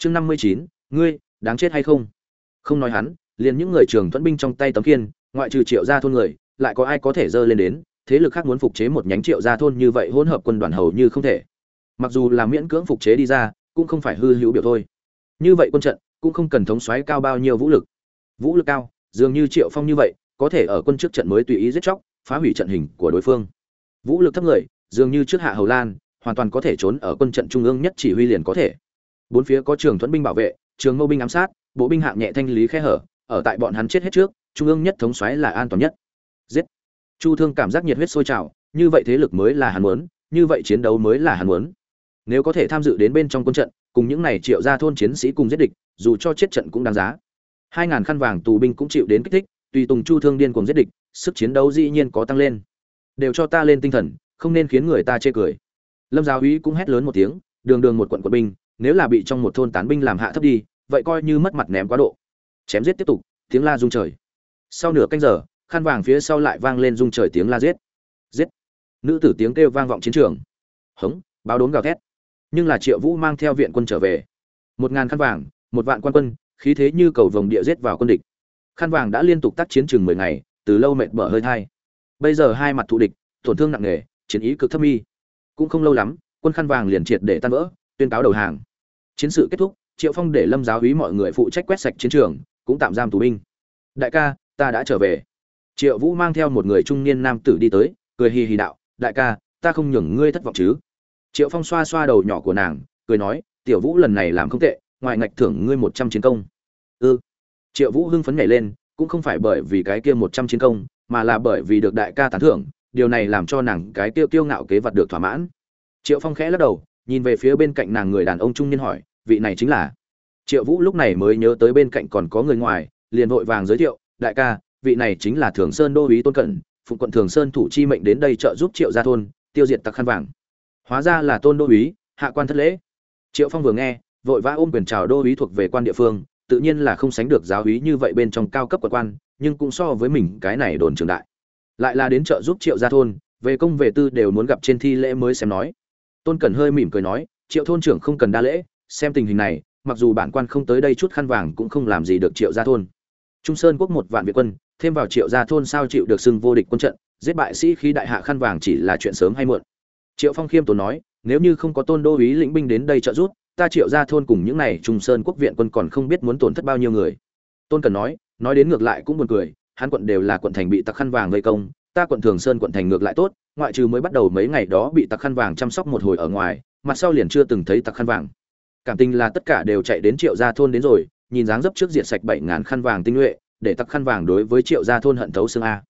chương năm mươi chín, ngươi, đáng chết hay không? Không nói hắn, liền những người trường thuẫn binh trong tay tấm kiên ngoại trừ triệu gia thôn người, lại có ai có thể dơ lên đến? Thế lực khác muốn phục chế một nhánh triệu gia thôn như vậy, hỗn hợp quân đoàn hầu như không thể. Mặc dù là miễn cưỡng phục chế đi ra, cũng không phải hư hữu biểu thôi. Như vậy quân trận, cũng không cần thống xoáy cao bao nhiêu vũ lực. Vũ lực cao, dường như triệu phong như vậy, có thể ở quân trước trận mới tùy ý giết chóc, phá hủy trận hình của đối phương. Vũ lực thấp người, dường như trước hạ hầu lan, hoàn toàn có thể trốn ở quân trận trung ương nhất chỉ huy liền có thể bốn phía có trường thuẫn binh bảo vệ, trường mâu binh ám sát, bộ binh hạng nhẹ thanh lý khe hở, ở tại bọn hắn chết hết trước, trung ương nhất thống xoáy là an toàn nhất. Giết! Chu thương cảm giác nhiệt huyết sôi trào, như vậy thế lực mới là hắn muốn, như vậy chiến đấu mới là hắn muốn. Nếu có thể tham dự đến bên trong quân trận, cùng những này triệu ra thôn chiến sĩ cùng giết địch, dù cho chết trận cũng đáng giá. Hai ngàn khăn vàng tù binh cũng chịu đến kích thích, tùy tùng chu thương điên cùng giết địch, sức chiến đấu dĩ nhiên có tăng lên. Đều cho ta lên tinh thần, không nên khiến người ta chê cười. Lâm giáo úy cũng hét lớn một tiếng, đường đường một quận quận binh nếu là bị trong một thôn tán binh làm hạ thấp đi, vậy coi như mất mặt ném quá độ. Chém giết tiếp tục, tiếng la rung trời. Sau nửa canh giờ, khăn vàng phía sau lại vang lên rung trời tiếng la giết. Giết. Nữ tử tiếng kêu vang vọng chiến trường. Hống, báo đốn gào thét. Nhưng là triệu vũ mang theo viện quân trở về. Một ngàn khăn vàng, một vạn quan quân, khí thế như cầu vồng địa giết vào quân địch. Khăn vàng đã liên tục tác chiến chừng mười ngày, từ lâu mệt mở hơi thai. Bây giờ hai mặt thù địch, tổn thương nặng nề, chiến ý cực thấp mi. Cũng không lâu lắm, quân khăn vàng liền triệt để tan vỡ, tuyên cáo đầu hàng chiến sự kết thúc, triệu phong để lâm giáo hí mọi người phụ trách quét sạch chiến trường, cũng tạm giam tù binh. Đại ca, ta đã trở về. Triệu vũ mang theo một người trung niên nam tử đi tới, cười hì hì đạo, đại ca, ta không nhường ngươi thất vọng chứ. Triệu phong xoa xoa đầu nhỏ của nàng, cười nói, tiểu vũ lần này làm không tệ, ngoài ngạch thưởng ngươi một trăm chiến công. Ư ừ. triệu vũ hưng phấn nhảy lên, cũng không phải bởi vì cái kia một trăm chiến công, mà là bởi vì được đại ca tán thưởng, điều này làm cho nàng cái tiêu kiêu ngạo kế vật được thỏa mãn. Triệu phong khẽ lắc đầu nhìn về phía bên cạnh nàng người đàn ông trung niên hỏi, vị này chính là? Triệu vũ lúc này mới nhớ tới bên cạnh còn có người ngoài, liền vội vàng giới thiệu, đại ca, vị này chính là thường sơn đô úy tôn cận phụ quận thường sơn thủ chi mệnh đến đây trợ giúp triệu gia thôn, tiêu diệt tặc khăn vàng. Hóa ra là tôn đô úy, hạ quan thất lễ. Triệu phong vừa nghe, vội vã ôm quyền chào đô úy thuộc về quan địa phương, tự nhiên là không sánh được giáo úy như vậy bên trong cao cấp quận quan, nhưng cũng so với mình cái này đồn trường đại. Lại là đến trợ giúp triệu gia thôn, về công về tư đều muốn gặp trên thi lễ mới xem nói tôn cẩn hơi mỉm cười nói, triệu thôn trưởng không cần đa lễ, xem tình hình này, mặc dù bản quan không tới đây chút khăn vàng cũng không làm gì được triệu gia thôn. Trung sơn quốc một vạn việt quân, thêm vào triệu gia thôn sao chịu được xưng vô địch quân trận, giết bại sĩ khí đại hạ khăn vàng chỉ là chuyện sớm hay muộn. Triệu phong khiêm tốn nói, nếu như không có tôn đô úy lĩnh binh đến đây trợ giúp, ta triệu gia thôn cùng những này trung sơn quốc viện quân còn không biết muốn tổn thất bao nhiêu người. Tôn cần nói nói đến ngược lại cũng buồn cười, hắn quận đều là quận thành bị tặc khăn vàng gây công, ta quận thường sơn quận thành ngược lại tốt ngoại trừ mới bắt đầu mấy ngày đó bị tặc khăn vàng chăm sóc một hồi ở ngoài, mặt sau liền chưa từng thấy tặc khăn vàng. Cảm tình là tất cả đều chạy đến triệu gia thôn đến rồi, nhìn dáng dấp trước diện sạch bảy ngàn khăn vàng tinh nhuệ, để tặc khăn vàng đối với triệu gia thôn hận thấu xương a.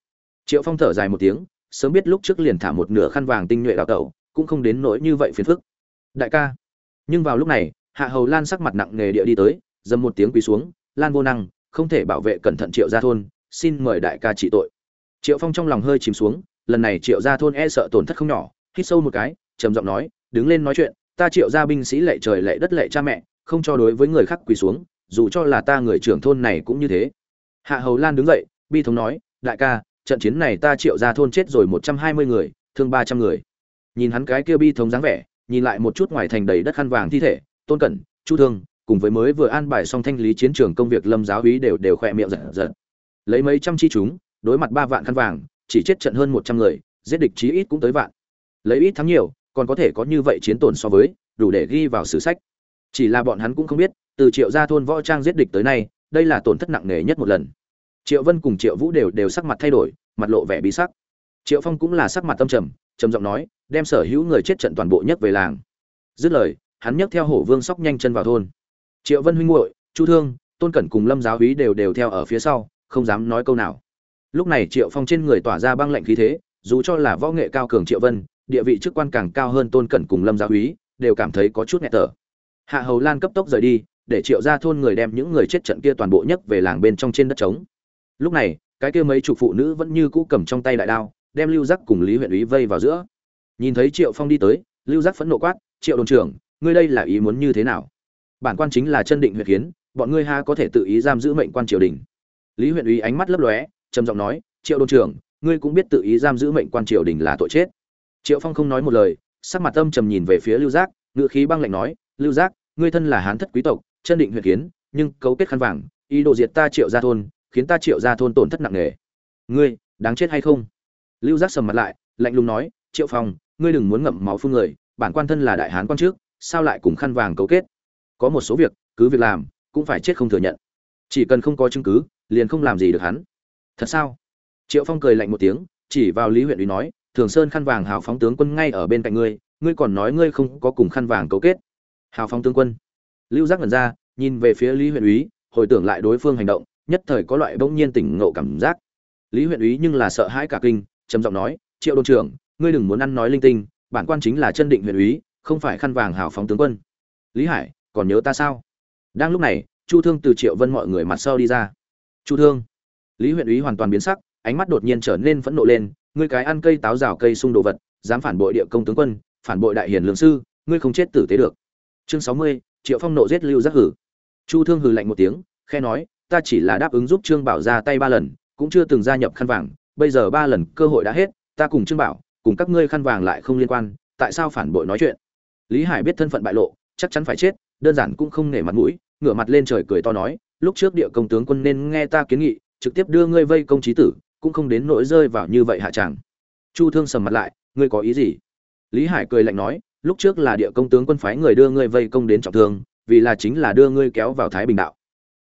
Triệu phong thở dài một tiếng, sớm biết lúc trước liền thả một nửa khăn vàng tinh nhuệ đào tẩu, cũng không đến nỗi như vậy phiền phức. Đại ca. Nhưng vào lúc này, hạ hầu lan sắc mặt nặng nghề địa đi tới, dầm một tiếng quỳ xuống, lan vô năng, không thể bảo vệ cẩn thận triệu gia thôn, xin mời đại ca trị tội. Triệu phong trong lòng hơi chìm xuống lần này triệu gia thôn e sợ tổn thất không nhỏ, hít sâu một cái, trầm giọng nói, đứng lên nói chuyện, ta triệu gia binh sĩ lệ trời lệ đất lệ cha mẹ, không cho đối với người khác quỳ xuống, dù cho là ta người trưởng thôn này cũng như thế. Hạ hầu lan đứng dậy, bi thống nói, đại ca, trận chiến này ta triệu gia thôn chết rồi một trăm hai mươi người, thương ba trăm người. Nhìn hắn cái kia bi thống dáng vẻ, nhìn lại một chút ngoài thành đầy đất khăn vàng thi thể, tôn cẩn, chu thương, cùng với mới vừa an bài xong thanh lý chiến trường công việc lâm giáo úy đều đều khỏe miệng giật giật. Lấy mấy trăm chi chúng, đối mặt ba vạn khăn vàng chỉ chết trận hơn một trăm người, giết địch chí ít cũng tới vạn. Lấy ít thắng nhiều, còn có thể có như vậy chiến tổn so với, đủ để ghi vào sử sách. Chỉ là bọn hắn cũng không biết, từ triệu gia thôn võ trang giết địch tới nay, đây là tổn thất nặng nề nhất một lần. Triệu vân cùng triệu vũ đều đều sắc mặt thay đổi, mặt lộ vẻ bí sắc. Triệu phong cũng là sắc mặt tâm trầm trầm giọng nói, đem sở hữu người chết trận toàn bộ nhất về làng. Dứt lời, hắn nhấc theo hổ vương sóc nhanh chân vào thôn. Triệu vân huynh muội, chu thương, tôn cẩn cùng lâm giáo húy đều đều theo ở phía sau, không dám nói câu nào lúc này triệu phong trên người tỏa ra băng lạnh khí thế, dù cho là võ nghệ cao cường triệu vân, địa vị chức quan càng cao hơn tôn cẩn cùng lâm gia úy, đều cảm thấy có chút nghẹt thở. Hạ hầu lan cấp tốc rời đi, để triệu ra thôn người đem những người chết trận kia toàn bộ nhấc về làng bên trong trên đất trống. Lúc này, cái kia mấy chục phụ nữ vẫn như cũ cầm trong tay đại đao, đem lưu giác cùng lý huyện úy vây vào giữa. Nhìn thấy triệu phong đi tới, lưu giác phẫn nộ quát, triệu đồn trưởng, ngươi đây là ý muốn như thế nào? Bản quan chính là chân định huyện kiến, bọn ngươi ha có thể tự ý giam giữ mệnh quan triều đình? Lý huyện úy ánh mắt lấp lóe trầm giọng nói, triệu đôn trưởng, ngươi cũng biết tự ý giam giữ mệnh quan triều đình là tội chết. Triệu phong không nói một lời, sắc mặt âm trầm nhìn về phía lưu giác ngự khí băng lạnh nói, lưu giác, ngươi thân là hán thất quý tộc, chân định huyện kiến, nhưng cấu kết khăn vàng, ý đồ diệt ta triệu gia thôn, khiến ta triệu gia thôn tổn thất nặng nề. Ngươi, đáng chết hay không? Lưu giác sầm mặt lại, lạnh lùng nói, triệu phong, ngươi đừng muốn ngậm máu phương người, bản quan thân là đại hán quan trước, sao lại cùng khăn vàng cấu kết? Có một số việc, cứ việc làm, cũng phải chết không thừa nhận. Chỉ cần không có chứng cứ, liền không làm gì được hắn thật sao? Triệu phong cười lạnh một tiếng, chỉ vào lý huyện ủy nói, thường sơn khăn vàng hào phóng tướng quân ngay ở bên cạnh ngươi ngươi còn nói ngươi không có cùng khăn vàng cấu kết. Hào phóng tướng quân? Lưu giác ngẩn ra, nhìn về phía lý huyện úy hồi tưởng lại đối phương hành động, nhất thời có loại bỗng nhiên tỉnh ngộ cảm giác. Lý huyện úy nhưng là sợ hãi cả kinh, trầm giọng nói, triệu đồn trưởng, ngươi đừng muốn ăn nói linh tinh, bản quan chính là chân định huyện úy không phải khăn vàng hào phóng tướng quân. Lý hải, còn nhớ ta sao? Đang lúc này, chu thương từ triệu vân mọi người mặt sau đi ra. Chu thương lý huyện úy hoàn toàn biến sắc, ánh mắt đột nhiên trở nên phẫn nộ lên, ngươi cái ăn cây táo rào cây sung đồ vật, dám phản bội địa công tướng quân, phản bội đại hiền lương sư, ngươi không chết tử tế được. Chương sáu mươi, triệu phong nộ giết lưu giác hử. Chu thương hừ lạnh một tiếng khe nói, ta chỉ là đáp ứng giúp trương bảo ra tay ba lần, cũng chưa từng gia nhập khăn vàng, bây giờ ba lần cơ hội đã hết, ta cùng trương bảo, cùng các ngươi khăn vàng lại không liên quan, tại sao phản bội nói chuyện? Lý hải biết thân phận bại lộ, chắc chắn phải chết, đơn giản cũng không nể mặt mũi, ngửa mặt lên trời cười to nói, lúc trước địa công tướng quân nên nghe ta kiến nghị trực tiếp đưa ngươi vây công trí tử, cũng không đến nỗi rơi vào như vậy hạ chẳng chu thương sầm mặt lại, ngươi có ý gì? Lý hải cười lạnh nói, lúc trước là địa công tướng quân phái người đưa ngươi vây công đến trọng thương, vì là chính là đưa ngươi kéo vào thái bình đạo.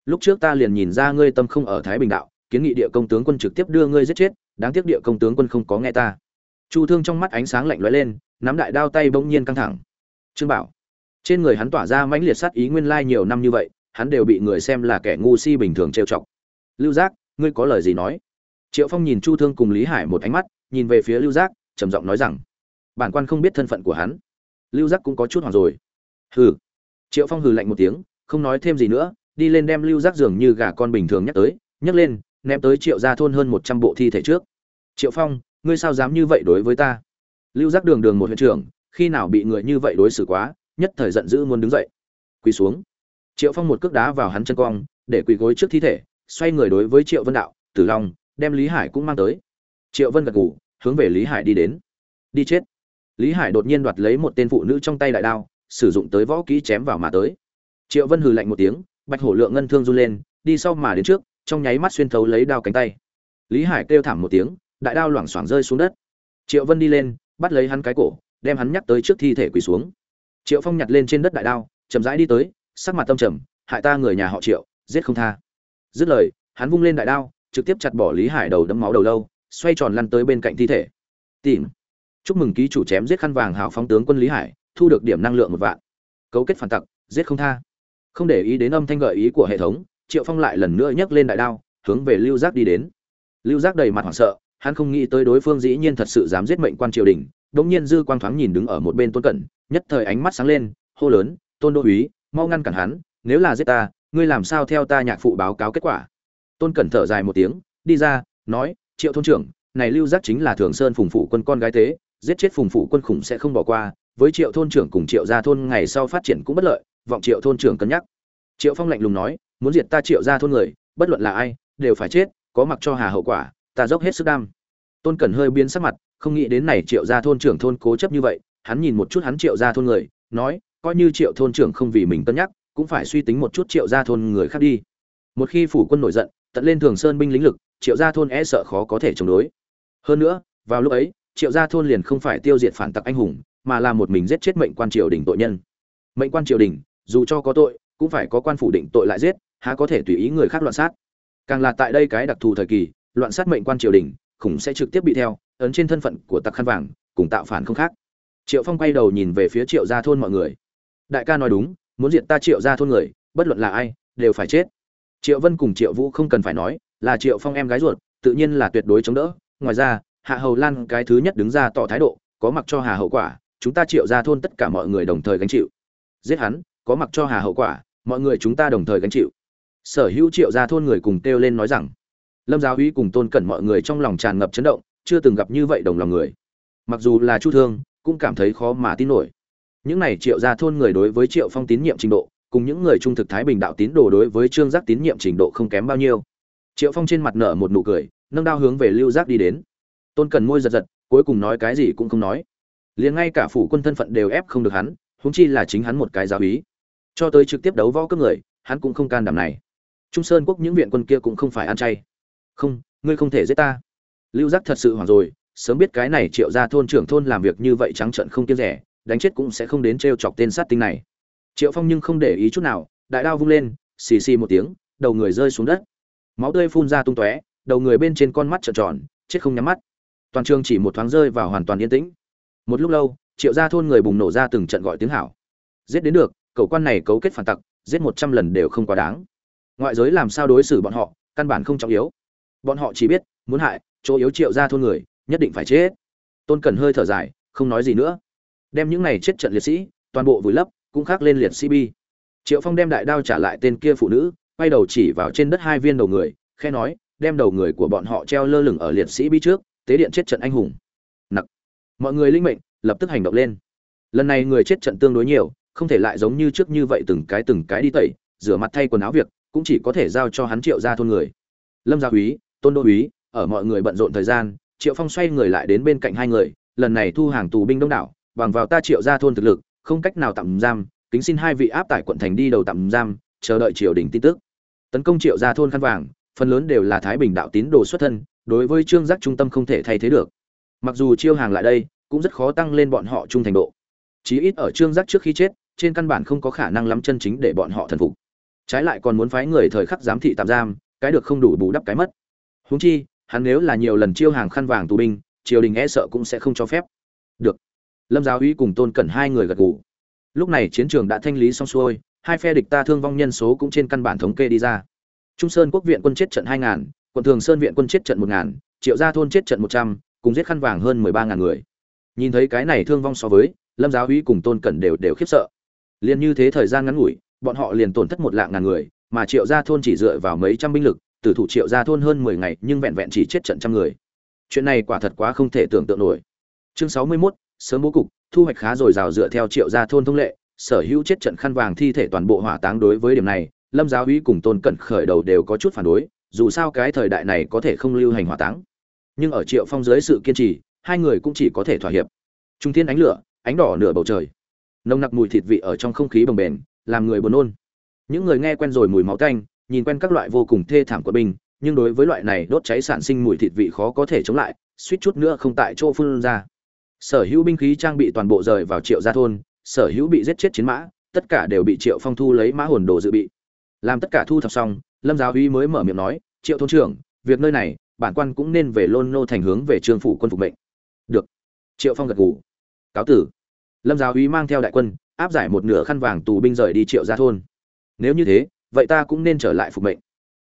Lúc trước ta liền nhìn ra ngươi tâm không ở thái bình đạo, kiến nghị địa công tướng quân trực tiếp đưa ngươi giết chết, đáng tiếc địa công tướng quân không có nghe ta. Chu thương trong mắt ánh sáng lạnh lóe lên, nắm đại đao tay bỗng nhiên căng thẳng. Trương bảo, trên người hắn tỏa ra mãnh liệt sát ý nguyên lai nhiều năm như vậy, hắn đều bị người xem là kẻ ngu si bình thường trêu chọc. Lưu giác ngươi có lời gì nói? Triệu phong nhìn chu thương cùng lý hải một ánh mắt, nhìn về phía lưu giác, trầm giọng nói rằng, bản quan không biết thân phận của hắn. Lưu giác cũng có chút hoảng rồi. Hừ. Triệu phong hừ lạnh một tiếng, không nói thêm gì nữa, đi lên đem lưu giác dường như gà con bình thường nhắc tới, nhấc lên, ném tới triệu ra thôn hơn một trăm bộ thi thể trước. Triệu phong, ngươi sao dám như vậy đối với ta? Lưu giác đường đường một huyện trưởng, khi nào bị người như vậy đối xử quá, nhất thời giận dữ muốn đứng dậy. Quỳ xuống. Triệu phong một cước đá vào hắn chân cong, để quỳ gối trước thi thể xoay người đối với triệu vân đạo, tử long, đem lý hải cũng mang tới. Triệu vân gật gù, hướng về lý hải đi đến. Đi chết. Lý hải đột nhiên đoạt lấy một tên phụ nữ trong tay đại đao, sử dụng tới võ kỹ chém vào mà tới. Triệu vân hừ lạnh một tiếng, bạch hổ lượng ngân thương run lên, đi sau mà đến trước, trong nháy mắt xuyên thấu lấy đao cánh tay. Lý hải kêu thảm một tiếng, đại đao loảng xoảng rơi xuống đất. Triệu vân đi lên, bắt lấy hắn cái cổ, đem hắn nhắc tới trước thi thể quỳ xuống. Triệu phong nhặt lên trên đất đại đao, chậm rãi đi tới, sắc mặt tâm trầm, hại ta người nhà họ triệu, giết không tha dứt lời, hắn vung lên đại đao, trực tiếp chặt bỏ lý hải đầu đấm máu đầu lâu, xoay tròn lăn tới bên cạnh thi thể. Tìm. Chúc mừng ký chủ chém giết khăn vàng hào phóng tướng quân lý hải, thu được điểm năng lượng một vạn. Cấu kết phản tặc, giết không tha. Không để ý đến âm thanh gợi ý của hệ thống, triệu phong lại lần nữa nhấc lên đại đao, hướng về lưu giác đi đến. Lưu giác đầy mặt hoảng sợ, hắn không nghĩ tới đối phương dĩ nhiên thật sự dám giết mệnh quan triều đình đống nhiên dư quang thoáng nhìn đứng ở một bên tôn cẩn, nhất thời ánh mắt sáng lên, hô lớn, tôn đô úy, mau ngăn cản hắn, nếu là giết ta ngươi làm sao theo ta nhạc phụ báo cáo kết quả? Tôn cẩn thở dài một tiếng, đi ra, nói, triệu thôn trưởng, này lưu giác chính là thường sơn phùng phụ quân con gái tế, giết chết phùng phụ quân khủng sẽ không bỏ qua, với triệu thôn trưởng cùng triệu gia thôn ngày sau phát triển cũng bất lợi, vọng triệu thôn trưởng cân nhắc. Triệu phong lạnh lùng nói, muốn diệt ta triệu gia thôn người, bất luận là ai, đều phải chết, có mặc cho hà hậu quả, ta dốc hết sức đam. Tôn cẩn hơi biến sắc mặt, không nghĩ đến này triệu gia thôn trưởng thôn cố chấp như vậy, hắn nhìn một chút hắn triệu gia thôn người, nói, coi như triệu thôn trưởng không vì mình cân nhắc cũng phải suy tính một chút triệu gia thôn người khác đi. Một khi phủ quân nổi giận, tận lên thường sơn binh lính lực, triệu gia thôn e sợ khó có thể chống đối. Hơn nữa, vào lúc ấy, triệu gia thôn liền không phải tiêu diệt phản tặc anh hùng, mà là một mình giết chết mệnh quan triều đình tội nhân. Mệnh quan triều đình, dù cho có tội, cũng phải có quan phủ định tội lại giết, há có thể tùy ý người khác loạn sát. Càng là tại đây cái đặc thù thời kỳ, loạn sát mệnh quan triều đình, khủng sẽ trực tiếp bị theo, ấn trên thân phận của tặc khăn vàng, cùng tạo phản không khác. Triệu phong quay đầu nhìn về phía triệu gia thôn mọi người. Đại ca nói đúng muốn diệt ta triệu gia thôn người, bất luận là ai, đều phải chết. Triệu vân cùng triệu vũ không cần phải nói, là triệu phong em gái ruột, tự nhiên là tuyệt đối chống đỡ. Ngoài ra, hạ hầu lan cái thứ nhất đứng ra tỏ thái độ, có mặc cho hà hậu quả, chúng ta triệu gia thôn tất cả mọi người đồng thời gánh chịu. Giết hắn, có mặc cho hà hậu quả, mọi người chúng ta đồng thời gánh chịu. Sở hữu triệu gia thôn người cùng kêu lên nói rằng, lâm giáo uy cùng tôn cẩn mọi người trong lòng tràn ngập chấn động, chưa từng gặp như vậy đồng lòng người. Mặc dù là chu thương, cũng cảm thấy khó mà tin nổi những này triệu gia thôn người đối với triệu phong tín nhiệm trình độ, cùng những người trung thực thái bình đạo tín đồ đối với trương giác tín nhiệm trình độ không kém bao nhiêu. Triệu phong trên mặt nở một nụ cười, nâng đao hướng về lưu giác đi đến. Tôn cần môi giật giật, cuối cùng nói cái gì cũng không nói. Liền ngay cả phủ quân thân phận đều ép không được hắn, huống chi là chính hắn một cái giáo ý cho tới trực tiếp đấu võ cướp người, hắn cũng không can đảm này. Trung sơn quốc những viện quân kia cũng không phải ăn chay. Không, ngươi không thể giết ta. Lưu giác thật sự hoảng rồi, sớm biết cái này triệu ra thôn trưởng thôn làm việc như vậy trắng trận không kiêng rẻ đánh chết cũng sẽ không đến t r e o chọc tên sát tinh này. Triệu phong nhưng không để ý chút nào, đại đao vung lên, xì xì một tiếng, đầu người rơi xuống đất. Máu tươi phun ra tung tóe, đầu người bên trên con mắt trợn tròn, chết không nhắm mắt. Toàn trường chỉ một thoáng rơi vào hoàn toàn yên tĩnh. Một lúc lâu, triệu gia thôn người bùng nổ ra từng trận gọi tiếng hảo. Giết đến được cậu quan này cấu kết phản tặc, giết một trăm lần đều không quá đáng. Ngoại giới làm sao đối xử bọn họ, căn bản không trọng yếu. Bọn họ chỉ biết, muốn hại, chỗ yếu triệu gia thôn người, nhất định phải chết. Tôn cần hơi thở dài, không nói gì nữa đem những này chết trận liệt sĩ, toàn bộ vùi lấp, cũng khác lên liệt sĩ bi. Triệu phong đem đại đao trả lại tên kia phụ nữ, quay đầu chỉ vào trên đất hai viên đầu người khe nói, đem đầu người của bọn họ treo lơ lửng ở liệt sĩ bi trước, tế điện chết trận anh hùng. Nặc. Mọi người linh mệnh, lập tức hành động lên. Lần này người chết trận tương đối nhiều, không thể lại giống như trước như vậy từng cái từng cái đi tẩy, rửa mặt thay quần áo việc, cũng chỉ có thể giao cho hắn triệu ra thôn người. Lâm gia úy tôn đô úy ở mọi người bận rộn thời gian, triệu phong xoay người lại đến bên cạnh hai người, lần này thu hàng tù binh đông đảo bằng vào ta triệu ra thôn thực lực, không cách nào tạm giam, kính xin hai vị áp tải quận thành đi đầu tạm giam, chờ đợi triều đình tin tức. Tấn công triệu ra thôn khăn vàng, phần lớn đều là thái bình đạo tín đồ xuất thân, đối với trương giác trung tâm không thể thay thế được. Mặc dù chiêu hàng lại đây, cũng rất khó tăng lên bọn họ trung thành độ. Chí ít ở trương giác trước khi chết, trên căn bản không có khả năng lắm chân chính để bọn họ thần phục. Trái lại còn muốn phái người thời khắc giám thị tạm giam, cái được không đủ bù đắp cái mất. Huống chi, hắn nếu là nhiều lần chiêu hàng khăn vàng tù binh, triều đình e sợ cũng sẽ không cho phép. Được lâm giáo uy cùng tôn cẩn hai người gật gù. Lúc này chiến trường đã thanh lý xong xuôi hai phe địch ta thương vong nhân số cũng trên căn bản thống kê đi ra. Trung sơn quốc viện quân chết trận hai ngàn quận thường sơn viện quân chết trận một ngàn triệu gia thôn chết trận một trăm cùng giết khăn vàng hơn mười ba ngàn người. Nhìn thấy cái này thương vong so với lâm giáo uy cùng tôn cẩn đều đều khiếp sợ. Liền như thế thời gian ngắn ngủi bọn họ liền tổn thất một lạng ngàn người mà triệu gia thôn chỉ dựa vào mấy trăm binh lực tử thủ triệu gia thôn hơn mười ngày nhưng vẹn vẹn chỉ chết trận trăm người. Chuyện này quả thật quá không thể tưởng tượng nổi. Chương sáu mươi 61, sớm bố cục, thu hoạch khá dồi dào dựa theo triệu gia thôn thông lệ, sở hữu chết trận khăn vàng thi thể toàn bộ hỏa táng đối với điểm này, lâm giáo uy cùng tôn cẩn khởi đầu đều có chút phản đối, dù sao cái thời đại này có thể không lưu hành hỏa táng. Nhưng ở triệu phong dưới sự kiên trì, hai người cũng chỉ có thể thỏa hiệp. Trung thiên ánh lửa, ánh đỏ nửa bầu trời. Nồng nặc mùi thịt vị ở trong không khí bồng bềnh, làm người buồn nôn. Những người nghe quen rồi mùi máu tanh, nhìn quen các loại vô cùng thê thảm của binh nhưng đối với loại này đốt cháy sản sinh mùi thịt vị khó có thể chống lại, suýt chút nữa không tại chỗ phun ra sở hữu binh khí trang bị toàn bộ rời vào triệu gia thôn, sở hữu bị giết chết chiến mã, tất cả đều bị triệu phong thu lấy mã hồn đồ dự bị. Làm tất cả thu thập xong, lâm giáo uy mới mở miệng nói, triệu thôn trưởng, việc nơi này, bản quan cũng nên về lôn nô thành hướng về trương phủ quân phục mệnh. Được. Triệu phong gật gù. Cáo tử. Lâm giáo uy mang theo đại quân, áp giải một nửa khăn vàng tù binh rời đi triệu gia thôn. Nếu như thế, vậy ta cũng nên trở lại phục mệnh.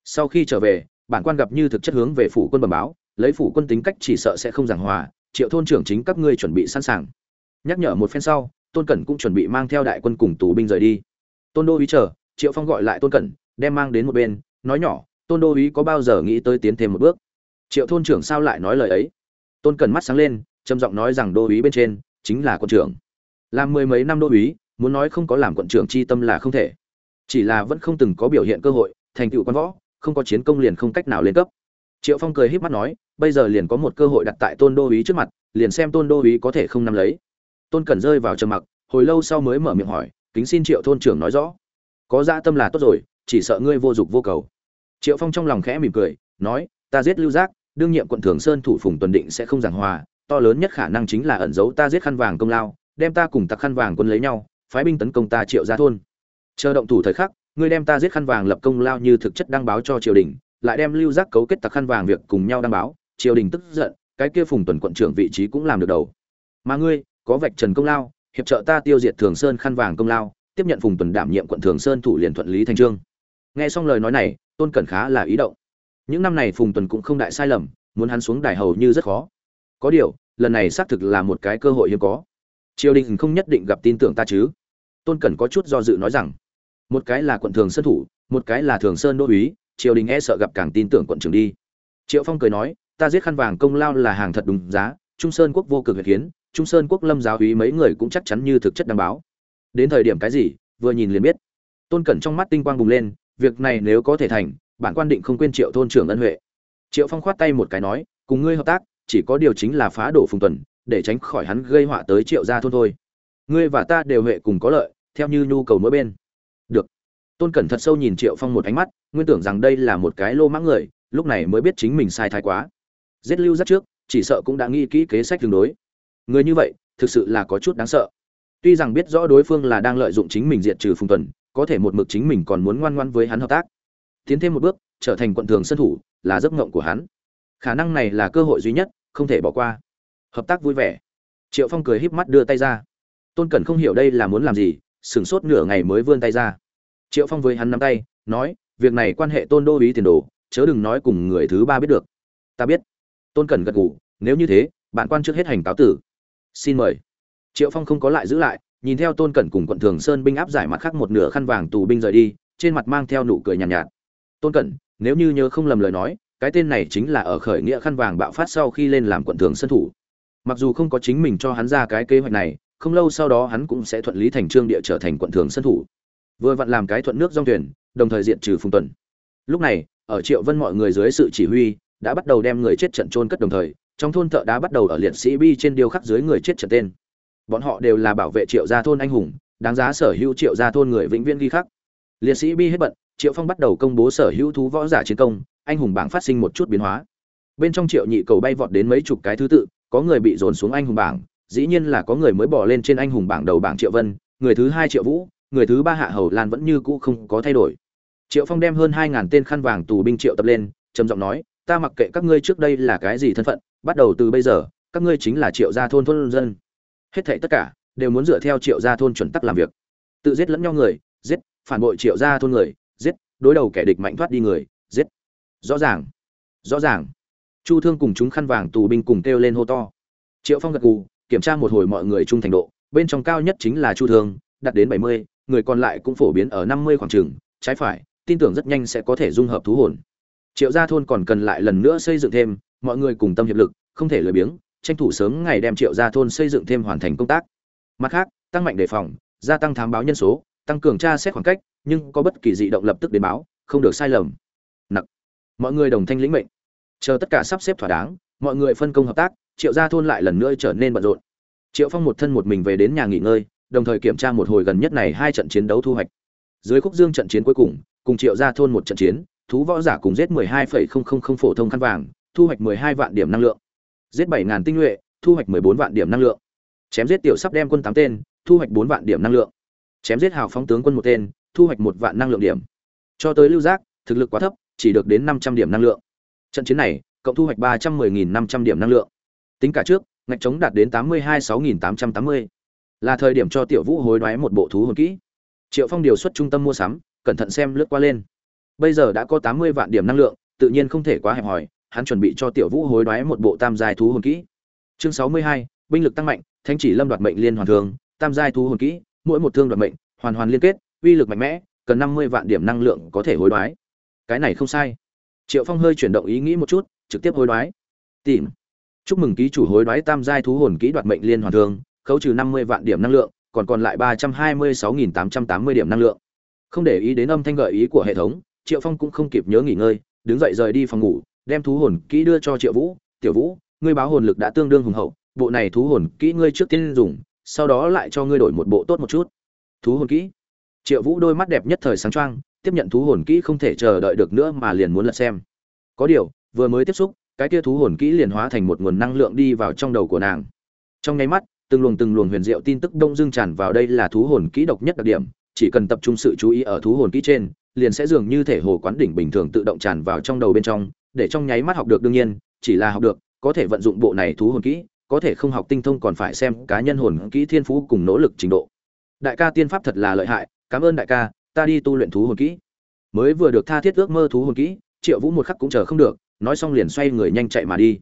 Sau khi trở về, bản quan gặp như thực chất hướng về phủ quân bẩm báo, lấy phủ quân tính cách chỉ sợ sẽ không giảng hòa triệu thôn trưởng chính các ngươi chuẩn bị sẵn sàng. Nhắc nhở một phen sau, tôn cẩn cũng chuẩn bị mang theo đại quân cùng tù binh rời đi. Tôn đô úy chờ, triệu phong gọi lại tôn cẩn, đem mang đến một bên, nói nhỏ, tôn đô úy có bao giờ nghĩ tới tiến thêm một bước? Triệu thôn trưởng sao lại nói lời ấy? Tôn cẩn mắt sáng lên, trầm giọng nói rằng đô úy bên trên chính là quân trưởng. Làm mười mấy năm đô úy, muốn nói không có làm quận trưởng chi tâm là không thể. Chỉ là vẫn không từng có biểu hiện cơ hội, thành tựu quan võ, không có chiến công liền không cách nào lên cấp. Triệu phong cười híp mắt nói bây giờ liền có một cơ hội đặt tại tôn đô ý trước mặt, liền xem tôn đô ý có thể không nắm lấy. Tôn cẩn rơi vào trầm mặc, hồi lâu sau mới mở miệng hỏi, kính xin triệu thôn trưởng nói rõ. Có dã tâm là tốt rồi, chỉ sợ ngươi vô dụng vô cầu. Triệu phong trong lòng khẽ mỉm cười, nói, ta giết lưu giác, đương nhiệm quận thường sơn thủ phùng tuần định sẽ không giảng hòa, to lớn nhất khả năng chính là ẩn giấu ta giết khăn vàng công lao, đem ta cùng tặc khăn vàng quân lấy nhau, phái binh tấn công ta triệu gia thôn. Chờ động thủ thời khắc, ngươi đem ta giết khăn vàng lập công lao như thực chất đăng báo cho triều đình, lại đem lưu giác cấu kết tặc khăn vàng việc cùng nhau đăng báo triều đình tức giận, cái kia phùng tuần quận trưởng vị trí cũng làm được đầu. Mà ngươi, có vạch trần công lao, hiệp trợ ta tiêu diệt thường sơn khăn vàng công lao, tiếp nhận phùng tuần đảm nhiệm quận thường sơn thủ liền thuận lý thành trương. Nghe xong lời nói này, tôn cẩn khá là ý động. Những năm này phùng tuần cũng không đại sai lầm, muốn hắn xuống đài hầu như rất khó. Có điều, lần này xác thực là một cái cơ hội hiếm có. Triều đình không nhất định gặp tin tưởng ta chứ? Tôn cẩn có chút do dự nói rằng, một cái là quận thường sơn thủ, một cái là thường sơn đô uý, triều đình e sợ gặp càng tin tưởng quận trưởng đi. Triệu phong cười nói ta giết khăn vàng công lao là hàng thật đúng giá, trung sơn quốc vô cực huyệt hiến trung sơn quốc lâm giáo hí mấy người cũng chắc chắn như thực chất đảm báo. Đến thời điểm cái gì, vừa nhìn liền biết. Tôn cẩn trong mắt tinh quang bùng lên, việc này nếu có thể thành, bản quan định không quên triệu thôn trưởng ân huệ. Triệu phong khoát tay một cái nói, cùng ngươi hợp tác, chỉ có điều chính là phá đổ phùng tuần, để tránh khỏi hắn gây họa tới triệu gia thôn thôi. Ngươi và ta đều huệ cùng có lợi, theo như nhu cầu mỗi bên. Được. tôn cẩn thật sâu nhìn triệu phong một ánh mắt, nguyên tưởng rằng đây là một cái lô mãng người, lúc này mới biết chính mình sai thái quá giết lưu rất trước, chỉ sợ cũng đã nghĩ kỹ kế sách tương đối. Người như vậy, thực sự là có chút đáng sợ. Tuy rằng biết rõ đối phương là đang lợi dụng chính mình diệt trừ phùng tuần, có thể một mực chính mình còn muốn ngoan ngoan với hắn hợp tác. Tiến thêm một bước, trở thành quận thường sân thủ, là giấc ngộng của hắn. Khả năng này là cơ hội duy nhất, không thể bỏ qua. Hợp tác vui vẻ. Triệu phong cười híp mắt đưa tay ra. Tôn cẩn không hiểu đây là muốn làm gì, sửng sốt nửa ngày mới vươn tay ra. Triệu phong với hắn nắm tay, nói, việc này quan hệ tôn đô ý tiền đồ, chớ đừng nói cùng người thứ ba biết được. Ta biết tôn cẩn gật gù nếu như thế bạn quan trước hết hành cáo tử. Xin mời. Triệu phong không có lại giữ lại nhìn theo tôn cẩn cùng quận thường sơn binh áp giải mặt khác một nửa khăn vàng tù binh rời đi trên mặt mang theo nụ cười nhàn nhạt, nhạt. Tôn cẩn nếu như nhớ không lầm lời nói cái tên này chính là ở khởi nghĩa khăn vàng bạo phát sau khi lên làm quận thường sân thủ. Mặc dù không có chính mình cho hắn ra cái kế hoạch này không lâu sau đó hắn cũng sẽ thuận lý thành trương địa trở thành quận thường sân thủ. Vừa vặn làm cái thuận nước dòng thuyền đồng thời diện trừ phùng tuần. Lúc này ở triệu vân mọi người dưới sự chỉ huy đã bắt đầu đem người chết trận trôn cất đồng thời, trong thôn thợ đã bắt đầu ở liệt sĩ bi trên điêu khắc dưới người chết trận tên. Bọn họ đều là bảo vệ triệu gia thôn anh hùng, đáng giá sở hữu triệu gia thôn người vĩnh viễn ghi khắc. Liệt sĩ bi hết bận, triệu phong bắt đầu công bố sở hữu thú võ giả chiến công, anh hùng bảng phát sinh một chút biến hóa. Bên trong triệu nhị cầu bay vọt đến mấy chục cái thứ tự, có người bị dồn xuống anh hùng bảng, dĩ nhiên là có người mới bỏ lên trên anh hùng bảng đầu bảng triệu vân, người thứ hai triệu vũ, người thứ ba hạ hầu lan vẫn như cũ không có thay đổi. Triệu phong đem hơn hai ngàn tên khăn vàng tù binh triệu tập lên, trầm giọng nói ta mặc kệ các ngươi trước đây là cái gì thân phận, bắt đầu từ bây giờ, các ngươi chính là triệu gia thôn thôn dân. Hết thảy tất cả đều muốn dựa theo triệu gia thôn chuẩn tắc làm việc. Tự giết lẫn nhau người, giết, phản bội triệu gia thôn người, giết, đối đầu kẻ địch mạnh thoát đi người, giết. Rõ ràng rõ ràng. Chu thương cùng chúng khăn vàng tù binh cùng kêu lên hô to. Triệu phong gật gù, kiểm tra một hồi mọi người trung thành độ, bên trong cao nhất chính là chu thương, đạt đến bảy mươi, người còn lại cũng phổ biến ở năm mươi khoảng trường trái phải, tin tưởng rất nhanh sẽ có thể dung hợp thú hồn triệu gia thôn còn cần lại lần nữa xây dựng thêm, mọi người cùng tâm hiệp lực, không thể lười biếng, tranh thủ sớm ngày đem triệu gia thôn xây dựng thêm hoàn thành công tác. Mặt khác, tăng mạnh đề phòng, gia tăng thám báo nhân số, tăng cường tra xét khoảng cách, nhưng có bất kỳ dị động lập tức đến báo, không được sai lầm. Nặc. Mọi người đồng thanh lĩnh mệnh. Chờ tất cả sắp xếp thỏa đáng, mọi người phân công hợp tác, triệu gia thôn lại lần nữa trở nên bận rộn. Triệu phong một thân một mình về đến nhà nghỉ ngơi, đồng thời kiểm tra một hồi gần nhất này hai trận chiến đấu thu hoạch. Dưới khúc dương trận chiến cuối cùng cùng triệu gia thôn một trận chiến thú võ giả cùng giết 12,000 phổ thông khăn vàng thu hoạch 12 vạn điểm năng lượng. Giết 7.000 tinh nhuệ thu hoạch 14 vạn điểm năng lượng. Chém giết tiểu sắp đem quân tám tên thu hoạch 4 vạn điểm năng lượng. Chém giết hào phóng tướng quân một tên thu hoạch một vạn năng lượng điểm. Cho tới lưu giác thực lực quá thấp chỉ được đến 500 điểm năng lượng. Trận chiến này cộng thu hoạch 310500 điểm năng lượng. Tính cả trước ngạch chống đạt đến 82.6880 là thời điểm cho tiểu vũ hối đoái một bộ thú hồn kỹ. Triệu phong điều xuất trung tâm mua sắm cẩn thận xem lướt qua lên bây giờ đã có 80 vạn điểm năng lượng tự nhiên không thể quá hẹp hòi hắn chuẩn bị cho tiểu vũ hối đoái một bộ tam giai thú hồn kỹ. Chương 62, binh lực tăng mạnh Thánh chỉ lâm đoạt mệnh liên hoàn thường tam giai thú hồn kỹ mỗi một thương đoạt mệnh hoàn hoàn liên kết uy lực mạnh mẽ cần 50 vạn điểm năng lượng có thể hối đoái. Cái này không sai. Triệu phong hơi chuyển động ý nghĩ một chút trực tiếp hối đoái. Tìm. Chúc mừng ký chủ hối đoái tam giai thú hồn kỹ đoạt mệnh liên hoàn thương khấu trừ 50 vạn điểm năng lượng còn còn lại 326.880 điểm năng lượng. Không để ý đến âm thanh gợi ý của hệ thống triệu phong cũng không kịp nhớ nghỉ ngơi, đứng dậy rời đi phòng ngủ, đem thú hồn kỹ đưa cho triệu vũ. Tiểu vũ, ngươi báo hồn lực đã tương đương hùng hậu, bộ này thú hồn kỹ ngươi trước tiên dùng, sau đó lại cho ngươi đổi một bộ tốt một chút. Thú hồn kỹ? Triệu vũ đôi mắt đẹp nhất thời sáng trang tiếp nhận thú hồn kỹ không thể chờ đợi được nữa mà liền muốn lật xem. Có điều, vừa mới tiếp xúc, cái kia thú hồn kỹ liền hóa thành một nguồn năng lượng đi vào trong đầu của nàng. Trong nháy mắt, từng luồng từng luồng huyền diệu tin tức đông dương tràn vào đây là thú hồn kỹ độc nhất đặc điểm, chỉ cần tập trung sự chú ý ở thú hồn kỹ trên liền sẽ dường như thể hồ quán đỉnh bình thường tự động tràn vào trong đầu bên trong, để trong nháy mắt học được đương nhiên, chỉ là học được, có thể vận dụng bộ này thú hồn kỹ, có thể không học tinh thông còn phải xem cá nhân hồn kỹ thiên phú cùng nỗ lực trình độ. Đại ca tiên pháp thật là lợi hại, cảm ơn đại ca, ta đi tu luyện thú hồn kỹ. Mới vừa được tha thiết ước mơ thú hồn kỹ, triệu vũ một khắc cũng chờ không được, nói xong liền xoay người nhanh chạy mà đi.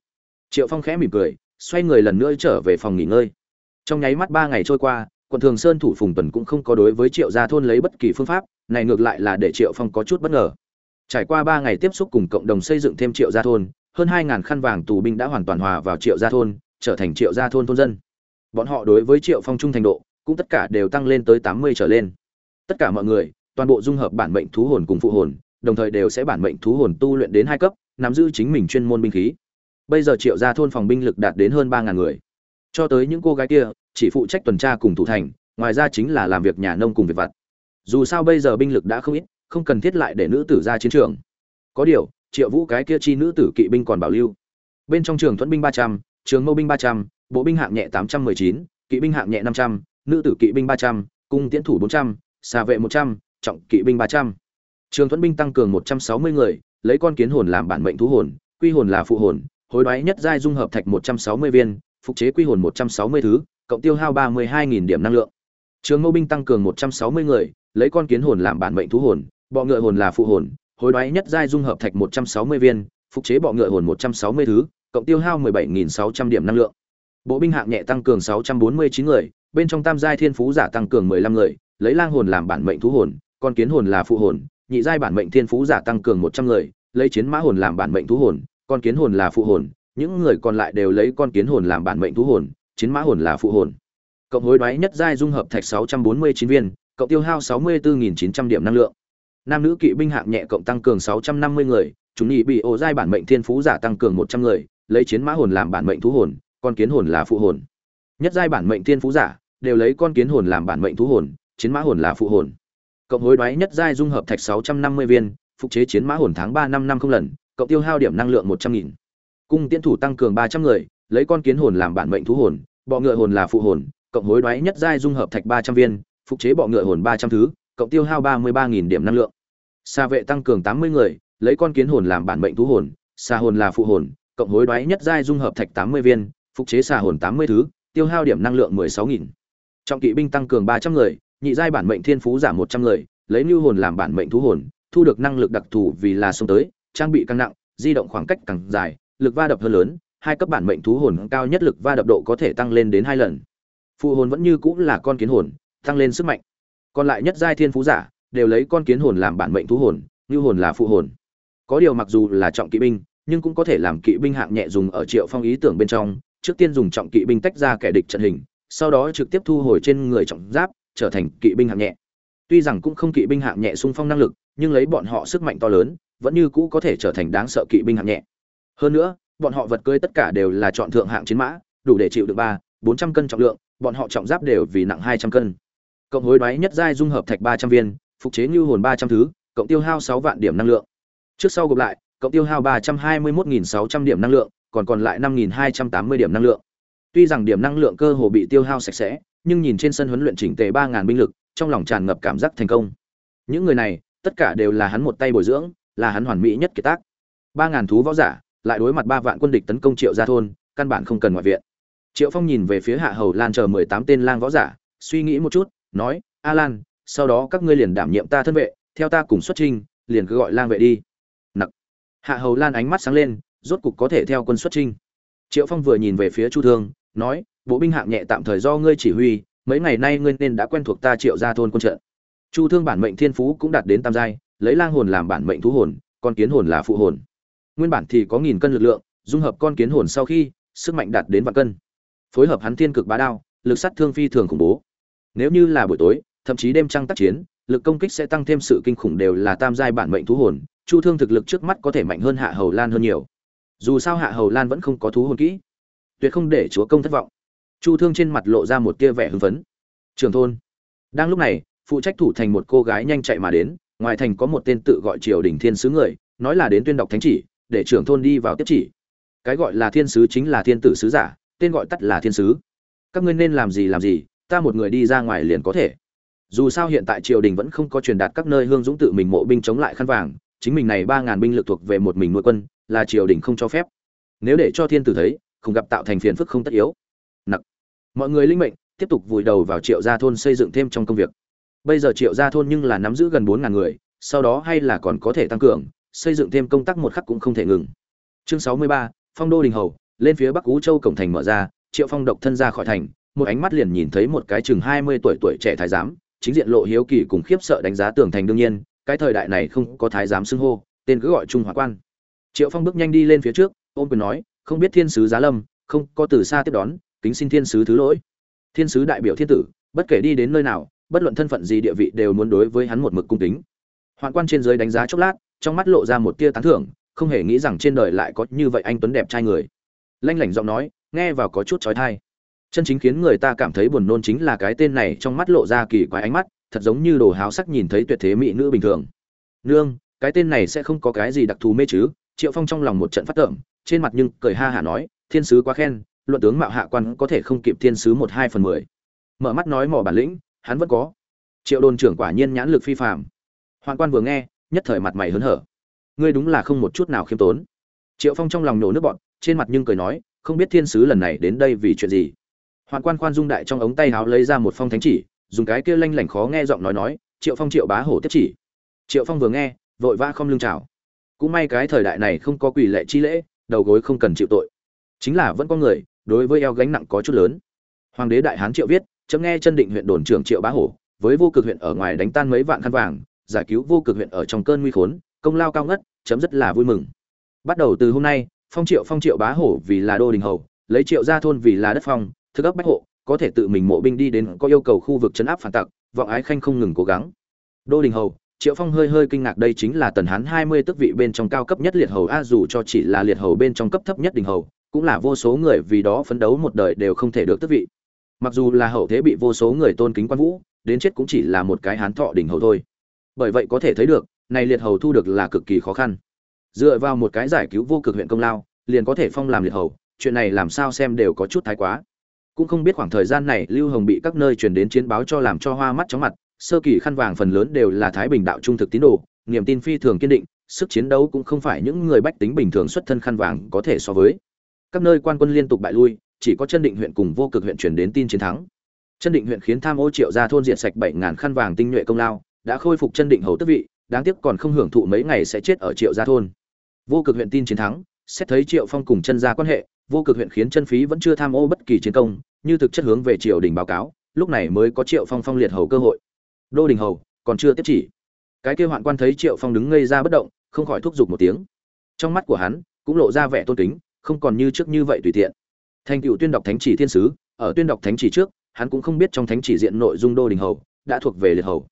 Triệu phong khẽ mỉm cười, xoay người lần nữa trở về phòng nghỉ ngơi. Trong nháy mắt ba ngày trôi qua quận thường sơn thủ phùng tuần cũng không có đối với triệu gia thôn lấy bất kỳ phương pháp, này ngược lại là để triệu phong có chút bất ngờ. Trải qua ba ngày tiếp xúc cùng cộng đồng xây dựng thêm triệu gia thôn, hơn hai ngàn khăn vàng tù binh đã hoàn toàn hòa vào triệu gia thôn, trở thành triệu gia thôn thôn dân. Bọn họ đối với triệu phong trung thành độ, cũng tất cả đều tăng lên tới tám mươi trở lên. Tất cả mọi người, toàn bộ dung hợp bản mệnh thú hồn cùng phụ hồn, đồng thời đều sẽ bản mệnh thú hồn tu luyện đến hai cấp, nắm giữ chính mình chuyên môn binh khí. Bây giờ triệu gia thôn phòng binh lực đạt đến hơn ba ngàn người. Cho tới những cô gái kia chỉ phụ trách tuần tra cùng thủ thành, ngoài ra chính là làm việc nhà nông cùng việc vặt. Dù sao bây giờ binh lực đã không ít, không cần thiết lại để nữ tử ra chiến trường. Có điều, triệu vũ cái kia chi nữ tử kỵ binh còn bảo lưu. Bên trong trường thuẫn binh ba trăm, trường mâu binh ba trăm, bộ binh hạng nhẹ tám trăm mười chín, kỵ binh hạng nhẹ năm trăm, nữ tử kỵ binh ba trăm, cung tiễn thủ bốn trăm, xà vệ một trăm, trọng kỵ binh ba trăm. Trường thuẫn binh tăng cường một trăm sáu mươi người, lấy con kiến hồn làm bản mệnh thú hồn, quy hồn là phụ hồn, hối đoái nhất giai dung hợp thạch một trăm sáu mươi viên, phục chế quy hồn một trăm sáu mươi thứ cộng tiêu hao ba mươi hai nghìn điểm năng lượng. Trường mâu binh tăng cường một trăm sáu mươi người, lấy con kiến hồn làm bản mệnh thú hồn, bọ ngựa hồn là phụ hồn, hối đoái nhất giai dung hợp thạch một trăm sáu mươi viên, phục chế bọ ngựa hồn một trăm sáu mươi thứ, cộng tiêu hao mười bảy nghìn sáu trăm điểm năng lượng. Bộ binh hạng nhẹ tăng cường sáu trăm bốn mươi chín người, bên trong tam giai thiên phú giả tăng cường mười lăm người, lấy lang hồn làm bản mệnh thú hồn, con kiến hồn là phụ hồn, nhị giai bản mệnh thiên phú giả tăng cường một trăm người, lấy chiến mã hồn làm bản mệnh thú hồn, con kiến hồn là phụ hồn, những người còn lại đều lấy con kiến hồn làm bản mệnh thú hồn chiến mã hồn là phụ hồn. Cộng hối đoái nhất giai dung hợp thạch sáu trăm bốn mươi chín viên, cộng tiêu hao sáu mươi bốn chín trăm điểm năng lượng. Nam nữ kỵ binh hạng nhẹ cộng tăng cường sáu trăm năm mươi người, chúng nhị bị ổ giai bản mệnh thiên phú giả tăng cường một trăm người, lấy chiến mã hồn làm bản mệnh thú hồn, con kiến hồn là phụ hồn. Nhất giai bản mệnh thiên phú giả, đều lấy con kiến hồn làm bản mệnh thú hồn, chiến mã hồn là phụ hồn. Cộng hối đoái nhất giai dung hợp thạch sáu trăm năm mươi viên, phục chế chiến mã hồn tháng ba năm năm không lần, cộng tiêu hao điểm năng lượng một trăm nghìn. Cung tiễn thủ tăng cường ba trăm người lấy con kiến hồn làm bản mệnh thú hồn, bọ ngựa hồn là phụ hồn, cộng hối đoái nhất giai dung hợp thạch ba trăm viên, phục chế bọ ngựa hồn ba trăm thứ, cộng tiêu hao ba mươi ba nghìn điểm năng lượng. Xa vệ tăng cường tám mươi người, lấy con kiến hồn làm bản mệnh thú hồn xa hồn là phụ hồn, cộng hối đoái nhất giai dung hợp thạch tám mươi viên, phục chế sa hồn tám mươi thứ, tiêu hao điểm năng lượng mười sáu nghìn. Trọng kỵ binh tăng cường ba trăm người, nhị giai bản mệnh thiên phú giảm một trăm người, lấy lưu hồn làm bản mệnh thú hồn, thu được năng lực đặc thù vì là xông tới, trang bị càng nặng, di động khoảng cách càng dài, lực va đập hơn lớn hai cấp bản mệnh thú hồn cao nhất lực va đập độ có thể tăng lên đến hai lần. Phụ hồn vẫn như cũng là con kiến hồn, tăng lên sức mạnh. Còn lại nhất giai thiên phú giả đều lấy con kiến hồn làm bản mệnh thú hồn, như hồn là phụ hồn. Có điều mặc dù là trọng kỵ binh, nhưng cũng có thể làm kỵ binh hạng nhẹ dùng ở triệu phong ý tưởng bên trong. Trước tiên dùng trọng kỵ binh tách ra kẻ địch trận hình, sau đó trực tiếp thu hồi trên người trọng giáp, trở thành kỵ binh hạng nhẹ. Tuy rằng cũng không kỵ binh hạng nhẹ xung phong năng lực, nhưng lấy bọn họ sức mạnh to lớn, vẫn như cũ có thể trở thành đáng sợ kỵ binh hạng nhẹ. Hơn nữa bọn họ vật cưới tất cả đều là chọn thượng hạng chiến mã, đủ để chịu được ba, bốn trăm cân trọng lượng, bọn họ trọng giáp đều vì nặng hai trăm cân. Cộng hối đoái nhất giai dung hợp thạch ba trăm viên, phục chế như hồn ba trăm thứ, cộng tiêu hao sáu vạn điểm năng lượng. Trước sau gộp lại, cộng tiêu hao ba trăm hai mươi một sáu trăm điểm năng lượng, còn còn lại năm hai trăm tám mươi điểm năng lượng. Tuy rằng điểm năng lượng cơ hồ bị tiêu hao sạch sẽ, nhưng nhìn trên sân huấn luyện chỉnh tề ba ngàn binh lực, trong lòng tràn ngập cảm giác thành công. Những người này, tất cả đều là hắn một tay bồi dưỡng, là hắn hoàn mỹ nhất kiệt tác. Ba ngàn thú võ giả lại đối mặt ba vạn quân địch tấn công triệu gia thôn, căn bản không cần ngoại viện. Triệu phong nhìn về phía hạ hầu lan chờ mười tám tên lang võ giả, suy nghĩ một chút, nói, a lan, sau đó các ngươi liền đảm nhiệm ta thân vệ, theo ta cùng xuất trinh liền cứ gọi lang vệ đi. Nặc. Hạ hầu lan ánh mắt sáng lên, rốt cục có thể theo quân xuất trinh triệu phong vừa nhìn về phía chu thương, nói, bộ binh hạng nhẹ tạm thời do ngươi chỉ huy, mấy ngày nay ngươi nên đã quen thuộc ta triệu gia thôn quân trận. Chu thương bản mệnh thiên phú cũng đạt đến tam giai, lấy lang hồn làm bản mệnh thú hồn còn kiến hồn là phụ hồn nguyên bản thì có nghìn cân lực lượng, dung hợp con kiến hồn sau khi, sức mạnh đạt đến vạn cân. Phối hợp hắn thiên cực bá đao, lực sát thương phi thường khủng bố. Nếu như là buổi tối, thậm chí đêm trăng tác chiến, lực công kích sẽ tăng thêm sự kinh khủng đều là tam giai bản mệnh thú hồn, chu thương thực lực trước mắt có thể mạnh hơn hạ hầu lan hơn nhiều. Dù sao hạ hầu lan vẫn không có thú hồn kỹ, tuyệt không để chúa công thất vọng. Chu thương trên mặt lộ ra một tia vẻ hưng phấn. Trường thôn. Đang lúc này, phụ trách thủ thành một cô gái nhanh chạy mà đến, ngoài thành có một tên tự gọi triều đình thiên sứ người, nói là đến tuyên đọc thánh chỉ để trưởng thôn đi vào tiếp chỉ. Cái gọi là thiên sứ chính là thiên tử sứ giả, tên gọi tắt là thiên sứ. Các ngươi nên làm gì làm gì, ta một người đi ra ngoài liền có thể. Dù sao hiện tại triều đình vẫn không có truyền đạt các nơi hương dũng tự mình mộ binh chống lại khăn vàng, chính mình này ba ngàn binh lực thuộc về một mình nuôi quân, là triều đình không cho phép. Nếu để cho thiên tử thấy, không gặp tạo thành phiền phức không tất yếu. Nặc. Mọi người linh mệnh, tiếp tục vùi đầu vào triệu gia thôn xây dựng thêm trong công việc. Bây giờ triệu gia thôn nhưng là nắm giữ gần bốn ngàn người, sau đó hay là còn có thể tăng cường xây dựng thêm công tác một khắc cũng không thể ngừng. Chương sáu mươi ba, phong đô đình hầu, lên phía bắc ú châu cổng thành mở ra, triệu phong độc thân ra khỏi thành, một ánh mắt liền nhìn thấy một cái chừng hai mươi tuổi tuổi trẻ thái giám, chính diện lộ hiếu kỳ cùng khiếp sợ đánh giá tường thành đương nhiên, cái thời đại này không có thái giám xưng hô, tên cứ gọi trung hòa quan. Triệu phong bước nhanh đi lên phía trước, ôm quyền nói, không biết thiên sứ giá lâm, không, có từ xa tiếp đón, kính xin thiên sứ thứ lỗi. Thiên sứ đại biểu thiên tử, bất kể đi đến nơi nào, bất luận thân phận gì địa vị đều muốn đối với hắn một mực cung kính. Hoạn quan trên dưới đánh giá chốc lát trong mắt lộ ra một tia tán thưởng, không hề nghĩ rằng trên đời lại có như vậy anh tuấn đẹp trai người. Lanh lảnh giọng nói, nghe vào có chút trói thai chân chính khiến người ta cảm thấy buồn nôn chính là cái tên này trong mắt lộ ra kỳ quái ánh mắt, thật giống như đồ háo sắc nhìn thấy tuyệt thế mỹ nữ bình thường. Nương, cái tên này sẽ không có cái gì đặc thù mê chứ? Triệu phong trong lòng một trận phát tởm, trên mặt nhưng cười ha hả nói, thiên sứ quá khen, luận tướng mạo hạ quan có thể không kịp thiên sứ một hai phần mười. Mở mắt nói mỏ bản lĩnh, hắn vẫn có. Triệu đồn trưởng quả nhiên nhãn lực phi phạm hoạn quan vừa nghe nhất thời mặt mày hớn hở. Ngươi đúng là không một chút nào khiêm tốn. Triệu phong trong lòng nổ nước bọn trên mặt nhưng cười nói, không biết thiên sứ lần này đến đây vì chuyện gì. Hoạn quan khoan dung đại trong ống tay háo lấy ra một phong thánh chỉ, dùng cái kia lanh lảnh khó nghe giọng nói nói, triệu phong triệu bá hổ tiếp chỉ. Triệu phong vừa nghe, vội vã không lưng chào. Cũng may cái thời đại này không có quỷ lệ chi lễ, đầu gối không cần chịu tội. Chính là vẫn có người, đối với eo gánh nặng có chút lớn. Hoàng đế đại hán triệu viết, chấm nghe chân định huyện đồn trưởng triệu bá hổ, với vô cực huyện ở ngoài đánh tan mấy vạn khăn vàng giải cứu vô cực huyện ở trong cơn nguy khốn, công lao cao ngất, chấm rất là vui mừng. Bắt đầu từ hôm nay, phong triệu phong triệu bá hổ vì là đô đình hầu, lấy triệu gia thôn vì là đất phong thức ấp bách hộ, có thể tự mình mộ binh đi đến có yêu cầu khu vực chấn áp phản tặc, vọng ái khanh không ngừng cố gắng. Đô đình hầu, triệu phong hơi hơi kinh ngạc đây chính là tần hán hai mươi tước vị bên trong cao cấp nhất liệt hầu, a dù cho chỉ là liệt hầu bên trong cấp thấp nhất đình hầu, cũng là vô số người vì đó phấn đấu một đời đều không thể được tước vị. Mặc dù là hậu thế bị vô số người tôn kính quan vũ, đến chết cũng chỉ là một cái hán thọ đình hầu thôi bởi vậy có thể thấy được, này liệt hầu thu được là cực kỳ khó khăn. Dựa vào một cái giải cứu vô cực huyện công lao, liền có thể phong làm liệt hầu, chuyện này làm sao xem đều có chút thái quá. Cũng không biết khoảng thời gian này lưu hồng bị các nơi truyền đến chiến báo cho làm cho hoa mắt chóng mặt, sơ kỳ khăn vàng phần lớn đều là thái bình đạo trung thực tín đồ, niềm tin phi thường kiên định, sức chiến đấu cũng không phải những người bách tính bình thường xuất thân khăn vàng có thể so với. Các nơi quan quân liên tục bại lui, chỉ có chân định huyện cùng vô cực huyện truyền đến tin chiến thắng. Chân định huyện khiến tham ô triệu ra thôn diện sạch bảy ngàn khăn vàng tinh nhuệ công lao đã khôi phục chân định hầu tước vị, đáng tiếc còn không hưởng thụ mấy ngày sẽ chết ở triệu gia thôn. Vô cực huyện tin chiến thắng, xét thấy triệu phong cùng chân gia quan hệ, vô cực huyện khiến chân phí vẫn chưa tham ô bất kỳ chiến công, như thực chất hướng về triều đình báo cáo, lúc này mới có triệu phong phong liệt hầu cơ hội. Đô đình hầu, còn chưa tiếp chỉ. Cái kêu hoạn quan thấy triệu phong đứng ngây ra bất động, không khỏi thúc giục một tiếng. Trong mắt của hắn, cũng lộ ra vẻ tôn kính, không còn như trước như vậy tùy tiện. Thành cựu tuyên đọc thánh chỉ thiên sứ, ở tuyên đọc thánh chỉ trước, hắn cũng không biết trong thánh chỉ diện nội dung đô đình hầu, đã thuộc về liệt hầu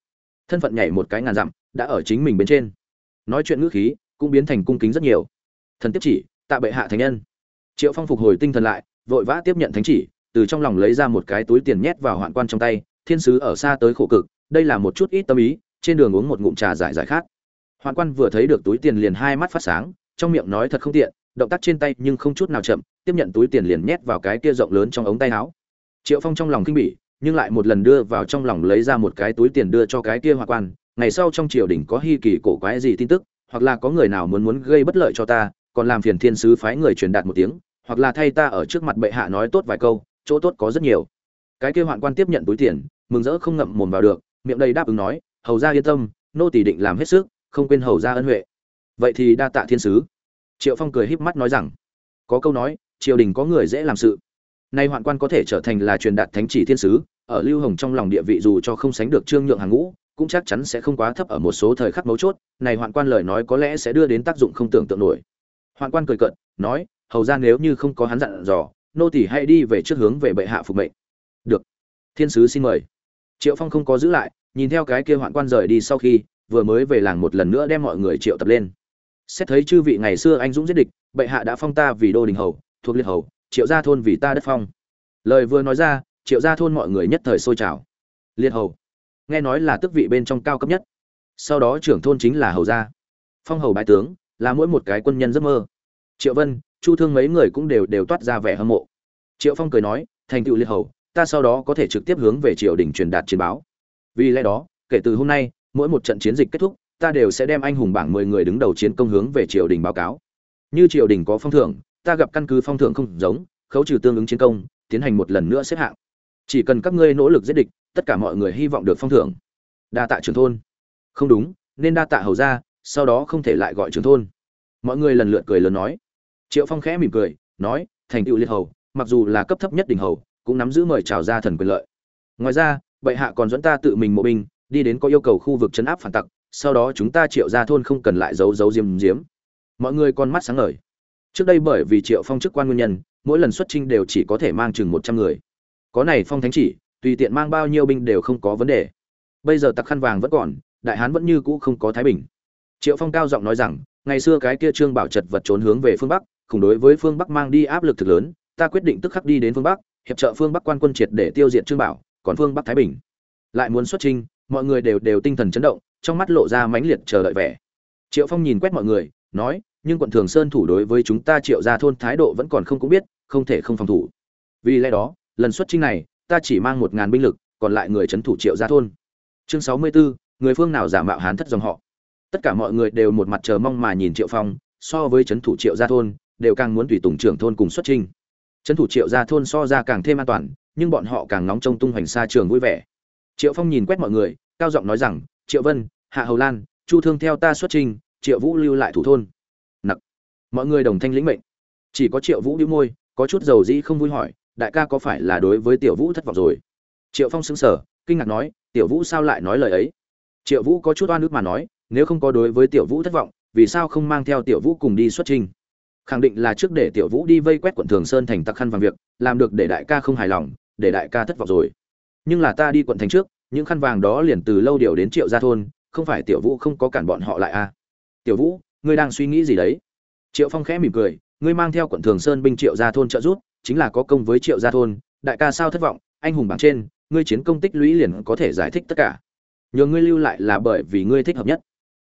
thân phận nhảy một cái ngàn dặm, đã ở chính mình bên trên. Nói chuyện ngữ khí cũng biến thành cung kính rất nhiều. Thần tiếp chỉ, tạ bệ hạ thánh nhân. Triệu phong phục hồi tinh thần lại, vội vã tiếp nhận thánh chỉ, từ trong lòng lấy ra một cái túi tiền nhét vào hoạn quan trong tay, thiên sứ ở xa tới khổ cực, đây là một chút ít tâm ý, trên đường uống một ngụm trà giải giải khát. Hoạn quan vừa thấy được túi tiền liền hai mắt phát sáng, trong miệng nói thật không tiện, động tác trên tay nhưng không chút nào chậm, tiếp nhận túi tiền liền nhét vào cái kia rộng lớn trong ống tay áo. Triệu phong trong lòng kinh bỉ nhưng lại một lần đưa vào trong lòng lấy ra một cái túi tiền đưa cho cái kia hoa quan, ngày sau trong triều đình có hi kỳ cổ quái gì tin tức, hoặc là có người nào muốn muốn gây bất lợi cho ta, còn làm phiền thiên sứ phái người truyền đạt một tiếng, hoặc là thay ta ở trước mặt bệ hạ nói tốt vài câu, chỗ tốt có rất nhiều. Cái kia hoạn quan tiếp nhận túi tiền, mừng rỡ không ngậm mồm vào được, miệng đầy đáp ứng nói, hầu ra yên tâm, nô tỷ định làm hết sức, không quên hầu ra ân huệ. Vậy thì đa tạ thiên sứ. Triệu phong cười híp mắt nói rằng, có câu nói, triều đình có người dễ làm sự nay hoạn quan có thể trở thành là truyền đạt thánh chỉ thiên sứ, ở lưu hồng trong lòng địa vị dù cho không sánh được trương nhượng hàng ngũ, cũng chắc chắn sẽ không quá thấp ở một số thời khắc mấu chốt, này hoạn quan lời nói có lẽ sẽ đưa đến tác dụng không tưởng tượng nổi. Hoạn quan cười cợt, nói, hầu ra nếu như không có hắn dặn dò, nô tỷ hãy đi về trước hướng về bệ hạ phục mệnh. Được. Thiên sứ xin mời. Triệu phong không có giữ lại, nhìn theo cái kia hoạn quan rời đi sau khi, vừa mới về làng một lần nữa đem mọi người triệu tập lên. Xét thấy chư vị ngày xưa anh dũng giết địch, bệ hạ đã phong ta vì đô đình hầu, thuộc liệt hầu triệu gia thôn vì ta đất phong. Lời vừa nói ra, triệu gia thôn mọi người nhất thời sôi trào. Liệt hầu. Nghe nói là tước vị bên trong cao cấp nhất. Sau đó trưởng thôn chính là hầu gia. Phong hầu bái tướng, là mỗi một cái quân nhân giấc mơ. Triệu vân, chu thương mấy người cũng đều đều toát ra vẻ hâm mộ. Triệu phong cười nói, thành tựu liệt hầu, ta sau đó có thể trực tiếp hướng về triều đình truyền đạt chiến báo. Vì lẽ đó, kể từ hôm nay, mỗi một trận chiến dịch kết thúc, ta đều sẽ đem anh hùng bảng mười người đứng đầu chiến công hướng về triều đình báo cáo. Như triều đình có phong thưởng ta gặp căn cứ phong thưởng không giống, khấu trừ tương ứng chiến công, tiến hành một lần nữa xếp hạng. Chỉ cần các ngươi nỗ lực giết địch, tất cả mọi người hy vọng được phong thưởng. Đa tạ trưởng thôn. Không đúng, nên đa tạ hầu ra sau đó không thể lại gọi trưởng thôn. Mọi người lần lượt cười lớn nói. Triệu phong khẽ mỉm cười, nói, thành tựu liệt hầu, mặc dù là cấp thấp nhất đỉnh hầu, cũng nắm giữ mời chào ra thần quyền lợi. Ngoài ra, bệ hạ còn dẫn ta tự mình mộ binh, đi đến có yêu cầu khu vực chấn áp phản tặc, sau đó chúng ta triệu ra thôn không cần lại giấu giấu diếm diếm. Mọi người con mắt sáng ngời trước đây bởi vì triệu phong chức quan nguyên nhân, mỗi lần xuất trinh đều chỉ có thể mang chừng một trăm người. Có này phong thánh chỉ, tùy tiện mang bao nhiêu binh đều không có vấn đề. Bây giờ tặc khăn vàng vẫn còn, đại hán vẫn như cũ không có thái bình. Triệu phong cao giọng nói rằng, ngày xưa cái kia trương bảo chật vật trốn hướng về phương bắc cùng đối với phương bắc mang đi áp lực thực lớn, ta quyết định tức khắc đi đến phương bắc, hiệp trợ phương bắc quan quân triệt để tiêu diệt trương bảo, còn phương bắc thái bình. Lại muốn xuất trinh mọi người đều đều tinh thần chấn động, trong mắt lộ ra mãnh liệt chờ đợi vẻ. Triệu phong nhìn quét mọi người, nói nhưng quận thường sơn thủ đối với chúng ta triệu gia thôn thái độ vẫn còn không cũng biết không thể không phòng thủ. Vì lẽ đó lần xuất chinh này ta chỉ mang một ngàn binh lực còn lại người trấn thủ triệu gia thôn. Chương sáu mươi 64, người phương nào giả mạo hán thất dòng họ? Tất cả mọi người đều một mặt chờ mong mà nhìn triệu phong so với trấn thủ triệu gia thôn đều càng muốn tùy tùng trưởng thôn cùng xuất trinh trấn thủ triệu gia thôn so ra càng thêm an toàn nhưng bọn họ càng nóng trong tung hoành xa trường vui vẻ. Triệu phong nhìn quét mọi người cao giọng nói rằng triệu vân hạ hầu lan chu thương theo ta xuất trinh triệu vũ lưu lại thủ thôn mọi người đồng thanh lĩnh mệnh. Chỉ có triệu vũ đĩu môi, có chút dầu dĩ không vui hỏi, đại ca có phải là đối với tiểu vũ thất vọng rồi? Triệu phong xứng sở kinh ngạc nói, tiểu vũ sao lại nói lời ấy? Triệu vũ có chút oan ức mà nói, nếu không có đối với tiểu vũ thất vọng, vì sao không mang theo tiểu vũ cùng đi xuất trình? Khẳng định là trước để tiểu vũ đi vây quét quận thường sơn thành tặc khăn vàng việc, làm được để đại ca không hài lòng, để đại ca thất vọng rồi. Nhưng là ta đi quận thành trước, những khăn vàng đó liền từ lâu điều đến triệu gia thôn, không phải tiểu vũ không có cản bọn họ lại à? Tiểu vũ, ngươi đang suy nghĩ gì đấy? Triệu phong khẽ mỉm cười, ngươi mang theo quận thường sơn binh triệu gia thôn trợ giúp, chính là có công với triệu gia thôn, đại ca sao thất vọng, anh hùng bảng trên, ngươi chiến công tích lũy liền có thể giải thích tất cả. Nhờ ngươi lưu lại là bởi vì ngươi thích hợp nhất.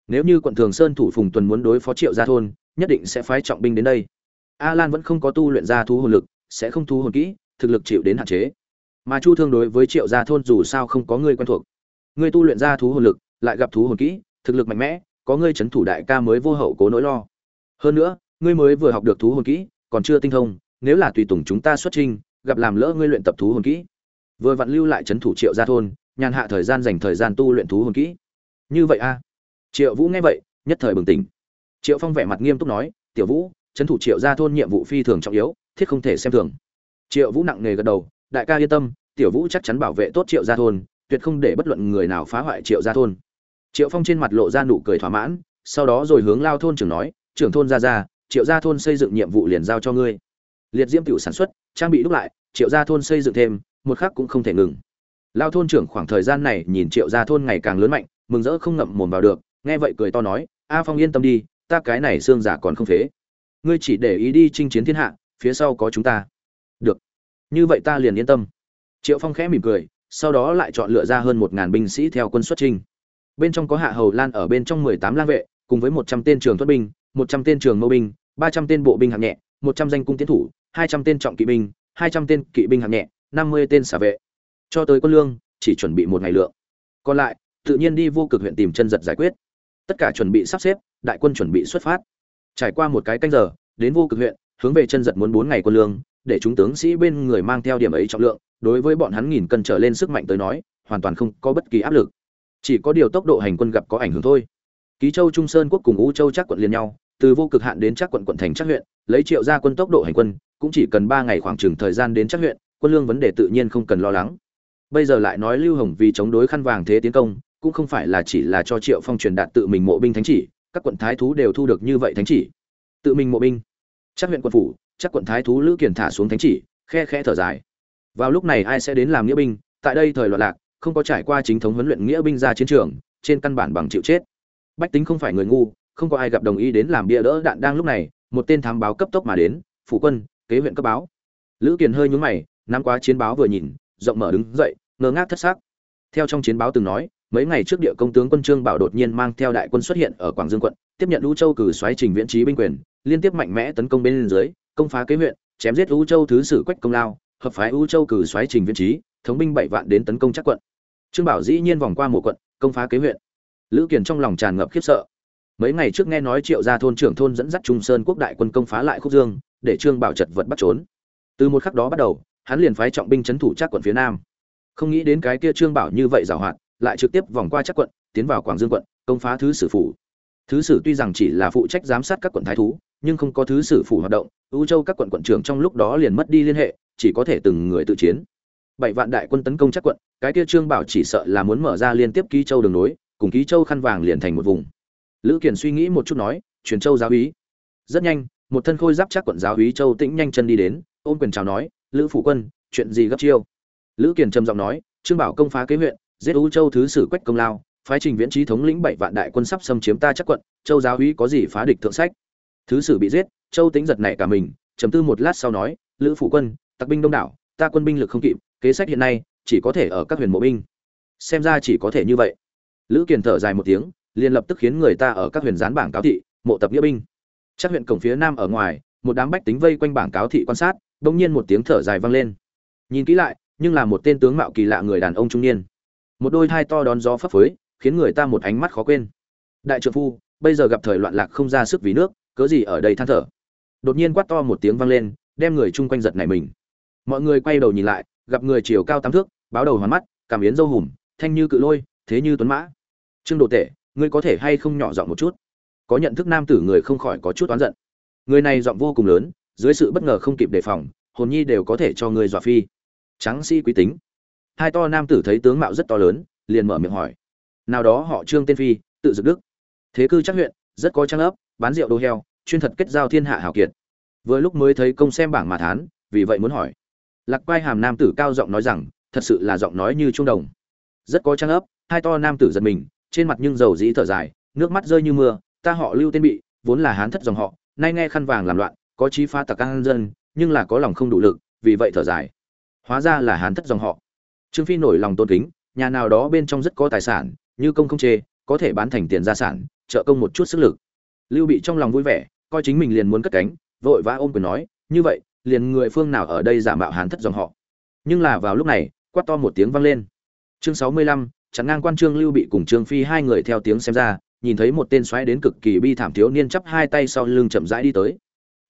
Nếu như quận thường sơn thủ phùng tuần muốn đối phó triệu gia thôn, nhất định sẽ phái trọng binh đến đây. A lan vẫn không có tu luyện ra thú hồn lực, sẽ không thu hồn kỹ, thực lực chịu đến hạn chế. Mà chu thương đối với triệu gia thôn dù sao không có ngươi quen thuộc. Ngươi tu luyện ra thú hồn lực, lại gặp thú hồn kỹ, thực lực mạnh mẽ, có ngươi c thủ đại ca mới vô hậu cố nỗi lo hơn nữa, ngươi mới vừa học được thú hồn kỹ, còn chưa tinh thông, nếu là tùy tùng chúng ta xuất trinh gặp làm lỡ ngươi luyện tập thú hồn kỹ. Vừa vặn lưu lại c thủ triệu gia thôn, nhàn hạ thời gian dành thời gian tu luyện thú hồn kỹ. Như vậy a? Triệu vũ nghe vậy, nhất thời bừng tỉnh. Triệu phong vẻ mặt nghiêm túc nói, tiểu vũ trấn thủ triệu gia thôn nhiệm vụ phi thường trọng yếu, thiết không thể xem thường. Triệu vũ nặng nề gật đầu, đại ca yên tâm, tiểu vũ chắc chắn bảo vệ tốt triệu gia thôn, tuyệt không để bất luận người nào phá hoại triệu gia thôn. Triệu phong trên mặt lộ ra nụ cười thỏa mãn, sau đó rồi hướng lao thôn trưởng nói trưởng thôn ra ra triệu gia thôn xây dựng nhiệm vụ liền giao cho ngươi. Liệt diễm tiểu sản xuất, trang bị đúc lại, triệu gia thôn xây dựng thêm, một khắc cũng không thể ngừng. Lao thôn trưởng khoảng thời gian này nhìn triệu gia thôn ngày càng lớn mạnh, mừng rỡ không ngậm mồm vào được, nghe vậy cười to nói, a phong yên tâm đi, ta cái này xương giả còn không phế. Ngươi chỉ để ý đi chinh chiến thiên hạ, phía sau có chúng ta. Được. Như vậy ta liền yên tâm. Triệu phong khẽ mỉm cười, sau đó lại chọn lựa ra hơn một ngàn binh sĩ theo quân xuất trình. bên trong có hạ hầu lan ở bên trong mười tám lang vệ, cùng với một trăm tên trường thuật binh một trăm tên trường mâu binh, ba trăm tên bộ binh hạng nhẹ, một trăm danh cung tiến thủ, hai trăm tên trọng kỵ binh, hai trăm tên kỵ binh hạng nhẹ, năm mươi tên xả vệ. Cho tới quân lương, chỉ chuẩn bị một ngày lượng. Còn lại, tự nhiên đi vô cực huyện tìm chân giật giải quyết. Tất cả chuẩn bị sắp xếp, đại quân chuẩn bị xuất phát. Trải qua một cái canh giờ, đến vô cực huyện, hướng về chân giật muốn bốn ngày quân lương, để chúng tướng sĩ bên người mang theo điểm ấy trọng lượng, đối với bọn hắn nghìn cân trở lên sức mạnh tới nói, hoàn toàn không có bất kỳ áp lực. Chỉ có điều tốc độ hành quân gặp có ảnh hưởng thôi ký châu trung sơn quốc cùng u châu chắc quận liền nhau, từ vô cực hạn đến chắc quận quận thành chắc huyện, lấy triệu ra quân tốc độ hành quân, cũng chỉ cần ba ngày khoảng trừng thời gian đến chắc huyện, quân lương vấn đề tự nhiên không cần lo lắng. Bây giờ lại nói lưu hồng vì chống đối khăn vàng thế tiến công, cũng không phải là chỉ là cho triệu phong truyền đạt tự mình mộ binh thánh chỉ, các quận thái thú đều thu được như vậy thánh chỉ. Tự mình mộ binh. Chắc huyện Quận phủ chắc quận thái thú lữ kiền thả xuống thánh chỉ, khe khẽ thở dài. Vào lúc này ai sẽ đến làm nghĩa binh? Tại đây thời loạn lạc, không có trải qua chính thống huấn luyện nghĩa binh ra chiến trường, trên căn bản bằng chịu chết bách tính không phải người ngu, không có ai gặp đồng ý đến làm bia đỡ đạn đang lúc này, một tên thám báo cấp tốc mà đến, phủ quân, kế huyện cấp báo. Lữ kiền hơi nhúng mày, nắm quá chiến báo vừa nhìn, rộng mở đứng dậy, ngơ ngác thất xác theo trong chiến báo từng nói, mấy ngày trước địa công tướng quân trương bảo đột nhiên mang theo đại quân xuất hiện ở quảng dương quận, tiếp nhận lũ châu cử xoáy trình viễn trí binh quyền, liên tiếp mạnh mẽ tấn công bên dưới, công phá kế huyện, chém giết lũ châu thứ sử quách công lao, hợp phái lũ châu cử xoáy trình viễn trí, thống binh bảy vạn đến tấn công chắc quận. Trương bảo dĩ nhiên vòng qua một quận, công phá kế huyện lữ kiền trong lòng tràn ngập khiếp sợ. Mấy ngày trước nghe nói triệu gia thôn trưởng thôn dẫn dắt trung sơn quốc đại quân công phá lại khúc dương, để trương bảo chật vật bắt trốn. Từ một khắc đó bắt đầu, hắn liền phái trọng binh chấn thủ chắc quận phía nam. Không nghĩ đến cái kia trương bảo như vậy giảo hoạt lại trực tiếp vòng qua chắc quận, tiến vào quảng dương quận, công phá thứ sử phủ. Thứ sử tuy rằng chỉ là phụ trách giám sát các quận thái thú, nhưng không có thứ sử phủ hoạt động ưu châu các quận quận trưởng trong lúc đó liền mất đi liên hệ, chỉ có thể từng người tự chiến. Bảy vạn đại quân tấn công chắc quận, cái kia trương bảo chỉ sợ là muốn mở ra liên tiếp ký châu đường nối cùng ký châu khăn vàng liền thành một vùng. Lữ kiển suy nghĩ một chút nói, truyền châu giáo úy. Rất nhanh, một thân khôi giáp chắc quận giáo úy châu tĩnh nhanh chân đi đến, ôm quyền chào nói, lữ phủ quân, chuyện gì gấp chiêu? Lữ kiển trầm giọng nói, trương bảo công phá kế huyện, giết u châu thứ sử quách công lao, phái trình viễn trí thống lĩnh bảy vạn đại quân sắp xâm chiếm ta chắc quận, châu giáo úy có gì phá địch thượng sách? Thứ sử bị giết, châu tính giật nảy cả mình, trầm tư một lát sau nói, lữ phủ quân, tặc binh đông đảo, ta quân binh lực không kịp, kế sách hiện nay chỉ có thể ở các huyền mộ binh. Xem ra chỉ có thể như vậy lữ kiền thở dài một tiếng, liền lập tức khiến người ta ở các huyện gián bảng cáo thị, mộ tập nghĩa binh. Chắc huyện cổng phía nam ở ngoài, một đám bách tính vây quanh bảng cáo thị quan sát, bỗng nhiên một tiếng thở dài vang lên. Nhìn kỹ lại, nhưng là một tên tướng mạo kỳ lạ người đàn ông trung niên. Một đôi thai to đón gió phấp phới, khiến người ta một ánh mắt khó quên. Đại trợ phu, bây giờ gặp thời loạn lạc không ra sức vì nước, cớ gì ở đây than thở? Đột nhiên quát to một tiếng vang lên, đem người chung quanh giật này mình. Mọi người quay đầu nhìn lại, gặp người chiều cao tám thước, báo đầu hoàn mắt, cảm yến dâu hùm, thanh như cự lôi, thế như tuấn mã trương đồ tể, ngươi có thể hay không nhỏ giọng một chút? Có nhận thức nam tử người không khỏi có chút oán giận. Người này giọng vô cùng lớn, dưới sự bất ngờ không kịp đề phòng, hồn nhi đều có thể cho người dọa phi. Tráng sĩ quý tính. Hai to nam tử thấy tướng mạo rất to lớn, liền mở miệng hỏi. Nào đó họ trương tên phi, tự dực đức. Thế cư chắc huyện, rất có trang ấp, bán rượu đồ heo, chuyên thật kết giao thiên hạ hảo kiệt. Vừa lúc mới thấy công xem bảng mà thán, vì vậy muốn hỏi. Lạc quai hàm nam tử cao giọng nói rằng, thật sự là giọng nói như trung đồng. Rất có trang ấp, hai to nam tử giật mình trên mặt nhưng dầu dĩ thở dài, nước mắt rơi như mưa, ta họ lưu tên bị, vốn là hán thất dòng họ, nay nghe khăn vàng làm loạn, có chí phá tặc an dân, nhưng là có lòng không đủ lực, vì vậy thở dài. Hóa ra là hán thất dòng họ. Trương phi nổi lòng tôn kính, nhà nào đó bên trong rất có tài sản, như công không chê, có thể bán thành tiền gia sản, trợ công một chút sức lực. Lưu bị trong lòng vui vẻ, coi chính mình liền muốn cất cánh, vội vã ôm quyền nói, như vậy, liền người phương nào ở đây giả mạo hán thất dòng họ? Nhưng là vào lúc này, quát to một tiếng vang lên. Chương sáu mươi lăm chắn ngang quan trương lưu bị cùng trương phi hai người theo tiếng xem ra, nhìn thấy một tên xoáy đến cực kỳ bi thảm thiếu niên chắp hai tay sau lưng chậm rãi đi tới.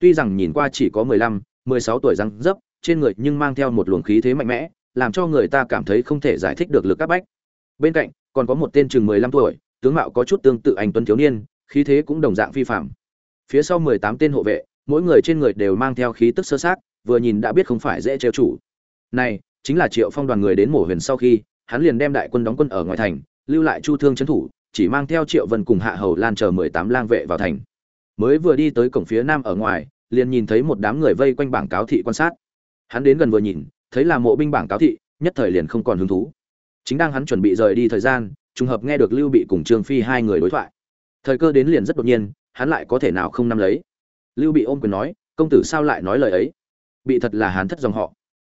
Tuy rằng nhìn qua chỉ có mười lăm, mười sáu tuổi răng dấp, trên người nhưng mang theo một luồng khí thế mạnh mẽ, làm cho người ta cảm thấy không thể giải thích được lực áp bách. Bên cạnh, còn có một tên chừng mười lăm tuổi, tướng mạo có chút tương tự anh tuấn thiếu niên, khí thế cũng đồng dạng phi phạm phía sau mười tám tên hộ vệ, mỗi người trên người đều mang theo khí tức sơ sát, vừa nhìn đã biết không phải dễ trêu chủ này, chính là triệu phong đoàn người đến mổ huyền sau khi hắn liền đem đại quân đóng quân ở ngoài thành, lưu lại chu thương trấn thủ, chỉ mang theo triệu vân cùng hạ hầu lan chờ mười tám lang vệ vào thành. Mới vừa đi tới cổng phía nam ở ngoài, liền nhìn thấy một đám người vây quanh bảng cáo thị quan sát. Hắn đến gần vừa nhìn, thấy là mộ binh bảng cáo thị, nhất thời liền không còn hứng thú. Chính đang hắn chuẩn bị rời đi thời gian, trùng hợp nghe được lưu bị cùng trương phi hai người đối thoại. Thời cơ đến liền rất đột nhiên, hắn lại có thể nào không nắm lấy? Lưu bị ôm quyền nói, công tử sao lại nói lời ấy? Bị thật là hán thất dòng họ.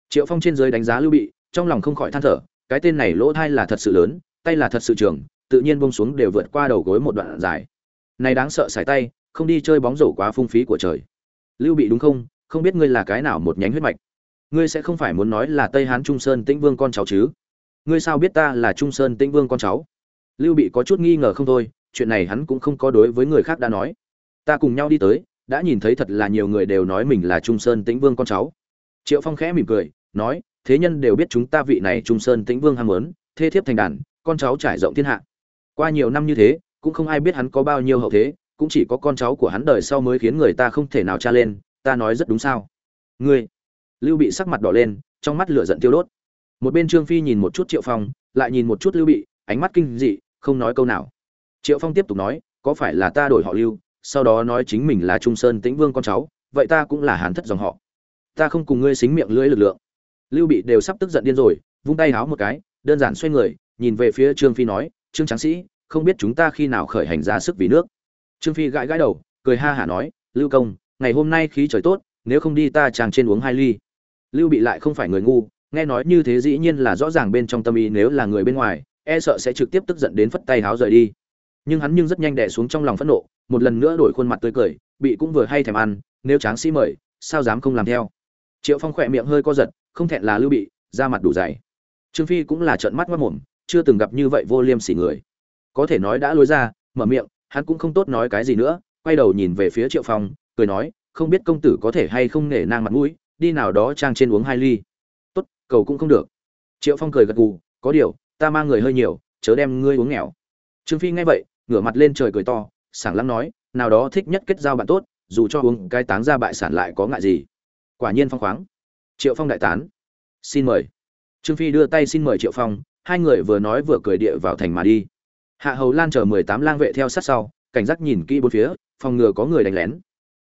Triệu phong trên dưới đánh giá lưu bị, trong lòng không khỏi than thở cái tên này lỗ thai là thật sự lớn, tay là thật sự trường, tự nhiên bông xuống đều vượt qua đầu gối một đoạn dài. Này đáng sợ sải tay, không đi chơi bóng rổ quá phung phí của trời. Lưu bị đúng không? Không biết ngươi là cái nào một nhánh huyết mạch. Ngươi sẽ không phải muốn nói là tây hán trung sơn tĩnh vương con cháu chứ? Ngươi sao biết ta là trung sơn tĩnh vương con cháu? Lưu bị có chút nghi ngờ không thôi, chuyện này hắn cũng không có đối với người khác đã nói. Ta cùng nhau đi tới, đã nhìn thấy thật là nhiều người đều nói mình là trung sơn tĩnh vương con cháu. Triệu phong khẽ mỉm cười, nói thế nhân đều biết chúng ta vị này trung sơn tĩnh vương ham muốn, thê thiếp thành đàn, con cháu trải rộng thiên hạ. Qua nhiều năm như thế, cũng không ai biết hắn có bao nhiêu hậu thế, cũng chỉ có con cháu của hắn đời sau mới khiến người ta không thể nào tra lên, ta nói rất đúng sao? Ngươi, lưu bị sắc mặt đỏ lên, trong mắt lửa giận tiêu đốt. Một bên trương phi nhìn một chút triệu phong, lại nhìn một chút lưu bị, ánh mắt kinh dị, không nói câu nào. Triệu phong tiếp tục nói, có phải là ta đổi họ lưu, sau đó nói chính mình là trung sơn tĩnh vương con cháu, vậy ta cũng là hán thất dòng họ. Ta không cùng ngươi xính miệng lưỡi lực lượng lưu bị đều sắp tức giận điên rồi, vung tay háo một cái, đơn giản xoay người, nhìn về phía trương phi nói, trương tráng sĩ, không biết chúng ta khi nào khởi hành ra sức vì nước? Trương phi gãi gãi đầu, cười ha hả nói, lưu công, ngày hôm nay khí trời tốt, nếu không đi ta chàng trên uống hai ly. Lưu bị lại không phải người ngu, nghe nói như thế dĩ nhiên là rõ ràng bên trong tâm ý nếu là người bên ngoài e sợ sẽ trực tiếp tức giận đến phất tay háo rời đi. Nhưng hắn nhưng rất nhanh đè xuống trong lòng phẫn nộ, một lần nữa đổi khuôn mặt tươi cười, bị cũng vừa hay thèm ăn, nếu tráng sĩ mời, sao dám không làm theo? Triệu phong khỏe miệng hơi co giật, không thẹn là lưu bị, da mặt đủ dày. Trương phi cũng là trợn mắt mất mồm, chưa từng gặp như vậy vô liêm sỉ người. Có thể nói đã lối ra, mở miệng, hắn cũng không tốt nói cái gì nữa, quay đầu nhìn về phía triệu phong, cười nói, không biết công tử có thể hay không nể nang mặt mũi, đi nào đó trang trên uống hai ly. Tốt, cầu cũng không được. Triệu phong cười gật gù, có điều, ta mang người hơi nhiều, chớ đem ngươi uống nghèo. Trương phi nghe vậy, ngửa mặt lên trời cười to, sảng lắm nói, nào đó thích nhất kết giao bạn tốt, dù cho uống cái táng ra bại sản lại có ngại gì quả nhiên phong khoáng. Triệu phong đại tán, xin mời. Trương phi đưa tay xin mời triệu phong, hai người vừa nói vừa cười địa vào thành mà đi. Hạ hầu lan chờ mười tám lang vệ theo sát sau, cảnh giác nhìn kỹ bốn phía, phòng ngừa có người đánh lén.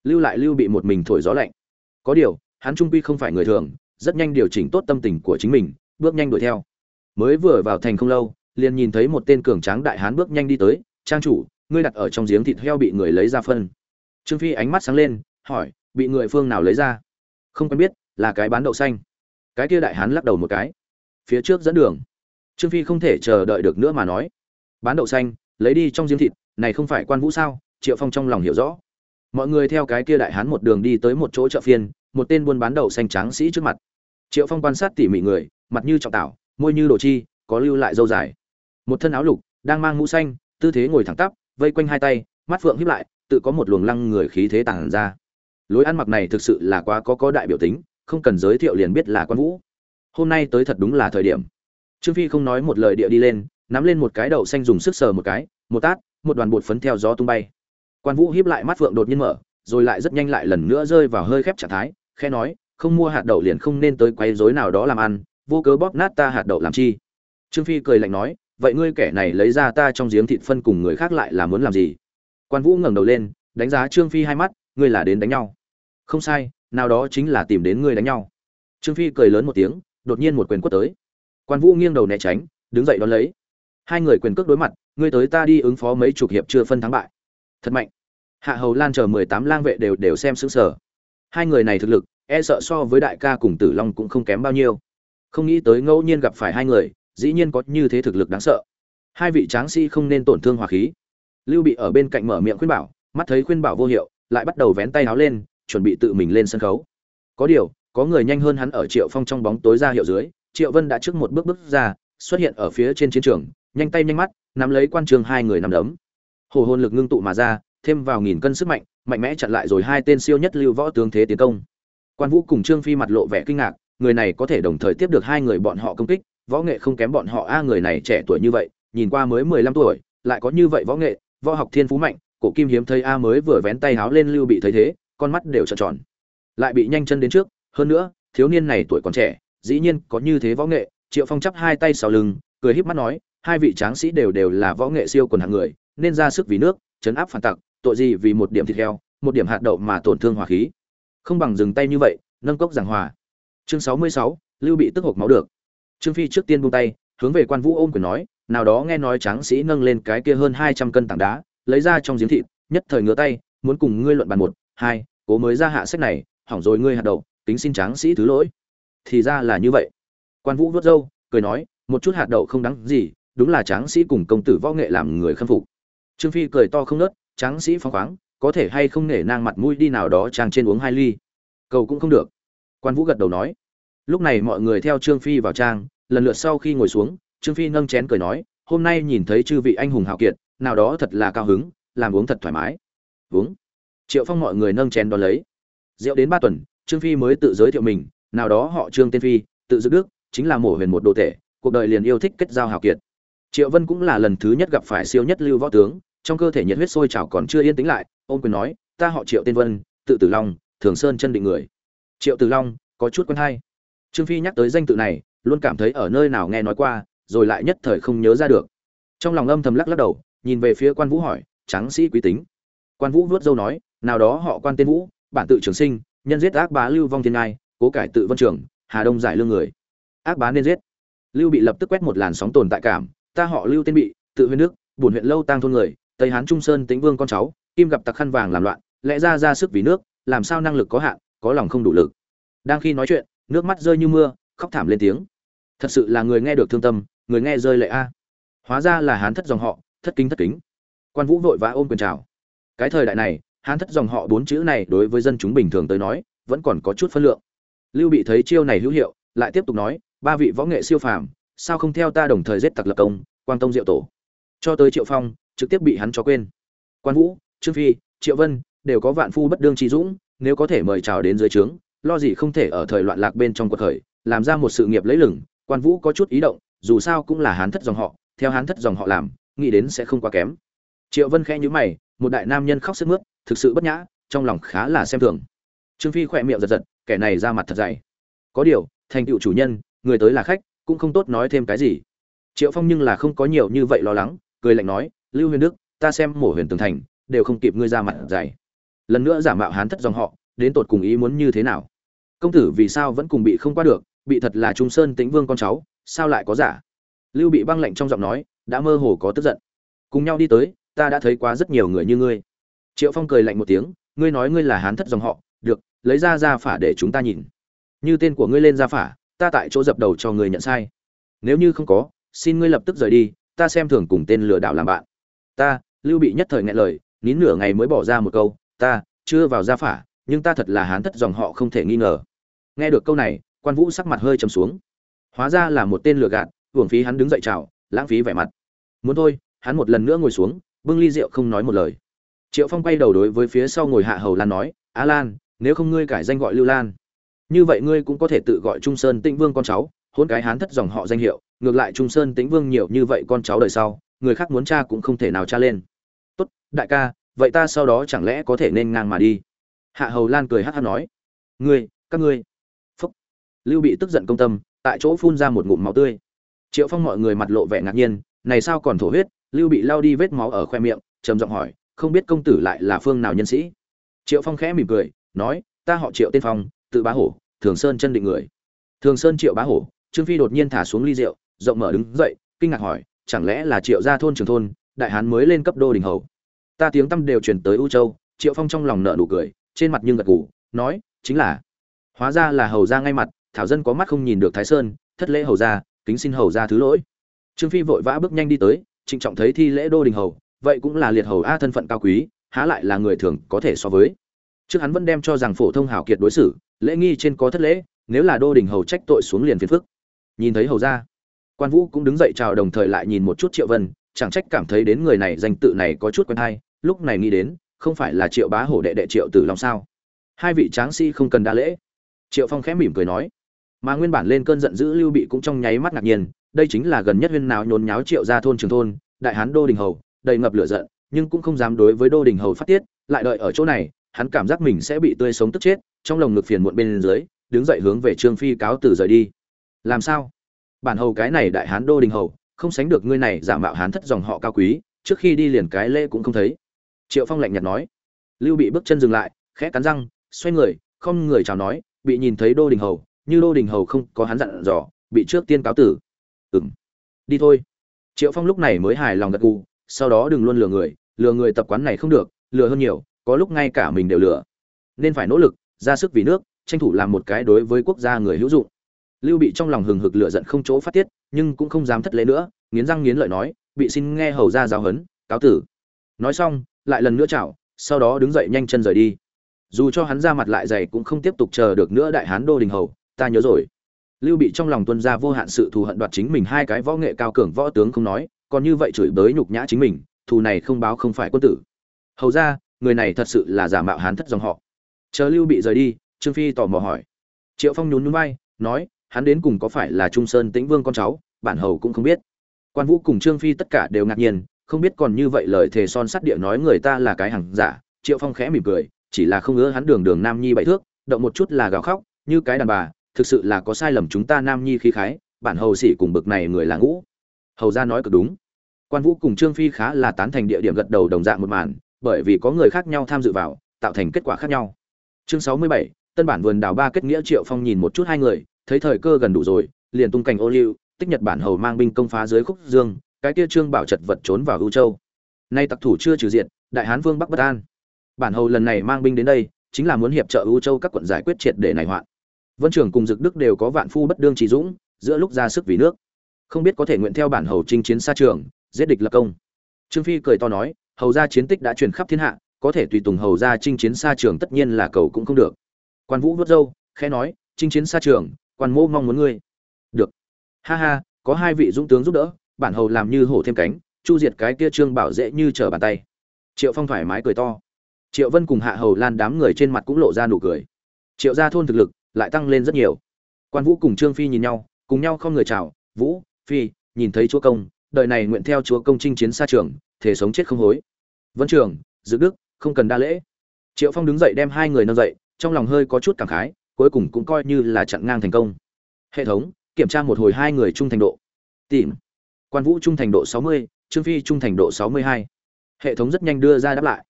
Lưu lại lưu bị một mình thổi gió lạnh. Có điều, hắn trung quy không phải người thường, rất nhanh điều chỉnh tốt tâm tình của chính mình, bước nhanh đuổi theo. Mới vừa vào thành không lâu, liền nhìn thấy một tên cường tráng đại hán bước nhanh đi tới, trang chủ, ngươi đặt ở trong giếng thịt heo bị người lấy ra phân. Trương phi ánh mắt sáng lên, hỏi, bị người phương nào lấy ra? Không quen biết, là cái bán đậu xanh. Cái kia đại hán lắc đầu một cái. Phía trước dẫn đường. Trương phi không thể chờ đợi được nữa mà nói. Bán đậu xanh, lấy đi trong diêm thịt, này không phải quan vũ sao? Triệu phong trong lòng hiểu rõ. Mọi người theo cái kia đại hán một đường đi tới một chỗ chợ phiên, một tên buôn bán đậu xanh trắng sĩ trước mặt. Triệu phong quan sát tỉ mỉ người, mặt như trọng tảo, môi như đồ chi, có lưu lại dâu dài. Một thân áo lục, đang mang mũ xanh, tư thế ngồi thẳng tắp, vây quanh hai tay, mắt phượng híp lại, tự có một luồng lăng người khí thế tàng ra lối ăn mặc này thực sự là quá có có đại biểu tính, không cần giới thiệu liền biết là quan vũ. Hôm nay tới thật đúng là thời điểm. Trương phi không nói một lời địa đi lên, nắm lên một cái đậu xanh dùng sức sờ một cái, một tát, một đoàn bột phấn theo gió tung bay. Quan vũ híp lại mắt phượng đột nhiên mở, rồi lại rất nhanh lại lần nữa rơi vào hơi khép trạng thái khe nói, không mua hạt đậu liền không nên tới quấy rối nào đó làm ăn, vô cớ bóp nát ta hạt đậu làm chi? Trương phi cười lạnh nói, vậy ngươi kẻ này lấy ra ta trong giếng thịt phân cùng người khác lại là muốn làm gì? Quan vũ ngẩng đầu lên, đánh giá trương phi hai mắt ngươi là đến đánh nhau. Không sai, nào đó chính là tìm đến ngươi đánh nhau. Trương phi cười lớn một tiếng, đột nhiên một quyền quất tới. Quan vũ nghiêng đầu né tránh, đứng dậy đón lấy. Hai người quyền cước đối mặt, ngươi tới ta đi ứng phó mấy chục hiệp chưa phân thắng bại. Thật mạnh. Hạ hầu lan chờ mười tám lang vệ đều đều xem xứng sở hai người này thực lực e sợ so với đại ca cùng tử long cũng không kém bao nhiêu. Không nghĩ tới ngẫu nhiên gặp phải hai người, dĩ nhiên có như thế thực lực đáng sợ. Hai vị tráng sĩ không nên tổn thương hòa khí. Lưu bị ở bên cạnh mở miệng khuyên bảo, mắt thấy khuyên bảo vô hiệu lại bắt đầu vén tay áo lên, chuẩn bị tự mình lên sân khấu. Có điều, có người nhanh hơn hắn ở triệu phong trong bóng tối ra hiệu dưới, triệu vân đã trước một bước bước ra, xuất hiện ở phía trên chiến trường, nhanh tay nhanh mắt, nắm lấy quan trường hai người nằm đấm. Hồ hồn lực ngưng tụ mà ra, thêm vào nghìn cân sức mạnh mạnh mẽ chặn lại rồi hai tên siêu nhất lưu võ tướng thế tiến công. Quan vũ cùng trương phi mặt lộ vẻ kinh ngạc, người này có thể đồng thời tiếp được hai người bọn họ công kích, võ nghệ không kém bọn họ a, người này trẻ tuổi như vậy, nhìn qua mới mười lăm tuổi, lại có như vậy võ nghệ, võ học thiên phú mạnh cổ kim hiếm thấy a mới vừa vén tay háo lên lưu bị thấy thế, con mắt đều trợn tròn. Lại bị nhanh chân đến trước, hơn nữa, thiếu niên này tuổi còn trẻ, dĩ nhiên có như thế võ nghệ, triệu phong chắp hai tay sau lưng, cười híp mắt nói, hai vị tráng sĩ đều đều là võ nghệ siêu quần hạng người, nên ra sức vì nước chấn áp phản tặc, tội gì vì một điểm thịt heo, một điểm hạt đậu mà tổn thương hòa khí. Không bằng dừng tay như vậy, nâng cốc giảng hòa. Chương sáu mươi sáu, lưu bị tức hộc máu được. Trương phi trước tiên buông tay, hướng về quan vũ ôm quyền nói, nào đó nghe nói tráng sĩ nâng lên cái kia hơn hai trăm cân tảng đá lấy ra trong giếng thịt, nhất thời ngửa tay, muốn cùng ngươi luận bàn một, hai, cố mới ra hạ sách này, hỏng rồi ngươi hạt đậu tính xin tráng sĩ thứ lỗi. Thì ra là như vậy. Quan vũ vuốt râu, cười nói, một chút hạt đậu không đáng gì, đúng là tráng sĩ cùng công tử võ nghệ làm người khâm phục. Trương phi cười to không nớt, tráng sĩ phóng khoáng, có thể hay không nể nang mặt mũi đi nào đó trang trên uống hai ly. Cầu cũng không được. Quan vũ gật đầu nói. Lúc này mọi người theo trương phi vào trang, lần lượt sau khi ngồi xuống, trương phi nâng chén cười nói, hôm nay nhìn thấy chư vị anh hùng hào kiệt nào đó thật là cao hứng, làm uống thật thoải mái. Uống. Triệu phong mọi người nâng chén đón lấy. Rượu đến ba tuần, trương phi mới tự giới thiệu mình, nào đó họ trương tiên phi, tự giữ đức, chính là mổ huyền một đồ tể, cuộc đời liền yêu thích kết giao hào kiệt. Triệu vân cũng là lần thứ nhất gặp phải siêu nhất lưu võ tướng, trong cơ thể nhiệt huyết sôi trào còn chưa yên tĩnh lại, ôm quyền nói, ta họ triệu tên vân, tự tử long, thường sơn chân định người. Triệu tử long, có chút quen hay. Trương phi nhắc tới danh tự này, luôn cảm thấy ở nơi nào nghe nói qua, rồi lại nhất thời không nhớ ra được. Trong lòng âm thầm lắc lắc đầu nhìn về phía quan vũ hỏi, tráng sĩ quý tính. Quan vũ vuốt dâu nói, nào đó họ quan tên vũ, bản tự trường sinh, nhân giết ác bá lưu vong thiên ngai, cố cải tự vân trưởng hà đông giải lương người. Ác bá nên giết. Lưu bị lập tức quét một làn sóng tồn tại cảm, ta họ lưu tên bị, tự huyền nước bổn huyện lâu tang thôn người, tây hán trung sơn tĩnh vương con cháu, kim gặp tặc khăn vàng làm loạn, lẽ ra ra sức vì nước, làm sao năng lực có hạn, có lòng không đủ lực. Đang khi nói chuyện, nước mắt rơi như mưa, khóc thảm lên tiếng. Thật sự là người nghe được thương tâm, người nghe rơi lệ a. Hóa ra là hán thất dòng họ thất kính thất kính. Quan vũ vội vã ôm quyền chào. Cái thời đại này, hán thất dòng họ bốn chữ này đối với dân chúng bình thường tới nói, vẫn còn có chút phân lượng. Lưu bị thấy chiêu này hữu hiệu, lại tiếp tục nói, ba vị võ nghệ siêu phàm, sao không theo ta đồng thời giết tặc lập công, quang tông diệu tổ? Cho tới triệu phong, trực tiếp bị hắn cho quên. Quan vũ, trương phi, triệu vân đều có vạn phu bất đương trí dũng, nếu có thể mời chào đến dưới trướng, lo gì không thể ở thời loạn lạc bên trong cuộc khởi, làm ra một sự nghiệp lấy lửng quan vũ có chút ý động, dù sao cũng là hán thất dòng họ, theo hán thất dòng họ làm nghĩ đến sẽ không quá kém. Triệu vân khẽ nhíu mày, một đại nam nhân khóc sức mướt, thực sự bất nhã, trong lòng khá là xem thường. Trương phi khỏe miệng giật giật, kẻ này ra mặt thật dày. Có điều, thành tựu chủ nhân, người tới là khách, cũng không tốt nói thêm cái gì. Triệu phong nhưng là không có nhiều như vậy lo lắng, cười lạnh nói, lưu huyền đức, ta xem mổ huyền tường thành, đều không kịp ngươi ra mặt dày. Lần nữa giả mạo hán thất dòng họ, đến tột cùng ý muốn như thế nào? Công tử vì sao vẫn cùng bị không qua được, bị thật là trung sơn tĩnh vương con cháu, sao lại có giả? Lưu bị băng lạnh trong giọng nói đã mơ hồ có tức giận. Cùng nhau đi tới, ta đã thấy quá rất nhiều người như ngươi. Triệu phong cười lạnh một tiếng, ngươi nói ngươi là hán thất dòng họ, được, lấy ra ra phả để chúng ta nhìn. Như tên của ngươi lên ra phả, ta tại chỗ dập đầu cho người nhận sai. Nếu như không có, xin ngươi lập tức rời đi, ta xem thường cùng tên lừa đảo làm bạn. Ta, lưu bị nhất thời ngại lời, nín nửa ngày mới bỏ ra một câu, ta, chưa vào gia phả, nhưng ta thật là hán thất dòng họ không thể nghi ngờ. Nghe được câu này, quan vũ sắc mặt hơi trầm xuống. Hóa ra là một tên lừa gạt, hưởng phí hắn đứng dậy chào lãng phí vẻ mặt. Muốn thôi, hắn một lần nữa ngồi xuống, bưng ly rượu không nói một lời. Triệu phong quay đầu đối với phía sau ngồi hạ hầu lan nói á lan, nếu không ngươi cải danh gọi lưu lan. Như vậy ngươi cũng có thể tự gọi trung sơn tĩnh vương con cháu, hôn cái hán thất dòng họ danh hiệu, ngược lại trung sơn tĩnh vương nhiều như vậy con cháu đời sau, người khác muốn cha cũng không thể nào cha lên. Tốt, đại ca, vậy ta sau đó chẳng lẽ có thể nên ngang mà đi? Hạ hầu lan cười hát hát nói, ngươi, các ngươi. Phúc. Lưu bị tức giận công tâm, tại chỗ phun ra một ngụm máu tươi triệu phong mọi người mặt lộ vẻ ngạc nhiên, này sao còn thổ huyết, lưu bị lao đi vết máu ở khoe miệng, trầm giọng hỏi, không biết công tử lại là phương nào nhân sĩ? Triệu phong khẽ mỉm cười, nói, ta họ triệu tên phong, tự bá hổ, thường sơn chân định người. Thường sơn triệu bá hổ, trương phi đột nhiên thả xuống ly rượu, rộng mở đứng dậy, kinh ngạc hỏi, chẳng lẽ là triệu gia thôn trường thôn, đại hán mới lên cấp đô đình hầu? Ta tiếng tâm đều truyền tới u châu, triệu phong trong lòng nợ nụ cười, trên mặt nhưng gật gù, nói, chính là. Hóa ra là hầu ra ngay mặt, thảo dân có mắt không nhìn được thái sơn, thất lễ hầu ra kính xin hầu ra thứ lỗi. Trương phi vội vã bước nhanh đi tới, trịnh trọng thấy thi lễ đô đình hầu, vậy cũng là liệt hầu a thân phận cao quý, há lại là người thường có thể so với. Trước hắn vẫn đem cho rằng phổ thông hảo kiệt đối xử, lễ nghi trên có thất lễ, nếu là đô đình hầu trách tội xuống liền phiền phức. Nhìn thấy hầu ra, quan vũ cũng đứng dậy chào đồng thời lại nhìn một chút triệu vân, chẳng trách cảm thấy đến người này danh tự này có chút quen hay, lúc này nghĩ đến, không phải là triệu bá hổ đệ đệ triệu tử long sao? Hai vị tráng sĩ không cần đa lễ. Triệu phong khẽ mỉm cười nói mà nguyên bản lên cơn giận dữ lưu bị cũng trong nháy mắt ngạc nhiên, đây chính là gần nhất huyên nào nhốn nháo triệu ra thôn trường thôn, đại hán đô đình hầu, đầy ngập lửa giận, nhưng cũng không dám đối với đô đình hầu phát tiết, lại đợi ở chỗ này, hắn cảm giác mình sẽ bị tươi sống tức chết, trong lồng ngực phiền muộn bên dưới, đứng dậy hướng về trương phi cáo từ rời đi. Làm sao? Bản hầu cái này đại hán đô đình hầu, không sánh được ngươi này giả mạo hán thất dòng họ cao quý, trước khi đi liền cái lễ cũng không thấy. Triệu phong lạnh nhạt nói. Lưu bị bước chân dừng lại, khẽ cắn răng, xoay người, không người chào nói, bị nhìn thấy đô đình hầu như đô đình hầu không có hắn dặn dò bị trước tiên cáo tử. Ừng đi thôi. Triệu phong lúc này mới hài lòng gật gù sau đó đừng luôn lừa người lừa người tập quán này không được lừa hơn nhiều có lúc ngay cả mình đều lừa. Nên phải nỗ lực ra sức vì nước tranh thủ làm một cái đối với quốc gia người hữu dụng. Lưu bị trong lòng hừng hực lửa giận không chỗ phát tiết nhưng cũng không dám thất lễ nữa nghiến răng nghiến lợi nói bị xin nghe hầu ra giáo hấn, cáo tử. Nói xong lại lần nữa chào sau đó đứng dậy nhanh chân rời đi. Dù cho hắn ra mặt lại dày cũng không tiếp tục chờ được nữa đại hán đô đình hầu ta nhớ rồi. Lưu bị trong lòng tuân ra vô hạn sự thù hận đoạt chính mình hai cái võ nghệ cao cường võ tướng không nói, còn như vậy chửi bới nhục nhã chính mình, thù này không báo không phải quân tử. Hầu ra, người này thật sự là giả mạo hán thất dòng họ. Chờ lưu bị rời đi, trương phi tò mò hỏi. Triệu phong nhún nhún vai, nói, hắn đến cùng có phải là trung sơn tĩnh vương con cháu, bản hầu cũng không biết. Quan vũ cùng trương phi tất cả đều ngạc nhiên, không biết còn như vậy lời thề son sắt địa nói người ta là cái hàng giả, triệu phong khẽ mỉm cười, chỉ là không ngỡ hắn đường đường nam nhi bảy thước, động một chút là gào khóc, như cái đàn bà thực sự là có sai lầm chúng ta nam nhi khí khái, bản hầu sĩ cùng bực này người là ngũ. Hầu ra nói cực đúng. Quan vũ cùng trương phi khá là tán thành địa điểm gật đầu đồng dạng một màn, bởi vì có người khác nhau tham dự vào, tạo thành kết quả khác nhau. Chương sáu mươi bảy, tân bản vườn đào ba kết nghĩa triệu phong nhìn một chút hai người, thấy thời cơ gần đủ rồi, liền tung cảnh ô liu, tích nhật bản hầu mang binh công phá dưới khúc dương, cái kia trương bảo chật vật trốn vào ưu châu. Nay tặc thủ chưa trừ diện đại hán vương bắc bất an. Bản hầu lần này mang binh đến đây, chính là muốn hiệp trợ ưu châu các quận giải quyết triệt để này hoạn vân trưởng cùng dực đức đều có vạn phu bất đương trí dũng, giữa lúc ra sức vì nước. Không biết có thể nguyện theo bản hầu chinh chiến xa trường, giết địch lập công. Trương phi cười to nói, hầu ra chiến tích đã truyền khắp thiên hạ, có thể tùy tùng hầu ra chinh chiến xa trường tất nhiên là cầu cũng không được. Quan vũ vớt râu, khẽ nói, chinh chiến xa trường, quan mô mong muốn ngươi. Được. Ha ha, có hai vị dũng tướng giúp đỡ, bản hầu làm như hổ thêm cánh, chu diệt cái kia trương bảo dễ như trở bàn tay. Triệu phong thoải mái cười to. Triệu vân cùng hạ hầu lan đám người trên mặt cũng lộ ra nụ cười. Triệu gia thôn thực lực lại tăng lên rất nhiều. Quan vũ cùng trương phi nhìn nhau, cùng nhau không người chào, vũ, phi, nhìn thấy chúa công, đời này nguyện theo chúa công chinh chiến xa trường thể sống chết không hối. Vân trường giữ đức, không cần đa lễ. Triệu phong đứng dậy đem hai người nâng dậy, trong lòng hơi có chút cảm khái, cuối cùng cũng coi như là chặn ngang thành công. Hệ thống, kiểm tra một hồi hai người trung thành độ. Tìm. Quan vũ trung thành độ sáu mươi, trương phi trung thành độ sáu mươi hai. Hệ thống rất nhanh đưa ra đáp lại.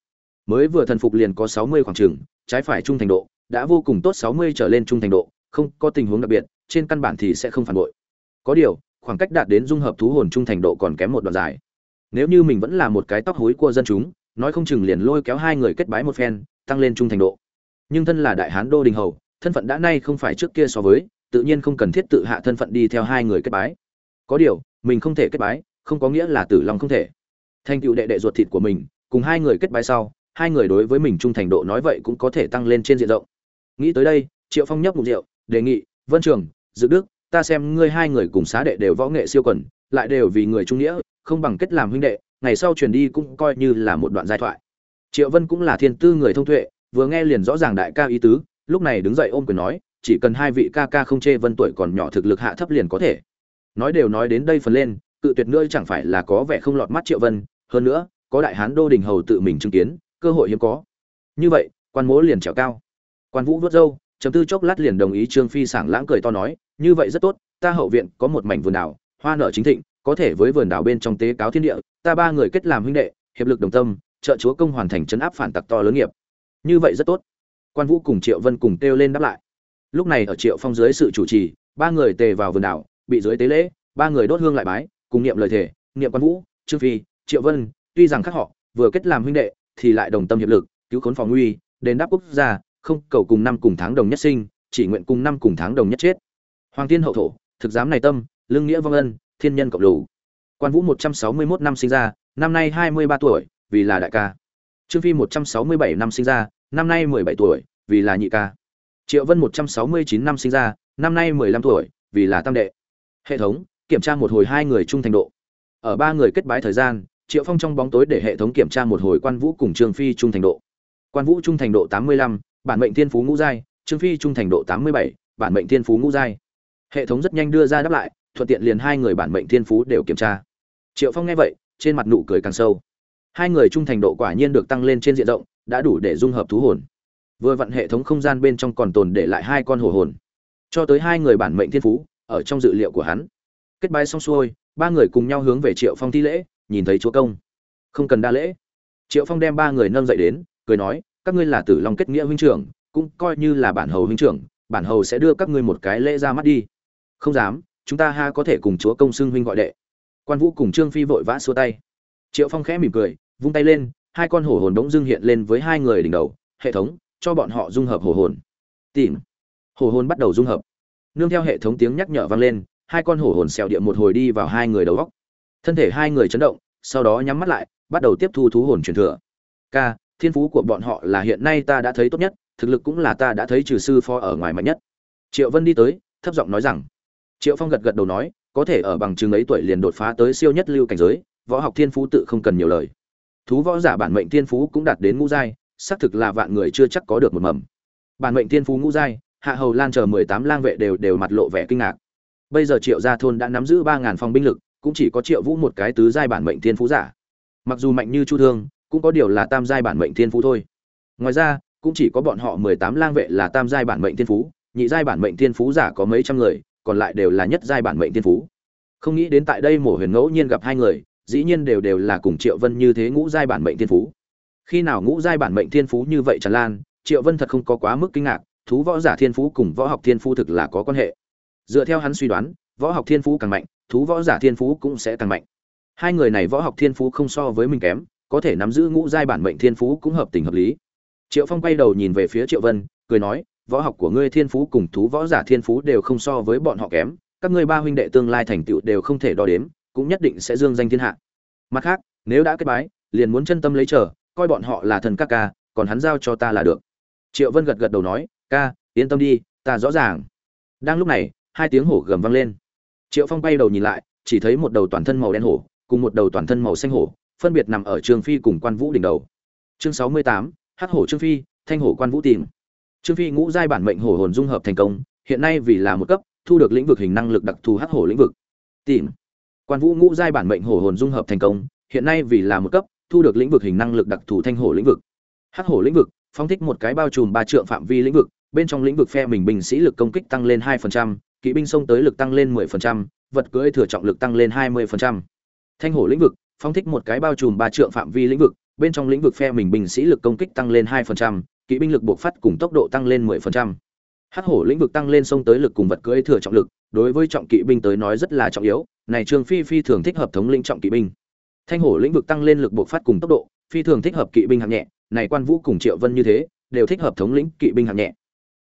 Mới vừa thần phục liền có sáu mươi khoảng trường trái phải trung thành độ đã vô cùng tốt sáu mươi trở lên trung thành độ, không có tình huống đặc biệt, trên căn bản thì sẽ không phản bội. Có điều, khoảng cách đạt đến dung hợp thú hồn trung thành độ còn kém một đoạn dài. Nếu như mình vẫn là một cái tóc hối của dân chúng, nói không chừng liền lôi kéo hai người kết bái một phen, tăng lên trung thành độ. Nhưng thân là đại hán đô đình hầu, thân phận đã nay không phải trước kia so với, tự nhiên không cần thiết tự hạ thân phận đi theo hai người kết bái. Có điều, mình không thể kết bái, không có nghĩa là tử long không thể. Thành tựu đệ đệ ruột thịt của mình, cùng hai người kết bái sau, hai người đối với mình trung thành độ nói vậy cũng có thể tăng lên trên diện rộng nghĩ tới đây, triệu phong nhấp một rượu, đề nghị, vân trường, dự đức, ta xem ngươi hai người cùng xá đệ đều võ nghệ siêu quần, lại đều vì người trung nghĩa, không bằng kết làm huynh đệ, ngày sau truyền đi cũng coi như là một đoạn giai thoại. Triệu vân cũng là thiên tư người thông tuệ, vừa nghe liền rõ ràng đại ca ý tứ, lúc này đứng dậy ôm quyền nói, chỉ cần hai vị ca ca không chê vân tuổi còn nhỏ thực lực hạ thấp liền có thể. Nói đều nói đến đây phần lên, cự tuyệt nữa chẳng phải là có vẻ không lọt mắt triệu vân, hơn nữa, có đại hán đô đình hầu tự mình chứng kiến, cơ hội hiếm có. Như vậy, quan mỗ liền trèo cao quan vũ vớt râu chấm tư chốc lát liền đồng ý trương phi sảng lãng cười to nói, như vậy rất tốt, ta hậu viện có một mảnh vườn đảo, hoa nở chính thịnh, có thể với vườn đảo bên trong tế cáo thiên địa, ta ba người kết làm huynh đệ, hiệp lực đồng tâm, trợ chúa công hoàn thành chấn áp phản tặc to lớn nghiệp. Như vậy rất tốt. Quan vũ cùng triệu vân cùng kêu lên đáp lại. Lúc này ở triệu phong dưới sự chủ trì, ba người tề vào vườn đảo, bị dưới tế lễ, ba người đốt hương lại bái, cùng niệm lời thể niệm quan vũ, trương phi, triệu vân, tuy rằng khác họ, vừa kết làm huynh đệ, thì lại đồng tâm hiệp lực, cứu khốn phòng nguy, đền đáp quốc gia không, cầu cùng năm cùng tháng đồng nhất sinh, chỉ nguyện cùng năm cùng tháng đồng nhất chết. Hoàng thiên hậu thổ, thực giám này tâm, lương nghĩa vong ân, thiên nhân cộng đủ quan vũ một trăm sáu mươi 161 năm sinh ra, năm nay hai mươi ba tuổi, vì là đại ca. Trương phi một trăm sáu mươi bảy năm sinh ra, năm nay mười bảy tuổi, vì là nhị ca. Triệu vân một trăm sáu mươi chín năm sinh ra, năm nay mười lăm tuổi, vì là tam đệ. Hệ thống, kiểm tra một hồi hai người trung thành độ. Ở ba người kết bái thời gian, triệu phong trong bóng tối để hệ thống kiểm tra một hồi quan vũ cùng trương phi trung thành độ. Quan vũ trung thành độ tám mươi lăm bản mệnh thiên phú ngũ giai, trương phi trung thành độ tám mươi bảy, bản mệnh thiên phú ngũ giai. Hệ thống rất nhanh đưa ra đáp lại, thuận tiện liền hai người bản mệnh thiên phú đều kiểm tra. Triệu phong nghe vậy, trên mặt nụ cười càng sâu. Hai người trung thành độ quả nhiên được tăng lên trên diện rộng, đã đủ để dung hợp thú hồn. Vừa vặn hệ thống không gian bên trong còn tồn để lại hai con hồ hồn. Cho tới hai người bản mệnh thiên phú, ở trong dự liệu của hắn. Kết bái xong xuôi, ba người cùng nhau hướng về triệu phong thi lễ, nhìn thấy chúa công. Không cần đa lễ. Triệu phong đem ba người nâng dậy đến, cười nói các ngươi là tử long kết nghĩa huynh trưởng, cũng coi như là bản hầu huynh trưởng, bản hầu sẽ đưa các ngươi một cái lễ ra mắt đi. Không dám, chúng ta ha có thể cùng chúa công xưng huynh gọi đệ. Quan vũ cùng trương phi vội vã xua tay. Triệu phong khẽ mỉm cười, vung tay lên, hai con hổ hồn bỗng dưng hiện lên với hai người đỉnh đầu, hệ thống, cho bọn họ dung hợp hổ hồn. Tìm. Hổ hồn bắt đầu dung hợp. Nương theo hệ thống tiếng nhắc nhở vang lên, hai con hổ hồn xèo địa một hồi đi vào hai người đầu góc. Thân thể hai người chấn động, sau đó nhắm mắt lại, bắt đầu tiếp thu thú hồn truyền thừa. K thiên phú của bọn họ là hiện nay ta đã thấy tốt nhất, thực lực cũng là ta đã thấy trừ sư phó ở ngoài mạnh nhất. Triệu vân đi tới, thấp giọng nói rằng, triệu phong gật gật đầu nói, có thể ở bằng chứng ấy tuổi liền đột phá tới siêu nhất lưu cảnh giới, võ học thiên phú tự không cần nhiều lời. Thú võ giả bản mệnh thiên phú cũng đạt đến ngũ giai, xác thực là vạn người chưa chắc có được một mầm. Bản mệnh thiên phú ngũ giai, hạ hầu lan chờ mười tám lang vệ đều đều mặt lộ vẻ kinh ngạc. Bây giờ triệu gia thôn đã nắm giữ ba ngàn phòng binh lực, cũng chỉ có triệu vũ một cái tứ giai bản mệnh thiên phú giả. Mặc dù mạnh như chu thương cũng có điều là tam giai bản mệnh thiên phú thôi. Ngoài ra, cũng chỉ có bọn họ mười tám lang vệ là tam giai bản mệnh thiên phú, nhị giai bản mệnh thiên phú giả có mấy trăm người, còn lại đều là nhất giai bản mệnh thiên phú. Không nghĩ đến tại đây mổ huyền ngẫu nhiên gặp hai người, dĩ nhiên đều đều là cùng triệu vân như thế ngũ giai bản mệnh thiên phú. Khi nào ngũ giai bản mệnh thiên phú như vậy tràn lan, triệu vân thật không có quá mức kinh ngạc, thú võ giả thiên phú cùng võ học thiên phú thực là có quan hệ. Dựa theo hắn suy đoán, võ học thiên phú càng mạnh, thú võ giả thiên phú cũng sẽ càng mạnh. Hai người này võ học thiên phú không so với mình kém có thể nắm giữ ngũ giai bản mệnh thiên phú cũng hợp tình hợp lý. Triệu phong quay đầu nhìn về phía triệu vân, cười nói, võ học của ngươi thiên phú cùng thú võ giả thiên phú đều không so với bọn họ kém, các ngươi ba huynh đệ tương lai thành tựu đều không thể đo đếm, cũng nhất định sẽ dương danh thiên hạ. Mặt khác, nếu đã kết bái, liền muốn chân tâm lấy trở coi bọn họ là thần các ca, còn hắn giao cho ta là được. Triệu vân gật gật đầu nói, ca, yên tâm đi, ta rõ ràng. Đang lúc này, hai tiếng hổ gầm vang lên. Triệu phong bay đầu nhìn lại, chỉ thấy một đầu toàn thân màu đen hổ, cùng một đầu toàn thân màu xanh hổ phân biệt nằm ở trương phi cùng quan vũ đỉnh đầu. Chương sáu mươi tám hắc hổ trương phi thanh hổ quan vũ tìm. Trương phi ngũ giai bản mệnh hổ hồn dung hợp thành công hiện nay vì là một cấp thu được lĩnh vực hình năng lực đặc thù hắc hổ lĩnh vực. Tìm. Quan vũ ngũ giai bản mệnh hổ hồn dung hợp thành công hiện nay vì là một cấp thu được lĩnh vực hình năng lực đặc thù thanh hổ lĩnh vực. Hắc hổ lĩnh vực phóng thích một cái bao trùm ba trượng phạm vi lĩnh vực bên trong lĩnh vực phe mình binh sĩ lực công kích tăng lên 2%, kỵ binh xông tới lực tăng lên 10%, vật cưỡi thừa trọng lực tăng lên 20%. Thanh hổ lĩnh vực, phóng thích một cái bao trùm ba trượng phạm vi lĩnh vực, bên trong lĩnh vực phe mình binh sĩ lực công kích tăng lên 2%, kỵ binh lực bộc phát cùng tốc độ tăng lên 10%. Hắc hổ lĩnh vực tăng lên xông tới lực cùng vật cưỡi thừa trọng lực, đối với trọng kỵ binh tới nói rất là trọng yếu, này Trương Phi phi thường thích hợp thống lĩnh trọng kỵ binh. Thanh hổ lĩnh vực tăng lên lực bộc phát cùng tốc độ, phi thường thích hợp kỵ binh hạng nhẹ, này Quan Vũ cùng Triệu Vân như thế, đều thích hợp thống lĩnh kỵ binh hạng nhẹ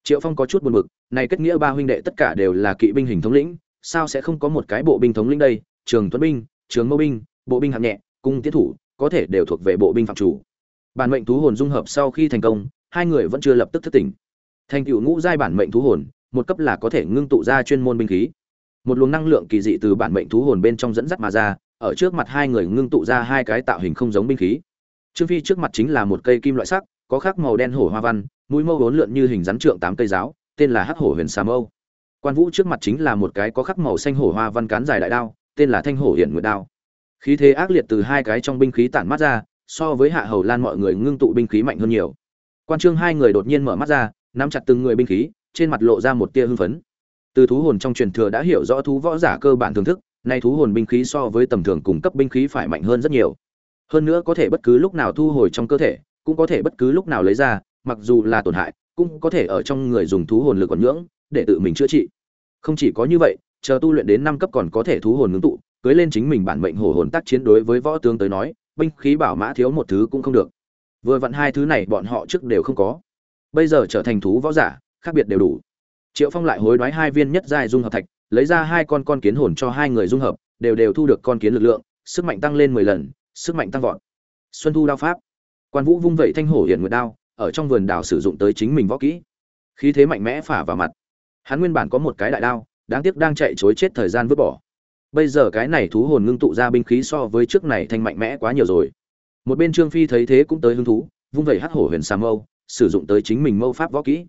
triệu phong có chút buồn bực này kết nghĩa ba huynh đệ tất cả đều là kỵ binh hình thống lĩnh sao sẽ không có một cái bộ binh thống lĩnh đây trường tuấn binh trường mâu binh bộ binh hạng nhẹ, cung tiến thủ, có thể đều thuộc về bộ binh phạm chủ. Bản mệnh thú hồn dung hợp sau khi thành công, hai người vẫn chưa lập tức thức tỉnh. Thành tựu ngũ giai bản mệnh thú hồn, một cấp là có thể ngưng tụ ra chuyên môn binh khí. Một luồng năng lượng kỳ dị từ bản mệnh thú hồn bên trong dẫn dắt mà ra, ở trước mặt hai người ngưng tụ ra hai cái tạo hình không giống binh khí. Trương phi trước mặt chính là một cây kim loại sắc, có khắc màu đen hổ hoa văn, mũi mâu vốn lượn như hình rắn trượng tám cây giáo, tên là hắc hổ huyền xà mâu. Quan vũ trước mặt chính là một cái có khắc màu xanh hổ hoa văn cán dài đại đao, tên là thanh hổ hiển nguyệt đao khí thế ác liệt từ hai cái trong binh khí tản mắt ra, so với hạ hầu lan mọi người ngưng tụ binh khí mạnh hơn nhiều. Quan trương hai người đột nhiên mở mắt ra, nắm chặt từng người binh khí, trên mặt lộ ra một tia hưng phấn. Từ thú hồn trong truyền thừa đã hiểu rõ thú võ giả cơ bản thưởng thức, nay thú hồn binh khí so với tầm thường cung cấp binh khí phải mạnh hơn rất nhiều. Hơn nữa có thể bất cứ lúc nào thu hồi trong cơ thể, cũng có thể bất cứ lúc nào lấy ra, mặc dù là tổn hại, cũng có thể ở trong người dùng thú hồn lực còn nhưỡng, để tự mình chữa trị. Không chỉ có như vậy, chờ tu luyện đến năm cấp còn có thể thú hồn ngưng tụ cưới lên chính mình bản mệnh hổ hồn tác chiến đối với võ tướng tới nói, binh khí bảo mã thiếu một thứ cũng không được. Vừa vặn hai thứ này bọn họ trước đều không có. Bây giờ trở thành thú võ giả, khác biệt đều đủ. Triệu phong lại hối đoái hai viên nhất giai dung hợp thạch, lấy ra hai con con kiến hồn cho hai người dung hợp, đều đều thu được con kiến lực lượng, sức mạnh tăng lên mười lần, sức mạnh tăng vọt. Xuân thu đao pháp. Quan vũ vung vẩy thanh hổ hiện nguyệt đao, ở trong vườn đào sử dụng tới chính mình võ kỹ. Khí thế mạnh mẽ phả vào mặt. Hắn nguyên bản có một cái đại đao, đáng tiếc đang chạy chối chết thời gian vứt bỏ bây giờ cái này thú hồn ngưng tụ ra binh khí so với trước này thanh mạnh mẽ quá nhiều rồi. Một bên trương phi thấy thế cũng tới hứng thú, vung vẩy hắc hổ huyền xà mâu, sử dụng tới chính mình mâu pháp võ kỹ.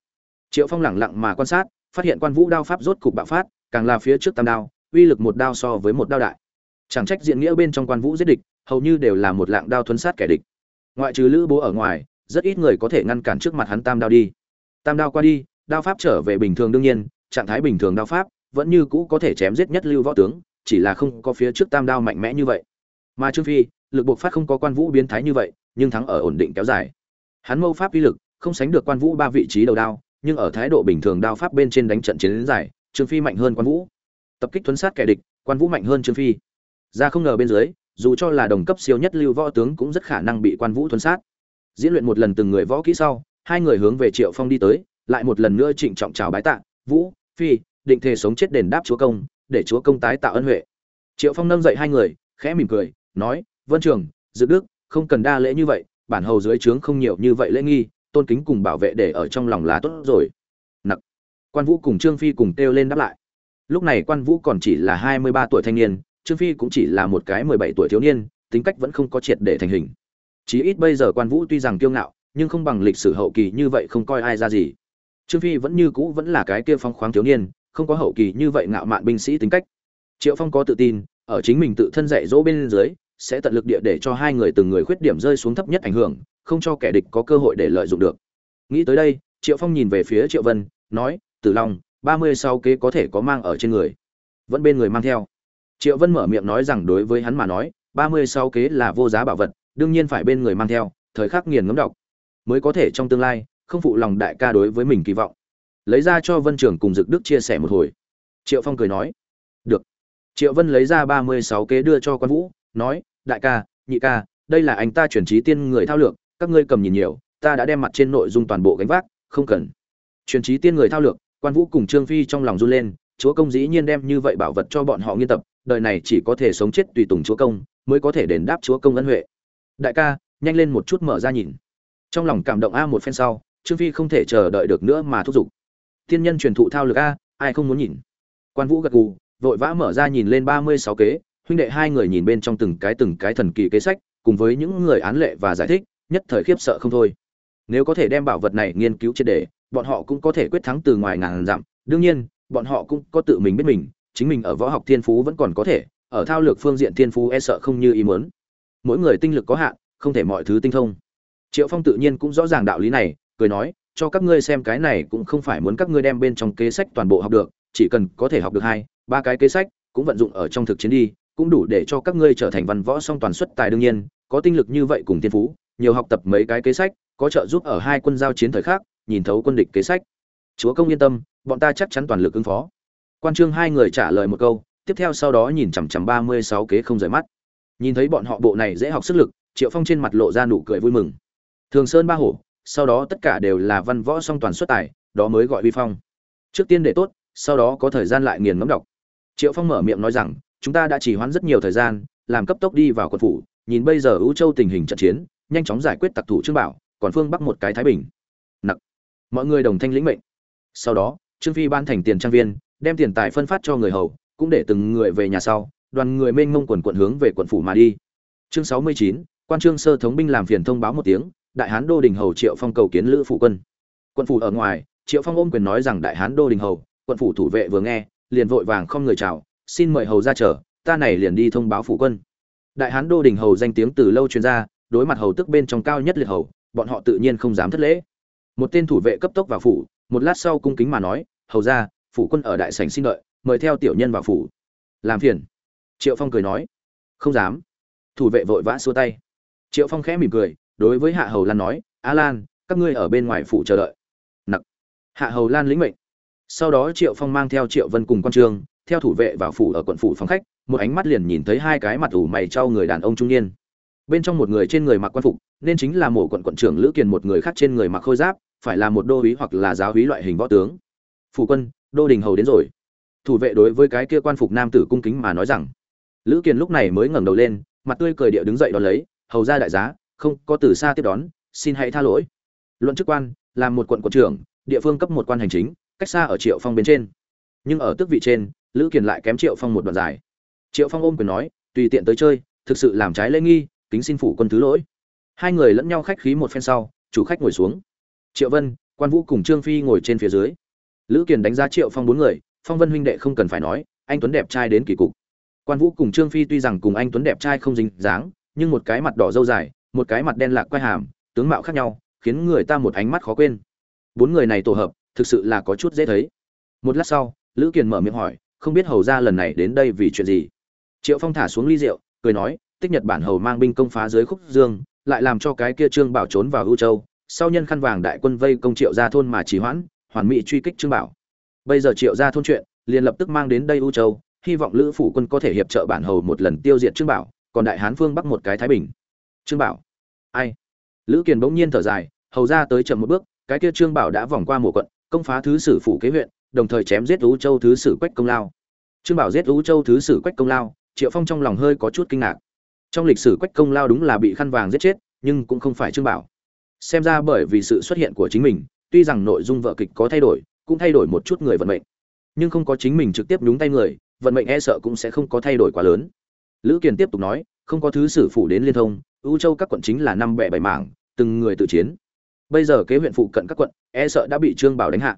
Triệu phong lẳng lặng mà quan sát, phát hiện quan vũ đao pháp rốt cục bạo phát, càng là phía trước tam đao, uy lực một đao so với một đao đại. Chẳng trách diện nghĩa bên trong quan vũ giết địch, hầu như đều là một lạng đao thuấn sát kẻ địch. Ngoại trừ lữ bố ở ngoài, rất ít người có thể ngăn cản trước mặt hắn tam đao đi. Tam đao qua đi, đao pháp trở về bình thường đương nhiên, trạng thái bình thường đao pháp vẫn như cũ có thể chém giết nhất lưu võ tướng chỉ là không có phía trước tam đao mạnh mẽ như vậy. Mà trương phi, lực buộc phát không có quan vũ biến thái như vậy, nhưng thắng ở ổn định kéo dài. Hắn mâu pháp uy lực, không sánh được quan vũ ba vị trí đầu đao, nhưng ở thái độ bình thường đao pháp bên trên đánh trận chiến đến dài, trương phi mạnh hơn quan vũ. Tập kích thuấn sát kẻ địch, quan vũ mạnh hơn trương phi. Ra không ngờ bên dưới, dù cho là đồng cấp siêu nhất lưu võ tướng cũng rất khả năng bị quan vũ thuấn sát. Diễn luyện một lần từng người võ kỹ sau, hai người hướng về triệu phong đi tới, lại một lần nữa trịnh trọng chào bái tạ, vũ, phi, định thể sống chết đền đáp chúa công để chúa công tái tạo ân huệ. Triệu phong nâng dậy hai người, khẽ mỉm cười, nói, vân trường, dự đức, không cần đa lễ như vậy, bản hầu dưới trướng không nhiều như vậy lễ nghi, tôn kính cùng bảo vệ để ở trong lòng là tốt rồi. Nặc. Quan vũ cùng trương phi cùng kêu lên đáp lại. Lúc này quan vũ còn chỉ là hai mươi ba tuổi thanh niên, trương phi cũng chỉ là một cái mười bảy tuổi thiếu niên, tính cách vẫn không có triệt để thành hình. Chí ít bây giờ quan vũ tuy rằng kiêu ngạo, nhưng không bằng lịch sử hậu kỳ như vậy không coi ai ra gì. Trương phi vẫn như cũ vẫn là cái kia phong khoáng thiếu niên không có hậu kỳ như vậy ngạo mạn binh sĩ tính cách. Triệu phong có tự tin, ở chính mình tự thân dạy dỗ bên dưới, sẽ tận lực địa để cho hai người từng người khuyết điểm rơi xuống thấp nhất ảnh hưởng, không cho kẻ địch có cơ hội để lợi dụng được. Nghĩ tới đây, triệu phong nhìn về phía triệu vân, nói, tử long, ba mươi sau kế có thể có mang ở trên người. Vẫn bên người mang theo. Triệu vân mở miệng nói rằng đối với hắn mà nói, ba mươi sau kế là vô giá bảo vật, đương nhiên phải bên người mang theo, thời khắc nghiền ngấm đọc, mới có thể trong tương lai, không phụ lòng đại ca đối với mình kỳ vọng lấy ra cho vân trưởng cùng dực đức chia sẻ một hồi. Triệu phong cười nói, được. Triệu vân lấy ra ba mươi sáu kế đưa cho quan vũ, nói, đại ca, nhị ca, đây là anh ta chuyển trí tiên người thao lược, các ngươi cầm nhìn nhiều, ta đã đem mặt trên nội dung toàn bộ gánh vác, không cần. Truyền trí tiên người thao lược, quan vũ cùng trương phi trong lòng run lên, chúa công dĩ nhiên đem như vậy bảo vật cho bọn họ nghiên tập, đời này chỉ có thể sống chết tùy tùng chúa công, mới có thể đền đáp chúa công ân huệ. Đại ca, nhanh lên một chút mở ra nhìn. Trong lòng cảm động a một phen sau, trương phi không thể chờ đợi được nữa mà thúc giục tiên nhân truyền thụ thao lược a, ai không muốn nhìn? Quan vũ gật gù, vội vã mở ra nhìn lên ba mươi sáu kế, huynh đệ hai người nhìn bên trong từng cái từng cái thần kỳ kế sách, cùng với những người án lệ và giải thích, nhất thời khiếp sợ không thôi. Nếu có thể đem bảo vật này nghiên cứu triệt đề bọn họ cũng có thể quyết thắng từ ngoài ngàn dặm. Đương nhiên, bọn họ cũng có tự mình biết mình, chính mình ở võ học thiên phú vẫn còn có thể, ở thao lược phương diện thiên phú e sợ không như ý muốn. Mỗi người tinh lực có hạn, không thể mọi thứ tinh thông. Triệu phong tự nhiên cũng rõ ràng đạo lý này, cười nói cho các ngươi xem cái này cũng không phải muốn các ngươi đem bên trong kế sách toàn bộ học được, chỉ cần có thể học được hai, ba cái kế sách, cũng vận dụng ở trong thực chiến đi, cũng đủ để cho các ngươi trở thành văn võ song toàn xuất tài đương nhiên, có tinh lực như vậy cùng tiên phú, nhiều học tập mấy cái kế sách, có trợ giúp ở hai quân giao chiến thời khác nhìn thấu quân địch kế sách. Chúa công yên tâm, bọn ta chắc chắn toàn lực ứng phó. Quan trương hai người trả lời một câu, tiếp theo sau đó nhìn chằm chằm ba mươi sáu kế không rời mắt. Nhìn thấy bọn họ bộ này dễ học sức lực, triệu phong trên mặt lộ ra nụ cười vui mừng. Thường sơn ba hổ sau đó tất cả đều là văn võ song toàn xuất tài, đó mới gọi vi phong. Trước tiên để tốt, sau đó có thời gian lại nghiền ngẫm đọc. Triệu phong mở miệng nói rằng, chúng ta đã chỉ hoãn rất nhiều thời gian, làm cấp tốc đi vào quận phủ, nhìn bây giờ ưu châu tình hình trận chiến, nhanh chóng giải quyết tặc thủ trương bảo, còn phương bắc một cái thái bình. Nặc. Mọi người đồng thanh lĩnh mệnh. Sau đó, trương phi ban thành tiền trang viên, đem tiền tài phân phát cho người hầu, cũng để từng người về nhà sau, đoàn người mênh mông quần quận hướng về quận phủ mà đi. Chương sáu mươi chín, quan trương sơ thống binh làm phiền thông báo một tiếng đại hán đô đình hầu triệu phong cầu kiến lữ phụ quân. Quận phủ ở ngoài, triệu phong ôm quyền nói rằng, đại hán đô đình hầu quận phủ thủ vệ vừa nghe, liền vội vàng không người chào, xin mời hầu ra chờ, ta này liền đi thông báo phủ quân. Đại hán đô đình hầu danh tiếng từ lâu truyền ra, đối mặt hầu tức bên trong cao nhất liệt hầu, bọn họ tự nhiên không dám thất lễ. Một tên thủ vệ cấp tốc vào phủ, một lát sau cung kính mà nói, hầu ra, phủ quân ở đại sảnh xin đợi, mời theo tiểu nhân vào phủ. Làm phiền. Triệu phong cười nói. Không dám. Thủ vệ vội vã xua tay. Triệu phong khẽ mỉm cười đối với hạ hầu lan nói, a lan, các ngươi ở bên ngoài phủ chờ đợi. Nặc. Hạ hầu lan lĩnh mệnh. Sau đó triệu phong mang theo triệu vân cùng quan trương theo thủ vệ vào phủ ở quận phủ phòng khách, một ánh mắt liền nhìn thấy hai cái mặt ủ mày trao người đàn ông trung niên. Bên trong một người trên người mặc quan phục, nên chính là mổ quận quận trưởng lữ kiền một người khác trên người mặc khôi giáp, phải là một đô úy hoặc là giáo úy loại hình võ tướng. Phủ quân, đô đình hầu đến rồi. Thủ vệ đối với cái kia quan phục nam tử cung kính mà nói rằng. Lữ kiền lúc này mới ngẩng đầu lên, mặt tươi cười địa đứng dậy đón lấy, hầu ra đại giá không có từ xa tiếp đón, xin hãy tha lỗi. Luận chức quan, làm một quận quận trưởng, địa phương cấp một quan hành chính, cách xa ở triệu phong bên trên. Nhưng ở tước vị trên, lữ kiền lại kém triệu phong một đoạn dài. Triệu phong ôm quyền nói, tùy tiện tới chơi, thực sự làm trái lễ nghi, kính xin phủ quân thứ lỗi. Hai người lẫn nhau khách khí một phen sau, chủ khách ngồi xuống. Triệu vân, quan vũ cùng trương phi ngồi trên phía dưới. Lữ kiền đánh giá triệu phong bốn người, phong vân huynh đệ không cần phải nói, anh tuấn đẹp trai đến kỳ cục. Quan vũ cùng trương phi tuy rằng cùng anh tuấn đẹp trai không dính dáng, nhưng một cái mặt đỏ dâu dài một cái mặt đen lạc quai hàm, tướng mạo khác nhau, khiến người ta một ánh mắt khó quên. Bốn người này tổ hợp, thực sự là có chút dễ thấy. Một lát sau, lữ kiền mở miệng hỏi, không biết hầu ra lần này đến đây vì chuyện gì? Triệu phong thả xuống ly rượu, cười nói, tích nhật bản hầu mang binh công phá dưới khúc dương, lại làm cho cái kia trương bảo trốn vào ưu châu, sau nhân khăn vàng đại quân vây công triệu ra thôn mà trì hoãn, hoàn mỹ truy kích trương bảo. Bây giờ triệu ra thôn chuyện, liền lập tức mang đến đây ưu châu, hy vọng lữ phủ quân có thể hiệp trợ bản hầu một lần tiêu diệt trương bảo, còn đại hán phương bắc một cái thái bình trương bảo. Ai? Lữ kiền bỗng nhiên thở dài, hầu ra tới chậm một bước, cái kia trương bảo đã vòng qua mùa quận, công phá thứ sử phủ kế huyện, đồng thời chém giết ưu châu thứ sử quách công lao. Trương bảo giết ưu châu thứ sử quách công lao, triệu phong trong lòng hơi có chút kinh ngạc. Trong lịch sử quách công lao đúng là bị khăn vàng giết chết, nhưng cũng không phải trương bảo. Xem ra bởi vì sự xuất hiện của chính mình, tuy rằng nội dung vợ kịch có thay đổi, cũng thay đổi một chút người vận mệnh. Nhưng không có chính mình trực tiếp nhúng tay người, vận mệnh e sợ cũng sẽ không có thay đổi quá lớn. Lữ kiền tiếp tục nói, không có thứ sử phủ đến liên thông ưu châu các quận chính là năm bẻ bảy mảng, từng người tự chiến. Bây giờ kế huyện phụ cận các quận e sợ đã bị trương bảo đánh hạ.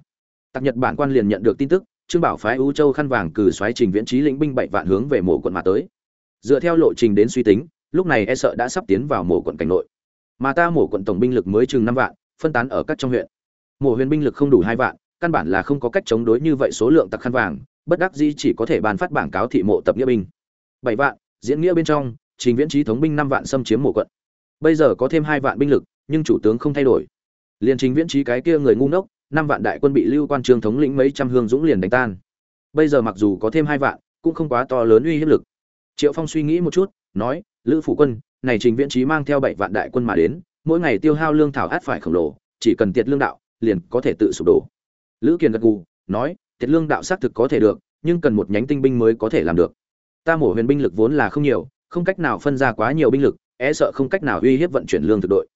Tặc nhật bản quan liền nhận được tin tức, trương bảo phái ưu châu khăn vàng cử xoáy trình viễn trí lĩnh binh bảy vạn hướng về mộ quận mà tới. Dựa theo lộ trình đến suy tính, lúc này e sợ đã sắp tiến vào mộ quận cảnh nội. Mà ta mổ quận tổng binh lực mới chừng năm vạn, phân tán ở các trong huyện. Mổ huyện binh lực không đủ hai vạn, căn bản là không có cách chống đối như vậy số lượng tặc khăn vàng, bất đắc dĩ chỉ có thể bàn phát bảng cáo thị mộ tập nghĩa binh. Bảy vạn, diễn nghĩa bên trong trình viễn trí thống binh năm vạn xâm chiếm mộ quận. Bây giờ có thêm hai vạn binh lực, nhưng chủ tướng không thay đổi. Liền trình viễn trí cái kia người ngu ngốc, năm vạn đại quân bị lưu quan trương thống lĩnh mấy trăm hương dũng liền đánh tan. Bây giờ mặc dù có thêm hai vạn, cũng không quá to lớn uy hiếp lực. Triệu phong suy nghĩ một chút, nói, lữ phủ quân, này trình viễn trí mang theo bảy vạn đại quân mà đến, mỗi ngày tiêu hao lương thảo át phải khổng lồ, chỉ cần tiệt lương đạo, liền có thể tự sụp đổ. Lữ kiền gật gù, nói, tiệt lương đạo xác thực có thể được, nhưng cần một nhánh tinh binh mới có thể làm được. Ta mổ huyền binh lực vốn là không nhiều không cách nào phân ra quá nhiều binh lực e sợ không cách nào uy hiếp vận chuyển lương thực đội.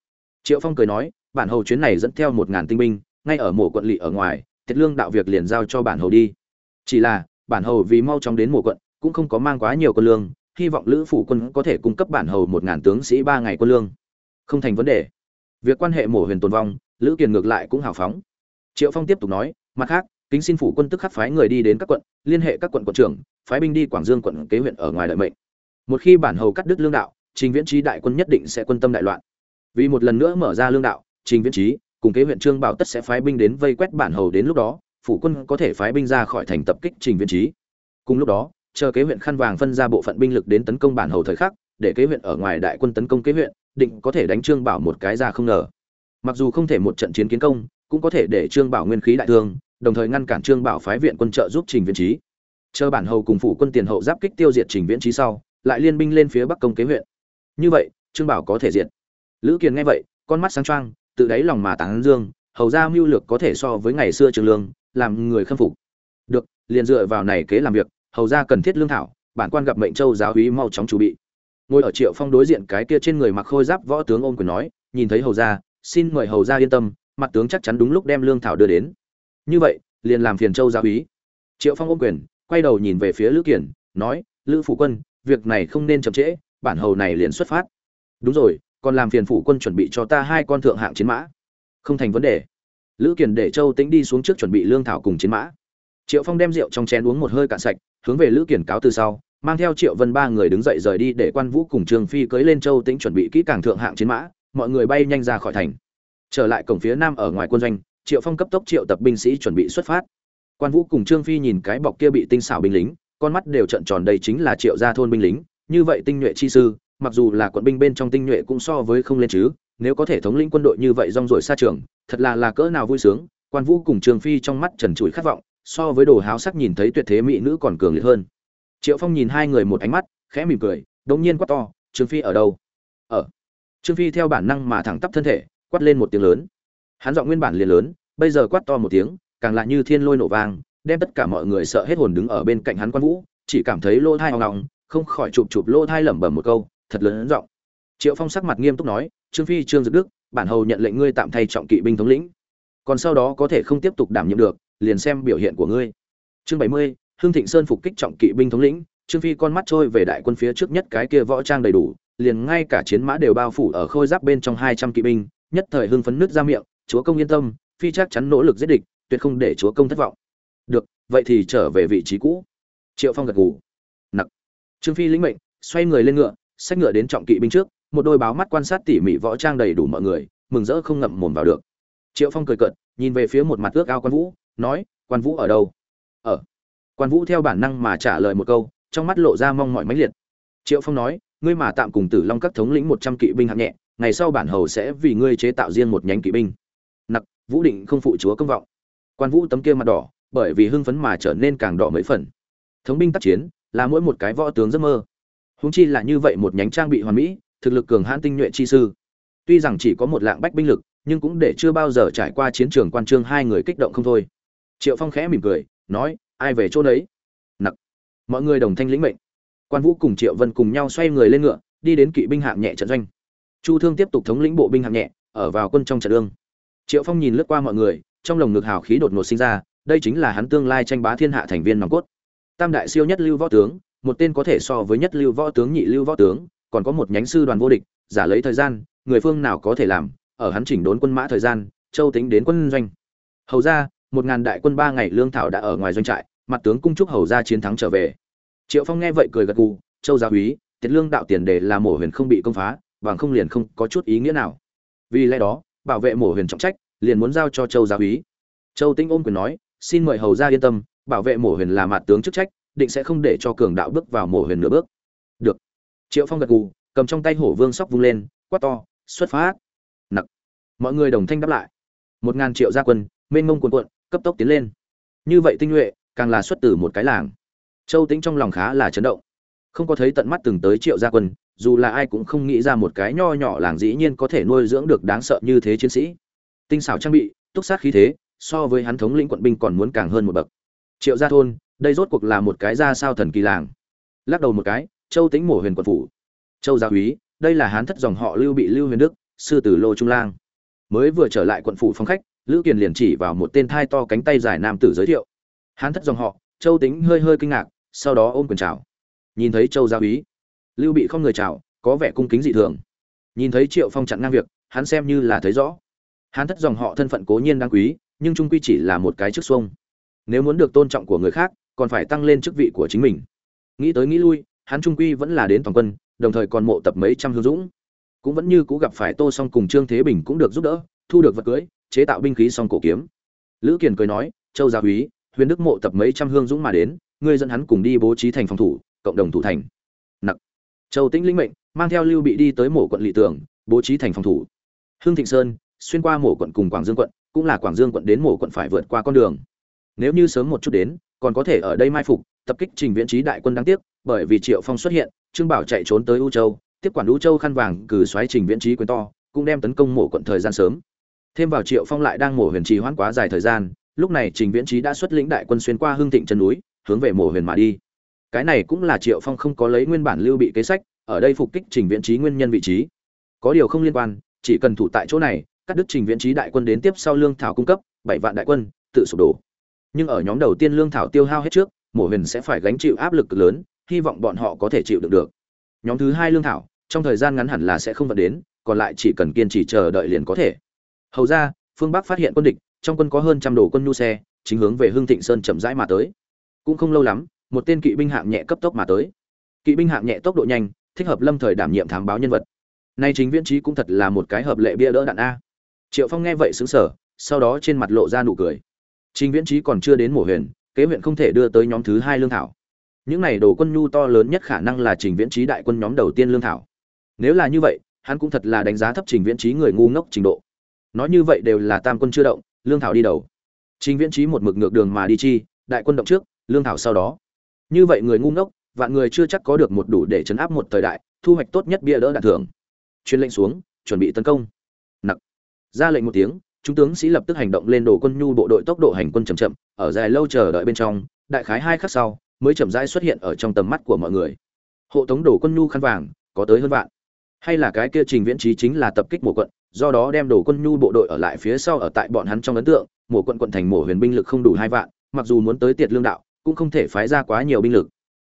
Triệu phong cười nói, bản hầu chuyến này dẫn theo một ngàn tinh binh, ngay ở mổ quận lỵ ở ngoài tiệt lương đạo việc liền giao cho bản hầu đi. Chỉ là, bản hầu vì mau chóng đến mổ quận, cũng không có mang quá nhiều quân lương, hy vọng lữ phủ quân có thể cung cấp bản hầu một ngàn tướng sĩ ba ngày quân lương. Không thành vấn đề. Việc quan hệ mổ huyền tồn vong, lữ kiền ngược lại cũng hào phóng. Triệu phong tiếp tục nói, mặt khác, kính xin phủ quân tức khắc phái người đi đến các quận, liên hệ các quận quận trưởng, phái binh đi quảng dương quận kế huyện ở ngoài lợi mệnh một khi bản hầu cắt đứt lương đạo, trình viễn trí đại quân nhất định sẽ quân tâm đại loạn. Vì một lần nữa mở ra lương đạo, trình viễn trí cùng kế huyện trương bảo tất sẽ phái binh đến vây quét bản hầu đến lúc đó, phủ quân có thể phái binh ra khỏi thành tập kích trình viễn trí cùng lúc đó, chờ kế huyện khăn vàng phân ra bộ phận binh lực đến tấn công bản hầu thời khắc, để kế huyện ở ngoài đại quân tấn công kế huyện, định có thể đánh trương bảo một cái ra không ngờ. Mặc dù không thể một trận chiến kiến công, cũng có thể để trương bảo nguyên khí đại thương, đồng thời ngăn cản trương bảo phái viện quân trợ giúp trình viễn trí chờ bản hầu cùng phủ quân tiền hậu giáp kích tiêu diệt trình viễn trí sau lại liên binh lên phía bắc công kế huyện. Như vậy, trương bảo có thể diện lữ kiền nghe vậy, con mắt sáng trang tự đáy lòng mà tán dương, hầu ra mưu lược có thể so với ngày xưa trường lương, làm người khâm phục. Được, liền dựa vào này kế làm việc, hầu ra cần thiết lương thảo, bản quan gặp mệnh châu giáo úy mau chóng chuẩn bị. Ngồi ở triệu phong đối diện cái kia trên người mặc khôi giáp võ tướng ôm quyền nói, nhìn thấy hầu gia xin mời hầu gia yên tâm, mặt tướng chắc chắn đúng lúc đem lương thảo đưa đến. Như vậy, liền làm phiền châu giáo úy. Triệu phong ôm quyền, quay đầu nhìn về phía lữ kiển nói, lữ phủ quân việc này không nên chậm trễ, bản hầu này liền xuất phát. Đúng rồi, còn làm phiền phủ quân chuẩn bị cho ta hai con thượng hạng chiến mã. Không thành vấn đề. Lữ kiển để châu tĩnh đi xuống trước chuẩn bị lương thảo cùng chiến mã. Triệu phong đem rượu trong chén uống một hơi cạn sạch, hướng về lữ kiển cáo từ sau, mang theo triệu vân ba người đứng dậy rời đi để quan vũ cùng trương phi cưới lên châu tĩnh chuẩn bị kỹ càng thượng hạng chiến mã, mọi người bay nhanh ra khỏi thành. Trở lại cổng phía nam ở ngoài quân doanh, triệu phong cấp tốc triệu tập binh sĩ chuẩn bị xuất phát. Quan vũ cùng trương phi nhìn cái bọc kia bị tinh xảo binh lính con mắt đều trợn tròn đây chính là triệu gia thôn binh lính, như vậy tinh nhuệ chi sư, mặc dù là quận binh bên trong tinh nhuệ cũng so với không lên chứ, nếu có thể thống lĩnh quân đội như vậy rong ruổi xa trường, thật là là cỡ nào vui sướng, quan vũ cùng trương phi trong mắt trần trụi khát vọng, so với đồ háo sắc nhìn thấy tuyệt thế mỹ nữ còn cường liệt hơn. Triệu phong nhìn hai người một ánh mắt, khẽ mỉm cười, đống nhiên quát to trương phi ở đâu? Ở. Trương phi theo bản năng mà thẳng tắp thân thể, quát lên một tiếng lớn. Hắn giọng nguyên bản liền lớn, bây giờ quát to một tiếng, càng lại như thiên lôi nổ vang đem tất cả mọi người sợ hết hồn đứng ở bên cạnh hắn quan vũ, chỉ cảm thấy lỗ thai hoang ngọng, không khỏi chụp chụp lỗ thai lẩm bẩm một câu, thật lớn giọng. Triệu phong sắc mặt nghiêm túc nói, trương phi, trương dực đức, bản hầu nhận lệnh ngươi tạm thay trọng kỵ binh thống lĩnh. Còn sau đó có thể không tiếp tục đảm nhiệm được, liền xem biểu hiện của ngươi. Chương bảy mươi, hưng thịnh sơn phục kích trọng kỵ binh thống lĩnh. Trương phi con mắt trôi về đại quân phía trước nhất cái kia võ trang đầy đủ, liền ngay cả chiến mã đều bao phủ ở khôi giáp bên trong hai trăm kỵ binh, nhất thời hưng phấn nước ra miệng, chúa công yên tâm, phi chắc chắn nỗ lực giết địch, tuyệt không để chúa công thất vọng được, vậy thì trở về vị trí cũ. Triệu phong gật gù. Nặc. Trương phi lĩnh mệnh, xoay người lên ngựa, xách ngựa đến trọng kỵ binh trước, một đôi báo mắt quan sát tỉ mỉ võ trang đầy đủ mọi người, mừng rỡ không ngậm mồm vào được. Triệu phong cười cợt, nhìn về phía một mặt ước ao quan vũ, nói, quan vũ ở đâu? Ở. Quan vũ theo bản năng mà trả lời một câu, trong mắt lộ ra mong mỏi mãnh liệt. Triệu phong nói, ngươi mà tạm cùng tử long các thống lĩnh một trăm kỵ binh hạng nhẹ, ngày sau bản hầu sẽ vì ngươi chế tạo riêng một nhánh kỵ binh. Nặc, vũ định không phụ chúa công vọng. Quan vũ tấm kia mặt đỏ bởi vì hưng phấn mà trở nên càng đỏ mấy phần. Thống binh tác chiến là mỗi một cái võ tướng giấc mơ. Húng chi là như vậy một nhánh trang bị hoàn mỹ, thực lực cường hãn tinh nhuệ chi sư. Tuy rằng chỉ có một lạng bách binh lực, nhưng cũng để chưa bao giờ trải qua chiến trường quan trương hai người kích động không thôi. Triệu phong khẽ mỉm cười, nói, ai về chỗ đấy nặc. Mọi người đồng thanh lĩnh mệnh. Quan vũ cùng triệu vân cùng nhau xoay người lên ngựa, đi đến kỵ binh hạng nhẹ trận doanh. Chu thương tiếp tục thống lĩnh bộ binh hạng nhẹ, ở vào quân trong trận đương triệu phong nhìn lướt qua mọi người, trong lồng ngực hào khí đột ngột sinh ra đây chính là hắn tương lai tranh bá thiên hạ thành viên nòng cốt. Tam đại siêu nhất lưu võ tướng, một tên có thể so với nhất lưu võ tướng nhị lưu võ tướng, còn có một nhánh sư đoàn vô địch, giả lấy thời gian, người phương nào có thể làm, ở hắn chỉnh đốn quân mã thời gian, châu tính đến quân doanh. Hầu ra, một ngàn đại quân ba ngày lương thảo đã ở ngoài doanh trại, mặt tướng cung trúc hầu ra chiến thắng trở về. Triệu phong nghe vậy cười gật gù, châu gia úy, tiệt lương đạo tiền đề là mổ huyền không bị công phá bằng không liền không có chút ý nghĩa nào. Vì lẽ đó, bảo vệ mổ huyền trọng trách, liền muốn giao cho châu gia úy. Châu tinh ôm quyền nói xin mời hầu ra yên tâm, bảo vệ mổ huyền là mặt tướng chức trách, định sẽ không để cho cường đạo bước vào mổ huyền nửa bước. Được. Triệu phong gật gù, cầm trong tay hổ vương sóc vung lên, quát to, xuất phát. Nặc. Mọi người đồng thanh đáp lại. Một ngàn triệu gia quân, mênh mông cuồn cuộn, cấp tốc tiến lên. Như vậy tinh nhuệ, càng là xuất từ một cái làng. Châu tính trong lòng khá là chấn động. Không có thấy tận mắt từng tới triệu gia quân, dù là ai cũng không nghĩ ra một cái nho nhỏ làng dĩ nhiên có thể nuôi dưỡng được đáng sợ như thế chiến sĩ. Tinh xảo trang bị, túc sát khí thế so với hắn thống lĩnh quận binh còn muốn càng hơn một bậc. Triệu gia thôn, đây rốt cuộc là một cái ra sao thần kỳ làng. Lắc đầu một cái, châu tĩnh mổ huyền quận phủ. Châu gia úy, đây là hán thất dòng họ lưu bị lưu huyền đức, sư tử lô trung lang. Mới vừa trở lại quận phủ phong khách, lữ kiền liền chỉ vào một tên thai to cánh tay dài nam tử giới thiệu. Hán thất dòng họ, châu tính hơi hơi kinh ngạc, sau đó ôm quyền chào. Nhìn thấy châu gia úy, lưu bị không người chào, có vẻ cung kính dị thường. Nhìn thấy triệu phong chặn ngang việc, hắn xem như là thấy rõ. Hán thất dòng họ thân phận cố nhiên đáng quý nhưng trung quy chỉ là một cái chức xuông. Nếu muốn được tôn trọng của người khác, còn phải tăng lên chức vị của chính mình. Nghĩ tới nghĩ lui, hắn trung quy vẫn là đến toàn quân, đồng thời còn mộ tập mấy trăm hương dũng. Cũng vẫn như cũ gặp phải tô song cùng trương thế bình cũng được giúp đỡ, thu được vật cưới, chế tạo binh khí song cổ kiếm. Lữ kiền cười nói, châu gia húy, huyền đức mộ tập mấy trăm hương dũng mà đến, ngươi dẫn hắn cùng đi bố trí thành phòng thủ, cộng đồng thủ thành. Nặc. Châu tĩnh linh mệnh, mang theo lưu bị đi tới mộ quận lỵ tường, bố trí thành phòng thủ. Hương thịnh sơn, xuyên qua mộ quận cùng quảng dương quận cũng là quảng dương quận đến mộ quận phải vượt qua con đường. Nếu như sớm một chút đến, còn có thể ở đây mai phục, tập kích trình viễn trí đại quân đáng tiếc, bởi vì triệu phong xuất hiện, trương bảo chạy trốn tới u châu, tiếp quản u châu khăn vàng cử xoáy trình viễn trí quyền to, cũng đem tấn công mổ quận thời gian sớm. Thêm vào triệu phong lại đang mổ huyền trì hoãn quá dài thời gian, lúc này trình viễn trí đã xuất lĩnh đại quân xuyên qua hương thịnh chân núi, hướng về mổ huyền mà đi. Cái này cũng là triệu phong không có lấy nguyên bản lưu bị kế sách, ở đây phục kích trình viễn trí nguyên nhân vị trí. Có điều không liên quan, chỉ cần thủ tại chỗ này cắt đứt trình viễn trí đại quân đến tiếp sau lương thảo cung cấp, bảy vạn đại quân, tự sụp đổ. Nhưng ở nhóm đầu tiên lương thảo tiêu hao hết trước, mổ huyền sẽ phải gánh chịu áp lực lớn, hy vọng bọn họ có thể chịu được được. Nhóm thứ hai lương thảo, trong thời gian ngắn hẳn là sẽ không vận đến, còn lại chỉ cần kiên trì chờ đợi liền có thể. Hầu ra, phương bắc phát hiện quân địch, trong quân có hơn trăm đồ quân nhu xe, chính hướng về hương thịnh sơn chậm rãi mà tới. Cũng không lâu lắm, một tên kỵ binh hạng nhẹ cấp tốc mà tới. Kỵ binh hạng nhẹ tốc độ nhanh, thích hợp lâm thời đảm nhiệm thám báo nhân vật. Nay chính viễn trí cũng thật là một cái hợp lệ bia đỡ đạn a triệu phong nghe vậy xứng sở sau đó trên mặt lộ ra nụ cười. Trình viễn trí còn chưa đến mổ huyền, kế huyện không thể đưa tới nhóm thứ hai lương thảo. Những này đồ quân nhu to lớn nhất khả năng là trình viễn trí đại quân nhóm đầu tiên lương thảo. Nếu là như vậy, hắn cũng thật là đánh giá thấp trình viễn trí người ngu ngốc trình độ. Nói như vậy đều là tam quân chưa động, lương thảo đi đầu. Trình viễn trí một mực ngược đường mà đi chi, đại quân động trước, lương thảo sau đó. Như vậy người ngu ngốc, vạn người chưa chắc có được một đủ để chấn áp một thời đại, thu hoạch tốt nhất bia đỡ đạn thưởng. Chuyên lệnh xuống, chuẩn bị tấn công ra lệnh một tiếng, chúng tướng sĩ lập tức hành động lên đổ quân nhu bộ đội tốc độ hành quân chậm chậm, ở dài lâu chờ đợi bên trong, đại khái hai khắc sau, mới chậm rãi xuất hiện ở trong tầm mắt của mọi người. Hộ tống đổ quân nhu khăn vàng, có tới hơn vạn. Hay là cái kia trình viễn trí chính là tập kích mùa quận, do đó đem đổ quân nhu bộ đội ở lại phía sau ở tại bọn hắn trong ấn tượng mùa quận quận thành mổ huyền binh lực không đủ hai vạn, mặc dù muốn tới tiệt lương đạo, cũng không thể phái ra quá nhiều binh lực.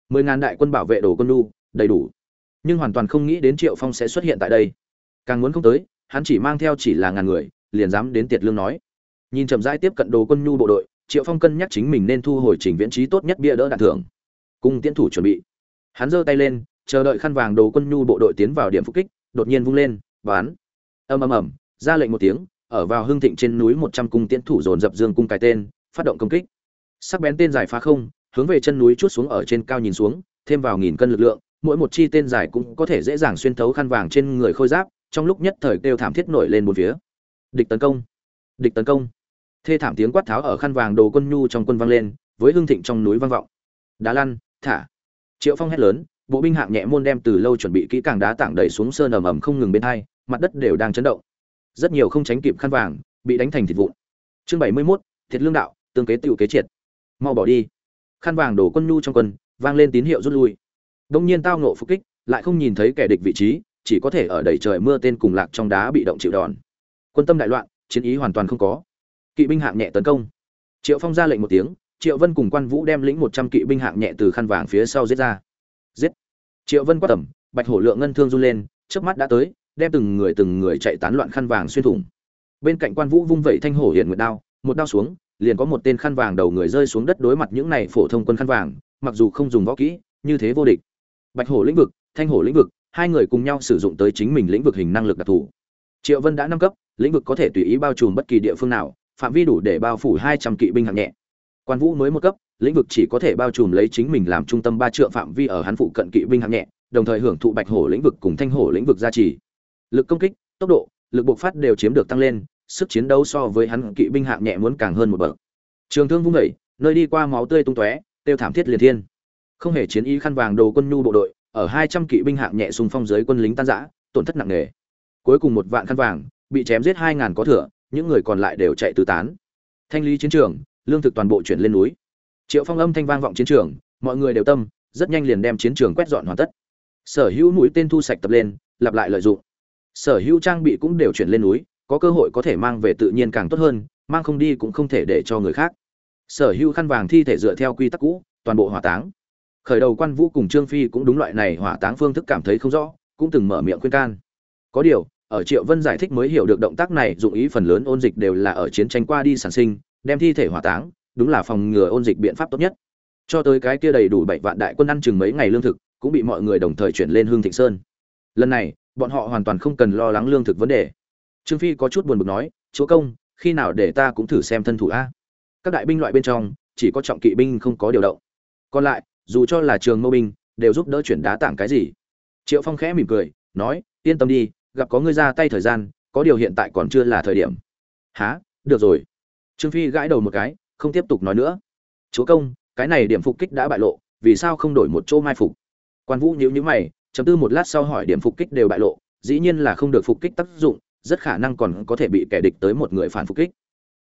Mười ngàn đại quân bảo vệ đổ quân nhu, đầy đủ. Nhưng hoàn toàn không nghĩ đến triệu phong sẽ xuất hiện tại đây. Càng muốn không tới hắn chỉ mang theo chỉ là ngàn người, liền dám đến tiệt lương nói. Nhìn chậm rãi tiếp cận đồ quân nhu bộ đội, triệu phong cân nhắc chính mình nên thu hồi trình viễn trí tốt nhất bia đỡ đạn thưởng. Cùng tiến thủ chuẩn bị. Hắn giơ tay lên, chờ đợi khăn vàng đồ quân nhu bộ đội tiến vào điểm phục kích, đột nhiên vung lên bán ầm ầm ầm, ra lệnh một tiếng, ở vào hưng thịnh trên núi một trăm cung tiến thủ dồn dập dương cung cái tên, phát động công kích. Sắc bén tên dài phá không, hướng về chân núi chút xuống ở trên cao nhìn xuống, thêm vào nghìn cân lực lượng, mỗi một chi tên dài cũng có thể dễ dàng xuyên thấu khăn vàng trên người khôi giáp trong lúc nhất thời kêu thảm thiết nổi lên một phía. Địch tấn công. Địch tấn công. Thê thảm tiếng quát tháo ở khăn vàng đồ quân nhu trong quân vang lên với hương thịnh trong núi vang vọng. Đá lăn thả. Triệu phong hét lớn bộ binh hạng nhẹ môn đem từ lâu chuẩn bị kỹ càng đá tảng đẩy xuống sơn ầm ầm không ngừng bên hai mặt đất đều đang chấn động. Rất nhiều không tránh kịp khăn vàng bị đánh thành thịt vụn. Chương bảy mươi 71, thiệt lương đạo tương kế tiểu kế triệt. Mau bỏ đi. Khăn vàng đổ quân nhu trong quân vang lên tín hiệu rút lui. Đông nhiên tao nộ phục kích lại không nhìn thấy kẻ địch vị trí chỉ có thể ở đầy trời mưa tên cùng lạc trong đá bị động chịu đòn. Quân tâm đại loạn, chiến ý hoàn toàn không có. Kỵ binh hạng nhẹ tấn công. Triệu phong ra lệnh một tiếng, triệu vân cùng quan vũ đem lĩnh một trăm kỵ binh hạng nhẹ từ khăn vàng phía sau giết ra. Giết. Triệu vân quát tẩm bạch hổ lượng ngân thương run lên trước mắt đã tới, đem từng người từng người chạy tán loạn khăn vàng xuyên thủng. Bên cạnh quan vũ vung vẩy thanh hổ hiện nguyệt đao, một đao xuống, liền có một tên khăn vàng đầu người rơi xuống đất đối mặt những này phổ thông quân khăn vàng, mặc dù không dùng võ kỹ, như thế vô địch. Bạch hổ lĩnh vực, thanh hổ lĩnh vực hai người cùng nhau sử dụng tới chính mình lĩnh vực hình năng lực đặc thù. Triệu vân đã nâng cấp, lĩnh vực có thể tùy ý bao trùm bất kỳ địa phương nào, phạm vi đủ để bao phủ hai trăm kỵ binh hạng nhẹ. Quan vũ mới một cấp, lĩnh vực chỉ có thể bao trùm lấy chính mình làm trung tâm ba trượng phạm vi ở hắn phụ cận kỵ binh hạng nhẹ, đồng thời hưởng thụ bạch hổ lĩnh vực cùng thanh hổ lĩnh vực gia trì. Lực công kích, tốc độ, lực bộc phát đều chiếm được tăng lên, sức chiến đấu so với hắn kỵ binh hạng nhẹ muốn càng hơn một bậc. Trường thương vung vẩy nơi đi qua máu tươi tung tóe, tiêu thảm thiết liền thiên. Không hề chiến ý khăn vàng đồ quân nhu bộ đội ở hai trăm kỵ binh hạng nhẹ xung phong dưới quân lính tan rã, tổn thất nặng nề. Cuối cùng một vạn khăn vàng, bị chém giết hai ngàn có thừa, những người còn lại đều chạy tứ tán. Thanh lý chiến trường, lương thực toàn bộ chuyển lên núi. Triệu phong âm thanh vang vọng chiến trường, mọi người đều tâm, rất nhanh liền đem chiến trường quét dọn hoàn tất. Sở hữu mũi tên thu sạch tập lên, lặp lại lợi dụng. Sở hữu trang bị cũng đều chuyển lên núi, có cơ hội có thể mang về tự nhiên càng tốt hơn, mang không đi cũng không thể để cho người khác. Sở hữu khăn vàng thi thể dựa theo quy tắc cũ, toàn bộ hỏa táng khởi đầu quan vũ cùng trương phi cũng đúng loại này hỏa táng phương thức cảm thấy không rõ, cũng từng mở miệng khuyên can. Có điều, ở triệu vân giải thích mới hiểu được động tác này, dụng ý phần lớn ôn dịch đều là ở chiến tranh qua đi sản sinh, đem thi thể hỏa táng, đúng là phòng ngừa ôn dịch biện pháp tốt nhất. Cho tới cái kia đầy đủ bảy vạn đại quân ăn chừng mấy ngày lương thực, cũng bị mọi người đồng thời chuyển lên hương thịnh sơn. Lần này, bọn họ hoàn toàn không cần lo lắng lương thực vấn đề. Trương phi có chút buồn bực nói, chúa công, khi nào để ta cũng thử xem thân thủ a? Các đại binh loại bên trong, chỉ có trọng kỵ binh không có điều động. Còn lại dù cho là trường mâu binh, đều giúp đỡ chuyển đá tảng cái gì. Triệu phong khẽ mỉm cười, nói, yên tâm đi, gặp có ngươi ra tay thời gian, có điều hiện tại còn chưa là thời điểm. Há được rồi. Trương phi gãi đầu một cái, không tiếp tục nói nữa. Chúa công, cái này điểm phục kích đã bại lộ, vì sao không đổi một chỗ mai phục? Quan vũ nhíu nhíu mày, chấm tư một lát sau hỏi, điểm phục kích đều bại lộ, dĩ nhiên là không được phục kích tác dụng, rất khả năng còn có thể bị kẻ địch tới một người phản phục kích.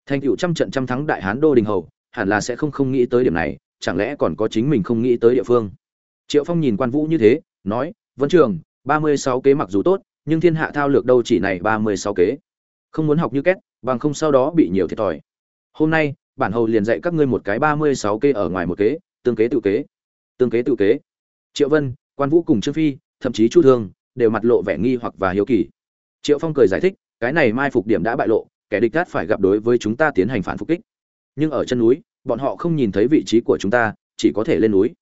Thành tựu trăm trận trăm thắng đại hán đô đình hầu, hẳn là sẽ không không nghĩ tới điểm này chẳng lẽ còn có chính mình không nghĩ tới địa phương? Triệu phong nhìn quan vũ như thế nói vân trường ba mươi sáu kế mặc dù tốt nhưng thiên hạ thao lược đâu chỉ này ba mươi sáu kế? Không muốn học như két, bằng không sau đó bị nhiều thiệt thòi. Hôm nay bản hầu liền dạy các ngươi một cái ba mươi sáu kế ở ngoài một kế tương kế tự kế. Tương kế tự kế. Triệu vân quan vũ cùng trương phi thậm chí chu thương đều mặt lộ vẻ nghi hoặc và hiếu kỳ. Triệu phong cười giải thích cái này mai phục điểm đã bại lộ kẻ địch cát phải gặp đối với chúng ta tiến hành phản phục kích. Nhưng ở chân núi bọn họ không nhìn thấy vị trí của chúng ta, chỉ có thể lên núi.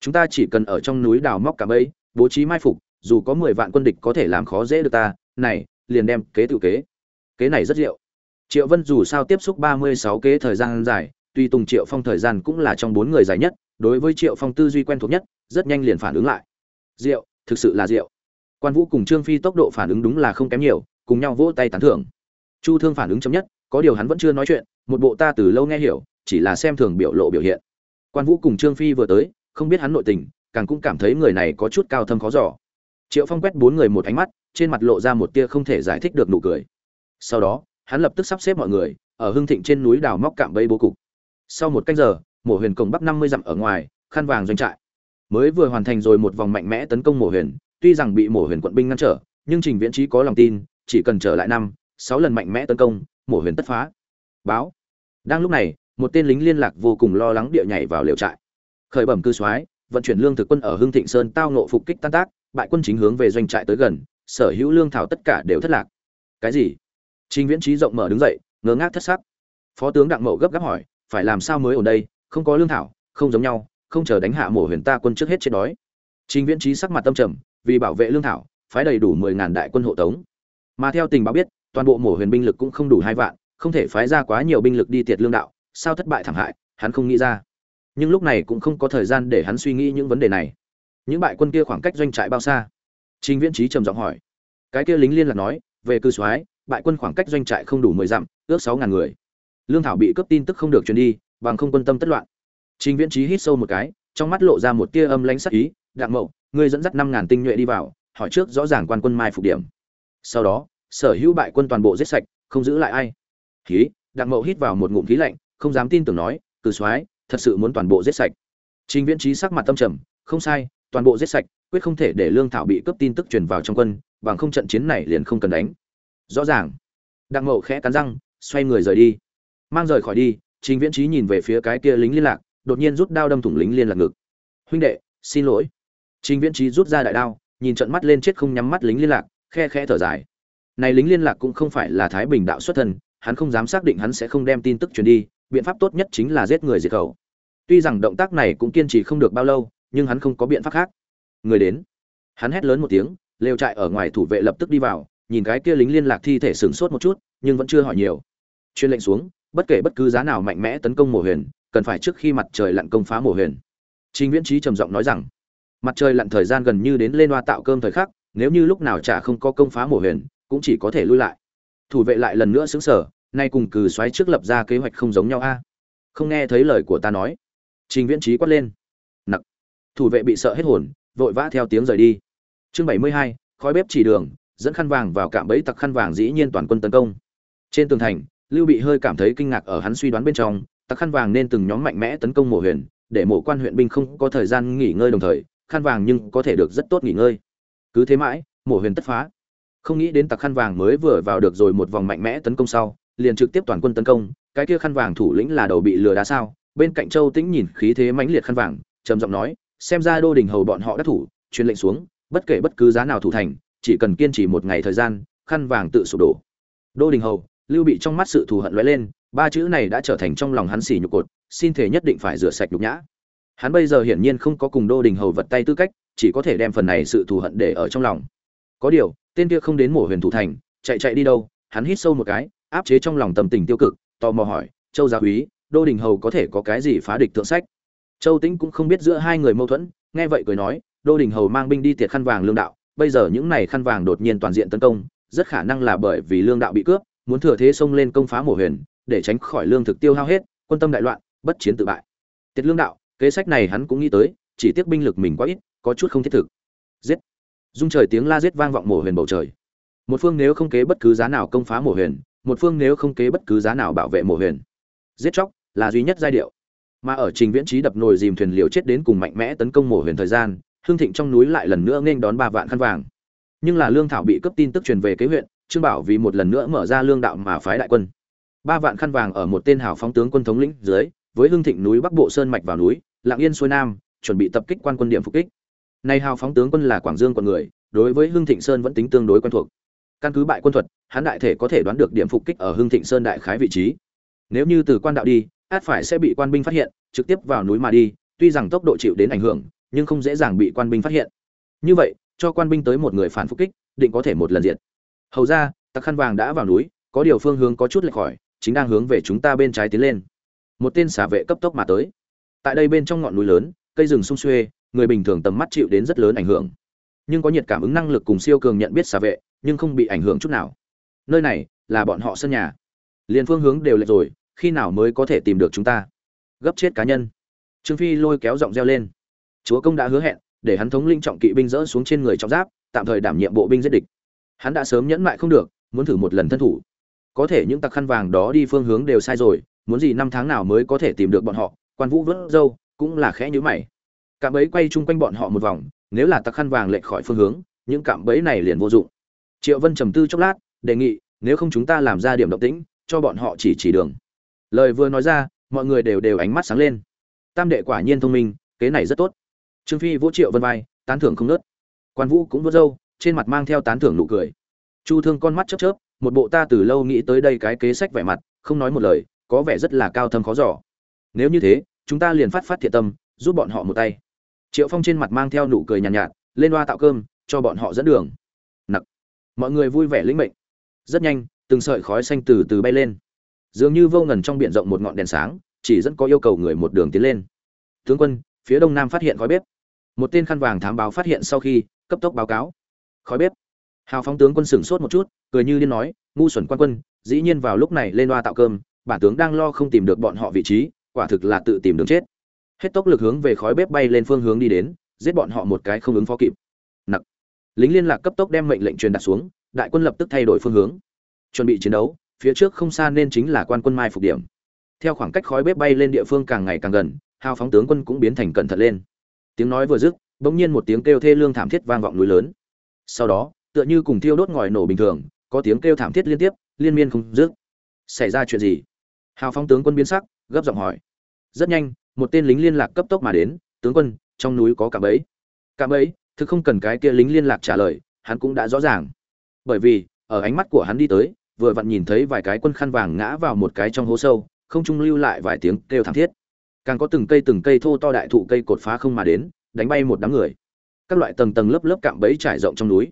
Chúng ta chỉ cần ở trong núi đào móc cả bẫy, bố trí mai phục, dù có mười vạn quân địch có thể làm khó dễ được ta, này, liền đem kế tự kế. Kế này rất diệu triệu vân dù sao tiếp xúc ba mươi sáu kế thời gian dài, tuy tùng triệu phong thời gian cũng là trong bốn người dài nhất, đối với triệu phong tư duy quen thuộc nhất, rất nhanh liền phản ứng lại. Diệu, thực sự là diệu. Quan vũ cùng trương phi tốc độ phản ứng đúng là không kém nhiều, cùng nhau vỗ tay tán thưởng. Chu thương phản ứng chấm nhất, có điều hắn vẫn chưa nói chuyện, một bộ ta từ lâu nghe hiểu chỉ là xem thường biểu lộ biểu hiện. Quan vũ cùng trương phi vừa tới, không biết hắn nội tình, càng cũng cảm thấy người này có chút cao thâm khó giỏ triệu phong quét bốn người một ánh mắt, trên mặt lộ ra một tia không thể giải thích được nụ cười. Sau đó, hắn lập tức sắp xếp mọi người, ở hưng thịnh trên núi đào móc cạm bẫy bố cục. Sau một canh giờ, mổ huyền cổng bắc năm mươi dặm ở ngoài, khăn vàng doanh trại. Mới vừa hoàn thành rồi một vòng mạnh mẽ tấn công mổ huyền, tuy rằng bị mổ huyền quận binh ngăn trở, nhưng trình viễn trí có lòng tin, chỉ cần trở lại năm, sáu lần mạnh mẽ tấn công, mổ huyền tất phá. Báo. Đang lúc này một tên lính liên lạc vô cùng lo lắng địa nhảy vào liều trại. Khởi bẩm cư soái, vận chuyển lương thực quân ở hưng thịnh sơn tao nộ phục kích tan tác, bại quân chính hướng về doanh trại tới gần, sở hữu lương thảo tất cả đều thất lạc. Cái gì? Trình viễn trí rộng mở đứng dậy ngớ ngác thất sắc. Phó tướng đặng mậu gấp gáp hỏi, phải làm sao mới ở đây? Không có lương thảo, không giống nhau, không chờ đánh hạ mổ huyền ta quân trước hết chết đói. Trình viễn trí sắc mặt tâm trầm, vì bảo vệ lương thảo, phái đầy đủ mười ngàn đại quân hộ tống. Mà theo tình báo biết, toàn bộ mổ huyền binh lực cũng không đủ hai vạn, không thể phái ra quá nhiều binh lực đi tiệt lương đạo sao thất bại thảm hại, hắn không nghĩ ra. Nhưng lúc này cũng không có thời gian để hắn suy nghĩ những vấn đề này. Những bại quân kia khoảng cách doanh trại bao xa? Trình viễn trí trầm giọng hỏi. Cái kia lính liên lạc nói, về cư soái, bại quân khoảng cách doanh trại không đủ mười dặm, ước sáu ngàn người. Lương thảo bị cướp tin tức không được truyền đi, bằng không quân tâm tất loạn. Trình viễn trí hít sâu một cái, trong mắt lộ ra một tia âm lãnh sắc ý, đặng mậu, ngươi dẫn dắt năm ngàn tinh nhuệ đi vào, hỏi trước rõ ràng quan quân mai phục điểm. Sau đó, sở hữu bại quân toàn bộ giết sạch, không giữ lại ai. Khí đặng mậu hít vào một ngụm khí lạnh không dám tin tưởng nói, cử soái, thật sự muốn toàn bộ giết sạch. Trình viễn trí sắc mặt tâm trầm, không sai, toàn bộ giết sạch, quyết không thể để lương thảo bị cướp tin tức truyền vào trong quân, bằng không trận chiến này liền không cần đánh. Rõ ràng. Đặng mậu khẽ cắn răng, xoay người rời đi. Mang rời khỏi đi, trình viễn trí nhìn về phía cái kia lính liên lạc, đột nhiên rút đao đâm thủng lính liên lạc ngực. Huynh đệ, xin lỗi. Trình viễn trí rút ra đại đao, nhìn trận mắt lên chết không nhắm mắt lính liên lạc, khe khe thở dài. Này lính liên lạc cũng không phải là thái bình đạo xuất thân, hắn không dám xác định hắn sẽ không đem tin tức truyền đi biện pháp tốt nhất chính là giết người diệt khẩu. Tuy rằng động tác này cũng kiên trì không được bao lâu, nhưng hắn không có biện pháp khác. Người đến. Hắn hét lớn một tiếng, lều trại ở ngoài thủ vệ lập tức đi vào, nhìn cái kia lính liên lạc thi thể sửng sốt một chút, nhưng vẫn chưa hỏi nhiều. Chuyên lệnh xuống, bất kể bất cứ giá nào mạnh mẽ tấn công mổ huyền, cần phải trước khi mặt trời lặn công phá mổ huyền. Trình viễn trí trầm giọng nói rằng, mặt trời lặn thời gian gần như đến lên hoa tạo cơm thời khắc, nếu như lúc nào chả không có công phá mổ huyền, cũng chỉ có thể lui lại. Thủ vệ lại lần nữa xứng sở nay cùng cừ xoáy trước lập ra kế hoạch không giống nhau a. Không nghe thấy lời của ta nói. Trình viễn trí quát lên. Nặc. Thủ vệ bị sợ hết hồn, vội vã theo tiếng rời đi. Chương bảy mươi hai, khói bếp chỉ đường, dẫn khăn vàng vào cạm bẫy tặc khăn vàng dĩ nhiên toàn quân tấn công. Trên tường thành, lưu bị hơi cảm thấy kinh ngạc ở hắn suy đoán bên trong, tặc khăn vàng nên từng nhóm mạnh mẽ tấn công mộ huyền, để mộ quan huyện binh không có thời gian nghỉ ngơi đồng thời, khăn vàng nhưng có thể được rất tốt nghỉ ngơi. Cứ thế mãi mộ huyền tất phá. Không nghĩ đến tặc khăn vàng mới vừa vào được rồi một vòng mạnh mẽ tấn công sau liền trực tiếp toàn quân tấn công, cái kia khăn vàng thủ lĩnh là đầu bị lừa đá sao? Bên cạnh châu tĩnh nhìn khí thế mãnh liệt khăn vàng, trầm giọng nói, xem ra đô đình hầu bọn họ đã thủ, truyền lệnh xuống, bất kể bất cứ giá nào thủ thành, chỉ cần kiên trì một ngày thời gian, khăn vàng tự sụp đổ. Đô đình hầu, lưu bị trong mắt sự thù hận lóe lên, ba chữ này đã trở thành trong lòng hắn xỉ nhục cột, xin thể nhất định phải rửa sạch nhục nhã. Hắn bây giờ hiển nhiên không có cùng đô đình hầu vật tay tư cách, chỉ có thể đem phần này sự thù hận để ở trong lòng. Có điều, tên kia không đến mổ huyền thủ thành, chạy chạy đi đâu, hắn hít sâu một cái áp chế trong lòng tâm tình tiêu cực, tò mò hỏi, châu gia úy, đô đình hầu có thể có cái gì phá địch thượng sách? Châu tĩnh cũng không biết giữa hai người mâu thuẫn, nghe vậy cười nói, đô đình hầu mang binh đi tiệt khăn vàng lương đạo, bây giờ những này khăn vàng đột nhiên toàn diện tấn công, rất khả năng là bởi vì lương đạo bị cướp, muốn thừa thế xông lên công phá mổ huyền, để tránh khỏi lương thực tiêu hao hết, quân tâm đại loạn, bất chiến tự bại. Tiệt lương đạo, kế sách này hắn cũng nghĩ tới, chỉ tiếc binh lực mình quá ít, có chút không thiết thực. Giết! Dung trời tiếng la giết vang vọng mổ huyền bầu trời. Một phương nếu không kế bất cứ giá nào công phá mổ huyền một phương nếu không kế bất cứ giá nào bảo vệ mổ huyền. Giết chóc là duy nhất giai điệu. Mà ở trình viễn trí đập nồi dìm thuyền liều chết đến cùng mạnh mẽ tấn công mổ huyền thời gian, hương thịnh trong núi lại lần nữa nghênh đón ba vạn khăn vàng. Nhưng là lương thảo bị cấp tin tức truyền về kế huyện, trương bảo vì một lần nữa mở ra lương đạo mà phái đại quân. Ba vạn khăn vàng ở một tên hào phóng tướng quân thống lĩnh dưới, với hương thịnh núi bắc bộ sơn mạch vào núi, lạng yên xuôi nam, chuẩn bị tập kích quan quân điểm phục kích. Nay hào phóng tướng quân là quảng dương quận người, đối với hương thịnh sơn vẫn tính tương đối quen thuộc căn cứ bại quân thuật, hắn đại thể có thể đoán được điểm phục kích ở hương thịnh sơn đại khái vị trí. Nếu như từ quan đạo đi, át phải sẽ bị quan binh phát hiện, trực tiếp vào núi mà đi, tuy rằng tốc độ chịu đến ảnh hưởng, nhưng không dễ dàng bị quan binh phát hiện. Như vậy, cho quan binh tới một người phản phục kích, định có thể một lần diện hầu ra, tặc khăn vàng đã vào núi, có điều phương hướng có chút lệch khỏi, chính đang hướng về chúng ta bên trái tiến lên. Một tên xả vệ cấp tốc mà tới. Tại đây bên trong ngọn núi lớn, cây rừng sung xuê, người bình thường tầm mắt chịu đến rất lớn ảnh hưởng nhưng có nhiệt cảm ứng năng lực cùng siêu cường nhận biết xả vệ, nhưng không bị ảnh hưởng chút nào. Nơi này là bọn họ sân nhà. Liền phương hướng đều lệch rồi, khi nào mới có thể tìm được chúng ta? Gấp chết cá nhân. Trương phi lôi kéo giọng reo lên. Chúa công đã hứa hẹn, để hắn thống linh trọng kỵ binh dỡ xuống trên người trọng giáp, tạm thời đảm nhiệm bộ binh giết địch. Hắn đã sớm nhẫn mại không được, muốn thử một lần thân thủ. Có thể những tặc khăn vàng đó đi phương hướng đều sai rồi, muốn gì năm tháng nào mới có thể tìm được bọn họ? Quan vũ vớt dâu cũng là khẽ nhữ mày. Cạm ấy quay chung quanh bọn họ một vòng nếu là tặc khăn vàng lệch khỏi phương hướng, những cạm bẫy này liền vô dụng. Triệu vân trầm tư chốc lát, đề nghị, nếu không chúng ta làm ra điểm động tĩnh, cho bọn họ chỉ chỉ đường. Lời vừa nói ra, mọi người đều đều ánh mắt sáng lên. Tam đệ quả nhiên thông minh, kế này rất tốt. Trương phi vỗ triệu vân vai, tán thưởng không nớt. Quan vũ cũng vỗ dâu trên mặt mang theo tán thưởng nụ cười. Chu thương con mắt chớp chớp, một bộ ta từ lâu nghĩ tới đây cái kế sách vẻ mặt, không nói một lời, có vẻ rất là cao thâm khó giỏ nếu như thế, chúng ta liền phát phát thiện tâm, giúp bọn họ một tay triệu phong trên mặt mang theo nụ cười nhàn nhạt, nhạt lên loa tạo cơm cho bọn họ dẫn đường. Nặc. Mọi người vui vẻ lĩnh mệnh. Rất nhanh từng sợi khói xanh từ từ bay lên. Dường như vô ngần trong biển rộng một ngọn đèn sáng chỉ dẫn có yêu cầu người một đường tiến lên. Tướng quân phía đông nam phát hiện khói bếp. Một tên khăn vàng thám báo phát hiện sau khi cấp tốc báo cáo. Khói bếp. Hào phóng tướng quân sửng sốt một chút cười như liên nói ngu xuẩn quan quân dĩ nhiên vào lúc này lên loa tạo cơm bản tướng đang lo không tìm được bọn họ vị trí quả thực là tự tìm đường chết hết tốc lực hướng về khói bếp bay lên phương hướng đi đến, giết bọn họ một cái không ứng phó kịp. Nặc. Lính liên lạc cấp tốc đem mệnh lệnh truyền đạt xuống, đại quân lập tức thay đổi phương hướng. Chuẩn bị chiến đấu, phía trước không xa nên chính là quan quân mai phục điểm. Theo khoảng cách khói bếp bay lên địa phương càng ngày càng gần, hào phóng tướng quân cũng biến thành cẩn thận lên. Tiếng nói vừa dứt, bỗng nhiên một tiếng kêu thê lương thảm thiết vang vọng núi lớn. Sau đó, tựa như cùng thiêu đốt ngòi nổ bình thường, có tiếng kêu thảm thiết liên tiếp, liên miên không dứt. Xảy ra chuyện gì? Hào phóng tướng quân biến sắc, gấp giọng hỏi. Rất nhanh một tên lính liên lạc cấp tốc mà đến, tướng quân, trong núi có cạm bẫy. Cạm bẫy? Thực không cần cái kia lính liên lạc trả lời, hắn cũng đã rõ ràng. Bởi vì, ở ánh mắt của hắn đi tới, vừa vặn nhìn thấy vài cái quân khăn vàng ngã vào một cái trong hố sâu, không trung lưu lại vài tiếng kêu thảm thiết. Càng có từng cây từng cây thô to đại thụ cây cột phá không mà đến, đánh bay một đám người. Các loại tầng tầng lớp lớp cạm bẫy trải rộng trong núi.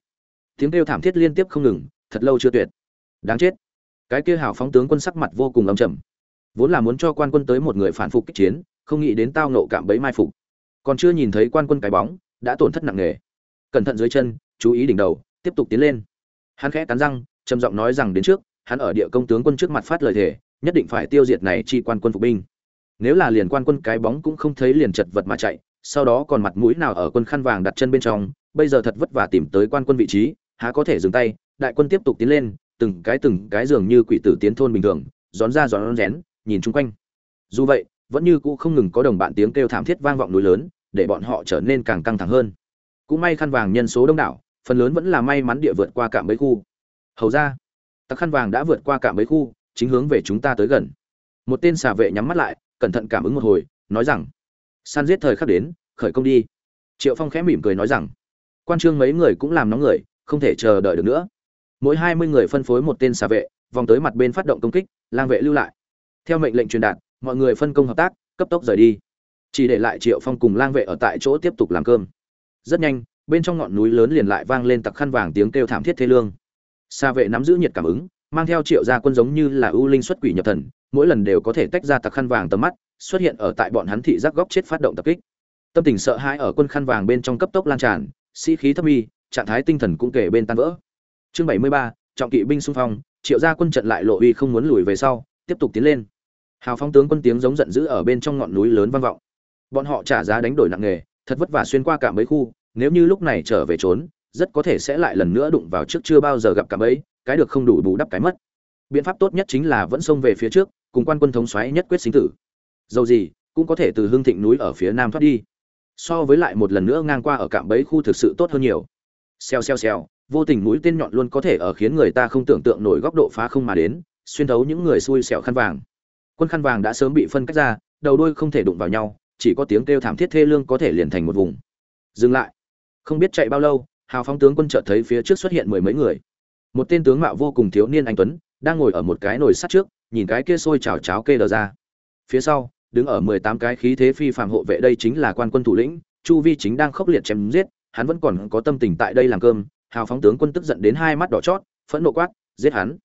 Tiếng kêu thảm thiết liên tiếp không ngừng, thật lâu chưa tuyệt. Đáng chết. Cái kia hào phóng tướng quân sắc mặt vô cùng âm trầm. Vốn là muốn cho quan quân tới một người phản phục kích chiến không nghĩ đến tao nộ cạm bẫy mai phục. Còn chưa nhìn thấy quan quân cái bóng, đã tổn thất nặng nề. Cẩn thận dưới chân, chú ý đỉnh đầu, tiếp tục tiến lên. Hắn khẽ cắn răng, trầm giọng nói rằng đến trước, hắn ở địa công tướng quân trước mặt phát lời thề, nhất định phải tiêu diệt này chi quan quân phục binh. Nếu là liền quan quân cái bóng cũng không thấy liền chật vật mà chạy, sau đó còn mặt mũi nào ở quân khăn vàng đặt chân bên trong, bây giờ thật vất vả tìm tới quan quân vị trí, há có thể dừng tay, đại quân tiếp tục tiến lên, từng cái từng cái dường như quỷ tử tiến thôn bình thường rón ra rón rén, nhìn chung quanh. Dù vậy vẫn như cũ không ngừng có đồng bạn tiếng kêu thảm thiết vang vọng núi lớn, để bọn họ trở nên càng căng thẳng hơn. Cũng may khăn vàng nhân số đông đảo, phần lớn vẫn là may mắn địa vượt qua cạm bẫy khu. Hầu ra, tặc khăn vàng đã vượt qua cạm bẫy khu, chính hướng về chúng ta tới gần. Một tên xà vệ nhắm mắt lại, cẩn thận cảm ứng một hồi, nói rằng săn giết thời khắc đến, khởi công đi. Triệu phong khẽ mỉm cười nói rằng, quan trương mấy người cũng làm nóng người, không thể chờ đợi được nữa. Mỗi hai mươi người phân phối một tên xà vệ, vòng tới mặt bên phát động công kích, lang vệ lưu lại. Theo mệnh lệnh truyền đạt mọi người phân công hợp tác, cấp tốc rời đi. Chỉ để lại triệu phong cùng lang vệ ở tại chỗ tiếp tục làm cơm. Rất nhanh, bên trong ngọn núi lớn liền lại vang lên tặc khăn vàng tiếng kêu thảm thiết thế lương. Xa vệ nắm giữ nhiệt cảm ứng, mang theo triệu gia quân giống như là ưu linh xuất quỷ nhập thần, mỗi lần đều có thể tách ra tặc khăn vàng tầm mắt, xuất hiện ở tại bọn hắn thị giác góc chết phát động tập kích. Tâm tình sợ hãi ở quân khăn vàng bên trong cấp tốc lan tràn, sĩ khí thâm y trạng thái tinh thần cũng kể bên tan vỡ. Chương bảy mươi ba, trọng kỵ binh xung phong, triệu gia quân trận lại lộ uy không muốn lùi về sau, tiếp tục tiến lên hào phong tướng quân tiếng giống giận dữ ở bên trong ngọn núi lớn vang vọng. Bọn họ trả giá đánh đổi nặng nề thật vất vả xuyên qua cả mấy khu, nếu như lúc này trở về trốn, rất có thể sẽ lại lần nữa đụng vào trước chưa bao giờ gặp cả mấy, cái được không đủ bù đắp cái mất. Biện pháp tốt nhất chính là vẫn xông về phía trước, cùng quan quân thống xoáy nhất quyết sinh tử. Dầu gì, cũng có thể từ hương thịnh núi ở phía nam thoát đi. So với lại một lần nữa ngang qua ở cạm bẫy khu thực sự tốt hơn nhiều. Xèo xèo xèo, vô tình mũi tên nhọn luôn có thể ở khiến người ta không tưởng tượng nổi góc độ phá không mà đến, xuyên thấu những người xui xẻo khăn vàng quân khăn vàng đã sớm bị phân cách ra, đầu đuôi không thể đụng vào nhau, chỉ có tiếng kêu thảm thiết thê lương có thể liền thành một vùng. Dừng lại. Không biết chạy bao lâu, hào phóng tướng quân chợt thấy phía trước xuất hiện mười mấy người. Một tên tướng mạo vô cùng thiếu niên anh tuấn, đang ngồi ở một cái nồi sắt trước, nhìn cái kia sôi chảo cháo kê đờ ra. Phía sau, đứng ở mười tám cái khí thế phi phàm hộ vệ đây chính là quan quân thủ lĩnh, chu vi chính đang khốc liệt chém giết, hắn vẫn còn có tâm tình tại đây làm cơm. Hào phóng tướng quân tức giận đến hai mắt đỏ chót, phẫn nộ quát, giết hắn.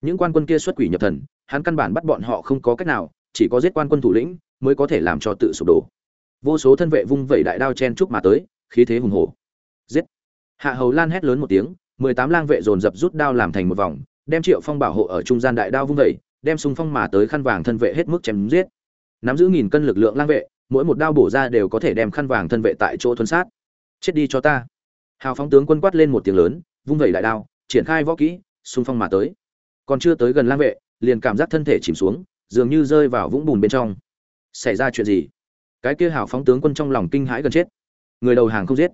Những quan quân kia xuất quỷ nhập thần hắn căn bản bắt bọn họ không có cách nào, chỉ có giết quan quân thủ lĩnh mới có thể làm cho tự sụp đổ. Vô số thân vệ vung vẩy đại đao chen chúc mà tới, khí thế hùng hổ. Giết! Hạ hầu lan hét lớn một tiếng, mười tám lang vệ dồn dập rút đao làm thành một vòng, đem triệu phong bảo hộ ở trung gian đại đao vung vẩy, đem xung phong mà tới khăn vàng thân vệ hết mức chém giết. Nắm giữ nghìn cân lực lượng lang vệ, mỗi một đao bổ ra đều có thể đem khăn vàng thân vệ tại chỗ thuấn sát. Chết đi cho ta! Hào phóng tướng quân quát lên một tiếng lớn, vung vẩy đại đao, triển khai võ kỹ xung phong mà tới. Còn chưa tới gần lang vệ liền cảm giác thân thể chìm xuống, dường như rơi vào vũng bùn bên trong. Xảy ra chuyện gì? Cái kia hào phóng tướng quân trong lòng kinh hãi gần chết. Người đầu hàng không giết.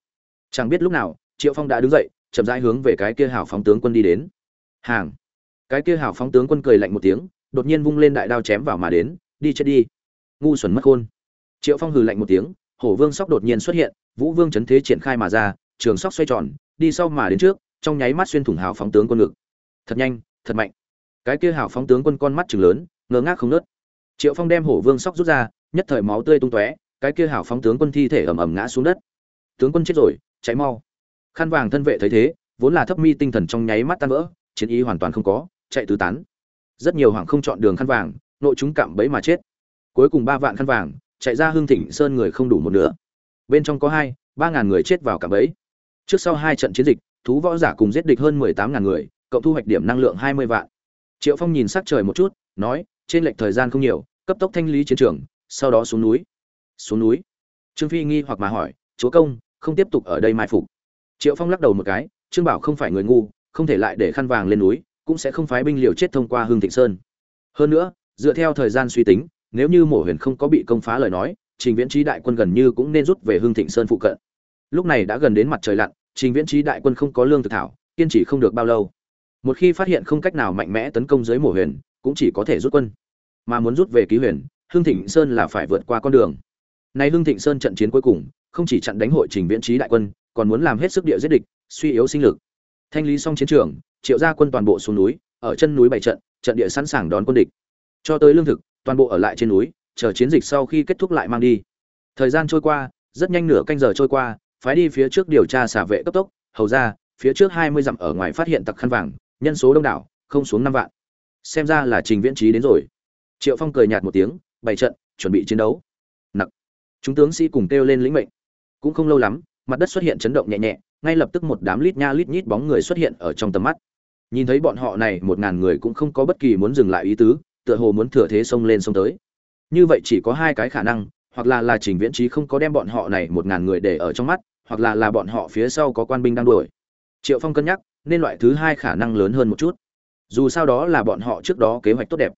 Chẳng biết lúc nào, triệu phong đã đứng dậy, chậm rãi hướng về cái kia hào phóng tướng quân đi đến. Hàng. Cái kia hào phóng tướng quân cười lạnh một tiếng, đột nhiên vung lên đại đao chém vào mà đến, đi chết đi. Ngu xuẩn mất khôn. Triệu phong hừ lạnh một tiếng, hổ vương sóc đột nhiên xuất hiện, vũ vương chấn thế triển khai mà ra, trường sóc xoay tròn, đi sau mà đến trước, trong nháy mắt xuyên thủng hào phóng tướng quân ngực. Thật nhanh, thật mạnh cái kia hảo phóng tướng quân con mắt chừng lớn, ngơ ngác không nớt triệu phong đem hổ vương sóc rút ra, nhất thời máu tươi tung tóe, cái kia hảo phóng tướng quân thi thể ầm ầm ngã xuống đất. Tướng quân chết rồi cháy mau. Khăn vàng thân vệ thấy thế, vốn là thấp mi tinh thần trong nháy mắt tan vỡ, chiến ý hoàn toàn không có, chạy tứ tán. Rất nhiều hoàng không chọn đường khăn vàng, nội chúng cạm bẫy mà chết. Cuối cùng ba vạn khăn vàng, chạy ra hương thịnh sơn người không đủ một nửa. Bên trong có hai, ba ngàn người chết vào cạm bẫy. Trước sau hai trận chiến dịch, thú võ giả cùng giết địch hơn mười tám ngàn người, cộng thu hoạch điểm năng lượng hai mươi vạn triệu phong nhìn sắc trời một chút, nói, trên lệch thời gian không nhiều, cấp tốc thanh lý chiến trường, sau đó xuống núi. Xuống núi? Trương phi nghi hoặc mà hỏi, chúa công, không tiếp tục ở đây mai phục. Triệu phong lắc đầu một cái, trương bảo không phải người ngu, không thể lại để khăn vàng lên núi, cũng sẽ không phái binh liều chết thông qua hương thịnh sơn. Hơn nữa, dựa theo thời gian suy tính, nếu như mổ huyền không có bị công phá lời nói, trình viễn trí đại quân gần như cũng nên rút về hương thịnh sơn phụ cận. Lúc này đã gần đến mặt trời lặn, trình viễn trí đại quân không có lương thực thảo, kiên trì không được bao lâu một khi phát hiện không cách nào mạnh mẽ tấn công dưới mổ huyền, cũng chỉ có thể rút quân. Mà muốn rút về ký huyền hương thịnh sơn là phải vượt qua con đường. Nay hương thịnh sơn trận chiến cuối cùng, không chỉ chặn đánh hội trình viễn trí đại quân, còn muốn làm hết sức địa giết địch, suy yếu sinh lực. Thanh lý xong chiến trường, triệu gia quân toàn bộ xuống núi, ở chân núi bảy trận trận địa sẵn sàng đón quân địch. Cho tới lương thực, toàn bộ ở lại trên núi, chờ chiến dịch sau khi kết thúc lại mang đi. Thời gian trôi qua, rất nhanh nửa canh giờ trôi qua, phái đi phía trước điều tra xả vệ cấp tốc, hầu ra, phía trước hai mươi dặm ở ngoài phát hiện tặc khăn vàng nhân số đông đảo, không xuống năm vạn. Xem ra là trình viễn trí đến rồi. Triệu phong cười nhạt một tiếng, bày trận, chuẩn bị chiến đấu. Nặc. Chúng tướng sĩ cùng kêu lên lĩnh mệnh. Cũng không lâu lắm, mặt đất xuất hiện chấn động nhẹ nhẹ, ngay lập tức một đám lít nha lít nhít bóng người xuất hiện ở trong tầm mắt. Nhìn thấy bọn họ này, một ngàn người cũng không có bất kỳ muốn dừng lại ý tứ, tựa hồ muốn thừa thế xông lên xông tới. Như vậy chỉ có hai cái khả năng, hoặc là là trình viễn trí không có đem bọn họ này một ngàn người để ở trong mắt, hoặc là là bọn họ phía sau có quan binh đang đuổi. Triệu phong cân nhắc nên loại thứ hai khả năng lớn hơn một chút. Dù sao đó là bọn họ trước đó kế hoạch tốt đẹp.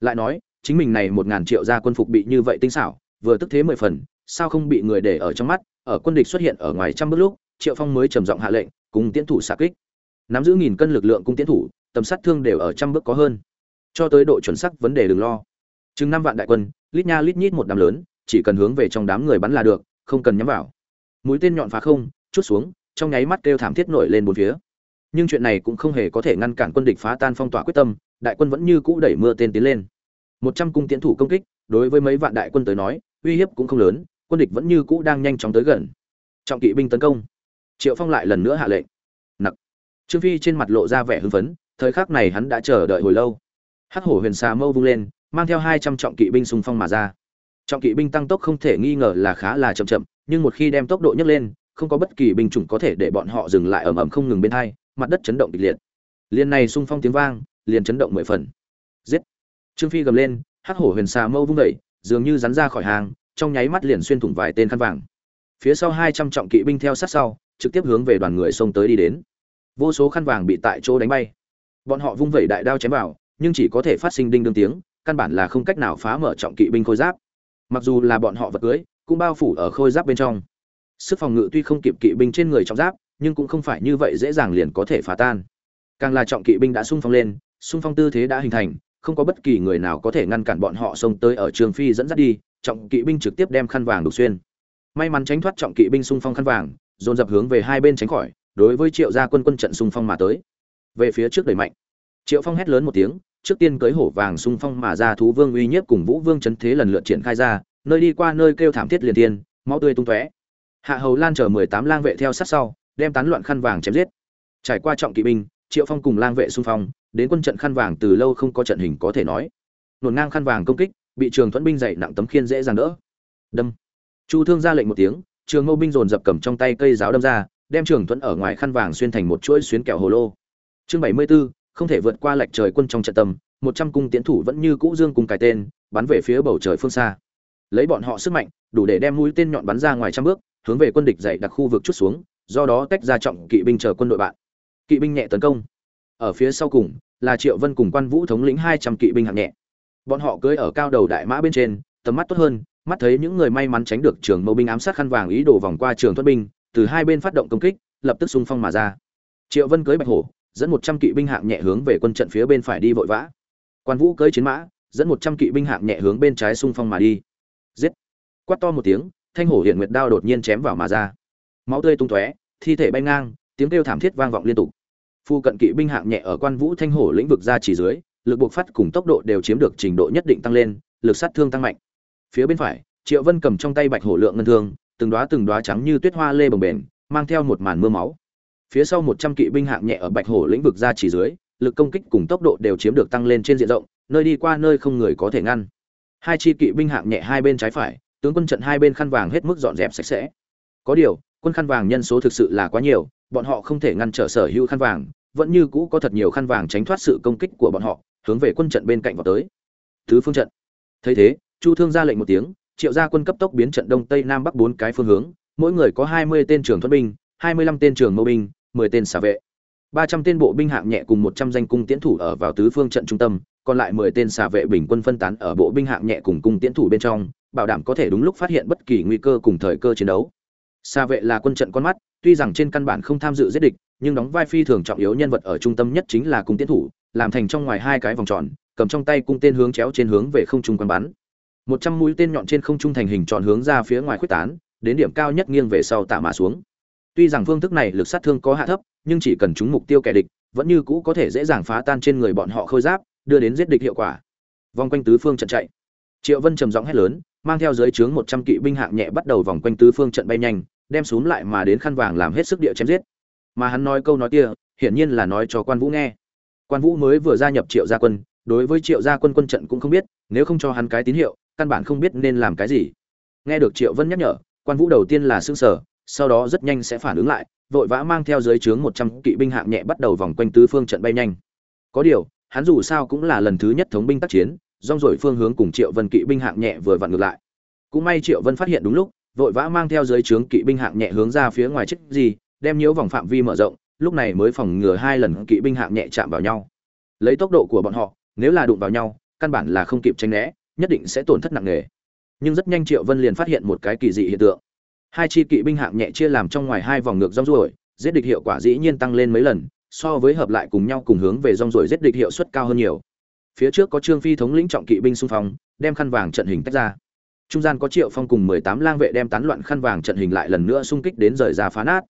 Lại nói, chính mình này một ngàn triệu gia quân phục bị như vậy tinh xảo, vừa tức thế mười phần, sao không bị người để ở trong mắt? Ở quân địch xuất hiện ở ngoài trăm bước lúc, triệu phong mới trầm giọng hạ lệnh, cùng tiến thủ xạ kích. Nắm giữ nghìn cân lực lượng cung tiến thủ, tầm sát thương đều ở trăm bước có hơn. Cho tới độ chuẩn sắc vấn đề đừng lo. Chừng năm vạn đại quân, lít nha lít nhít một đám lớn, chỉ cần hướng về trong đám người bắn là được, không cần nhắm vào. Mũi tên nhọn phá không, chút xuống, trong nháy mắt kêu thảm thiết nổi lên bốn phía nhưng chuyện này cũng không hề có thể ngăn cản quân địch phá tan phong tỏa quyết tâm, đại quân vẫn như cũ đẩy mưa tên tiến lên. Một trăm cung tiến thủ công kích, đối với mấy vạn đại quân tới nói, uy hiếp cũng không lớn, quân địch vẫn như cũ đang nhanh chóng tới gần. Trọng kỵ binh tấn công. Triệu phong lại lần nữa hạ lệnh. Nặc. Trương phi trên mặt lộ ra vẻ hưng phấn, thời khắc này hắn đã chờ đợi hồi lâu. Hắc hổ huyền xà mâu vung lên, mang theo hai trăm trọng kỵ binh xung phong mà ra. Trọng kỵ binh tăng tốc không thể nghi ngờ là khá là chậm chậm, nhưng một khi đem tốc độ nhấc lên, không có bất kỳ binh chủng có thể để bọn họ dừng lại ầm ầm không ngừng bên hai mặt đất chấn động kịch liệt. Liền này xung phong tiếng vang, liền chấn động mười phần. Giết! Trương phi gầm lên, hắc hổ huyền xà mâu vung đẩy dường như rắn ra khỏi hàng, trong nháy mắt liền xuyên thủng vài tên khăn vàng. Phía sau hai trăm trọng kỵ binh theo sát sau, trực tiếp hướng về đoàn người xông tới đi đến. Vô số khăn vàng bị tại chỗ đánh bay. Bọn họ vung vẩy đại đao chém vào, nhưng chỉ có thể phát sinh đinh đương tiếng, căn bản là không cách nào phá mở trọng kỵ binh khôi giáp. Mặc dù là bọn họ vật cưới, cũng bao phủ ở khôi giáp bên trong. Sức phòng ngự tuy không kịp kỵ binh trên người trọng giáp nhưng cũng không phải như vậy dễ dàng liền có thể phá tan. Càng là trọng kỵ binh đã xung phong lên, xung phong tư thế đã hình thành, không có bất kỳ người nào có thể ngăn cản bọn họ xông tới ở trường phi dẫn dắt đi, trọng kỵ binh trực tiếp đem khăn vàng đục xuyên. May mắn tránh thoát trọng kỵ binh xung phong khăn vàng, dồn dập hướng về hai bên tránh khỏi, đối với triệu gia quân quân trận xung phong mà tới. Về phía trước đẩy mạnh. Triệu phong hét lớn một tiếng, trước tiên cưới hổ vàng xung phong mà ra thú vương uy nhiếp cùng vũ vương chấn thế lần lượt triển khai ra, nơi đi qua nơi kêu thảm thiết liền thiên, máu tươi tung tóe. Hạ hầu lan chở mười tám lang vệ theo sát sau đem tán loạn khăn vàng chém giết. Trải qua trọng kỵ binh triệu phong cùng lang vệ xung phong đến quân trận khăn vàng từ lâu không có trận hình có thể nói. Nổn ngang khăn vàng công kích bị trường thuẫn binh dạy nặng tấm khiên dễ dàng đỡ. Đâm. Chu thương ra lệnh một tiếng trường ngô binh dồn dập cầm trong tay cây giáo đâm ra đem trường thuẫn ở ngoài khăn vàng xuyên thành một chuỗi xuyến kẹo hồ lô. Chương bảy mươi 74, không thể vượt qua lệch trời quân trong trận tâm một trăm cung tiến thủ vẫn như cũ dương cùng cài tên bắn về phía bầu trời phương xa. Lấy bọn họ sức mạnh đủ để đem mũi tên nhọn bắn ra ngoài trăm bước hướng về quân địch dày đặc khu vực chút xuống do đó tách ra trọng kỵ binh chờ quân đội bạn. Kỵ binh nhẹ tấn công. Ở phía sau cùng là triệu vân cùng quan vũ thống lĩnh hai trăm kỵ binh hạng nhẹ. Bọn họ cưỡi ở cao đầu đại mã bên trên, tầm mắt tốt hơn, mắt thấy những người may mắn tránh được trường mâu binh ám sát khăn vàng ý đồ vòng qua trường thuất binh, từ hai bên phát động công kích, lập tức xung phong mà ra. Triệu vân cưỡi bạch hổ, dẫn một trăm kỵ binh hạng nhẹ hướng về quân trận phía bên phải đi vội vã. Quan vũ cưỡi chiến mã, dẫn một trăm kỵ binh hạng nhẹ hướng bên trái xung phong mà đi. Giết! Quát to một tiếng, thanh hổ hiện nguyệt đao đột nhiên chém vào mà ra máu tươi tung tóe, thi thể bay ngang, tiếng kêu thảm thiết vang vọng liên tục. Phu cận kỵ binh hạng nhẹ ở quan vũ thanh hổ lĩnh vực ra chỉ dưới, lực buộc phát cùng tốc độ đều chiếm được trình độ nhất định tăng lên, lực sát thương tăng mạnh. Phía bên phải, triệu vân cầm trong tay bạch hổ lượng ngân thương, từng đóa từng đóa trắng như tuyết hoa lê bồng bềnh, mang theo một màn mưa máu. Phía sau một trăm kỵ binh hạng nhẹ ở bạch hổ lĩnh vực ra chỉ dưới, lực công kích cùng tốc độ đều chiếm được tăng lên trên diện rộng, nơi đi qua nơi không người có thể ngăn. Hai chi kỵ binh hạng nhẹ hai bên trái phải, tướng quân trận hai bên khăn vàng hết mức dọn dẹp sạch sẽ. Có điều quân khăn vàng nhân số thực sự là quá nhiều, bọn họ không thể ngăn trở sở hữu khăn vàng, vẫn như cũ có thật nhiều khăn vàng tránh thoát sự công kích của bọn họ, hướng về quân trận bên cạnh vào tới. Thứ phương trận. Thấy thế, chu thương ra lệnh một tiếng, triệu gia quân cấp tốc biến trận đông tây nam bắc bốn cái phương hướng, mỗi người có hai mươi tên trường thuất binh, hai mươi lăm tên trường mâu binh, mười tên xà vệ. ba trăm tên bộ binh hạng nhẹ cùng một trăm danh cung tiễn thủ ở vào tứ phương trận trung tâm, còn lại mười tên xà vệ bình quân phân tán ở bộ binh hạng nhẹ cùng cung tiễn thủ bên trong, bảo đảm có thể đúng lúc phát hiện bất kỳ nguy cơ cùng thời cơ chiến đấu xa vệ là quân trận con mắt, tuy rằng trên căn bản không tham dự giết địch, nhưng đóng vai phi thường trọng yếu nhân vật ở trung tâm nhất chính là cung tiến thủ, làm thành trong ngoài hai cái vòng tròn, cầm trong tay cung tên hướng chéo trên hướng về không trung quán bắn. Một trăm mũi tên nhọn trên không trung thành hình tròn hướng ra phía ngoài khuếch tán, đến điểm cao nhất nghiêng về sau tạ mã xuống. Tuy rằng phương thức này lực sát thương có hạ thấp, nhưng chỉ cần trúng mục tiêu kẻ địch, vẫn như cũ có thể dễ dàng phá tan trên người bọn họ khôi giáp, đưa đến giết địch hiệu quả. Vòng quanh tứ phương trận chạy. Triệu vân trầm giọng hét lớn, mang theo dưới trướng một trăm kỵ binh hạng nhẹ bắt đầu vòng quanh tứ phương trận bay nhanh đem xuống lại mà đến khăn vàng làm hết sức địa chém giết. Mà hắn nói câu nói kia, hiển nhiên là nói cho quan vũ nghe. Quan vũ mới vừa gia nhập triệu gia quân, đối với triệu gia quân quân trận cũng không biết, nếu không cho hắn cái tín hiệu, căn bản không biết nên làm cái gì. Nghe được triệu vân nhắc nhở, quan vũ đầu tiên là xương sở sau đó rất nhanh sẽ phản ứng lại, vội vã mang theo dưới trướng một trăm kỵ binh hạng nhẹ bắt đầu vòng quanh tứ phương trận bay nhanh. Có điều, hắn dù sao cũng là lần thứ nhất thống binh tác chiến, rong rổi phương hướng cùng triệu vân kỵ binh hạng nhẹ vừa vặn ngược lại. Cũng may triệu vân phát hiện đúng lúc vội vã mang theo dưới trướng kỵ binh hạng nhẹ hướng ra phía ngoài trích gì, đem nhiễu vòng phạm vi mở rộng, lúc này mới phòng ngừa hai lần kỵ binh hạng nhẹ chạm vào nhau. Lấy tốc độ của bọn họ, nếu là đụng vào nhau, căn bản là không kịp tránh né, nhất định sẽ tổn thất nặng nề. Nhưng rất nhanh triệu vân liền phát hiện một cái kỳ dị hiện tượng. Hai chi kỵ binh hạng nhẹ chia làm trong ngoài hai vòng ngược rong ruổi, giết địch hiệu quả dĩ nhiên tăng lên mấy lần, so với hợp lại cùng nhau cùng hướng về rong ruổi giết địch hiệu suất cao hơn nhiều. Phía trước có trương phi thống lĩnh trọng kỵ binh xung phong, đem khăn vàng trận hình tách ra trung gian có triệu phong cùng mười tám lang vệ đem tán loạn khăn vàng trận hình lại lần nữa xung kích đến rời ra phá nát.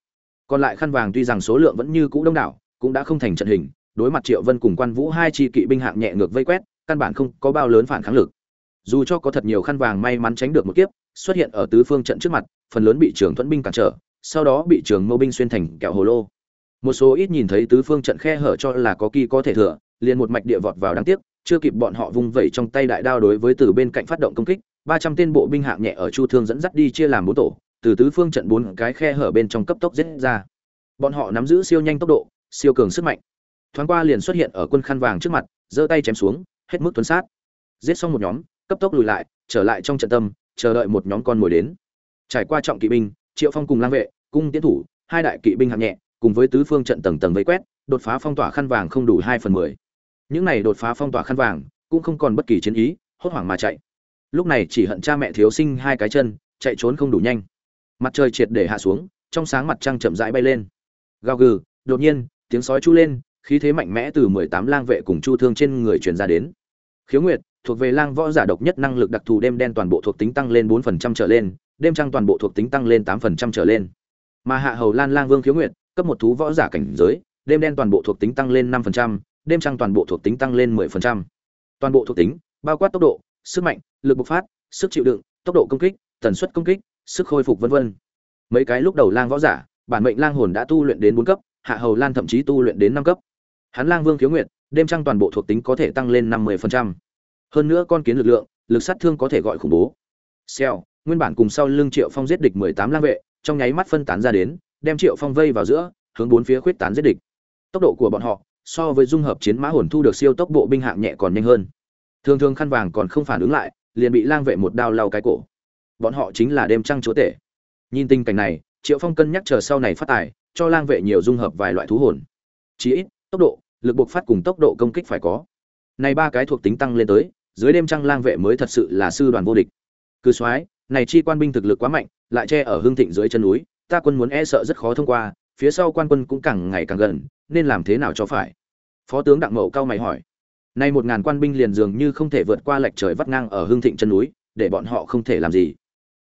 Còn lại khăn vàng tuy rằng số lượng vẫn như cũ đông đảo, cũng đã không thành trận hình, đối mặt triệu vân cùng quan vũ hai chi kỵ binh hạng nhẹ ngược vây quét, căn bản không có bao lớn phản kháng lực. Dù cho có thật nhiều khăn vàng may mắn tránh được một kiếp, xuất hiện ở tứ phương trận trước mặt, phần lớn bị trường thuẫn binh cản trở, sau đó bị trường mâu binh xuyên thành kẹo hồ lô. Một số ít nhìn thấy tứ phương trận khe hở cho là có kỳ có thể thừa, liền một mạch địa vọt vào đáng tiếc, chưa kịp bọn họ vung vẩy trong tay đại đao đối với từ bên cạnh phát động công kích ba trăm tên bộ binh hạng nhẹ ở chu thương dẫn dắt đi chia làm bốn tổ, từ tứ phương trận bốn cái khe hở bên trong cấp tốc giết ra. Bọn họ nắm giữ siêu nhanh tốc độ, siêu cường sức mạnh. Thoáng qua liền xuất hiện ở quân khăn vàng trước mặt, giơ tay chém xuống, hết mức tuấn sát. Giết xong một nhóm, cấp tốc lùi lại, trở lại trong trận tâm, chờ đợi một nhóm con mồi đến. Trải qua trọng kỵ binh, triệu phong cùng lang vệ, cung tiến thủ, hai đại kỵ binh hạng nhẹ, cùng với tứ phương trận tầng tầng vây quét, đột phá phong tỏa khăn vàng không đủ hai phần mười. Những này đột phá phong tỏa khăn vàng, cũng không còn bất kỳ chiến ý, hốt hoảng mà chạy lúc này chỉ hận cha mẹ thiếu sinh hai cái chân, chạy trốn không đủ nhanh. Mặt trời triệt để hạ xuống, trong sáng mặt trăng chậm rãi bay lên. Gào gừ, đột nhiên, tiếng sói chu lên, khí thế mạnh mẽ từ mười tám lang vệ cùng chu thương trên người truyền ra đến. Khiếu nguyệt, thuộc về lang võ giả độc nhất năng lực đặc thù đêm đen toàn bộ thuộc tính tăng lên bốn phần trăm trở lên, đêm trăng toàn bộ thuộc tính tăng lên tám phần trăm trở lên. Mà hạ hầu lan lang vương khiếu nguyệt, cấp một thú võ giả cảnh giới, đêm đen toàn bộ thuộc tính tăng lên năm phần trăm, đêm trăng toàn bộ thuộc tính tăng lên mười phần trăm. Toàn bộ thuộc tính, bao quát tốc độ, sức mạnh lực bộc phát, sức chịu đựng, tốc độ công kích, tần suất công kích, sức khôi phục vân vân. Mấy cái lúc đầu lang võ giả, bản mệnh lang hồn đã tu luyện đến bốn cấp, hạ hầu lan thậm chí tu luyện đến năm cấp. Hắn lang vương thiếu nguyệt, đêm trăng toàn bộ thuộc tính có thể tăng lên năm mươi hơn nữa con kiến lực lượng, lực sát thương có thể gọi khủng bố. Xèo, nguyên bản cùng sau lưng triệu phong giết địch mười tám lang vệ, trong nháy mắt phân tán ra đến, đem triệu phong vây vào giữa, hướng bốn phía khuyết tán giết địch. Tốc độ của bọn họ, so với dung hợp chiến mã hồn thu được siêu tốc bộ binh hạng nhẹ còn nhanh hơn. Thường thường khăn vàng còn không phản ứng lại liền bị lang vệ một đao lau cái cổ. Bọn họ chính là đêm trăng chúa tể. Nhìn tình cảnh này, triệu phong cân nhắc chờ sau này phát tài, cho lang vệ nhiều dung hợp vài loại thú hồn. Chí ít, tốc độ, lực buộc phát cùng tốc độ công kích phải có. Này ba cái thuộc tính tăng lên tới, dưới đêm trăng lang vệ mới thật sự là sư đoàn vô địch. Cứ soái này chi quan binh thực lực quá mạnh, lại che ở hương thịnh dưới chân núi, ta quân muốn e sợ rất khó thông qua, phía sau quan quân cũng càng ngày càng gần, nên làm thế nào cho phải? Phó tướng đặng mậu cao mày hỏi nay một ngàn quan binh liền dường như không thể vượt qua lệch trời vắt ngang ở hương thịnh chân núi, để bọn họ không thể làm gì.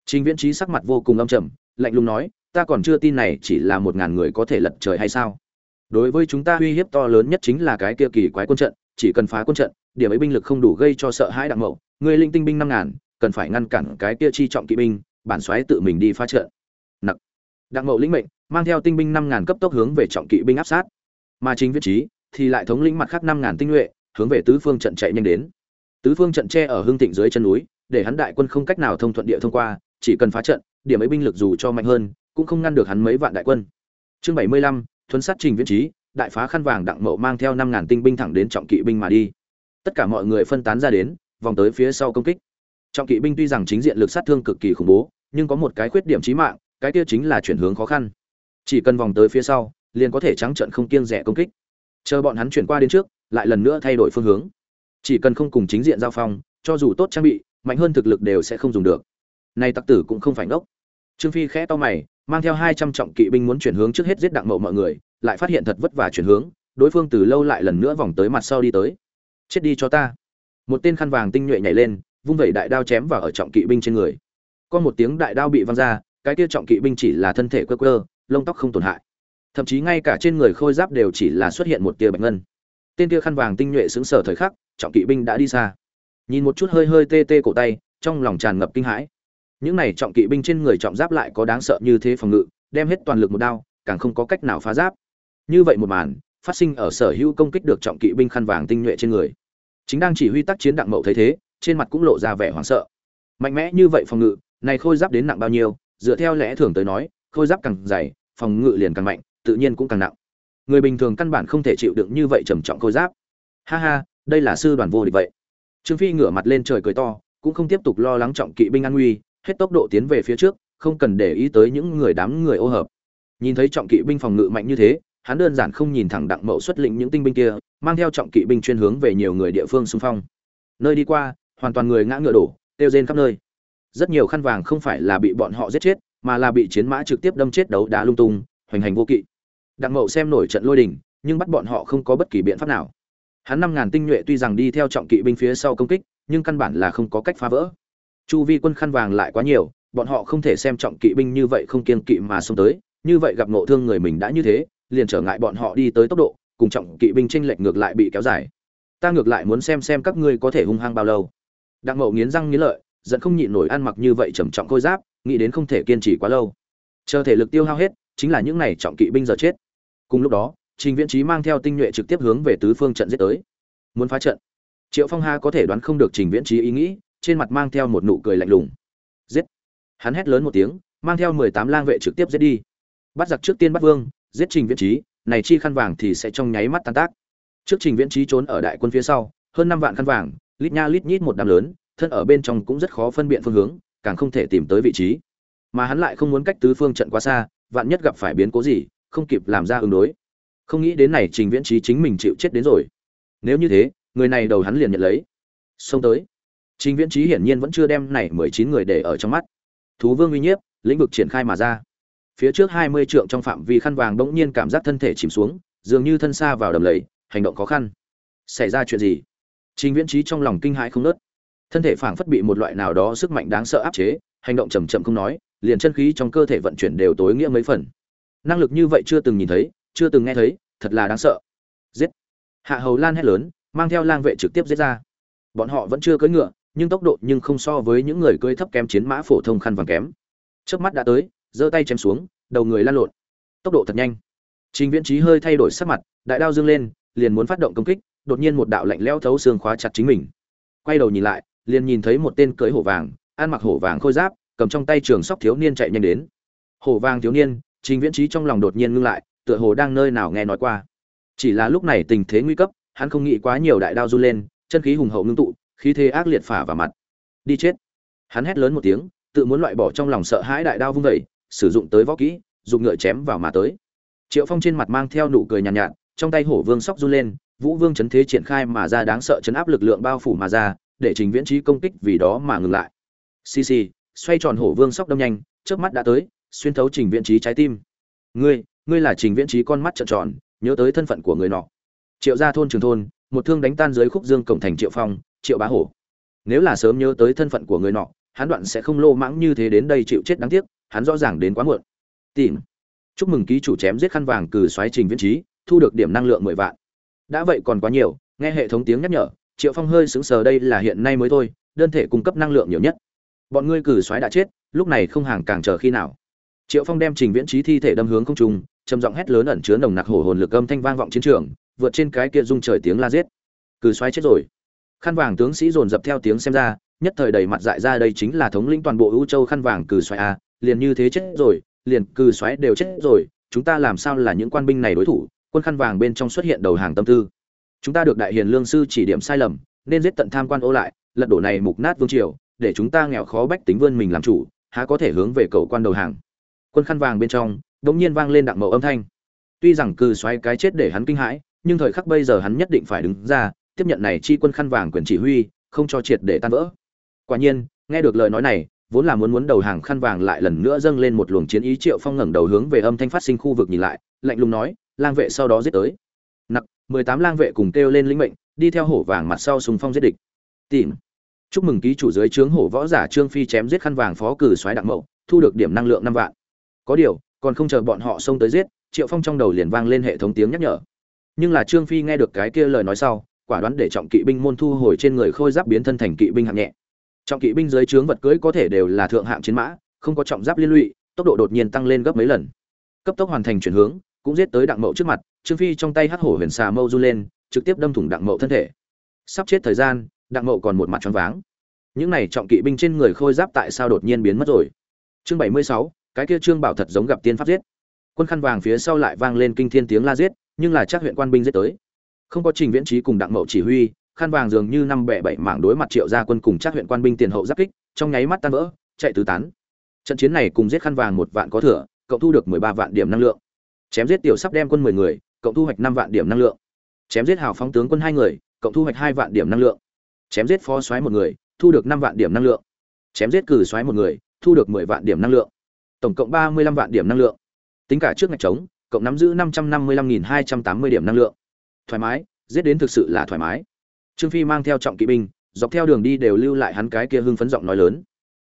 Trình viễn trí sắc mặt vô cùng âm trầm, lạnh lùng nói, ta còn chưa tin này chỉ là một ngàn người có thể lật trời hay sao? Đối với chúng ta uy hiếp to lớn nhất chính là cái kia kỳ quái quân trận, chỉ cần phá quân trận, điểm ấy binh lực không đủ gây cho sợ hãi đặng mậu. Người linh tinh binh năm ngàn, cần phải ngăn cản cái kia chi trọng kỵ binh, bản xoáy tự mình đi phá trận. Nặc. Đặng mậu lĩnh mệnh, mang theo tinh binh năm ngàn cấp tốc hướng về trọng kỵ binh áp sát. Mà chính viết trí thì lại thống lĩnh mặt khác năm ngàn tinh nhuệ hướng về tứ phương trận chạy nhanh đến. Tứ phương trận tre ở hương thịnh dưới chân núi, để hắn đại quân không cách nào thông thuận địa thông qua, chỉ cần phá trận, điểm ấy binh lực dù cho mạnh hơn, cũng không ngăn được hắn mấy vạn đại quân. Chương bảy mươi lăm, thuấn sát trình viễn trí đại phá khăn vàng đặng mậu mang theo năm ngàn tinh binh thẳng đến trọng kỵ binh mà đi. Tất cả mọi người phân tán ra đến, vòng tới phía sau công kích. Trọng kỵ binh tuy rằng chính diện lực sát thương cực kỳ khủng bố, nhưng có một cái khuyết điểm chí mạng, cái kia chính là chuyển hướng khó khăn. Chỉ cần vòng tới phía sau, liền có thể trắng trận không kiêng rẻ công kích. Chờ bọn hắn chuyển qua đến trước lại lần nữa thay đổi phương hướng. Chỉ cần không cùng chính diện giao phong, cho dù tốt trang bị, mạnh hơn thực lực đều sẽ không dùng được. Này tặc tử cũng không phải ngốc. Trương phi khẽ to mày, mang theo hai trăm trọng kỵ binh muốn chuyển hướng trước hết giết đặng mậu mọi người, lại phát hiện thật vất vả chuyển hướng, đối phương từ lâu lại lần nữa vòng tới mặt sau đi tới. Chết đi cho ta. Một tên khăn vàng tinh nhuệ nhảy lên, vung vẩy đại đao chém vào ở trọng kỵ binh trên người. Có một tiếng đại đao bị văng ra, cái kia trọng kỵ binh chỉ là thân thể quơ quơ, lông tóc không tổn hại. Thậm chí ngay cả trên người khôi giáp đều chỉ là xuất hiện một tia bạch ngân tên kia khăn vàng tinh nhuệ xứng sở thời khắc, trọng kỵ binh đã đi xa. Nhìn một chút hơi hơi tê tê cổ tay, trong lòng tràn ngập kinh hãi. Những này trọng kỵ binh trên người trọng giáp lại có đáng sợ như thế phòng ngự, đem hết toàn lực một đao, càng không có cách nào phá giáp. Như vậy một màn, phát sinh ở sở hữu công kích được trọng kỵ binh khăn vàng tinh nhuệ trên người. Chính đang chỉ huy tác chiến đặng mậu thấy thế, trên mặt cũng lộ ra vẻ hoảng sợ. Mạnh mẽ như vậy phòng ngự, này khôi giáp đến nặng bao nhiêu, dựa theo lẽ thường tới nói, khôi giáp càng dày, phòng ngự liền càng mạnh, tự nhiên cũng càng nặng người bình thường căn bản không thể chịu đựng như vậy trầm trọng khôi giáp. Ha ha, đây là sư đoàn vô địch vậy. Trương phi ngửa mặt lên trời cười to, cũng không tiếp tục lo lắng trọng kỵ binh an nguy, hết tốc độ tiến về phía trước, không cần để ý tới những người đám người ô hợp. Nhìn thấy trọng kỵ binh phòng ngự mạnh như thế, hắn đơn giản không nhìn thẳng đặng mậu xuất lĩnh những tinh binh kia, mang theo trọng kỵ binh chuyên hướng về nhiều người địa phương xung phong. Nơi đi qua, hoàn toàn người ngã ngựa đổ tiêu rên khắp nơi. Rất nhiều khăn vàng không phải là bị bọn họ giết chết, mà là bị chiến mã trực tiếp đâm chết đấu đá lung tung, hoành hành vô kỵ đặng mậu xem nổi trận lôi đình, nhưng bắt bọn họ không có bất kỳ biện pháp nào. Hắn năm ngàn tinh nhuệ tuy rằng đi theo trọng kỵ binh phía sau công kích, nhưng căn bản là không có cách phá vỡ. Chu vi quân khăn vàng lại quá nhiều, bọn họ không thể xem trọng kỵ binh như vậy không kiên kỵ mà xông tới, như vậy gặp ngộ thương người mình đã như thế, liền trở ngại bọn họ đi tới tốc độ, cùng trọng kỵ binh tranh lệch ngược lại bị kéo dài. Ta ngược lại muốn xem xem các ngươi có thể hung hăng bao lâu. Đặng mậu nghiến răng nghiến lợi, giận không nhịn nổi ăn mặc như vậy trầm trọng khôi giáp, nghĩ đến không thể kiên trì quá lâu. Chờ thể lực tiêu hao hết chính là những này trọng kỵ binh giờ chết. Cùng lúc đó trình viễn chí mang theo tinh nhuệ trực tiếp hướng về tứ phương trận giết tới. Muốn phá trận triệu phong ha có thể đoán không được trình viễn chí ý nghĩ trên mặt mang theo một nụ cười lạnh lùng. Giết! Hắn hét lớn một tiếng mang theo mười tám lang vệ trực tiếp giết đi. Bắt giặc trước tiên bắt vương giết trình viễn chí, này chi khăn vàng thì sẽ trong nháy mắt tan tác. Trước trình viễn chí trốn ở đại quân phía sau hơn năm vạn khăn vàng lít nha lít nhít một đám lớn thân ở bên trong cũng rất khó phân biệt phương hướng càng không thể tìm tới vị trí. Mà hắn lại không muốn cách tứ phương trận quá xa vạn nhất gặp phải biến cố gì, không kịp làm ra ứng đối. Không nghĩ đến này trình viễn trí chính mình chịu chết đến rồi. Nếu như thế, người này đầu hắn liền nhận lấy. Xông tới. Trình viễn trí hiển nhiên vẫn chưa đem này mười chín người để ở trong mắt. Thú vương uy nhiếp, lĩnh vực triển khai mà ra. Phía trước hai mươi trượng trong phạm vi khăn vàng bỗng nhiên cảm giác thân thể chìm xuống, dường như thân xa vào đầm lầy, hành động khó khăn. Xảy ra chuyện gì? Trình viễn trí trong lòng kinh hãi không nớt thân thể phảng phất bị một loại nào đó sức mạnh đáng sợ áp chế, hành động chầm chậm không nói liền chân khí trong cơ thể vận chuyển đều tối nghĩa mấy phần. Năng lực như vậy chưa từng nhìn thấy, chưa từng nghe thấy, thật là đáng sợ. Giết. Hạ hầu lan hét lớn, mang theo lang vệ trực tiếp giết ra. Bọn họ vẫn chưa cưỡi ngựa, nhưng tốc độ nhưng không so với những người cưỡi thấp kém chiến mã phổ thông khăn vàng kém. Trước mắt đã tới, giơ tay chém xuống, đầu người lan lộn. Tốc độ thật nhanh. Trình viễn trí hơi thay đổi sắc mặt, đại đao dương lên, liền muốn phát động công kích, đột nhiên một đạo lạnh lẽo thấu xương khóa chặt chính mình. Quay đầu nhìn lại, liền nhìn thấy một tên cưỡi hổ vàng, ăn mặc hổ vàng khôi giáp cầm trong tay trường sóc thiếu niên chạy nhanh đến. Hổ vang thiếu niên trình viễn trí trong lòng đột nhiên ngưng lại tựa hồ đang nơi nào nghe nói qua. Chỉ là lúc này tình thế nguy cấp hắn không nghĩ quá nhiều đại đao run lên chân khí hùng hậu ngưng tụ khí thế ác liệt phả vào mặt. Đi chết. Hắn hét lớn một tiếng tự muốn loại bỏ trong lòng sợ hãi đại đao vung vẩy sử dụng tới võ kỹ dùng ngựa chém vào mà tới. Triệu phong trên mặt mang theo nụ cười nhàn nhạt, nhạt trong tay hổ vương sóc run lên vũ vương chấn thế triển khai mà ra đáng sợ chấn áp lực lượng bao phủ mà ra để trình viễn trí công kích vì đó mà ngừng lại. Cc xoay tròn hổ vương sóc đâm nhanh trước mắt đã tới, xuyên thấu trình viễn trí trái tim. Ngươi ngươi là trình viễn trí con mắt trợn tròn, nhớ tới thân phận của người nọ. Triệu gia thôn trường thôn, một thương đánh tan dưới khúc dương cổng thành triệu phong, triệu bá hổ. Nếu là sớm nhớ tới thân phận của người nọ, hắn đoạn sẽ không lô mãng như thế đến đây chịu chết đáng tiếc, hắn rõ ràng đến quá muộn. Tìm. Chúc mừng ký chủ chém giết khăn vàng cừ xoáy trình viễn trí, thu được điểm năng lượng mười vạn. Đã vậy còn quá nhiều, nghe hệ thống tiếng nhắc nhở, triệu phong hơi sững sờ đây là hiện nay mới thôi, đơn thể cung cấp năng lượng nhiều nhất bọn ngươi cử xoáy đã chết, lúc này không hàng càng chờ khi nào. Triệu phong đem trình viễn trí thi thể đâm hướng không trung, trầm giọng hét lớn ẩn chứa nồng nặc hổ hồn lực âm thanh vang vọng chiến trường, vượt trên cái kia rung trời tiếng la giết. Cử xoáy chết rồi. Khăn vàng tướng sĩ dồn dập theo tiếng xem ra, nhất thời đầy mặt dại ra đây chính là thống lĩnh toàn bộ ưu châu khăn vàng cử xoáy a, liền như thế chết rồi, liền cử xoáy đều chết rồi, chúng ta làm sao là những quan binh này đối thủ, quân khăn vàng bên trong xuất hiện đầu hàng tâm tư. Chúng ta được đại hiền lương sư chỉ điểm sai lầm, nên giết tận tham quan ô lại, lật đổ này mục nát vương triều để chúng ta nghèo khó bách tính vươn mình làm chủ, há có thể hướng về cầu quan đầu hàng. Quân khăn vàng bên trong, đống nhiên vang lên đặng mẫu âm thanh. Tuy rằng cừ xoáy cái chết để hắn kinh hãi, nhưng thời khắc bây giờ hắn nhất định phải đứng ra, tiếp nhận này chi quân khăn vàng quyền chỉ huy, không cho triệt để tan vỡ. Quả nhiên, nghe được lời nói này, vốn là muốn muốn đầu hàng khăn vàng lại lần nữa dâng lên một luồng chiến ý triệu phong ngẩng đầu hướng về âm thanh phát sinh khu vực nhìn lại, lạnh lùng nói, lang vệ sau đó giết tới. Nặc, mười tám lang vệ cùng kêu lên lĩnh mệnh, đi theo hổ vàng mặt sau súng phong giết địch. Tìm chúc mừng ký chủ dưới trướng hổ võ giả trương phi chém giết khăn vàng phó cử xoáy đặng mậu, thu được điểm năng lượng năm vạn. Có điều, còn không chờ bọn họ xông tới giết, triệu phong trong đầu liền vang lên hệ thống tiếng nhắc nhở. Nhưng là trương phi nghe được cái kia lời nói sau, quả đoán để trọng kỵ binh môn thu hồi trên người khôi giáp biến thân thành kỵ binh hạng nhẹ. Trọng kỵ binh dưới trướng vật cưỡi có thể đều là thượng hạng chiến mã, không có trọng giáp liên lụy, tốc độ đột nhiên tăng lên gấp mấy lần. Cấp tốc hoàn thành chuyển hướng, cũng giết tới đặng mậu trước mặt, trương phi trong tay hắc hổ huyền xà mâu du lên, trực tiếp đâm thủng đặng mậu thân thể. Sắp chết thời gian đặng mậu còn một mặt choáng váng. Những này trọng kỵ binh trên người khôi giáp tại sao đột nhiên biến mất rồi? Chương bảy mươi sáu, cái kia trương bảo thật giống gặp tiên pháp giết. Quân khăn vàng phía sau lại vang lên kinh thiên tiếng la giết, nhưng là chắc huyện quan binh giết tới. Không có trình viễn trí cùng đặng mậu chỉ huy, khăn vàng dường như năm bẻ bảy mảng đối mặt triệu gia quân cùng chắc huyện quan binh tiền hậu giáp kích, trong nháy mắt tan vỡ, chạy tứ tán. Trận chiến này cùng giết khăn vàng một vạn có thừa, cậu thu được mười ba vạn điểm năng lượng. Chém giết tiểu sắp đem quân mười người, cậu thu hoạch năm vạn điểm năng lượng. Chém giết hào phóng tướng quân hai người, cậu thu hoạch hai vạn điểm năng lượng chém giết phó soái một người, thu được năm vạn điểm năng lượng. Chém giết cử soái một người, thu được mười vạn điểm năng lượng. Tổng cộng ba mươi lăm vạn điểm năng lượng. Tính cả trước ngạch trống, cộng nắm giữ năm trăm năm mươi lăm nghìn hai trăm tám mươi điểm năng lượng. Thoải mái, giết đến thực sự là thoải mái. Trương phi mang theo trọng kỵ binh, dọc theo đường đi đều lưu lại hắn cái kia hưng phấn giọng nói lớn.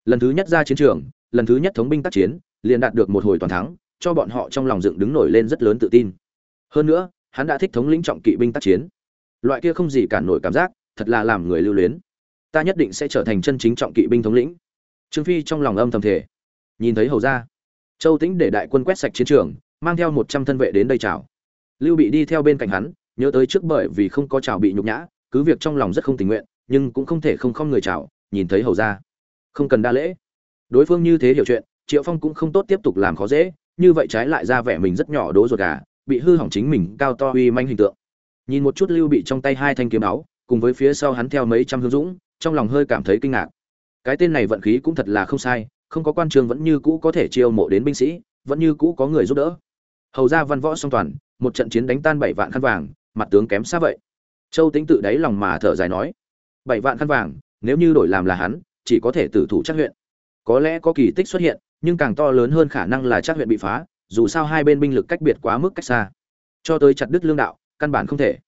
Lần thứ nhất ra chiến trường, lần thứ nhất thống binh tác chiến, liền đạt được một hồi toàn thắng, cho bọn họ trong lòng dựng đứng nổi lên rất lớn tự tin. Hơn nữa, hắn đã thích thống lĩnh trọng kỵ binh tác chiến. Loại kia không gì cản nổi cảm giác thật là làm người lưu luyến. Ta nhất định sẽ trở thành chân chính trọng kỵ binh thống lĩnh. Trương phi trong lòng âm thầm thể nhìn thấy hầu ra châu tĩnh để đại quân quét sạch chiến trường, mang theo một trăm thân vệ đến đây chào. Lưu bị đi theo bên cạnh hắn, nhớ tới trước bởi vì không có chào bị nhục nhã, cứ việc trong lòng rất không tình nguyện, nhưng cũng không thể không không người chào, nhìn thấy hầu ra không cần đa lễ. Đối phương như thế hiểu chuyện, triệu phong cũng không tốt tiếp tục làm khó dễ, như vậy trái lại ra vẻ mình rất nhỏ đố ruột gà, bị hư hỏng chính mình cao to uy manh hình tượng. Nhìn một chút lưu bị trong tay hai thanh kiếm áo cùng với phía sau hắn theo mấy trăm hương dũng, trong lòng hơi cảm thấy kinh ngạc. Cái tên này vận khí cũng thật là không sai, không có quan trường vẫn như cũ có thể chiêu mộ đến binh sĩ, vẫn như cũ có người giúp đỡ. Hầu ra văn võ song toàn, một trận chiến đánh tan bảy vạn khăn vàng, mặt tướng kém xa vậy. Châu tính tự đáy lòng mà thở dài nói, bảy vạn khăn vàng, nếu như đổi làm là hắn, chỉ có thể tử thủ chắc huyện. Có lẽ có kỳ tích xuất hiện, nhưng càng to lớn hơn khả năng là chắc huyện bị phá, dù sao hai bên binh lực cách biệt quá mức cách xa. Cho tới chặt đứt lương đạo, căn bản không thể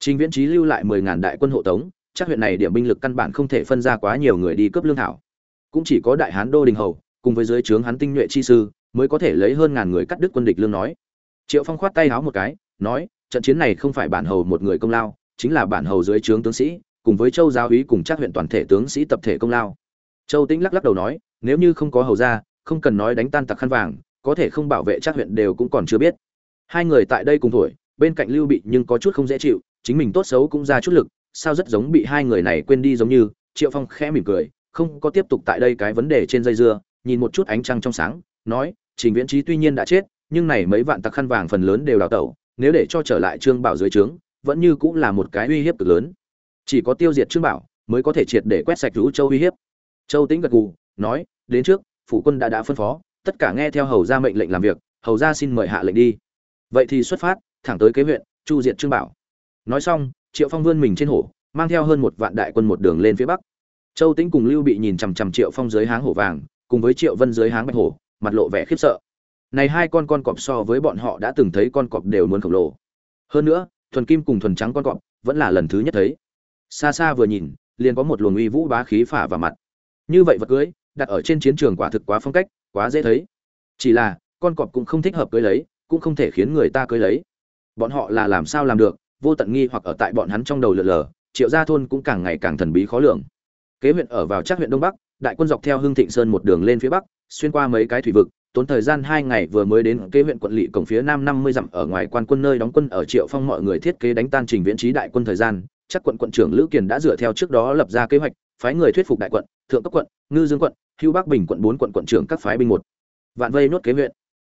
trình viễn Chí lưu lại mười ngàn đại quân hộ tống, chắc huyện này điểm binh lực căn bản không thể phân ra quá nhiều người đi cướp lương thảo. Cũng chỉ có đại hán đô đình hầu, cùng với dưới trướng hắn tinh nhuệ chi sư, mới có thể lấy hơn ngàn người cắt đứt quân địch lương nói. Triệu phong khoát tay háo một cái, nói, trận chiến này không phải bản hầu một người công lao, chính là bản hầu dưới trướng tướng sĩ, cùng với châu giáo úy cùng chắc huyện toàn thể tướng sĩ tập thể công lao. Châu tĩnh lắc lắc đầu nói, nếu như không có hầu ra không cần nói đánh tan tặc khăn vàng, có thể không bảo vệ chắc huyện đều cũng còn chưa biết. Hai người tại đây cùng tuổi bên cạnh lưu bị nhưng có chút không dễ chịu, chính mình tốt xấu cũng ra chút lực, sao rất giống bị hai người này quên đi giống như, triệu phong khẽ mỉm cười, không có tiếp tục tại đây cái vấn đề trên dây dưa, nhìn một chút ánh trăng trong sáng, nói, trình viễn trí tuy nhiên đã chết, nhưng này mấy vạn tặc khăn vàng phần lớn đều đào tẩu, nếu để cho trở lại trương bảo dưới trướng, vẫn như cũng là một cái uy hiếp cực lớn. Chỉ có tiêu diệt trương bảo, mới có thể triệt để quét sạch rũ châu uy hiếp. Châu tĩnh gật gù, nói, đến trước, phủ quân đã đã phân phó, tất cả nghe theo hầu ra mệnh lệnh làm việc, hầu ra xin mời hạ lệnh đi. Vậy thì xuất phát thẳng tới kế huyện, chu diệt trương bảo. Nói xong, triệu phong vươn mình trên hổ, mang theo hơn một vạn đại quân một đường lên phía bắc. Châu tĩnh cùng lưu bị nhìn chằm chằm triệu phong dưới háng hổ vàng, cùng với triệu vân dưới háng bạch hổ, mặt lộ vẻ khiếp sợ. Này hai con con cọp so với bọn họ đã từng thấy con cọp đều muốn khổng lồ. Hơn nữa, thuần kim cùng thuần trắng con cọp vẫn là lần thứ nhất thấy. Xa xa vừa nhìn, liền có một luồng uy vũ bá khí phả vào mặt. Như vậy vật cưới, đặt ở trên chiến trường quả thực quá phong cách, quá dễ thấy. Chỉ là, con cọp cũng không thích hợp cưới lấy, cũng không thể khiến người ta cưới lấy bọn họ là làm sao làm được, vô tận nghi hoặc ở tại bọn hắn trong đầu lượn lờ, triệu gia thôn cũng càng ngày càng thần bí khó lường. Kế huyện ở vào chắc huyện đông bắc, đại quân dọc theo hưng thịnh sơn một đường lên phía bắc, xuyên qua mấy cái thủy vực, tốn thời gian hai ngày vừa mới đến kế huyện quận lỵ cổng phía nam năm mươi dặm ở ngoài quan quân nơi đóng quân ở triệu phong mọi người thiết kế đánh tan trình viễn trí đại quân thời gian, chắc quận quận trưởng lữ kiền đã dựa theo trước đó lập ra kế hoạch, phái người thuyết phục đại quận, thượng cấp quận, ngư dương quận, hưu bắc bình quận bốn quận quận trưởng các phái binh một. Vạn vây nốt kế huyện.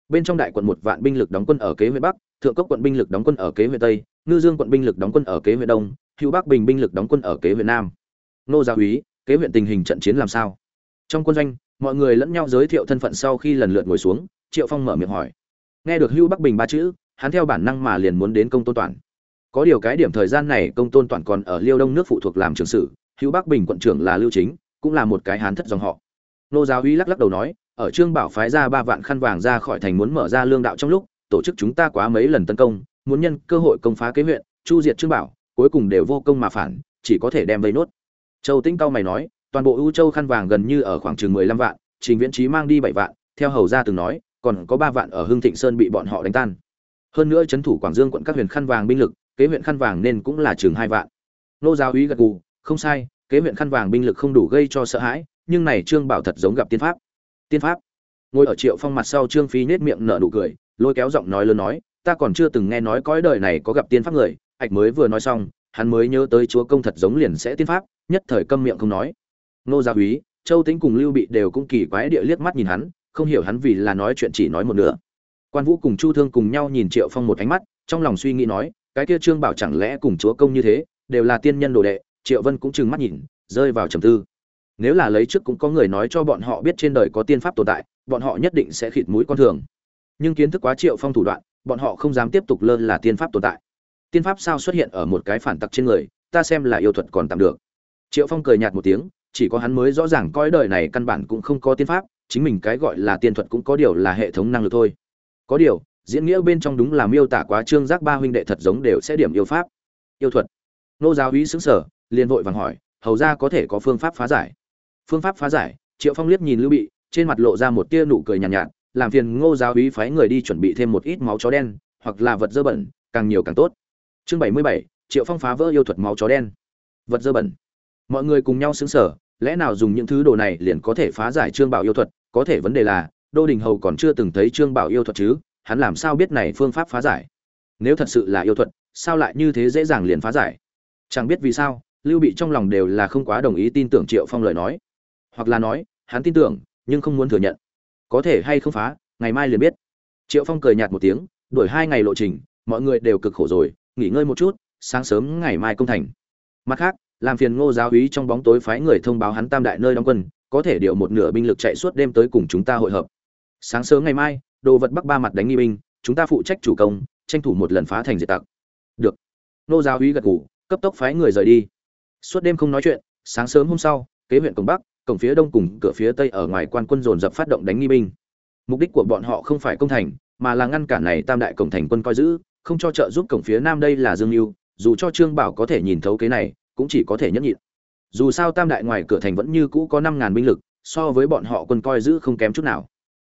Bên trong đại quận một vạn binh lực đóng quân ở kế huyện bắc thượng cấp quận binh lực đóng quân ở kế huyện tây, ngư dương quận binh lực đóng quân ở kế huyện đông hưu bắc bình binh lực đóng quân ở kế huyện nam. Nô gia úy, kế huyện tình hình trận chiến làm sao? Trong quân doanh, mọi người lẫn nhau giới thiệu thân phận sau khi lần lượt ngồi xuống, triệu phong mở miệng hỏi. Nghe được hưu bắc bình ba chữ, hắn theo bản năng mà liền muốn đến công tôn toàn. Có điều cái điểm thời gian này công tôn toàn còn ở liêu đông nước phụ thuộc làm trường sử hưu bắc bình quận trưởng là lưu chính, cũng là một cái hán thất dòng họ. Nô giáo uy lắc lắc đầu nói, ở trương bảo phái ra ba vạn khăn vàng ra khỏi thành muốn mở ra lương đạo trong lúc tổ chức chúng ta quá mấy lần tấn công, muốn nhân cơ hội công phá kế huyện, chu diệt trương bảo, cuối cùng đều vô công mà phản, chỉ có thể đem vây nốt. Châu tĩnh cao mày nói, toàn bộ ưu châu khăn vàng gần như ở khoảng chừng mười lăm vạn, trình viễn trí mang đi bảy vạn, theo hầu gia từng nói, còn có ba vạn ở hưng thịnh sơn bị bọn họ đánh tan. Hơn nữa trấn thủ quảng dương quận các huyện khăn vàng binh lực, kế huyện khăn vàng nên cũng là chừng hai vạn. Nô giáo úy gật gù, không sai, kế huyện khăn vàng binh lực không đủ gây cho sợ hãi, nhưng này trương bảo thật giống gặp tiên pháp. Tiên pháp. Ngồi ở triệu phong mặt sau trương phi nết miệng nở nụ cười lôi kéo giọng nói lớn nói, ta còn chưa từng nghe nói cõi đời này có gặp tiên pháp người. Ạch mới vừa nói xong, hắn mới nhớ tới chúa công thật giống liền sẽ tiên pháp, nhất thời câm miệng không nói. Nô gia úy, châu tính cùng lưu bị đều cũng kỳ quái địa liếc mắt nhìn hắn, không hiểu hắn vì là nói chuyện chỉ nói một nửa. Quan vũ cùng chu thương cùng nhau nhìn triệu phong một ánh mắt, trong lòng suy nghĩ nói, cái kia trương bảo chẳng lẽ cùng chúa công như thế, đều là tiên nhân đồ đệ? Triệu vân cũng trừng mắt nhìn, rơi vào trầm tư. Nếu là lấy trước cũng có người nói cho bọn họ biết trên đời có tiên pháp tồn tại, bọn họ nhất định sẽ khịt mũi con thường nhưng kiến thức quá triệu phong thủ đoạn bọn họ không dám tiếp tục lơ là tiên pháp tồn tại. Tiên pháp sao xuất hiện ở một cái phản tặc trên người ta xem là yêu thuật còn tạm được. Triệu phong cười nhạt một tiếng chỉ có hắn mới rõ ràng coi đời này căn bản cũng không có tiên pháp chính mình cái gọi là tiên thuật cũng có điều là hệ thống năng lực thôi. Có điều diễn nghĩa bên trong đúng là miêu tả quá trương giác ba huynh đệ thật giống đều sẽ điểm yêu pháp. Yêu thuật. Nô giáo úy xứng sở liền vội vàng hỏi hầu ra có thể có phương pháp phá giải? Phương pháp phá giải triệu phong liếc nhìn lưu bị trên mặt lộ ra một tia nụ cười nhàn nhạt, nhạt làm phiền ngô giáo úy phái người đi chuẩn bị thêm một ít máu chó đen, hoặc là vật dơ bẩn, càng nhiều càng tốt. Chương bảy mươi bảy, triệu phong phá vỡ yêu thuật máu chó đen. Vật dơ bẩn. Mọi người cùng nhau sững sờ, lẽ nào dùng những thứ đồ này liền có thể phá giải trương bảo yêu thuật? Có thể vấn đề là, đô đình hầu còn chưa từng thấy trương bảo yêu thuật chứ, hắn làm sao biết này phương pháp phá giải? Nếu thật sự là yêu thuật, sao lại như thế dễ dàng liền phá giải? Chẳng biết vì sao, lưu bị trong lòng đều là không quá đồng ý tin tưởng triệu phong lời nói. Hoặc là nói, hắn tin tưởng, nhưng không muốn thừa nhận có thể hay không phá, ngày mai liền biết. Triệu phong cười nhạt một tiếng, đuổi hai ngày lộ trình, mọi người đều cực khổ rồi, nghỉ ngơi một chút, sáng sớm ngày mai công thành. Mặt khác, làm phiền ngô giáo úy trong bóng tối phái người thông báo hắn tam đại nơi đóng quân, có thể điều một nửa binh lực chạy suốt đêm tới cùng chúng ta hội hợp. Sáng sớm ngày mai, đồ vật bắc ba mặt đánh nghi binh, chúng ta phụ trách chủ công, tranh thủ một lần phá thành diệt tặc. Được. Ngô giáo úy gật ngủ cấp tốc phái người rời đi. Suốt đêm không nói chuyện, sáng sớm hôm sau, kế huyện cổng bắc cổng phía đông cùng cửa phía tây ở ngoài quan quân dồn dập phát động đánh nghi binh. Mục đích của bọn họ không phải công thành, mà là ngăn cản này tam đại cổng thành quân coi giữ, không cho trợ giúp cổng phía nam đây là dương mưu dù cho trương bảo có thể nhìn thấu cái này, cũng chỉ có thể nhẫn nhịn. Dù sao tam đại ngoài cửa thành vẫn như cũ có năm ngàn binh lực, so với bọn họ quân coi giữ không kém chút nào.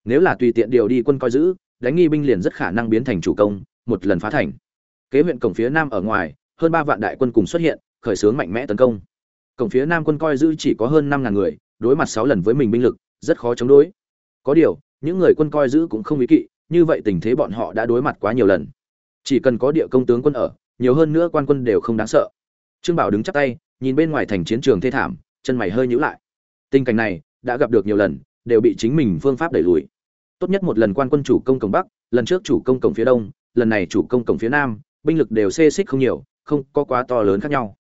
Nếu là tùy tiện điều đi quân coi giữ, đánh nghi binh liền rất khả năng biến thành chủ công, một lần phá thành. Kế huyện cổng phía nam ở ngoài, hơn ba vạn đại quân cùng xuất hiện, khởi xướng mạnh mẽ tấn công cổng phía nam quân coi giữ chỉ có hơn năm ngàn người, đối mặt sáu lần với mình binh lực, rất khó chống đối. Có điều, những người quân coi giữ cũng không ý kỵ, như vậy tình thế bọn họ đã đối mặt quá nhiều lần. Chỉ cần có địa công tướng quân ở, nhiều hơn nữa quan quân đều không đáng sợ. Trương bảo đứng chắp tay, nhìn bên ngoài thành chiến trường thê thảm, chân mày hơi nhíu lại. Tình cảnh này, đã gặp được nhiều lần, đều bị chính mình phương pháp đẩy lùi. Tốt nhất một lần quan quân chủ công cổng bắc, lần trước chủ công cổng phía đông, lần này chủ công cổng phía nam, binh lực đều xê xích không nhiều, không có quá to lớn khác nhau.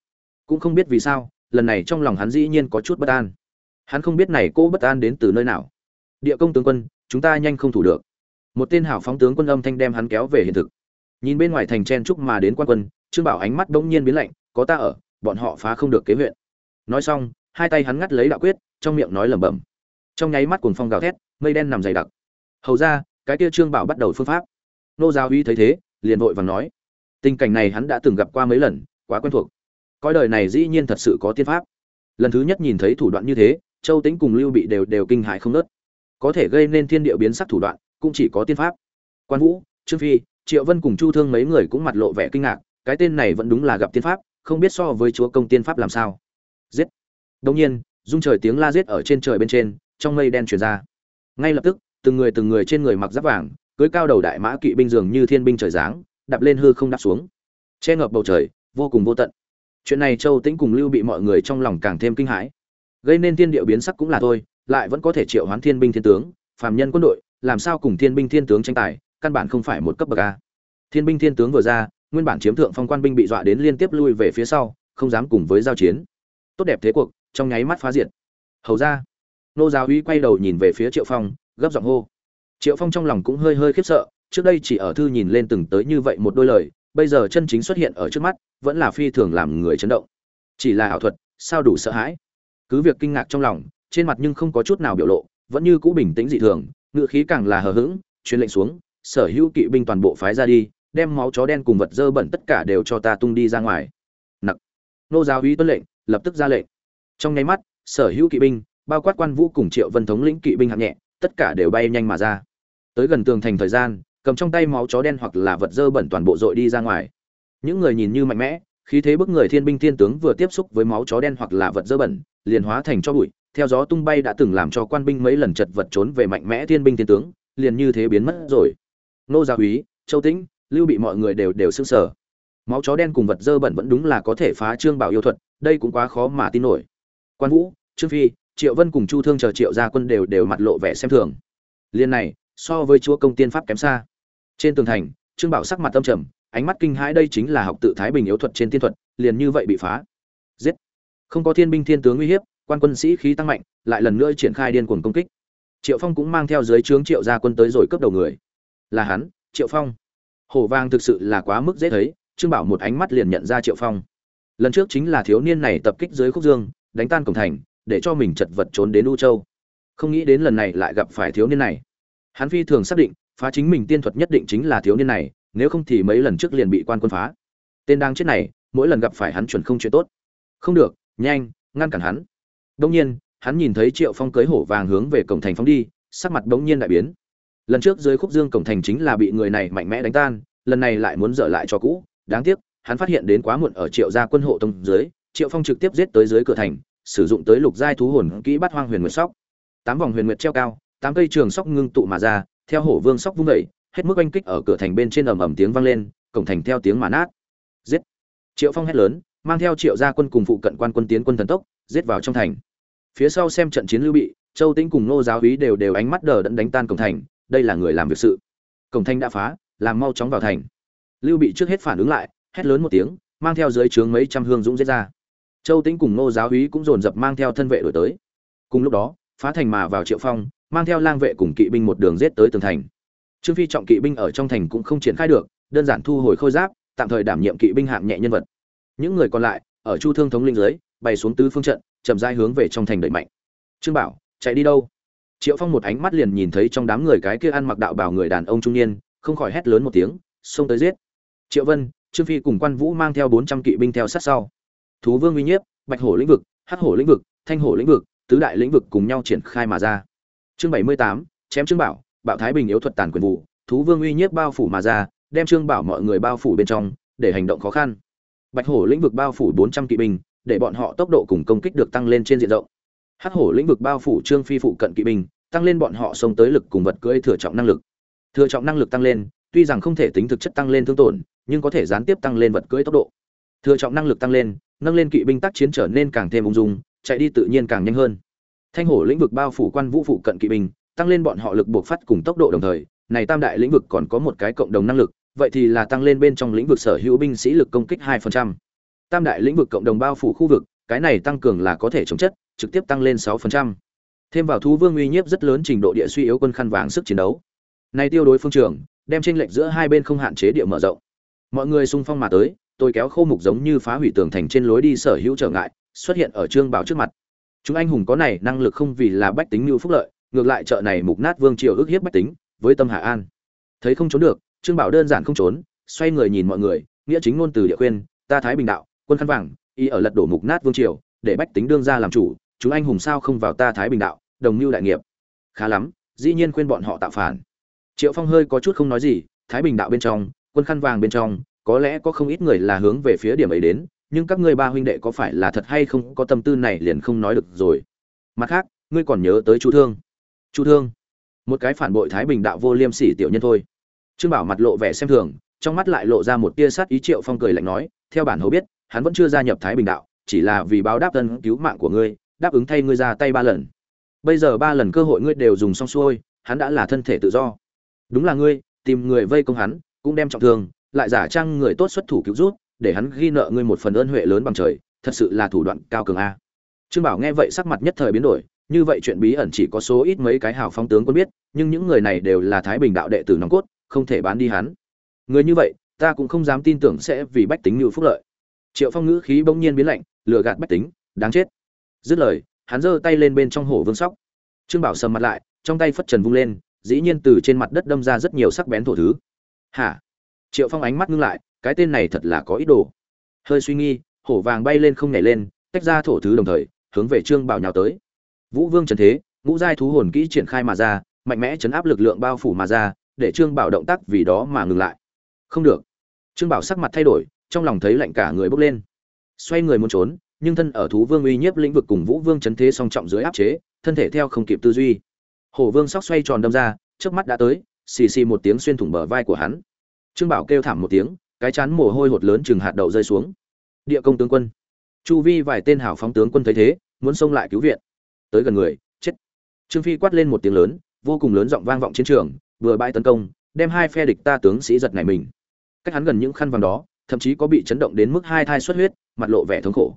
Cũng không biết vì sao lần này trong lòng hắn dĩ nhiên có chút bất an. Hắn không biết này cô bất an đến từ nơi nào. Địa công tướng quân, chúng ta nhanh không thủ được. Một tên hảo phóng tướng quân âm thanh đem hắn kéo về hiện thực. Nhìn bên ngoài thành chen trúc mà đến quan quân, trương bảo ánh mắt bỗng nhiên biến lạnh, có ta ở, bọn họ phá không được kế huyện. Nói xong, hai tay hắn ngắt lấy đạo quyết, trong miệng nói lẩm bẩm. Trong nháy mắt cuồng phong gào thét, mây đen nằm dày đặc. Hầu ra, cái kia trương bảo bắt đầu phương pháp. Nô giáo uy thấy thế, liền vội vàng nói, tình cảnh này hắn đã từng gặp qua mấy lần, quá quen thuộc coi đời này dĩ nhiên thật sự có tiên pháp. Lần thứ nhất nhìn thấy thủ đoạn như thế, châu tính cùng lưu bị đều đều kinh hại không nớt có thể gây nên thiên địa biến sắc thủ đoạn, cũng chỉ có tiên pháp. Quan vũ, trương phi, triệu vân cùng chu thương mấy người cũng mặt lộ vẻ kinh ngạc, cái tên này vẫn đúng là gặp tiên pháp, không biết so với chúa công tiên pháp làm sao. Giết. Đông nhiên dung trời tiếng la giết ở trên trời bên trên, trong mây đen truyền ra. Ngay lập tức, từng người từng người trên người mặc giáp vàng, cưới cao đầu đại mã kỵ binh dường như thiên binh trời giáng, đạp lên hư không đáp xuống. Che ngập bầu trời, vô cùng vô tận chuyện này châu tĩnh cùng lưu bị mọi người trong lòng càng thêm kinh hãi. Gây nên thiên điệu biến sắc cũng là thôi, lại vẫn có thể triệu hoán thiên binh thiên tướng, phàm nhân quân đội, làm sao cùng thiên binh thiên tướng tranh tài, căn bản không phải một cấp bậc a. Thiên binh thiên tướng vừa ra, nguyên bản chiếm thượng phong quan binh bị dọa đến liên tiếp lui về phía sau, không dám cùng với giao chiến. Tốt đẹp thế cuộc, trong nháy mắt phá diệt. Hầu ra, nô giáo uy quay đầu nhìn về phía triệu phong, gấp giọng hô. Triệu phong trong lòng cũng hơi hơi khiếp sợ, trước đây chỉ ở thư nhìn lên từng tới như vậy một đôi lời, bây giờ chân chính xuất hiện ở trước mắt vẫn là phi thường làm người chấn động. Chỉ là ảo thuật, sao đủ sợ hãi? Cứ việc kinh ngạc trong lòng, trên mặt nhưng không có chút nào biểu lộ, vẫn như cũ bình tĩnh dị thường ngự khí càng là hờ hững, truyền lệnh xuống, sở hữu kỵ binh toàn bộ phái ra đi, đem máu chó đen cùng vật dơ bẩn tất cả đều cho ta tung đi ra ngoài. Nặc. Nô giáo uy tuân lệnh, lập tức ra lệnh. Trong nháy mắt, sở hữu kỵ binh, bao quát quan vũ cùng triệu vân thống lĩnh kỵ binh hạng nhẹ, tất cả đều bay nhanh mà ra. Tới gần tường thành thời gian, cầm trong tay máu chó đen hoặc là vật dơ bẩn toàn bộ dội đi ra ngoài những người nhìn như mạnh mẽ khí thế bức người thiên binh thiên tướng vừa tiếp xúc với máu chó đen hoặc là vật dơ bẩn liền hóa thành cho bụi theo gió tung bay đã từng làm cho quan binh mấy lần chật vật trốn về mạnh mẽ thiên binh thiên tướng liền như thế biến mất rồi. Nô gia úy châu tĩnh lưu bị mọi người đều đều sững sờ, máu chó đen cùng vật dơ bẩn vẫn đúng là có thể phá trương bảo yêu thuật đây cũng quá khó mà tin nổi. Quan vũ trương phi triệu vân cùng chu thương chờ triệu gia quân đều đều mặt lộ vẻ xem thường. Liên này so với chúa công tiên pháp kém xa. Trên tường thành trương bảo sắc mặt tâm trầm ánh mắt kinh hãi đây chính là học tự thái bình yếu thuật trên tiên thuật, liền như vậy bị phá. Giết. Không có thiên binh thiên tướng uy hiếp, quan quân sĩ khí tăng mạnh, lại lần nữa triển khai điên cuồng công kích. Triệu phong cũng mang theo dưới trướng triệu gia quân tới rồi cướp đầu người. Là hắn, triệu phong. Hổ vang thực sự là quá mức dễ thấy, trương bảo một ánh mắt liền nhận ra triệu phong. Lần trước chính là thiếu niên này tập kích dưới khúc dương, đánh tan cổng thành, để cho mình chật vật trốn đến u châu. Không nghĩ đến lần này lại gặp phải thiếu niên này. Hắn phi thường xác định, phá chính mình tiên thuật nhất định chính là thiếu niên này nếu không thì mấy lần trước liền bị quan quân phá. Tên đang chết này, mỗi lần gặp phải hắn chuẩn không chuyện tốt. Không được, nhanh, ngăn cản hắn. Đông nhiên, hắn nhìn thấy triệu phong cưới hổ vàng hướng về cổng thành phóng đi, sắc mặt bỗng nhiên đại biến. Lần trước dưới khúc dương cổng thành chính là bị người này mạnh mẽ đánh tan, lần này lại muốn dở lại cho cũ. Đáng tiếc, hắn phát hiện đến quá muộn ở triệu gia quân hộ tông dưới, triệu phong trực tiếp giết tới dưới cửa thành, sử dụng tới lục giai thú hồn kỹ bắt hoang huyền nguyệt sóc. Tám vòng huyền nguyệt treo cao, tám cây trường sóc ngưng tụ mà ra, theo hổ vương sóc vung đẩy hết mức oanh kích ở cửa thành bên trên ầm ầm tiếng vang lên, cổng thành theo tiếng mà nát. Giết. Triệu phong hét lớn, mang theo triệu gia quân cùng phụ cận quan quân tiến quân thần tốc, giết vào trong thành. Phía sau xem trận chiến lưu bị, châu tĩnh cùng nô giáo úy đều đều ánh mắt đờ đẫn đánh tan cổng thành, đây là người làm việc sự. Cổng thành đã phá, làm mau chóng vào thành. Lưu bị trước hết phản ứng lại, hét lớn một tiếng, mang theo dưới trướng mấy trăm hương dũng giết ra. Châu tĩnh cùng nô giáo úy cũng dồn dập mang theo thân vệ đổi tới. Cùng lúc đó, phá thành mà vào triệu phong, mang theo lang vệ cùng kỵ binh một đường giết tới tường thành trương phi trọng kỵ binh ở trong thành cũng không triển khai được, đơn giản thu hồi khôi giáp, tạm thời đảm nhiệm kỵ binh hạng nhẹ nhân vật. Những người còn lại, ở chu thương thống linh dưới bày xuống tứ phương trận, chậm rãi hướng về trong thành đẩy mạnh. Trương bảo, chạy đi đâu? Triệu phong một ánh mắt liền nhìn thấy trong đám người cái kia ăn mặc đạo bào người đàn ông trung niên, không khỏi hét lớn một tiếng, xông tới giết. Triệu vân, trương phi cùng quan vũ mang theo bốn trăm kỵ binh theo sát sau. Thú vương uy nhiếp, bạch hổ lĩnh vực, hắc hổ lĩnh vực, thanh hổ lĩnh vực, tứ đại lĩnh vực cùng nhau triển khai mà ra. Chương bảy mươi tám, chém trương bảo bạo thái bình yếu thuật tàn quyền vụ, thú vương uy nhiếp bao phủ mà ra, đem trương bảo mọi người bao phủ bên trong, để hành động khó khăn. Bạch hổ lĩnh vực bao phủ bốn trăm kỵ binh, để bọn họ tốc độ cùng công kích được tăng lên trên diện rộng. Hắc hổ lĩnh vực bao phủ trương phi phụ cận kỵ binh, tăng lên bọn họ xông tới lực cùng vật cưỡi thừa trọng năng lực. Thừa trọng năng lực tăng lên, tuy rằng không thể tính thực chất tăng lên thương tổn, nhưng có thể gián tiếp tăng lên vật cưỡi tốc độ. Thừa trọng năng lực tăng lên, nâng lên kỵ binh tác chiến trở nên càng thêm ung dung, chạy đi tự nhiên càng nhanh hơn. Thanh hổ lĩnh vực bao phủ quan vũ phụ cận kỵ binh tăng lên bọn họ lực buộc phát cùng tốc độ đồng thời, này tam đại lĩnh vực còn có một cái cộng đồng năng lực, vậy thì là tăng lên bên trong lĩnh vực sở hữu binh sĩ lực công kích 2%. tam đại lĩnh vực cộng đồng bao phủ khu vực, cái này tăng cường là có thể chống chất, trực tiếp tăng lên 6%. thêm vào thú vương uy nhiếp rất lớn trình độ địa suy yếu quân khăn vàng sức chiến đấu này tiêu đối phương trường, đem tranh lệch giữa hai bên không hạn chế địa mở rộng mọi người xung phong mà tới, tôi kéo khô mục giống như phá hủy tường thành trên lối đi sở hữu trở ngại, xuất hiện ở trương bảo trước mặt chúng anh hùng có này năng lực không vì là bách tính mưu phúc lợi ngược lại chợ này mục nát vương triều ức hiếp bách tính, với tâm hạ an. Thấy không trốn được, trương bảo đơn giản không trốn, xoay người nhìn mọi người, nghĩa chính ngôn từ địa khuyên, ta thái bình đạo, quân khăn vàng, y ở lật đổ mục nát vương triều, để bách tính đương ra làm chủ, chúng anh hùng sao không vào ta thái bình đạo, đồng mưu đại nghiệp. Khá lắm, dĩ nhiên khuyên bọn họ tạo phản. Triệu phong hơi có chút không nói gì, thái bình đạo bên trong, quân khăn vàng bên trong, có lẽ có không ít người là hướng về phía điểm ấy đến, nhưng các ngươi ba huynh đệ có phải là thật hay không, có tâm tư này liền không nói được rồi. Mặt khác, ngươi còn nhớ tới chú thương chu thương. Một cái phản bội thái bình đạo vô liêm sỉ tiểu nhân thôi. Trương bảo mặt lộ vẻ xem thường, trong mắt lại lộ ra một tia sát ý triệu phong cười lạnh nói, theo bản hầu biết, hắn vẫn chưa gia nhập thái bình đạo, chỉ là vì báo đáp tân cứu mạng của ngươi, đáp ứng thay ngươi ra tay ba lần. Bây giờ ba lần cơ hội ngươi đều dùng xong xuôi, hắn đã là thân thể tự do. Đúng là ngươi, tìm người vây công hắn, cũng đem trọng thương, lại giả trang người tốt xuất thủ cứu rút để hắn ghi nợ ngươi một phần ơn huệ lớn bằng trời, thật sự là thủ đoạn cao cường a. Trương bảo nghe vậy sắc mặt nhất thời biến đổi như vậy chuyện bí ẩn chỉ có số ít mấy cái hào phóng tướng quân biết, nhưng những người này đều là thái bình đạo đệ tử nòng cốt, không thể bán đi hắn. Người như vậy, ta cũng không dám tin tưởng sẽ vì bách tính như phúc lợi. Triệu phong ngữ khí bỗng nhiên biến lạnh, lừa gạt bách tính, đáng chết. Dứt lời, hắn giơ tay lên bên trong hổ vương sóc. Trương bảo sầm mặt lại, trong tay phất trần vung lên, dĩ nhiên từ trên mặt đất đâm ra rất nhiều sắc bén thổ thứ. Hả? Triệu phong ánh mắt ngưng lại, cái tên này thật là có ý đồ. Hơi suy nghi hổ vàng bay lên không nhảy lên, tách ra thổ thứ đồng thời, hướng về trương bảo nhào tới vũ vương trần thế, ngũ giai thú hồn kỹ triển khai mà ra, mạnh mẽ chấn áp lực lượng bao phủ mà ra, để trương bảo động tác vì đó mà ngừng lại. Không được. Trương bảo sắc mặt thay đổi, trong lòng thấy lạnh cả người bốc lên. Xoay người muốn trốn, nhưng thân ở thú vương uy nhiếp lĩnh vực cùng vũ vương chấn thế song trọng dưới áp chế, thân thể theo không kịp tư duy. Hổ vương sóc xoay tròn đâm ra trước mắt đã tới, xì xì một tiếng xuyên thủng bờ vai của hắn. Trương bảo kêu thảm một tiếng, cái chán mồ hôi hột lớn chừng hạt đậu rơi xuống. Địa công tướng quân. Chu vi vài tên hảo phóng tướng quân thấy thế, muốn xông lại cứu viện tới gần người, chết. Trương phi quát lên một tiếng lớn, vô cùng lớn giọng vang vọng chiến trường, vừa bãi tấn công, đem hai phe địch ta tướng sĩ giật này mình. Cách hắn gần những khăn vàng đó, thậm chí có bị chấn động đến mức hai thai xuất huyết, mặt lộ vẻ thống khổ.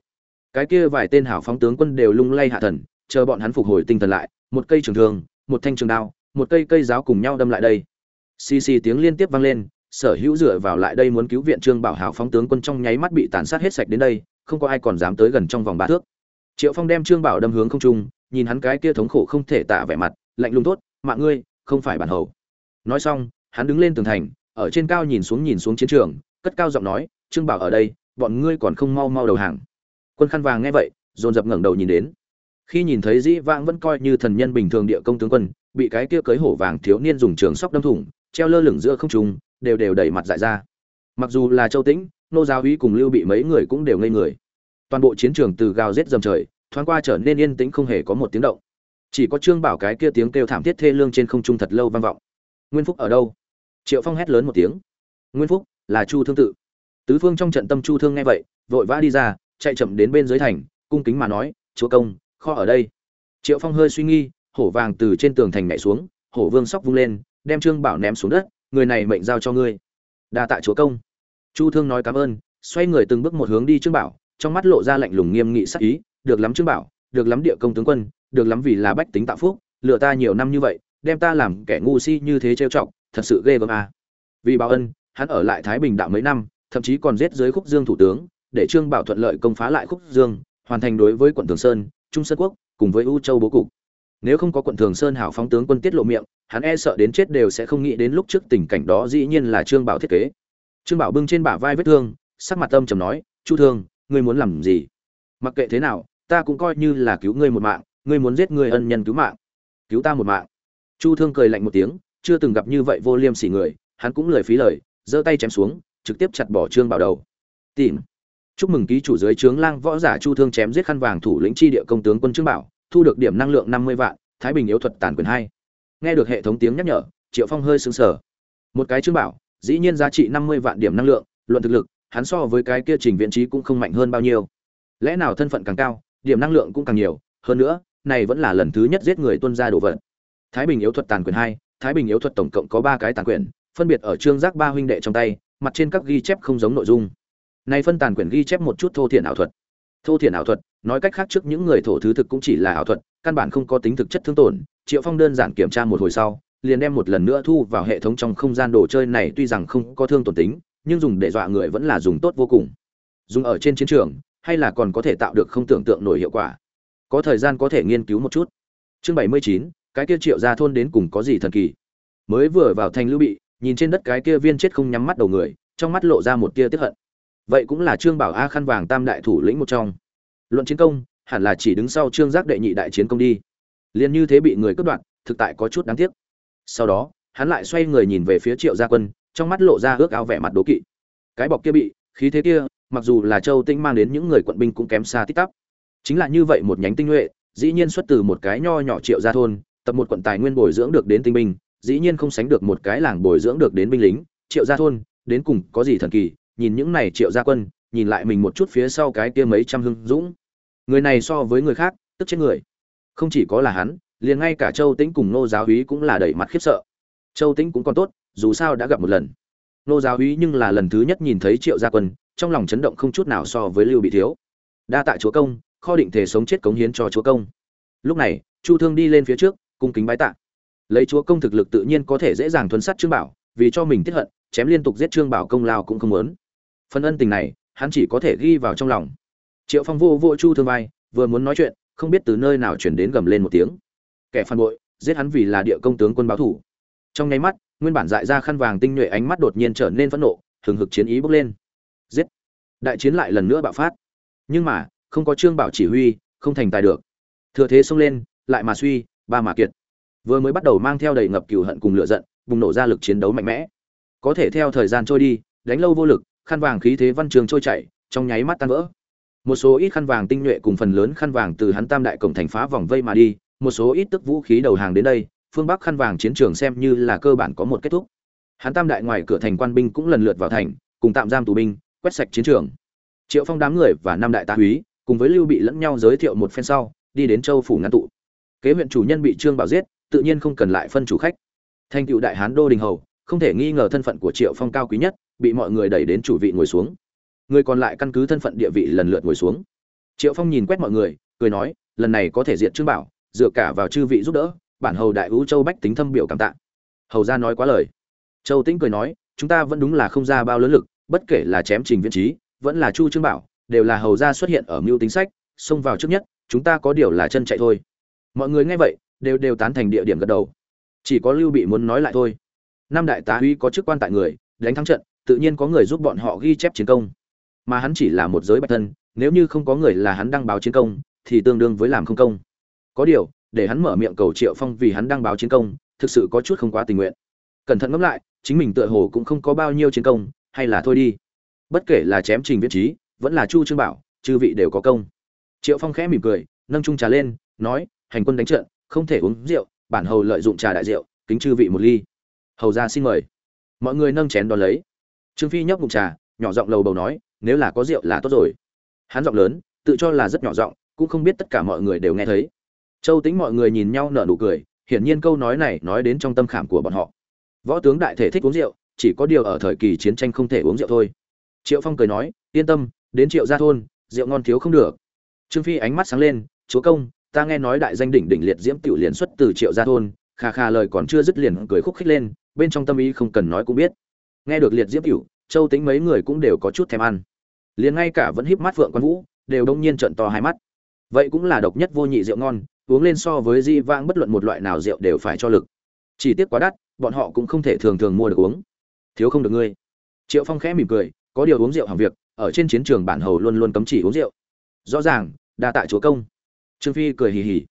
Cái kia vài tên hảo phóng tướng quân đều lung lay hạ thần, chờ bọn hắn phục hồi tinh thần lại, một cây trường thương, một thanh trường đao, một cây cây giáo cùng nhau đâm lại đây. Xì xì tiếng liên tiếp vang lên, sở hữu dựa vào lại đây muốn cứu viện trương bảo hảo phóng tướng quân trong nháy mắt bị tàn sát hết sạch đến đây, không có ai còn dám tới gần trong vòng ba thước. Triệu phong đem trương bảo đâm hướng không trung nhìn hắn cái kia thống khổ không thể tả vẻ mặt, lạnh lùng tốt, mạng ngươi, không phải bản hầu. Nói xong, hắn đứng lên tường thành, ở trên cao nhìn xuống nhìn xuống chiến trường, cất cao giọng nói, trương bảo ở đây, bọn ngươi còn không mau mau đầu hàng. Quân khăn vàng nghe vậy, dồn dập ngẩng đầu nhìn đến. Khi nhìn thấy dĩ vãng vẫn coi như thần nhân bình thường địa công tướng quân, bị cái kia cưới hổ vàng thiếu niên dùng trường sóc đâm thủng, treo lơ lửng giữa không trung, đều đều đẩy mặt dại ra. Mặc dù là châu tĩnh, nô giáo uy cùng lưu bị mấy người cũng đều ngây người. Toàn bộ chiến trường từ gào rết dầm trời thoáng qua trở nên yên tĩnh không hề có một tiếng động. Chỉ có trương bảo cái kia tiếng kêu thảm thiết thê lương trên không trung thật lâu vang vọng. Nguyên phúc ở đâu? Triệu phong hét lớn một tiếng. Nguyên phúc, là chu thương tự. Tứ phương trong trận tâm chu thương nghe vậy, vội vã đi ra, chạy chậm đến bên dưới thành, cung kính mà nói, chúa công, kho ở đây. Triệu phong hơi suy nghi, hổ vàng từ trên tường thành nhảy xuống, hổ vương sóc vung lên, đem trương bảo ném xuống đất, người này mệnh giao cho ngươi. Đa tạ chúa công. Chu thương nói cảm ơn, xoay người từng bước một hướng đi trương bảo, trong mắt lộ ra lạnh lùng nghiêm nghị sắc ý được lắm trương bảo, được lắm địa công tướng quân, được lắm vì là bách tính tạo phúc, lừa ta nhiều năm như vậy, đem ta làm kẻ ngu si như thế trêu chọc, thật sự ghê gớm à. vì báo ân, hắn ở lại thái bình đạo mấy năm, thậm chí còn giết dưới khúc dương thủ tướng, để trương bảo thuận lợi công phá lại khúc dương, hoàn thành đối với quận thường sơn, trung sơn quốc, cùng với u châu bố cục. Nếu không có quận thường sơn hảo phóng tướng quân tiết lộ miệng, hắn e sợ đến chết đều sẽ không nghĩ đến lúc trước tình cảnh đó dĩ nhiên là trương bảo thiết kế. Trương bảo bưng trên bả vai vết thương, sắc mặt âm trầm nói, chu thương, ngươi muốn làm gì? Mặc kệ thế nào, ta cũng coi như là cứu ngươi một mạng, ngươi muốn giết ngươi ân nhân cứu mạng. Cứu ta một mạng. Chu thương cười lạnh một tiếng, chưa từng gặp như vậy vô liêm sỉ người, hắn cũng lười phí lời, giơ tay chém xuống, trực tiếp chặt bỏ trương bảo đầu. Tìm. Chúc mừng ký chủ dưới trướng lang võ giả chu thương chém giết khăn vàng thủ lĩnh chi địa công tướng quân trương bảo, thu được điểm năng lượng năm mươi vạn, thái bình yếu thuật tàn quyền hai. Nghe được hệ thống tiếng nhắc nhở, triệu phong hơi sững sờ. Một cái trương bảo, dĩ nhiên giá trị năm mươi vạn điểm năng lượng, luận thực lực, hắn so với cái kia trình viện trí cũng không mạnh hơn bao nhiêu lẽ nào thân phận càng cao, điểm năng lượng cũng càng nhiều, hơn nữa, này vẫn là lần thứ nhất giết người tuân ra đồ vật. Thái bình yếu thuật tàn quyền hai, thái bình yếu thuật tổng cộng có ba cái tàn quyền, phân biệt ở trương giác ba huynh đệ trong tay, mặt trên các ghi chép không giống nội dung. Này phân tàn quyền ghi chép một chút thô thiển ảo thuật. Thô thiển ảo thuật, nói cách khác trước những người thổ thứ thực cũng chỉ là ảo thuật, căn bản không có tính thực chất thương tổn, triệu phong đơn giản kiểm tra một hồi sau, liền đem một lần nữa thu vào hệ thống trong không gian đồ chơi này tuy rằng không có thương tổn tính, nhưng dùng để dọa người vẫn là dùng tốt vô cùng. Dùng ở trên chiến trường hay là còn có thể tạo được không tưởng tượng nổi hiệu quả? Có thời gian có thể nghiên cứu một chút. Chương bảy mươi chín, cái kia triệu ra thôn đến cùng có gì thần kỳ? Mới vừa vào thành lưu bị, nhìn trên đất cái kia viên chết không nhắm mắt đầu người, trong mắt lộ ra một tia tiếp hận. Vậy cũng là trương bảo a khăn vàng tam đại thủ lĩnh một trong. Luận chiến công, hẳn là chỉ đứng sau trương giác đệ nhị đại chiến công đi. Liền như thế bị người cướp đoạt, thực tại có chút đáng tiếc. Sau đó, hắn lại xoay người nhìn về phía triệu gia quân, trong mắt lộ ra ước ao vẻ mặt đố kỵ. Cái bọc kia bị, khí thế kia mặc dù là châu tinh mang đến những người quận binh cũng kém xa tích tắp. Chính là như vậy một nhánh tinh nhuệ, dĩ nhiên xuất từ một cái nho nhỏ triệu gia thôn, tập một quận tài nguyên bồi dưỡng được đến tinh binh, dĩ nhiên không sánh được một cái làng bồi dưỡng được đến binh lính. Triệu gia thôn, đến cùng có gì thần kỳ, nhìn những này triệu gia quân, nhìn lại mình một chút phía sau cái kia mấy trăm hưng dũng. Người này so với người khác, tức chết người. Không chỉ có là hắn, liền ngay cả châu tĩnh cùng nô giáo úy cũng là đẩy mặt khiếp sợ. Châu tĩnh cũng còn tốt, dù sao đã gặp một lần nô giáo úy nhưng là lần thứ nhất nhìn thấy triệu gia quân, trong lòng chấn động không chút nào so với lưu bị thiếu. Đa tạ chúa công, kho định thể sống chết cống hiến cho chúa công. Lúc này, chu thương đi lên phía trước, cung kính bái tạ. Lấy chúa công thực lực tự nhiên có thể dễ dàng thuấn sát trương bảo, vì cho mình tiết hận, chém liên tục giết trương bảo công lao cũng không muốn. Phần ân tình này, hắn chỉ có thể ghi vào trong lòng. Triệu phong vô vô chu thương vai, vừa muốn nói chuyện, không biết từ nơi nào chuyển đến gầm lên một tiếng. Kẻ phản bội, giết hắn vì là địa công tướng quân báo thủ. Trong nháy mắt nguyên bản dại ra khăn vàng tinh nhuệ ánh mắt đột nhiên trở nên phẫn nộ, hừng hực chiến ý bốc lên. Giết! Đại chiến lại lần nữa bạo phát. Nhưng mà, không có trương bảo chỉ huy, không thành tài được. Thừa thế xông lên, lại mà suy, ba mà kiệt. Vừa mới bắt đầu mang theo đầy ngập cừu hận cùng lửa giận, bùng nổ ra lực chiến đấu mạnh mẽ. Có thể theo thời gian trôi đi, đánh lâu vô lực, khăn vàng khí thế văn trường trôi chảy, trong nháy mắt tan vỡ. Một số ít khăn vàng tinh nhuệ cùng phần lớn khăn vàng từ hắn tam đại cổng thành phá vòng vây mà đi, một số ít tức vũ khí đầu hàng đến đây phương bắc khăn vàng chiến trường xem như là cơ bản có một kết thúc. Hắn tam đại ngoài cửa thành quan binh cũng lần lượt vào thành, cùng tạm giam tù binh, quét sạch chiến trường. Triệu phong đám người và năm đại tá úy cùng với lưu bị lẫn nhau giới thiệu một phen sau, đi đến châu phủ ngăn tụ. Kế huyện chủ nhân bị trương bảo giết, tự nhiên không cần lại phân chủ khách. Thành cựu đại hán đô đình hầu, không thể nghi ngờ thân phận của triệu phong cao quý nhất, bị mọi người đẩy đến chủ vị ngồi xuống. Người còn lại căn cứ thân phận địa vị lần lượt ngồi xuống. Triệu phong nhìn quét mọi người, cười nói, lần này có thể diệt trương bảo, dựa cả vào chư vị giúp đỡ bản hầu đại ưu châu bách tính thâm biểu cảm tạ. Hầu ra nói quá lời. Châu tĩnh cười nói, chúng ta vẫn đúng là không ra bao lớn lực, bất kể là chém trình viên trí, vẫn là chu trương bảo, đều là hầu ra xuất hiện ở mưu tính sách, xông vào trước nhất, chúng ta có điều là chân chạy thôi. Mọi người nghe vậy, đều đều tán thành địa điểm gật đầu. Chỉ có lưu bị muốn nói lại thôi. Năm đại tá huy có chức quan tại người, đánh thắng trận, tự nhiên có người giúp bọn họ ghi chép chiến công. Mà hắn chỉ là một giới bạch thân, nếu như không có người là hắn đăng báo chiến công, thì tương đương với làm không công. Có điều để hắn mở miệng cầu triệu phong vì hắn đăng báo chiến công, thực sự có chút không quá tình nguyện. Cẩn thận ngẫm lại, chính mình tựa hồ cũng không có bao nhiêu chiến công, hay là thôi đi. Bất kể là chém trình viết trí, vẫn là chu trương bảo, chư vị đều có công. Triệu phong khẽ mỉm cười, nâng trung trà lên, nói, hành quân đánh trận, không thể uống rượu, bản hầu lợi dụng trà đại rượu, kính chư vị một ly. Hầu ra xin mời. Mọi người nâng chén đón lấy. Trương phi nhấp ngụm trà, nhỏ giọng lầu bầu nói, nếu là có rượu là tốt rồi. Hắn giọng lớn, tự cho là rất nhỏ giọng, cũng không biết tất cả mọi người đều nghe thấy châu Tĩnh mọi người nhìn nhau nở nụ cười, hiển nhiên câu nói này nói đến trong tâm khảm của bọn họ. Võ tướng đại thể thích uống rượu, chỉ có điều ở thời kỳ chiến tranh không thể uống rượu thôi. Triệu phong cười nói, yên tâm, đến triệu gia thôn, rượu ngon thiếu không được. Trương phi ánh mắt sáng lên, chúa công, ta nghe nói đại danh đỉnh đỉnh liệt diễm tiểu liền xuất từ triệu gia thôn, kha kha lời còn chưa dứt liền cười khúc khích lên, bên trong tâm ý không cần nói cũng biết. Nghe được liệt diễm tiểu, châu Tĩnh mấy người cũng đều có chút thèm ăn. Liền ngay cả vẫn híp mắt phượng quan vũ, đều đông nhiên trợn to hai mắt. Vậy cũng là độc nhất vô nhị rượu ngon uống lên so với di vãng bất luận một loại nào rượu đều phải cho lực. Chỉ tiếc quá đắt, bọn họ cũng không thể thường thường mua được uống. Thiếu không được ngươi. Triệu phong khẽ mỉm cười, có điều uống rượu hàng việc, ở trên chiến trường bản hầu luôn luôn cấm chỉ uống rượu. Rõ ràng, đa tạ chúa công. Trương phi cười hì hì.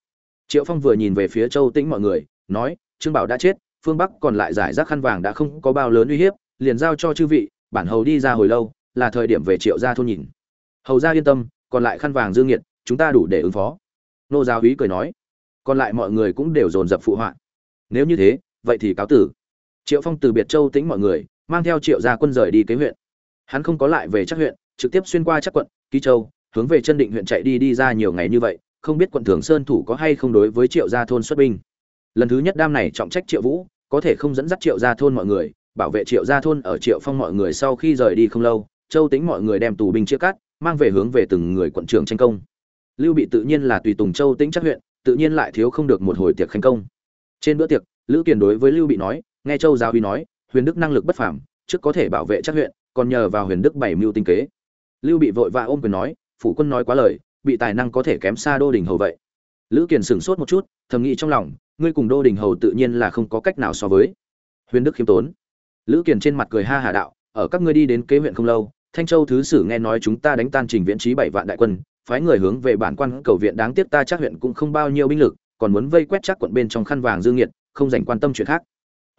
Triệu phong vừa nhìn về phía châu tĩnh mọi người, nói, trương bảo đã chết, phương bắc còn lại giải rác khăn vàng đã không có bao lớn uy hiếp, liền giao cho chư vị, bản hầu đi ra hồi lâu, là thời điểm về triệu gia thôn nhìn. Hầu gia yên tâm, còn lại khăn vàng dương nghiệt chúng ta đủ để ứng phó nô giáo úy cười nói, còn lại mọi người cũng đều dồn dập phụ họa. Nếu như thế, vậy thì cáo tử. Triệu phong từ biệt châu tĩnh mọi người, mang theo triệu gia quân rời đi kế huyện. Hắn không có lại về chắc huyện, trực tiếp xuyên qua chắc quận, ký châu, hướng về chân định huyện chạy đi đi ra nhiều ngày như vậy, không biết quận thường sơn thủ có hay không đối với triệu gia thôn xuất binh. Lần thứ nhất đam này trọng trách triệu vũ, có thể không dẫn dắt triệu gia thôn mọi người, bảo vệ triệu gia thôn ở triệu phong mọi người sau khi rời đi không lâu, châu tính mọi người đem tù binh chia cắt, mang về hướng về từng người quận trưởng tranh công lưu bị tự nhiên là tùy tùng châu tĩnh chắc huyện, tự nhiên lại thiếu không được một hồi tiệc khánh công. Trên bữa tiệc, lữ kiền đối với lưu bị nói, nghe châu giáo uy nói, huyền đức năng lực bất phàm, trước có thể bảo vệ chắc huyện, còn nhờ vào huyền đức bảy mưu tinh kế. Lưu bị vội vã ôm quyền nói, phủ quân nói quá lời, bị tài năng có thể kém xa đô đình hầu vậy. Lữ kiền sửng sốt một chút, thầm nghĩ trong lòng, ngươi cùng đô đình hầu tự nhiên là không có cách nào so với. Huyền đức khiêm tốn. Lữ kiền trên mặt cười ha hà đạo, ở các ngươi đi đến kế huyện không lâu, thanh châu thứ sử nghe nói chúng ta đánh tan trình viễn trí bảy vạn đại quân phái người hướng về bản quan cầu viện đáng tiếc ta chắc huyện cũng không bao nhiêu binh lực, còn muốn vây quét chắc quận bên trong khăn vàng dương nghiệt, không dành quan tâm chuyện khác.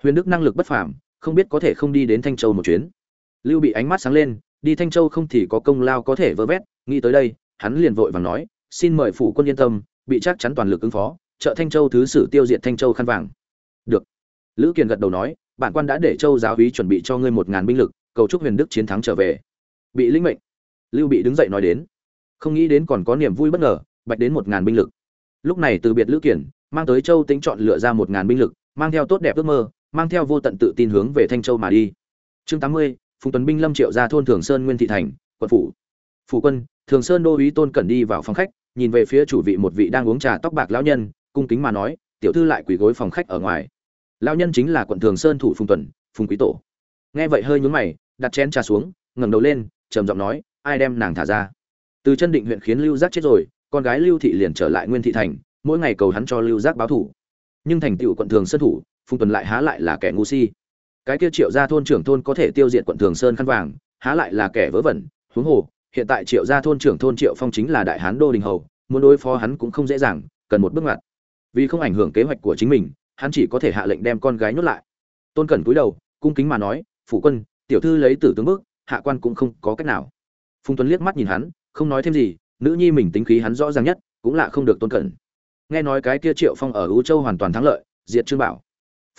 Huyền đức năng lực bất phàm, không biết có thể không đi đến thanh châu một chuyến. Lưu bị ánh mắt sáng lên, đi thanh châu không thì có công lao có thể vơ vét, nghĩ tới đây, hắn liền vội vàng nói, xin mời phủ quân yên tâm, bị chắc chắn toàn lực ứng phó, trợ thanh châu thứ sử tiêu diệt thanh châu khăn vàng. Được. Lữ kiền gật đầu nói, bản quan đã để châu giáo úy chuẩn bị cho ngươi một ngàn binh lực, cầu chúc huyền đức chiến thắng trở về. Bị lĩnh mệnh. Lưu bị đứng dậy nói đến không nghĩ đến còn có niềm vui bất ngờ, bạch đến một ngàn binh lực. Lúc này từ biệt lữ kiển, mang tới châu tính chọn lựa ra một ngàn binh lực, mang theo tốt đẹp ước mơ, mang theo vô tận tự tin hướng về thanh châu mà đi. Chương tám mươi, phùng tuấn binh lâm triệu ra thôn thường sơn nguyên thị thành, quận phủ. Phủ quân, thường sơn đô úy tôn cẩn đi vào phòng khách, nhìn về phía chủ vị một vị đang uống trà tóc bạc lão nhân, cung kính mà nói, tiểu thư lại quỳ gối phòng khách ở ngoài. Lão nhân chính là quận thường sơn thủ phùng tuần phùng quý tổ. Nghe vậy hơi nhún mày, đặt chén trà xuống, ngẩng đầu lên, trầm giọng nói, ai đem nàng thả ra? Từ chân định huyện khiến lưu giác chết rồi, con gái lưu thị liền trở lại nguyên thị thành, mỗi ngày cầu hắn cho lưu giác báo thủ. Nhưng thành tựu quận thường sơn thủ, phùng tuần lại há lại là kẻ ngu si. Cái kia triệu gia thôn trưởng thôn có thể tiêu diệt quận thường sơn khăn vàng, há lại là kẻ vớ vẩn, huống hồ, hiện tại triệu gia thôn trưởng thôn triệu phong chính là đại hán đô đình hầu, muốn đối phó hắn cũng không dễ dàng, cần một bước ngoặt. Vì không ảnh hưởng kế hoạch của chính mình, hắn chỉ có thể hạ lệnh đem con gái nhốt lại. Tôn cẩn cúi đầu, cung kính mà nói phụ quân, tiểu thư lấy tử tướng bước, hạ quan cũng không có cách nào. Phùng tuấn liếc mắt nhìn hắn không nói thêm gì, nữ nhi mình tính khí hắn rõ ràng nhất, cũng là không được tôn cẩn. Nghe nói cái kia triệu phong ở u châu hoàn toàn thắng lợi, diệt trương bảo.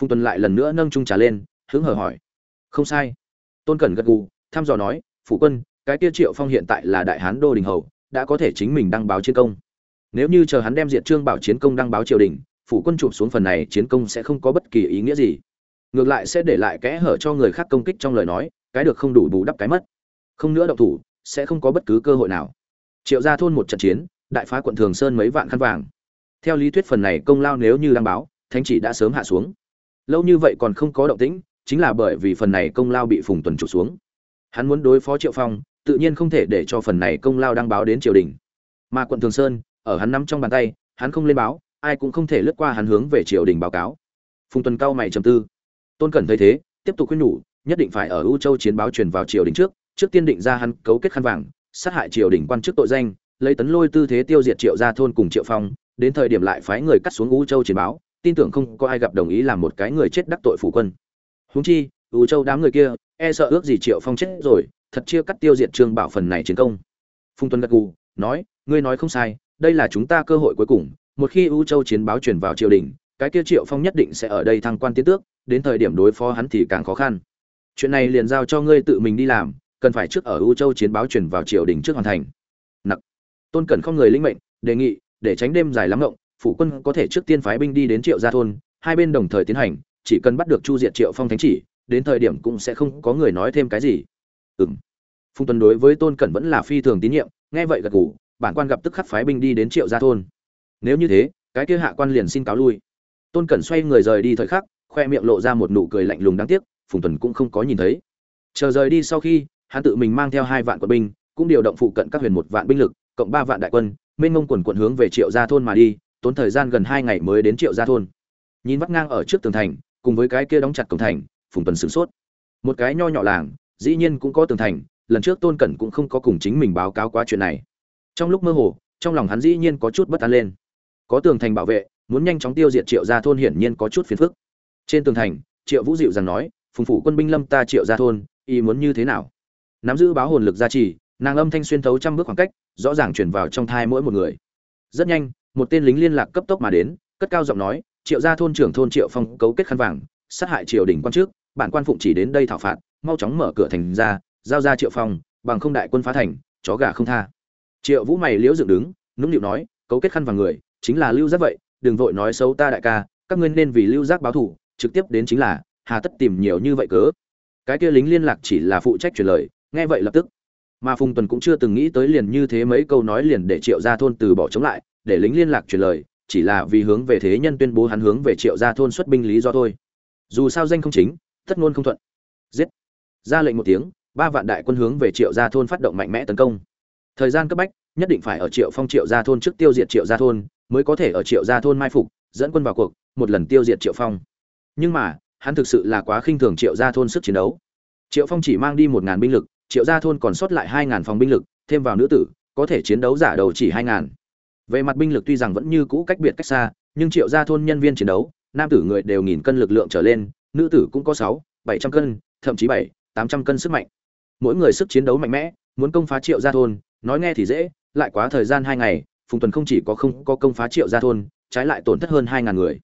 Phùng tuấn lại lần nữa nâng trung trà lên, hứng hở hỏi. Không sai. Tôn cẩn gật gù, thăm dò nói phụ quân, cái kia triệu phong hiện tại là đại hán đô đình hầu, đã có thể chính mình đăng báo chiến công. Nếu như chờ hắn đem diệt trương bảo chiến công đăng báo triều đình, phủ quân chụp xuống phần này chiến công sẽ không có bất kỳ ý nghĩa gì. Ngược lại sẽ để lại kẽ hở cho người khác công kích trong lời nói, cái được không đủ bù đắp cái mất. Không nữa động thủ sẽ không có bất cứ cơ hội nào. Triệu ra thôn một trận chiến, đại phá quận thường sơn mấy vạn khăn vàng. Theo lý thuyết phần này công lao nếu như đăng báo, thánh chỉ đã sớm hạ xuống. Lâu như vậy còn không có động tĩnh, chính là bởi vì phần này công lao bị phùng tuần trục xuống. Hắn muốn đối phó triệu phong, tự nhiên không thể để cho phần này công lao đăng báo đến triều đình. Mà quận thường sơn, ở hắn nắm trong bàn tay, hắn không lên báo, ai cũng không thể lướt qua hắn hướng về triều đình báo cáo. Phùng tuần cao mày trầm tư. Tôn cẩn thấy thế, tiếp tục khuyên nhủ, nhất định phải ở u châu chiến báo truyền vào triều đình trước trước tiên định ra hắn cấu kết khăn vàng, sát hại triều đình quan chức tội danh, lấy tấn lôi tư thế tiêu diệt triệu gia thôn cùng triệu phong, đến thời điểm lại phái người cắt xuống u châu chiến báo, tin tưởng không có ai gặp đồng ý làm một cái người chết đắc tội phủ quân. Huống chi, u châu đám người kia e sợ ước gì triệu phong chết rồi, thật chia cắt tiêu diệt trương bảo phần này chiến công. Phùng tuấn gật gù, nói, ngươi nói không sai, đây là chúng ta cơ hội cuối cùng, một khi u châu chiến báo truyền vào triều đình, cái kia triệu phong nhất định sẽ ở đây thăng quan tiến tước, đến thời điểm đối phó hắn thì càng khó khăn. Chuyện này liền giao cho ngươi tự mình đi làm cần phải trước ở u châu chiến báo truyền vào triều đình trước hoàn thành. Nặc. Tôn cẩn không người linh mệnh, đề nghị, để tránh đêm dài lắm ngộng, phủ quân có thể trước tiên phái binh đi đến triệu gia thôn, hai bên đồng thời tiến hành, chỉ cần bắt được chu diệt triệu phong thánh chỉ, đến thời điểm cũng sẽ không có người nói thêm cái gì. Ừm. phùng tuấn đối với tôn cẩn vẫn là phi thường tín nhiệm, nghe vậy gật gù, bản quan gặp tức khắc phái binh đi đến triệu gia thôn. Nếu như thế, cái kia hạ quan liền xin cáo lui. Tôn cẩn xoay người rời đi thời khắc, khoe miệng lộ ra một nụ cười lạnh lùng đáng tiếc, phùng tuấn cũng không có nhìn thấy. Chờ rời đi sau khi hắn tự mình mang theo hai vạn quân binh, cũng điều động phụ cận các huyền một vạn binh lực, cộng ba vạn đại quân, mênh mông quần quận hướng về triệu gia thôn mà đi, tốn thời gian gần hai ngày mới đến triệu gia thôn. Nhìn vắt ngang ở trước tường thành, cùng với cái kia đóng chặt cổng thành, phùng tuần sửng sốt. Một cái nho nhỏ làng, dĩ nhiên cũng có tường thành, lần trước tôn cẩn cũng không có cùng chính mình báo cáo quá chuyện này. Trong lúc mơ hồ, trong lòng hắn dĩ nhiên có chút bất an lên. Có tường thành bảo vệ, muốn nhanh chóng tiêu diệt triệu gia thôn hiển nhiên có chút phiền phức. Trên tường thành, triệu vũ dịu rằng nói, phùng phủ quân binh lâm ta triệu gia thôn y muốn như thế nào? Nắm giữ báo hồn lực gia trì, nàng âm thanh xuyên thấu trăm bước khoảng cách, rõ ràng chuyển vào trong thai mỗi một người. Rất nhanh, một tên lính liên lạc cấp tốc mà đến, cất cao giọng nói, triệu gia thôn trưởng thôn triệu phong cấu kết khăn vàng, sát hại triều đình quan trước, bản quan phụng chỉ đến đây thảo phạt, mau chóng mở cửa thành ra, giao ra triệu phong, bằng không đại quân phá thành, chó gà không tha. Triệu vũ mày liễu dựng đứng, nũng nịu nói, cấu kết khăn vàng người, chính là lưu giác vậy, đừng vội nói xấu ta đại ca, các ngươi nên vì lưu giác báo thủ trực tiếp đến chính là, hà tất tìm nhiều như vậy cớ. Cái kia lính liên lạc chỉ là phụ trách truyền lời nghe vậy lập tức, mà phùng tuần cũng chưa từng nghĩ tới liền như thế mấy câu nói liền để triệu gia thôn từ bỏ chống lại, để lính liên lạc truyền lời, chỉ là vì hướng về thế nhân tuyên bố hắn hướng về triệu gia thôn xuất binh lý do thôi. Dù sao danh không chính tất ngôn không thuận. Giết. Ra lệnh một tiếng, ba vạn đại quân hướng về triệu gia thôn phát động mạnh mẽ tấn công. Thời gian cấp bách, nhất định phải ở triệu phong, triệu gia thôn trước tiêu diệt triệu gia thôn, mới có thể ở triệu gia thôn mai phục, dẫn quân vào cuộc, một lần tiêu diệt triệu phong. Nhưng mà, hắn thực sự là quá khinh thường triệu gia thôn sức chiến đấu. Triệu phong chỉ mang đi một ngàn binh lực triệu gia thôn còn sót lại hai ngàn phòng binh lực, thêm vào nữ tử, có thể chiến đấu giả đầu chỉ hai ngàn. Về mặt binh lực tuy rằng vẫn như cũ cách biệt cách xa, nhưng triệu gia thôn nhân viên chiến đấu, nam tử người đều nghìn cân lực lượng trở lên, nữ tử cũng có sáu, bảy trăm cân, thậm chí bảy, tám trăm cân sức mạnh. Mỗi người sức chiến đấu mạnh mẽ, muốn công phá triệu gia thôn, nói nghe thì dễ, lại quá thời gian hai ngày, phùng tuần không chỉ có không có công phá triệu gia thôn, trái lại tổn thất hơn hai ngàn người.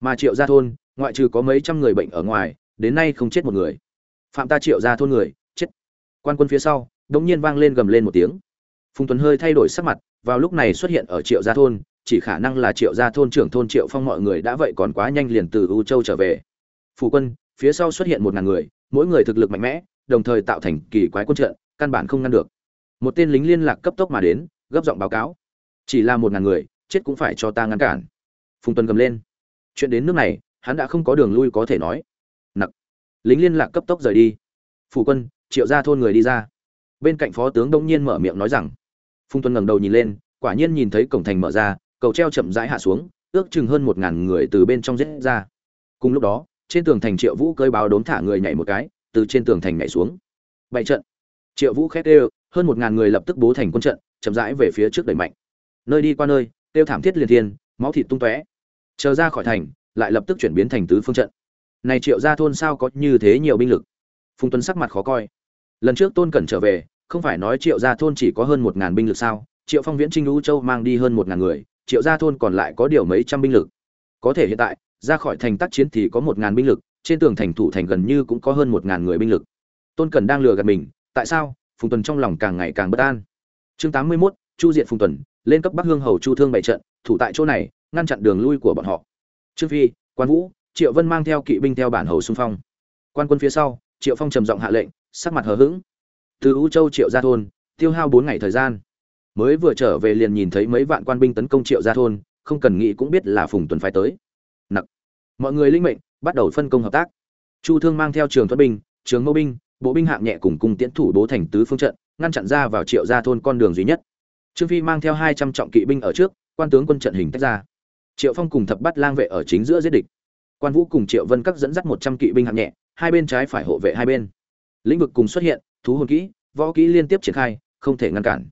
Mà triệu gia thôn, ngoại trừ có mấy trăm người bệnh ở ngoài, đến nay không chết một người. Phạm ta triệu gia thôn người quan quân phía sau đống nhiên vang lên gầm lên một tiếng. Phùng tuấn hơi thay đổi sắc mặt, vào lúc này xuất hiện ở triệu gia thôn, chỉ khả năng là triệu gia thôn trưởng thôn triệu phong mọi người đã vậy còn quá nhanh liền từ u châu trở về. Phủ quân, phía sau xuất hiện một ngàn người, mỗi người thực lực mạnh mẽ, đồng thời tạo thành kỳ quái quân trận, căn bản không ngăn được. Một tên lính liên lạc cấp tốc mà đến, gấp giọng báo cáo. Chỉ là một ngàn người, chết cũng phải cho ta ngăn cản. Phùng tuấn gầm lên. Chuyện đến nước này, hắn đã không có đường lui có thể nói. Nặc. Lính liên lạc cấp tốc rời đi. Phủ quân triệu ra thôn người đi ra. Bên cạnh phó tướng đông nhiên mở miệng nói rằng, phùng tuấn ngẩng đầu nhìn lên, quả nhiên nhìn thấy cổng thành mở ra, cầu treo chậm rãi hạ xuống, ước chừng hơn một ngàn người từ bên trong rết ra. Cùng lúc đó, trên tường thành triệu vũ cơi báo đốn thả người nhảy một cái, từ trên tường thành nhảy xuống. Bảy trận. Triệu vũ khét đều hơn một ngàn người lập tức bố thành quân trận, chậm rãi về phía trước đẩy mạnh. Nơi đi qua nơi tiêu thảm thiết liền thiên, máu thịt tung tóe. Chờ ra khỏi thành, lại lập tức chuyển biến thành tứ phương trận. Này triệu gia thôn sao có như thế nhiều binh lực? Phùng tuấn sắc mặt khó coi lần trước tôn cẩn trở về không phải nói triệu gia thôn chỉ có hơn một ngàn binh lực sao? Triệu phong viễn trinh lũ châu mang đi hơn một ngàn người triệu gia thôn còn lại có điều mấy trăm binh lực. Có thể hiện tại ra khỏi thành tác chiến thì có một ngàn binh lực trên tường thành thủ thành gần như cũng có hơn một ngàn người binh lực. Tôn cẩn đang lừa gạt mình tại sao? Phùng tuần trong lòng càng ngày càng bất an. Chương tám mươi 81, chu diện phùng tuần lên cấp bắc hương hầu chu thương bảy trận thủ tại chỗ này ngăn chặn đường lui của bọn họ. Trương phi quan vũ triệu vân mang theo kỵ binh theo bản hầu xung phong. Quan quân phía sau triệu phong trầm giọng hạ lệnh sắc mặt hờ hững. Từ u châu triệu gia thôn, tiêu hao bốn ngày thời gian. Mới vừa trở về liền nhìn thấy mấy vạn quan binh tấn công triệu gia thôn, không cần nghĩ cũng biết là phùng tuần phải tới. Nặc. Mọi người linh mệnh, bắt đầu phân công hợp tác. Chu thương mang theo trường thuận binh, trường mâu binh, bộ binh hạng nhẹ cùng cung tiễn thủ bố thành tứ phương trận, ngăn chặn ra vào triệu gia thôn con đường duy nhất. Trương phi mang theo hai trăm trọng kỵ binh ở trước, quan tướng quân trận hình tách ra. Triệu phong cùng thập bắt lang vệ ở chính giữa giết địch. Quan vũ cùng triệu vân các dẫn dắt một trăm kỵ binh hạng nhẹ, hai bên trái phải hộ vệ hai bên lĩnh vực cùng xuất hiện, thú hồn kỹ, võ kỹ liên tiếp triển khai, không thể ngăn cản.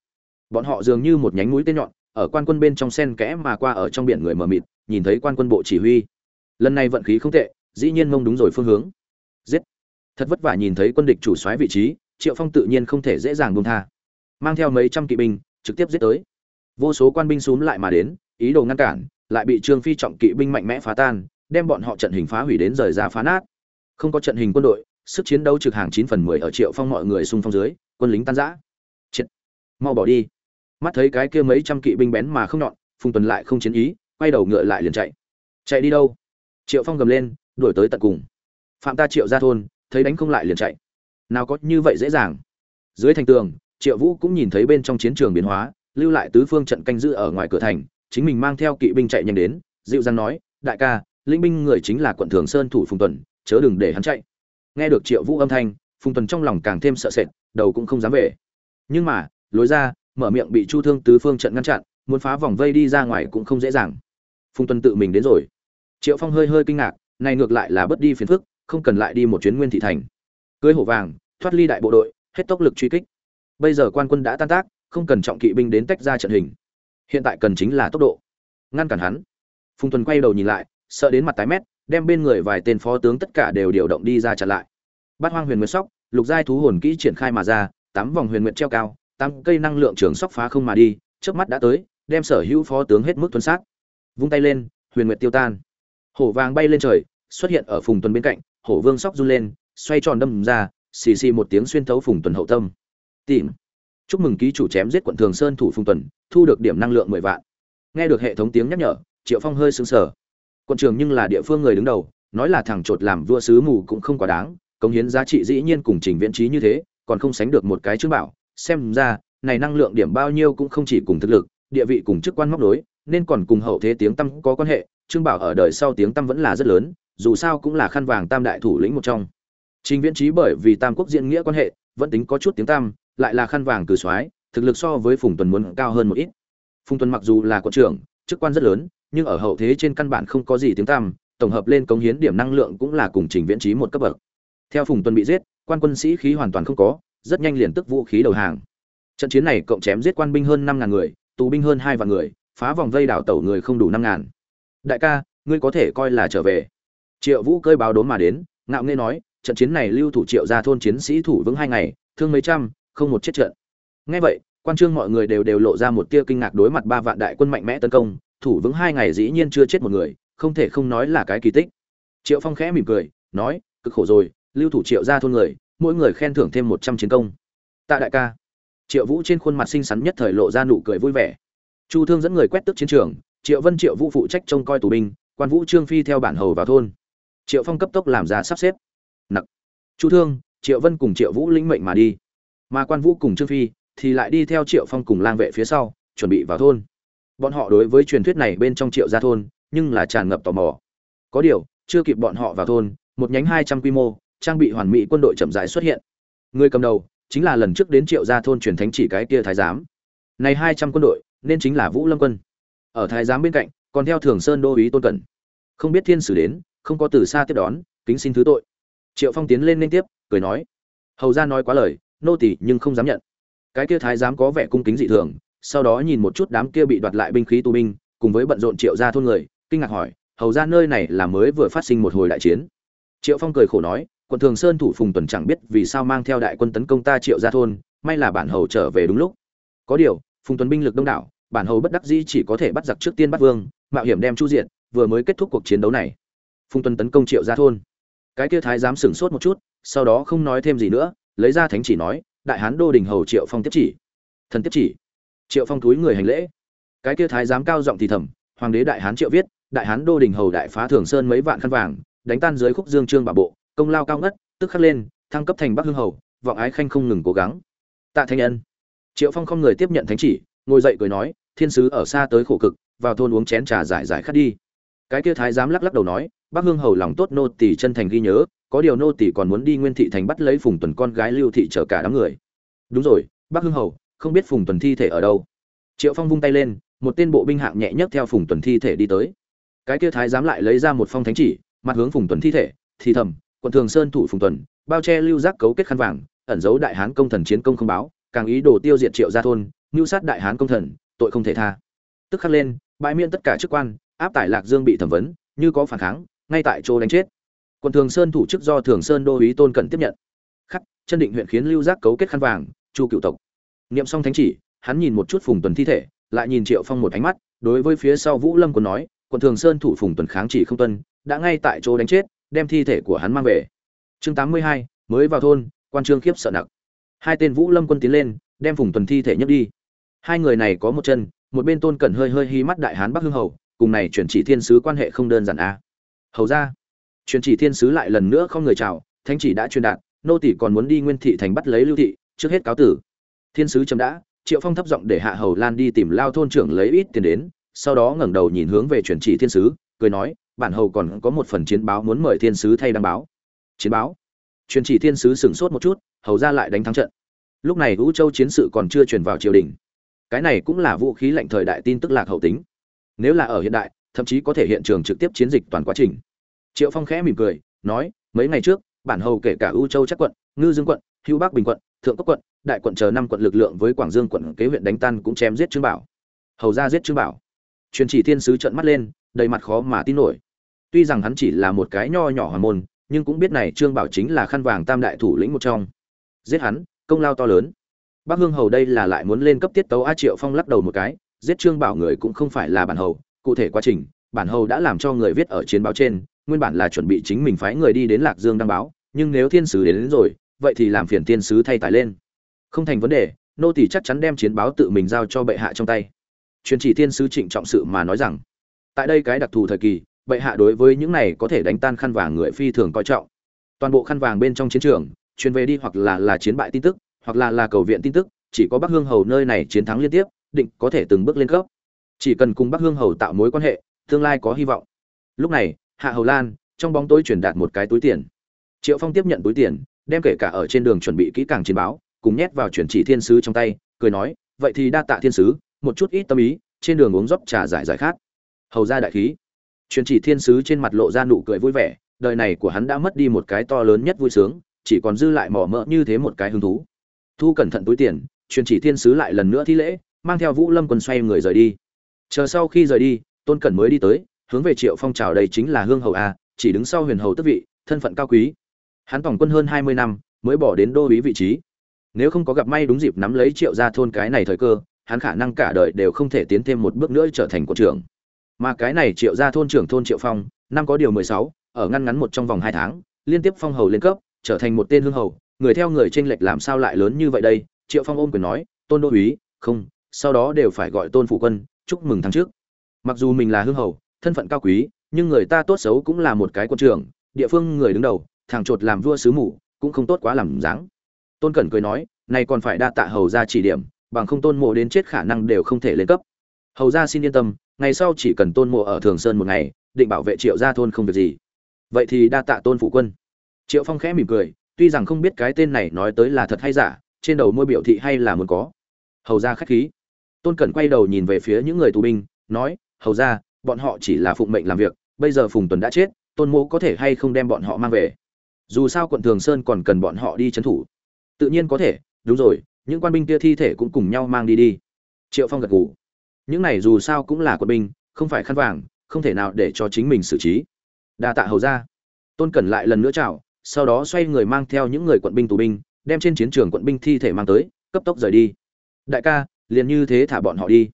Bọn họ dường như một nhánh mũi tên nhọn, ở quan quân bên trong sen kẽ mà qua ở trong biển người mờ mịt, nhìn thấy quan quân bộ chỉ huy. Lần này vận khí không tệ, dĩ nhiên mông đúng rồi phương hướng. Giết. Thật vất vả nhìn thấy quân địch chủ soái vị trí, triệu phong tự nhiên không thể dễ dàng buông tha. Mang theo mấy trăm kỵ binh, trực tiếp giết tới. Vô số quan binh xúm lại mà đến, ý đồ ngăn cản, lại bị trương phi trọng kỵ binh mạnh mẽ phá tan, đem bọn họ trận hình phá hủy đến rời ra phá nát. Không có trận hình quân đội sức chiến đấu trực hàng chín phần mười ở triệu phong mọi người xung phong dưới, quân lính tan rã. Triệt mau bỏ đi. Mắt thấy cái kia mấy trăm kỵ binh bén mà không nhọn, phùng tuần lại không chiến ý, quay đầu ngựa lại liền chạy. Chạy đi đâu? Triệu phong gầm lên, đuổi tới tận cùng. Phạm ta triệu ra thôn, thấy đánh không lại liền chạy. Nào có như vậy dễ dàng. Dưới thành tường, triệu vũ cũng nhìn thấy bên trong chiến trường biến hóa, lưu lại tứ phương trận canh giữ ở ngoài cửa thành, chính mình mang theo kỵ binh chạy nhanh đến, dịu dàng nói, đại ca, linh binh người chính là quận thường sơn thủ phùng tuần, chớ đừng để hắn chạy nghe được triệu vũ âm thanh, phùng tuần trong lòng càng thêm sợ sệt, đầu cũng không dám về. Nhưng mà, lối ra, mở miệng bị chu thương tứ phương trận ngăn chặn, muốn phá vòng vây đi ra ngoài cũng không dễ dàng. Phùng tuân tự mình đến rồi. Triệu phong hơi hơi kinh ngạc, này ngược lại là bất đi phiền phức, không cần lại đi một chuyến nguyên thị thành. Cưới hổ vàng, thoát ly đại bộ đội, hết tốc lực truy kích. Bây giờ quan quân đã tan tác, không cần trọng kỵ binh đến tách ra trận hình. Hiện tại cần chính là tốc độ. Ngăn cản hắn. Phùng tuần quay đầu nhìn lại, sợ đến mặt tái mét đem bên người vài tên phó tướng tất cả đều điều động đi ra chặn lại. Bát hoang huyền nguyệt sóc, lục giai thú hồn kỹ triển khai mà ra, tám vòng huyền nguyệt treo cao, tám cây năng lượng trường sóc phá không mà đi trước mắt đã tới, đem sở hữu phó tướng hết mức tuân sát. Vung tay lên, huyền nguyệt tiêu tan. Hổ vàng bay lên trời, xuất hiện ở phùng tuần bên cạnh, hổ vương sóc run lên, xoay tròn đâm ra, xì xì một tiếng xuyên thấu phùng tuần hậu tâm. Tìm. Chúc mừng ký chủ chém giết quận thường sơn thủ phùng tuần, thu được điểm năng lượng mười vạn. Nghe được hệ thống tiếng nhắc nhở, triệu phong hơi sững sờ quận trường nhưng là địa phương người đứng đầu, nói là thằng chột làm vua sứ mù cũng không quá đáng, cống hiến giá trị dĩ nhiên cùng trình viễn trí như thế, còn không sánh được một cái chứng bảo. Xem ra, này năng lượng điểm bao nhiêu cũng không chỉ cùng thực lực, địa vị cùng chức quan móc đối nên còn cùng hậu thế tiếng tăm có quan hệ trương bảo ở đời sau tiếng tăm vẫn là rất lớn, dù sao cũng là khăn vàng tam đại thủ lĩnh một trong. Trình viễn trí bởi vì tam quốc diễn nghĩa quan hệ, vẫn tính có chút tiếng tam lại là khăn vàng cử soái, thực lực so với phùng tuần muốn cao hơn một ít. Phùng tuần mặc dù là quận trưởng, chức quan rất lớn nhưng ở hậu thế trên căn bản không có gì tiếng tăm, tổng hợp lên cống hiến điểm năng lượng cũng là cùng trình viễn trí một cấp bậc. Theo phùng tuần bị giết quan quân sĩ khí hoàn toàn không có rất nhanh liền tức vũ khí đầu hàng. Trận chiến này cộng chém giết quan binh hơn năm ngàn người tù binh hơn hai vạn người phá vòng vây đảo tẩu người không đủ năm ngàn. Đại ca ngươi có thể coi là trở về. Triệu vũ cơi báo đốn mà đến ngạo nghê nói trận chiến này lưu thủ triệu gia thôn chiến sĩ thủ vững hai ngày thương mấy trăm không một chết trận. Nghe vậy quan trương mọi người đều đều lộ ra một tia kinh ngạc đối mặt ba vạn đại quân mạnh mẽ tấn công thủ vững hai ngày dĩ nhiên chưa chết một người, không thể không nói là cái kỳ tích. Triệu phong khẽ mỉm cười, nói, cực khổ rồi, lưu thủ triệu ra thôn người, mỗi người khen thưởng thêm một trăm chiến công. Tạ đại ca. Triệu vũ trên khuôn mặt xinh xắn nhất thời lộ ra nụ cười vui vẻ. Chu thương dẫn người quét tước chiến trường, triệu vân, triệu vũ phụ trách trông coi tù binh, quan vũ, trương phi theo bản hầu vào thôn. Triệu phong cấp tốc làm ra sắp xếp. Nặc. Chu thương, triệu vân cùng triệu vũ lĩnh mệnh mà đi. Mà quan vũ cùng trương phi thì lại đi theo triệu phong cùng lang vệ phía sau, chuẩn bị vào thôn bọn họ đối với truyền thuyết này bên trong triệu gia thôn, nhưng là tràn ngập tò mò. Có điều, chưa kịp bọn họ vào thôn, một nhánh hai trăm quy mô, trang bị hoàn mỹ quân đội chậm rãi xuất hiện. Người cầm đầu, chính là lần trước đến triệu gia thôn truyền thánh chỉ cái kia thái giám. Này hai trăm quân đội, nên chính là vũ lâm quân. Ở thái giám bên cạnh, còn theo thường sơn đô ý tôn cẩn. Không biết thiên sử đến, không có từ xa tiếp đón, kính xin thứ tội. Triệu phong tiến lên liên tiếp, cười nói. Hầu ra nói quá lời, nô tỳ nhưng không dám nhận. Cái kia thái giám có vẻ cung kính dị thường sau đó nhìn một chút đám kia bị đoạt lại binh khí tù binh, cùng với bận rộn triệu ra thôn người, kinh ngạc hỏi, hầu ra nơi này là mới vừa phát sinh một hồi đại chiến? Triệu phong cười khổ nói, quận thường sơn thủ phùng tuần chẳng biết vì sao mang theo đại quân tấn công ta triệu ra thôn, may là bản hầu trở về đúng lúc. Có điều, phùng tuần binh lực đông đảo, bản hầu bất đắc dĩ chỉ có thể bắt giặc trước tiên bắt vương, mạo hiểm đem chu diện vừa mới kết thúc cuộc chiến đấu này. Phùng tuần tấn công triệu ra thôn. Cái kia thái dám sửng sốt một chút, sau đó không nói thêm gì nữa, lấy ra thánh chỉ nói, đại hán đô đình hầu triệu phong tiếp chỉ. Thần tiếp chỉ? Triệu phong túi người hành lễ. Cái kia thái giám cao giọng thì thầm, hoàng đế đại hán triệu viết, đại hán đô đình hầu đại phá thường sơn mấy vạn khăn vàng, đánh tan dưới khúc dương trương bà bộ, công lao cao ngất, tức khắc lên, thăng cấp thành bắc hương hầu, vọng ái khanh không ngừng cố gắng. Tạ thanh nhân triệu phong không người tiếp nhận thánh chỉ, ngồi dậy cười nói, thiên sứ ở xa tới khổ cực, vào thôn uống chén trà giải giải khát đi. Cái kia thái giám lắc lắc đầu nói, bắc hương hầu lòng tốt nô tỷ chân thành ghi nhớ, có điều nô tỷ còn muốn đi nguyên thị thành bắt lấy phùng tuần con gái lưu thị chở cả đám người. Đúng rồi, bắc hương hầu không biết phùng tuần thi thể ở đâu. Triệu phong vung tay lên, một tên bộ binh hạng nhẹ nhất theo phùng tuần thi thể đi tới. Cái kia thái giám lại lấy ra một phong thánh chỉ, mặt hướng phùng tuần thi thể, thì thầm, quận thường sơn thủ phùng tuần, bao che lưu giác cấu kết khăn vàng, ẩn giấu đại hán công thần chiến công không báo, càng ý đồ tiêu diệt triệu gia thôn, mưu sát đại hán công thần, tội không thể tha. Tức khắc lên, bãi miễn tất cả chức quan, áp tải lạc dương bị thẩm vấn, như có phản kháng, ngay tại chỗ đánh chết. Quận thường sơn thủ chức do thường sơn đô ý tôn cần tiếp nhận. Khắc, chân định huyện khiến lưu giác cấu kết khăn vàng, chu cựu tộc niệm xong thánh chỉ, hắn nhìn một chút phùng tuần thi thể, lại nhìn triệu phong một ánh mắt, đối với phía sau vũ lâm còn nói, quận thường sơn thủ phùng tuần kháng chỉ không tuân, đã ngay tại chỗ đánh chết, đem thi thể của hắn mang về. Chương tám mươi hai, mới vào thôn, quan trương khiếp sợ nặng. Hai tên vũ lâm quân tiến lên, đem phùng tuần thi thể nhấc đi. Hai người này có một chân, một bên tôn cẩn hơi hơi hí mắt đại hán bắc hưng hầu, cùng này chuyển chỉ thiên sứ quan hệ không đơn giản a à. hầu ra, chuyển chỉ thiên sứ lại lần nữa không người chào, thánh chỉ đã truyền đạt, nô tỷ còn muốn đi nguyên thị thành bắt lấy lưu thị, trước hết cáo tử thiên sứ chấm đã, triệu phong thấp giọng để hạ hầu lan đi tìm lao thôn trưởng lấy ít tiền đến, sau đó ngẩng đầu nhìn hướng về chuyển chỉ thiên sứ, cười nói, bản hầu còn có một phần chiến báo muốn mời thiên sứ thay đăng báo. Chiến báo? Truyền chỉ thiên sứ sửng sốt một chút, hầu ra lại đánh thắng trận. Lúc này vũ châu chiến sự còn chưa truyền vào triều đình. Cái này cũng là vũ khí lạnh thời đại tin tức lạc hậu tính. Nếu là ở hiện đại, thậm chí có thể hiện trường trực tiếp chiến dịch toàn quá trình. Triệu phong khẽ mỉm cười, nói, mấy ngày trước, bản hầu kể cả ưu châu chắc quận, ngư dương quận, hữu bắc bình quận thượng cấp quận đại quận chờ năm quận lực lượng với quảng dương quận kế huyện đánh tan cũng chém giết trương bảo. Hầu ra giết trương bảo. Truyền chỉ thiên sứ trợn mắt lên đầy mặt khó mà tin nổi. Tuy rằng hắn chỉ là một cái nho nhỏ hoàng môn nhưng cũng biết này trương bảo chính là khăn vàng tam đại thủ lĩnh một trong. Giết hắn công lao to lớn. Bắc hương hầu đây là lại muốn lên cấp tiết tấu a triệu phong lắc đầu một cái giết trương bảo người cũng không phải là bản hầu cụ thể quá trình bản hầu đã làm cho người viết ở chiến báo trên nguyên bản là chuẩn bị chính mình phái người đi đến lạc dương đăng báo nhưng nếu thiên sứ đến, đến rồi vậy thì làm phiền tiên sứ thay tải lên. Không thành vấn đề, nô tỷ chắc chắn đem chiến báo tự mình giao cho bệ hạ trong tay. Truyền chỉ tiên sứ trịnh trọng sự mà nói rằng, tại đây cái đặc thù thời kỳ, bệ hạ đối với những này có thể đánh tan khăn vàng người phi thường coi trọng. Toàn bộ khăn vàng bên trong chiến trường truyền về đi hoặc là là chiến bại tin tức, hoặc là là cầu viện tin tức, chỉ có bắc hương hầu nơi này chiến thắng liên tiếp, định có thể từng bước lên cấp. Chỉ cần cùng bắc hương hầu tạo mối quan hệ, tương lai có hy vọng. Lúc này, hạ hầu lan, trong bóng tối truyền đạt một cái túi tiền. Triệu phong tiếp nhận túi tiền đem kể cả ở trên đường chuẩn bị kỹ càng chiến báo, cùng nhét vào chuyển chỉ thiên sứ trong tay, cười nói, vậy thì đa tạ thiên sứ, một chút ít tâm ý, trên đường uống dốc trà giải giải khát. Hầu ra đại khí. Truyền chỉ thiên sứ trên mặt lộ ra nụ cười vui vẻ, đời này của hắn đã mất đi một cái to lớn nhất vui sướng, chỉ còn dư lại mỏ mỡ như thế một cái hứng thú. Thu cẩn thận túi tiền truyền chỉ thiên sứ lại lần nữa thi lễ, mang theo vũ lâm quân xoay người rời đi. Chờ sau khi rời đi, tôn cẩn mới đi tới, hướng về triệu phong trào đây chính là hương hầu a, chỉ đứng sau huyền hầu tức vị, thân phận cao quý hắn tổng quân hơn hai mươi năm, mới bỏ đến đô ý vị trí. Nếu không có gặp may đúng dịp nắm lấy triệu gia thôn cái này thời cơ, hắn khả năng cả đời đều không thể tiến thêm một bước nữa trở thành quận trưởng. Mà cái này triệu gia thôn trưởng thôn triệu phong, năm có điều mười sáu, ở ngăn ngắn một trong vòng hai tháng, liên tiếp phong hầu lên cấp, trở thành một tên hương hầu. Người theo người tranh lệch làm sao lại lớn như vậy đây? Triệu phong ôm quyền nói, tôn đô úy không, sau đó đều phải gọi tôn phụ quân, chúc mừng tháng trước. Mặc dù mình là hương hầu, thân phận cao quý, nhưng người ta tốt xấu cũng là một cái quân trưởng, địa phương người đứng đầu thằng chột làm vua sứ mù, cũng không tốt quá làm dáng. Tôn cẩn cười nói, này còn phải đa tạ hầu ra chỉ điểm, bằng không tôn mộ đến chết khả năng đều không thể lên cấp. Hầu ra xin yên tâm, ngày sau chỉ cần tôn mộ ở thường sơn một ngày, định bảo vệ triệu gia thôn không việc gì. Vậy thì đa tạ tôn phụ quân. Triệu phong khẽ mỉm cười, tuy rằng không biết cái tên này nói tới là thật hay giả, trên đầu môi biểu thị hay là muốn có. Hầu ra khách khí. Tôn cẩn quay đầu nhìn về phía những người tù binh, nói, hầu ra bọn họ chỉ là phụng mệnh làm việc, bây giờ phùng tuần đã chết, tôn mộ có thể hay không đem bọn họ mang về? Dù sao quận thường sơn còn cần bọn họ đi trấn thủ. Tự nhiên có thể, đúng rồi, những quan binh kia thi thể cũng cùng nhau mang đi đi. Triệu phong gật gù. Những này dù sao cũng là quân binh, không phải khăn vàng, không thể nào để cho chính mình xử trí. Đa tạ hầu ra tôn cẩn lại lần nữa chào, sau đó xoay người mang theo những người quận binh tù binh, đem trên chiến trường quận binh thi thể mang tới, cấp tốc rời đi. Đại ca, liền như thế thả bọn họ đi.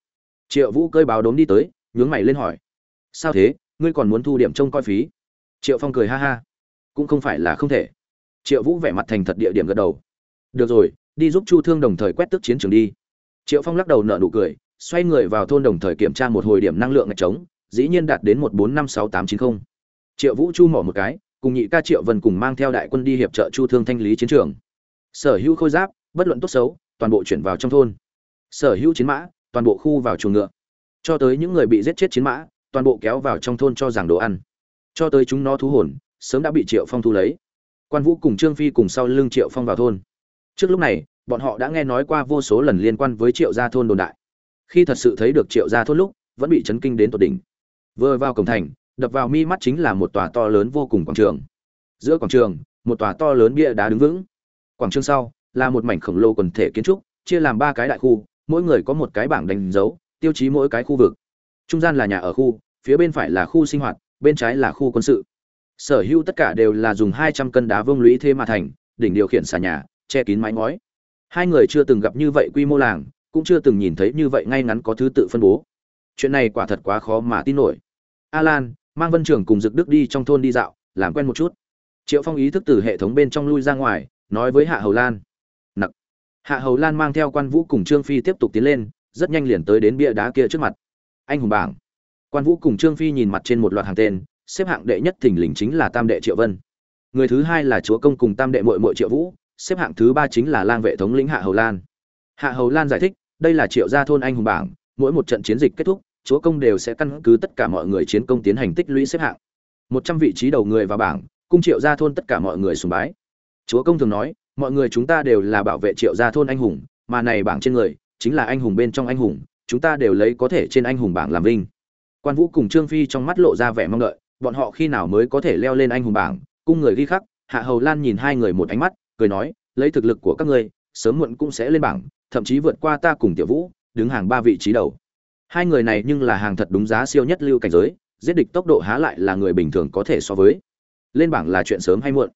Triệu vũ cơi báo đốm đi tới, nhướng mày lên hỏi. Sao thế? Ngươi còn muốn thu điểm trông coi phí? Triệu phong cười ha ha cũng không phải là không thể. Triệu vũ vẻ mặt thành thật địa điểm gật đầu. Được rồi, đi giúp chu thương đồng thời quét tước chiến trường đi. Triệu phong lắc đầu nợ nụ cười, xoay người vào thôn đồng thời kiểm tra một hồi điểm năng lượng ngạch trống, dĩ nhiên đạt đến một bốn năm sáu tám chín mươi triệu vũ chu mỏ một cái, cùng nhị ca triệu vân cùng mang theo đại quân đi hiệp trợ chu thương thanh lý chiến trường. Sở hữu khôi giáp, bất luận tốt xấu, toàn bộ chuyển vào trong thôn. Sở hữu chiến mã, toàn bộ khu vào chuồng ngựa. Cho tới những người bị giết chết chiến mã, toàn bộ kéo vào trong thôn cho rằng đồ ăn. Cho tới chúng nó thú hồn sớm đã bị triệu phong thu lấy. Quan vũ cùng trương phi cùng sau lưng triệu phong vào thôn. Trước lúc này, bọn họ đã nghe nói qua vô số lần liên quan với triệu gia thôn đồn đại. Khi thật sự thấy được triệu gia thôn lúc, vẫn bị chấn kinh đến tột đỉnh. Vừa vào cổng thành, đập vào mi mắt chính là một tòa to lớn vô cùng quảng trường. Giữa quảng trường, một tòa to lớn bia đá đứng vững. Quảng trường sau, là một mảnh khổng lồ quần thể kiến trúc, chia làm ba cái đại khu, mỗi người có một cái bảng đánh dấu, tiêu chí mỗi cái khu vực. Trung gian là nhà ở khu, phía bên phải là khu sinh hoạt, bên trái là khu quân sự sở hữu tất cả đều là dùng hai trăm cân đá vương lũy thế mà thành, đỉnh điều khiển xà nhà, che kín mái ngói. Hai người chưa từng gặp như vậy quy mô làng, cũng chưa từng nhìn thấy như vậy ngay ngắn có thứ tự phân bố. Chuyện này quả thật quá khó mà tin nổi. Alan, mang vân trưởng cùng dực đức đi trong thôn đi dạo, làm quen một chút. Triệu phong ý thức từ hệ thống bên trong lui ra ngoài, nói với hạ hầu lan. Nặc. Hạ hầu lan mang theo quan vũ cùng trương phi tiếp tục tiến lên, rất nhanh liền tới đến bia đá kia trước mặt. Anh hùng bảng. Quan vũ cùng trương phi nhìn mặt trên một loạt hàng tên xếp hạng đệ nhất thình lình chính là tam đệ triệu vân. Người thứ hai là chúa công cùng tam đệ mội mội triệu vũ, xếp hạng thứ ba chính là lang vệ thống lĩnh hạ hầu lan. Hạ hầu lan giải thích, đây là triệu gia thôn anh hùng bảng, mỗi một trận chiến dịch kết thúc, chúa công đều sẽ căn cứ tất cả mọi người chiến công tiến hành tích lũy xếp hạng. Một trăm vị trí đầu người vào bảng, cung triệu gia thôn tất cả mọi người sùng bái. Chúa công thường nói, mọi người chúng ta đều là bảo vệ triệu gia thôn anh hùng, mà này bảng trên người, chính là anh hùng bên trong anh hùng, chúng ta đều lấy có thể trên anh hùng bảng làm vinh. Quan vũ cùng trương phi trong mắt lộ ra vẻ mong đợi bọn họ khi nào mới có thể leo lên anh hùng bảng? Cung người ghi khắc hạ hầu lan nhìn hai người một ánh mắt cười nói lấy thực lực của các ngươi sớm muộn cũng sẽ lên bảng thậm chí vượt qua ta cùng tiểu vũ đứng hàng ba vị trí đầu. Hai người này nhưng là hàng thật đúng giá siêu nhất lưu cảnh giới giết địch tốc độ há lại là người bình thường có thể so với. Lên bảng là chuyện sớm hay muộn?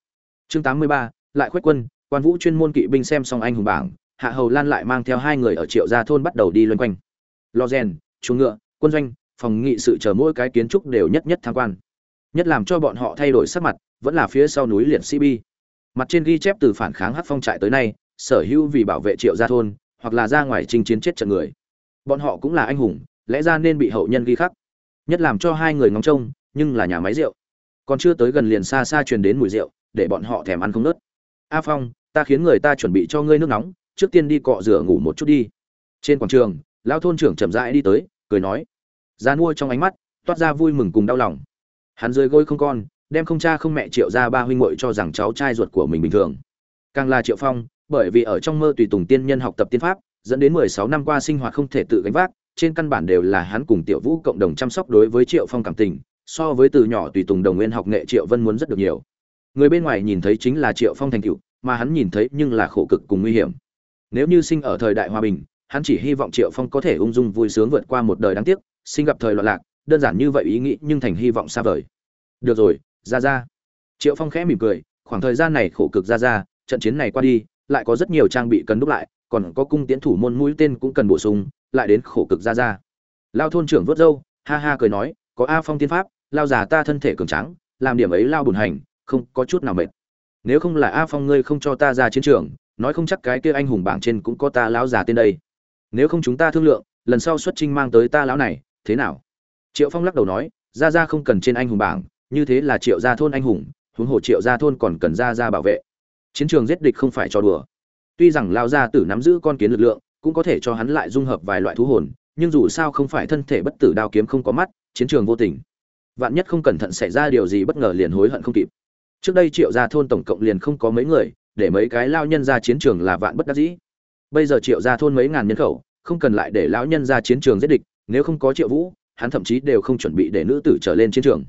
Chương 83, lại khuếch quân quan vũ chuyên môn kỵ binh xem xong anh hùng bảng hạ hầu lan lại mang theo hai người ở triệu gia thôn bắt đầu đi loanh quanh. Lo rèn chuồng ngựa quân doanh phòng nghị sự chờ mỗi cái kiến trúc đều nhất nhất tham quan nhất làm cho bọn họ thay đổi sắc mặt, vẫn là phía sau núi liệt sĩ bi. Mặt trên ghi chép từ phản kháng hát phong trại tới nay, sở hữu vì bảo vệ triệu gia thôn, hoặc là ra ngoài chinh chiến chết trận người. Bọn họ cũng là anh hùng, lẽ ra nên bị hậu nhân ghi khắc. Nhất làm cho hai người ngóng trông, nhưng là nhà máy rượu. Còn chưa tới gần liền xa xa truyền đến mùi rượu, để bọn họ thèm ăn không nớt. A phong, ta khiến người ta chuẩn bị cho ngươi nước nóng, trước tiên đi cọ rửa ngủ một chút đi. Trên quảng trường, lão thôn trưởng chậm rãi đi tới, cười nói. Ra nuôi trong ánh mắt, toát ra vui mừng cùng đau lòng hắn rơi gối không con, đem không cha không mẹ triệu ra ba huynh muội cho rằng cháu trai ruột của mình bình thường. Càng là triệu phong, bởi vì ở trong mơ tùy tùng tiên nhân học tập tiên pháp, dẫn đến mười sáu năm qua sinh hoạt không thể tự gánh vác, trên căn bản đều là hắn cùng tiểu vũ cộng đồng chăm sóc đối với triệu phong cảm tình, so với từ nhỏ tùy tùng đồng nguyên học nghệ triệu vân muốn rất được nhiều. Người bên ngoài nhìn thấy chính là triệu phong thành cựu mà hắn nhìn thấy nhưng là khổ cực cùng nguy hiểm. Nếu như sinh ở thời đại hòa bình, hắn chỉ hy vọng triệu phong có thể ung dung vui sướng vượt qua một đời đáng tiếc, sinh gặp thời loạn lạc đơn giản như vậy ý nghĩ nhưng thành hy vọng xa vời. Được rồi ra ra triệu phong khẽ mỉm cười, khoảng thời gian này khổ cực ra ra trận chiến này qua đi, lại có rất nhiều trang bị cần đúc lại, còn có cung tiến thủ môn mũi tên cũng cần bổ sung, lại đến khổ cực ra ra lao thôn trưởng vớt râu, ha ha cười nói, có a phong tiên pháp, lao già ta thân thể cường tráng, làm điểm ấy lao bùn hành, không có chút nào mệt. Nếu không là a phong ngươi không cho ta ra chiến trường, nói không chắc cái kia anh hùng bảng trên cũng có ta lão già tên đây. Nếu không chúng ta thương lượng, lần sau xuất trinh mang tới ta lão này, thế nào? Triệu phong lắc đầu nói ra ra không cần trên anh hùng bảng, như thế là triệu gia thôn anh hùng, huống hồ triệu gia thôn còn cần ra ra bảo vệ. Chiến trường giết địch không phải cho đùa. Tuy rằng lao gia tử nắm giữ con kiến lực lượng, cũng có thể cho hắn lại dung hợp vài loại thú hồn, nhưng dù sao không phải thân thể bất tử đao kiếm không có mắt, chiến trường vô tình. Vạn nhất không cẩn thận xảy ra điều gì bất ngờ liền hối hận không kịp. Trước đây triệu gia thôn tổng cộng liền không có mấy người, để mấy cái lao nhân ra chiến trường là vạn bất đắc dĩ. Bây giờ triệu gia thôn mấy ngàn nhân khẩu, không cần lại để lão nhân ra chiến trường giết địch, nếu không có triệu vũ hắn thậm chí đều không chuẩn bị để nữ tử trở lên chiến trường.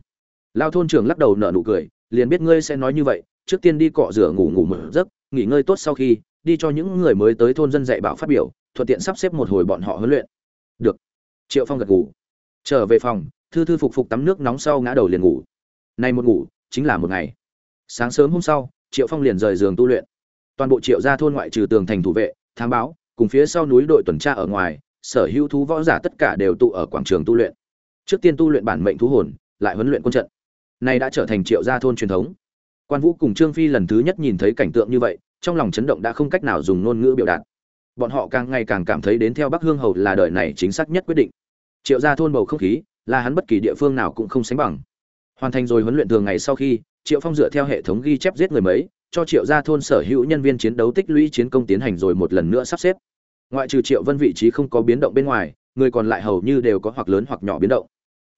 Lao thôn trưởng lắc đầu nở nụ cười, liền biết ngươi sẽ nói như vậy, trước tiên đi cọ rửa ngủ ngủ một giấc, nghỉ ngơi tốt sau khi, đi cho những người mới tới thôn dân dạy bảo phát biểu, thuận tiện sắp xếp một hồi bọn họ huấn luyện. Được. Triệu phong gật ngủ trở về phòng, thư thư phục phục tắm nước nóng sau ngã đầu liền ngủ. Nay một ngủ, chính là một ngày. Sáng sớm hôm sau, triệu phong liền rời giường tu luyện. Toàn bộ triệu gia thôn ngoại trừ tường thành thủ vệ, thám báo, cùng phía sau núi đội tuần tra ở ngoài, sở hữu thú võ giả tất cả đều tụ ở quảng trường tu luyện trước tiên tu luyện bản mệnh thú hồn, lại huấn luyện quân trận. Này đã trở thành triệu gia thôn truyền thống. Quan vũ cùng trương phi lần thứ nhất nhìn thấy cảnh tượng như vậy, trong lòng chấn động đã không cách nào dùng ngôn ngữ biểu đạt. Bọn họ càng ngày càng cảm thấy đến theo bắc hương hầu là đời này chính xác nhất quyết định. Triệu gia thôn bầu không khí, là hắn bất kỳ địa phương nào cũng không sánh bằng. Hoàn thành rồi huấn luyện thường ngày sau khi, triệu phong dựa theo hệ thống ghi chép giết người mấy, cho triệu gia thôn sở hữu nhân viên chiến đấu tích lũy chiến công tiến hành rồi một lần nữa sắp xếp. Ngoại trừ triệu vân vị trí không có biến động bên ngoài, người còn lại hầu như đều có hoặc lớn hoặc nhỏ biến động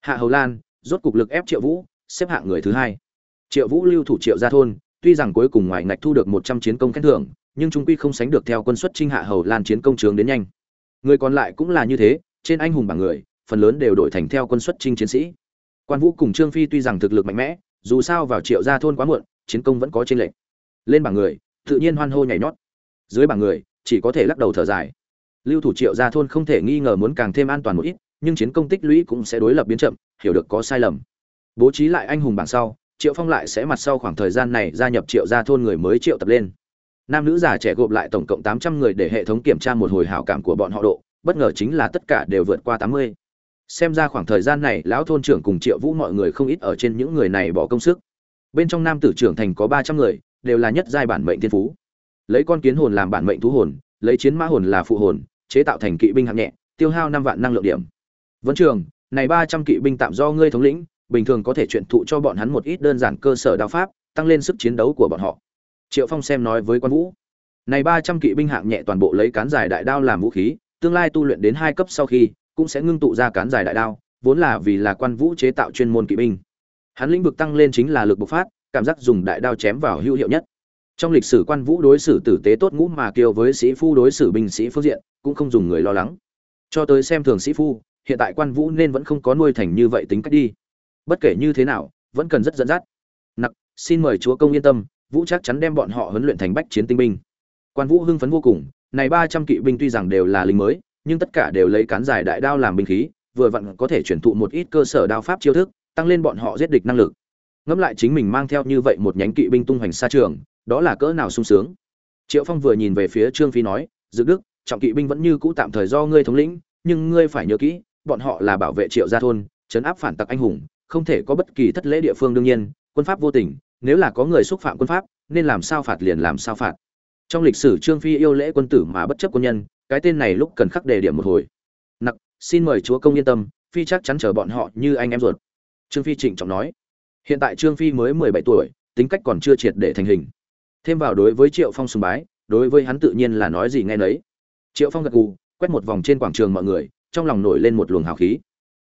hạ hầu lan, rốt cục lực ép triệu vũ, xếp hạng người thứ hai. Triệu vũ lưu thủ triệu gia thôn, tuy rằng cuối cùng ngoài ngạch thu được một trăm chiến công khen thưởng, nhưng trung quy không sánh được theo quân xuất trinh hạ hầu lan chiến công trường đến nhanh. Người còn lại cũng là như thế, trên anh hùng bảng người, phần lớn đều đổi thành theo quân xuất trinh chiến sĩ. Quan vũ cùng trương phi tuy rằng thực lực mạnh mẽ, dù sao vào triệu gia thôn quá muộn, chiến công vẫn có trên lệnh lên bảng người, tự nhiên hoan hô nhảy nhót. Dưới bảng người, chỉ có thể lắc đầu thở dài. Lưu thủ triệu gia thôn không thể nghi ngờ muốn càng thêm an toàn một ít nhưng chiến công tích lũy cũng sẽ đối lập biến chậm, hiểu được có sai lầm. Bố trí lại anh hùng bảng sau, triệu phong lại sẽ mặt sau khoảng thời gian này gia nhập triệu gia thôn người mới triệu tập lên. Nam nữ già trẻ gộp lại tổng cộng tám trăm người để hệ thống kiểm tra một hồi hảo cảm của bọn họ độ, bất ngờ chính là tất cả đều vượt qua tám mươi. Xem ra khoảng thời gian này, lão thôn trưởng cùng triệu vũ mọi người không ít ở trên những người này bỏ công sức. Bên trong nam tử trưởng thành có ba trăm người, đều là nhất giai bản mệnh thiên phú. Lấy con kiến hồn làm bản mệnh thú hồn, lấy chiến mã hồn là phụ hồn, chế tạo thành kỵ binh hạng nhẹ, tiêu hao năm vạn năng lượng điểm vấn trường, này ba trăm kỵ binh tạm do ngươi thống lĩnh, bình thường có thể chuyển thụ cho bọn hắn một ít đơn giản cơ sở đao pháp, tăng lên sức chiến đấu của bọn họ. Triệu phong xem nói với quan vũ. Này ba trăm kỵ binh hạng nhẹ toàn bộ lấy cán dài đại đao làm vũ khí, tương lai tu luyện đến hai cấp sau khi, cũng sẽ ngưng tụ ra cán dài đại đao, vốn là vì là quan vũ chế tạo chuyên môn kỵ binh. Hắn lĩnh vực tăng lên chính là lực bộc phát, cảm giác dùng đại đao chém vào hữu hiệu nhất. Trong lịch sử quan vũ đối xử tử tế tốt ngũ mà kiêu với sĩ phu đối xử binh sĩ phương diện, cũng không dùng người lo lắng. Cho tới xem thường sĩ phu hiện tại quan vũ nên vẫn không có nuôi thành như vậy tính cách đi. Bất kể như thế nào, vẫn cần rất dẫn dắt. Nặc, xin mời chúa công yên tâm, vũ chắc chắn đem bọn họ huấn luyện thành bách chiến tinh binh. Quan vũ hưng phấn vô cùng, này ba trăm kỵ binh tuy rằng đều là lính mới, nhưng tất cả đều lấy cán dài đại đao làm binh khí, vừa vặn có thể chuyển thụ một ít cơ sở đao pháp chiêu thức, tăng lên bọn họ giết địch năng lực. Ngẫm lại chính mình mang theo như vậy một nhánh kỵ binh tung hoành xa trường, đó là cỡ nào sung sướng. Triệu phong vừa nhìn về phía trương phi nói, dự đức, trọng kỵ binh vẫn như cũ tạm thời do ngươi thống lĩnh, nhưng ngươi phải nhớ kỹ bọn họ là bảo vệ triệu gia thôn, chấn áp phản tặc anh hùng, không thể có bất kỳ thất lễ địa phương đương nhiên, quân pháp vô tình, nếu là có người xúc phạm quân pháp, nên làm sao phạt liền làm sao phạt. Trong lịch sử trương phi yêu lễ quân tử mà bất chấp quân nhân, cái tên này lúc cần khắc đề điểm một hồi. Nặc, xin mời chúa công yên tâm, phi chắc chắn chờ bọn họ như anh em ruột. Trương phi trịnh trọng nói. Hiện tại trương phi mới mười bảy tuổi, tính cách còn chưa triệt để thành hình. Thêm vào đối với triệu phong sùng bái, đối với hắn tự nhiên là nói gì nghe nấy. Triệu phong gật gù, quét một vòng trên quảng trường mọi người trong lòng nổi lên một luồng hào khí.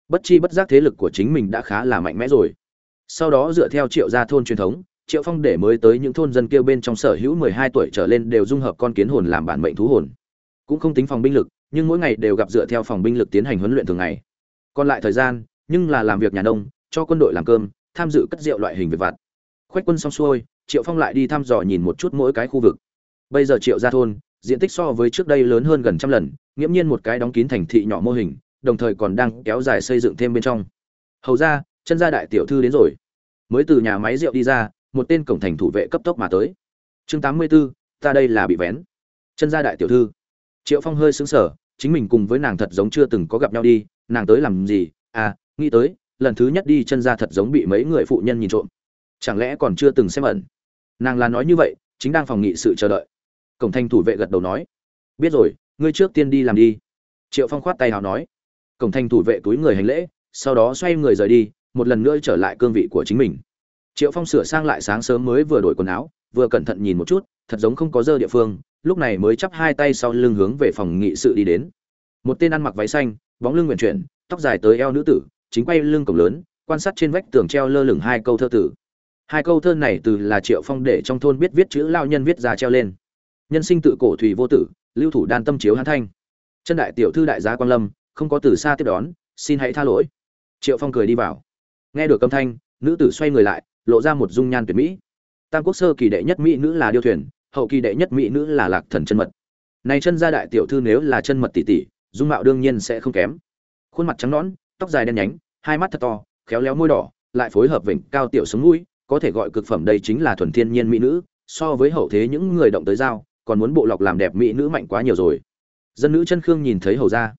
Bất chi bất giác thế lực của chính mình đã khá là mạnh mẽ rồi. Sau đó dựa theo triệu gia thôn truyền thống, triệu phong để mới tới những thôn dân kia bên trong sở hữu mười hai tuổi trở lên đều dung hợp con kiến hồn làm bản mệnh thú hồn. Cũng không tính phòng binh lực, nhưng mỗi ngày đều gặp dựa theo phòng binh lực tiến hành huấn luyện thường ngày. Còn lại thời gian, nhưng là làm việc nhà nông, cho quân đội làm cơm, tham dự cất rượu loại hình việc vặt. Khoách quân xong xuôi, triệu phong lại đi thăm dò nhìn một chút mỗi cái khu vực. Bây giờ triệu gia thôn diện tích so với trước đây lớn hơn gần trăm lần nghiễm nhiên một cái đóng kín thành thị nhỏ mô hình đồng thời còn đang kéo dài xây dựng thêm bên trong. Hầu ra chân gia đại tiểu thư đến rồi. Mới từ nhà máy rượu đi ra một tên cổng thành thủ vệ cấp tốc mà tới. Chương tám mươi 84, ta đây là bị vén. Chân gia đại tiểu thư. Triệu phong hơi sững sờ chính mình cùng với nàng thật giống chưa từng có gặp nhau đi nàng tới làm gì? À nghĩ tới lần thứ nhất đi chân gia thật giống bị mấy người phụ nhân nhìn trộm. Chẳng lẽ còn chưa từng xem ẩn? Nàng là nói như vậy chính đang phòng nghị sự chờ đợi cổng thành thủ vệ gật đầu nói, biết rồi, ngươi trước tiên đi làm đi. Triệu phong khoát tay hào nói, cổng thành thủ vệ túi người hành lễ, sau đó xoay người rời đi, một lần nữa trở lại cương vị của chính mình. Triệu phong sửa sang lại sáng sớm mới vừa đổi quần áo, vừa cẩn thận nhìn một chút, thật giống không có dơ địa phương, lúc này mới chắp hai tay sau lưng hướng về phòng nghị sự đi đến. Một tên ăn mặc váy xanh, bóng lưng nguyện chuyển, tóc dài tới eo nữ tử, chính quay lưng cổng lớn, quan sát trên vách tường treo lơ lửng hai câu thơ tử. Hai câu thơ này từ là triệu phong để trong thôn biết viết chữ lao nhân viết ra treo lên nhân sinh tự cổ thủy vô tử, lưu thủ đan tâm chiếu hán thanh. Chân đại tiểu thư đại gia quan lâm, không có từ xa tiếp đón, xin hãy tha lỗi. Triệu phong cười đi vào. Nghe được âm thanh, nữ tử xoay người lại, lộ ra một dung nhan tuyệt mỹ. Tam quốc sơ kỳ đệ nhất mỹ nữ là điêu thuyền, hậu kỳ đệ nhất mỹ nữ là lạc thần chân mật. Này chân gia đại tiểu thư nếu là chân mật tỷ tỷ, dung mạo đương nhiên sẽ không kém. Khuôn mặt trắng nõn, tóc dài đen nhánh, hai mắt thật to, khéo léo môi đỏ, lại phối hợp vịnh cao tiểu sống mũi, có thể gọi cực phẩm đây chính là thuần thiên nhiên mỹ nữ, so với hậu thế những người động tới dao còn muốn bộ lọc làm đẹp mỹ nữ mạnh quá nhiều rồi. Dân nữ chân khương nhìn thấy hầu ra.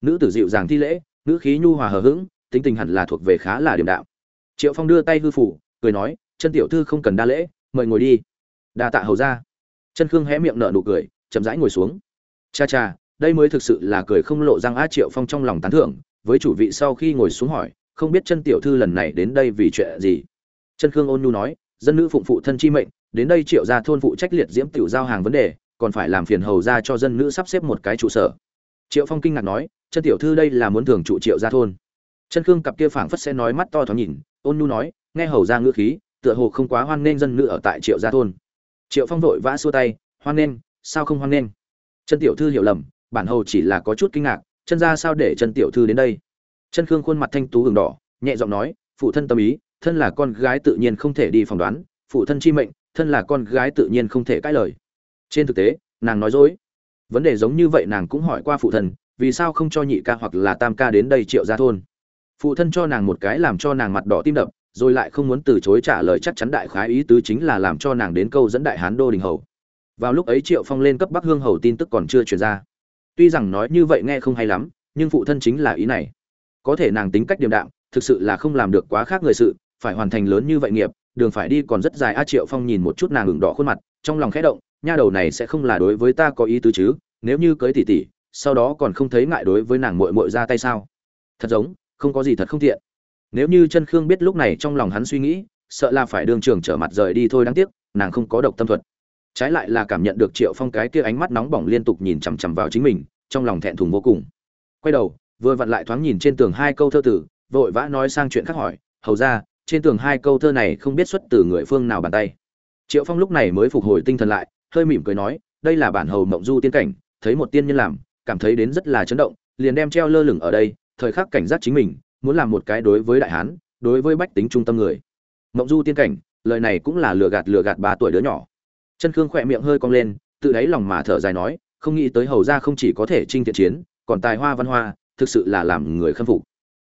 Nữ tử dịu dàng thi lễ nữ khí nhu hòa hờ hững, tính tình hẳn là thuộc về khá là điềm đạo triệu phong đưa tay hư phủ, cười nói, chân tiểu thư không cần đa lễ, mời ngồi đi. Đa tạ hầu ra. Chân khương hé miệng nở nụ cười, chậm rãi ngồi xuống. Cha cha, đây mới thực sự là cười không lộ răng á. Triệu phong trong lòng tán thưởng, với chủ vị sau khi ngồi xuống hỏi, không biết chân tiểu thư lần này đến đây vì chuyện gì? Chân khương ôn nhu nói, dân nữ phụng phụ thân chi mệnh đến đây triệu ra thôn phụ trách liệt diễm tiểu giao hàng vấn đề, còn phải làm phiền hầu ra cho dân nữ sắp xếp một cái trụ sở. Triệu phong kinh ngạc nói, chân tiểu thư đây là muốn thường trụ triệu ra thôn. Chân khương cặp kia phảng phất sẽ nói mắt to thoáng nhìn, ôn nhu nói, nghe hầu ra ngữ khí, tựa hồ không quá hoan nghênh dân nữ ở tại triệu gia thôn. Triệu phong vội vã xua tay, hoan nghênh? Sao không hoan nghênh? Chân tiểu thư hiểu lầm, bản hầu chỉ là có chút kinh ngạc, chân ra sao để chân tiểu thư đến đây? Chân khương khuôn mặt thanh tú hừng đỏ, nhẹ giọng nói, phụ thân tâm ý, thân là con gái tự nhiên không thể đi phỏng đoán, phụ thân chi mệnh thân là con gái tự nhiên không thể cãi lời. Trên thực tế nàng nói dối. Vấn đề giống như vậy nàng cũng hỏi qua phụ thần, vì sao không cho nhị ca hoặc là tam ca đến đây triệu gia thôn. Phụ thân cho nàng một cái làm cho nàng mặt đỏ tim đập rồi lại không muốn từ chối trả lời chắc chắn đại khái ý tứ chính là làm cho nàng đến câu dẫn đại hán đô đình hầu. Vào lúc ấy triệu phong lên cấp bắc hương hầu tin tức còn chưa truyền ra. Tuy rằng nói như vậy nghe không hay lắm nhưng phụ thân chính là ý này. Có thể nàng tính cách điềm đạm thực sự là không làm được quá khác người sự phải hoàn thành lớn như vậy nghiệp đường phải đi còn rất dài. A triệu phong nhìn một chút nàng ửng đỏ khuôn mặt, trong lòng khẽ động, nha đầu này sẽ không là đối với ta có ý tứ chứ, nếu như cưới tỷ tỷ, sau đó còn không thấy ngại đối với nàng muội muội ra tay sao? Thật giống, không có gì thật không thiện nếu như chân khương biết lúc này trong lòng hắn suy nghĩ, sợ là phải đương trường trở mặt rời đi thôi, đáng tiếc, nàng không có độc tâm thuật. Trái lại là cảm nhận được triệu phong cái kia ánh mắt nóng bỏng liên tục nhìn chằm chằm vào chính mình, trong lòng thẹn thùng vô cùng. Quay đầu, vừa vặn lại thoáng nhìn trên tường hai câu thơ tử, vội vã nói sang chuyện khác hỏi, hầu ra trên tường hai câu thơ này không biết xuất từ người phương nào bàn tay. Triệu phong lúc này mới phục hồi tinh thần lại, hơi mỉm cười nói, đây là bản hầu mộng du tiên cảnh, thấy một tiên nhân làm, cảm thấy đến rất là chấn động, liền đem treo lơ lửng ở đây, thời khắc cảnh giác chính mình, muốn làm một cái đối với đại hán, đối với bách tính trung tâm người. Mộng du tiên cảnh, lời này cũng là lừa gạt lừa gạt ba tuổi đứa nhỏ. Chân khương khỏe miệng hơi cong lên, tự đáy lòng mà thở dài nói, không nghĩ tới hầu ra không chỉ có thể trinh thiện chiến, còn tài hoa văn hoa, thực sự là làm người khâm phục.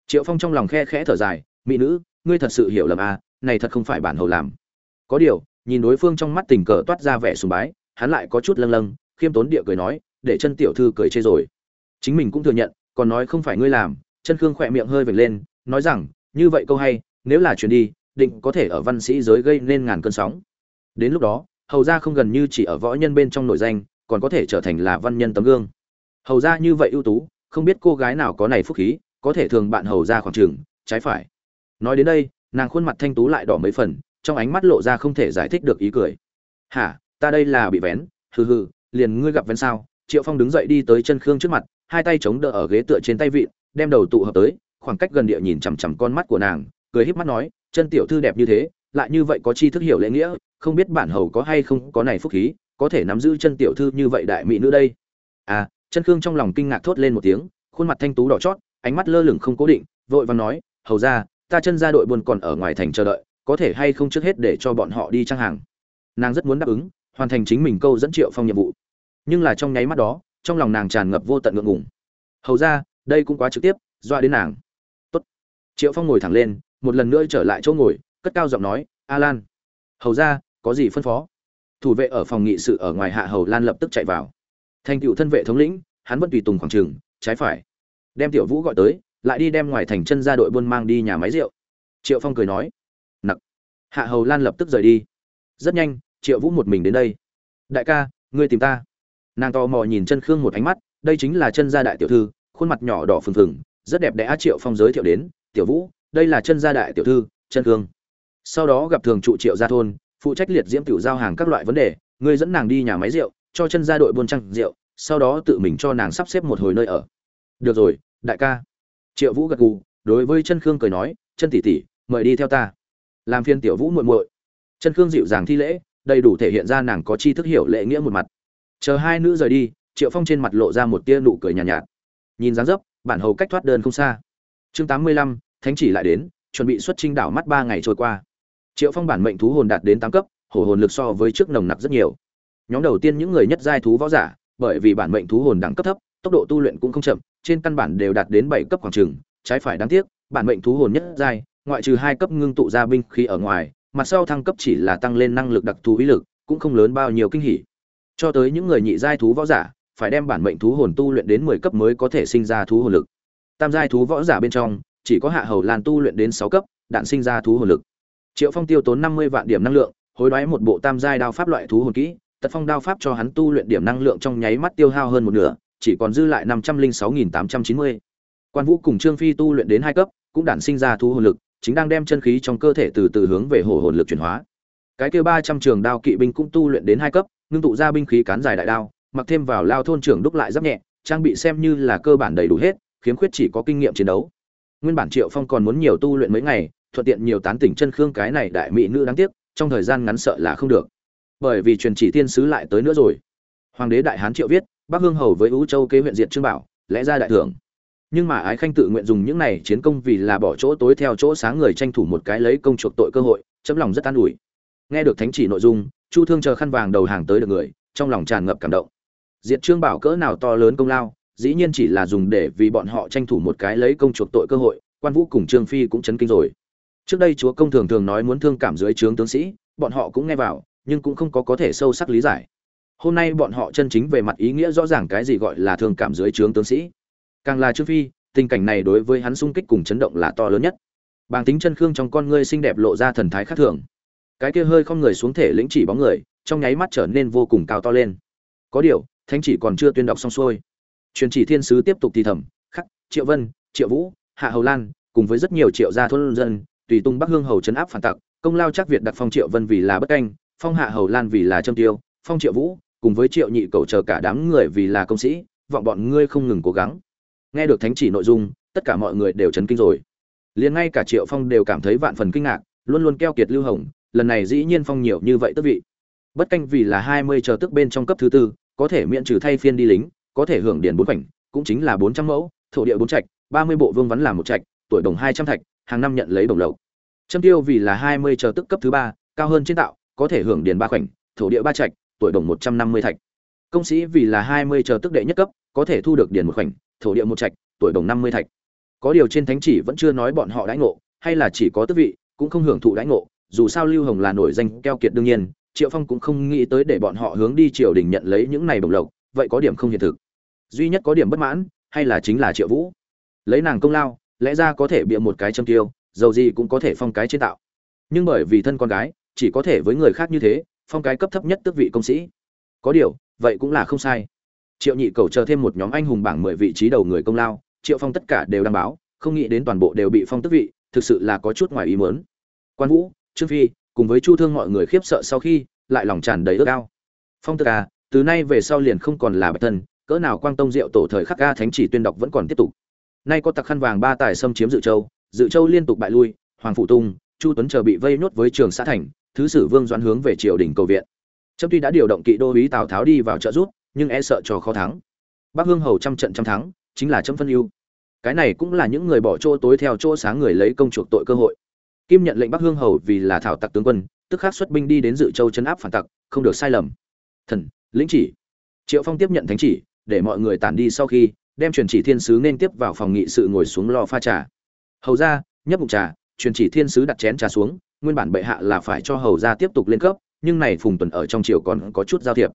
Triệu phong trong lòng khe khẽ thở dài, mỹ nữ ngươi thật sự hiểu lầm à này thật không phải bản hầu làm. Có điều, nhìn đối phương trong mắt tình cờ toát ra vẻ sùng bái, hắn lại có chút lâng lâng, khiêm tốn địa cười nói, để chân tiểu thư cười chê rồi. Chính mình cũng thừa nhận, còn nói không phải ngươi làm, chân khương khỏe miệng hơi vểnh lên, nói rằng, như vậy câu hay, nếu là chuyển đi, định có thể ở văn sĩ giới gây nên ngàn cơn sóng. Đến lúc đó, hầu ra không gần như chỉ ở võ nhân bên trong nội danh, còn có thể trở thành là văn nhân tấm gương. Hầu ra như vậy ưu tú, không biết cô gái nào có này phúc khí, có thể thường bạn hầu ra khoảng trường, trái phải nói đến đây, nàng khuôn mặt thanh tú lại đỏ mấy phần, trong ánh mắt lộ ra không thể giải thích được ý cười. Hả? Ta đây là bị vén? Hừ hừ, liền ngươi gặp vén sao? Triệu phong đứng dậy đi tới chân khương trước mặt, hai tay chống đỡ ở ghế tựa trên tay vịn, đem đầu tụ hợp tới, khoảng cách gần địa nhìn chằm chằm con mắt của nàng, cười híp mắt nói, chân tiểu thư đẹp như thế, lại như vậy có chi thức hiểu lễ nghĩa, không biết bản hầu có hay không có này phúc khí, có thể nắm giữ chân tiểu thư như vậy đại mỹ nữ đây? À chân khương trong lòng kinh ngạc thốt lên một tiếng, khuôn mặt thanh tú đỏ chót, ánh mắt lơ lửng không cố định, vội vàng nói, hầu ra ta chân ra đội buôn còn ở ngoài thành chờ đợi, có thể hay không trước hết để cho bọn họ đi trang hàng. Nàng rất muốn đáp ứng, hoàn thành chính mình câu dẫn triệu phong nhiệm vụ. Nhưng là trong nháy mắt đó, trong lòng nàng tràn ngập vô tận ngượng ngùng. Hầu ra, đây cũng quá trực tiếp doa đến nàng. Tốt. triệu phong ngồi thẳng lên, một lần nữa trở lại chỗ ngồi, cất cao giọng nói, a lan. Hầu ra, có gì phân phó? Thủ vệ ở phòng nghị sự ở ngoài hạ hầu lan lập tức chạy vào. Thành cựu thân vệ thống lĩnh, hắn vẫn tùy tùng khoảng trường, trái phải. Đem tiểu vũ gọi tới lại đi đem ngoài thành chân ra đội buôn mang đi nhà máy rượu. Triệu phong cười nói, nặc. Hạ hầu lan lập tức rời đi. Rất nhanh, triệu vũ một mình đến đây. Đại ca, ngươi tìm ta. Nàng tò mò nhìn chân khương một ánh mắt, đây chính là chân gia đại tiểu thư, khuôn mặt nhỏ đỏ phừng phừng, rất đẹp đẽ triệu phong giới thiệu đến, tiểu vũ, đây là chân gia đại tiểu thư, chân khương. Sau đó gặp thường trụ triệu gia thôn, phụ trách liệt diễm tiểu giao hàng các loại vấn đề, ngươi dẫn nàng đi nhà máy rượu, cho chân gia đội buôn trăng rượu, sau đó tự mình cho nàng sắp xếp một hồi nơi ở. Được rồi, đại ca triệu vũ gật gù đối với chân khương cười nói chân tỷ tỷ mời đi theo ta. Làm phiên tiểu vũ muội muội. Chân khương dịu dàng thi lễ đầy đủ thể hiện ra nàng có chi thức hiểu lễ nghĩa một mặt. Chờ hai nữ rời đi triệu phong trên mặt lộ ra một tia nụ cười nhàn nhạt, nhạt. Nhìn dáng dấp bản hầu cách thoát đơn không xa. Chương tám mươi lăm thánh chỉ lại đến chuẩn bị xuất trinh đảo mắt ba ngày trôi qua. Triệu phong bản mệnh thú hồn đạt đến tám cấp hổ hồn lực so với trước nồng nặc rất nhiều. Nhóm đầu tiên những người nhất giai thú võ giả bởi vì bản mệnh thú hồn đẳng cấp thấp tốc độ tu luyện cũng không chậm trên căn bản đều đạt đến bảy cấp khoảng trường, trái phải đáng tiếc, bản mệnh thú hồn nhất giai, ngoại trừ hai cấp ngưng tụ ra binh khí ở ngoài, mặt sau thăng cấp chỉ là tăng lên năng lực đặc thù ý lực, cũng không lớn bao nhiêu kinh hỉ. Cho tới những người nhị giai thú võ giả, phải đem bản mệnh thú hồn tu luyện đến mười cấp mới có thể sinh ra thú hồn lực. Tam giai thú võ giả bên trong, chỉ có hạ hầu lan tu luyện đến sáu cấp, đạn sinh ra thú hồn lực. Triệu phong tiêu tốn năm mươi vạn điểm năng lượng, hối đoái một bộ tam giai đao pháp loại thú hồn kỹ, tật phong đao pháp cho hắn tu luyện điểm năng lượng trong nháy mắt tiêu hao hơn một nửa chỉ còn dư lại năm trăm linh sáu nghìn tám trăm chín mươi. Quan vũ cùng trương phi tu luyện đến hai cấp, cũng đản sinh ra thu hồn lực, chính đang đem chân khí trong cơ thể từ từ hướng về hổ hồn lực chuyển hóa. Cái kia ba trăm trường đao kỵ binh cũng tu luyện đến hai cấp, ngưng tụ ra binh khí cán dài đại đao, mặc thêm vào lao thôn trưởng đúc lại giáp nhẹ, trang bị xem như là cơ bản đầy đủ hết, khiếm khuyết chỉ có kinh nghiệm chiến đấu. Nguyên bản triệu phong còn muốn nhiều tu luyện mấy ngày, thuận tiện nhiều tán tỉnh chân khương cái này đại mỹ nữ đáng tiếc, trong thời gian ngắn sợ là không được. Bởi vì truyền chỉ tiên sứ lại tới nữa rồi. Hoàng đế đại hán triệu viết bắc hương hầu với ú châu kế huyện diệt trương bảo, lẽ ra đại thưởng. Nhưng mà ái khanh tự nguyện dùng những này chiến công vì là bỏ chỗ tối theo chỗ sáng người tranh thủ một cái lấy công chuộc tội cơ hội, chấm lòng rất an ủi. Nghe được thánh chỉ nội dung, chu thương chờ khăn vàng đầu hàng tới được người, trong lòng tràn ngập cảm động. Diệt trương bảo cỡ nào to lớn công lao, dĩ nhiên chỉ là dùng để vì bọn họ tranh thủ một cái lấy công chuộc tội cơ hội, quan vũ cùng trương phi cũng chấn kinh rồi. Trước đây chúa công thường thường nói muốn thương cảm dưới trướng tướng sĩ, bọn họ cũng nghe vào, nhưng cũng không có có thể sâu sắc lý giải hôm nay bọn họ chân chính về mặt ý nghĩa rõ ràng cái gì gọi là thương cảm dưới trướng tướng sĩ. Càng là trương phi, tình cảnh này đối với hắn sung kích cùng chấn động là to lớn nhất. Bàng tính chân khương trong con ngươi xinh đẹp lộ ra thần thái khác thường. Cái kia hơi không người xuống thể lĩnh chỉ bóng người, trong nháy mắt trở nên vô cùng cao to lên. Có điều, thánh chỉ còn chưa tuyên đọc xong xuôi. Truyền chỉ thiên sứ tiếp tục thì thầm, khắc, triệu vân, triệu vũ, hạ hầu lan, cùng với rất nhiều triệu gia thôn dân, tùy tung bắc hương hầu chấn áp phản tặc, công lao chắc việt đặt phong triệu vân vì là bất canh, phong hạ hầu lan vì là trâm tiêu, phong triệu vũ cùng với triệu nhị cầu chờ cả đám người vì là công sĩ, vọng bọn ngươi không ngừng cố gắng. Nghe được thánh chỉ nội dung, tất cả mọi người đều chấn kinh rồi. Liền ngay cả triệu phong đều cảm thấy vạn phần kinh ngạc, luôn luôn keo kiệt lưu hồng, lần này dĩ nhiên phong nhiều như vậy tức vị. Bất canh vì là hai mươi chờ tức bên trong cấp thứ tư, có thể miễn trừ thay phiên đi lính, có thể hưởng điển bốn khoảnh, cũng chính là bốn trăm mẫu, thổ địa bốn trạch, ba mươi bộ vương vắn làm một trạch, tuổi đồng hai trăm thạch, hàng năm nhận lấy đồng lộc. Châm tiêu vì là hai mươi chờ tức cấp thứ ba, cao hơn trên tạo, có thể hưởng điền ba khoảnh, thổ địa ba trạch tuổi đồng một trăm năm mươi thạch. Công sĩ vì là hai mươi chờ tức đệ nhất cấp, có thể thu được điền một khoảnh, thổ địa một trạch, tuổi đồng năm mươi thạch. Có điều trên thánh chỉ vẫn chưa nói bọn họ đãi ngộ, hay là chỉ có tước vị, cũng không hưởng thụ đãi ngộ, dù sao lưu hồng là nổi danh keo kiệt đương nhiên, triệu phong cũng không nghĩ tới để bọn họ hướng đi triều đình nhận lấy những này bổng lộc, vậy có điểm không hiện thực. Duy nhất có điểm bất mãn, hay là chính là triệu vũ. Lấy nàng công lao, lẽ ra có thể bịa một cái châm tiêu, dầu gì cũng có thể phong cái chế tạo. Nhưng bởi vì thân con gái, chỉ có thể với người khác như thế phong cái cấp thấp nhất tước vị công sĩ. Có điều, vậy cũng là không sai. Triệu nhị cầu chờ thêm một nhóm anh hùng bảng mười vị trí đầu người công lao, triệu phong tất cả đều đăng báo, không nghĩ đến toàn bộ đều bị phong tước vị, thực sự là có chút ngoài ý mớn quan vũ, trương phi, cùng với chu thương mọi người khiếp sợ sau khi, lại lòng tràn đầy ước ao. Phong tước à từ nay về sau liền không còn là bạch thân cỡ nào quang tông diệu tổ thời khắc ga thánh chỉ tuyên đọc vẫn còn tiếp tục. Nay có tặc khăn vàng ba tài xâm chiếm dự châu dự châu liên tục bại lui, hoàng phụ tung, chu tuấn chờ bị vây nhốt với trường xã thành thứ sử vương doãn hướng về triều đình cầu viện. Trâm tuy đã điều động kỵ đô úy tào tháo đi vào trợ rút nhưng e sợ cho khó thắng. Bắc hương hầu trăm trận trăm thắng, chính là trâm phân ưu. Cái này cũng là những người bỏ chỗ tối theo chỗ sáng người lấy công chuộc tội cơ hội. Kim nhận lệnh bắc hương hầu vì là thảo tặc tướng quân, tức khắc xuất binh đi đến dự châu chấn áp phản tặc, không được sai lầm. Thần, lĩnh chỉ. Triệu phong tiếp nhận thánh chỉ, để mọi người tản đi sau khi, đem truyền chỉ thiên sứ nên tiếp vào phòng nghị sự ngồi xuống lo pha trà. Hầu ra, nhấp bụng trà, truyền chỉ thiên sứ đặt chén trà xuống nguyên bản bệ hạ là phải cho hầu ra tiếp tục lên cấp, nhưng này phùng tuần ở trong triều còn có chút giao thiệp.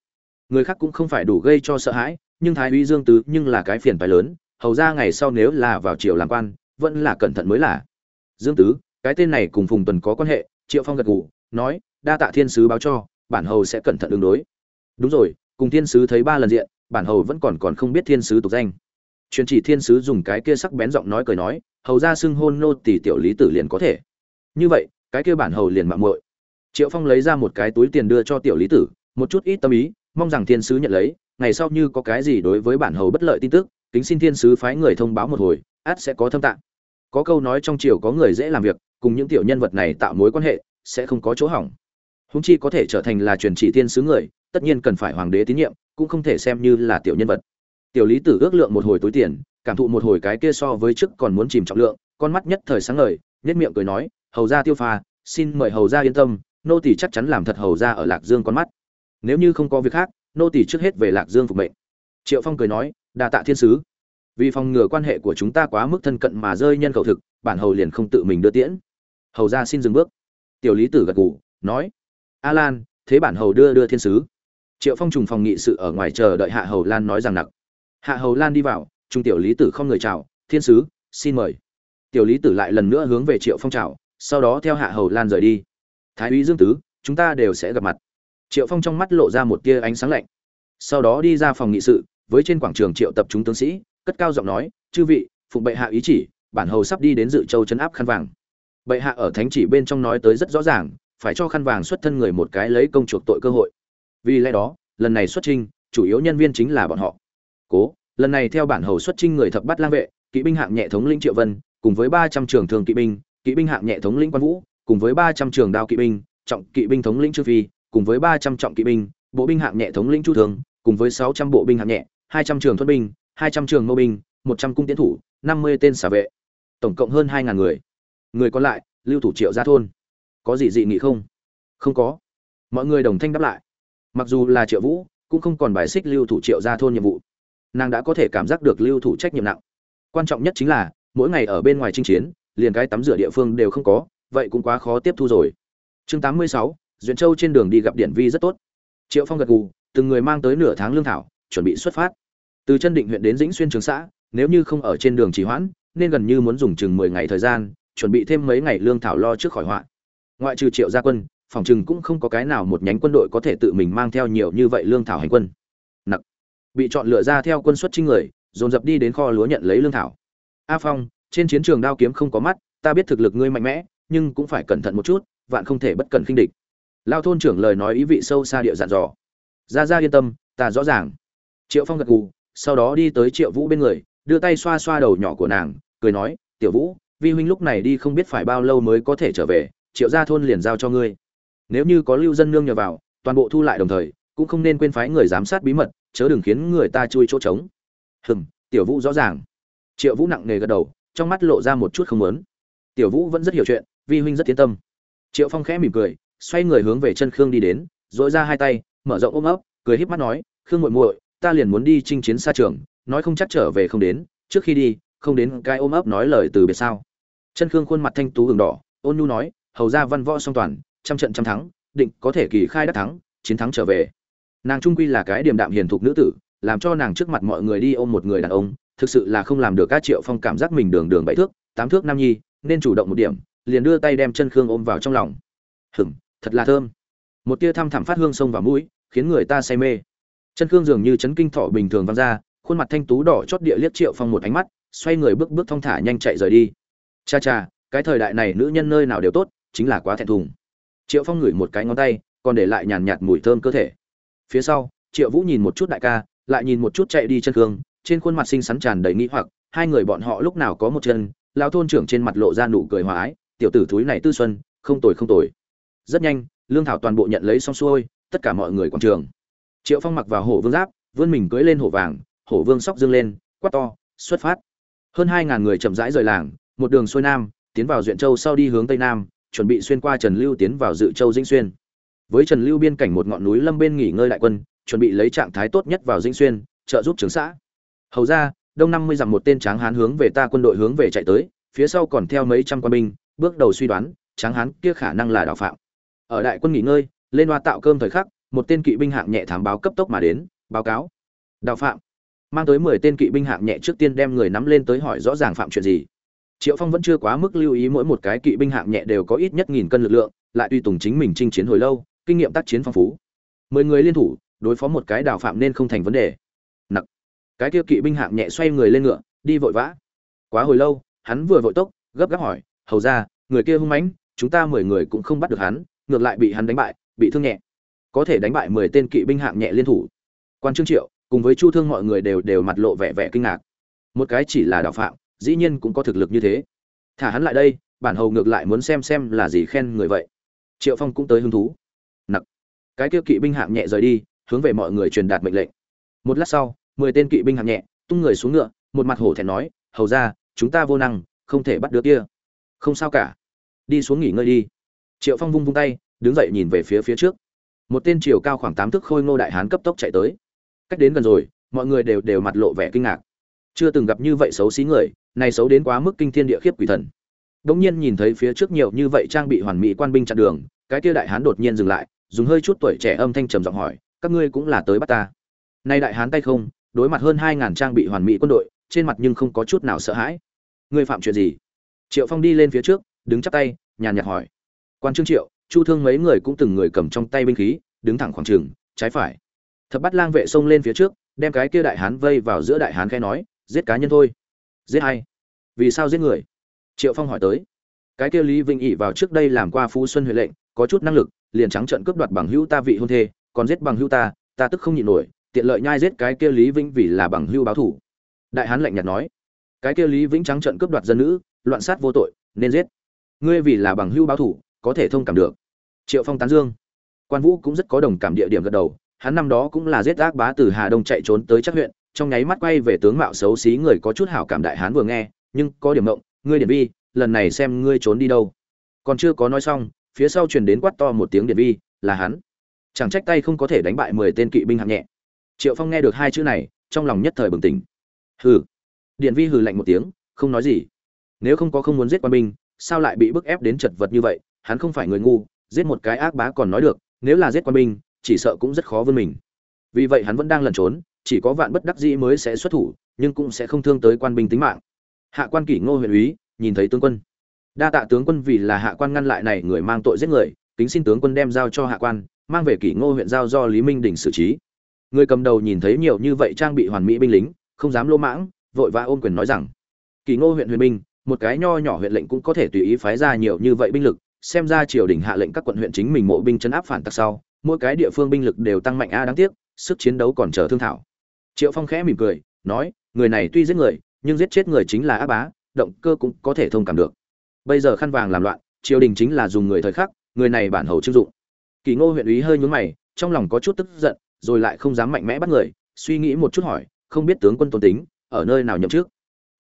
Người khác cũng không phải đủ gây cho sợ hãi, nhưng thái uy dương tứ nhưng là cái phiền phái lớn, hầu ra ngày sau nếu là vào triều làm quan, vẫn là cẩn thận mới là. Dương tứ, cái tên này cùng phùng tuần có quan hệ, triệu phong gật gù, nói, đa tạ thiên sứ báo cho, bản hầu sẽ cẩn thận ứng đối. Đúng rồi, cùng thiên sứ thấy ba lần diện, bản hầu vẫn còn còn không biết thiên sứ tục danh. Truyền chỉ thiên sứ dùng cái kia sắc bén giọng nói cười nói, hầu ra xưng hôn nô tỷ tiểu lý tử liền có thể. Như vậy cái kia bản hầu liền mạng muội. Triệu phong lấy ra một cái túi tiền đưa cho tiểu lý tử, một chút ít tâm ý, mong rằng thiên sứ nhận lấy, ngày sau như có cái gì đối với bản hầu bất lợi tin tức, kính xin thiên sứ phái người thông báo một hồi, át sẽ có thâm tạng. Có câu nói trong triều có người dễ làm việc, cùng những tiểu nhân vật này tạo mối quan hệ, sẽ không có chỗ hỏng. Húng chi có thể trở thành là truyền chỉ thiên sứ người, tất nhiên cần phải hoàng đế tín nhiệm, cũng không thể xem như là tiểu nhân vật. Tiểu lý tử ước lượng một hồi túi tiền, cảm thụ một hồi cái kia so với trước còn muốn chìm trọng lượng, con mắt nhất thời sáng ngời nhất miệng cười nói hầu ra tiêu pha, xin mời hầu ra yên tâm, nô tỷ chắc chắn làm thật hầu ra ở lạc dương con mắt. Nếu như không có việc khác, nô tỷ trước hết về lạc dương phục mệnh. Triệu phong cười nói, đa tạ thiên sứ. Vì phòng ngừa quan hệ của chúng ta quá mức thân cận mà rơi nhân khẩu thực, bản hầu liền không tự mình đưa tiễn. Hầu ra xin dừng bước. Tiểu lý tử gật gù, nói, a lan, thế bản hầu đưa đưa thiên sứ. Triệu phong trùng phòng nghị sự ở ngoài chờ đợi hạ hầu lan nói rằng nặc. Hạ hầu lan đi vào trung tiểu lý tử không người chào, thiên sứ, xin mời. Tiểu lý tử lại lần nữa hướng về triệu phong chào sau đó theo hạ hầu lan rời đi. Thái úy dương tứ, chúng ta đều sẽ gặp mặt. Triệu phong trong mắt lộ ra một tia ánh sáng lạnh. Sau đó đi ra phòng nghị sự, với trên quảng trường triệu tập chúng tướng sĩ, cất cao giọng nói, chư vị, phụng bệ hạ ý chỉ, bản hầu sắp đi đến dự châu chấn áp khăn vàng. Bệ hạ ở thánh chỉ bên trong nói tới rất rõ ràng, phải cho khăn vàng xuất thân người một cái lấy công chuộc tội cơ hội. Vì lẽ đó, lần này xuất trinh chủ yếu nhân viên chính là bọn họ. Cố, lần này theo bản hầu xuất trinh người thập bắt lang vệ, kỵ binh hạng nhẹ thống lĩnh triệu vân, cùng với ba trăm trường thường kỵ binh kỵ binh hạng nhẹ thống lĩnh quan vũ, cùng với ba trăm trường đao kỵ binh, trọng kỵ binh thống lĩnh trương phi, cùng với ba trăm trọng kỵ binh, bộ binh hạng nhẹ thống lĩnh chu thường, cùng với sáu trăm bộ binh hạng nhẹ, hai trăm trường thuất binh, hai trăm trường mâu binh, một trăm cung tiến thủ, năm mươi tên xả vệ. Tổng cộng hơn hai ngàn người. Người còn lại, lưu thủ triệu gia thôn. Có gì dị nghị không? Không có. Mọi người đồng thanh đáp lại. Mặc dù là triệu vũ, cũng không còn bài xích lưu thủ triệu gia thôn nhiệm vụ. Nàng đã có thể cảm giác được lưu thủ trách nhiệm nặng. Quan trọng nhất chính là, mỗi ngày ở bên ngoài chinh chiến liền cái tắm rửa địa phương đều không có, vậy cũng quá khó tiếp thu rồi. Chương tám mươi sáu, duyện châu trên đường đi gặp điển vi rất tốt. Triệu phong gật gù, từng người mang tới nửa tháng lương thảo, chuẩn bị xuất phát. Từ chân định huyện đến dĩnh xuyên trường xã, nếu như không ở trên đường trì hoãn, nên gần như muốn dùng chừng mười ngày thời gian, chuẩn bị thêm mấy ngày lương thảo lo trước khỏi họa. Ngoại trừ triệu gia quân, phòng chừng cũng không có cái nào một nhánh quân đội có thể tự mình mang theo nhiều như vậy lương thảo hành quân. Nặc. Bị chọn lựa ra theo quân xuất trinh người, dồn dập đi đến kho lúa nhận lấy lương thảo. A phong trên chiến trường đao kiếm không có mắt, ta biết thực lực ngươi mạnh mẽ, nhưng cũng phải cẩn thận một chút, vạn không thể bất cần khinh địch. Lao thôn trưởng lời nói ý vị sâu xa địa dặn dò. Ra ra yên tâm, ta rõ ràng. Triệu phong gật gù, sau đó đi tới triệu vũ bên người, đưa tay xoa xoa đầu nhỏ của nàng, cười nói, tiểu vũ, vi huynh lúc này đi không biết phải bao lâu mới có thể trở về, triệu gia thôn liền giao cho ngươi. Nếu như có lưu dân nương nhờ vào, toàn bộ thu lại đồng thời, cũng không nên quên phái người giám sát bí mật, chớ đừng khiến người ta chui chỗ trống. Hừm, tiểu vũ rõ ràng. Triệu vũ nặng nề gật đầu trong mắt lộ ra một chút không lớn tiểu vũ vẫn rất hiểu chuyện, vi huynh rất tiến tâm. Triệu phong khẽ mỉm cười, xoay người hướng về chân khương đi đến dội ra hai tay, mở rộng ôm ấp, cười híp mắt nói, khương muội muội, ta liền muốn đi chinh chiến xa trường, nói không chắc trở về không đến, trước khi đi, không đến cái ôm ấp nói lời từ biệt sao? Chân khương khuôn mặt thanh tú hừng đỏ, ôn nhu nói, hầu ra văn võ song toàn, trăm trận trăm thắng, định có thể kỳ khai đắc thắng, chiến thắng trở về. Nàng trung quy là cái điềm đạm hiền thục nữ tử làm cho nàng trước mặt mọi người đi ôm một người đàn ông, thực sự là không làm được các triệu phong cảm giác mình đường đường bảy thước, tám thước nam nhi, nên chủ động một điểm, liền đưa tay đem chân khương ôm vào trong lòng. Hửng thật là thơm. Một tia thăm thẳm phát hương sông vào mũi, khiến người ta say mê. Chân khương dường như chấn kinh thọ bình thường văng ra, khuôn mặt thanh tú đỏ chót địa liếc triệu phong một ánh mắt, xoay người bước bước thong thả nhanh chạy rời đi. Cha cha, cái thời đại này nữ nhân nơi nào đều tốt, chính là quá thẹn thùng. Triệu phong ngửi một cái ngón tay, còn để lại nhàn nhạt mùi thơm cơ thể. Phía sau, triệu vũ nhìn một chút đại ca lại nhìn một chút chạy đi chân khương, trên khuôn mặt xinh xắn tràn đầy nghĩ hoặc, hai người bọn họ lúc nào có một chân lao thôn trưởng trên mặt lộ ra nụ cười hòa ái, tiểu tử thúi này tư xuân, không tồi không tồi. Rất nhanh, lương thảo toàn bộ nhận lấy xong xuôi, tất cả mọi người quảng trường. Triệu phong mặc vào hổ vương giáp, vươn mình cưỡi lên hổ vàng, hổ vương sóc dương lên, quát to, xuất phát. Hơn hai ngàn người chậm rãi rời làng, một đường xuôi nam, tiến vào duyện châu sau đi hướng tây nam, chuẩn bị xuyên qua trần lưu tiến vào dự châu dĩnh xuyên. Với trần lưu biên cảnh một ngọn núi lâm bên nghỉ ngơi đại quân chuẩn bị lấy trạng thái tốt nhất vào dĩnh xuyên, trợ giúp trưởng xã. Hầu ra, đông năm mươi dặm một tên tráng hán hướng về ta quân đội hướng về chạy tới, phía sau còn theo mấy trăm quân binh, bước đầu suy đoán, tráng hán kia khả năng là đạo phạm. Ở đại quân nghỉ ngơi, lên hoa tạo cơm thời khắc, một tên kỵ binh hạng nhẹ thám báo cấp tốc mà đến, báo cáo. Đạo phạm. Mang tới mười tên kỵ binh hạng nhẹ trước tiên đem người nắm lên tới hỏi rõ ràng phạm chuyện gì. Triệu phong vẫn chưa quá mức lưu ý mỗi một cái kỵ binh hạng nhẹ đều có ít nhất nghìn cân lực lượng, lại tùy tùng chính mình chinh chiến hồi lâu, kinh nghiệm tác chiến phong phú. Mười người liên thủ đối phó một cái đào phạm nên không thành vấn đề. Nặc. Cái kia kỵ binh hạng nhẹ xoay người lên ngựa, đi vội vã. Quá hồi lâu, hắn vừa vội tốc, gấp gáp hỏi, hầu ra, người kia hung mãnh, chúng ta mười người cũng không bắt được hắn, ngược lại bị hắn đánh bại, bị thương nhẹ. Có thể đánh bại mười tên kỵ binh hạng nhẹ liên thủ. Quan trương triệu, cùng với chu thương mọi người đều đều mặt lộ vẻ vẻ kinh ngạc. Một cái chỉ là đạo phạm, dĩ nhiên cũng có thực lực như thế. Thả hắn lại đây, bản hầu ngược lại muốn xem xem là gì khen người vậy. Triệu phong cũng tới hứng thú. Nặc. Cái kia kỵ binh hạng nhẹ rời đi hướng về mọi người truyền đạt mệnh lệnh. Một lát sau, mười tên kỵ binh hạng nhẹ, tung người xuống ngựa, một mặt hổ thẹn nói, hầu ra, chúng ta vô năng, không thể bắt đứa kia. Không sao cả, đi xuống nghỉ ngơi đi. Triệu phong vung vung tay, đứng dậy nhìn về phía phía trước. Một tên chiều cao khoảng tám thước khôi ngô đại hán cấp tốc chạy tới. Cách đến gần rồi, mọi người đều đều mặt lộ vẻ kinh ngạc. Chưa từng gặp như vậy xấu xí người, này xấu đến quá mức kinh thiên địa khiếp quỷ thần. Đống nhiên nhìn thấy phía trước nhiều như vậy trang bị hoàn mỹ quan binh chặn đường, cái kia đại hán đột nhiên dừng lại, dùng hơi chút tuổi trẻ âm thanh trầm giọng hỏi các ngươi cũng là tới bắt ta. Nay đại hán tay không, đối mặt hơn hai ngàn trang bị hoàn mỹ quân đội, trên mặt nhưng không có chút nào sợ hãi. Ngươi phạm chuyện gì? Triệu phong đi lên phía trước, đứng chắp tay, nhàn nhạt hỏi. Quan trương triệu, chu thương mấy người cũng từng người cầm trong tay binh khí, đứng thẳng khoảng trường, trái phải. Thập bắt lang vệ xông lên phía trước, đem cái kia đại hán vây vào giữa đại hán khẽ nói, giết cá nhân thôi. Giết hay? vì sao giết người? Triệu phong hỏi tới. Cái kia lý vinh ỉ vào trước đây làm qua phú xuân huệ lệnh, có chút năng lực, liền trắng trận cướp đoạt bằng hữu ta vị hôn thê còn giết bằng hưu ta ta tức không nhịn nổi, tiện lợi nhai giết cái kia lý vĩnh vì là bằng hưu báo thủ. Đại hán lạnh nhạt nói. Cái kia lý vĩnh trắng trận cướp đoạt dân nữ, loạn sát vô tội, nên giết. Ngươi vì là bằng hưu báo thủ, có thể thông cảm được. Triệu phong tán dương. Quan vũ cũng rất có đồng cảm địa điểm gật đầu, hắn năm đó cũng là giết ác bá từ hà đông chạy trốn tới chắc huyện, trong nháy mắt quay về tướng mạo xấu xí người có chút hảo cảm đại hán vừa nghe, nhưng có điểm mộng ngươi điển vi, lần này xem ngươi trốn đi đâu. Còn chưa có nói xong, phía sau truyền đến quát to một tiếng điển vi, là hắn chẳng trách tay không có thể đánh bại mười tên kỵ binh hạng nhẹ. Triệu phong nghe được hai chữ này, trong lòng nhất thời bừng tỉnh. Hừ. Điện vi hừ lạnh một tiếng, không nói gì. Nếu không có không muốn giết quan binh, sao lại bị bức ép đến chật vật như vậy? Hắn không phải người ngu, giết một cái ác bá còn nói được, nếu là giết quan binh, chỉ sợ cũng rất khó vươn mình. Vì vậy hắn vẫn đang lẩn trốn, chỉ có vạn bất đắc dĩ mới sẽ xuất thủ, nhưng cũng sẽ không thương tới quan binh tính mạng. Hạ quan kỷ ngô huyện úy, nhìn thấy tướng quân. Đa tạ tướng quân vì là hạ quan ngăn lại này người mang tội giết người kính xin tướng quân đem giao cho hạ quan, mang về kỷ ngô huyện giao do lý minh đình xử trí. Người cầm đầu nhìn thấy nhiều như vậy trang bị hoàn mỹ binh lính, không dám lô mãng, vội vã ôm quyền nói rằng, kỷ ngô huyện huyền binh, một cái nho nhỏ huyện lệnh cũng có thể tùy ý phái ra nhiều như vậy binh lực, xem ra triều đình hạ lệnh các quận huyện chính mình mộ binh chấn áp phản tặc sau, mỗi cái địa phương binh lực đều tăng mạnh a đáng tiếc, sức chiến đấu còn chờ thương thảo. Triệu phong khẽ mỉm cười, nói, người này tuy giết người, nhưng giết chết người chính là áp bá, động cơ cũng có thể thông cảm được. Bây giờ khăn vàng làm loạn, triều đình chính là dùng người thời khắc người này bản hầu chưng dụng. Kỳ ngô huyện úy hơi nhún mày, trong lòng có chút tức giận, rồi lại không dám mạnh mẽ bắt người, suy nghĩ một chút hỏi, không biết tướng quân tôn tính, ở nơi nào nhậm trước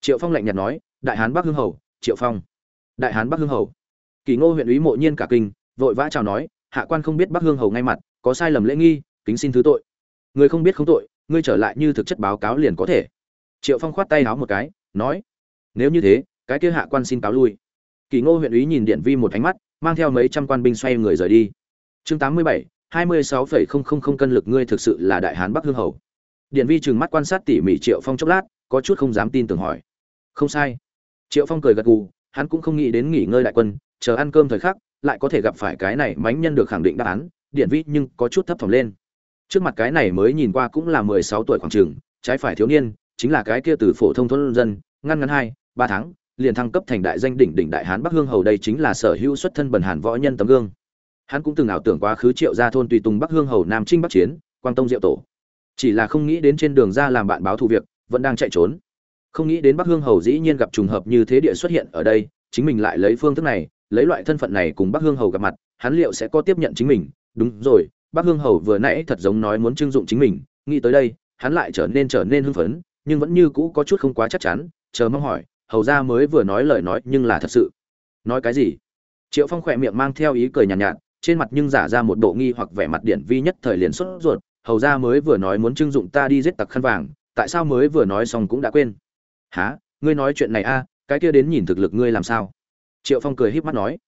triệu phong lạnh nhạt nói, đại hán bắc hương hầu, triệu phong. Đại hán bắc hương hầu. Kỳ ngô huyện ủy mộ nhiên cả kinh, vội vã chào nói, hạ quan không biết bắc hương hầu ngay mặt, có sai lầm lễ nghi, kính xin thứ tội. Người không biết không tội, ngươi trở lại như thực chất báo cáo liền có thể. Triệu phong khoát tay háo một cái, nói, nếu như thế, cái kia hạ quan xin cáo lui. Kỳ ngô huyện ủy nhìn điện vi một ánh mắt mang theo mấy trăm quan binh xoay người rời đi. Chương tám mươi bảy, hai mươi sáu phẩy không không không cân lực ngươi thực sự là đại hán bắc hương hầu. Điện vi trừng mắt quan sát tỉ mỉ triệu phong chốc lát, có chút không dám tin tưởng hỏi. Không sai. Triệu phong cười gật gù, hắn cũng không nghĩ đến nghỉ ngơi đại quân, chờ ăn cơm thời khắc, lại có thể gặp phải cái này mánh nhân được khẳng định đáp án. Điện vi nhưng có chút thấp thỏm lên. Trước mặt cái này mới nhìn qua cũng là mười sáu tuổi khoảng trường, trái phải thiếu niên, chính là cái kia từ phổ thông thôn dân, ngăn ngắn hai, ba tháng liền thăng cấp thành đại danh đỉnh đỉnh đại hán bắc hương hầu đây chính là sở hữu xuất thân bần hàn võ nhân tấm gương. Hắn cũng từng ảo tưởng quá khứ triệu ra thôn tùy tùng bắc hương hầu nam trinh bắc chiến, quang tông diệu tổ. Chỉ là không nghĩ đến trên đường ra làm bạn báo thù việc, vẫn đang chạy trốn. Không nghĩ đến bắc hương hầu dĩ nhiên gặp trùng hợp như thế địa xuất hiện ở đây, chính mình lại lấy phương thức này, lấy loại thân phận này cùng bắc hương hầu gặp mặt, hắn liệu sẽ có tiếp nhận chính mình? Đúng rồi, bắc hương hầu vừa nãy thật giống nói muốn trưng dụng chính mình, nghĩ tới đây, hắn lại trở nên trở nên hưng phấn, nhưng vẫn như cũ có chút không quá chắc chắn, chờ mong hỏi hầu ra mới vừa nói lời nói nhưng là thật sự. Nói cái gì? Triệu phong khỏe miệng mang theo ý cười nhàn nhạt, nhạt trên mặt nhưng giả ra một bộ nghi hoặc vẻ mặt điển vi nhất thời liền xuất ruột. Hầu ra mới vừa nói muốn trưng dụng ta đi giết tặc khăn vàng tại sao mới vừa nói xong cũng đã quên? Há ngươi nói chuyện này a cái kia đến nhìn thực lực ngươi làm sao? Triệu phong cười híp mắt nói.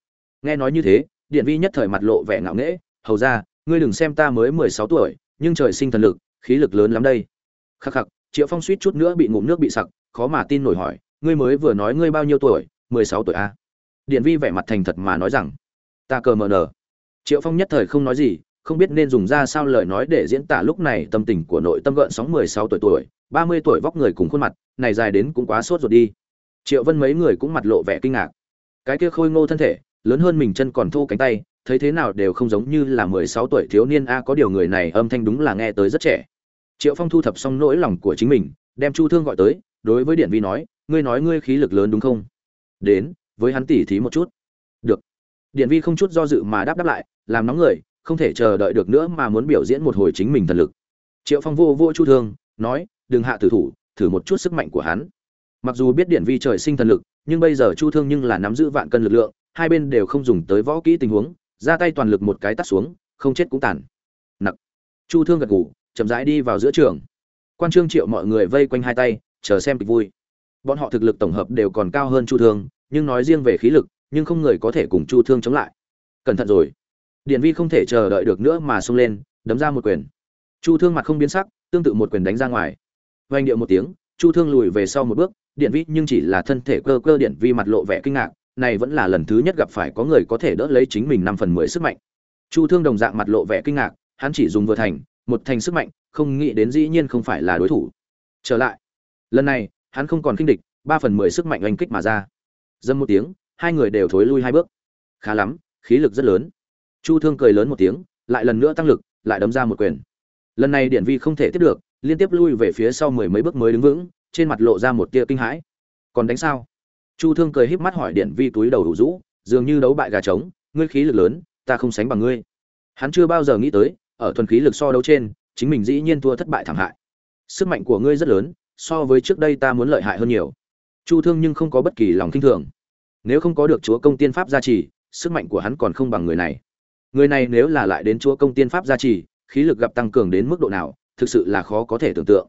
Nghe nói như thế điện vi nhất thời mặt lộ vẻ ngạo nghễ. Hầu ra ngươi đừng xem ta mới mười sáu tuổi nhưng trời sinh thần lực khí lực lớn lắm đây. Khắc khắc triệu phong suýt chút nữa bị ngụm nước bị sặc khó mà tin nổi hỏi ngươi mới vừa nói ngươi bao nhiêu tuổi? mười sáu tuổi a. Điện vi vẻ mặt thành thật mà nói rằng, ta cờ mờ nờ. Triệu phong nhất thời không nói gì, không biết nên dùng ra sao lời nói để diễn tả lúc này tâm tình của nội tâm gợn sóng mười sáu tuổi tuổi, ba mươi tuổi vóc người cùng khuôn mặt, này dài đến cũng quá sốt ruột đi. Triệu vân mấy người cũng mặt lộ vẻ kinh ngạc. Cái kia khôi ngô thân thể, lớn hơn mình chân còn thô cánh tay, thấy thế nào đều không giống như là mười sáu tuổi thiếu niên a, có điều người này âm thanh đúng là nghe tới rất trẻ. Triệu phong thu thập xong nỗi lòng của chính mình, đem chu thương gọi tới, đối với điện vi nói ngươi nói ngươi khí lực lớn đúng không? Đến, với hắn tỉ thí một chút. Được. Điện vi không chút do dự mà đáp đáp lại, làm nóng người, không thể chờ đợi được nữa mà muốn biểu diễn một hồi chính mình thần lực. Triệu phong vô vô chu thương, nói, đừng hạ tử thủ, thử một chút sức mạnh của hắn. Mặc dù biết điện vi trời sinh thần lực, nhưng bây giờ chu thương nhưng là nắm giữ vạn cân lực lượng, hai bên đều không dùng tới võ kỹ tình huống, ra tay toàn lực một cái tắt xuống, không chết cũng tàn. Nặc. Chu thương gật ngủ chậm rãi đi vào giữa trường. Quan trương triệu mọi người vây quanh hai tay, chờ xem kịch vui bọn họ thực lực tổng hợp đều còn cao hơn chu thương, nhưng nói riêng về khí lực, nhưng không người có thể cùng chu thương chống lại. Cẩn thận rồi. Điện vi không thể chờ đợi được nữa mà xông lên, đấm ra một quyền. Chu thương mặt không biến sắc, tương tự một quyền đánh ra ngoài. Vanh điệu một tiếng, chu thương lùi về sau một bước, điện vi nhưng chỉ là thân thể cơ cơ điện vi mặt lộ vẻ kinh ngạc, này vẫn là lần thứ nhất gặp phải có người có thể đỡ lấy chính mình năm phần mười sức mạnh. Chu thương đồng dạng mặt lộ vẻ kinh ngạc, hắn chỉ dùng vừa thành, một thành sức mạnh, không nghĩ đến dĩ nhiên không phải là đối thủ. Trở lại. Lần này hắn không còn kinh địch, ba phần mười sức mạnh oanh kích mà ra. Dâm một tiếng, hai người đều thối lui hai bước. Khá lắm, khí lực rất lớn. Chu thương cười lớn một tiếng, lại lần nữa tăng lực, lại đấm ra một quyền. Lần này điển vi không thể tiếp được, liên tiếp lui về phía sau mười mấy bước mới đứng vững, trên mặt lộ ra một tia kinh hãi. Còn đánh sao? Chu thương cười híp mắt hỏi điển vi túi đầu đủ rũ, dường như đấu bại gà trống, ngươi khí lực lớn, ta không sánh bằng ngươi. Hắn chưa bao giờ nghĩ tới, ở thuần khí lực so đấu trên, chính mình dĩ nhiên thua thất bại thảm hại. Sức mạnh của ngươi rất lớn so với trước đây ta muốn lợi hại hơn nhiều. Chu thương nhưng không có bất kỳ lòng kinh thường. Nếu không có được chúa công tiên pháp gia trì, sức mạnh của hắn còn không bằng người này. Người này nếu là lại đến chúa công tiên pháp gia trì, khí lực gặp tăng cường đến mức độ nào, thực sự là khó có thể tưởng tượng.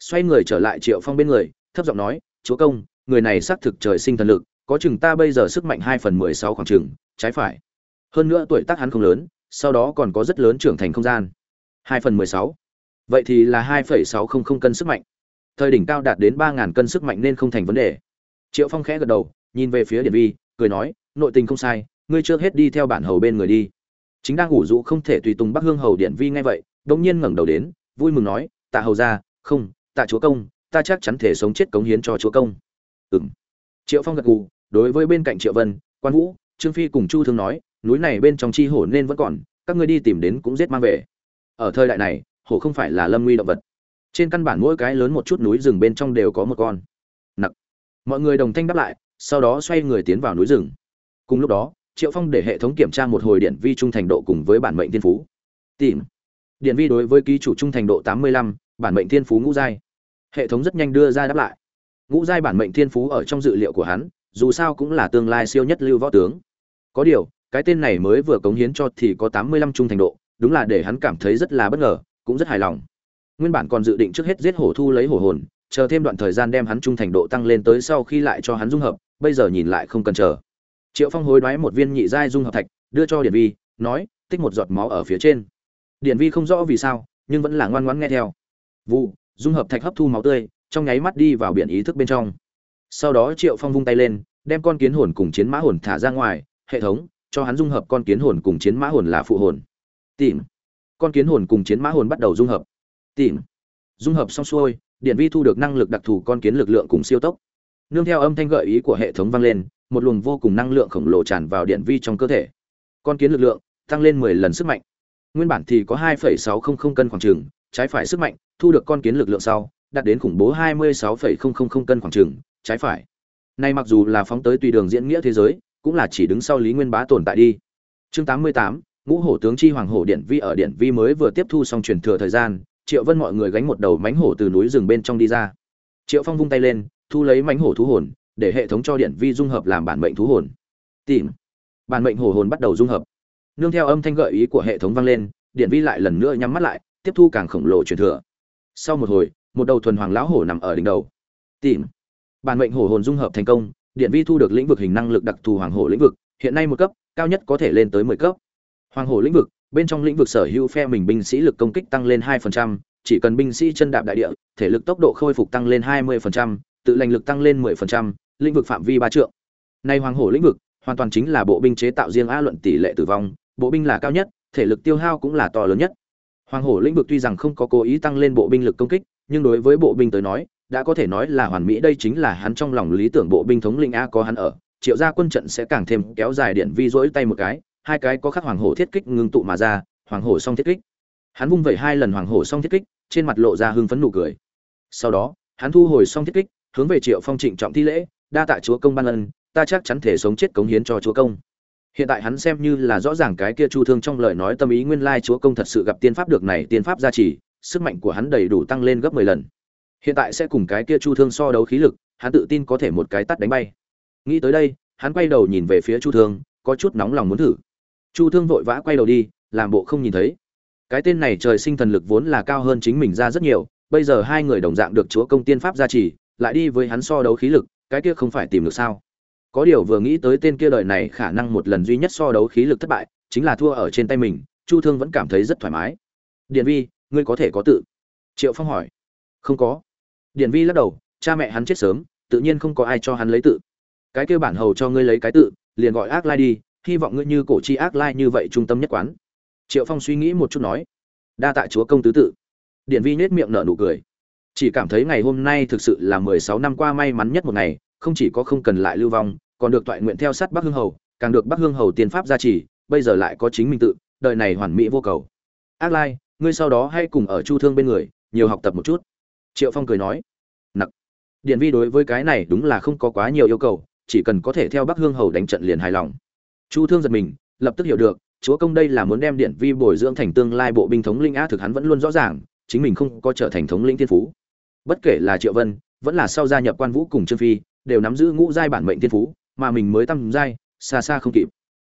Xoay người trở lại triệu phong bên người, thấp giọng nói, chúa công, người này xác thực trời sinh thần lực, có chừng ta bây giờ sức mạnh hai phần mười sáu khoảng chừng, trái phải. Hơn nữa tuổi tác hắn không lớn, sau đó còn có rất lớn trưởng thành không gian. Hai phần mười sáu. Vậy thì là hai phẩy sáu không không cân sức mạnh thời đỉnh cao đạt đến ba ngàn cân sức mạnh nên không thành vấn đề. Triệu phong khẽ gật đầu, nhìn về phía điện vi, cười nói, nội tình không sai, ngươi trước hết đi theo bản hầu bên người đi. Chính đang ngủ rũ không thể tùy tùng bắc hương hầu điện vi ngay vậy đông nhiên ngẩng đầu đến, vui mừng nói, tạ hầu ra không, tạ chúa công, ta chắc chắn thể sống chết cống hiến cho chúa công. Ừng triệu phong gật gù, đối với bên cạnh triệu vân, quan vũ, trương phi cùng chu thương nói, núi này bên trong chi hổ nên vẫn còn, các ngươi đi tìm đến cũng giết mang về. Ở thời đại này, hổ không phải là lâm nguy động vật trên căn bản mỗi cái lớn một chút núi rừng bên trong đều có một con. Nặc. Mọi người đồng thanh đáp lại, sau đó xoay người tiến vào núi rừng. Cùng lúc đó, triệu phong để hệ thống kiểm tra một hồi điện vi trung thành độ cùng với bản mệnh thiên phú. Tìm. Điện vi đối với ký chủ trung thành độ tám mươi lăm, bản mệnh thiên phú ngũ giai. Hệ thống rất nhanh đưa ra đáp lại. Ngũ giai bản mệnh thiên phú ở trong dự liệu của hắn, dù sao cũng là tương lai siêu nhất lưu võ tướng. Có điều, cái tên này mới vừa cống hiến cho thì có tám mươi lăm trung thành độ, đúng là để hắn cảm thấy rất là bất ngờ, cũng rất hài lòng nguyên bản còn dự định trước hết giết hổ thu lấy hổ hồn, chờ thêm đoạn thời gian đem hắn trung thành độ tăng lên tới sau khi lại cho hắn dung hợp, bây giờ nhìn lại không cần chờ. Triệu phong hối đoái một viên nhị giai dung hợp thạch, đưa cho điển vi, nói, tích một giọt máu ở phía trên. Điển vi không rõ vì sao, nhưng vẫn là ngoan ngoãn nghe theo. Vụ, dung hợp thạch hấp thu máu tươi, trong nháy mắt đi vào biển ý thức bên trong. Sau đó triệu phong vung tay lên, đem con kiến hồn cùng chiến mã hồn thả ra ngoài, hệ thống, cho hắn dung hợp con kiến hồn cùng chiến mã hồn là phụ hồn. Tìm. Con kiến hồn cùng chiến mã hồn bắt đầu dung hợp tìm. Dung hợp xong xuôi điện vi thu được năng lực đặc thù con kiến lực lượng cùng siêu tốc. Nương theo âm thanh gợi ý của hệ thống vang lên một luồng vô cùng năng lượng khổng lồ tràn vào điện vi trong cơ thể. Con kiến lực lượng tăng lên 10 lần sức mạnh. Nguyên bản thì có 2,600 cân khoảng trường trái phải sức mạnh thu được con kiến lực lượng sau đạt đến khủng bố 26,000 cân khoảng trường trái phải. Này mặc dù là phóng tới tùy đường diễn nghĩa thế giới cũng là chỉ đứng sau lý nguyên bá tồn tại đi. Chương 88, ngũ hổ tướng chi hoàng hổ điện vi ở điện vi mới vừa tiếp thu xong truyền thừa thời gian triệu vân mọi người gánh một đầu mánh hổ từ núi rừng bên trong đi ra. Triệu phong vung tay lên, thu lấy mánh hổ thú hồn, để hệ thống cho điện vi dung hợp làm bản mệnh thú hồn. Tìm. Bản mệnh hổ hồn bắt đầu dung hợp. Nương theo âm thanh gợi ý của hệ thống vang lên, điện vi lại lần nữa nhắm mắt lại, tiếp thu càng khổng lồ truyền thừa. Sau một hồi, một đầu thuần hoàng lão hổ nằm ở đỉnh đầu. Tìm. Bản mệnh hổ hồn dung hợp thành công, điện vi thu được lĩnh vực hình năng lực đặc thù hoàng hổ lĩnh vực, hiện nay một cấp, cao nhất có thể lên tới mười cấp. Hoàng hổ lĩnh vực bên trong lĩnh vực sở hữu phe mình binh sĩ lực công kích tăng lên 2%, chỉ cần binh sĩ chân đạp đại địa, thể lực tốc độ khôi phục tăng lên 20%, tự lành lực tăng lên 10%, lĩnh vực phạm vi ba trượng. Nay hoàng hổ lĩnh vực, hoàn toàn chính là bộ binh chế tạo riêng a luận tỷ lệ tử vong, bộ binh là cao nhất, thể lực tiêu hao cũng là to lớn nhất. Hoàng hổ lĩnh vực tuy rằng không có cố ý tăng lên bộ binh lực công kích, nhưng đối với bộ binh tới nói, đã có thể nói là hoàn mỹ đây chính là hắn trong lòng lý tưởng bộ binh thống linh a có hắn ở, triệu gia quân trận sẽ càng thêm kéo dài điện vi rỗi tay một cái, hai cái có khắc hoàng hổ thiết kích ngưng tụ mà ra, hoàng hổ song thiết kích. Hắn vung vẩy hai lần hoàng hổ song thiết kích, trên mặt lộ ra hưng phấn nụ cười. Sau đó, hắn thu hồi song thiết kích, hướng về Triệu Phong trịnh trọng thi lễ, đa tạ chúa công ban ân, ta chắc chắn thể sống chết cống hiến cho chúa công. Hiện tại hắn xem như là rõ ràng cái kia Chu Thương trong lời nói tâm ý nguyên lai chúa công thật sự gặp tiên pháp được này, tiên pháp gia trì, sức mạnh của hắn đầy đủ tăng lên gấp 10 lần. Hiện tại sẽ cùng cái kia Chu Thương so đấu khí lực, hắn tự tin có thể một cái tát đánh bay. Nghĩ tới đây, hắn quay đầu nhìn về phía Chu Thương, có chút nóng lòng muốn thử chu thương vội vã quay đầu đi, làm bộ không nhìn thấy. Cái tên này trời sinh thần lực vốn là cao hơn chính mình ra rất nhiều, bây giờ hai người đồng dạng được chúa công tiên pháp gia trì, lại đi với hắn so đấu khí lực, cái kia không phải tìm được sao? Có điều vừa nghĩ tới tên kia đời này khả năng một lần duy nhất so đấu khí lực thất bại, chính là thua ở trên tay mình, chu thương vẫn cảm thấy rất thoải mái. Điện vi, ngươi có thể có tự? Triệu phong hỏi. Không có. Điện vi lắc đầu, cha mẹ hắn chết sớm, tự nhiên không có ai cho hắn lấy tự. Cái kia bản hầu cho ngươi lấy cái tự, liền gọi ác lai đi hy vọng ngươi như cổ chi ác lai như vậy trung tâm nhất quán. Triệu phong suy nghĩ một chút nói, đa tạ chúa công tứ tự điện vi nết miệng nở nụ cười. Chỉ cảm thấy ngày hôm nay thực sự là mười sáu năm qua may mắn nhất một ngày, không chỉ có không cần lại lưu vong, còn được toại nguyện theo sát bắc hương hầu, càng được bắc hương hầu tiên pháp gia trì, bây giờ lại có chính mình tự, đời này hoàn mỹ vô cầu. Ác lai, ngươi sau đó hãy cùng ở chu thương bên người, nhiều học tập một chút. Triệu phong cười nói, nặc. Điện vi đối với cái này đúng là không có quá nhiều yêu cầu, chỉ cần có thể theo bắc hương hầu đánh trận liền hài lòng chu thương giật mình, lập tức hiểu được, chúa công đây là muốn đem điện vi bồi dưỡng thành tương lai bộ binh thống linh á, thực hắn vẫn luôn rõ ràng, chính mình không có trở thành thống lĩnh thiên phú. Bất kể là triệu vân, vẫn là sau gia nhập quan vũ cùng trương phi, đều nắm giữ ngũ giai bản mệnh thiên phú, mà mình mới tăng giai, xa xa không kịp.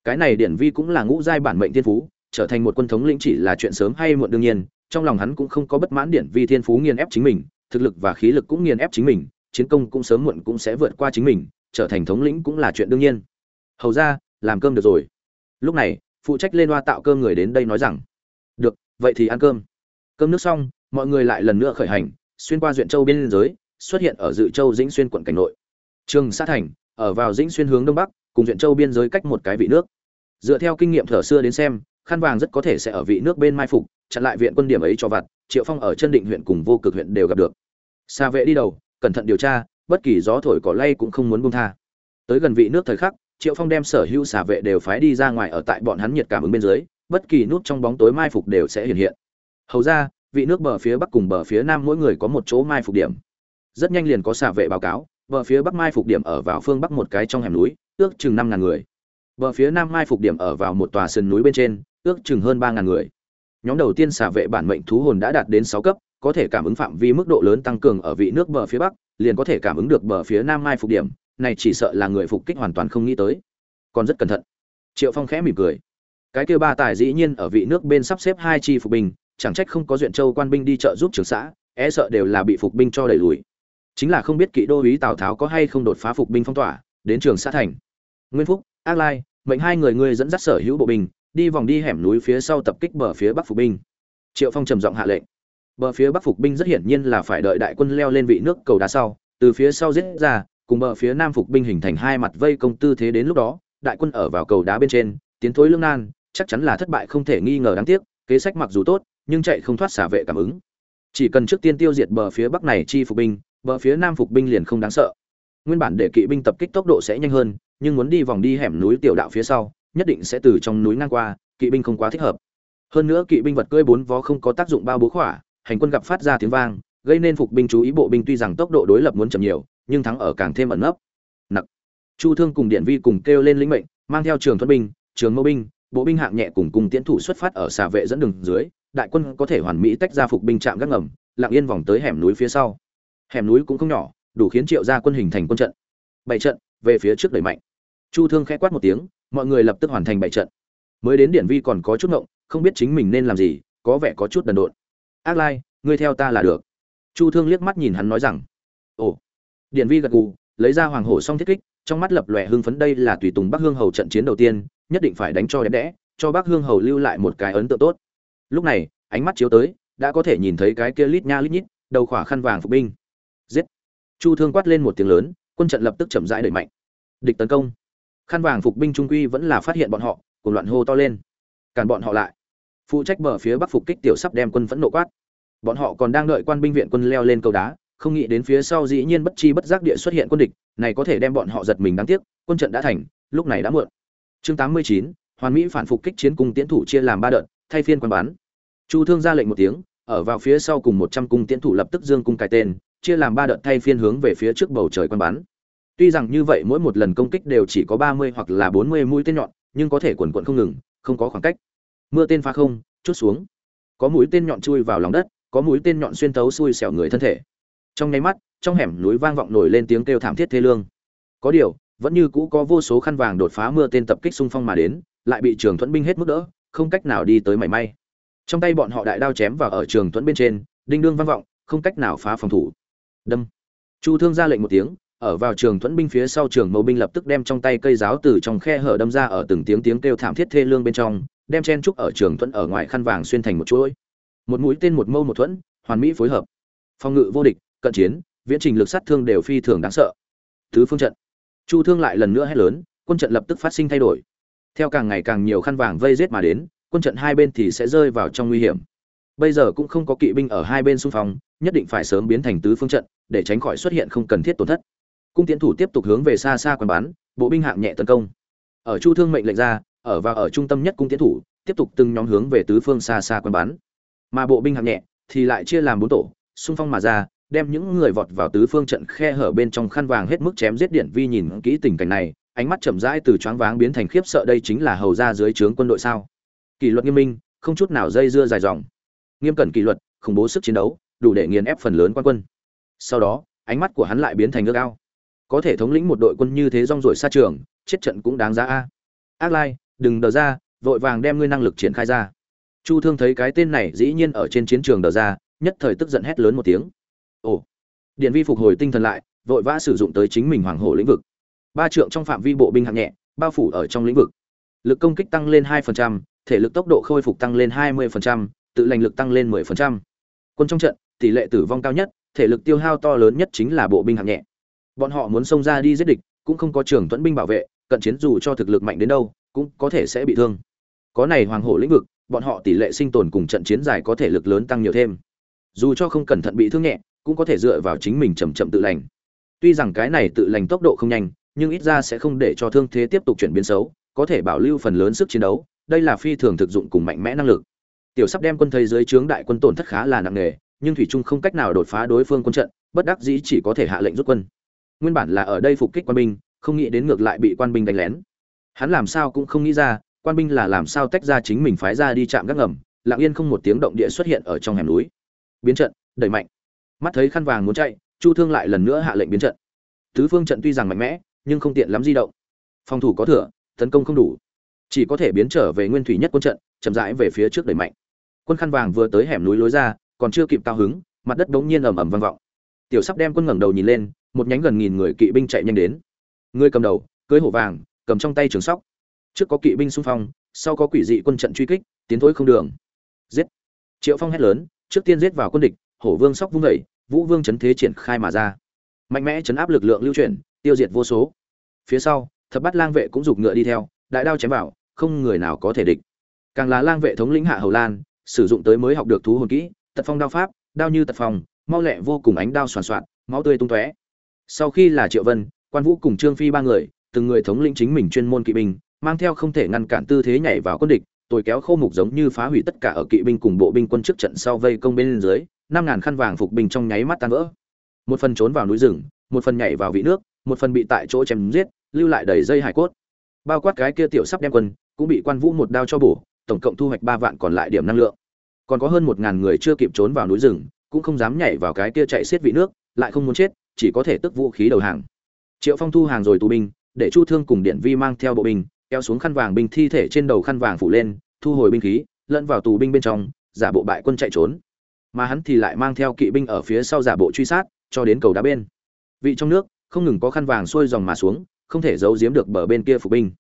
Cái này điện vi cũng là ngũ giai bản mệnh thiên phú, trở thành một quân thống lĩnh chỉ là chuyện sớm hay muộn đương nhiên, trong lòng hắn cũng không có bất mãn điện vi thiên phú nghiền ép chính mình, thực lực và khí lực cũng nghiền ép chính mình, chiến công cũng sớm muộn cũng sẽ vượt qua chính mình, trở thành thống lĩnh cũng là chuyện đương nhiên. Hầu ra làm cơm được rồi. Lúc này, phụ trách lên loa tạo cơm người đến đây nói rằng, được, vậy thì ăn cơm. Cơm nước xong, mọi người lại lần nữa khởi hành, xuyên qua duyện châu biên giới, xuất hiện ở dự châu dĩnh xuyên quận cảnh nội. Trường xã thành, ở vào dĩnh xuyên hướng đông bắc, cùng duyện châu biên giới cách một cái vị nước. Dựa theo kinh nghiệm thở xưa đến xem, khăn vàng rất có thể sẽ ở vị nước bên mai phục, chặn lại viện quân điểm ấy cho vặt, triệu phong ở chân định huyện cùng vô cực huyện đều gặp được. Xa vệ đi đầu, cẩn thận điều tra, bất kỳ gió thổi cỏ lay cũng không muốn buông tha. Tới gần vị nước thời khắc triệu phong đem sở hữu xả vệ đều phái đi ra ngoài ở tại bọn hắn nhiệt cảm ứng bên dưới, bất kỳ nút trong bóng tối mai phục đều sẽ hiện hiện. Hầu ra, vị nước bờ phía bắc cùng bờ phía nam mỗi người có một chỗ mai phục điểm. Rất nhanh liền có xả vệ báo cáo, bờ phía bắc mai phục điểm ở vào phương bắc một cái trong hẻm núi, ước chừng năm ngàn người. Bờ phía nam mai phục điểm ở vào một tòa sườn núi bên trên, ước chừng hơn ba ngàn người. Nhóm đầu tiên xả vệ bản mệnh thú hồn đã đạt đến sáu cấp, có thể cảm ứng phạm vi mức độ lớn tăng cường ở vị nước bờ phía bắc, liền có thể cảm ứng được bờ phía nam mai phục điểm này chỉ sợ là người phục kích hoàn toàn không nghĩ tới. Còn rất cẩn thận. Triệu phong khẽ mỉm cười. Cái kêu ba tài dĩ nhiên ở vị nước bên sắp xếp hai chi phục binh, chẳng trách không có duyện châu quan binh đi trợ giúp trường xã e sợ đều là bị phục binh cho đẩy lùi. Chính là không biết kỵ đô úy tào tháo có hay không đột phá phục binh phong tỏa, đến trường xã thành. Nguyên phúc, ác lai, mệnh hai người ngươi dẫn dắt sở hữu bộ binh, đi vòng đi hẻm núi phía sau tập kích bờ phía bắc phục binh. Triệu phong trầm giọng hạ lệnh. Bờ phía bắc phục binh rất hiển nhiên là phải đợi đại quân leo lên vị nước cầu đá sau, từ phía sau giết ra cùng bờ phía nam phục binh hình thành hai mặt vây công tư thế đến lúc đó, đại quân ở vào cầu đá bên trên, tiến thối lương nan, chắc chắn là thất bại không thể nghi ngờ đáng tiếc, kế sách mặc dù tốt, nhưng chạy không thoát xả vệ cảm ứng. Chỉ cần trước tiên tiêu diệt bờ phía bắc này chi phục binh, bờ phía nam phục binh liền không đáng sợ. Nguyên bản để kỵ binh tập kích tốc độ sẽ nhanh hơn, nhưng muốn đi vòng đi hẻm núi tiểu đạo phía sau, nhất định sẽ từ trong núi ngang qua, kỵ binh không quá thích hợp. Hơn nữa kỵ binh vật cưỡi bốn vó không có tác dụng bao bố khỏa, hành quân gặp phát ra tiếng vang, gây nên phục binh chú ý bộ binh tuy rằng tốc độ đối lập muốn chậm nhiều nhưng thắng ở càng thêm ẩn nấp. Nặc. Chu thương cùng điện vi cùng kêu lên lĩnh mệnh, mang theo trường thuận binh trường mâu binh, bộ binh hạng nhẹ cùng cùng tiến thủ xuất phát ở xà vệ dẫn đường dưới, đại quân có thể hoàn mỹ tách ra phục binh chạm gác ngầm, lặng yên vòng tới hẻm núi phía sau. Hẻm núi cũng không nhỏ, đủ khiến triệu gia quân hình thành quân trận. Bảy trận, về phía trước đẩy mạnh. Chu thương khẽ quát một tiếng, mọi người lập tức hoàn thành bảy trận. Mới đến điển vi còn có chút ngộng, không biết chính mình nên làm gì, có vẻ có chút đần độn. Ác lai, ngươi theo ta là được. Chu thương liếc mắt nhìn hắn nói rằng, ồ điển vi gật gù, lấy ra hoàng hổ song thiết kích, trong mắt lập lòe hưng phấn đây là tùy tùng bắc hương hầu trận chiến đầu tiên, nhất định phải đánh cho đẹp đẽ, cho bắc hương hầu lưu lại một cái ấn tượng tốt. Lúc này, ánh mắt chiếu tới, đã có thể nhìn thấy cái kia lít nha lít nhít, đầu khỏa khăn vàng phục binh. Giết! Chu thương quát lên một tiếng lớn, quân trận lập tức chậm rãi đẩy mạnh. Địch tấn công. Khăn vàng phục binh trung quy vẫn là phát hiện bọn họ, cùng loạn hô to lên. Cản bọn họ lại. Phụ trách bờ phía bắc phục kích tiểu sắp đem quân vẫn nộ quát. Bọn họ còn đang đợi quan binh viện quân leo lên cầu đá không nghĩ đến phía sau dĩ nhiên bất chi bất giác địa xuất hiện quân địch này có thể đem bọn họ giật mình đáng tiếc quân trận đã thành lúc này đã muộn. Chương 89, hoàn mỹ phản phục kích chiến cung tiến thủ chia làm ba đợt thay phiên quan bán chu thương ra lệnh một tiếng ở vào phía sau cùng 100 cung tiến thủ lập tức dương cung cài tên chia làm ba đợt thay phiên hướng về phía trước bầu trời quan bán tuy rằng như vậy mỗi một lần công kích đều chỉ có 30 hoặc là 40 mũi tên nhọn nhưng có thể quần quần không ngừng không có khoảng cách. Mưa tên phá không chút xuống. Có mũi tên nhọn chui vào lòng đất có mũi tên nhọn xuyên tấu xui xẻo người thân thể trong nháy mắt, trong hẻm núi vang vọng nổi lên tiếng kêu thảm thiết thê lương. Có điều, vẫn như cũ có vô số khăn vàng đột phá mưa tên tập kích xung phong mà đến, lại bị trường thuẫn binh hết mức đỡ, không cách nào đi tới mảy may. Trong tay bọn họ đại đao chém vào ở trường thuẫn bên trên, đinh đương vang vọng, không cách nào phá phòng thủ. Đâm. Chu thương ra lệnh một tiếng, ở vào trường thuẫn binh phía sau trường mâu binh lập tức đem trong tay cây giáo từ trong khe hở đâm ra ở từng tiếng tiếng kêu thảm thiết thê lương bên trong, đem chen trúc ở trường thuẫn ở ngoài khăn vàng xuyên thành một chuỗi. Một mũi tên một mâu một thuẫn, hoàn mỹ phối hợp. Phòng ngự vô địch cận chiến, viễn trình lực sát thương đều phi thường đáng sợ. Tứ phương trận. Chu thương lại lần nữa hét lớn, quân trận lập tức phát sinh thay đổi. Theo càng ngày càng nhiều khăn vàng vây giết mà đến, quân trận hai bên thì sẽ rơi vào trong nguy hiểm. Bây giờ cũng không có kỵ binh ở hai bên xung phong, nhất định phải sớm biến thành tứ phương trận, để tránh khỏi xuất hiện không cần thiết tổn thất. Cung tiến thủ tiếp tục hướng về xa xa quần bán bộ binh hạng nhẹ tấn công. Ở chu thương mệnh lệnh ra, ở và ở trung tâm nhất cung tiến thủ, tiếp tục từng nhóm hướng về tứ phương xa xa quần bán mà bộ binh hạng nhẹ thì lại chia làm bốn tổ, xung phong mà ra đem những người vọt vào tứ phương trận khe hở bên trong khăn vàng hết mức chém giết điện vi nhìn kỹ tình cảnh này, ánh mắt chậm rãi từ choáng váng biến thành khiếp sợ đây chính là hầu ra dưới trướng quân đội sao? Kỷ luật nghiêm minh, không chút nào dây dưa dài dòng. Nghiêm cẩn kỷ luật, khủng bố sức chiến đấu, đủ để nghiền ép phần lớn quan quân. Sau đó, ánh mắt của hắn lại biến thành ước ao. Có thể thống lĩnh một đội quân như thế rong ruổi xa trường, chết trận cũng đáng giá a. Ác lai, đừng đờ ra, vội vàng đem ngươi năng lực triển khai ra. Chu thương thấy cái tên này dĩ nhiên ở trên chiến trường đờ ra, nhất thời tức giận hét lớn một tiếng ồ. Điện vi phục hồi tinh thần lại vội vã sử dụng tới chính mình hoàng hổ lĩnh vực. Ba trượng trong phạm vi bộ binh hạng nhẹ bao phủ ở trong lĩnh vực. Lực công kích tăng lên 2%, thể lực tốc độ khôi phục tăng lên 20%, tự lành lực tăng lên 10%. quân trong trận tỷ lệ tử vong cao nhất thể lực tiêu hao to lớn nhất chính là bộ binh hạng nhẹ. Bọn họ muốn xông ra đi giết địch cũng không có trường tuẫn binh bảo vệ cận chiến dù cho thực lực mạnh đến đâu cũng có thể sẽ bị thương. Có này hoàng hổ lĩnh vực bọn họ tỷ lệ sinh tồn cùng trận chiến dài có thể lực lớn tăng nhiều thêm. Dù cho không cẩn thận bị thương nhẹ cũng có thể dựa vào chính mình chậm chậm tự lành. Tuy rằng cái này tự lành tốc độ không nhanh, nhưng ít ra sẽ không để cho thương thế tiếp tục chuyển biến xấu, có thể bảo lưu phần lớn sức chiến đấu, đây là phi thường thực dụng cùng mạnh mẽ năng lực. Tiểu sắp đem quân thây dưới trướng đại quân tổn thất khá là nặng nề, nhưng thủy trung không cách nào đột phá đối phương quân trận, bất đắc dĩ chỉ có thể hạ lệnh rút quân. Nguyên bản là ở đây phục kích quan binh, không nghĩ đến ngược lại bị quan binh đánh lén. Hắn làm sao cũng không nghĩ ra, quan binh là làm sao tách ra chính mình phái ra đi chạm gác ngầm, lặng yên không một tiếng động địa xuất hiện ở trong hẻm núi. Biến trận, đẩy mạnh mắt thấy khăn vàng muốn chạy, chu thương lại lần nữa hạ lệnh biến trận. Tứ phương trận tuy rằng mạnh mẽ, nhưng không tiện lắm di động. Phòng thủ có thừa, tấn công không đủ. Chỉ có thể biến trở về nguyên thủy nhất quân trận, chậm rãi về phía trước đẩy mạnh. Quân khăn vàng vừa tới hẻm núi lối ra, còn chưa kịp cao hứng, mặt đất đống nhiên ầm ầm vang vọng. Tiểu sắp đem quân ngẩng đầu nhìn lên, một nhánh gần nghìn người kỵ binh chạy nhanh đến. Người cầm đầu, cưới hổ vàng, cầm trong tay trường sóc. Trước có kỵ binh xung phong, sau có quỷ dị quân trận truy kích, tiến thối không đường. Giết. Triệu phong hét lớn, trước tiên giết vào quân địch hổ vương sóc vung vẩy, vũ vương chấn thế triển khai mà ra. Mạnh mẽ chấn áp lực lượng lưu chuyển, tiêu diệt vô số. Phía sau, thập bát lang vệ cũng giục ngựa đi theo, đại đao chém vào, không người nào có thể địch. Càng là lang vệ thống lĩnh hạ hầu lan, sử dụng tới mới học được thú hồn kỹ, tật phong đao pháp, đao như tật phong, mau lẹ vô cùng ánh đao soàn soạn, máu tươi tung tóe. Sau khi là triệu vân, quan vũ cùng trương phi ba người, từng người thống lĩnh chính mình chuyên môn kỵ binh, mang theo không thể ngăn cản tư thế nhảy vào quân địch, tôi kéo khô mục giống như phá hủy tất cả ở kỵ binh cùng bộ binh quân trước trận sau vây công bên dưới năm ngàn khăn vàng phục binh trong nháy mắt tan vỡ. Một phần trốn vào núi rừng, một phần nhảy vào vị nước, một phần bị tại chỗ chém giết, lưu lại đầy dây hải cốt. Bao quát cái kia tiểu sắp đem quân, cũng bị quan vũ một đao cho bổ, tổng cộng thu hoạch ba vạn còn lại điểm năng lượng. Còn có hơn một ngàn người chưa kịp trốn vào núi rừng, cũng không dám nhảy vào cái kia chạy xiết vị nước, lại không muốn chết, chỉ có thể tức vũ khí đầu hàng. Triệu phong thu hàng rồi tù binh, để chu thương cùng điện vi mang theo bộ binh, kéo xuống khăn vàng binh thi thể trên đầu khăn vàng phủ lên, thu hồi binh khí, lẫn vào tù binh bên trong, giả bộ bại quân chạy trốn mà hắn thì lại mang theo kỵ binh ở phía sau giả bộ truy sát, cho đến cầu đá bên. Vị trong nước, không ngừng có khăn vàng xuôi dòng mà xuống, không thể giấu giếm được bờ bên kia phục binh.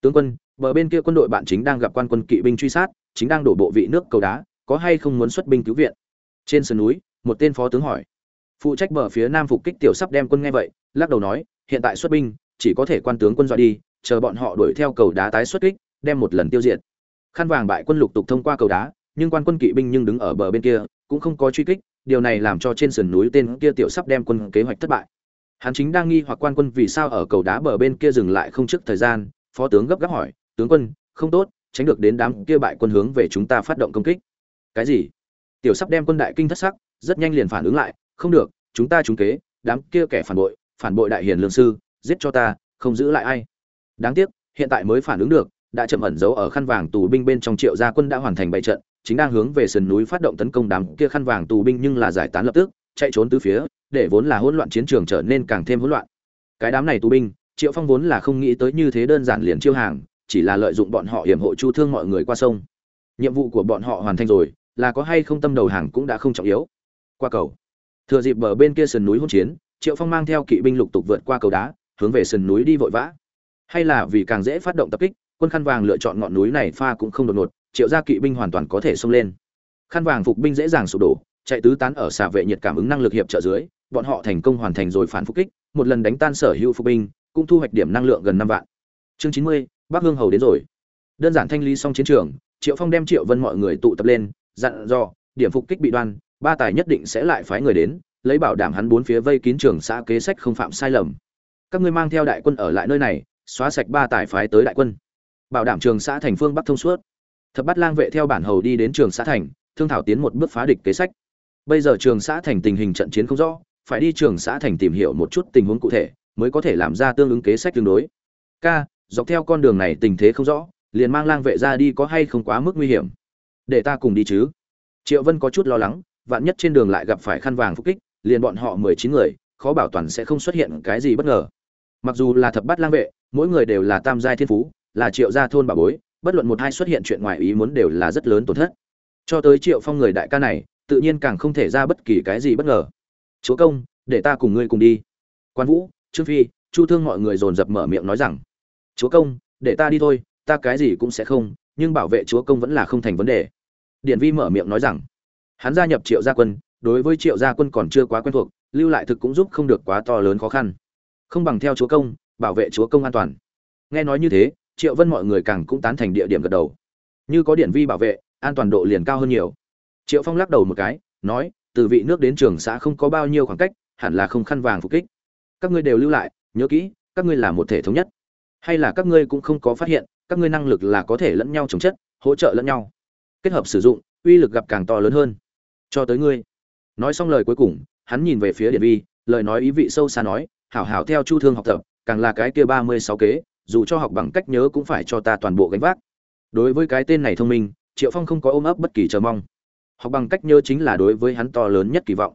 Tướng quân, bờ bên kia quân đội bạn chính đang gặp quan quân kỵ binh truy sát, chính đang đổ bộ vị nước cầu đá, có hay không muốn xuất binh cứu viện? Trên sườn núi, một tên phó tướng hỏi. Phụ trách bờ phía nam phục kích tiểu sắp đem quân nghe vậy, lắc đầu nói, hiện tại xuất binh, chỉ có thể quan tướng quân dọa đi, chờ bọn họ đuổi theo cầu đá tái xuất kích, đem một lần tiêu diệt. Khăn vàng bại quân lục tục thông qua cầu đá nhưng quan quân kỵ binh nhưng đứng ở bờ bên kia, cũng không có truy kích, điều này làm cho trên sườn núi tên kia tiểu sắp đem quân kế hoạch thất bại. Hắn chính đang nghi hoặc quan quân vì sao ở cầu đá bờ bên kia dừng lại không trước thời gian, phó tướng gấp gáp hỏi, tướng quân, không tốt, tránh được đến đám kia bại quân hướng về chúng ta phát động công kích. Cái gì? Tiểu sắp đem quân đại kinh thất sắc, rất nhanh liền phản ứng lại, không được, chúng ta trúng kế, đám kia kẻ phản bội phản bội đại hiền lương sư, giết cho ta, không giữ lại ai. Đáng tiếc, hiện tại mới phản ứng được, đã chậm ẩn giấu ở khăn vàng tù binh bên trong triệu gia quân đã hoàn thành bảy trận chính đang hướng về sườn núi phát động tấn công đám kia khăn vàng tù binh nhưng là giải tán lập tức, chạy trốn tứ phía, để vốn là hỗn loạn chiến trường trở nên càng thêm hỗn loạn. Cái đám này tù binh, triệu phong vốn là không nghĩ tới như thế đơn giản liền chiêu hàng, chỉ là lợi dụng bọn họ hiểm hộ chu thương mọi người qua sông. Nhiệm vụ của bọn họ hoàn thành rồi, là có hay không tâm đầu hàng cũng đã không trọng yếu. Qua cầu. Thừa dịp bờ bên kia sườn núi hỗn chiến, triệu phong mang theo kỵ binh lục tục vượt qua cầu đá, hướng về sườn núi đi vội vã. Hay là vì càng dễ phát động tập kích, quân khăn vàng lựa chọn ngọn núi này pha cũng không đột ngột triệu gia kỵ binh hoàn toàn có thể xông lên. Khăn vàng phục binh dễ dàng sụp đổ, chạy tứ tán ở xà vệ nhiệt cảm ứng năng lực hiệp trợ dưới, bọn họ thành công hoàn thành rồi phản phục kích, một lần đánh tan sở hữu phục binh, cũng thu hoạch điểm năng lượng gần năm vạn. Chương chín mươi, bắc hương hầu đến rồi. Đơn giản thanh lý xong chiến trường, triệu phong đem triệu vân mọi người tụ tập lên, dặn dò, điểm phục kích bị đoan, ba tài nhất định sẽ lại phái người đến, lấy bảo đảm hắn bốn phía vây kín trường xã kế sách không phạm sai lầm. Các ngươi mang theo đại quân ở lại nơi này, xóa sạch ba tài phái tới đại quân. Bảo đảm trường xã thành phương bắc thông suốt thập bát lang vệ theo bản hầu đi đến trường xã thành, thương thảo tiến một bước phá địch kế sách. Bây giờ trường xã thành tình hình trận chiến không rõ, phải đi trường xã thành tìm hiểu một chút tình huống cụ thể, mới có thể làm ra tương ứng kế sách tương đối. K dọc theo con đường này tình thế không rõ, liền mang lang vệ ra đi có hay không quá mức nguy hiểm? Để ta cùng đi chứ. Triệu vân có chút lo lắng, vạn nhất trên đường lại gặp phải khăn vàng phục kích, liền bọn họ mười chín người, khó bảo toàn sẽ không xuất hiện cái gì bất ngờ. Mặc dù là thập bát lang vệ, mỗi người đều là tam giai thiên phú, là triệu gia thôn bà bối bất luận một hai xuất hiện chuyện ngoài ý muốn đều là rất lớn tổn thất. Cho tới triệu phong người đại ca này, tự nhiên càng không thể ra bất kỳ cái gì bất ngờ. Chúa công, để ta cùng ngươi cùng đi. Quan vũ, trương phi, chu thương mọi người dồn dập mở miệng nói rằng, chúa công, để ta đi thôi, ta cái gì cũng sẽ không, nhưng bảo vệ chúa công vẫn là không thành vấn đề. Điện vi mở miệng nói rằng, hắn gia nhập triệu gia quân, đối với triệu gia quân còn chưa quá quen thuộc, lưu lại thực cũng giúp không được quá to lớn khó khăn. Không bằng theo chúa công, bảo vệ chúa công an toàn. Nghe nói như thế triệu vân mọi người càng cũng tán thành địa điểm gật đầu. Như có điện vi bảo vệ, an toàn độ liền cao hơn nhiều. Triệu phong lắc đầu một cái, nói, từ vị nước đến trường xã không có bao nhiêu khoảng cách, hẳn là không khăn vàng phục kích. Các ngươi đều lưu lại, nhớ kỹ, các ngươi là một thể thống nhất. Hay là các ngươi cũng không có phát hiện, các ngươi năng lực là có thể lẫn nhau chống chất, hỗ trợ lẫn nhau. Kết hợp sử dụng, uy lực gặp càng to lớn hơn. Cho tới ngươi. Nói xong lời cuối cùng, hắn nhìn về phía điện vi, lời nói ý vị sâu xa nói, hảo hảo theo chu thương học tập, càng là cái kia ba mươi sáu kế dù cho học bằng cách nhớ cũng phải cho ta toàn bộ gánh vác. Đối với cái tên này thông minh, triệu phong không có ôm ấp bất kỳ chờ mong. Học bằng cách nhớ chính là đối với hắn to lớn nhất kỳ vọng.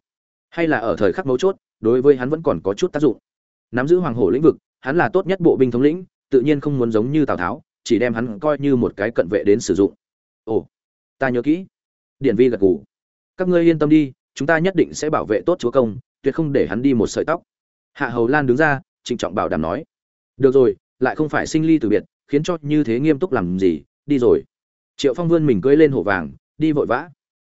Hay là ở thời khắc mấu chốt, đối với hắn vẫn còn có chút tác dụng. Nắm giữ hoàng hổ lĩnh vực, hắn là tốt nhất bộ binh thống lĩnh, tự nhiên không muốn giống như tào tháo, chỉ đem hắn coi như một cái cận vệ đến sử dụng. Ồ, ta nhớ kỹ. Điển vi gật gù. Các ngươi yên tâm đi, chúng ta nhất định sẽ bảo vệ tốt chúa công, tuyệt không để hắn đi một sợi tóc. Hạ hầu lan đứng ra, trịnh trọng bảo đảm nói. Được rồi lại không phải sinh ly từ biệt, khiến cho như thế nghiêm túc làm gì, đi rồi. Triệu phong vươn mình cưỡi lên hổ vàng, đi vội vã.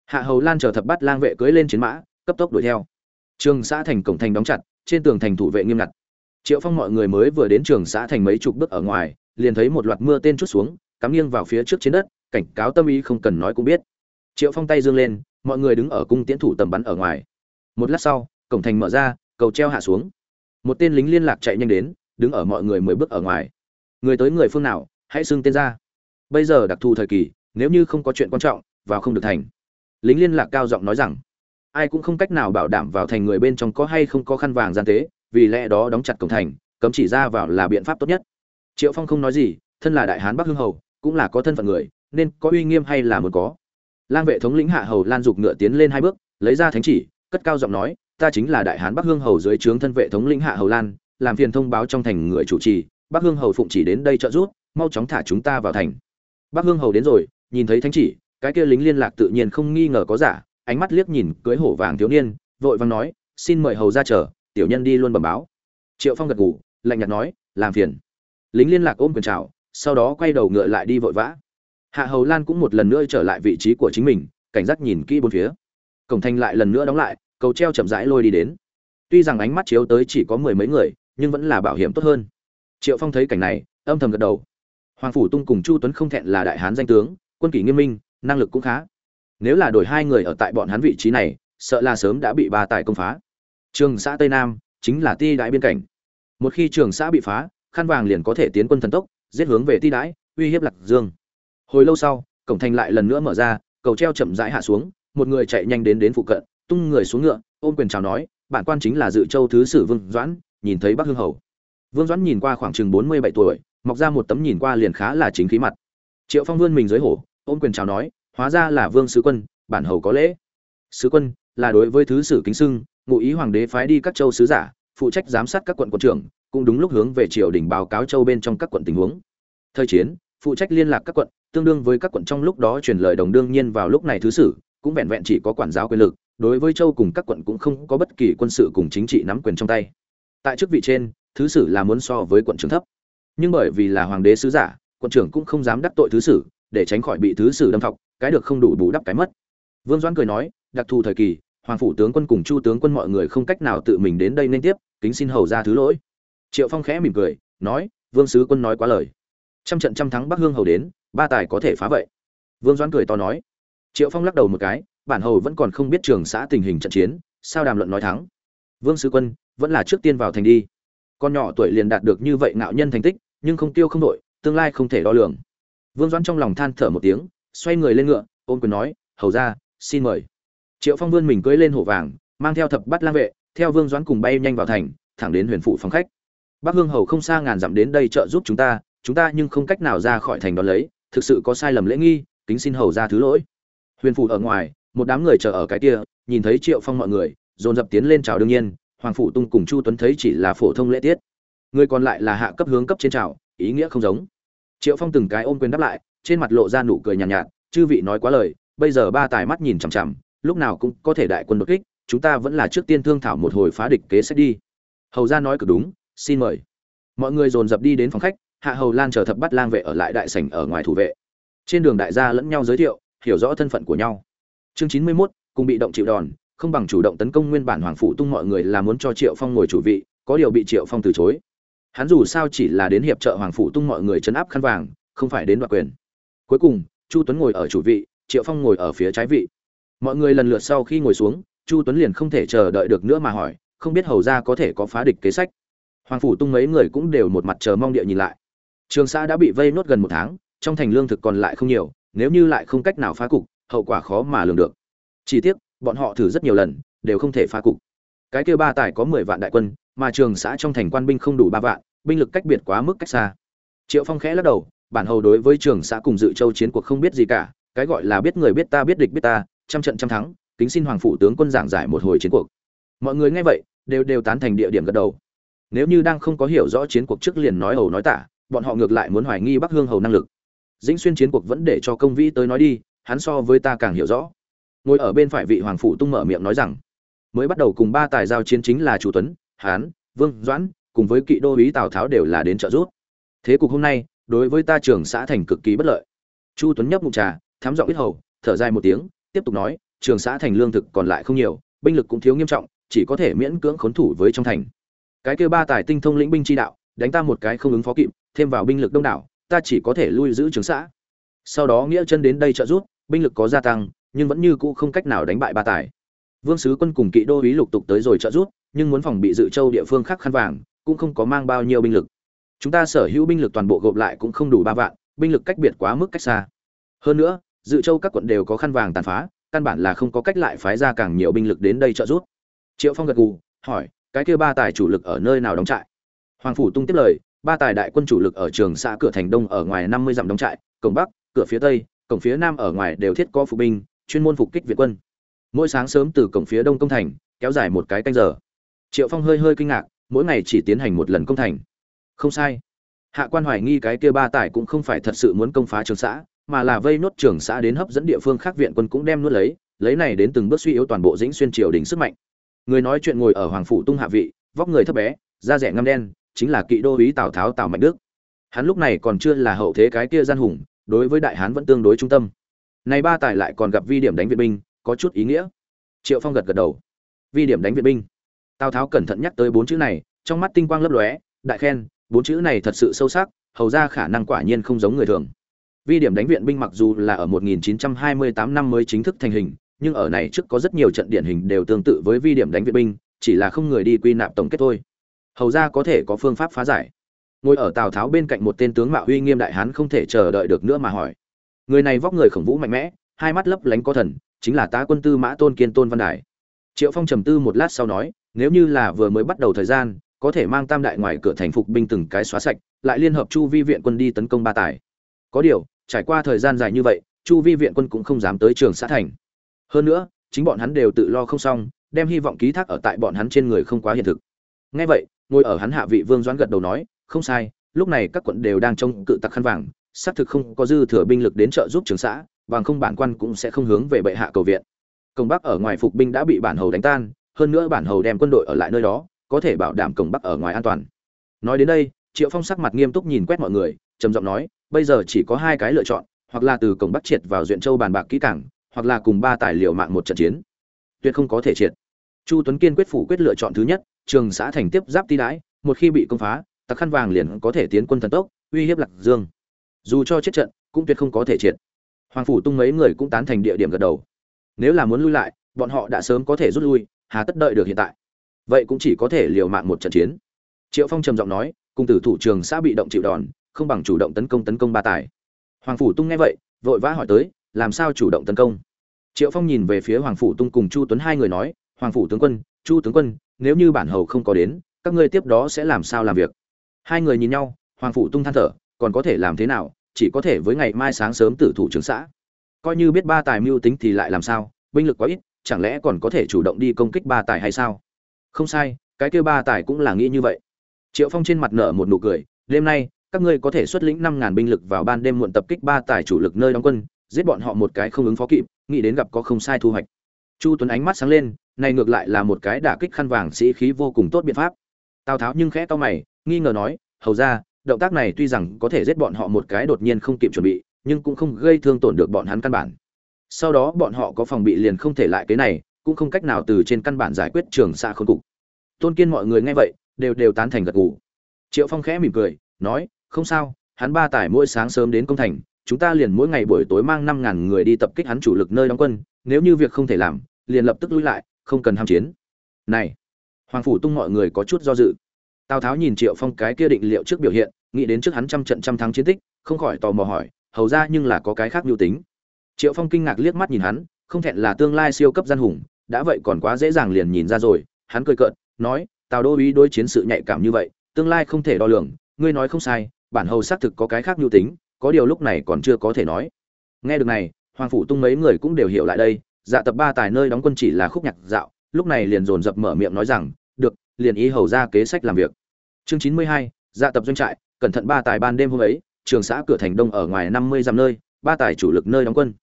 Hạ hầu lan chờ thập bắt lang vệ cưỡi lên chiến mã, cấp tốc đuổi theo. Trường xã thành cổng thành đóng chặt, trên tường thành thủ vệ nghiêm ngặt. Triệu phong mọi người mới vừa đến trường xã thành mấy chục bước ở ngoài, liền thấy một loạt mưa tên chút xuống, cắm nghiêng vào phía trước trên đất, cảnh cáo tâm ý không cần nói cũng biết. Triệu phong tay dương lên, mọi người đứng ở cung tiễn thủ tầm bắn ở ngoài. Một lát sau, cổng thành mở ra, cầu treo hạ xuống. Một tên lính liên lạc chạy nhanh đến đứng ở mọi người mười bước ở ngoài. Người tới người phương nào, hãy xưng tên ra. Bây giờ đặc thù thời kỳ, nếu như không có chuyện quan trọng, vào không được thành. Lính liên lạc cao giọng nói rằng, ai cũng không cách nào bảo đảm vào thành người bên trong có hay không có khăn vàng gian tế, vì lẽ đó đóng chặt cổng thành, cấm chỉ ra vào là biện pháp tốt nhất. Triệu phong không nói gì, thân là đại hán bắc hương hầu, cũng là có thân phận người, nên có uy nghiêm hay là muốn có. Lang vệ thống lĩnh hạ hầu lan dục ngựa tiến lên hai bước, lấy ra thánh chỉ, cất cao giọng nói, ta chính là đại hán bắc hương hầu dưới trướng thân vệ thống lĩnh hạ hầu lan làm phiền thông báo trong thành người chủ trì, bắc hương hầu phụng chỉ đến đây trợ giúp, mau chóng thả chúng ta vào thành. Bắc hương hầu đến rồi, nhìn thấy thánh chỉ, cái kia lính liên lạc tự nhiên không nghi ngờ có giả, ánh mắt liếc nhìn cưới hổ vàng thiếu niên, vội vàng nói, xin mời hầu ra chờ, tiểu nhân đi luôn bẩm báo. Triệu phong gật gù, lạnh nhạt nói, làm phiền. Lính liên lạc ôm quyền chào, sau đó quay đầu ngựa lại đi vội vã. Hạ hầu lan cũng một lần nữa trở lại vị trí của chính mình, cảnh giác nhìn kỹ bốn phía. Cổng thành lại lần nữa đóng lại, cầu treo chậm rãi lôi đi đến. Tuy rằng ánh mắt chiếu tới chỉ có mười mấy người nhưng vẫn là bảo hiểm tốt hơn. Triệu phong thấy cảnh này, âm thầm gật đầu. Hoàng phủ tung cùng chu tuấn không thẹn là đại hán danh tướng, quân kỷ nghiêm minh, năng lực cũng khá. Nếu là đổi hai người ở tại bọn hắn vị trí này, sợ là sớm đã bị ba tài công phá. Trường xã tây nam chính là ti đại biên cảnh. Một khi trường xã bị phá, khăn vàng liền có thể tiến quân thần tốc, giết hướng về ti đãi, uy hiếp lạc dương. Hồi lâu sau, cổng thành lại lần nữa mở ra, cầu treo chậm rãi hạ xuống, một người chạy nhanh đến đến phụ cận, tung người xuống ngựa, ôm quyền chào nói, bản quan chính là dự châu thứ sử vương doãn nhìn thấy bắc hương hầu. Vương doãn nhìn qua khoảng chừng bốn mươi bảy tuổi, mọc ra một tấm nhìn qua liền khá là chính khí mặt. Triệu phong vươn mình dưới hổ, ôm quyền chào nói, hóa ra là vương sứ quân, bản hầu có lễ. Sứ quân, là đối với thứ sử kính sưng, ngụ ý hoàng đế phái đi các châu sứ giả, phụ trách giám sát các quận quận trưởng, cũng đúng lúc hướng về triều đình báo cáo châu bên trong các quận tình huống. Thời chiến, phụ trách liên lạc các quận, tương đương với các quận trong lúc đó truyền lời đồng đương nhiên vào lúc này thứ sử, cũng vẹn vẹn chỉ có quản giáo quyền lực, đối với châu cùng các quận cũng không có bất kỳ quân sự cùng chính trị nắm quyền trong tay tại chức vị trên, thứ sử là muốn so với quận trưởng thấp. Nhưng bởi vì là hoàng đế sứ giả, quận trưởng cũng không dám đắc tội thứ sử, để tránh khỏi bị thứ sử đâm thọc, cái được không đủ bù đắp cái mất. Vương doãn cười nói, đặc thù thời kỳ, hoàng phủ tướng quân cùng chu tướng quân mọi người không cách nào tự mình đến đây nên tiếp, kính xin hầu ra thứ lỗi. Triệu phong khẽ mỉm cười, nói, vương sứ quân nói quá lời. Trăm trận trăm thắng bắc hương hầu đến, ba tài có thể phá vậy. Vương doãn cười to nói. Triệu phong lắc đầu một cái, bản hầu vẫn còn không biết trường xã tình hình trận chiến, sao đàm luận nói thắng. Vương sứ quân vẫn là trước tiên vào thành đi. Con nhỏ tuổi liền đạt được như vậy ngạo nhân thành tích, nhưng không tiêu không đội tương lai không thể đo lường. Vương doãn trong lòng than thở một tiếng, xoay người lên ngựa, ôm quyền nói, hầu ra xin mời. Triệu phong vươn mình cưỡi lên hổ vàng, mang theo thập bắt lang vệ, theo vương doãn cùng bay nhanh vào thành, thẳng đến huyền phụ phòng khách. Bác hương hầu không xa ngàn dặm đến đây trợ giúp chúng ta chúng ta nhưng không cách nào ra khỏi thành đón lấy, thực sự có sai lầm lễ nghi, kính xin hầu ra thứ lỗi. Huyền phụ ở ngoài, một đám người chờ ở cái kia, nhìn thấy triệu phong mọi người, dồn dập tiến lên chào đương nhiên hoàng phụ tung cùng chu tuấn thấy chỉ là phổ thông lễ tiết. Người còn lại là hạ cấp hướng cấp trên trào, ý nghĩa không giống. Triệu phong từng cái ôm quyền đáp lại trên mặt lộ ra nụ cười nhàn nhạt, nhạt chư vị nói quá lời bây giờ ba tài mắt nhìn chằm chằm lúc nào cũng có thể đại quân đột kích chúng ta vẫn là trước tiên thương thảo một hồi phá địch kế sách đi. Hầu ra nói cực đúng xin mời. Mọi người dồn dập đi đến phòng khách hạ hầu lan chờ thập bắt lang vệ ở lại đại sảnh ở ngoài thủ vệ. Trên đường đại gia lẫn nhau giới thiệu hiểu rõ thân phận của nhau. Chương chín mươi 91, cùng bị động chịu đòn không bằng chủ động tấn công nguyên bản hoàng phủ tung mọi người là muốn cho triệu phong ngồi chủ vị, có điều bị triệu phong từ chối. Hắn dù sao chỉ là đến hiệp trợ hoàng phủ tung mọi người chấn áp khăn vàng, không phải đến đoạt quyền. Cuối cùng, chu tuấn ngồi ở chủ vị, triệu phong ngồi ở phía trái vị. Mọi người lần lượt sau khi ngồi xuống, chu tuấn liền không thể chờ đợi được nữa mà hỏi, không biết hầu ra có thể có phá địch kế sách. Hoàng phủ tung mấy người cũng đều một mặt chờ mong địa nhìn lại. Trường xã đã bị vây nốt gần một tháng, trong thành lương thực còn lại không nhiều, nếu như lại không cách nào phá cục, hậu quả khó mà lường được. Chỉ tiếc bọn họ thử rất nhiều lần, đều không thể phá cục. Cái kêu ba tài có mười vạn đại quân, mà trường xã trong thành quan binh không đủ ba vạn, binh lực cách biệt quá mức cách xa. Triệu phong khẽ lắc đầu, bản hầu đối với trường xã cùng dự châu chiến cuộc không biết gì cả, cái gọi là biết người biết ta biết địch biết ta, trăm trận trăm thắng, kính xin hoàng phủ tướng quân giảng giải một hồi chiến cuộc. Mọi người nghe vậy, đều đều tán thành địa điểm gật đầu. Nếu như đang không có hiểu rõ chiến cuộc trước liền nói hầu nói tả, bọn họ ngược lại muốn hoài nghi bắc hương hầu năng lực. Dĩnh xuyên chiến cuộc vẫn để cho công vĩ tới nói đi, hắn so với ta càng hiểu rõ ngồi ở bên phải vị hoàng phủ tung mở miệng nói rằng, mới bắt đầu cùng ba tài giao chiến chính là chủ tuấn, hán, vương doãn, cùng với kỵ đô úy tào tháo đều là đến trợ giúp. Thế cục hôm nay, đối với ta trường xã thành cực kỳ bất lợi. Chu tuấn nhấp mụn trà thám giọng ít hầu, thở dài một tiếng, tiếp tục nói, trường xã thành lương thực còn lại không nhiều, binh lực cũng thiếu nghiêm trọng, chỉ có thể miễn cưỡng khốn thủ với trong thành. Cái kêu ba tài tinh thông lĩnh binh chi đạo, đánh ta một cái không ứng phó kịp, thêm vào binh lực đông đảo, ta chỉ có thể lui giữ trường xã. Sau đó nghĩa chân đến đây trợ giúp, binh lực có gia tăng nhưng vẫn như cũ không cách nào đánh bại ba tài. Vương sứ quân cùng kỵ đô ý lục tục tới rồi trợ giúp, nhưng muốn phòng bị dự châu địa phương khác khăn vàng, cũng không có mang bao nhiêu binh lực. Chúng ta sở hữu binh lực toàn bộ gộp lại cũng không đủ ba vạn, binh lực cách biệt quá mức cách xa. Hơn nữa, dự châu các quận đều có khăn vàng tàn phá, căn bản là không có cách lại phái ra càng nhiều binh lực đến đây trợ giúp. Triệu phong gật gù, hỏi, cái kia ba tài chủ lực ở nơi nào đóng trại? Hoàng phủ tung tiếp lời, ba tài đại quân chủ lực ở trường xã cửa thành đông ở ngoài năm mươi dặm đóng trại, cổng bắc, cửa phía tây, cổng phía nam ở ngoài đều thiết có phụ binh chuyên môn phục kích việt quân. Mỗi sáng sớm từ cổng phía đông công thành, kéo dài một cái canh giờ. Triệu phong hơi hơi kinh ngạc, mỗi ngày chỉ tiến hành một lần công thành. Không sai. Hạ quan hoài nghi cái kia ba tải cũng không phải thật sự muốn công phá trường xã, mà là vây nốt trường xã đến hấp dẫn địa phương khác viện quân cũng đem nuốt lấy lấy này đến từng bước suy yếu toàn bộ dĩnh xuyên triều đình sức mạnh. Người nói chuyện ngồi ở hoàng phủ tung hạ vị, vóc người thấp bé, da rẻ ngăm đen, chính là kỵ đô úy tào tháo tào mạnh đức. Hắn lúc này còn chưa là hậu thế cái kia gian hùng, đối với đại hán vẫn tương đối trung tâm này ba tài lại còn gặp vi điểm đánh viện binh, có chút ý nghĩa. Triệu phong gật gật đầu. Vi điểm đánh viện binh. Tào tháo cẩn thận nhắc tới bốn chữ này, trong mắt tinh quang lấp lóe, đại khen, bốn chữ này thật sự sâu sắc, hầu ra khả năng quả nhiên không giống người thường. Vi điểm đánh viện binh mặc dù là ở 1928 năm mới chính thức thành hình, nhưng ở này trước có rất nhiều trận điển hình đều tương tự với vi điểm đánh viện binh, chỉ là không người đi quy nạp tổng kết thôi. Hầu ra có thể có phương pháp phá giải. Ngồi ở tào tháo bên cạnh một tên tướng mạo uy nghiêm đại hán không thể chờ đợi được nữa mà hỏi người này vóc người khổng vũ mạnh mẽ, hai mắt lấp lánh có thần, chính là tá quân tư mã tôn kiên tôn văn đài. Triệu phong trầm tư một lát sau nói, nếu như là vừa mới bắt đầu thời gian, có thể mang tam đại ngoài cửa thành phục binh từng cái xóa sạch, lại liên hợp chu vi viện quân đi tấn công ba tài. Có điều, trải qua thời gian dài như vậy, chu vi viện quân cũng không dám tới trường xã thành. Hơn nữa, chính bọn hắn đều tự lo không xong, đem hy vọng ký thác ở tại bọn hắn trên người không quá hiện thực. Ngay vậy, ngồi ở hắn hạ vị vương doãn gật đầu nói, không sai, lúc này các quận đều đang trông cự tặc khăn vàng xác thực không có dư thừa binh lực đến trợ giúp trường xã, bằng không bản quan cũng sẽ không hướng về bệ hạ cầu viện. Cổng bắc ở ngoài phục binh đã bị bản hầu đánh tan, hơn nữa bản hầu đem quân đội ở lại nơi đó, có thể bảo đảm cổng bắc ở ngoài an toàn. Nói đến đây, triệu phong sắc mặt nghiêm túc nhìn quét mọi người, trầm giọng nói, bây giờ chỉ có hai cái lựa chọn, hoặc là từ cổng bắc triệt vào duyện châu bàn bạc kỹ cảng hoặc là cùng ba tài liệu mạng một trận chiến. Tuyệt không có thể triệt. Chu tuấn kiên quyết phủ quyết lựa chọn thứ nhất, trường xã thành tiếp giáp ti đãi một khi bị công phá, tặc khăn vàng liền có thể tiến quân thần tốc, uy hiếp lạc dương dù cho chết trận, cũng tuyệt không có thể triệt. Hoàng phủ tung mấy người cũng tán thành địa điểm gật đầu. Nếu là muốn lui lại, bọn họ đã sớm có thể rút lui, hà tất đợi được hiện tại. Vậy cũng chỉ có thể liều mạng một trận chiến. Triệu phong trầm giọng nói, cùng tử thủ trường xã bị động chịu đòn, không bằng chủ động tấn công tấn công ba tài. Hoàng phủ tung nghe vậy, vội vã hỏi tới, làm sao chủ động tấn công? Triệu phong nhìn về phía hoàng phủ tung cùng chu tuấn hai người nói, hoàng phủ tướng quân, chu tướng quân, nếu như bản hầu không có đến, các ngươi tiếp đó sẽ làm sao làm việc? Hai người nhìn nhau, hoàng phủ tung than thở còn có thể làm thế nào, chỉ có thể với ngày mai sáng sớm tử thủ trường xã. Coi như biết ba tài mưu tính thì lại làm sao, binh lực quá ít, chẳng lẽ còn có thể chủ động đi công kích ba tài hay sao? Không sai, cái kêu ba tài cũng là nghĩ như vậy. Triệu phong trên mặt nở một nụ cười, đêm nay, các ngươi có thể xuất lĩnh năm ngàn binh lực vào ban đêm muộn tập kích ba tài chủ lực nơi đóng quân, giết bọn họ một cái không ứng phó kịp, nghĩ đến gặp có không sai thu hoạch. Chu tuấn ánh mắt sáng lên, này ngược lại là một cái đả kích khăn vàng sĩ khí vô cùng tốt biện pháp. Tào tháo nhưng khẽ to mày, nghi ngờ nói, hầu ra động tác này tuy rằng có thể giết bọn họ một cái đột nhiên không kịp chuẩn bị, nhưng cũng không gây thương tổn được bọn hắn căn bản. Sau đó bọn họ có phòng bị liền không thể lại cái này, cũng không cách nào từ trên căn bản giải quyết trường xa khốn cục. Tôn kiên mọi người nghe vậy, đều đều tán thành gật gù. Triệu phong khẽ mỉm cười, nói, không sao, hắn ba tải mỗi sáng sớm đến công thành, chúng ta liền mỗi ngày buổi tối mang năm ngàn người đi tập kích hắn chủ lực nơi đóng quân, nếu như việc không thể làm, liền lập tức lui lại, không cần ham chiến. Này, hoàng phủ tung mọi người có chút do dự tào tháo nhìn triệu phong cái kia định liệu trước biểu hiện, nghĩ đến trước hắn trăm trận trăm thắng chiến tích, không khỏi tò mò hỏi, hầu ra nhưng là có cái khác mưu tính. Triệu phong kinh ngạc liếc mắt nhìn hắn, không thẹn là tương lai siêu cấp gian hùng, đã vậy còn quá dễ dàng liền nhìn ra rồi, hắn cười cợt, nói, tào đô uý đối chiến sự nhạy cảm như vậy, tương lai không thể đo lường, ngươi nói không sai, bản hầu xác thực có cái khác mưu tính, có điều lúc này còn chưa có thể nói. Nghe được này, hoàng phủ tung mấy người cũng đều hiểu lại đây dạ tập ba tài nơi đóng quân chỉ là khúc nhạc dạo, lúc này liền dồn dập mở miệng nói rằng liền ý hầu ra kế sách làm việc. Chương chín mươi hai dạ tập doanh trại, cẩn thận ba tài ban đêm hôm ấy, trường xã cửa thành đông ở ngoài năm mươi dặm nơi, ba tài chủ lực nơi đóng quân.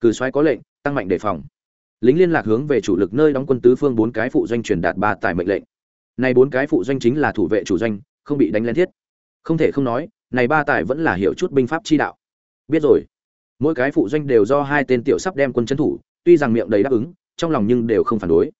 Cử xoáy có lệnh, tăng mạnh đề phòng. Lính liên lạc hướng về chủ lực nơi đóng quân tứ phương bốn cái phụ doanh truyền đạt ba tài mệnh lệnh. Này bốn cái phụ doanh chính là thủ vệ chủ doanh, không bị đánh lén thiết. Không thể không nói, này ba tài vẫn là hiểu chút binh pháp chi đạo. Biết rồi. Mỗi cái phụ doanh đều do hai tên tiểu sắp đem quân trấn thủ, tuy rằng miệng đầy đáp ứng, trong lòng nhưng đều không phản đối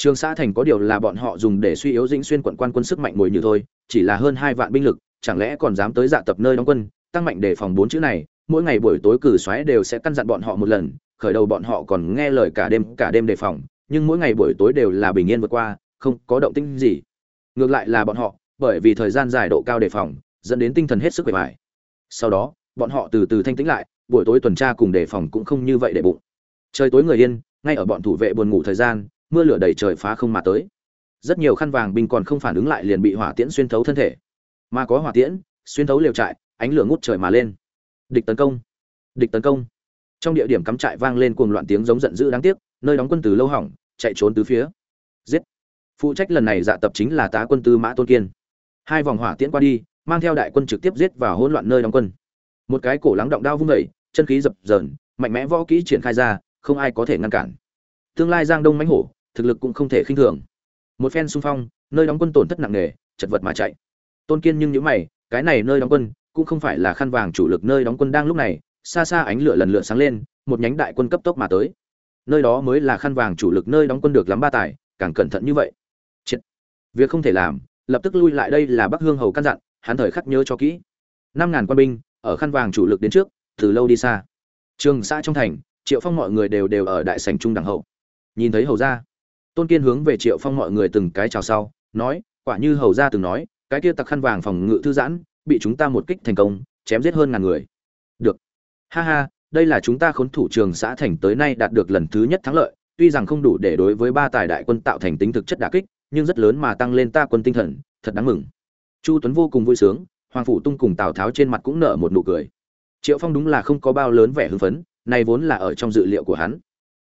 trường xã thành có điều là bọn họ dùng để suy yếu dĩnh xuyên quận quan quân sức mạnh ngồi như thôi, chỉ là hơn hai vạn binh lực, chẳng lẽ còn dám tới dạ tập nơi đóng quân, tăng mạnh để phòng bốn chữ này, mỗi ngày buổi tối cử xoáy đều sẽ căn dặn bọn họ một lần, khởi đầu bọn họ còn nghe lời cả đêm cả đêm đề phòng, nhưng mỗi ngày buổi tối đều là bình yên vượt qua, không có động tĩnh gì ngược lại là bọn họ, bởi vì thời gian dài độ cao đề phòng, dẫn đến tinh thần hết sức bề bại. sau đó, bọn họ từ từ thanh tĩnh lại, buổi tối tuần tra cùng đề phòng cũng không như vậy để bụng trời tối người yên, ngay ở bọn thủ vệ buồn ngủ thời gian mưa lửa đầy trời phá không mà tới. Rất nhiều khăn vàng binh còn không phản ứng lại liền bị hỏa tiễn xuyên thấu thân thể. Mà có hỏa tiễn, xuyên thấu liều trại, ánh lửa ngút trời mà lên. Địch tấn công, địch tấn công. Trong địa điểm cắm trại vang lên cuồng loạn tiếng giống giận dữ đáng tiếc, nơi đóng quân từ lâu hỏng, chạy trốn từ phía. Giết. Phụ trách lần này dạ tập chính là tá quân tư mã tôn kiên. Hai vòng hỏa tiễn qua đi, mang theo đại quân trực tiếp giết vào hỗn loạn nơi đóng quân. Một cái cổ lắng động đao vung vẩy chân khí dập dờn, mạnh mẽ võ kỹ triển khai ra, không ai có thể ngăn cản. Tương lai giang đông mãnh hổ thực lực cũng không thể khinh thường. Một phen xung phong, nơi đóng quân tổn thất nặng nề, chật vật mà chạy. Tôn kiên nhưng những mày, cái này nơi đóng quân, cũng không phải là khăn vàng chủ lực nơi đóng quân đang lúc này, xa xa ánh lửa lần lượt sáng lên, một nhánh đại quân cấp tốc mà tới. Nơi đó mới là khăn vàng chủ lực nơi đóng quân được lắm ba tài, càng cẩn thận như vậy. Chết. việc không thể làm, lập tức lui lại đây là bắc hương hầu căn dặn, hắn thời khắc nhớ cho kỹ. Năm ngàn quân binh, ở khăn vàng chủ lực đến trước, từ lâu đi xa. Trường xã trong thành, triệu phong mọi người đều đều ở đại sảnh trung đẳng hậu. Nhìn thấy hầu ra tôn kiên hướng về triệu phong mọi người từng cái chào sau, nói, quả như hầu ra từng nói, cái kia tặc khăn vàng phòng ngự thư giãn, bị chúng ta một kích thành công, chém giết hơn ngàn người. Được. Ha ha, đây là chúng ta khốn thủ trường xã thành tới nay đạt được lần thứ nhất thắng lợi, tuy rằng không đủ để đối với ba tài đại quân tạo thành tính thực chất đả kích, nhưng rất lớn mà tăng lên ta quân tinh thần, thật đáng mừng. Chu tuấn vô cùng vui sướng, hoàng phủ tung cùng tào tháo trên mặt cũng nở một nụ cười. Triệu phong đúng là không có bao lớn vẻ hưng phấn này vốn là ở trong dự liệu của hắn.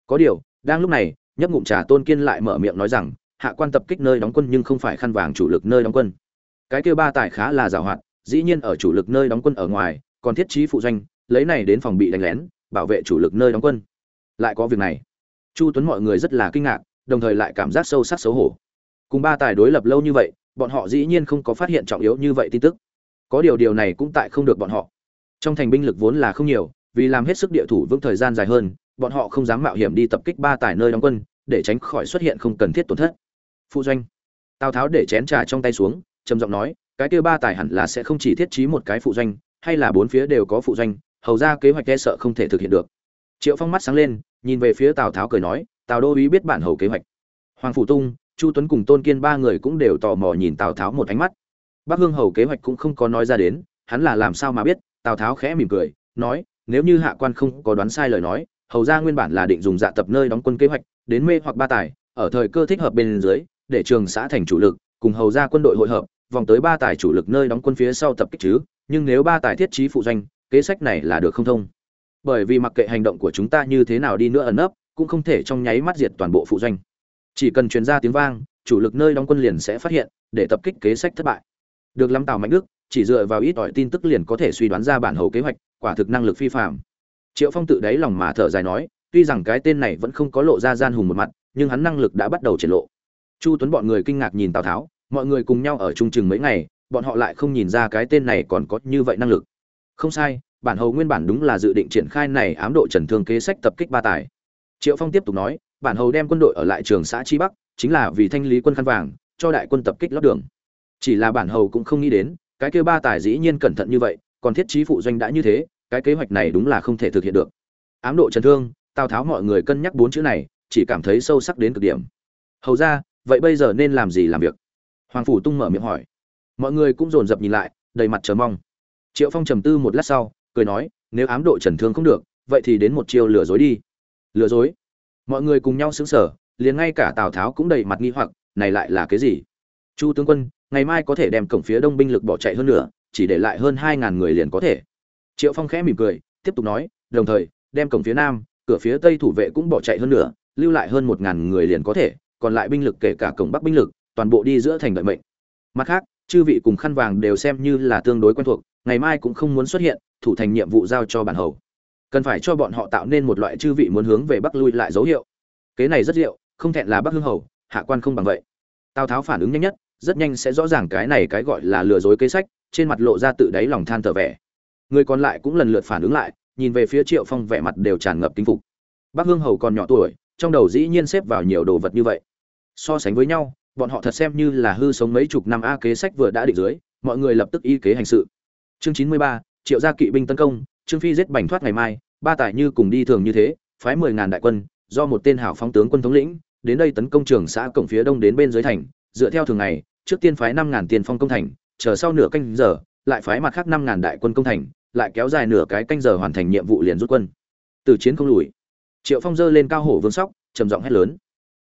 Có điều, đang lúc này nhấp ngụm trà tôn kiên lại mở miệng nói rằng, hạ quan tập kích nơi đóng quân nhưng không phải khăn vàng chủ lực nơi đóng quân. Cái kêu ba tài khá là giàu hoạt, dĩ nhiên ở chủ lực nơi đóng quân ở ngoài, còn thiết trí phụ doanh, lấy này đến phòng bị đánh lén, bảo vệ chủ lực nơi đóng quân. Lại có việc này. Chu tuấn mọi người rất là kinh ngạc, đồng thời lại cảm giác sâu sắc xấu hổ. Cùng ba tài đối lập lâu như vậy, bọn họ dĩ nhiên không có phát hiện trọng yếu như vậy tin tức. Có điều điều này cũng tại không được bọn họ. Trong thành binh lực vốn là không nhiều, vì làm hết sức địa thủ vững thời gian dài hơn bọn họ không dám mạo hiểm đi tập kích ba tài nơi đóng quân, để tránh khỏi xuất hiện không cần thiết tổn thất. Phụ doanh. Tào tháo để chén trà trong tay xuống, trầm giọng nói, cái kia ba tài hẳn là sẽ không chỉ thiết trí một cái phụ doanh, hay là bốn phía đều có phụ doanh, hầu ra kế hoạch e sợ không thể thực hiện được. Triệu phong mắt sáng lên, nhìn về phía tào tháo cười nói, tào đô uý biết bản hầu kế hoạch. Hoàng phủ tung, chu tuấn cùng tôn kiên ba người cũng đều tò mò nhìn tào tháo một ánh mắt. Bắc hương hầu kế hoạch cũng không có nói ra đến, hắn là làm sao mà biết, tào tháo khẽ mỉm cười, nói, nếu như hạ quan không có đoán sai lời nói hầu ra nguyên bản là định dùng dạ tập nơi đóng quân kế hoạch, đến mê hoặc ba tài, ở thời cơ thích hợp bên dưới, để trường xã thành chủ lực, cùng hầu ra quân đội hội hợp, vòng tới ba tài chủ lực nơi đóng quân phía sau tập kích chứ, nhưng nếu ba tài thiết trí phụ doanh, kế sách này là được không thông. Bởi vì mặc kệ hành động của chúng ta như thế nào đi nữa ẩn nấp, cũng không thể trong nháy mắt diệt toàn bộ phụ doanh. Chỉ cần truyền ra tiếng vang, chủ lực nơi đóng quân liền sẽ phát hiện, để tập kích kế sách thất bại. Được lắm tào mạnh đức, chỉ dựa vào ít ỏi tin tức liền có thể suy đoán ra bản hầu kế hoạch, quả thực năng lực phi phạm triệu phong tự đáy lòng mà thở dài nói, tuy rằng cái tên này vẫn không có lộ ra gian hùng một mặt, nhưng hắn năng lực đã bắt đầu triển lộ. Chu tuấn bọn người kinh ngạc nhìn tào tháo, mọi người cùng nhau ở trung chừng mấy ngày, bọn họ lại không nhìn ra cái tên này còn có như vậy năng lực. Không sai, bản hầu nguyên bản đúng là dự định triển khai này ám độ trần thương kế sách tập kích ba tài. Triệu phong tiếp tục nói, bản hầu đem quân đội ở lại trường xã chi bắc, chính là vì thanh lý quân khăn vàng, cho đại quân tập kích lót đường. Chỉ là bản hầu cũng không nghĩ đến, cái kêu ba tài dĩ nhiên cẩn thận như vậy, còn thiết trí phụ doanh đã như thế cái kế hoạch này đúng là không thể thực hiện được. Ám độ trần thương, tào tháo mọi người cân nhắc bốn chữ này, chỉ cảm thấy sâu sắc đến cực điểm. Hầu ra, vậy bây giờ nên làm gì làm việc? Hoàng phủ tung mở miệng hỏi. Mọi người cũng dồn dập nhìn lại, đầy mặt chờ mong. Triệu phong trầm tư một lát sau, cười nói, nếu ám độ trần thương không được, vậy thì đến một chiêu lừa dối đi. Lừa dối? Mọi người cùng nhau xứng sở liền ngay cả tào tháo cũng đầy mặt nghi hoặc, này lại là cái gì? Chu tướng quân, ngày mai có thể đem cổng phía đông binh lực bỏ chạy hơn nữa chỉ để lại hơn hai ngàn người liền có thể triệu phong khẽ mỉm cười, tiếp tục nói, đồng thời, đem cổng phía nam, cửa phía tây thủ vệ cũng bỏ chạy hơn nữa lưu lại hơn một ngàn người liền có thể, còn lại binh lực kể cả cổng bắc binh lực, toàn bộ đi giữa thành đợi mệnh. Mặt khác, chư vị cùng khăn vàng đều xem như là tương đối quen thuộc, ngày mai cũng không muốn xuất hiện, thủ thành nhiệm vụ giao cho bản hầu. Cần phải cho bọn họ tạo nên một loại chư vị muốn hướng về bắc lui lại dấu hiệu. Kế này rất diệu không thẹn là bắc hương hầu, hạ quan không bằng vậy. Tào tháo phản ứng nhanh nhất, rất nhanh sẽ rõ ràng cái này cái gọi là lừa dối kế sách, trên mặt lộ ra tự đáy lòng than thở vẻ người còn lại cũng lần lượt phản ứng lại, nhìn về phía triệu phong vẻ mặt đều tràn ngập kinh phục. Bắc hương hầu còn nhỏ tuổi, trong đầu dĩ nhiên xếp vào nhiều đồ vật như vậy. So sánh với nhau, bọn họ thật xem như là hư sống mấy chục năm a kế sách vừa đã định dưới, mọi người lập tức y kế hành sự. Chương chín mươi ba, triệu gia kỵ binh tấn công, trương phi giết bành thoát ngày mai, ba tài như cùng đi thường như thế, phái mười ngàn đại quân, do một tên hảo phóng tướng quân thống lĩnh, đến đây tấn công trường xã cổng phía đông đến bên dưới thành, dựa theo thường ngày, trước tiên phái năm ngàn tiền phong công thành, chờ sau nửa canh giờ, lại phái mặt khác năm ngàn đại quân công thành lại kéo dài nửa cái canh giờ hoàn thành nhiệm vụ liền rút quân. Từ chiến không lùi. Triệu phong dơ lên cao hổ vương sóc, trầm giọng hét lớn.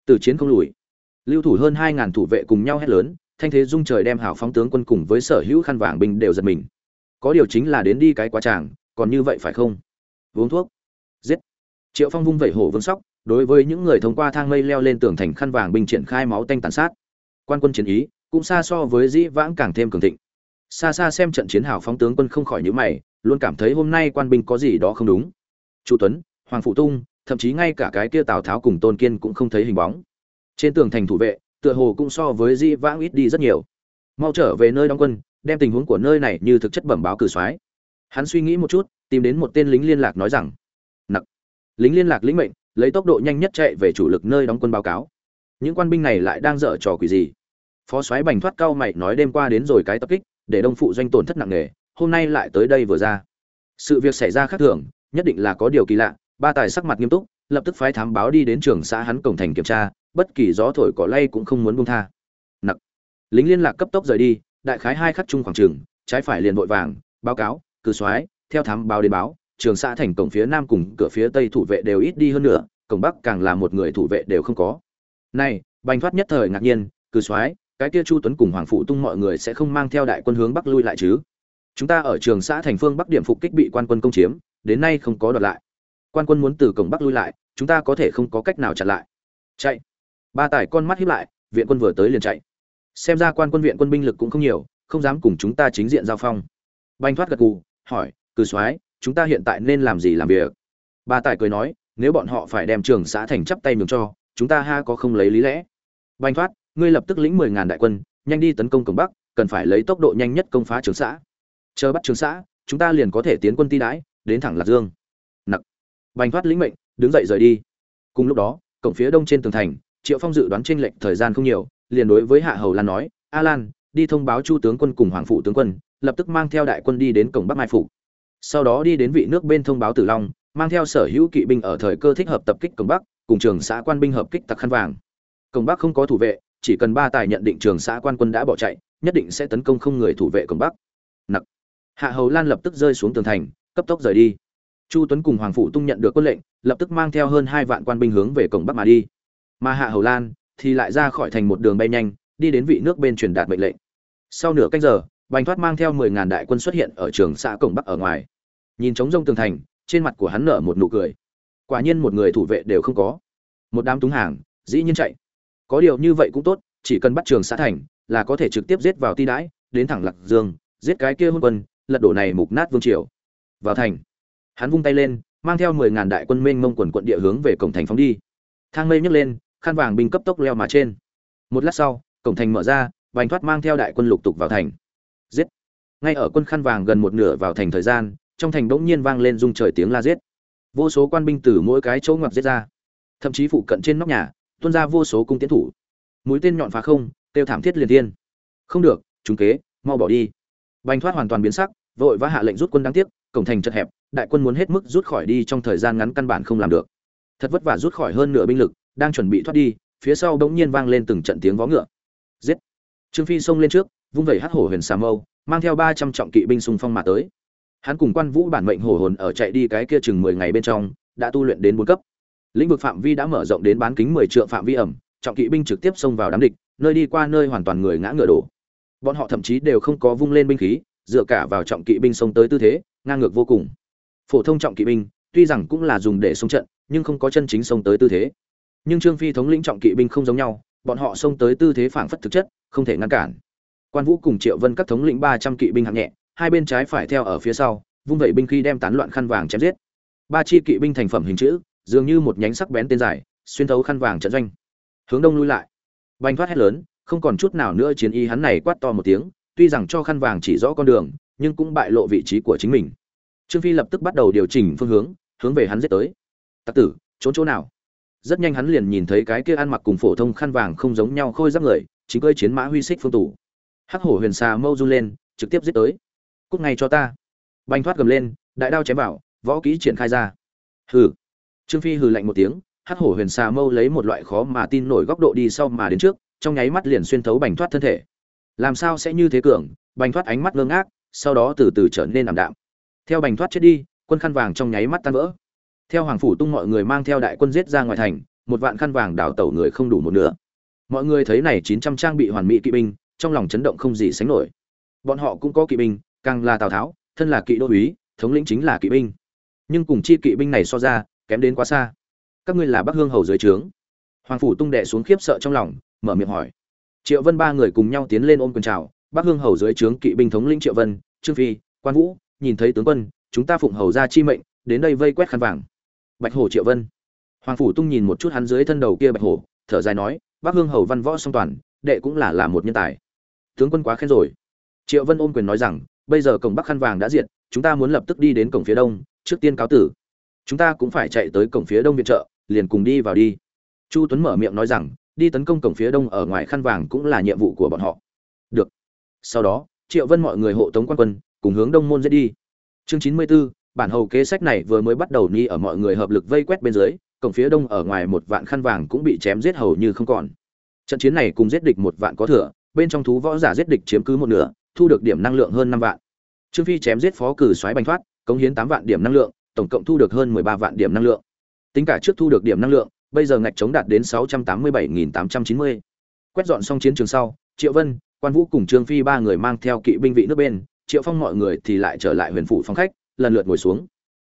Từ chiến không lùi. Lưu thủ hơn hai ngàn thủ vệ cùng nhau hét lớn, thanh thế dung trời đem hảo phóng tướng quân cùng với sở hữu khăn vàng binh đều giật mình. Có điều chính là đến đi cái quá tràng, còn như vậy phải không? Uống thuốc. Giết. Triệu phong vung vẩy hổ vương sóc, đối với những người thông qua thang mây leo lên tường thành khăn vàng binh triển khai máu tanh tàn sát. Quan quân chiến ý, cũng xa so với dĩ vãng càng thêm cường thịnh xa xa xem trận chiến hào phóng tướng quân không khỏi nhíu mày, luôn cảm thấy hôm nay quan binh có gì đó không đúng. Chu tuấn, hoàng phụ tung, thậm chí ngay cả cái kia tào tháo cùng tôn kiên cũng không thấy hình bóng. Trên tường thành thủ vệ, tựa hồ cũng so với Di vãng ít đi rất nhiều. Mau trở về nơi đóng quân, đem tình huống của nơi này như thực chất bẩm báo cử soái. Hắn suy nghĩ một chút, tìm đến một tên lính liên lạc nói rằng, nặc. Lính liên lạc lĩnh mệnh, lấy tốc độ nhanh nhất chạy về chủ lực nơi đóng quân báo cáo. Những quan binh này lại đang dở trò quỷ gì? Phó soái bành thoát cao mày nói đêm qua đến rồi cái tập kích để đông phụ doanh tổn thất nặng nề, hôm nay lại tới đây vừa ra. Sự việc xảy ra khác thường, nhất định là có điều kỳ lạ, ba tài sắc mặt nghiêm túc, lập tức phái thám báo đi đến trường xã hắn cổng thành kiểm tra, bất kỳ gió thổi cỏ lay cũng không muốn buông tha. Nặc. Lính liên lạc cấp tốc rời đi, đại khái hai khắc chung khoảng trường, trái phải liền vội vàng, báo cáo, cử soái, theo thám báo đến báo, trường xã thành cổng phía nam cùng cửa phía tây thủ vệ đều ít đi hơn nữa, cổng bắc càng là một người thủ vệ đều không có. Này, bành thoát nhất thời ngạc nhiên, cử soái cái kia chu tuấn cùng hoàng phụ tung mọi người sẽ không mang theo đại quân hướng bắc lui lại chứ? Chúng ta ở trường xã thành phương bắc điểm phục kích bị quan quân công chiếm, đến nay không có đoạt lại. Quan quân muốn từ cổng bắc lui lại, chúng ta có thể không có cách nào chặn lại. Chạy. Ba tải con mắt hiếp lại, viện quân vừa tới liền chạy. Xem ra quan quân viện quân binh lực cũng không nhiều, không dám cùng chúng ta chính diện giao phong. Banh thoát gật cù hỏi, cử soái, chúng ta hiện tại nên làm gì làm việc? Ba tải cười nói, nếu bọn họ phải đem trường xã thành chắp tay nhường cho, chúng ta ha có không lấy lý lẽ. Banh thoát ngươi lập tức lĩnh mười ngàn đại quân, nhanh đi tấn công cổng bắc, cần phải lấy tốc độ nhanh nhất công phá trường xã. Chờ bắt trường xã, chúng ta liền có thể tiến quân ti đãi đến thẳng lạc dương. Nặc. Bành thoát lĩnh mệnh, đứng dậy rời đi. Cùng lúc đó, cổng phía đông trên tường thành, triệu phong dự đoán tranh lệch thời gian không nhiều, liền đối với hạ hầu lan nói, a lan, đi thông báo chu tướng quân cùng hoàng phụ tướng quân, lập tức mang theo đại quân đi đến cổng bắc mai phủ. Sau đó đi đến vị nước bên thông báo tử long, mang theo sở hữu kỵ binh ở thời cơ thích hợp tập kích cổng bắc, cùng trường xã quan binh hợp kích tặc khăn vàng. Cổng bắc không có thủ vệ chỉ cần ba tài nhận định trường xã quan quân đã bỏ chạy, nhất định sẽ tấn công không người thủ vệ cổng bắc. Nặc. Hạ hầu lan lập tức rơi xuống tường thành, cấp tốc rời đi. Chu tuấn cùng hoàng phụ tung nhận được quân lệnh, lập tức mang theo hơn hai vạn quan binh hướng về cổng bắc mà đi. Mà hạ hầu lan thì lại ra khỏi thành một đường bay nhanh, đi đến vị nước bên truyền đạt mệnh lệnh. Sau nửa canh giờ, bành thoát mang theo mười ngàn đại quân xuất hiện ở trường xã cổng bắc ở ngoài. Nhìn trống rông tường thành, trên mặt của hắn nở một nụ cười. Quả nhiên một người thủ vệ đều không có. Một đám túng hàng, dĩ nhiên chạy có điều như vậy cũng tốt, chỉ cần bắt trường xã thành, là có thể trực tiếp giết vào ti đãi, đến thẳng lạc dương, giết cái kia hôn quân, lật đổ này mục nát vương triều. Vào thành, hắn vung tay lên, mang theo mười ngàn đại quân mênh mông quần quận địa hướng về cổng thành phóng đi. Thang mây nhấc lên, khăn vàng binh cấp tốc leo mà trên. Một lát sau, cổng thành mở ra, vành thoát mang theo đại quân lục tục vào thành. Giết! Ngay ở quân khăn vàng gần một nửa vào thành thời gian, trong thành bỗng nhiên vang lên rung trời tiếng la giết. Vô số quan binh từ mỗi cái chỗ ngoặt giết ra. Thậm chí phụ cận trên nóc nhà tuôn ra vô số cung tiến thủ. Mũi tên nhọn phá không tiêu thảm thiết liền tiên không được chúng kế, mau bỏ đi. Bành thoát hoàn toàn biến sắc, vội vã hạ lệnh rút quân đáng tiếc, cổng thành chật hẹp, đại quân muốn hết mức rút khỏi đi trong thời gian ngắn căn bản không làm được. Thật vất vả rút khỏi hơn nửa binh lực, đang chuẩn bị thoát đi, phía sau đống nhiên vang lên từng trận tiếng vó ngựa. Giết! Trương phi xông lên trước, vung vẩy hắc hổ huyền xà mâu, mang theo ba trăm trọng kỵ binh xung phong mà tới. Hắn cùng quan vũ bản mệnh hổ hồn ở chạy đi cái kia chừng mười ngày bên trong, đã tu luyện đến bốn cấp lĩnh vực phạm vi đã mở rộng đến bán kính mười trượng phạm vi ẩm, trọng kỵ binh trực tiếp xông vào đám địch, nơi đi qua nơi hoàn toàn người ngã ngựa đổ. Bọn họ thậm chí đều không có vung lên binh khí, dựa cả vào trọng kỵ binh xông tới tư thế, ngang ngược vô cùng. Phổ thông trọng kỵ binh, tuy rằng cũng là dùng để xông trận, nhưng không có chân chính xông tới tư thế. Nhưng trương phi thống lĩnh trọng kỵ binh không giống nhau, bọn họ xông tới tư thế phảng phất thực chất, không thể ngăn cản. Quan vũ cùng triệu vân các thống lĩnh ba trăm kỵ binh hạng nhẹ, hai bên trái phải theo ở phía sau, vung vẩy binh khi đem tán loạn khăn vàng chém giết. Ba chi kỵ binh thành phẩm hình chữ dường như một nhánh sắc bén tên dài, xuyên thấu khăn vàng trận doanh. Hướng đông lui lại. Bành thoát hét lớn, không còn chút nào nữa chiến y hắn này quát to một tiếng, tuy rằng cho khăn vàng chỉ rõ con đường, nhưng cũng bại lộ vị trí của chính mình. Trương phi lập tức bắt đầu điều chỉnh phương hướng hướng về hắn giết tới. Tặc tử, trốn chỗ nào? Rất nhanh hắn liền nhìn thấy cái kia ăn mặc cùng phổ thông khăn vàng không giống nhau khôi giáp người, chính cơi chiến mã huy xích phương tủ hắc hổ huyền xà mâu run lên, trực tiếp giết tới. Cút ngay cho ta. Bành thoát gầm lên, đại đao chém vào, võ kỹ triển khai ra. Hừ trương phi hừ lạnh một tiếng, hắc hổ huyền xà mâu lấy một loại khó mà tin nổi góc độ đi sau mà đến trước, trong nháy mắt liền xuyên thấu bành thoát thân thể. Làm sao sẽ như thế cường? Bành thoát ánh mắt ngơ ngác, sau đó từ từ trở nên ảm đạm. Theo bành thoát chết đi, quân khăn vàng trong nháy mắt tan vỡ. Theo hoàng phủ tung mọi người mang theo đại quân giết ra ngoài thành, một vạn khăn vàng đào tẩu người không đủ một nửa. Mọi người thấy này chín trăm trang bị hoàn mỹ kỵ binh, trong lòng chấn động không gì sánh nổi. Bọn họ cũng có kỵ binh, càng là tào tháo, thân là kỵ đô úy, thống lĩnh chính là kỵ binh. Nhưng cùng chi kỵ binh này so ra kém đến quá xa. Các ngươi là bắc hương hầu dưới trướng. Hoàng phủ tung đệ xuống khiếp sợ trong lòng, mở miệng hỏi. Triệu vân ba người cùng nhau tiến lên ôm quần chào. Bắc hương hầu dưới trướng kỵ binh thống lĩnh triệu vân, trương phi, quan vũ, nhìn thấy tướng quân, chúng ta phụng hầu ra chi mệnh, đến đây vây quét khăn vàng. Bạch hổ triệu vân. Hoàng phủ tung nhìn một chút hắn dưới thân đầu kia bạch hổ, thở dài nói, bắc hương hầu văn võ song toàn, đệ cũng là là một nhân tài. Tướng quân quá khen rồi. Triệu vân ôm quyền nói rằng, bây giờ cổng bắc khăn vàng đã diệt, chúng ta muốn lập tức đi đến cổng phía đông, trước tiên cáo tử chúng ta cũng phải chạy tới cổng phía đông viện trợ liền cùng đi vào đi. Chu tuấn mở miệng nói rằng đi tấn công cổng phía đông ở ngoài khăn vàng cũng là nhiệm vụ của bọn họ. Được. Sau đó triệu vân mọi người hộ tống quan quân cùng hướng đông môn dễ đi. Chương chín mươi 94, bản hầu kế sách này vừa mới bắt đầu ni ở mọi người hợp lực vây quét bên dưới cổng phía đông ở ngoài một vạn khăn vàng cũng bị chém giết hầu như không còn. Trận chiến này cùng giết địch một vạn có thừa bên trong thú võ giả giết địch chiếm cứ một nửa thu được điểm năng lượng hơn năm vạn. Trương phi chém giết phó cử soái bành thoát cống hiến tám vạn điểm năng lượng tổng cộng thu được hơn mười ba vạn điểm năng lượng. Tính cả trước thu được điểm năng lượng, bây giờ ngạch chống đạt đến sáu trăm tám mươi bảy nghìn tám trăm chín mươi. Quét dọn xong chiến trường sau, triệu vân, quan vũ cùng trương phi ba người mang theo kỵ binh vị nước bên, triệu phong mọi người thì lại trở lại huyền phủ phòng khách, lần lượt ngồi xuống.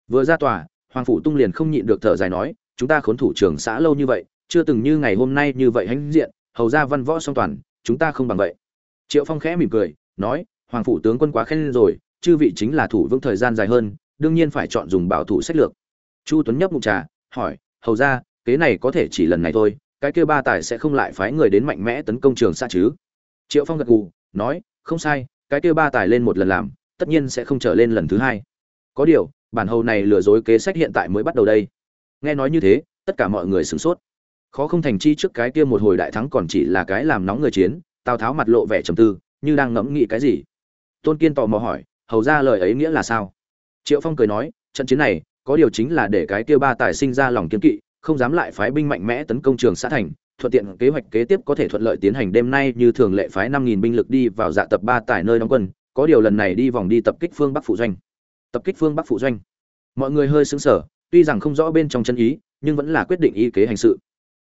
Vừa ra tòa, hoàng phủ tung liền không nhịn được thở dài nói, chúng ta khốn thủ trường xã lâu như vậy, chưa từng như ngày hôm nay như vậy hãnh diện, hầu ra văn võ song toàn, chúng ta không bằng vậy. Triệu phong khẽ mỉm cười, nói, hoàng phủ tướng quân quá khen rồi, chư vị chính là thủ vững thời gian dài hơn đương nhiên phải chọn dùng bảo thủ sách lược. Chu tuấn nhấp ngụm trà, hỏi, hầu ra, kế này có thể chỉ lần này thôi, cái kia ba tài sẽ không lại phái người đến mạnh mẽ tấn công trường xa chứ? Triệu phong gật gù, nói, không sai, cái kia ba tài lên một lần làm, tất nhiên sẽ không trở lên lần thứ hai. Có điều, bản hầu này lừa dối kế sách hiện tại mới bắt đầu đây. Nghe nói như thế, tất cả mọi người sửng sốt. Khó không thành chi trước cái kia một hồi đại thắng còn chỉ là cái làm nóng người chiến, tào tháo mặt lộ vẻ trầm tư, như đang ngẫm nghĩ cái gì. Tôn kiên tò mò hỏi, hầu ra lời ấy nghĩa là sao? Triệu phong cười nói, trận chiến này, có điều chính là để cái kia ba tài sinh ra lòng kiên kỵ, không dám lại phái binh mạnh mẽ tấn công trường xã thành, thuận tiện kế hoạch kế tiếp có thể thuận lợi tiến hành đêm nay như thường lệ phái năm nghìn binh lực đi vào dạ tập ba tài nơi đóng quân, có điều lần này đi vòng đi tập kích phương bắc phụ doanh. Tập kích phương bắc phụ doanh. Mọi người hơi sững sờ, tuy rằng không rõ bên trong chân ý, nhưng vẫn là quyết định y kế hành sự.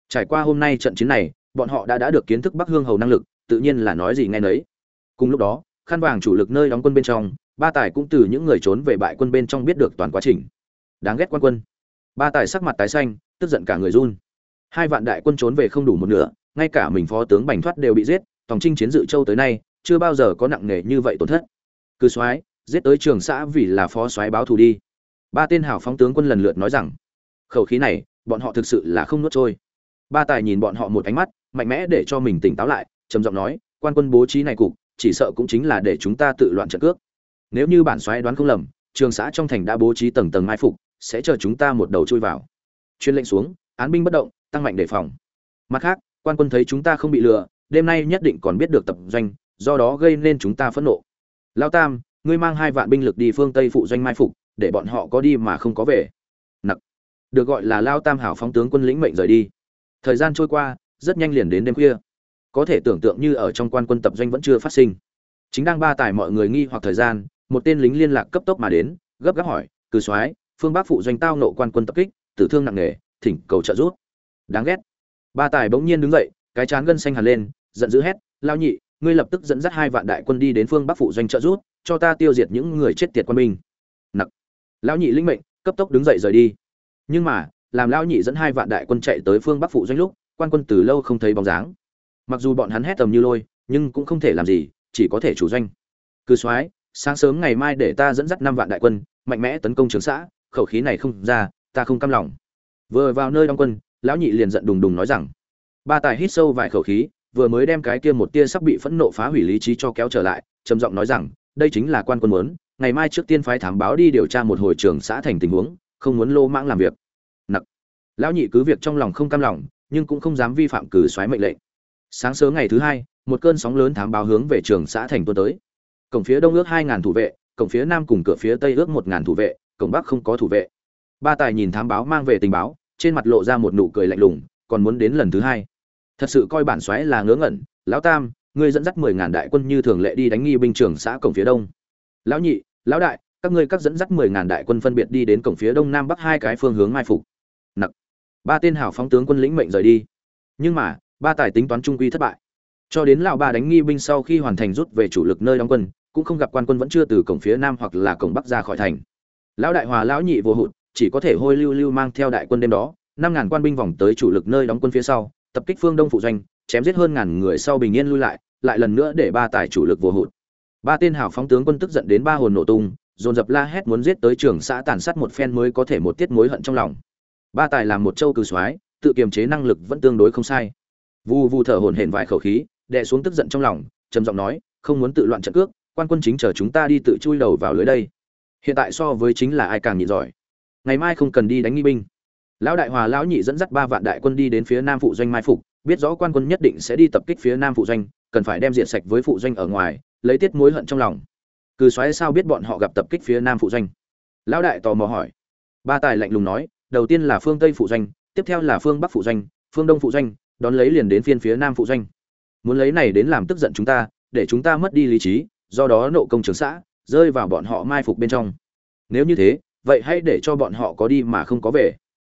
Trải qua hôm nay trận chiến này, bọn họ đã đã được kiến thức bắc hương hầu năng lực, tự nhiên là nói gì nghe nấy. Cùng lúc đó khăn vàng chủ lực nơi đóng quân bên trong ba tài cũng từ những người trốn về bại quân bên trong biết được toàn quá trình. Đáng ghét quan quân. Ba tài sắc mặt tái xanh, tức giận cả người run. Hai vạn đại quân trốn về không đủ một nửa, ngay cả mình phó tướng bành thoát đều bị giết, Tòng trinh chiến dự châu tới nay, chưa bao giờ có nặng nề như vậy tổn thất. Cứ soái giết tới trường xã vì là phó soái báo thù đi. Ba tên hảo phóng tướng quân lần lượt nói rằng, khẩu khí này, bọn họ thực sự là không nuốt trôi. Ba tài nhìn bọn họ một ánh mắt, mạnh mẽ để cho mình tỉnh táo lại, trầm giọng nói, quan quân bố trí này cục, chỉ sợ cũng chính là để chúng ta tự loạn trận cước nếu như bản soái đoán không lầm, trường xã trong thành đã bố trí tầng tầng mai phục, sẽ chờ chúng ta một đầu chui vào. Chuyên lệnh xuống, án binh bất động, tăng mạnh đề phòng. Mặt khác, quan quân thấy chúng ta không bị lừa, đêm nay nhất định còn biết được tập doanh, do đó gây nên chúng ta phẫn nộ. Lao tam, ngươi mang hai vạn binh lực đi phương tây phụ doanh mai phục, để bọn họ có đi mà không có về. Nặc. Được gọi là lao tam hảo phóng tướng quân lĩnh mệnh rời đi. Thời gian trôi qua, rất nhanh liền đến đêm khuya. Có thể tưởng tượng như ở trong quan quân tập doanh vẫn chưa phát sinh. Chính đang ba tài mọi người nghi hoặc thời gian một tên lính liên lạc cấp tốc mà đến, gấp gáp hỏi, cử soái, phương bắc phụ doanh tao nộ quan quân tập kích, tử thương nặng nề, thỉnh cầu trợ giúp. Đáng ghét. Ba tài bỗng nhiên đứng dậy, cái chán gân xanh hẳn lên, giận dữ hét, lao nhị, ngươi lập tức dẫn dắt hai vạn đại quân đi đến phương bắc phụ doanh trợ giúp, cho ta tiêu diệt những người chết tiệt quân binh. Nặc. Lão nhị linh mệnh, cấp tốc đứng dậy rời đi. Nhưng mà, làm lão nhị dẫn hai vạn đại quân chạy tới phương bắc phụ doanh lúc, quan quân từ lâu không thấy bóng dáng. Mặc dù bọn hắn hét tầm như lôi, nhưng cũng không thể làm gì, chỉ có thể chủ doanh. Cư soái sáng sớm ngày mai để ta dẫn dắt năm vạn đại quân, mạnh mẽ tấn công trường xã, khẩu khí này không ra, ta không cam lòng. Vừa vào nơi đóng quân, lão nhị liền giận đùng đùng nói rằng, ba tài hít sâu vài khẩu khí, vừa mới đem cái kia một tia sắp bị phẫn nộ phá hủy lý trí cho kéo trở lại, trầm giọng nói rằng, đây chính là quan quân muốn, ngày mai trước tiên phái thám báo đi điều tra một hồi trường xã thành tình huống, không muốn lô mãng làm việc. Nặc. Lão nhị cứ việc trong lòng không cam lòng, nhưng cũng không dám vi phạm cử xoáy mệnh lệnh. Sáng sớm ngày thứ hai, một cơn sóng lớn thám báo hướng về trường xã thành tuôn tới cổng phía đông ước hai ngàn thủ vệ, cổng phía nam cùng cửa phía tây ước một ngàn thủ vệ, cổng bắc không có thủ vệ. Ba tài nhìn thám báo mang về tình báo, trên mặt lộ ra một nụ cười lạnh lùng, còn muốn đến lần thứ hai. Thật sự coi bản xoáy là ngớ ngẩn, lão tam, ngươi dẫn dắt mười ngàn đại quân như thường lệ đi đánh nghi binh trưởng xã cổng phía đông. Lão nhị, lão đại, các ngươi các dẫn dắt mười ngàn đại quân phân biệt đi đến cổng phía đông nam bắc hai cái phương hướng mai phục. Nặc. Ba tên hảo phóng tướng quân lĩnh mệnh rời đi. Nhưng mà, ba tài tính toán trung quy thất bại cho đến lão ba đánh nghi binh sau khi hoàn thành rút về chủ lực nơi đóng quân, cũng không gặp quan quân vẫn chưa từ cổng phía nam hoặc là cổng bắc ra khỏi thành. Lão đại hòa lão nhị vô hụt, chỉ có thể hôi lưu lưu mang theo đại quân đêm đó, năm ngàn quan binh vòng tới chủ lực nơi đóng quân phía sau, tập kích phương đông phụ doanh, chém giết hơn ngàn người sau bình yên lui lại lại lần nữa để ba tài chủ lực vô hụt. Ba tên hào phóng tướng quân tức giận đến ba hồn nổ tung, dồn dập la hét muốn giết tới trường xã tàn sát một phen mới có thể một tiết mối hận trong lòng. Ba tài làm một châu cừ soái, tự kiềm chế năng lực vẫn tương đối không sai. Vu vu thở hổn hển vài khẩu khí đè xuống tức giận trong lòng, trầm giọng nói, không muốn tự loạn trận cước, quan quân chính chờ chúng ta đi tự chui đầu vào lưới đây. Hiện tại so với chính là ai càng nhịn giỏi. Ngày mai không cần đi đánh nghi binh. Lão đại hòa, lão nhị dẫn dắt ba vạn đại quân đi đến phía nam phụ doanh mai phục, biết rõ quan quân nhất định sẽ đi tập kích phía nam phụ doanh, cần phải đem diện sạch với phụ doanh ở ngoài, lấy tiết mối hận trong lòng. Cừ xoáy sao biết bọn họ gặp tập kích phía nam phụ doanh? Lão đại tò mò hỏi. Ba tài lạnh lùng nói, đầu tiên là phương tây phụ doanh, tiếp theo là phương bắc phụ doanh, phương đông phụ doanh, đón lấy liền đến phiên phía nam phụ doanh muốn lấy này đến làm tức giận chúng ta, để chúng ta mất đi lý trí, do đó nộ công trường xã, rơi vào bọn họ mai phục bên trong. Nếu như thế, vậy hãy để cho bọn họ có đi mà không có về.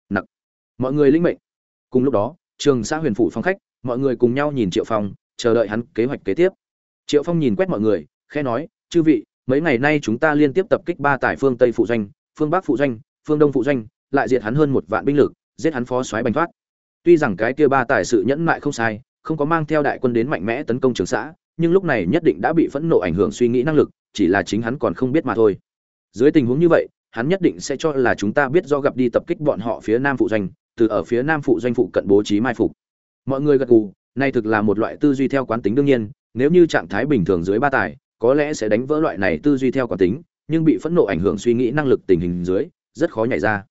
Nặc. Mọi người linh mệnh. Cùng lúc đó, trường xã huyền phủ phong khách, mọi người cùng nhau nhìn triệu phong, chờ đợi hắn kế hoạch kế tiếp. Triệu phong nhìn quét mọi người khe nói, chư vị, mấy ngày nay chúng ta liên tiếp tập kích ba tải phương tây phụ doanh, phương bắc phụ doanh, phương đông phụ doanh, lại diệt hắn hơn một vạn binh lực, giết hắn phó soái bành thoát. Tuy rằng cái kia ba tài sự nhẫn mại không sai không có mang theo đại quân đến mạnh mẽ tấn công trường xã, nhưng lúc này nhất định đã bị phẫn nộ ảnh hưởng suy nghĩ năng lực, chỉ là chính hắn còn không biết mà thôi. Dưới tình huống như vậy, hắn nhất định sẽ cho là chúng ta biết do gặp đi tập kích bọn họ phía nam phụ doanh, từ ở phía nam phụ doanh phụ cận bố trí mai phục. Mọi người gật gù, nay thực là một loại tư duy theo quán tính đương nhiên, nếu như trạng thái bình thường dưới ba tài, có lẽ sẽ đánh vỡ loại này tư duy theo quán tính, nhưng bị phẫn nộ ảnh hưởng suy nghĩ năng lực tình hình dưới, rất khó nhảy ra.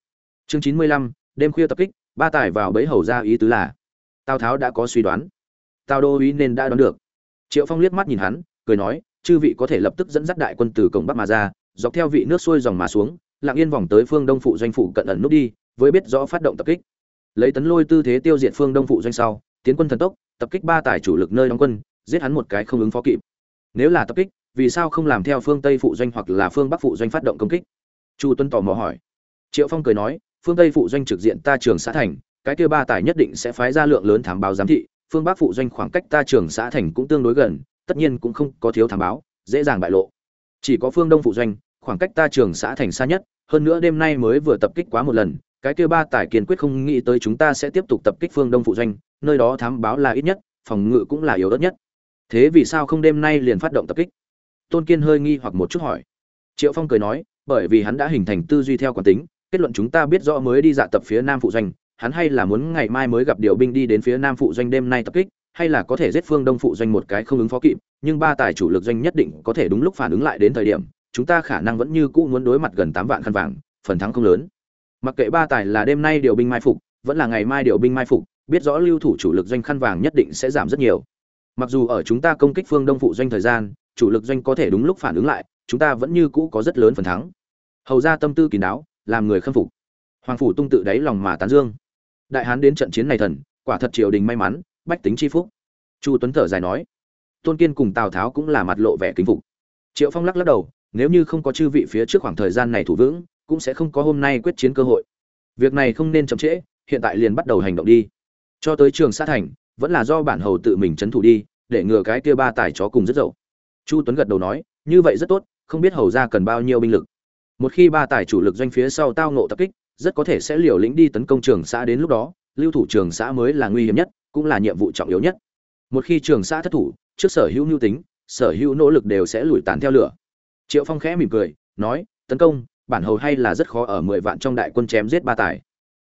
Chương chín mươi lăm, đêm khuya tập kích, ba tài vào bẫy hầu ra ý tứ là, tào tháo đã có suy đoán tào đô ý nên đã đoán được. Triệu phong liếc mắt nhìn hắn, cười nói, chư vị có thể lập tức dẫn dắt đại quân từ cổng bắc mà ra, dọc theo vị nước xuôi dòng mà xuống, lặng yên vòng tới phương đông phụ doanh phụ cận ẩn nút đi, với biết rõ phát động tập kích. Lấy tấn lôi tư thế tiêu diệt phương đông phụ doanh sau, tiến quân thần tốc, tập kích ba tài chủ lực nơi đóng quân, giết hắn một cái không ứng phó kịp. Nếu là tập kích, vì sao không làm theo phương tây phụ doanh hoặc là phương bắc phụ doanh phát động công kích? Chu tuân tò mò hỏi. Triệu phong cười nói, phương tây phụ doanh trực diện ta trường xã thành, cái kia ba tài nhất định sẽ phái ra lượng lớn thám báo giám thị phương bắc phụ doanh khoảng cách ta trường xã thành cũng tương đối gần, tất nhiên cũng không có thiếu thám báo, dễ dàng bại lộ. Chỉ có phương đông phụ doanh, khoảng cách ta trường xã thành xa nhất, hơn nữa đêm nay mới vừa tập kích quá một lần, cái kia ba tài kiên quyết không nghĩ tới chúng ta sẽ tiếp tục tập kích phương đông phụ doanh, nơi đó thám báo là ít nhất, phòng ngự cũng là yếu đất nhất. Thế vì sao không đêm nay liền phát động tập kích? Tôn kiên hơi nghi hoặc một chút hỏi. Triệu phong cười nói, bởi vì hắn đã hình thành tư duy theo quán tính, kết luận chúng ta biết rõ mới đi dạ tập phía nam phụ doanh hắn hay là muốn ngày mai mới gặp điều binh đi đến phía nam phụ doanh đêm nay tập kích, hay là có thể giết phương đông phụ doanh một cái không ứng phó kịp, nhưng ba tài chủ lực doanh nhất định có thể đúng lúc phản ứng lại đến thời điểm, chúng ta khả năng vẫn như cũ muốn đối mặt gần tám vạn khăn vàng, phần thắng không lớn. Mặc kệ ba tài là đêm nay điều binh mai phục, vẫn là ngày mai điều binh mai phục, biết rõ lưu thủ chủ lực doanh khăn vàng nhất định sẽ giảm rất nhiều. Mặc dù ở chúng ta công kích phương đông phụ doanh thời gian, chủ lực doanh có thể đúng lúc phản ứng lại, chúng ta vẫn như cũ có rất lớn phần thắng. Hầu ra tâm tư kín đáo, làm người khâm phục. Hoàng phủ tung tự đáy lòng mà tán dương đại hán đến trận chiến này thần, quả thật triều đình may mắn, bách tính chi phúc. Chu tuấn thở dài nói, tôn kiên cùng tào tháo cũng là mặt lộ vẻ kính phục. Triệu phong lắc lắc đầu, nếu như không có chư vị phía trước khoảng thời gian này thủ vững, cũng sẽ không có hôm nay quyết chiến cơ hội. Việc này không nên chậm trễ, hiện tại liền bắt đầu hành động đi. Cho tới trường sát thành, vẫn là do bản hầu tự mình trấn thủ đi, để ngừa cái kia ba tài chó cùng rất dậu. Chu tuấn gật đầu nói, như vậy rất tốt, không biết hầu ra cần bao nhiêu binh lực. Một khi ba tài chủ lực doanh phía sau tao nộ tập kích rất có thể sẽ liều lĩnh đi tấn công trường xã đến lúc đó, lưu thủ trường xã mới là nguy hiểm nhất, cũng là nhiệm vụ trọng yếu nhất. Một khi trường xã thất thủ, trước sở hữu nhu tính, sở hữu nỗ lực đều sẽ lùi tàn theo lửa. Triệu phong khẽ mỉm cười, nói, tấn công, bản hầu hay là rất khó ở mười vạn trong đại quân chém giết ba tài.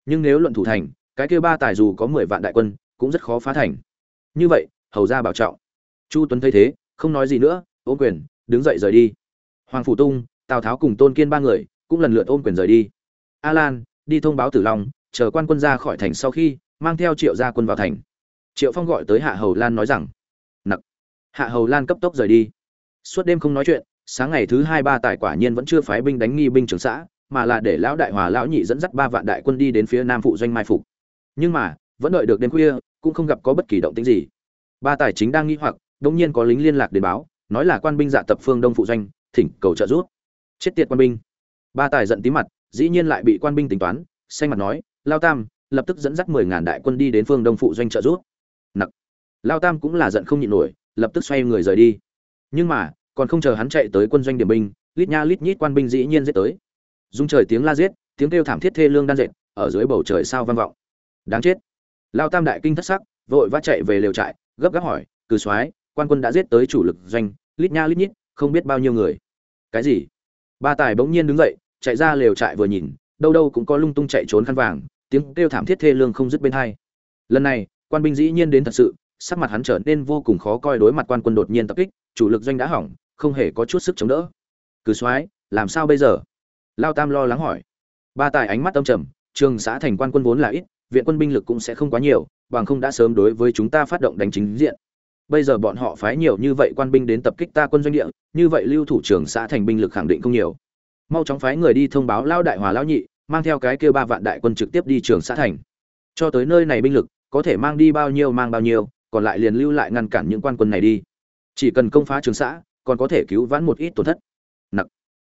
Nhưng nếu luận thủ thành, cái kia ba tài dù có mười vạn đại quân, cũng rất khó phá thành. Như vậy, hầu ra bảo trọng. Chu tuấn thấy thế, không nói gì nữa, ôm quyền, đứng dậy rời đi. Hoàng phủ tung, tào tháo cùng tôn kiên ba người, cũng lần lượt ôm quyền rời đi a lan đi thông báo tử long, chờ quan quân ra khỏi thành sau khi, mang theo triệu gia quân vào thành. Triệu phong gọi tới hạ hầu lan nói rằng, nặc. Hạ hầu lan cấp tốc rời đi. Suốt đêm không nói chuyện, sáng ngày thứ hai ba tài quả nhiên vẫn chưa phái binh đánh nghi binh trường xã, mà là để lão đại hòa lão nhị dẫn dắt ba vạn đại quân đi đến phía nam phụ doanh mai phục. Nhưng mà, vẫn đợi được đêm khuya, cũng không gặp có bất kỳ động tĩnh gì. Ba tài chính đang nghi hoặc, đống nhiên có lính liên lạc đến báo, nói là quan binh dạ tập phương đông phụ doanh, thỉnh cầu trợ giúp. Chết tiệt quan binh. Ba tài giận tí mặt dĩ nhiên lại bị quan binh tính toán, xanh mặt nói, lao tam, lập tức dẫn dắt mười ngàn đại quân đi đến phương đông phụ doanh trợ giúp. Nặc. Lao tam cũng là giận không nhịn nổi, lập tức xoay người rời đi. Nhưng mà, còn không chờ hắn chạy tới quân doanh điểm binh, lít nha lít nhít quan binh dĩ nhiên giết tới. Dung trời tiếng la giết, tiếng kêu thảm thiết thê lương đan dệt, ở dưới bầu trời sao vang vọng. Đáng chết. Lao tam đại kinh thất sắc, vội vã chạy về lều trại, gấp gáp hỏi, cử soái, quan quân đã giết tới chủ lực doanh, lít nha lít nhít, không biết bao nhiêu người. Cái gì? Ba tài bỗng nhiên đứng dậy chạy ra lều trại vừa nhìn, đâu đâu cũng có lung tung chạy trốn khăn vàng, tiếng kêu thảm thiết thê lương không dứt bên hai. Lần này, quan binh dĩ nhiên đến thật sự, sắc mặt hắn trở nên vô cùng khó coi đối mặt quan quân đột nhiên tập kích, chủ lực doanh đã hỏng, không hề có chút sức chống đỡ. Cứ soái, làm sao bây giờ? Lao tam lo lắng hỏi. Ba tài ánh mắt âm trầm, trường xã thành quan quân vốn là ít, viện quân binh lực cũng sẽ không quá nhiều, bằng không đã sớm đối với chúng ta phát động đánh chính diện. Bây giờ bọn họ phái nhiều như vậy quan binh đến tập kích ta quân doanh địa, như vậy lưu thủ trưởng xã thành binh lực khẳng định không nhiều mau chóng phái người đi thông báo lao đại hòa lão nhị, mang theo cái kia ba vạn đại quân trực tiếp đi trường xã thành. Cho tới nơi này binh lực, có thể mang đi bao nhiêu mang bao nhiêu, còn lại liền lưu lại ngăn cản những quan quân này đi. Chỉ cần công phá trường xã, còn có thể cứu vãn một ít tổn thất. Nặc.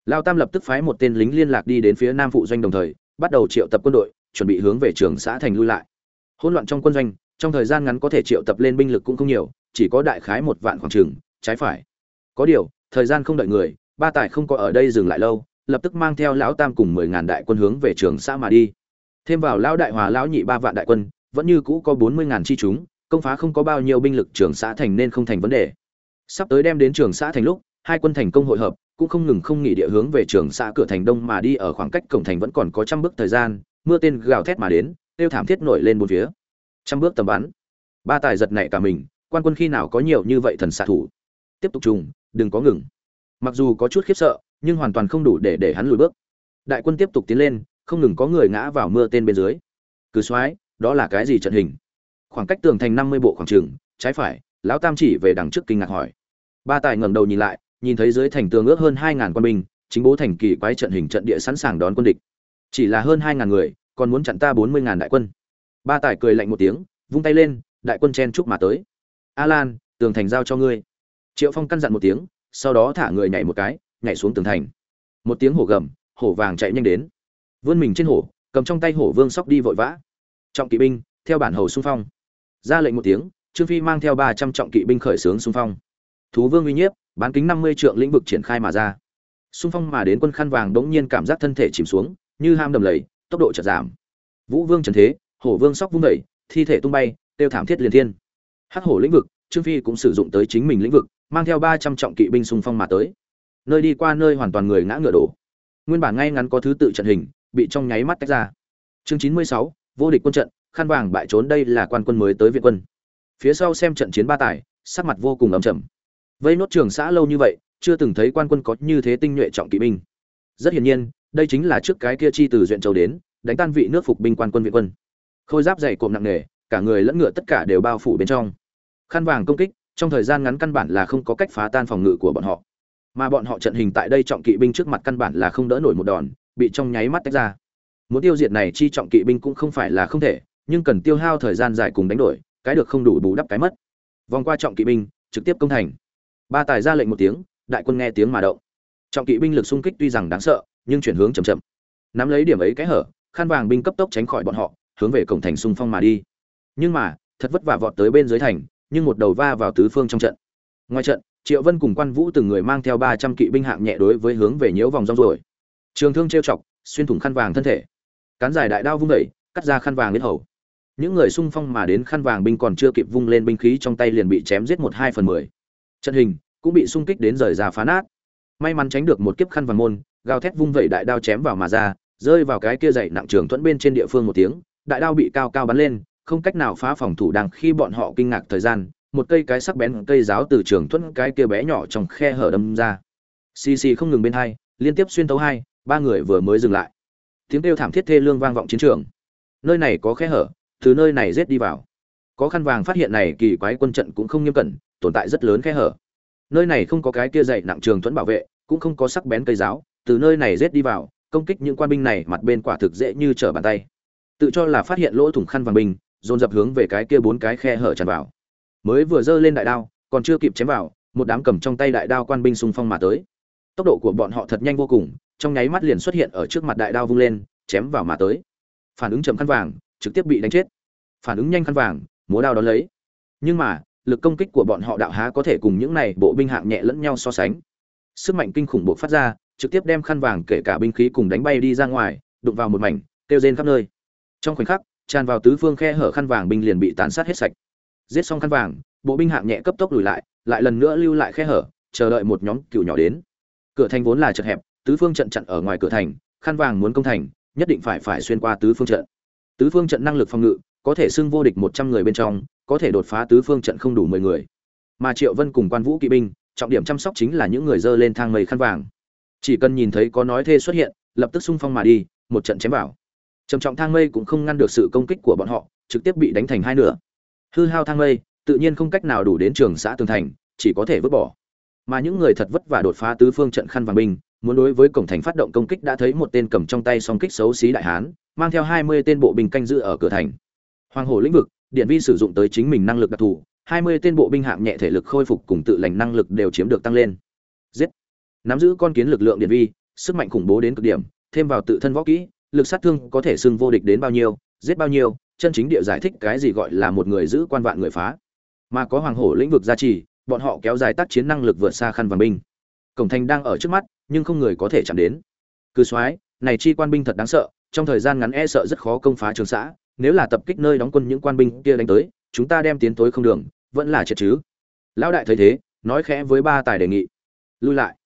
Lao tam lập tức phái một tên lính liên lạc đi đến phía nam phụ doanh đồng thời, bắt đầu triệu tập quân đội, chuẩn bị hướng về trường xã thành lui lại. Hỗn loạn trong quân doanh, trong thời gian ngắn có thể triệu tập lên binh lực cũng không nhiều, chỉ có đại khái một vạn khoảng trường trái phải. Có điều, thời gian không đợi người, ba tài không có ở đây dừng lại lâu lập tức mang theo lão tam cùng mười ngàn đại quân hướng về trường xã mà đi. Thêm vào lão đại hòa lão nhị ba vạn đại quân, vẫn như cũ có bốn mươi ngàn chi chúng, công phá không có bao nhiêu binh lực trường xã thành nên không thành vấn đề. Sắp tới đem đến trường xã thành lúc, hai quân thành công hội hợp, cũng không ngừng không nghỉ địa hướng về trường xã cửa thành đông mà đi ở khoảng cách cổng thành vẫn còn có trăm bước thời gian, mưa tên gào thét mà đến, tiêu thảm thiết nổi lên một phía. Trăm bước tầm bắn. Ba tài giật nảy cả mình, quan quân khi nào có nhiều như vậy thần xạ thủ. Tiếp tục trùng, đừng có ngừng mặc dù có chút khiếp sợ, nhưng hoàn toàn không đủ để để hắn lùi bước. Đại quân tiếp tục tiến lên, không ngừng có người ngã vào mưa tên bên dưới. Cứ soái đó là cái gì trận hình? Khoảng cách tường thành năm mươi bộ khoảng trường trái phải, lão tam chỉ về đằng trước kinh ngạc hỏi. Ba tài ngẩng đầu nhìn lại, nhìn thấy dưới thành tường ước hơn hai ngàn quân binh, chính bố thành kỳ quái trận hình trận địa sẵn sàng đón quân địch. Chỉ là hơn hai ngàn người, còn muốn chặn ta bốn mươi ngàn đại quân. Ba tài cười lạnh một tiếng, vung tay lên, đại quân chen chúc mà tới. A lan, tường thành giao cho ngươi. Triệu phong căn dặn một tiếng sau đó thả người nhảy một cái, nhảy xuống tường thành. Một tiếng hổ gầm, hổ vàng chạy nhanh đến. Vươn mình trên hổ, cầm trong tay hổ vương sóc đi vội vã. Trọng kỵ binh, theo bản hầu xung phong. Ra lệnh một tiếng, trương phi mang theo ba trăm trọng kỵ binh khởi xướng xung phong. Thú vương uy nhiếp, bán kính năm mươi trượng lĩnh vực triển khai mà ra. Xung phong mà đến quân khăn vàng đống nhiên cảm giác thân thể chìm xuống, như ham đầm lầy, tốc độ chợt giảm. Vũ vương trần thế, hổ vương sóc vung vẩy thi thể tung bay, tiêu thảm thiết liền thiên. Hắc hổ lĩnh vực, trương phi cũng sử dụng tới chính mình lĩnh vực mang theo ba trăm trọng kỵ binh xung phong mà tới. Nơi đi qua nơi hoàn toàn người ngã ngựa đổ. Nguyên bản ngay ngắn có thứ tự trận hình, bị trong nháy mắt tách ra. Chương chín mươi sáu, vô địch quân trận, khăn vàng bại trốn đây là quan quân mới tới viện quân. Phía sau xem trận chiến ba tài, sắc mặt vô cùng ấm chầm vây nốt trường xã lâu như vậy, chưa từng thấy quan quân có như thế tinh nhuệ trọng kỵ binh. Rất hiển nhiên, đây chính là trước cái kia chi từ duyện châu đến, đánh tan vị nước phục binh quan quân viện quân. Khôi giáp dày cộm nặng nề, cả người lẫn ngựa tất cả đều bao phủ bên trong. Khăn vàng công kích trong thời gian ngắn căn bản là không có cách phá tan phòng ngự của bọn họ. Mà bọn họ trận hình tại đây trọng kỵ binh trước mặt căn bản là không đỡ nổi một đòn, bị trong nháy mắt tách ra. Muốn tiêu diệt này chi trọng kỵ binh cũng không phải là không thể, nhưng cần tiêu hao thời gian dài cùng đánh đổi, cái được không đủ bù đắp cái mất. Vòng qua trọng kỵ binh, trực tiếp công thành. Ba tài ra lệnh một tiếng, đại quân nghe tiếng mà động. Trọng kỵ binh lực xung kích tuy rằng đáng sợ, nhưng chuyển hướng chậm chậm. Nắm lấy điểm ấy cái hở khăn vàng binh cấp tốc tránh khỏi bọn họ, hướng về cổng thành xung phong mà đi. Nhưng mà, thật vất vả vọt tới bên dưới thành nhưng một đầu va vào tứ phương trong trận. Ngoài trận, triệu vân cùng quan vũ từng người mang theo ba trăm kỵ binh hạng nhẹ đối với hướng về nhiễu vòng rong rồi. Trường thương trêu chọc, xuyên thủng khăn vàng thân thể. Cán dài đại đao vung đẩy cắt ra khăn vàng đến hầu. Những người xung phong mà đến khăn vàng binh còn chưa kịp vung lên binh khí trong tay liền bị chém giết một hai phần mười. Trận hình cũng bị xung kích đến rời ra phá nát. May mắn tránh được một kiếp khăn vàng môn, gào thét vung vẩy đại đao chém vào mà ra, rơi vào cái kia dậy nặng trường thuẫn bên trên địa phương một tiếng, đại đao bị cao cao bắn lên không cách nào phá phòng thủ đang khi bọn họ kinh ngạc thời gian, một cây cái sắc bén cây giáo từ trường thuẫn cái kia bé nhỏ trong khe hở đâm ra. Xì xì không ngừng bên hai, liên tiếp xuyên tấu hai, ba người vừa mới dừng lại. Tiếng kêu thảm thiết thê lương vang vọng chiến trường. Nơi này có khe hở, từ nơi này rết đi vào. Có khăn vàng phát hiện này, kỳ quái quân trận cũng không nghiêm cẩn, tồn tại rất lớn khe hở. Nơi này không có cái kia dày nặng trường thuẫn bảo vệ, cũng không có sắc bén cây giáo, từ nơi này rết đi vào, công kích những quan binh này, mặt bên quả thực dễ như trở bàn tay. Tự cho là phát hiện lỗ thủng khăn vàng binh dồn dập hướng về cái kia bốn cái khe hở tràn vào. Mới vừa giơ lên đại đao, còn chưa kịp chém vào, một đám cầm trong tay đại đao quan binh xung phong mà tới. Tốc độ của bọn họ thật nhanh vô cùng, trong nháy mắt liền xuất hiện ở trước mặt đại đao vung lên, chém vào mà tới. Phản ứng chậm khăn vàng, trực tiếp bị đánh chết. Phản ứng nhanh khăn vàng, múa đao đón lấy. Nhưng mà, lực công kích của bọn họ đạo há có thể cùng những này bộ binh hạng nhẹ lẫn nhau so sánh. Sức mạnh kinh khủng bộ phát ra, trực tiếp đem khăn vàng kể cả binh khí cùng đánh bay đi ra ngoài, đụng vào một mảnh, kêu rên khắp nơi. Trong khoảnh khắc tràn vào tứ phương khe hở khăn vàng binh liền bị tàn sát hết sạch. Giết xong khăn vàng, bộ binh hạng nhẹ cấp tốc lùi lại lại lần nữa lưu lại khe hở, chờ đợi một nhóm cựu nhỏ đến. Cửa thành vốn là chật hẹp, tứ phương trận chặn ở ngoài cửa thành, khăn vàng muốn công thành, nhất định phải phải xuyên qua tứ phương trận. Tứ phương trận năng lực phòng ngự, có thể xưng vô địch một trăm người bên trong, có thể đột phá tứ phương trận không đủ mười người. Mà triệu vân cùng quan vũ kỵ binh, trọng điểm chăm sóc chính là những người dơ lên thang mây khăn vàng. Chỉ cần nhìn thấy có nói thê xuất hiện, lập tức xung phong mà đi, một trận chém vào trầm trọng thang mây cũng không ngăn được sự công kích của bọn họ, trực tiếp bị đánh thành hai nửa. Hư hao thang mây, tự nhiên không cách nào đủ đến trường xã tường thành, chỉ có thể vứt bỏ. Mà những người thật vất vả đột phá tứ phương trận khăn vàng binh, muốn đối với cổng thành phát động công kích đã thấy một tên cầm trong tay song kích xấu xí đại hán, mang theo hai mươi tên bộ binh canh giữ ở cửa thành. Hoàng hồ lĩnh vực, điện vi sử dụng tới chính mình năng lực đặc thù, hai mươi tên bộ binh hạng nhẹ thể lực khôi phục cùng tự lành năng lực đều chiếm được tăng lên. Giết! Nắm giữ con kiến lực lượng điện vi, sức mạnh khủng bố đến cực điểm, thêm vào tự thân võ kỹ lực sát thương có thể xưng vô địch đến bao nhiêu, giết bao nhiêu, chân chính địa giải thích cái gì gọi là một người giữ quan vạn người phá. Mà có hoàng hổ lĩnh vực gia trì, bọn họ kéo dài tác chiến năng lực vượt xa khăn vàng binh. Cổng thành đang ở trước mắt, nhưng không người có thể chạm đến. Cứ soái này chi quan binh thật đáng sợ, trong thời gian ngắn e sợ rất khó công phá trường xã, nếu là tập kích nơi đóng quân những quan binh kia đánh tới, chúng ta đem tiến tối không đường, vẫn là chết chứ. Lão đại thấy thế, nói khẽ với ba tài đề nghị. Lui lại.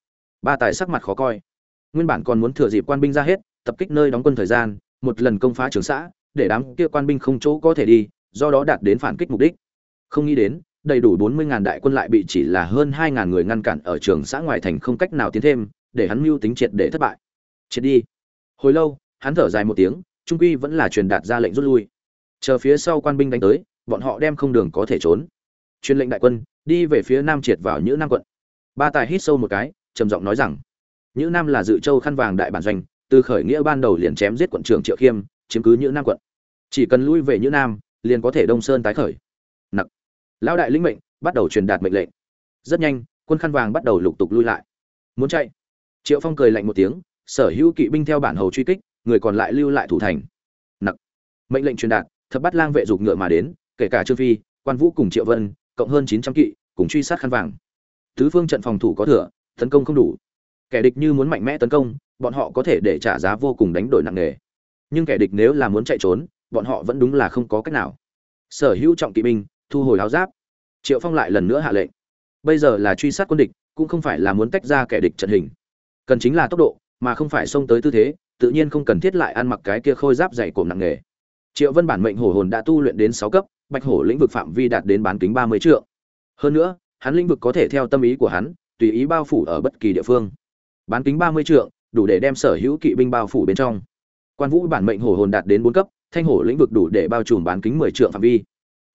Ba tài sắc mặt khó coi. Nguyên bản còn muốn thừa dịp quan binh ra hết tập kích nơi đóng quân thời gian, một lần công phá trường xã, để đám kia quan binh không chỗ có thể đi, do đó đạt đến phản kích mục đích. Không nghĩ đến, đầy đủ bốn mươi ngàn đại quân lại bị chỉ là hơn hai ngàn người ngăn cản ở trường xã ngoài thành không cách nào tiến thêm, để hắn mưu tính triệt để thất bại. Triệt đi. Hồi lâu, hắn thở dài một tiếng, trung quy vẫn là truyền đạt ra lệnh rút lui. Chờ phía sau quan binh đánh tới, bọn họ đem không đường có thể trốn. Truyền lệnh đại quân, đi về phía nam triệt vào những nam quận. Ba tài hít sâu một cái, trầm giọng nói rằng, nhữ nam là dự châu khăn vàng đại bản doanh từ khởi nghĩa ban đầu liền chém giết quận trưởng triệu khiêm, chiếm cứ như nam quận. Chỉ cần lui về như nam, liền có thể đông sơn tái khởi. Nặc. Lão đại lĩnh mệnh, bắt đầu truyền đạt mệnh lệnh. Rất nhanh, quân khăn vàng bắt đầu lục tục lui lại. Muốn chạy? Triệu phong cười lạnh một tiếng, sở hữu kỵ binh theo bản hầu truy kích, người còn lại lưu lại thủ thành. Nặc. Mệnh lệnh truyền đạt, thập bắt lang vệ dục ngựa mà đến, kể cả trương phi, quan vũ cùng triệu vân, cộng hơn chín trăm kỵ, cùng truy sát khăn vàng. Tứ phương trận phòng thủ có thừa, tấn công không đủ. Kẻ địch như muốn mạnh mẽ tấn công bọn họ có thể để trả giá vô cùng đánh đổi nặng nề. Nhưng kẻ địch nếu là muốn chạy trốn, bọn họ vẫn đúng là không có cách nào. Sở hữu trọng kỵ binh, thu hồi áo giáp. Triệu phong lại lần nữa hạ lệnh. Bây giờ là truy sát quân địch, cũng không phải là muốn tách ra kẻ địch trận hình. Cần chính là tốc độ, mà không phải xông tới tư thế, tự nhiên không cần thiết lại ăn mặc cái kia khôi giáp dày cộm nặng nề. Triệu vân bản mệnh hổ hồn đã tu luyện đến sáu cấp, bạch hổ lĩnh vực phạm vi đạt đến bán kính ba mươi triệu hơn nữa, hắn lĩnh vực có thể theo tâm ý của hắn, tùy ý bao phủ ở bất kỳ địa phương. Bán kính ba mươi triệu đủ để đem sở hữu kỵ binh bao phủ bên trong. Quan vũ bản mệnh hổ hồn đạt đến bốn cấp, thanh hổ lĩnh vực đủ để bao trùm bán kính mười trượng phạm vi.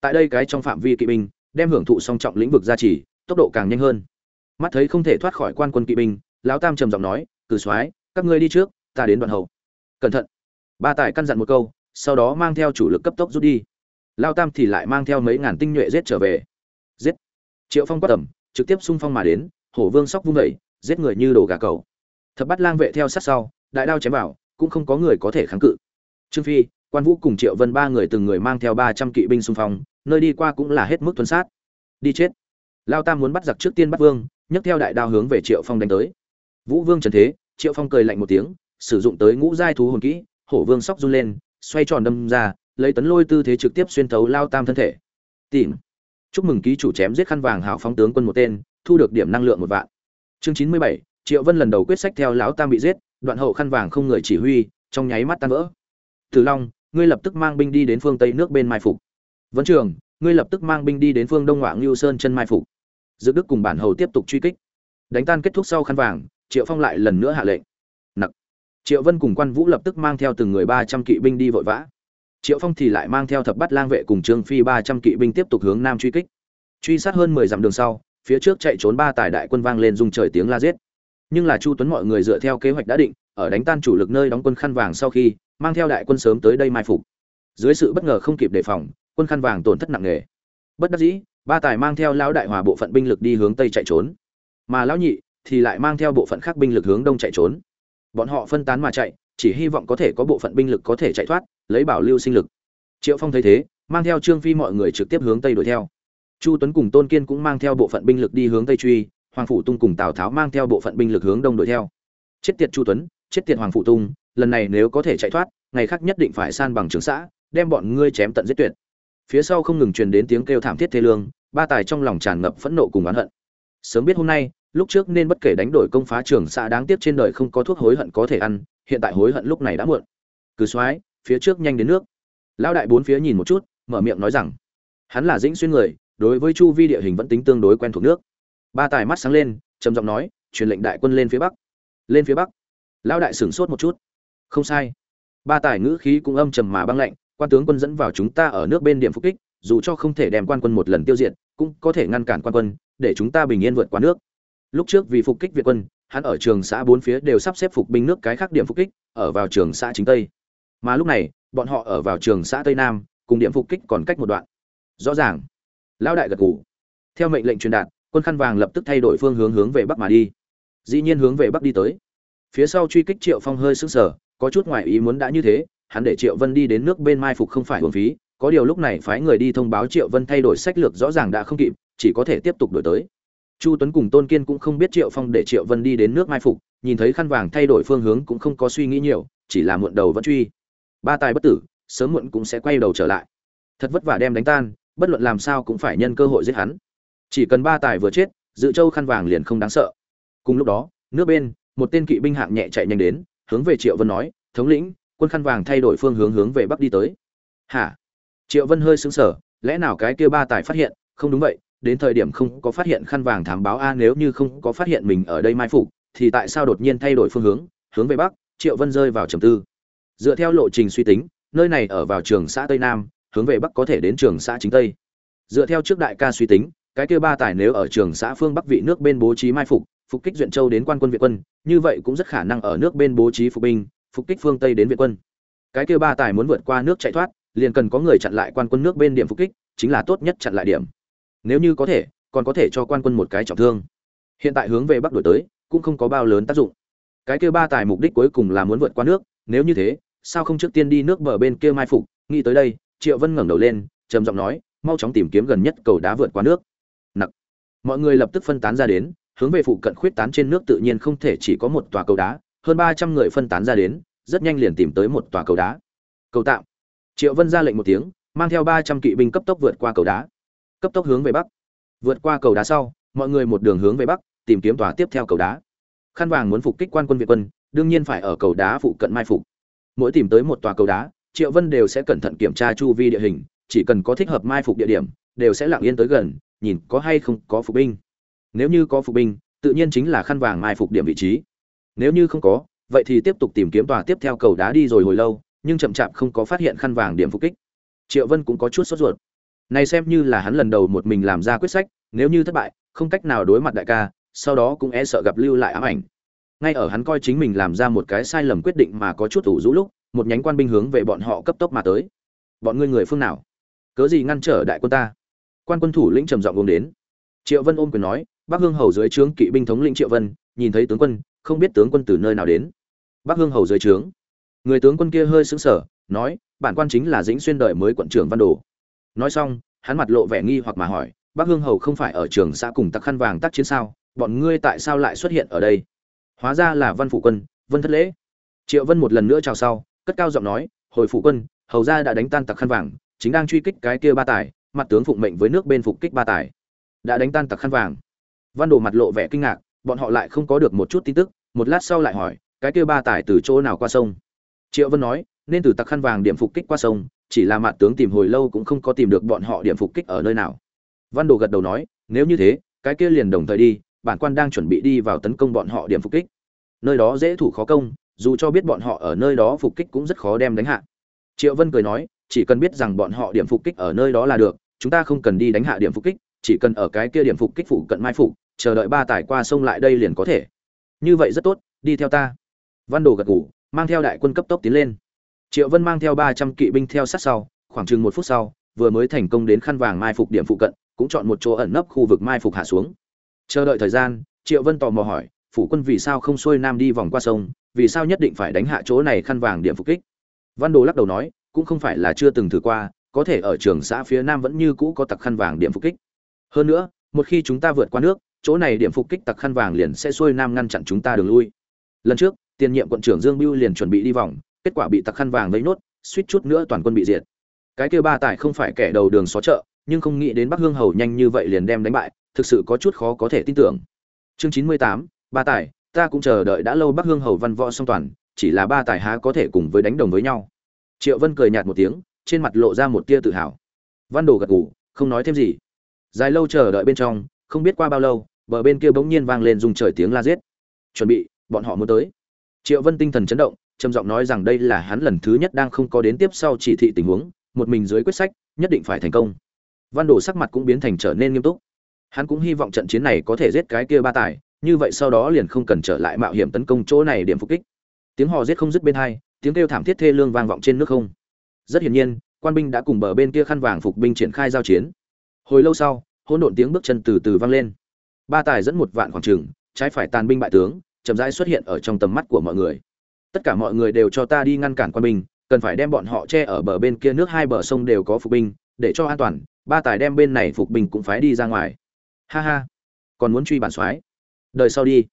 Tại đây cái trong phạm vi kỵ binh, đem hưởng thụ song trọng lĩnh vực gia trì, tốc độ càng nhanh hơn. Mắt thấy không thể thoát khỏi quan quân kỵ binh, lão tam trầm giọng nói, cử soái, các ngươi đi trước, ta đến đoạn hậu. Cẩn thận. Ba tài căn dặn một câu, sau đó mang theo chủ lực cấp tốc rút đi. Lao tam thì lại mang theo mấy ngàn tinh nhuệ giết trở về. Giết. Triệu phong quát tầm, trực tiếp xung phong mà đến, hổ vương sóc vung vẩy giết người như đồ gà cầu thập bắt lang vệ theo sát sau, đại đao chém vào, cũng không có người có thể kháng cự. Trương phi, quan vũ cùng triệu vân ba người từng người mang theo ba trăm kỵ binh xung phong, nơi đi qua cũng là hết mức tuân sát. Đi chết. Lao tam muốn bắt giặc trước tiên bắt vương, nhấc theo đại đao hướng về triệu phong đánh tới. Vũ vương trần thế, triệu phong cười lạnh một tiếng, sử dụng tới ngũ giai thú hồn kỹ, hổ vương sóc run lên, xoay tròn đâm ra, lấy tấn lôi tư thế trực tiếp xuyên thấu lao tam thân thể. Tìm chúc mừng ký chủ chém giết khăn vàng hào phóng tướng quân một tên, thu được điểm năng lượng một vạn. Chương chín mươi bảy triệu vân lần đầu quyết sách theo lão tam bị giết, đoạn hậu khăn vàng không người chỉ huy, trong nháy mắt tan vỡ. Tử long, ngươi lập tức mang binh đi đến phương tây nước bên mai phục. Vấn trường, ngươi lập tức mang binh đi đến phương đông ngoại ngưu sơn chân mai phục. Dự đức cùng bản hầu tiếp tục truy kích. Đánh tan kết thúc sau khăn vàng, triệu phong lại lần nữa hạ lệnh. Nặc. Triệu vân cùng quan vũ lập tức mang theo từng người ba trăm kỵ binh đi vội vã. Triệu phong thì lại mang theo thập bắt lang vệ cùng trương phi ba trăm kỵ binh tiếp tục hướng nam truy kích. Truy sát hơn mười dặm đường sau, phía trước chạy trốn ba tài đại quân vang lên dùng trời tiếng la giết nhưng là chu tuấn mọi người dựa theo kế hoạch đã định, ở đánh tan chủ lực nơi đóng quân khăn vàng sau khi, mang theo đại quân sớm tới đây mai phục. Dưới sự bất ngờ không kịp đề phòng, quân khăn vàng tổn thất nặng nề. Bất đắc dĩ, ba tài mang theo lão đại hòa bộ phận binh lực đi hướng tây chạy trốn. Mà lão nhị thì lại mang theo bộ phận khác binh lực hướng đông chạy trốn. Bọn họ phân tán mà chạy, chỉ hy vọng có thể có bộ phận binh lực có thể chạy thoát, lấy bảo lưu sinh lực. Triệu phong thấy thế, mang theo trương phi mọi người trực tiếp hướng tây đuổi theo. Chu tuấn cùng tôn kiên cũng mang theo bộ phận binh lực đi hướng tây truy hoàng phủ tung cùng tào tháo mang theo bộ phận binh lực hướng đông đuổi theo. Chết tiệt chu tuấn, chết tiệt hoàng phủ tung, lần này nếu có thể chạy thoát, ngày khác nhất định phải san bằng trường xã, đem bọn ngươi chém tận giết tuyệt. Phía sau không ngừng truyền đến tiếng kêu thảm thiết thê lương, ba tài trong lòng tràn ngập phẫn nộ cùng oán hận. Sớm biết hôm nay, lúc trước nên bất kể đánh đổi công phá trường xã đáng tiếc trên đời không có thuốc hối hận có thể ăn, hiện tại hối hận lúc này đã muộn. Cứ soái phía trước nhanh đến nước. Lão đại bốn phía nhìn một chút, mở miệng nói rằng, hắn là dĩnh xuyên người, đối với chu vi địa hình vẫn tính tương đối quen thuộc nước ba tài mắt sáng lên, trầm giọng nói, truyền lệnh đại quân lên phía bắc. Lên phía bắc? Lão đại sửng sốt một chút. Không sai. Ba tài ngữ khí cũng âm trầm mà băng lạnh, quan tướng quân dẫn vào chúng ta ở nước bên điểm phục kích, dù cho không thể đem quan quân một lần tiêu diệt, cũng có thể ngăn cản quan quân, để chúng ta bình yên vượt qua nước. Lúc trước vì phục kích việt quân, hắn ở trường xã bốn phía đều sắp xếp phục binh nước cái khác điểm phục kích, ở vào trường xã chính tây. Mà lúc này, bọn họ ở vào trường xã tây nam, cùng điểm phục kích còn cách một đoạn. Rõ ràng, lão đại gật gù. Theo mệnh lệnh truyền đạt quân khăn vàng lập tức thay đổi phương hướng hướng về bắc mà đi. Dĩ nhiên hướng về bắc đi tới. Phía sau truy kích triệu phong hơi sững sờ, có chút ngoại ý muốn đã như thế, hắn để triệu vân đi đến nước bên mai phục không phải hồn phí, có điều lúc này phái người đi thông báo triệu vân thay đổi sách lược rõ ràng đã không kịp, chỉ có thể tiếp tục đổi tới. Chu tuấn cùng tôn kiên cũng không biết triệu phong để triệu vân đi đến nước mai phục, nhìn thấy khăn vàng thay đổi phương hướng cũng không có suy nghĩ nhiều, chỉ là muộn đầu vẫn truy. Ba tài bất tử, sớm muộn cũng sẽ quay đầu trở lại. Thật vất vả đem đánh tan, bất luận làm sao cũng phải nhân cơ hội giết hắn chỉ cần ba tài vừa chết, dự châu khăn vàng liền không đáng sợ. Cùng lúc đó, nước bên, một tên kỵ binh hạng nhẹ chạy nhanh đến, hướng về triệu vân nói, thống lĩnh, quân khăn vàng thay đổi phương hướng hướng về bắc đi tới. Hả? Triệu vân hơi sững sờ, lẽ nào cái kia ba tài phát hiện? Không đúng vậy, đến thời điểm không có phát hiện khăn vàng thám báo a, nếu như không có phát hiện mình ở đây mai phục, thì tại sao đột nhiên thay đổi phương hướng? Hướng về bắc, triệu vân rơi vào trầm tư. Dựa theo lộ trình suy tính, nơi này ở vào trường xã tây nam, hướng về bắc có thể đến trường xã chính tây. Dựa theo trước đại ca suy tính cái kia ba tài nếu ở trường xã phương bắc vị nước bên bố trí mai phục phục kích duyện châu đến quan quân việt quân, như vậy cũng rất khả năng ở nước bên bố trí phục binh, phục kích phương tây đến việt quân. Cái kia ba tài muốn vượt qua nước chạy thoát, liền cần có người chặn lại quan quân nước bên điểm phục kích, chính là tốt nhất chặn lại điểm. Nếu như có thể, còn có thể cho quan quân một cái trọng thương. Hiện tại hướng về bắc đổi tới, cũng không có bao lớn tác dụng. Cái kia ba tài mục đích cuối cùng là muốn vượt qua nước, nếu như thế, sao không trước tiên đi nước bờ bên kia mai phục? Nghĩ tới đây, triệu vân ngẩng đầu lên, trầm giọng nói, mau chóng tìm kiếm gần nhất cầu đá vượt qua nước mọi người lập tức phân tán ra đến, hướng về phụ cận khuyết tán trên nước tự nhiên không thể chỉ có một tòa cầu đá, hơn ba trăm người phân tán ra đến, rất nhanh liền tìm tới một tòa cầu đá. Cầu tạm. Triệu vân ra lệnh một tiếng, mang theo ba trăm kỵ binh cấp tốc vượt qua cầu đá. Cấp tốc hướng về bắc. Vượt qua cầu đá sau, mọi người một đường hướng về bắc, tìm kiếm tòa tiếp theo cầu đá. Khăn vàng muốn phục kích quan quân việt quân, đương nhiên phải ở cầu đá phụ cận mai phục. Mỗi tìm tới một tòa cầu đá, triệu vân đều sẽ cẩn thận kiểm tra chu vi địa hình, chỉ cần có thích hợp mai phục địa điểm, đều sẽ lặng yên tới gần nhìn có hay không có phục binh. Nếu như có phục binh, tự nhiên chính là khăn vàng mai phục điểm vị trí. Nếu như không có, vậy thì tiếp tục tìm kiếm tòa tiếp theo cầu đá đi rồi hồi lâu, nhưng chậm chạp không có phát hiện khăn vàng điểm phục kích. Triệu vân cũng có chút sốt ruột. Này xem như là hắn lần đầu một mình làm ra quyết sách, nếu như thất bại, không cách nào đối mặt đại ca, sau đó cũng e sợ gặp lưu lại ám ảnh. Ngay ở hắn coi chính mình làm ra một cái sai lầm quyết định mà có chút ủ rũ lúc, một nhánh quan binh hướng về bọn họ cấp tốc mà tới. Bọn ngươi người phương nào? Cớ gì ngăn trở đại quân ta? Quan quân thủ lĩnh trầm giọng uống đến. Triệu vân ôm quyền nói, bắc hương hầu dưới trướng kỵ binh thống lĩnh triệu vân, nhìn thấy tướng quân, không biết tướng quân từ nơi nào đến. Bắc hương hầu dưới trướng. Người tướng quân kia hơi sững sờ, nói, bản quan chính là dĩnh xuyên đời mới quận trưởng văn đồ. Nói xong, hắn mặt lộ vẻ nghi hoặc mà hỏi, bắc hương hầu không phải ở trường xã cùng tặc khăn vàng tác chiến sao? Bọn ngươi tại sao lại xuất hiện ở đây? Hóa ra là văn phụ quân, vân thất lễ. Triệu vân một lần nữa chào sau, cất cao giọng nói, hồi phụ quân, hầu ra đã đánh tan tặc khăn vàng, chính đang truy kích cái kia ba tài mặt tướng phụng mệnh với nước bên phục kích ba tài. Đã đánh tan tặc khăn vàng. Văn đồ mặt lộ vẻ kinh ngạc, bọn họ lại không có được một chút tin tức, một lát sau lại hỏi, cái kia ba tài từ chỗ nào qua sông? Triệu vân nói, nên từ tặc khăn vàng điểm phục kích qua sông, chỉ là mặt tướng tìm hồi lâu cũng không có tìm được bọn họ điểm phục kích ở nơi nào. Văn đồ gật đầu nói, nếu như thế, cái kia liền đồng thời đi, bản quan đang chuẩn bị đi vào tấn công bọn họ điểm phục kích. Nơi đó dễ thủ khó công, dù cho biết bọn họ ở nơi đó phục kích cũng rất khó đem đánh hạ. Triệu vân cười nói chỉ cần biết rằng bọn họ điểm phục kích ở nơi đó là được, chúng ta không cần đi đánh hạ điểm phục kích, chỉ cần ở cái kia điểm phục kích phụ cận mai phục, chờ đợi ba tải qua sông lại đây liền có thể. Như vậy rất tốt, đi theo ta. Văn đồ gật gù, mang theo đại quân cấp tốc tiến lên. Triệu vân mang theo ba trăm kỵ binh theo sát sau, khoảng chừng một phút sau, vừa mới thành công đến khăn vàng mai phục điểm phụ cận, cũng chọn một chỗ ẩn nấp khu vực mai phục hạ xuống. Chờ đợi thời gian, triệu vân tò mò hỏi, phủ quân vì sao không xuôi nam đi vòng qua sông, vì sao nhất định phải đánh hạ chỗ này khăn vàng điểm phục kích? Văn đồ lắc đầu nói cũng không phải là chưa từng thử qua, có thể ở trường xã phía nam vẫn như cũ có tặc khăn vàng điểm phục kích. Hơn nữa, một khi chúng ta vượt qua nước, chỗ này điểm phục kích tặc khăn vàng liền sẽ xuôi nam ngăn chặn chúng ta đường lui. Lần trước, tiền nhiệm quận trưởng dương biêu liền chuẩn bị đi vòng, kết quả bị tặc khăn vàng lấy nốt, suýt chút nữa toàn quân bị diệt. Cái kia ba tài không phải kẻ đầu đường xó chợ, nhưng không nghĩ đến bắc hương hầu nhanh như vậy liền đem đánh bại, thực sự có chút khó có thể tin tưởng. Chương chín mươi tám, ba tài, ta cũng chờ đợi đã lâu bắc hương hầu văn võ song toàn, chỉ là ba tài há có thể cùng với đánh đồng với nhau triệu vân cười nhạt một tiếng, trên mặt lộ ra một tia tự hào. Văn đồ gật gù, không nói thêm gì. Dài lâu chờ đợi bên trong, không biết qua bao lâu, bờ bên kia bỗng nhiên vang lên dùng trời tiếng la giết. Chuẩn bị, bọn họ muốn tới. Triệu vân tinh thần chấn động, trầm giọng nói rằng đây là hắn lần thứ nhất đang không có đến tiếp sau chỉ thị tình huống, một mình dưới quyết sách, nhất định phải thành công. Văn đồ sắc mặt cũng biến thành trở nên nghiêm túc. Hắn cũng hy vọng trận chiến này có thể giết cái kia ba tài, như vậy sau đó liền không cần trở lại mạo hiểm tấn công chỗ này điểm phục kích. Tiếng hò giết không dứt bên hai tiếng kêu thảm thiết thê lương vang vọng trên nước không. Rất hiển nhiên, quan binh đã cùng bờ bên kia khăn vàng phục binh triển khai giao chiến. Hồi lâu sau, hỗn độn tiếng bước chân từ từ vang lên. Ba tài dẫn một vạn khoảng trừng trái phải tàn binh bại tướng, chậm rãi xuất hiện ở trong tầm mắt của mọi người. Tất cả mọi người đều cho ta đi ngăn cản quan binh, cần phải đem bọn họ che ở bờ bên kia nước hai bờ sông đều có phục binh, để cho an toàn, ba tài đem bên này phục binh cũng phải đi ra ngoài. Ha ha, còn muốn truy bản soái? Đời sau đi.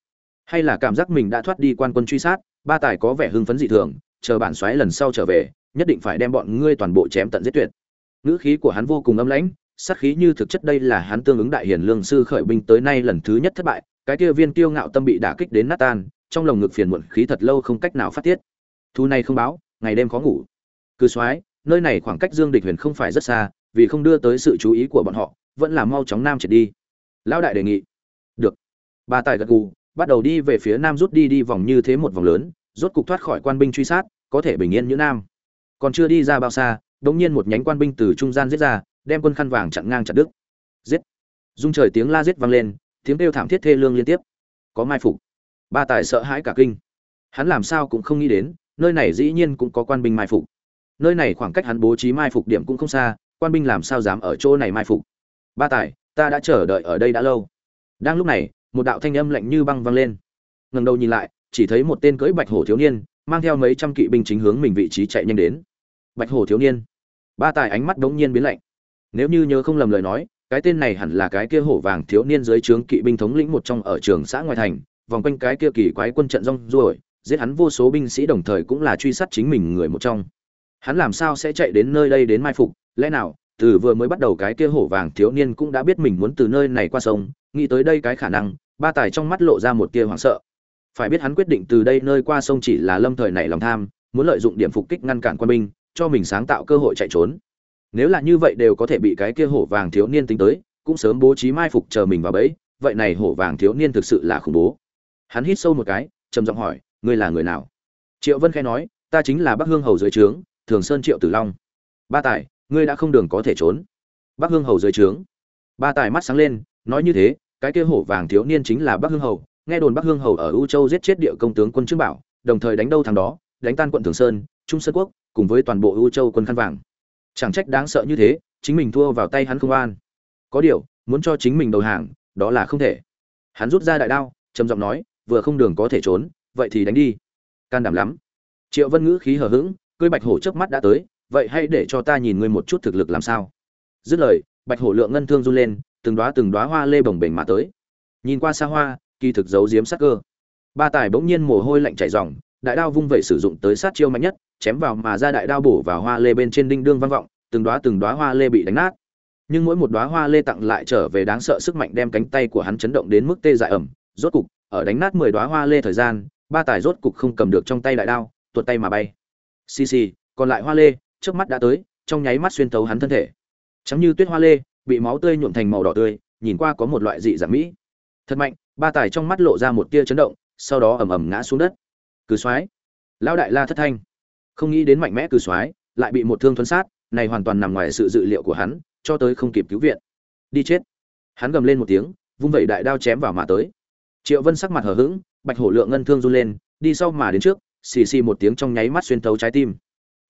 Hay là cảm giác mình đã thoát đi quan quân truy sát, ba tài có vẻ hưng phấn dị thường chờ bản soái lần sau trở về, nhất định phải đem bọn ngươi toàn bộ chém tận giết tuyệt. Ngữ khí của hắn vô cùng âm lãnh, sát khí như thực chất đây là hắn tương ứng đại hiển lương sư khởi binh tới nay lần thứ nhất thất bại, cái kia viên tiêu ngạo tâm bị đả kích đến nát tan, trong lồng ngực phiền muộn khí thật lâu không cách nào phát tiết. Thu này không báo, ngày đêm khó ngủ. Cứ soái, nơi này khoảng cách dương địch huyền không phải rất xa, vì không đưa tới sự chú ý của bọn họ, vẫn là mau chóng nam triệt đi. Lão đại đề nghị. Được. Ba tài gật gù, bắt đầu đi về phía nam rút đi đi vòng như thế một vòng lớn, rốt cục thoát khỏi quan binh truy sát có thể bình yên như nam. Còn chưa đi ra bao xa, đống nhiên một nhánh quan binh từ trung gian giết ra, đem quân khăn vàng chặn ngang chặt đứt. Giết! Dung trời tiếng la giết vang lên, tiếng kêu thảm thiết thê lương liên tiếp. Có mai phục. Ba tài sợ hãi cả kinh. Hắn làm sao cũng không nghĩ đến, nơi này dĩ nhiên cũng có quan binh mai phục. Nơi này khoảng cách hắn bố trí mai phục điểm cũng không xa, quan binh làm sao dám ở chỗ này mai phục? Ba tài, ta đã chờ đợi ở đây đã lâu. Đang lúc này, một đạo thanh âm lạnh như băng vang lên. Ngẩng đầu nhìn lại, chỉ thấy một tên cưỡi bạch hổ thiếu niên mang theo mấy trăm kỵ binh chính hướng mình vị trí chạy nhanh đến. Bạch hổ thiếu niên. Ba tài ánh mắt đống nhiên biến lạnh. Nếu như nhớ không lầm lời nói, cái tên này hẳn là cái kia hổ vàng thiếu niên dưới trướng kỵ binh thống lĩnh một trong ở trường xã ngoài thành, vòng quanh cái kia kỳ quái quân trận rong ruổi, giết hắn vô số binh sĩ đồng thời cũng là truy sát chính mình người một trong. Hắn làm sao sẽ chạy đến nơi đây đến mai phục? Lẽ nào, từ vừa mới bắt đầu cái kia hổ vàng thiếu niên cũng đã biết mình muốn từ nơi này qua sông, nghĩ tới đây cái khả năng, ba tài trong mắt lộ ra một tia hoảng sợ phải biết hắn quyết định từ đây nơi qua sông chỉ là lâm thời này lòng tham, muốn lợi dụng điểm phục kích ngăn cản quân binh, cho mình sáng tạo cơ hội chạy trốn. Nếu là như vậy đều có thể bị cái kia hổ vàng thiếu niên tính tới, cũng sớm bố trí mai phục chờ mình vào bẫy, vậy này hổ vàng thiếu niên thực sự là khủng bố. Hắn hít sâu một cái, trầm giọng hỏi, ngươi là người nào? Triệu vân khai nói, ta chính là bắc hương hầu dưới trướng, thường sơn triệu tử long. Ba tài, ngươi đã không đường có thể trốn. Bắc hương hầu dưới trướng. Ba tài mắt sáng lên, nói như thế, cái kia hổ vàng thiếu niên chính là bắc hương hầu nghe đồn bắc hương hầu ở u châu giết chết địa công tướng quân trương bảo, đồng thời đánh đâu thằng đó, đánh tan quận thường sơn, trung sơn quốc, cùng với toàn bộ u châu quân khăn vàng. Chẳng trách đáng sợ như thế, chính mình thua vào tay hắn không an có điều, muốn cho chính mình đầu hàng, đó là không thể. Hắn rút ra đại đao, trầm giọng nói, vừa không đường có thể trốn, vậy thì đánh đi. Can đảm lắm. Triệu vân ngữ khí hờ hững, cưới bạch hổ trước mắt đã tới, vậy hãy để cho ta nhìn ngươi một chút thực lực làm sao. Dứt lời, bạch hổ lượng ngân thương run lên, từng đóa từng đóa hoa lê bồng bềnh mà tới. Nhìn qua xa hoa kỳ thực giấu giếm sát cơ. Ba tài bỗng nhiên mồ hôi lạnh chảy ròng, đại đao vung vậy sử dụng tới sát chiêu mạnh nhất, chém vào mà ra đại đao bổ vào hoa lê bên trên đinh đương vang vọng, từng đóa từng đóa hoa lê bị đánh nát. Nhưng mỗi một đóa hoa lê tặng lại trở về đáng sợ sức mạnh đem cánh tay của hắn chấn động đến mức tê dại ẩm. Rốt cục, ở đánh nát mười đóa hoa lê thời gian, ba tài rốt cục không cầm được trong tay đại đao, tuột tay mà bay. Xì xì, còn lại hoa lê trước mắt đã tới, trong nháy mắt xuyên tấu hắn thân thể. Chắm như tuyết hoa lê, bị máu tươi nhuộm thành màu đỏ tươi, nhìn qua có một loại dị dạng mỹ. Thật mạnh ba tài trong mắt lộ ra một tia chấn động, sau đó ầm ầm ngã xuống đất. Cừ soái, lão đại la thất thanh, không nghĩ đến mạnh mẽ cừ soái, lại bị một thương thuấn sát, này hoàn toàn nằm ngoài sự dự liệu của hắn, cho tới không kịp cứu viện. Đi chết. Hắn gầm lên một tiếng, vung vẩy đại đao chém vào mà tới. Triệu vân sắc mặt hờ hững, bạch hổ lượng ngân thương run lên, đi sau mà đến trước, xì xì một tiếng trong nháy mắt xuyên thấu trái tim.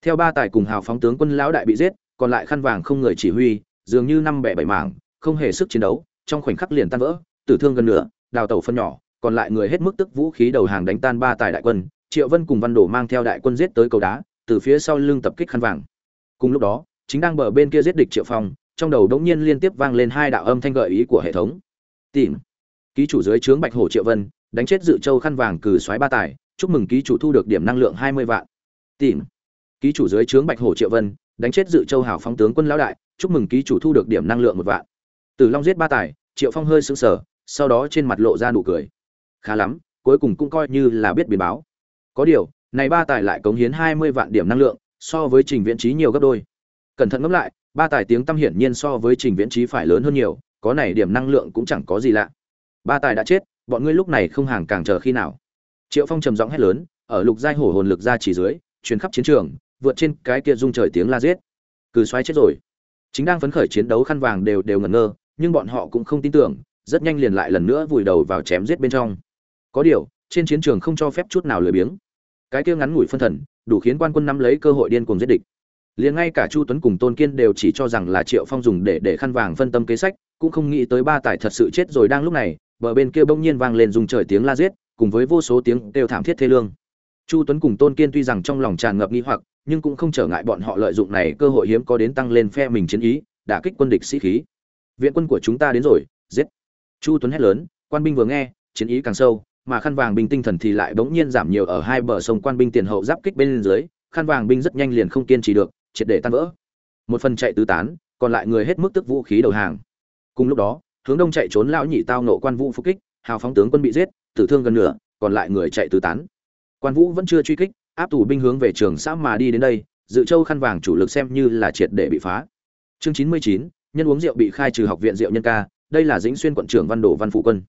Theo ba tài cùng hào phóng tướng quân lão đại bị giết, còn lại khăn vàng không người chỉ huy, dường như năm bẻ bảy mảng, không hề sức chiến đấu, trong khoảnh khắc liền tan vỡ, tử thương gần nửa đào tẩu phân nhỏ, còn lại người hết mức tức vũ khí đầu hàng đánh tan ba tài đại quân, triệu vân cùng văn đồ mang theo đại quân giết tới cầu đá, từ phía sau lưng tập kích khăn vàng. Cùng lúc đó, chính đang bờ bên kia giết địch triệu phong, trong đầu đống nhiên liên tiếp vang lên hai đạo âm thanh gợi ý của hệ thống. Tìm. Ký chủ dưới trướng bạch hổ triệu vân, đánh chết dự châu khăn vàng cử xoáy ba tài, chúc mừng ký chủ thu được điểm năng lượng hai mươi vạn. Tìm. Ký chủ dưới trướng bạch hổ triệu vân, đánh chết dự châu hảo phóng tướng quân lão đại, chúc mừng ký chủ thu được điểm năng lượng một vạn. Từ long giết ba tài, triệu phong hơi sững sờ sau đó trên mặt lộ ra nụ cười. Khá lắm, cuối cùng cũng coi như là biết biến báo. Có điều, này ba tài lại cống hiến hai mươi vạn điểm năng lượng, so với trình viễn trí nhiều gấp đôi. Cẩn thận ngẫm lại, ba tài tiếng tâm hiển nhiên so với trình viễn trí phải lớn hơn nhiều, có này điểm năng lượng cũng chẳng có gì lạ. Ba tài đã chết, bọn ngươi lúc này không hàng càng chờ khi nào. Triệu phong trầm giọng hét lớn, ở lục giai hổ hồn lực ra chỉ dưới truyền khắp chiến trường, vượt trên cái kia rung trời tiếng la giết. Cừ xoáy chết rồi. Chính đang phấn khởi chiến đấu khăn vàng đều đều ngẩn ngơ, nhưng bọn họ cũng không tin tưởng rất nhanh liền lại lần nữa vùi đầu vào chém giết bên trong. Có điều, trên chiến trường không cho phép chút nào lười biếng. Cái kia ngắn ngủi phân thần, đủ khiến quan quân nắm lấy cơ hội điên cuồng giết địch. Liền ngay cả chu tuấn cùng tôn kiên đều chỉ cho rằng là triệu phong dùng để để khăn vàng phân tâm kế sách, cũng không nghĩ tới ba tài thật sự chết rồi đang lúc này, bờ bên kia bỗng nhiên vang lên dùng trời tiếng la giết, cùng với vô số tiếng đều thảm thiết thê lương. Chu tuấn cùng tôn kiên tuy rằng trong lòng tràn ngập nghi hoặc, nhưng cũng không trở ngại bọn họ lợi dụng này cơ hội hiếm có đến tăng lên phe mình chiến ý, đả kích quân địch sĩ khí. Viện quân của chúng ta đến rồi, giết! Chu tuấn hét lớn, quan binh vừa nghe, chiến ý càng sâu, mà khăn vàng binh tinh thần thì lại bỗng nhiên giảm nhiều ở hai bờ sông quan binh tiền hậu giáp kích bên dưới, khăn vàng binh rất nhanh liền không kiên trì được, triệt để tan vỡ. Một phần chạy tứ tán, còn lại người hết mức tức vũ khí đầu hàng. Cùng lúc đó, hướng đông chạy trốn lão nhị tao nộ quan vũ phục kích, hào phóng tướng quân bị giết, tử thương gần nửa, còn lại người chạy tứ tán. Quan vũ vẫn chưa truy kích, áp tù binh hướng về trường xã mà đi đến đây, dự châu khăn vàng chủ lực xem như là triệt để bị phá. Chương chín mươi chín, nhân uống rượu bị khai trừ học viện rượu nhân ca đây là dĩnh xuyên quận trưởng văn đồ văn phụ quân.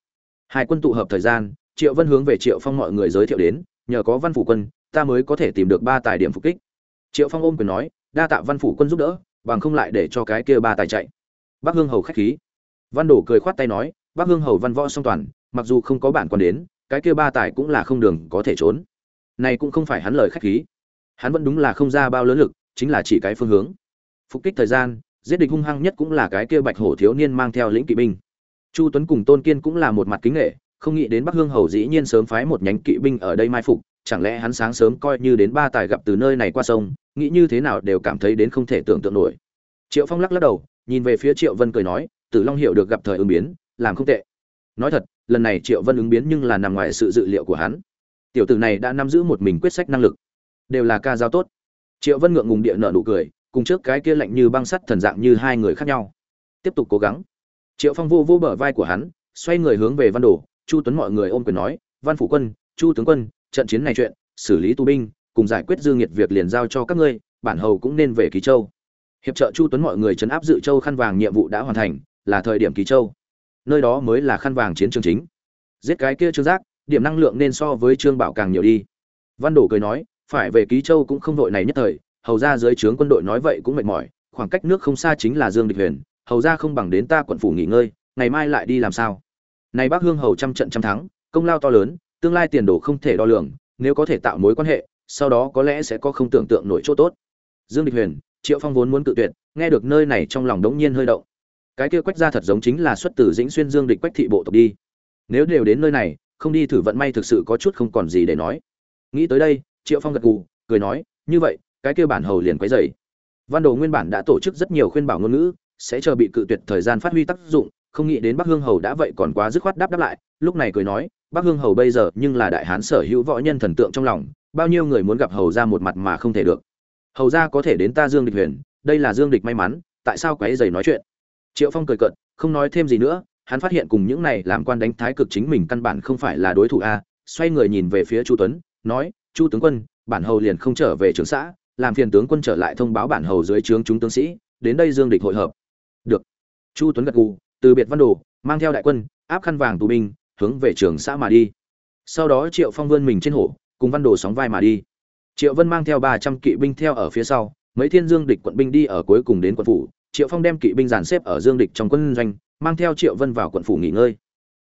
Hai quân tụ hợp thời gian, triệu vân hướng về triệu phong mọi người giới thiệu đến, nhờ có văn phủ quân, ta mới có thể tìm được ba tài điểm phục kích. Triệu phong ôm quyền nói, đa tạ văn phủ quân giúp đỡ, bằng không lại để cho cái kia ba tài chạy. Bác hương hầu khách khí. Văn đổ cười khoát tay nói, bác hương hầu văn võ song toàn, mặc dù không có bản quan đến, cái kia ba tài cũng là không đường có thể trốn. Này cũng không phải hắn lời khách khí. Hắn vẫn đúng là không ra bao lớn lực, chính là chỉ cái phương hướng. Phục kích thời gian giết địch hung hăng nhất cũng là cái kia bạch hổ thiếu niên mang theo lĩnh kỵ binh. Chu tuấn cùng tôn kiên cũng là một mặt kính nghệ, không nghĩ đến bắc hương hầu dĩ nhiên sớm phái một nhánh kỵ binh ở đây mai phục, chẳng lẽ hắn sáng sớm coi như đến ba tài gặp từ nơi này qua sông, nghĩ như thế nào đều cảm thấy đến không thể tưởng tượng nổi. Triệu phong lắc lắc đầu, nhìn về phía triệu vân cười nói, tử long hiệu được gặp thời ứng biến, làm không tệ. Nói thật, lần này triệu vân ứng biến nhưng là nằm ngoài sự dự liệu của hắn. Tiểu tử này đã nắm giữ một mình quyết sách năng lực, đều là ca giao tốt. Triệu vân ngượng ngùng địa nợ nụ cười cùng trước cái kia lạnh như băng sắt thần dạng như hai người khác nhau. Tiếp tục cố gắng. Triệu phong vô vô bờ vai của hắn, xoay người hướng về văn đồ, chu tuấn mọi người ôm quyền nói, văn phủ quân, chu tướng quân, trận chiến này chuyện, xử lý tù binh, cùng giải quyết dư nghiệt việc liền giao cho các ngươi, bản hầu cũng nên về ký châu. Hiệp trợ chu tuấn mọi người chấn áp dự châu khăn vàng nhiệm vụ đã hoàn thành, là thời điểm ký châu. Nơi đó mới là khăn vàng chiến trường chính. Giết cái kia trương giác, điểm năng lượng nên so với trương bảo càng nhiều đi. Văn đổ cười nói, phải về ký châu cũng không vội này nhất thời hầu ra dưới trướng quân đội nói vậy cũng mệt mỏi, khoảng cách nước không xa chính là dương địch huyền, hầu ra không bằng đến ta quận phủ nghỉ ngơi, ngày mai lại đi làm sao? Này bác hương hầu trăm trận trăm thắng, công lao to lớn, tương lai tiền đồ không thể đo lường, nếu có thể tạo mối quan hệ, sau đó có lẽ sẽ có không tưởng tượng nổi chỗ tốt. Dương địch huyền, triệu phong vốn muốn cự tuyệt, nghe được nơi này trong lòng đống nhiên hơi động. Cái kia quách ra thật giống chính là xuất từ dĩnh xuyên dương địch quách thị bộ tộc đi. Nếu đều đến nơi này, không đi thử vận may thực sự có chút không còn gì để nói. Nghĩ tới đây, triệu phong gật gù, cười nói, như vậy cái kia bản hầu liền quấy dày văn đồ nguyên bản đã tổ chức rất nhiều khuyên bảo ngôn ngữ, sẽ chờ bị cự tuyệt thời gian phát huy tác dụng, không nghĩ đến bắc hương hầu đã vậy còn quá dứt khoát đáp đáp lại, lúc này cười nói, bắc hương hầu bây giờ nhưng là đại hán sở hữu võ nhân thần tượng trong lòng, bao nhiêu người muốn gặp hầu ra một mặt mà không thể được. Hầu ra có thể đến ta dương địch huyền, đây là dương địch may mắn, tại sao quấy giày nói chuyện? Triệu phong cười cợt, không nói thêm gì nữa, hắn phát hiện cùng những này làm quan đánh thái cực chính mình căn bản không phải là đối thủ a, xoay người nhìn về phía chu tuấn, nói, chu tướng quân, bản hầu liền không trở về trường xã làm phiền tướng quân trở lại thông báo bản hầu dưới trướng chúng tướng sĩ, đến đây dương địch hội hợp. Được. Chu tuấn gật gù, từ biệt văn đồ, mang theo đại quân, áp khăn vàng tù binh, hướng về trường xã mà đi. Sau đó triệu phong vươn mình trên hổ, cùng văn đồ sóng vai mà đi. Triệu vân mang theo ba trăm kỵ binh theo ở phía sau, mấy thiên dương địch quận binh đi ở cuối cùng đến quận phủ. Triệu phong đem kỵ binh dàn xếp ở dương địch trong quân doanh, mang theo triệu vân vào quận phủ nghỉ ngơi.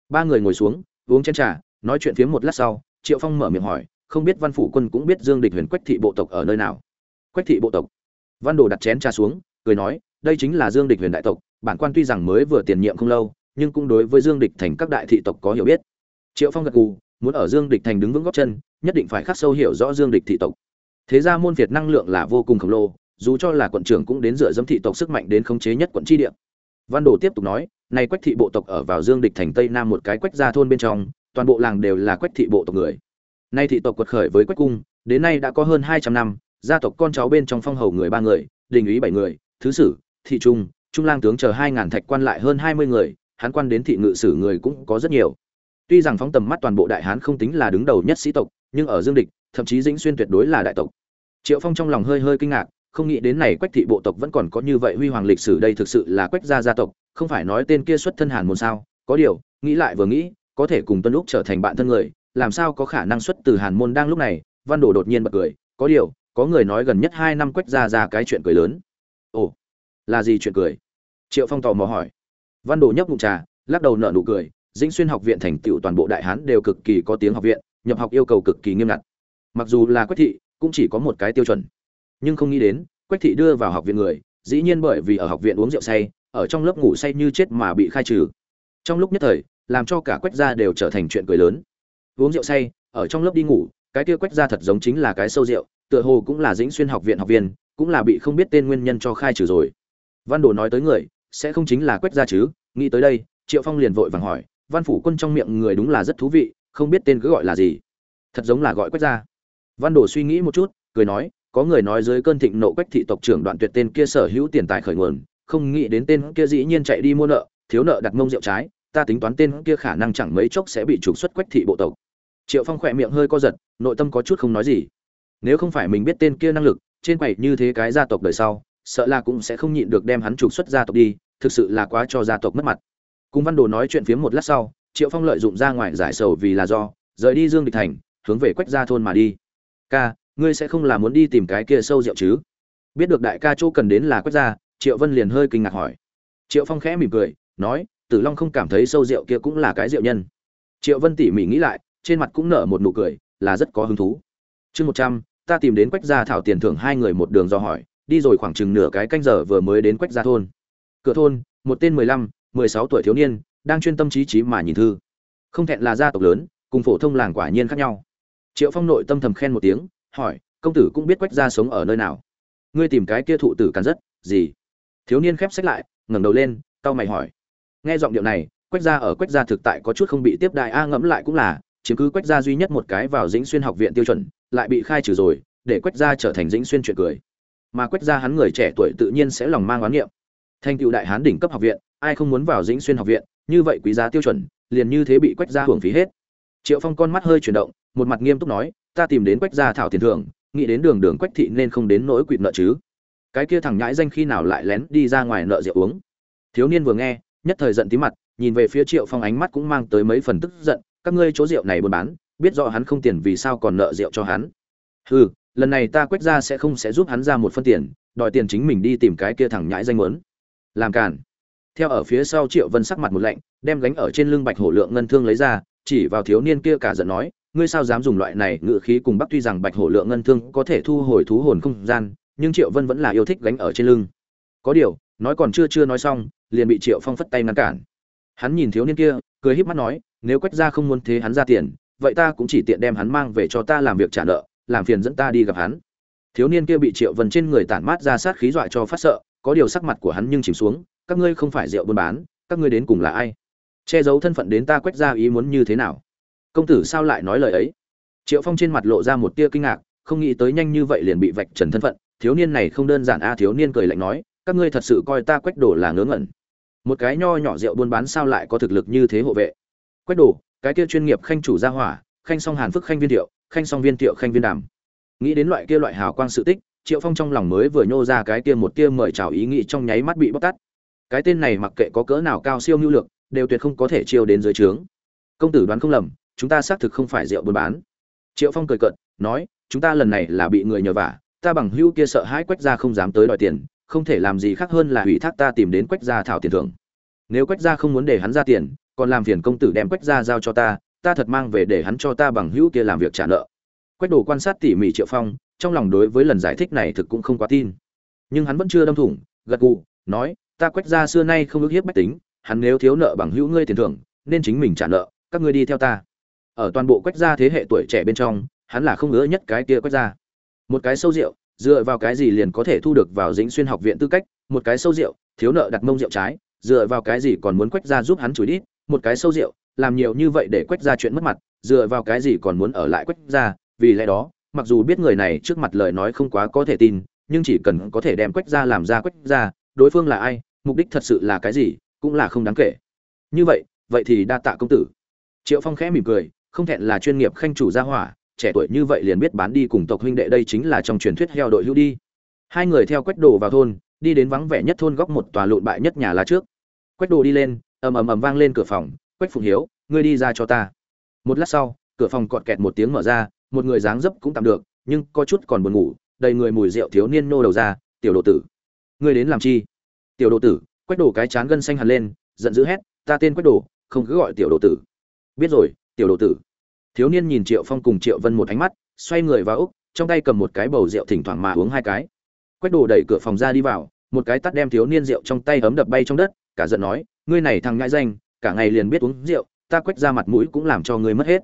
Ba người ngồi xuống, uống chén trà, nói chuyện phiếm một lát sau, triệu phong mở miệng hỏi, không biết văn phủ quân cũng biết dương địch huyền quách thị bộ tộc ở nơi nào? Quách thị bộ tộc. Văn đồ đặt chén trà xuống, cười nói, đây chính là dương địch huyền đại tộc, bản quan tuy rằng mới vừa tiền nhiệm không lâu, nhưng cũng đối với dương địch thành các đại thị tộc có hiểu biết. Triệu phong gật gù, muốn ở dương địch thành đứng vững góc chân, nhất định phải khắc sâu hiểu rõ dương địch thị tộc. Thế ra môn việt năng lượng là vô cùng khổng lồ, dù cho là quận trưởng cũng đến dựa dẫm thị tộc sức mạnh đến khống chế nhất quận tri địa. Văn đồ tiếp tục nói, nay quách thị bộ tộc ở vào dương địch thành tây nam một cái quách gia thôn bên trong, toàn bộ làng đều là quách thị bộ tộc người. Nay thị tộc quật khởi với quách cung, đến nay đã có hơn hai trăm năm gia tộc con cháu bên trong phong hầu người ba người, đình ý bảy người, thứ sử, thị trung trung lang tướng chờ hai ngàn thạch quan lại hơn hai mươi người, hán quan đến thị ngự sử người cũng có rất nhiều. Tuy rằng phóng tầm mắt toàn bộ đại hán không tính là đứng đầu nhất sĩ tộc, nhưng ở dương địch, thậm chí dĩnh xuyên tuyệt đối là đại tộc. Triệu phong trong lòng hơi hơi kinh ngạc, không nghĩ đến này quách thị bộ tộc vẫn còn có như vậy huy hoàng lịch sử đây thực sự là quách gia gia tộc, không phải nói tên kia xuất thân hàn môn sao? Có điều, nghĩ lại vừa nghĩ, có thể cùng tuân lúc trở thành bạn thân người, làm sao có khả năng xuất từ hàn môn đang lúc này? Văn đồ đột nhiên bật cười, có điều có người nói gần nhất hai năm quách gia ra cái chuyện cười lớn. Ồ, là gì chuyện cười? Triệu phong tò mò hỏi. Văn đồ nhấp ngụm trà, lắc đầu nở nụ cười, dĩnh xuyên học viện thành tựu toàn bộ đại hán đều cực kỳ có tiếng học viện, nhập học yêu cầu cực kỳ nghiêm ngặt. Mặc dù là quách thị, cũng chỉ có một cái tiêu chuẩn. Nhưng không nghĩ đến, quách thị đưa vào học viện người, dĩ nhiên bởi vì ở học viện uống rượu say, ở trong lớp ngủ say như chết mà bị khai trừ. Trong lúc nhất thời, làm cho cả quách gia đều trở thành chuyện cười lớn. Uống rượu say, ở trong lớp đi ngủ, cái kia quách gia thật giống chính là cái sâu rượu tựa hồ cũng là dĩnh xuyên học viện học viên, cũng là bị không biết tên nguyên nhân cho khai trừ rồi. Văn đồ nói tới người, sẽ không chính là quét gia chứ? Nghĩ tới đây, triệu phong liền vội vàng hỏi, văn phủ quân trong miệng người đúng là rất thú vị, không biết tên cứ gọi là gì? Thật giống là gọi quét gia. Văn đồ suy nghĩ một chút, cười nói, có người nói dưới cơn thịnh nộ quách thị tộc trưởng đoạn tuyệt tên kia sở hữu tiền tài khởi nguồn, không nghĩ đến tên kia dĩ nhiên chạy đi mua nợ, thiếu nợ đặt mông rượu trái, ta tính toán tên kia khả năng chẳng mấy chốc sẽ bị trục xuất quách thị bộ tộc. Triệu phong khỏe miệng hơi co giật, nội tâm có chút không nói gì nếu không phải mình biết tên kia năng lực, trên quầy như thế cái gia tộc đời sau, sợ là cũng sẽ không nhịn được đem hắn trục xuất gia tộc đi, thực sự là quá cho gia tộc mất mặt. Cùng văn đồ nói chuyện phiếm một lát sau, triệu phong lợi dụng ra ngoài giải sầu vì là do, rời đi dương địch thành, hướng về quách gia thôn mà đi. Ca, ngươi sẽ không là muốn đi tìm cái kia sâu rượu chứ? Biết được đại ca chỗ cần đến là quách gia, triệu vân liền hơi kinh ngạc hỏi. Triệu phong khẽ mỉm cười, nói, tử long không cảm thấy sâu rượu kia cũng là cái rượu nhân. Triệu vân tỉ mỉ nghĩ lại, trên mặt cũng nở một nụ cười, là rất có hứng thú chương một trăm, ta tìm đến quách gia thảo tiền thưởng hai người một đường do hỏi, đi rồi khoảng chừng nửa cái canh giờ vừa mới đến quách gia thôn. Cửa thôn, một tên mười lăm, mười sáu tuổi thiếu niên, đang chuyên tâm trí trí mà nhìn thư. Không thẹn là gia tộc lớn, cùng phổ thông làng quả nhiên khác nhau. Triệu phong nội tâm thầm khen một tiếng, hỏi, công tử cũng biết quách gia sống ở nơi nào? Ngươi tìm cái kia thụ tử càn rất, gì? Thiếu niên khép sách lại, ngẩng đầu lên, cau mày hỏi. Nghe giọng điệu này, quách gia ở quách gia thực tại có chút không bị tiếp đại a ngẫm lại cũng là chiếm cứ quách gia duy nhất một cái vào dĩnh xuyên học viện tiêu chuẩn, lại bị khai trừ rồi, để quách gia trở thành dĩnh xuyên chuyện cười. Mà quách gia hắn người trẻ tuổi tự nhiên sẽ lòng mang oán niệm. Thành cựu đại hán đỉnh cấp học viện, ai không muốn vào dĩnh xuyên học viện, như vậy quý giá tiêu chuẩn, liền như thế bị quách gia hưởng phí hết. Triệu phong con mắt hơi chuyển động, một mặt nghiêm túc nói, ta tìm đến quách gia thảo tiền thưởng, nghĩ đến đường đường quách thị nên không đến nỗi quỵt nợ chứ. Cái kia thằng nhãi danh khi nào lại lén đi ra ngoài nợ rượu uống. Thiếu niên vừa nghe, nhất thời giận tí mặt, nhìn về phía triệu phong ánh mắt cũng mang tới mấy phần tức giận các ngươi chỗ rượu này buôn bán, biết rõ hắn không tiền vì sao còn nợ rượu cho hắn. Hừ, lần này ta quét ra sẽ không sẽ giúp hắn ra một phân tiền, đòi tiền chính mình đi tìm cái kia thẳng nhãi danh muốn. Làm cản theo ở phía sau triệu vân sắc mặt một lạnh, đem gánh ở trên lưng bạch hổ lượng ngân thương lấy ra, chỉ vào thiếu niên kia cả giận nói, ngươi sao dám dùng loại này ngự khí cùng bắc tuy rằng bạch hổ lượng ngân thương có thể thu hồi thú hồn không gian, nhưng triệu vân vẫn là yêu thích gánh ở trên lưng. Có điều, nói còn chưa chưa nói xong, liền bị triệu phong phất tay ngăn cản. Hắn nhìn thiếu niên kia, cười híp mắt nói nếu quách gia không muốn thế hắn ra tiền, vậy ta cũng chỉ tiện đem hắn mang về cho ta làm việc trả nợ, làm phiền dẫn ta đi gặp hắn. Thiếu niên kia bị triệu vân trên người tản mát ra sát khí dọa cho phát sợ, có điều sắc mặt của hắn nhưng chìm xuống, các ngươi không phải rượu buôn bán, các ngươi đến cùng là ai? Che giấu thân phận đến ta quách gia ý muốn như thế nào? Công tử sao lại nói lời ấy? Triệu phong trên mặt lộ ra một tia kinh ngạc, không nghĩ tới nhanh như vậy liền bị vạch trần thân phận, thiếu niên này không đơn giản a, thiếu niên cười lạnh nói, các ngươi thật sự coi ta quách đồ là ngớ ngẩn. Một cái nho nhỏ rượu buôn bán sao lại có thực lực như thế hộ vệ? Quách đồ, cái kia chuyên nghiệp khanh chủ gia hỏa, khanh song hàn phức khanh viên thiệu, khanh song viên thiệu khanh viên đàm. Nghĩ đến loại kia loại hào quang sự tích, triệu phong trong lòng mới vừa nhô ra cái kia một kia mời chào ý nghĩ trong nháy mắt bị bóc tắt cái tên này mặc kệ có cỡ nào cao siêu mưu lược đều tuyệt không có thể chiêu đến dưới trướng. Công tử đoán không lầm, chúng ta xác thực không phải rượu buôn bán. Triệu phong cười cợt, nói, chúng ta lần này là bị người nhờ vả, ta bằng hữu kia sợ hãi quách gia không dám tới đòi tiền, không thể làm gì khác hơn là ủy thác ta tìm đến quách gia thảo tiền thưởng nếu quách gia không muốn để hắn ra tiền, còn làm phiền công tử đem quách gia giao cho ta ta thật mang về để hắn cho ta bằng hữu kia làm việc trả nợ. Quách đồ quan sát tỉ mỉ triệu phong, trong lòng đối với lần giải thích này thực cũng không quá tin. Nhưng hắn vẫn chưa đâm thủng, gật gù, nói, ta quách gia xưa nay không ước hiếp bách tính, hắn nếu thiếu nợ bằng hữu ngươi tiền thưởng, nên chính mình trả nợ, các ngươi đi theo ta. Ở toàn bộ quách gia thế hệ tuổi trẻ bên trong, hắn là không ngứa nhất cái kia quách gia. Một cái sâu rượu, dựa vào cái gì liền có thể thu được vào dĩnh xuyên học viện tư cách, một cái sâu rượu, thiếu nợ đặt mông rượu trái dựa vào cái gì còn muốn quách ra giúp hắn chửi đít một cái sâu rượu làm nhiều như vậy để quách ra chuyện mất mặt dựa vào cái gì còn muốn ở lại quách ra, vì lẽ đó mặc dù biết người này trước mặt lời nói không quá có thể tin nhưng chỉ cần có thể đem quách ra làm ra quách ra, đối phương là ai mục đích thật sự là cái gì cũng là không đáng kể. Như vậy vậy thì đa tạ công tử. Triệu phong khẽ mỉm cười không thẹn là chuyên nghiệp khanh chủ gia hỏa trẻ tuổi như vậy liền biết bán đi cùng tộc huynh đệ đây chính là trong truyền thuyết heo đội hữu đi. Hai người theo quách đồ vào thôn đi đến vắng vẻ nhất thôn góc một tòa lộn bại nhất nhà lá trước quách đồ đi lên, ầm ầm ầm vang lên cửa phòng, quách phụng hiếu, ngươi đi ra cho ta. Một lát sau, cửa phòng cọt kẹt một tiếng mở ra, một người dáng dấp cũng tạm được, nhưng có chút còn buồn ngủ, đầy người mùi rượu thiếu niên nô đầu ra, tiểu Đồ tử, ngươi đến làm chi? Tiểu Đồ tử, quách đồ cái chán gân xanh hẳn lên, giận dữ hét, ta tên quách đồ, không cứ gọi tiểu Đồ tử. Biết rồi, tiểu Đồ tử. Thiếu niên nhìn triệu phong cùng triệu vân một ánh mắt, xoay người vào úc, trong tay cầm một cái bầu rượu thỉnh thoảng mà uống hai cái. Quách đồ đẩy cửa phòng ra đi vào, một cái tắt đem thiếu niên rượu trong tay ấm đập bay trong đất cả giận nói, ngươi này thằng ngại danh, cả ngày liền biết uống rượu, ta quét ra mặt mũi cũng làm cho ngươi mất hết.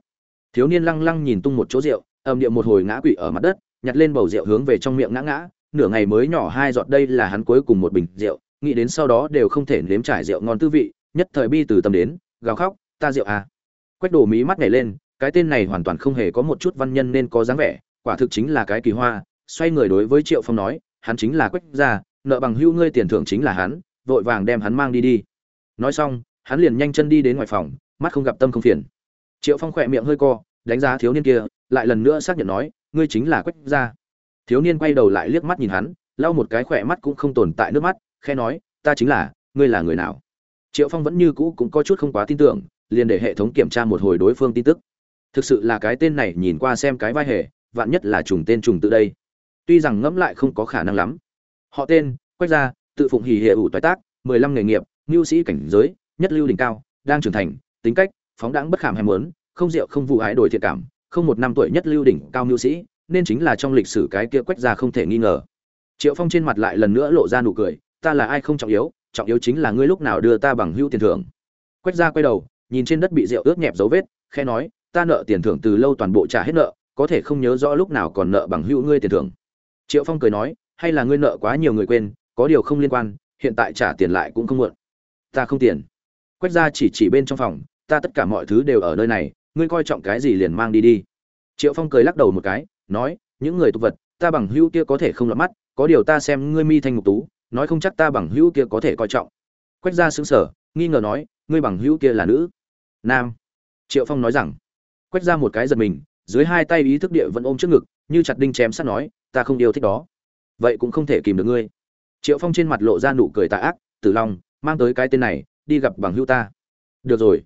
Thiếu niên lăng lăng nhìn tung một chỗ rượu, âm điệu một hồi ngã quỵ ở mặt đất, nhặt lên bầu rượu hướng về trong miệng ngã ngã, nửa ngày mới nhỏ hai giọt đây là hắn cuối cùng một bình rượu, nghĩ đến sau đó đều không thể nếm trải rượu ngon tư vị, nhất thời bi từ tâm đến, gào khóc, ta rượu à? Quách đổ mí mắt nhảy lên, cái tên này hoàn toàn không hề có một chút văn nhân nên có dáng vẻ, quả thực chính là cái kỳ hoa, xoay người đối với triệu phong nói, hắn chính là quách gia, nợ bằng hưu ngươi tiền thưởng chính là hắn vội vàng đem hắn mang đi đi. Nói xong, hắn liền nhanh chân đi đến ngoài phòng, mắt không gặp tâm không phiền. Triệu phong khỏe miệng hơi co, đánh giá thiếu niên kia, lại lần nữa xác nhận nói, ngươi chính là quách gia. Thiếu niên quay đầu lại liếc mắt nhìn hắn, lau một cái khỏe mắt cũng không tồn tại nước mắt khe nói, ta chính là, ngươi là người nào? Triệu phong vẫn như cũ cũng có chút không quá tin tưởng, liền để hệ thống kiểm tra một hồi đối phương tin tức. Thực sự là cái tên này nhìn qua xem cái vai hề, vạn nhất là trùng tên trùng tự đây. Tuy rằng ngẫm lại không có khả năng lắm. Họ tên, quách gia tự phụng hỉ hệ ủ toái tác, mười lăm nghề nghiệp nhu sĩ cảnh giới, nhất lưu đỉnh cao, đang trưởng thành, tính cách, phóng đãng bất khảm ham muốn, không rượu, không vụ ái đổi thiện cảm, không một năm tuổi nhất lưu đỉnh cao nhu sĩ, nên chính là trong lịch sử cái kia quách gia không thể nghi ngờ. Triệu phong trên mặt lại lần nữa lộ ra nụ cười, ta là ai không trọng yếu trọng yếu chính là ngươi lúc nào đưa ta bằng hữu tiền thưởng. Quách gia quay đầu, nhìn trên đất bị rượu ướt nhẹp dấu vết, khẽ nói, ta nợ tiền thưởng từ lâu toàn bộ trả hết nợ, có thể không nhớ rõ lúc nào còn nợ bằng hữu ngươi tiền thưởng. Triệu phong cười nói, hay là ngươi nợ quá nhiều người quên có điều không liên quan, hiện tại trả tiền lại cũng không muộn. Ta không tiền. Quách gia chỉ chỉ bên trong phòng, ta tất cả mọi thứ đều ở nơi này, ngươi coi trọng cái gì liền mang đi đi. Triệu phong cười lắc đầu một cái, nói, những người tục vật, ta bằng hữu kia có thể không lọt mắt, có điều ta xem ngươi mi thanh ngục tú, nói không chắc ta bằng hữu kia có thể coi trọng. Quách gia xứng sở nghi ngờ nói, ngươi bằng hữu kia là nữ? Nam. Triệu phong nói rằng. Quách ra một cái giật mình, dưới hai tay ý thức địa vẫn ôm trước ngực, như chặt đinh chém sắt nói, ta không yêu thích đó. Vậy cũng không thể kìm được ngươi triệu phong trên mặt lộ ra nụ cười tà ác, tử long, mang tới cái tên này, đi gặp bằng Hưu ta. Được rồi.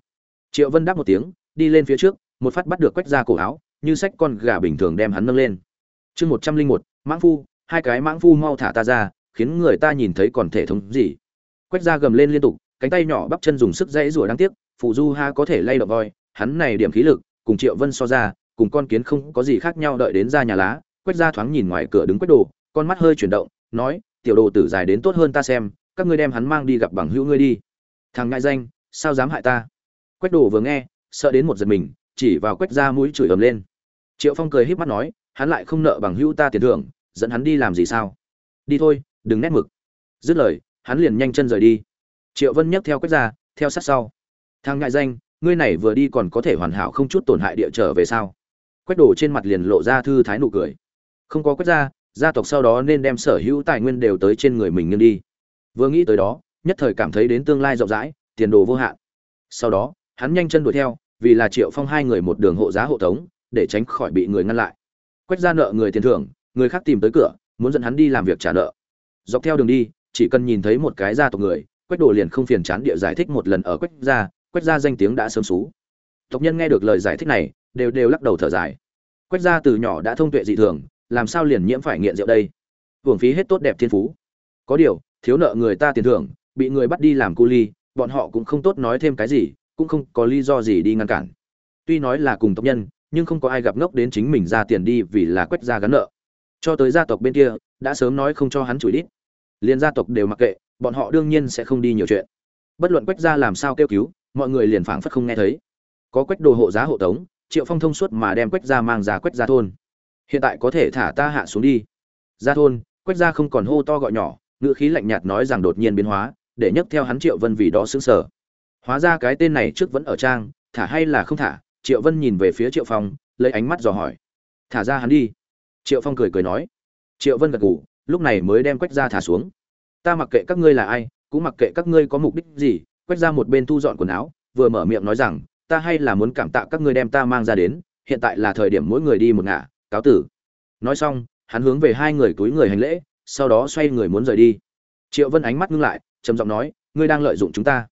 Triệu vân đáp một tiếng, đi lên phía trước, một phát bắt được quách ra cổ áo, như sách con gà bình thường đem hắn nâng lên. Chương một trăm linh một, mãng phu, hai cái mãng phu mau thả ta ra, khiến người ta nhìn thấy còn thể thống gì. Quách ra gầm lên liên tục, cánh tay nhỏ bắp chân dùng sức dãy rủa đáng tiếc, phụ du ha có thể lay động voi, hắn này điểm khí lực, cùng triệu vân so ra, cùng con kiến không có gì khác nhau đợi đến ra nhà lá, quách ra thoáng nhìn ngoài cửa đứng quách đồ, con mắt hơi chuyển động, nói tiểu đồ tử dài đến tốt hơn ta xem, các ngươi đem hắn mang đi gặp bằng hữu ngươi đi. Thằng ngại danh, sao dám hại ta? Quách đồ vừa nghe, sợ đến một giật mình, chỉ vào quách ra mũi chửi ầm lên. Triệu phong cười híp mắt nói, hắn lại không nợ bằng hữu ta tiền thưởng, dẫn hắn đi làm gì sao? Đi thôi, đừng nét mực. Dứt lời, hắn liền nhanh chân rời đi. Triệu vân nhấc theo quách ra, theo sát sau. Thằng ngại danh, ngươi này vừa đi còn có thể hoàn hảo không chút tổn hại địa trở về sao? Quách đồ trên mặt liền lộ ra thư thái nụ cười. Không có quách gia gia tộc sau đó nên đem sở hữu tài nguyên đều tới trên người mình nghiêng đi. Vừa nghĩ tới đó, nhất thời cảm thấy đến tương lai rộng rãi, tiền đồ vô hạn. Sau đó, hắn nhanh chân đuổi theo, vì là triệu phong hai người một đường hộ giá hộ tống, để tránh khỏi bị người ngăn lại. Quách ra nợ người tiền thưởng, người khác tìm tới cửa, muốn dẫn hắn đi làm việc trả nợ. Dọc theo đường đi, chỉ cần nhìn thấy một cái gia tộc người, quách đồ liền không phiền chán địa giải thích một lần ở quách gia quách gia danh tiếng đã sớm xú. Tộc nhân nghe được lời giải thích này, đều đều lắc đầu thở dài. Quách gia từ nhỏ đã thông tuệ dị thường làm sao liền nhiễm phải nghiện rượu đây? Hưởng phí hết tốt đẹp thiên phú. Có điều, thiếu nợ người ta tiền thưởng, bị người bắt đi làm cu ly, bọn họ cũng không tốt nói thêm cái gì, cũng không có lý do gì đi ngăn cản. Tuy nói là cùng tộc nhân, nhưng không có ai gặp ngốc đến chính mình ra tiền đi vì là quét ra gắn nợ. Cho tới gia tộc bên kia, đã sớm nói không cho hắn chửi đít. Liền gia tộc đều mặc kệ, bọn họ đương nhiên sẽ không đi nhiều chuyện. Bất luận quách gia làm sao kêu cứu, mọi người liền phảng phất không nghe thấy. Có quách đồ hộ giá hộ tống, triệu phong thông suốt mà đem quách gia mang ra quách gia thôn hiện tại có thể thả ta hạ xuống đi. Gia thôn, quách gia không còn hô to gọi nhỏ, ngữ khí lạnh nhạt nói rằng đột nhiên biến hóa, để nhấc theo hắn triệu vân vì đó xứng sở hóa ra cái tên này trước vẫn ở trang, thả hay là không thả? Triệu vân nhìn về phía triệu phong, lấy ánh mắt dò hỏi. Thả ra hắn đi. Triệu phong cười cười nói. Triệu vân gật ngủ lúc này mới đem quách ra thả xuống. Ta mặc kệ các ngươi là ai, cũng mặc kệ các ngươi có mục đích gì, quách ra một bên thu dọn quần áo, vừa mở miệng nói rằng, ta hay là muốn cảm tạ các ngươi đem ta mang ra đến, hiện tại là thời điểm mỗi người đi một ngả cáo tử. Nói xong, hắn hướng về hai người túi người hành lễ, sau đó xoay người muốn rời đi. Triệu vân ánh mắt ngưng lại, trầm giọng nói, ngươi đang lợi dụng chúng ta.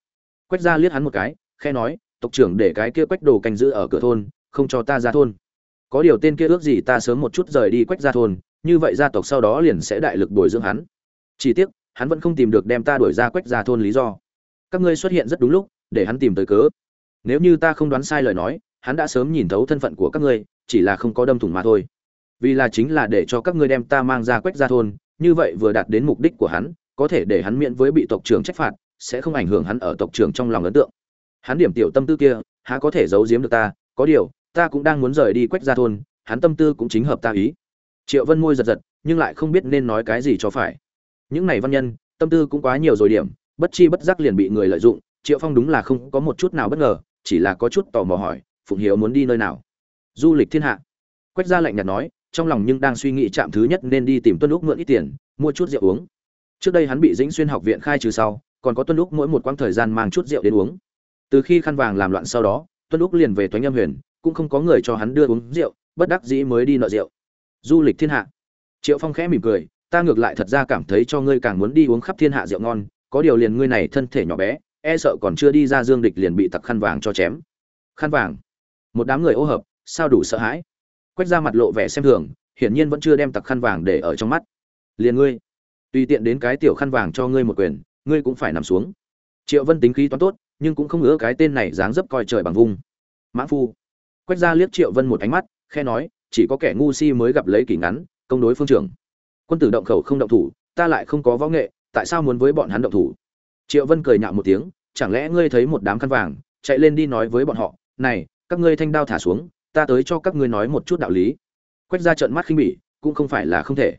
Quách ra liếc hắn một cái khe nói, tộc trưởng để cái kia quách đồ canh giữ ở cửa thôn, không cho ta ra thôn. Có điều tên kia ước gì ta sớm một chút rời đi quách ra thôn, như vậy gia tộc sau đó liền sẽ đại lực bồi dưỡng hắn. Chỉ tiếc, hắn vẫn không tìm được đem ta đuổi ra quách ra thôn lý do. Các ngươi xuất hiện rất đúng lúc, để hắn tìm tới cớ. Nếu như ta không đoán sai lời nói hắn đã sớm nhìn thấu thân phận của các ngươi, chỉ là không có đâm thủng mà thôi. Vì là chính là để cho các ngươi đem ta mang ra quách ra thôn, như vậy vừa đạt đến mục đích của hắn, có thể để hắn miễn với bị tộc trưởng trách phạt, sẽ không ảnh hưởng hắn ở tộc trưởng trong lòng ấn tượng. Hắn điểm tiểu tâm tư kia, há có thể giấu giếm được ta, có điều, ta cũng đang muốn rời đi quách ra thôn, hắn tâm tư cũng chính hợp ta ý. Triệu vân môi giật giật, nhưng lại không biết nên nói cái gì cho phải. Những này văn nhân, tâm tư cũng quá nhiều rồi điểm, bất chi bất giác liền bị người lợi dụng, triệu phong đúng là không có một chút nào bất ngờ, chỉ là có chút tò mò hỏi phụng hiếu muốn đi nơi nào? Du lịch thiên hạ. Quách gia lạnh nhạt nói, trong lòng nhưng đang suy nghĩ chạm thứ nhất nên đi tìm tuân lúc mượn ít tiền, mua chút rượu uống. Trước đây hắn bị dĩnh xuyên học viện khai trừ sau, còn có tuân lúc mỗi một quãng thời gian mang chút rượu đến uống. Từ khi khăn vàng làm loạn sau đó, tuân lúc liền về toánh âm huyền, cũng không có người cho hắn đưa uống rượu, bất đắc dĩ mới đi nợ rượu. Du lịch thiên hạ. Triệu phong khẽ mỉm cười, ta ngược lại thật ra cảm thấy cho ngươi càng muốn đi uống khắp thiên hạ rượu ngon, có điều liền ngươi này thân thể nhỏ bé e sợ còn chưa đi ra dương địch liền bị tặc khăn vàng cho chém. Khăn vàng một đám người ô hợp, sao đủ sợ hãi? Quét ra mặt lộ vẻ xem thường, hiển nhiên vẫn chưa đem tặc khăn vàng để ở trong mắt. Liền ngươi, tùy tiện đến cái tiểu khăn vàng cho ngươi một quyền, ngươi cũng phải nằm xuống. Triệu vân tính khí toán tốt, nhưng cũng không ngỡ cái tên này dáng dấp coi trời bằng vung. Mã phu. Quét ra liếc triệu vân một ánh mắt, khe nói, chỉ có kẻ ngu si mới gặp lấy kỷ ngắn, công đối phương trưởng. Quân tử động khẩu không động thủ, ta lại không có võ nghệ, tại sao muốn với bọn hắn động thủ? Triệu vân cười nhạo một tiếng, chẳng lẽ ngươi thấy một đám khăn vàng, chạy lên đi nói với bọn họ, này các ngươi thanh đao thả xuống, ta tới cho các ngươi nói một chút đạo lý. Quách ra trợn mắt khinh bỉ, cũng không phải là không thể.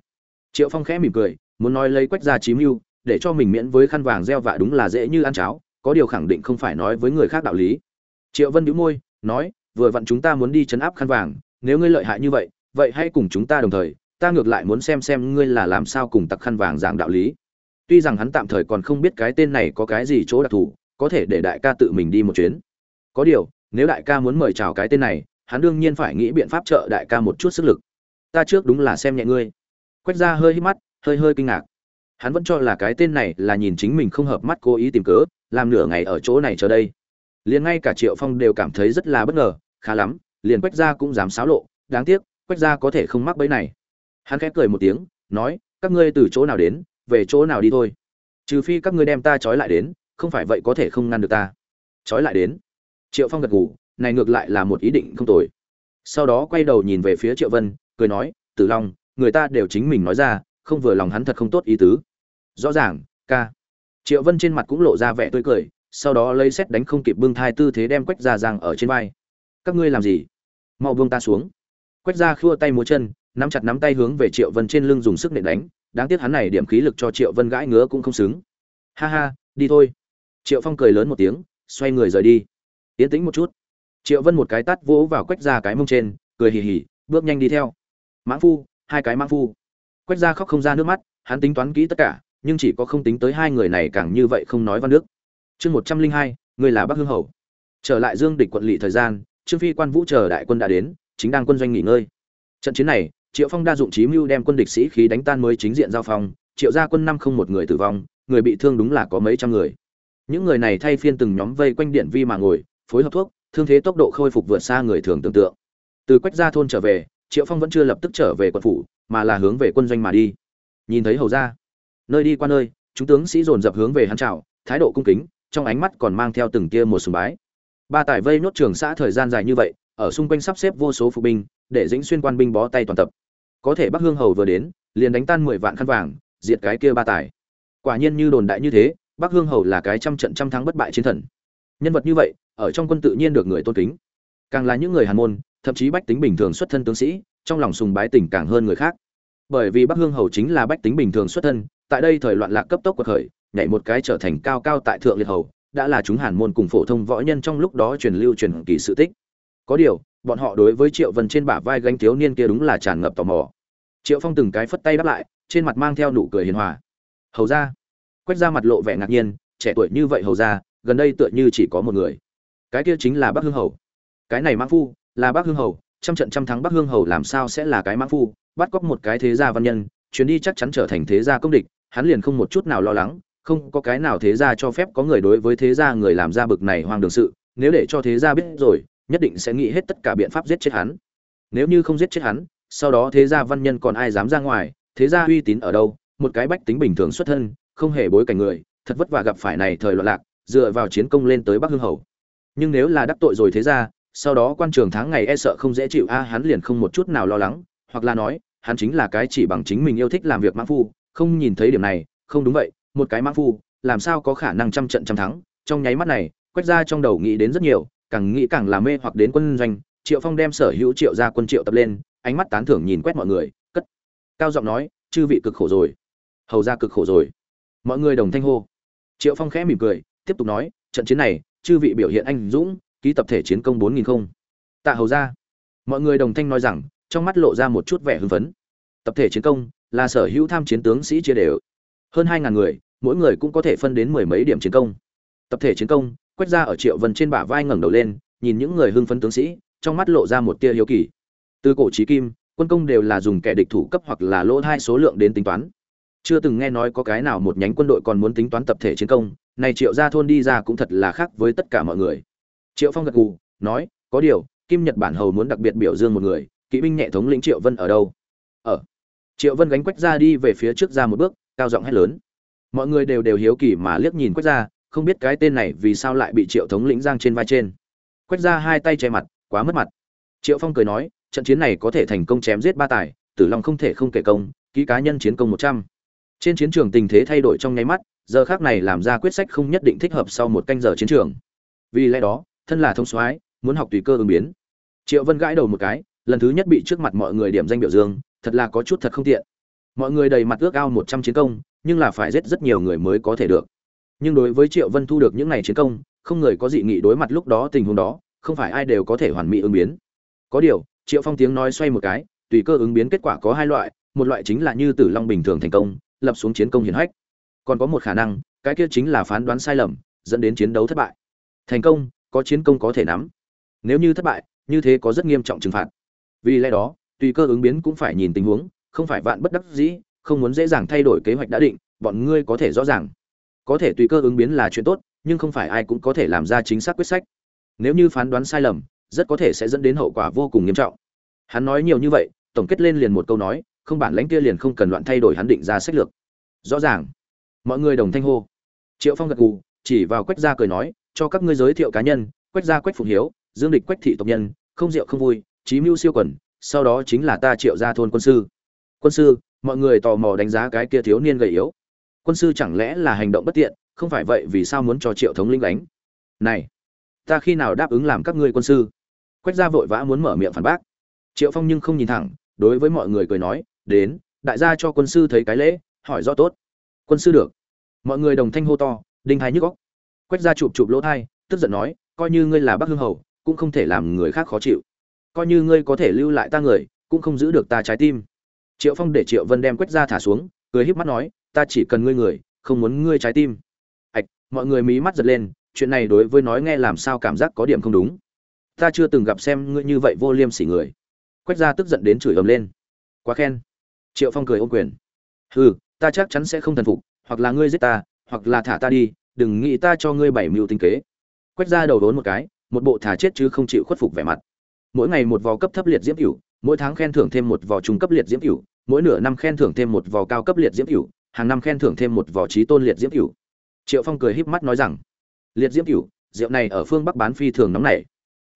Triệu phong khẽ mỉm cười, muốn nói lấy quách ra chí mưu, để cho mình miễn với khăn vàng gieo vạ đúng là dễ như ăn cháo, có điều khẳng định không phải nói với người khác đạo lý. Triệu vân đĩu môi, nói, vừa vặn chúng ta muốn đi chấn áp khăn vàng, nếu ngươi lợi hại như vậy vậy hãy cùng chúng ta đồng thời, ta ngược lại muốn xem xem ngươi là làm sao cùng tặc khăn vàng giảng đạo lý. Tuy rằng hắn tạm thời còn không biết cái tên này có cái gì chỗ đặc thù, có thể để đại ca tự mình đi một chuyến. Có điều nếu đại ca muốn mời chào cái tên này, hắn đương nhiên phải nghĩ biện pháp trợ đại ca một chút sức lực. Ta trước đúng là xem nhẹ ngươi. Quách ra hơi hít mắt, hơi hơi kinh ngạc. Hắn vẫn cho là cái tên này là nhìn chính mình không hợp mắt cố ý tìm cớ, làm nửa ngày ở chỗ này chờ đây. Liền ngay cả triệu phong đều cảm thấy rất là bất ngờ, khá lắm, liền quách ra cũng dám xáo lộ, đáng tiếc, quách ra có thể không mắc bẫy này. Hắn khẽ cười một tiếng, nói, các ngươi từ chỗ nào đến, về chỗ nào đi thôi. Trừ phi các ngươi đem ta trói lại đến, không phải vậy có thể không ngăn được ta. Trói lại đến triệu phong gật gù, này ngược lại là một ý định không tồi. Sau đó quay đầu nhìn về phía triệu vân, cười nói, tử long, người ta đều chính mình nói ra, không vừa lòng hắn thật không tốt ý tứ. Rõ ràng, ca. Triệu vân trên mặt cũng lộ ra vẻ tươi cười, sau đó lấy xét đánh không kịp bưng thai tư thế đem quách ra giang ở trên vai. Các ngươi làm gì? Mau buông ta xuống. Quách ra khua tay múa chân, nắm chặt nắm tay hướng về triệu vân trên lưng dùng sức nện đánh, đáng tiếc hắn này điểm khí lực cho triệu vân gãi ngứa cũng không xứng. Ha ha, đi thôi. Triệu phong cười lớn một tiếng, xoay người rời đi. Yên tĩnh một chút. Triệu vân một cái tắt vỗ vào quách ra cái mông trên, cười hì hì, bước nhanh đi theo. Mãng phu, hai cái mãng phu. Quách ra khóc không ra nước mắt, hắn tính toán kỹ tất cả, nhưng chỉ có không tính tới hai người này càng như vậy không nói văn nước. Chương một trăm linh hai, người là bắc hương hầu. Trở lại dương địch quận lỵ thời gian, trương phi quan vũ chờ đại quân đã đến, chính đang quân doanh nghỉ ngơi. Trận chiến này, triệu phong đa dụng trí mưu đem quân địch sĩ khí đánh tan mới chính diện giao phong triệu gia quân năm không một người tử vong, người bị thương đúng là có mấy trăm người. Những người này thay phiên từng nhóm vây quanh điện vi mà ngồi phối hợp thuốc, thương thế tốc độ khôi phục vượt xa người thường tưởng tượng. Từ quách gia thôn trở về, triệu phong vẫn chưa lập tức trở về quận phủ, mà là hướng về quân doanh mà đi. Nhìn thấy hầu ra nơi đi qua nơi, chúng tướng sĩ dồn dập hướng về hắn chào, thái độ cung kính, trong ánh mắt còn mang theo từng tia một sùng bái. Ba tải vây nốt trường xã thời gian dài như vậy, ở xung quanh sắp xếp vô số phụ binh, để dĩnh xuyên quan binh bó tay toàn tập. Có thể bắc hương hầu vừa đến, liền đánh tan mười vạn khăn vàng, diệt cái kia ba tải. Quả nhiên như đồn đại như thế, bắc hương hầu là cái trăm trận trăm thắng bất bại chiến thần nhân vật như vậy, ở trong quân tự nhiên được người tôn kính. Càng là những người hàn môn, thậm chí bách tính bình thường xuất thân tướng sĩ, trong lòng sùng bái tình càng hơn người khác. Bởi vì bắc hương hầu chính là bách tính bình thường xuất thân, tại đây thời loạn lạc cấp tốc của khởi, nhảy một cái trở thành cao cao tại thượng liệt hầu, đã là chúng hàn môn cùng phổ thông võ nhân trong lúc đó truyền lưu truyền kỳ sự tích. Có điều, bọn họ đối với triệu vân trên bả vai gánh thiếu niên kia đúng là tràn ngập tò mò. Triệu phong từng cái phất tay đáp lại, trên mặt mang theo nụ cười hiền hòa. Hầu ra quét ra mặt lộ vẻ ngạc nhiên, trẻ tuổi như vậy, hầu ra gần đây tựa như chỉ có một người. Cái kia chính là bắc hương hầu. Cái này mãng phu là bắc hương hầu, trăm trận trăm thắng bắc hương hầu làm sao sẽ là cái mãng phu? Bắt cóc một cái thế gia văn nhân, chuyến đi chắc chắn trở thành thế gia công địch, hắn liền không một chút nào lo lắng, không có cái nào thế gia cho phép có người đối với thế gia người làm ra bực này hoang đường sự, nếu để cho thế gia biết rồi, nhất định sẽ nghĩ hết tất cả biện pháp giết chết hắn. Nếu như không giết chết hắn, sau đó thế gia văn nhân còn ai dám ra ngoài, thế gia uy tín ở đâu? Một cái bách tính bình thường xuất thân, không hề bối cảnh người, thật vất vả gặp phải này thời loạn lạc dựa vào chiến công lên tới bắc hương hầu. Nhưng nếu là đắc tội rồi thế ra, sau đó quan trường tháng ngày e sợ không dễ chịu a hắn liền không một chút nào lo lắng hoặc là nói hắn chính là cái chỉ bằng chính mình yêu thích làm việc mãn phu không nhìn thấy điểm này không đúng vậy một cái mãn phu làm sao có khả năng trăm trận trăm thắng? Trong nháy mắt này quét ra trong đầu nghĩ đến rất nhiều càng nghĩ càng làm mê hoặc đến quân doanh triệu phong đem sở hữu triệu ra quân triệu tập lên ánh mắt tán thưởng nhìn quét mọi người cất cao giọng nói chư vị cực khổ rồi. Hầu ra cực khổ rồi. Mọi người đồng thanh hô. Triệu phong khẽ mỉm cười tiếp tục nói, trận chiến này, chư vị biểu hiện anh dũng, ký tập thể chiến công bốn nghìn không. Tạ hầu ra mọi người đồng thanh nói rằng, trong mắt lộ ra một chút vẻ hưng phấn. Tập thể chiến công là sở hữu tham chiến tướng sĩ chia đều. Hơn hai ngàn người, mỗi người cũng có thể phân đến mười mấy điểm chiến công. Tập thể chiến công, quét ra ở triệu vân trên bả vai ngẩng đầu lên, nhìn những người hưng phấn tướng sĩ, trong mắt lộ ra một tia hiếu kỳ. Từ cổ trí kim, quân công đều là dùng kẻ địch thủ cấp hoặc là lỗ hai số lượng đến tính toán chưa từng nghe nói có cái nào một nhánh quân đội còn muốn tính toán tập thể chiến công, này triệu gia thôn đi ra cũng thật là khác với tất cả mọi người. Triệu phong gật gù, nói, có điều, kim nhật bản hầu muốn đặc biệt biểu dương một người, kỵ binh nhẹ thống lĩnh triệu vân ở đâu? Ở. Triệu vân gánh quách ra đi về phía trước ra một bước, cao giọng hét lớn. Mọi người đều đều hiếu kỳ mà liếc nhìn quách ra, không biết cái tên này vì sao lại bị triệu thống lĩnh giang trên vai trên. Quách ra hai tay che mặt, quá mất mặt. Triệu phong cười nói, trận chiến này có thể thành công chém giết ba tài, tử long không thể không kể công, ký cá nhân chiến công một trăm trên chiến trường tình thế thay đổi trong nháy mắt, giờ khác này làm ra quyết sách không nhất định thích hợp sau một canh giờ chiến trường. Vì lẽ đó, thân là thông soái, muốn học tùy cơ ứng biến. Triệu vân gãi đầu một cái, lần thứ nhất bị trước mặt mọi người điểm danh biểu dương, thật là có chút thật không tiện. Mọi người đầy mặt ước ao một trăm chiến công, nhưng là phải giết rất nhiều người mới có thể được. Nhưng đối với triệu vân thu được những này chiến công, không người có dị nghị đối mặt lúc đó tình huống đó, không phải ai đều có thể hoàn mỹ ứng biến. Có điều, triệu phong tiếng nói xoay một cái, tùy cơ ứng biến kết quả có hai loại, một loại chính là như tử long bình thường thành công lập xuống chiến công hiển hách. Còn có một khả năng, cái kia chính là phán đoán sai lầm, dẫn đến chiến đấu thất bại. Thành công, có chiến công có thể nắm. Nếu như thất bại, như thế có rất nghiêm trọng trừng phạt. Vì lẽ đó, tùy cơ ứng biến cũng phải nhìn tình huống, không phải vạn bất đắc dĩ, không muốn dễ dàng thay đổi kế hoạch đã định, bọn ngươi có thể rõ ràng. Có thể tùy cơ ứng biến là chuyện tốt, nhưng không phải ai cũng có thể làm ra chính xác quyết sách. Nếu như phán đoán sai lầm, rất có thể sẽ dẫn đến hậu quả vô cùng nghiêm trọng. Hắn nói nhiều như vậy, tổng kết lên liền một câu nói không bản lãnh kia liền không cần loạn thay đổi hắn định ra sách lược. Rõ ràng. Mọi người đồng thanh hô. Triệu phong gật gù, chỉ vào quách gia cười nói, cho các ngươi giới thiệu cá nhân, quách gia quách phụng hiếu, dương địch quách thị tộc nhân, không rượu không vui trí mưu siêu quần, sau đó chính là ta triệu gia thôn quân sư. Quân sư? Mọi người tò mò đánh giá cái kia thiếu niên gầy yếu. Quân sư chẳng lẽ là hành động bất tiện, không phải vậy vì sao muốn cho triệu thống linh đánh? Này, ta khi nào đáp ứng làm các ngươi quân sư? Quách gia vội vã muốn mở miệng phản bác. Triệu phong nhưng không nhìn thẳng, đối với mọi người cười nói đến, đại gia cho quân sư thấy cái lễ, hỏi rõ tốt. Quân sư được. Mọi người đồng thanh hô to, đinh hai nhức góc quách gia chụp chụp lỗ thai, tức giận nói, coi như ngươi là bắc hương hầu, cũng không thể làm người khác khó chịu. Coi như ngươi có thể lưu lại ta người, cũng không giữ được ta trái tim. Triệu phong để triệu vân đem quách ra thả xuống, cười híp mắt nói, ta chỉ cần ngươi người, không muốn ngươi trái tim. Ạch, mọi người mí mắt giật lên, chuyện này đối với nói nghe làm sao cảm giác có điểm không đúng. Ta chưa từng gặp xem ngươi như vậy vô liêm sỉ người. Quách ra tức giận đến chửi ầm lên. Quá khen triệu phong cười ôm quyền. Hừ, ta chắc chắn sẽ không thần phục, hoặc là ngươi giết ta, hoặc là thả ta đi, đừng nghĩ ta cho ngươi bảy mưu tinh kế. Quách ra đầu đốn một cái, một bộ thả chết chứ không chịu khuất phục vẻ mặt. Mỗi ngày một vò cấp thấp liệt diễm cửu, mỗi tháng khen thưởng thêm một vò trung cấp liệt diễm cửu, mỗi nửa năm khen thưởng thêm một vò cao cấp liệt diễm cửu, hàng năm khen thưởng thêm một vò trí tôn liệt diễm cửu. Triệu phong cười híp mắt nói rằng, liệt diễm cửu, rượu này ở phương bắc bán phi thường nóng nảy.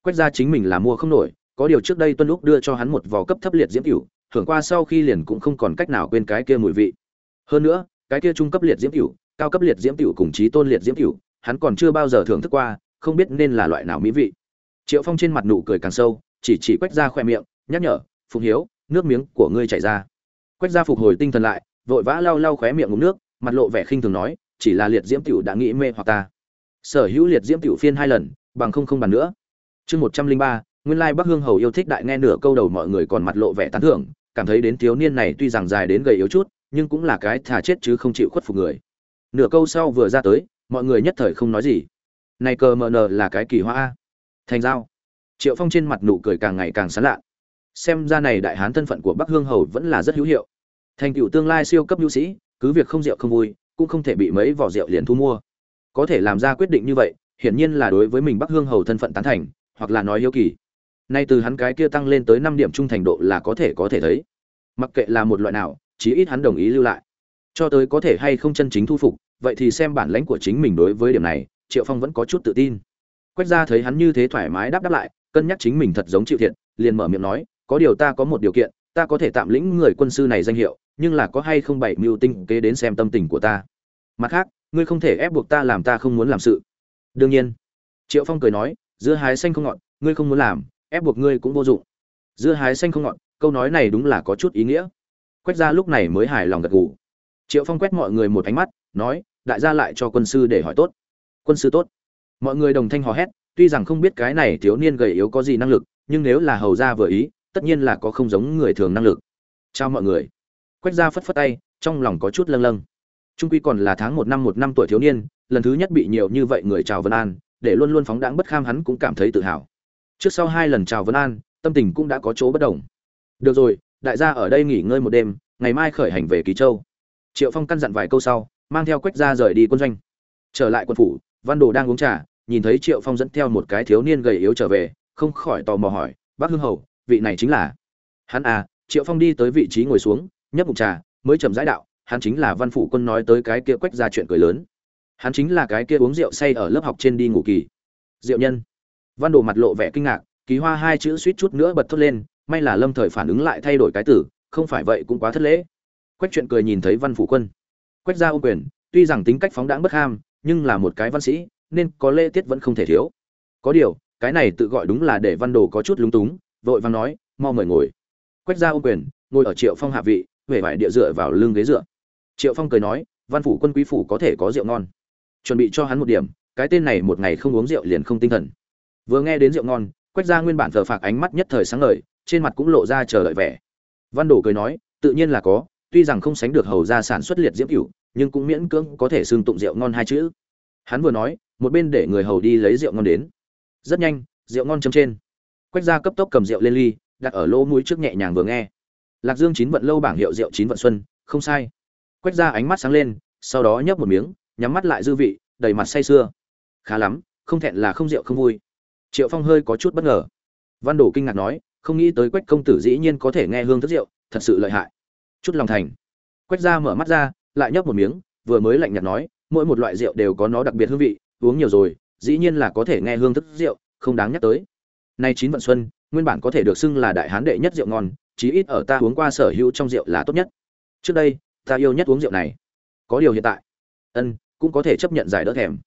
Quách ra chính mình là mua không nổi, có điều trước đây tuân lúc đưa cho hắn một vò cấp thấp liệt diễm cửu thưởng qua sau khi liền cũng không còn cách nào quên cái kia mùi vị. Hơn nữa cái kia trung cấp liệt diễm tiểu, cao cấp liệt diễm tiểu cùng trí tôn liệt diễm tiểu, hắn còn chưa bao giờ thưởng thức qua không biết nên là loại nào mỹ vị. Triệu phong trên mặt nụ cười càng sâu chỉ chỉ quách ra khoe miệng nhắc nhở phụng hiếu nước miếng của ngươi chảy ra. Quách ra phục hồi tinh thần lại vội vã lau lau khóe miệng ngụm nước mặt lộ vẻ khinh thường nói chỉ là liệt diễm tiểu đã nghĩ mê hoặc ta. Sở hữu liệt diễm tiểu phiên hai lần bằng không không bàn nữa. Chương một trăm linh ba nguyên lai bắc hương hầu yêu thích đại nghe nửa câu đầu mọi người còn mặt lộ vẻ tán thưởng cảm thấy đến thiếu niên này tuy rằng dài đến gầy yếu chút, nhưng cũng là cái thà chết chứ không chịu khuất phục người. Nửa câu sau vừa ra tới, mọi người nhất thời không nói gì. Này cờ mờ nờ là cái kỳ hoa a. Thành giao. Triệu phong trên mặt nụ cười càng ngày càng sán lạ. Xem ra này đại hán thân phận của bắc hương hầu vẫn là rất hữu hiệu. Thành tựu tương lai siêu cấp hữu sĩ, cứ việc không rượu không vui, cũng không thể bị mấy vỏ rượu liền thu mua. Có thể làm ra quyết định như vậy, hiển nhiên là đối với mình bắc hương hầu thân phận tán thành, hoặc là nói hiếu kỳ nay từ hắn cái kia tăng lên tới năm điểm trung thành độ là có thể có thể thấy. Mặc kệ là một loại nào, chí ít hắn đồng ý lưu lại. Cho tới có thể hay không chân chính thu phục, vậy thì xem bản lãnh của chính mình đối với điểm này, triệu phong vẫn có chút tự tin. Quách ra thấy hắn như thế thoải mái đáp đáp lại, cân nhắc chính mình thật giống chịu thiệt liền mở miệng nói, có điều ta có một điều kiện, ta có thể tạm lĩnh người quân sư này danh hiệu, nhưng là có hay không bảy mưu tinh kế đến xem tâm tình của ta. Mặt khác, ngươi không thể ép buộc ta làm ta không muốn làm sự. Đương nhiên. Triệu phong cười nói, dưa hái xanh không ngọt, ngươi không muốn làm ép buộc ngươi cũng vô dụng. Dưa hái xanh không ngọt, câu nói này đúng là có chút ý nghĩa. Quách gia lúc này mới hài lòng gật gù. Triệu phong quét mọi người một ánh mắt, nói, đại gia lại cho quân sư để hỏi tốt. Quân sư tốt. Mọi người đồng thanh hò hét, tuy rằng không biết cái này thiếu niên gầy yếu có gì năng lực, nhưng nếu là hầu gia vừa ý, tất nhiên là có không giống người thường năng lực. Chào mọi người. Quách gia phất phất tay, trong lòng có chút lâng lâng. Trung quy còn là tháng một năm một năm tuổi thiếu niên, lần thứ nhất bị nhiều như vậy người chào vân an, để luôn luôn phóng đãng bất kham hắn cũng cảm thấy tự hào trước sau hai lần chào vân an, tâm tình cũng đã có chỗ bất đồng. Được rồi, đại gia ở đây nghỉ ngơi một đêm, ngày mai khởi hành về kỳ châu. Triệu phong căn dặn vài câu sau, mang theo quách gia rời đi quân doanh. Trở lại quân phủ, văn đồ đang uống trà, nhìn thấy triệu phong dẫn theo một cái thiếu niên gầy yếu trở về, không khỏi tò mò hỏi, bác hương hầu, vị này chính là? Hắn à triệu phong đi tới vị trí ngồi xuống, nhấp bụng trà, mới chậm rãi đạo, hắn chính là văn phủ quân nói tới cái kia quách ra chuyện cười lớn. Hắn chính là cái kia uống rượu say ở lớp học trên đi ngủ kỳ. Diệu nhân? Văn đồ mặt lộ vẻ kinh ngạc ký hoa hai chữ suýt chút nữa bật thốt lên, may là lâm thời phản ứng lại thay đổi cái tử không phải vậy cũng quá thất lễ. Quách chuyện cười nhìn thấy văn phủ quân. Quách gia ô quyền, tuy rằng tính cách phóng đãng bất ham, nhưng là một cái văn sĩ, nên có lễ tiết vẫn không thể thiếu. Có điều, cái này tự gọi đúng là để văn đồ có chút lúng túng, vội văn nói, mau mời ngồi. Quách gia ô quyền, ngồi ở triệu phong hạ vị huệ vải địa dựa vào lưng ghế dựa. Triệu phong cười nói, văn phủ quân quý phủ có thể có rượu ngon. Chuẩn bị cho hắn một điểm, cái tên này một ngày không uống rượu liền không tinh thần vừa nghe đến rượu ngon quách gia nguyên bản thờ phạc ánh mắt nhất thời sáng ngời, trên mặt cũng lộ ra chờ đợi vẻ. Văn đồ cười nói, tự nhiên là có, tuy rằng không sánh được hầu ra sản xuất liệt diễm cửu, nhưng cũng miễn cưỡng có thể xương tụng rượu ngon hai chữ. Hắn vừa nói, một bên để người hầu đi lấy rượu ngon đến. Rất nhanh, rượu ngon chấm trên. Quách gia cấp tốc cầm rượu lên ly, đặt ở lỗ mũi trước nhẹ nhàng vừa nghe. Lạc dương chín vận lâu bảng hiệu rượu chín vận xuân, không sai. Quách ra ánh mắt sáng lên, sau đó nhấp một miếng, nhắm mắt lại dư vị, đầy mặt say sưa. Khá lắm, không thẹn là không rượu không vui triệu phong hơi có chút bất ngờ. Văn đồ kinh ngạc nói, không nghĩ tới quách công tử dĩ nhiên có thể nghe hương thức rượu, thật sự lợi hại. Chút lòng thành. Quách ra mở mắt ra, lại nhấp một miếng, vừa mới lạnh nhạt nói, mỗi một loại rượu đều có nó đặc biệt hương vị, uống nhiều rồi, dĩ nhiên là có thể nghe hương thức rượu, không đáng nhắc tới. Nay chín vận xuân, nguyên bản có thể được xưng là đại hán đệ nhất rượu ngon, chí ít ở ta uống qua sở hữu trong rượu là tốt nhất. Trước đây, ta yêu nhất uống rượu này. Có điều hiện tại, ân, cũng có thể chấp nhận giải đỡ thèm.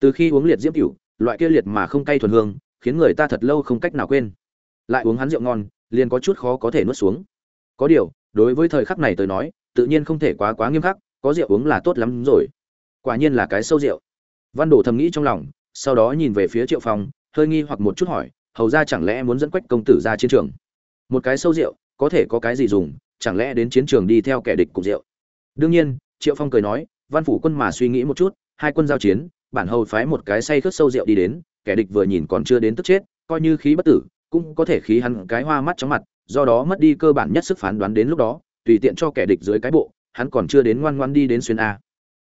Từ khi uống liệt diễm cửu, loại kia liệt mà không cay thuần hương khiến người ta thật lâu không cách nào quên. Lại uống hắn rượu ngon, liền có chút khó có thể nuốt xuống. Có điều, đối với thời khắc này tôi nói, tự nhiên không thể quá quá nghiêm khắc, có rượu uống là tốt lắm rồi. Quả nhiên là cái sâu rượu. Văn đồ thầm nghĩ trong lòng, sau đó nhìn về phía triệu phong, hơi nghi hoặc một chút hỏi, hầu ra chẳng lẽ muốn dẫn quách công tử ra chiến trường? Một cái sâu rượu, có thể có cái gì dùng, chẳng lẽ đến chiến trường đi theo kẻ địch cùng rượu? Đương nhiên, triệu phong cười nói, văn phủ quân mà suy nghĩ một chút, hai quân giao chiến, bản hầu phái một cái say khướt sâu rượu đi đến kẻ địch vừa nhìn còn chưa đến tức chết, coi như khí bất tử, cũng có thể khí hắn cái hoa mắt chóng mặt, do đó mất đi cơ bản nhất sức phán đoán đến lúc đó, tùy tiện cho kẻ địch dưới cái bộ, hắn còn chưa đến ngoan ngoan đi đến xuyên a.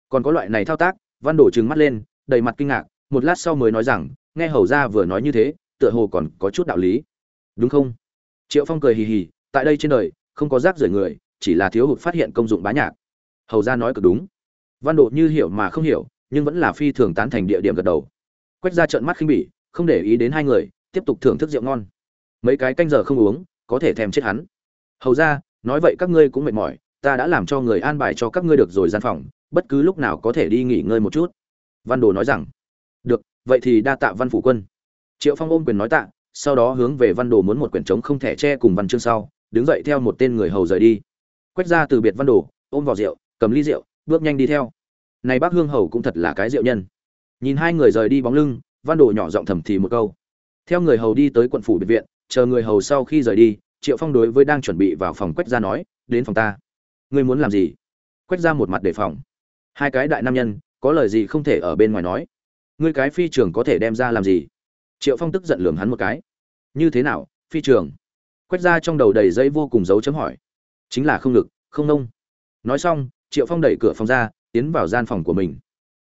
Còn có loại này thao tác, văn đổ trừng mắt lên, đầy mặt kinh ngạc, một lát sau mới nói rằng, nghe hầu ra vừa nói như thế, tựa hồ còn có chút đạo lý. Đúng không? Triệu phong cười hì hì, tại đây trên đời, không có rác rưởi người, chỉ là thiếu hụt phát hiện công dụng bá nhạc. Hầu ra nói cực đúng. Văn độ như hiểu mà không hiểu, nhưng vẫn là phi thường tán thành địa điểm gật đầu quách ra trợn mắt khinh bỉ, không để ý đến hai người, tiếp tục thưởng thức rượu ngon. Mấy cái canh giờ không uống, có thể thèm chết hắn. Hầu ra, nói vậy các ngươi cũng mệt mỏi, ta đã làm cho người an bài cho các ngươi được rồi gian phòng, bất cứ lúc nào có thể đi nghỉ ngơi một chút. Văn đồ nói rằng, được, vậy thì đa tạ văn phủ quân. Triệu phong ôm quyền nói tạ, sau đó hướng về văn đồ muốn một quyển trống không thể che cùng văn chương sau, đứng dậy theo một tên người hầu rời đi. Quách ra từ biệt văn đồ, ôm vào rượu, cầm ly rượu, bước nhanh đi theo. Này bác hương hầu cũng thật là cái rượu nhân nhìn hai người rời đi bóng lưng, văn đồ nhỏ giọng thầm thì một câu. Theo người hầu đi tới quận phủ biệt viện, chờ người hầu sau khi rời đi, triệu phong đối với đang chuẩn bị vào phòng quách ra nói, đến phòng ta. Ngươi muốn làm gì? Quách ra một mặt đề phòng. Hai cái đại nam nhân, có lời gì không thể ở bên ngoài nói. Ngươi cái phi trường có thể đem ra làm gì? Triệu phong tức giận lường hắn một cái. Như thế nào, phi trường? Quét ra trong đầu đầy dây vô cùng dấu chấm hỏi. Chính là không ngực, không nông. Nói xong, triệu phong đẩy cửa phòng ra, tiến vào gian phòng của mình.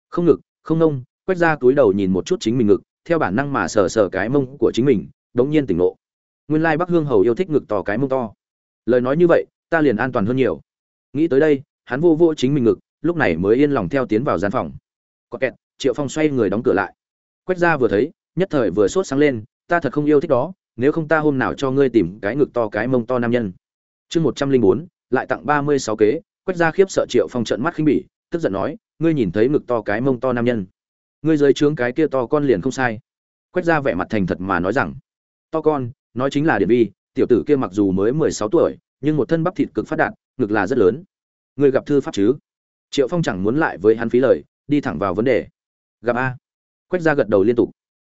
Không ngực, không nông quét ra túi đầu nhìn một chút chính mình ngực, theo bản năng mà sờ sờ cái mông của chính mình, đống nhiên tỉnh ngộ. Nguyên lai bắc hương hầu yêu thích ngực to cái mông to. Lời nói như vậy, ta liền an toàn hơn nhiều. Nghĩ tới đây, hắn vô vô chính mình ngực, lúc này mới yên lòng theo tiến vào gian phòng. Có kẹt, triệu phong xoay người đóng cửa lại. Quét ra vừa thấy, nhất thời vừa sốt sáng lên, ta thật không yêu thích đó, nếu không ta hôm nào cho ngươi tìm cái ngực to cái mông to nam nhân. Chương một trăm linh bốn, lại tặng ba mươi sáu kế, quét ra khiếp sợ triệu phong trận mắt khinh bỉ, tức giận nói, ngươi nhìn thấy ngực to cái mông to nam nhân ngươi dưới trướng cái kia to con liền không sai. Quét ra vẻ mặt thành thật mà nói rằng, to con, nói chính là điện vi, tiểu tử kia mặc dù mới mười sáu tuổi, nhưng một thân bắp thịt cực phát đạt, ngực là rất lớn. Ngươi gặp thư pháp chứ? Triệu phong chẳng muốn lại với hắn phí lời, đi thẳng vào vấn đề. Gặp a. Quách ra gật đầu liên tục.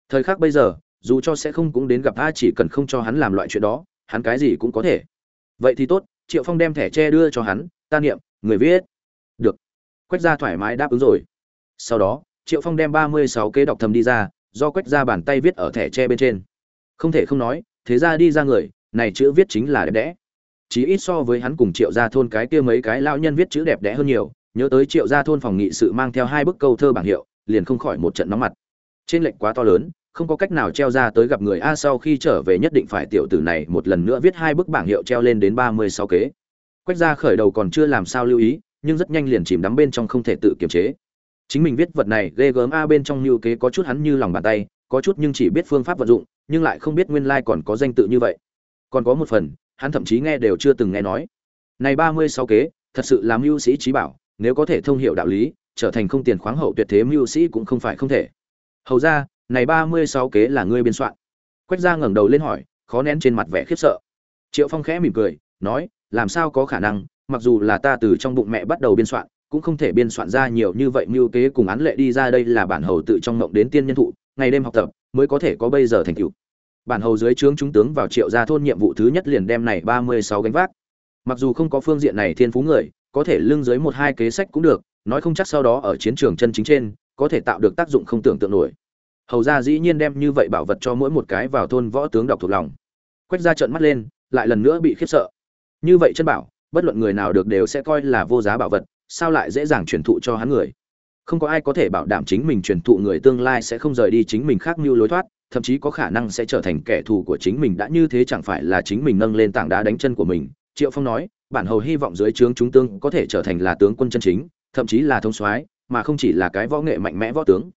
Thời khắc bây giờ, dù cho sẽ không cũng đến gặp a chỉ cần không cho hắn làm loại chuyện đó, hắn cái gì cũng có thể. Vậy thì tốt, triệu phong đem thẻ tre đưa cho hắn, ta niệm, người viết. Được. Quách ra thoải mái đáp ứng rồi. Sau đó triệu phong đem ba mươi sáu kế đọc thầm đi ra, do quách ra bàn tay viết ở thẻ tre bên trên. Không thể không nói, thế ra đi ra người, này chữ viết chính là đẹp đẽ. Chí ít so với hắn cùng triệu gia thôn cái kia mấy cái lao nhân viết chữ đẹp đẽ hơn nhiều, nhớ tới triệu gia thôn phòng nghị sự mang theo hai bức câu thơ bảng hiệu, liền không khỏi một trận nóng mặt. Trên lệnh quá to lớn, không có cách nào treo ra tới gặp người a sau khi trở về nhất định phải tiểu tử này một lần nữa viết hai bức bảng hiệu treo lên đến ba mươi sáu kế. Quách ra khởi đầu còn chưa làm sao lưu ý, nhưng rất nhanh liền chìm đắm bên trong không thể tự kiềm chế chính mình viết vật này ghê gớm a, bên trong như kế có chút hắn như lòng bàn tay, có chút nhưng chỉ biết phương pháp vận dụng, nhưng lại không biết nguyên lai còn có danh tự như vậy. Còn có một phần, hắn thậm chí nghe đều chưa từng nghe nói. Này ba mươi sáu kế, thật sự làm mưu sĩ trí bảo, nếu có thể thông hiểu đạo lý, trở thành không tiền khoáng hậu tuyệt thế mưu sĩ cũng không phải không thể. Hầu ra, này ba mươi sáu kế là ngươi biên soạn. Quách gia ngẩng đầu lên hỏi, khó nén trên mặt vẻ khiếp sợ. Triệu phong khẽ mỉm cười, nói, làm sao có khả năng, mặc dù là ta từ trong bụng mẹ bắt đầu biên soạn cũng không thể biên soạn ra nhiều như vậy mưu kế cùng án lệ đi ra đây là bản hầu tự trong mộng đến tiên nhân thụ, ngày đêm học tập, mới có thể có bây giờ thành tựu. Bản hầu dưới trướng chúng tướng vào triệu gia thôn nhiệm vụ thứ nhất liền đem này ba mươi sáu gánh vác. Mặc dù không có phương diện này thiên phú người, có thể lưng dưới một hai kế sách cũng được, nói không chắc sau đó ở chiến trường chân chính trên, có thể tạo được tác dụng không tưởng tượng nổi. Hầu ra dĩ nhiên đem như vậy bảo vật cho mỗi một cái vào thôn võ tướng đọc thuộc lòng. Quét ra trợn mắt lên, lại lần nữa bị khiếp sợ. Như vậy chân bảo, bất luận người nào được đều sẽ coi là vô giá bảo vật sao lại dễ dàng truyền thụ cho hắn người? Không có ai có thể bảo đảm chính mình truyền thụ người tương lai sẽ không rời đi chính mình khác mưu lối thoát, thậm chí có khả năng sẽ trở thành kẻ thù của chính mình đã như thế chẳng phải là chính mình nâng lên tảng đá đánh chân của mình. Triệu phong nói, bản hầu hy vọng dưới trướng chúng tương có thể trở thành là tướng quân chân chính, thậm chí là thông soái, mà không chỉ là cái võ nghệ mạnh mẽ võ tướng.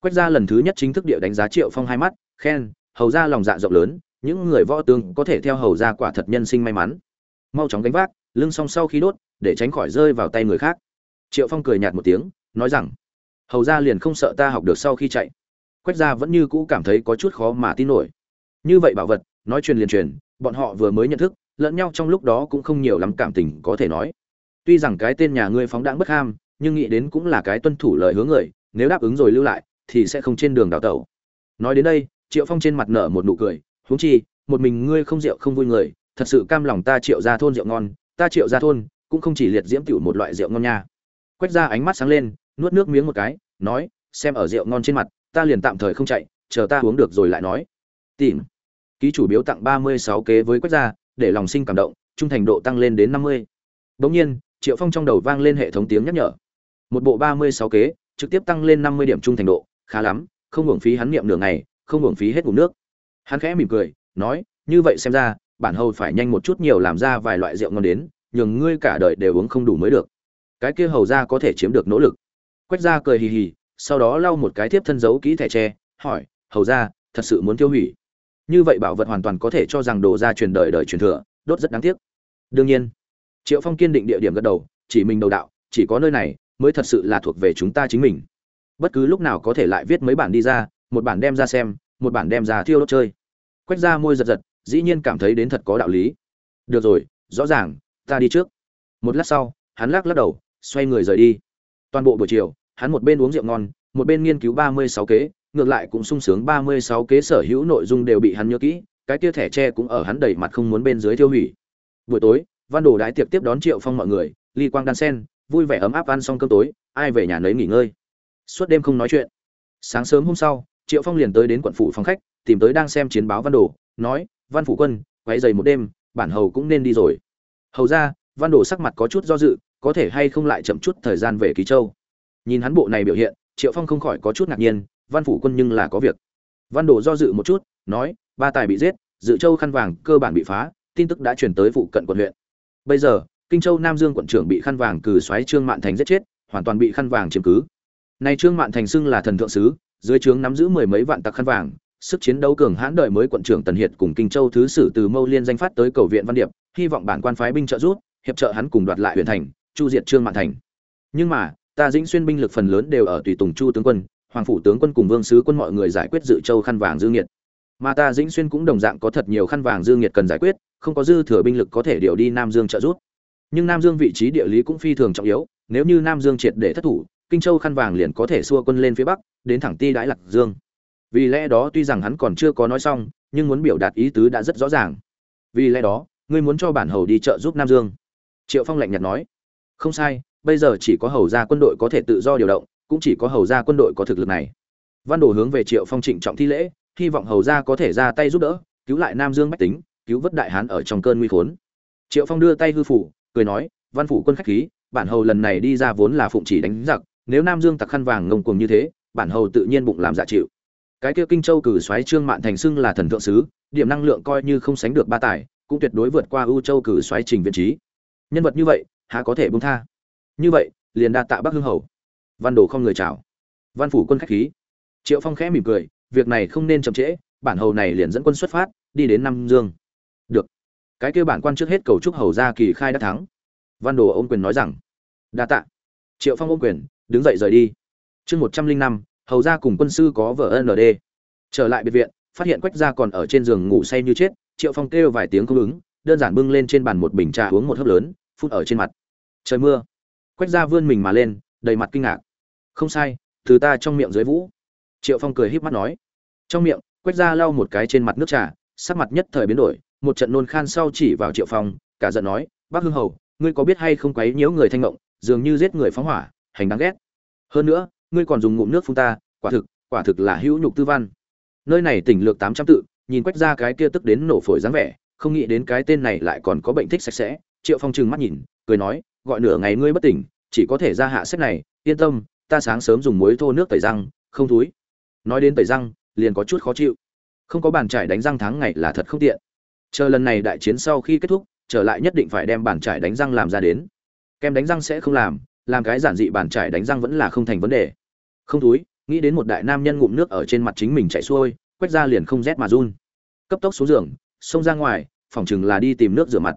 Quách gia lần thứ nhất chính thức địa đánh giá triệu phong hai mắt, khen, hầu ra lòng dạ rộng lớn, những người võ tướng có thể theo hầu ra quả thật nhân sinh may mắn. Mau chóng gánh vác, lưng song sau khi đốt để tránh khỏi rơi vào tay người khác. Triệu phong cười nhạt một tiếng, nói rằng, hầu ra liền không sợ ta học được sau khi chạy. Quách gia vẫn như cũ cảm thấy có chút khó mà tin nổi. Như vậy bảo vật, nói truyền liền truyền, bọn họ vừa mới nhận thức, lẫn nhau trong lúc đó cũng không nhiều lắm cảm tình có thể nói. Tuy rằng cái tên nhà ngươi phóng đãng bất ham, nhưng nghĩ đến cũng là cái tuân thủ lời hứa người, nếu đáp ứng rồi lưu lại, thì sẽ không trên đường đào tẩu. Nói đến đây, triệu phong trên mặt nở một nụ cười, huống chi, một mình ngươi không rượu không vui người, thật sự cam lòng ta triệu ra thôn rượu ngon, ta triệu ra thôn cũng không chỉ liệt diễm tiểu một loại rượu ngon nha. Quách ra ánh mắt sáng lên, nuốt nước miếng một cái, nói, xem ở rượu ngon trên mặt, ta liền tạm thời không chạy, chờ ta uống được rồi lại nói. Tìm. Ký chủ biếu tặng ba mươi sáu kế với Quách ra, để lòng sinh cảm động, trung thành độ tăng lên đến năm mươi. Nhiên, triệu phong trong đầu vang lên hệ thống tiếng nhắc nhở. Một bộ ba mươi sáu kế, trực tiếp tăng lên năm mươi điểm trung thành độ, khá lắm, không hưởng phí hắn niệm nửa ngày, không hưởng phí hết ngụm nước. Hắn khẽ mỉm cười, nói, như vậy xem ra, bản hầu phải nhanh một chút nhiều làm ra vài loại rượu ngon đến nhường ngươi cả đời đều uống không đủ mới được. Cái kia hầu ra có thể chiếm được nỗ lực. Quách ra cười hì hì, sau đó lau một cái tiếp thân giấu kỹ thẻ tre, hỏi, hầu ra thật sự muốn tiêu hủy? Như vậy bảo vật hoàn toàn có thể cho rằng đồ ra truyền đời đời truyền thừa, đốt rất đáng tiếc. Đương nhiên, triệu phong kiên định địa điểm gật đầu, chỉ mình đầu đạo, chỉ có nơi này mới thật sự là thuộc về chúng ta chính mình. Bất cứ lúc nào có thể lại viết mấy bản đi ra, một bản đem ra xem, một bản đem ra thiêu đốt chơi. Quách ra môi giật giật, dĩ nhiên cảm thấy đến thật có đạo lý. Được rồi, rõ ràng ta đi trước. Một lát sau, hắn lắc lắc đầu, xoay người rời đi. Toàn bộ buổi chiều, hắn một bên uống rượu ngon, một bên nghiên cứu ba mươi sáu kế, ngược lại cũng sung sướng ba mươi sáu kế sở hữu nội dung đều bị hắn nhớ kỹ, cái kia thẻ tre cũng ở hắn đầy mặt không muốn bên dưới tiêu hủy. Buổi tối, văn đồ đái tiệc tiếp đón triệu phong mọi người, ly quang đan sen, vui vẻ ấm áp ăn xong cơm tối, ai về nhà nấy nghỉ ngơi. Suốt đêm không nói chuyện. Sáng sớm hôm sau, triệu phong liền tới đến quận phủ phòng khách, tìm tới đang xem chiến báo văn đồ, nói, văn phủ quân, quấy dày một đêm, bản hầu cũng nên đi rồi hầu ra, văn đồ sắc mặt có chút do dự, có thể hay không lại chậm chút thời gian về ký châu. Nhìn hắn bộ này biểu hiện, triệu phong không khỏi có chút ngạc nhiên, văn phủ quân nhưng là có việc. Văn đồ do dự một chút, nói, ba tài bị giết, dự châu khăn vàng cơ bản bị phá, tin tức đã chuyển tới phụ cận quận huyện. Bây giờ, kinh châu nam dương quận trưởng bị khăn vàng cử xoáy trương mạn thành giết chết, hoàn toàn bị khăn vàng chiếm cứ. Nay trương mạn thành xưng là thần thượng sứ, dưới trướng nắm giữ mười mấy vạn tặc khăn vàng, sức chiến đấu cường hãn đợi mới quận trưởng tần hiệt cùng kinh châu thứ sử từ mâu liên danh phát tới cầu viện văn điệp hy vọng bản quan phái binh trợ giúp, hiệp trợ hắn cùng đoạt lại huyện thành, chu diệt trương mạn thành. Nhưng mà, ta dĩnh xuyên binh lực phần lớn đều ở tùy tùng chu tướng quân, hoàng phủ tướng quân cùng vương sứ quân mọi người giải quyết dự châu khăn vàng dư nghiệt. Mà ta dĩnh xuyên cũng đồng dạng có thật nhiều khăn vàng dư nghiệt cần giải quyết, không có dư thừa binh lực có thể điều đi nam dương trợ giúp. Nhưng nam dương vị trí địa lý cũng phi thường trọng yếu, nếu như nam dương triệt để thất thủ, kinh châu khăn vàng liền có thể xua quân lên phía bắc, đến thẳng ti đãi lạc dương. Vì lẽ đó tuy rằng hắn còn chưa có nói xong, nhưng muốn biểu đạt ý tứ đã rất rõ ràng. Vì lẽ đó ngươi muốn cho bản hầu đi chợ giúp nam dương. Triệu phong lạnh nhạt nói. Không sai, bây giờ chỉ có hầu gia quân đội có thể tự do điều động, cũng chỉ có hầu gia quân đội có thực lực này. Văn đồ hướng về triệu phong trịnh trọng thi lễ, hy vọng hầu gia có thể ra tay giúp đỡ, cứu lại nam dương bách tính, cứu vớt đại hán ở trong cơn nguy khốn. Triệu phong đưa tay hư phủ, cười nói, văn phủ quân khách khí, bản hầu lần này đi ra vốn là phụng chỉ đánh giặc, nếu nam dương tặc khăn vàng ngông cuồng như thế, bản hầu tự nhiên bụng làm giả chịu. Cái kia kinh châu cử xoáy trương mạn thành xưng là thần thượng sứ, điểm năng lượng coi như không sánh được ba tài cũng tuyệt đối vượt qua ưu châu cử xoáy trình viện trí. Nhân vật như vậy, há có thể bông tha? Như vậy, liền đa tạ bắc Hưng hầu. Văn đồ không người chào. Văn phủ quân khách khí. Triệu phong khẽ mỉm cười, việc này không nên chậm trễ, bản hầu này liền dẫn quân xuất phát, đi đến nam dương. Được. Cái kêu bản quan trước hết cầu chúc hầu ra kỳ khai đã thắng. Văn đồ ôm quyền nói rằng, đa tạ. Triệu phong ôm quyền, đứng dậy rời đi. Chương một trăm linh năm, hầu ra cùng quân sư có vở nd trở lại biệt viện, phát hiện quách gia còn ở trên giường ngủ say như chết triệu phong kêu vài tiếng không ứng, đơn giản bưng lên trên bàn một bình trà uống một hớp lớn phun ở trên mặt. Trời mưa. Quách gia vươn mình mà lên, đầy mặt kinh ngạc. Không sai, từ ta trong miệng dưới vũ. Triệu phong cười híp mắt nói. Trong miệng, quách gia lau một cái trên mặt nước trà, sắc mặt nhất thời biến đổi, một trận nôn khan sau chỉ vào triệu phong, cả giận nói, bác hưng hầu, ngươi có biết hay không quấy nhiễu người thanh ngộng, dường như giết người phóng hỏa, hành đáng ghét. Hơn nữa, ngươi còn dùng ngụm nước phun ta, quả thực quả thực là hữu nhục tư văn. Nơi này tỉnh lược tám trăm tự nhìn quách ra cái kia tức đến nổ phổi dáng vẻ, không nghĩ đến cái tên này lại còn có bệnh thích sạch sẽ, triệu phong trừng mắt nhìn, cười nói, gọi nửa ngày ngươi bất tỉnh, chỉ có thể ra hạ sách này, yên tâm, ta sáng sớm dùng muối thô nước tẩy răng, không thúi. Nói đến tẩy răng, liền có chút khó chịu. Không có bàn trải đánh răng tháng ngày là thật không tiện. Chờ lần này đại chiến sau khi kết thúc, trở lại nhất định phải đem bàn trải đánh răng làm ra đến. Kem đánh răng sẽ không làm làm cái giản dị bàn trải đánh răng vẫn là không thành vấn đề. Không thúi, nghĩ đến một đại nam nhân ngụm nước ở trên mặt chính mình chạy xuôi Quách ra liền không rét mà run. Cấp tốc xuống giường xông ra ngoài phòng chừng là đi tìm nước rửa mặt.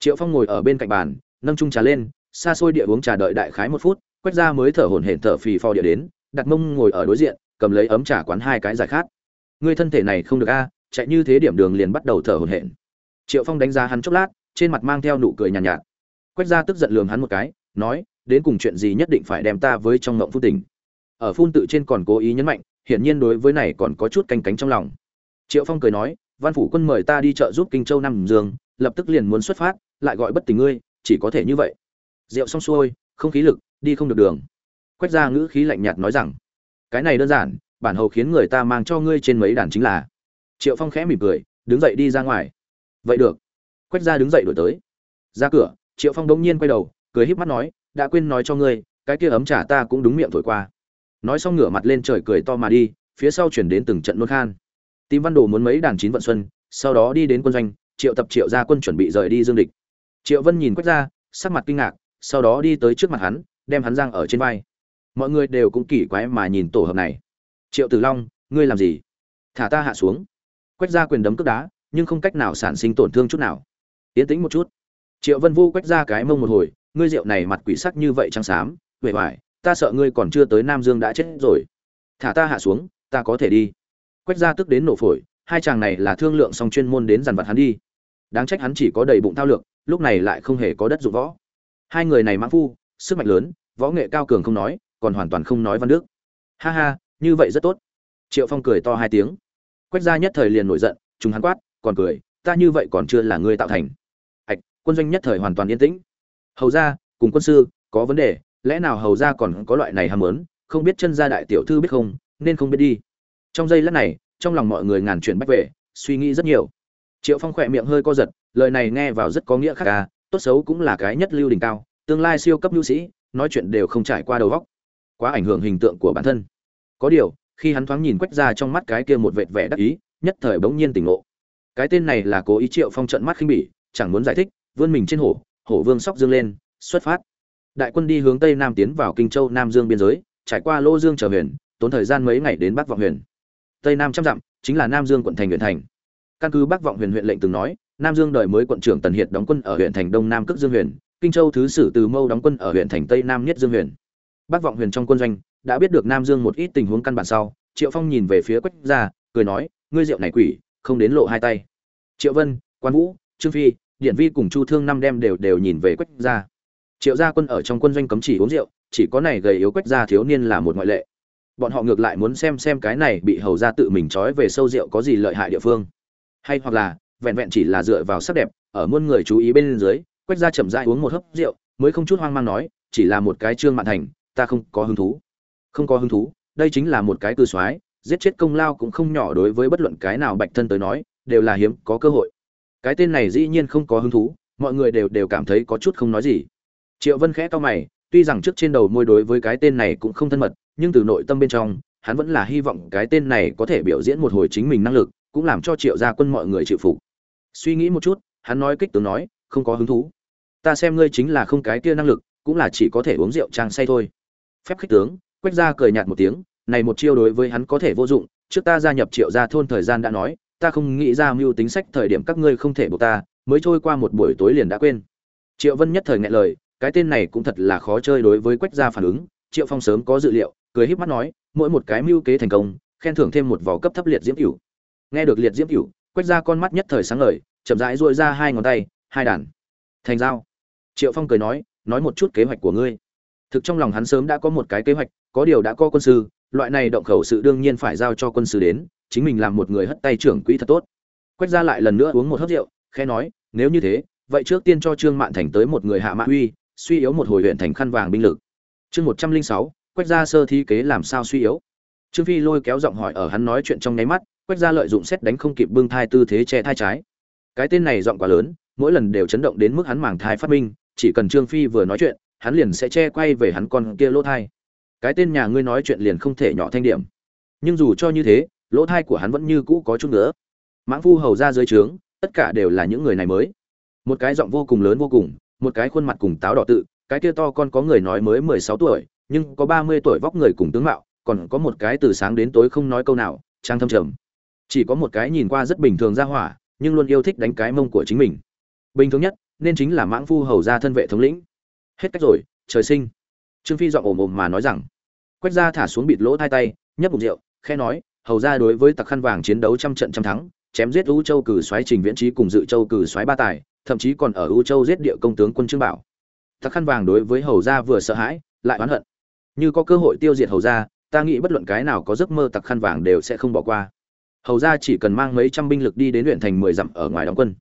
Triệu phong ngồi ở bên cạnh bàn nâng trung trà lên xa xôi địa uống trà đợi đại khái một phút Quách ra mới thở hổn hển thở phì phò địa đến đặt mông ngồi ở đối diện cầm lấy ấm trà quán hai cái giải khát. Ngươi thân thể này không được a chạy như thế điểm đường liền bắt đầu thở hổn hển. Triệu phong đánh giá hắn chốc lát trên mặt mang theo nụ cười nhàn nhạt, nhạt. Quách ra tức giận lườm hắn một cái nói đến cùng chuyện gì nhất định phải đem ta với trong ngộng phun tình ở phun tự trên còn cố ý nhấn mạnh hiển nhiên đối với này còn có chút canh cánh trong lòng. Triệu phong cười nói, văn phủ quân mời ta đi chợ giúp kinh châu nam dương, lập tức liền muốn xuất phát, lại gọi bất tỉnh ngươi, chỉ có thể như vậy. Rượu xong xuôi, không khí lực, đi không được đường. Quách ra ngữ khí lạnh nhạt nói rằng, cái này đơn giản, bản hầu khiến người ta mang cho ngươi trên mấy đàn chính là. Triệu phong khẽ mỉm cười, đứng dậy đi ra ngoài. Vậy được. Quách ra đứng dậy đuổi tới. Ra cửa, triệu phong đống nhiên quay đầu, cười híp mắt nói, đã quên nói cho ngươi, cái kia ấm trà ta cũng đúng miệng thổi qua nói xong ngửa mặt lên trời cười to mà đi, phía sau chuyển đến từng trận nôn khan. Tìm văn đồ muốn mấy đàn chín vận xuân, sau đó đi đến quân doanh, triệu tập triệu ra quân chuẩn bị rời đi dương địch. Triệu vân nhìn quách ra, sắc mặt kinh ngạc, sau đó đi tới trước mặt hắn, đem hắn giang ở trên vai. Mọi người đều cũng kỳ quái mà nhìn tổ hợp này. Triệu tử long, ngươi làm gì? Thả ta hạ xuống. Quách ra quyền đấm cướp đá, nhưng không cách nào sản sinh tổn thương chút nào. Yến tĩnh một chút. Triệu vân vu quách ra cái mông một hồi, ngươi rượu này mặt quỷ sắc như vậy trắng xám huệ hoài ta sợ ngươi còn chưa tới nam dương đã chết rồi. Thả ta hạ xuống, ta có thể đi. Quách ra tức đến nổ phổi, hai chàng này là thương lượng song chuyên môn đến dằn vặt hắn đi. Đáng trách hắn chỉ có đầy bụng thao lược, lúc này lại không hề có đất dụng võ. Hai người này mãn phu, sức mạnh lớn, võ nghệ cao cường không nói, còn hoàn toàn không nói văn đức. Ha ha, như vậy rất tốt. Triệu phong cười to hai tiếng. Quách gia nhất thời liền nổi giận chúng hắn quát, còn cười, ta như vậy còn chưa là ngươi tạo thành. Ạch, quân doanh nhất thời hoàn toàn yên tĩnh. Hầu ra cùng quân sư, có vấn đề lẽ nào hầu ra còn có loại này ham muốn, không biết chân gia đại tiểu thư biết không, nên không biết đi. Trong giây lát này, trong lòng mọi người ngàn chuyện bách về suy nghĩ rất nhiều. Triệu phong khỏe miệng hơi co giật, lời này nghe vào rất có nghĩa khác ca tốt xấu cũng là cái nhất lưu đỉnh cao, tương lai siêu cấp lưu sĩ, nói chuyện đều không trải qua đầu góc quá ảnh hưởng hình tượng của bản thân. Có điều, khi hắn thoáng nhìn quách ra trong mắt cái kia một vệt vẻ đắc ý, nhất thời bỗng nhiên tỉnh ngộ. Cái tên này là cố ý triệu phong trận mắt khinh bỉ, chẳng muốn giải thích, vươn mình trên hổ hổ vương sóc dương lên, xuất phát đại quân đi hướng tây nam tiến vào kinh châu nam dương biên giới, trải qua lô dương trở huyền, tốn thời gian mấy ngày đến bắc vọng huyền. Tây nam trăm dặm, chính là nam dương quận thành huyện thành. Căn cứ bắc vọng huyền huyện lệnh từng nói, nam dương đời mới quận trưởng tần hiệt đóng quân ở huyện thành đông nam cước dương huyền, kinh châu thứ sử từ mâu đóng quân ở huyện thành tây nam nhất dương huyền. Bắc vọng huyền trong quân doanh đã biết được nam dương một ít tình huống căn bản sau, triệu phong nhìn về phía quách gia, cười nói, ngươi rượu này quỷ, không đến lộ hai tay. Triệu vân, quan vũ, trương phi, điện vi cùng chu thương năm đem đều đều nhìn về quách gia triệu gia quân ở trong quân doanh cấm chỉ uống rượu, chỉ có này gầy yếu quách gia thiếu niên là một ngoại lệ. Bọn họ ngược lại muốn xem xem cái này bị hầu gia tự mình trói về sâu rượu có gì lợi hại địa phương. Hay hoặc là, vẹn vẹn chỉ là dựa vào sắc đẹp, ở muôn người chú ý bên dưới, quách gia chậm rãi uống một hớp rượu, mới không chút hoang mang nói, chỉ là một cái trương mạn thành, ta không có hứng thú. Không có hứng thú, đây chính là một cái từ soái, giết chết công lao cũng không nhỏ đối với bất luận cái nào bạch thân tới nói, đều là hiếm có cơ hội. Cái tên này dĩ nhiên không có hứng thú, mọi người đều đều cảm thấy có chút không nói gì triệu vân khẽ to mày, tuy rằng trước trên đầu môi đối với cái tên này cũng không thân mật, nhưng từ nội tâm bên trong, hắn vẫn là hy vọng cái tên này có thể biểu diễn một hồi chính mình năng lực, cũng làm cho triệu gia quân mọi người chịu phục. Suy nghĩ một chút, hắn nói kích tướng nói, không có hứng thú. Ta xem ngươi chính là không cái kia năng lực, cũng là chỉ có thể uống rượu trang say thôi. Phép khích tướng, quách gia cười nhạt một tiếng, này một chiêu đối với hắn có thể vô dụng, trước ta gia nhập triệu gia thôn thời gian đã nói, ta không nghĩ ra mưu tính sách thời điểm các ngươi không thể buộc ta, mới trôi qua một buổi tối liền đã quên. Triệu vân nhất thời ngại lời cái tên này cũng thật là khó chơi đối với quách gia phản ứng, triệu phong sớm có dự liệu, cười híp mắt nói, mỗi một cái mưu kế thành công, khen thưởng thêm một vỏ cấp thấp liệt diễm cửu. Nghe được liệt diễm cửu, quách gia con mắt nhất thời sáng ngời, chậm rãi duỗi ra hai ngón tay, hai đàn. Thành dao triệu phong cười nói nói một chút kế hoạch của ngươi. Thực trong lòng hắn sớm đã có một cái kế hoạch, có điều đã có quân sư, loại này động khẩu sự đương nhiên phải giao cho quân sư đến, chính mình làm một người hất tay trưởng quỹ thật tốt. Quách ra lại lần nữa uống một hớp rượu, khẽ nói, nếu như thế, vậy trước tiên cho trương mạn thành tới một người hạ mã uy suy yếu một hồi huyện thành khăn vàng binh lực. Chương một trăm linh sáu, quách gia sơ thi kế làm sao suy yếu. Trương phi lôi kéo giọng hỏi ở hắn nói chuyện trong nháy mắt, quách gia lợi dụng xét đánh không kịp bưng thai tư thế che thai trái. Cái tên này giọng quá lớn, mỗi lần đều chấn động đến mức hắn màng thai phát minh, chỉ cần trương phi vừa nói chuyện, hắn liền sẽ che quay về hắn con kia lỗ thai. Cái tên nhà ngươi nói chuyện liền không thể nhỏ thanh điểm. Nhưng dù cho như thế, lỗ thai của hắn vẫn như cũ có chút nữa. Mãng phu hầu ra dưới trướng, tất cả đều là những người này mới. Một cái giọng vô cùng lớn vô cùng một cái khuôn mặt cùng táo đỏ tự, cái kia to con có người nói mới mười sáu tuổi, nhưng có ba mươi tuổi vóc người cùng tướng mạo, còn có một cái từ sáng đến tối không nói câu nào, trang thâm trầm. Chỉ có một cái nhìn qua rất bình thường ra hỏa, nhưng luôn yêu thích đánh cái mông của chính mình. Bình thường nhất, nên chính là mãng phu hầu ra thân vệ thống lĩnh. Hết cách rồi, trời sinh. Trương phi dọn ồm ồm mà nói rằng. Quách ra thả xuống bịt lỗ hai tay, nhấp bụng rượu khe nói, hầu ra đối với tặc khăn vàng chiến đấu trăm trận trăm thắng, chém giết u châu cử xoáy trình viễn trí cùng dự châu cử xoáy ba tài thậm chí còn ở u châu giết địa công tướng quân trương bảo. Thắc khăn vàng đối với hầu Gia vừa sợ hãi lại oán hận. Như có cơ hội tiêu diệt hầu Gia, ta nghĩ bất luận cái nào có giấc mơ tặc khăn vàng đều sẽ không bỏ qua. Hầu Gia chỉ cần mang mấy trăm binh lực đi đến huyện thành mười dặm ở ngoài đóng quân.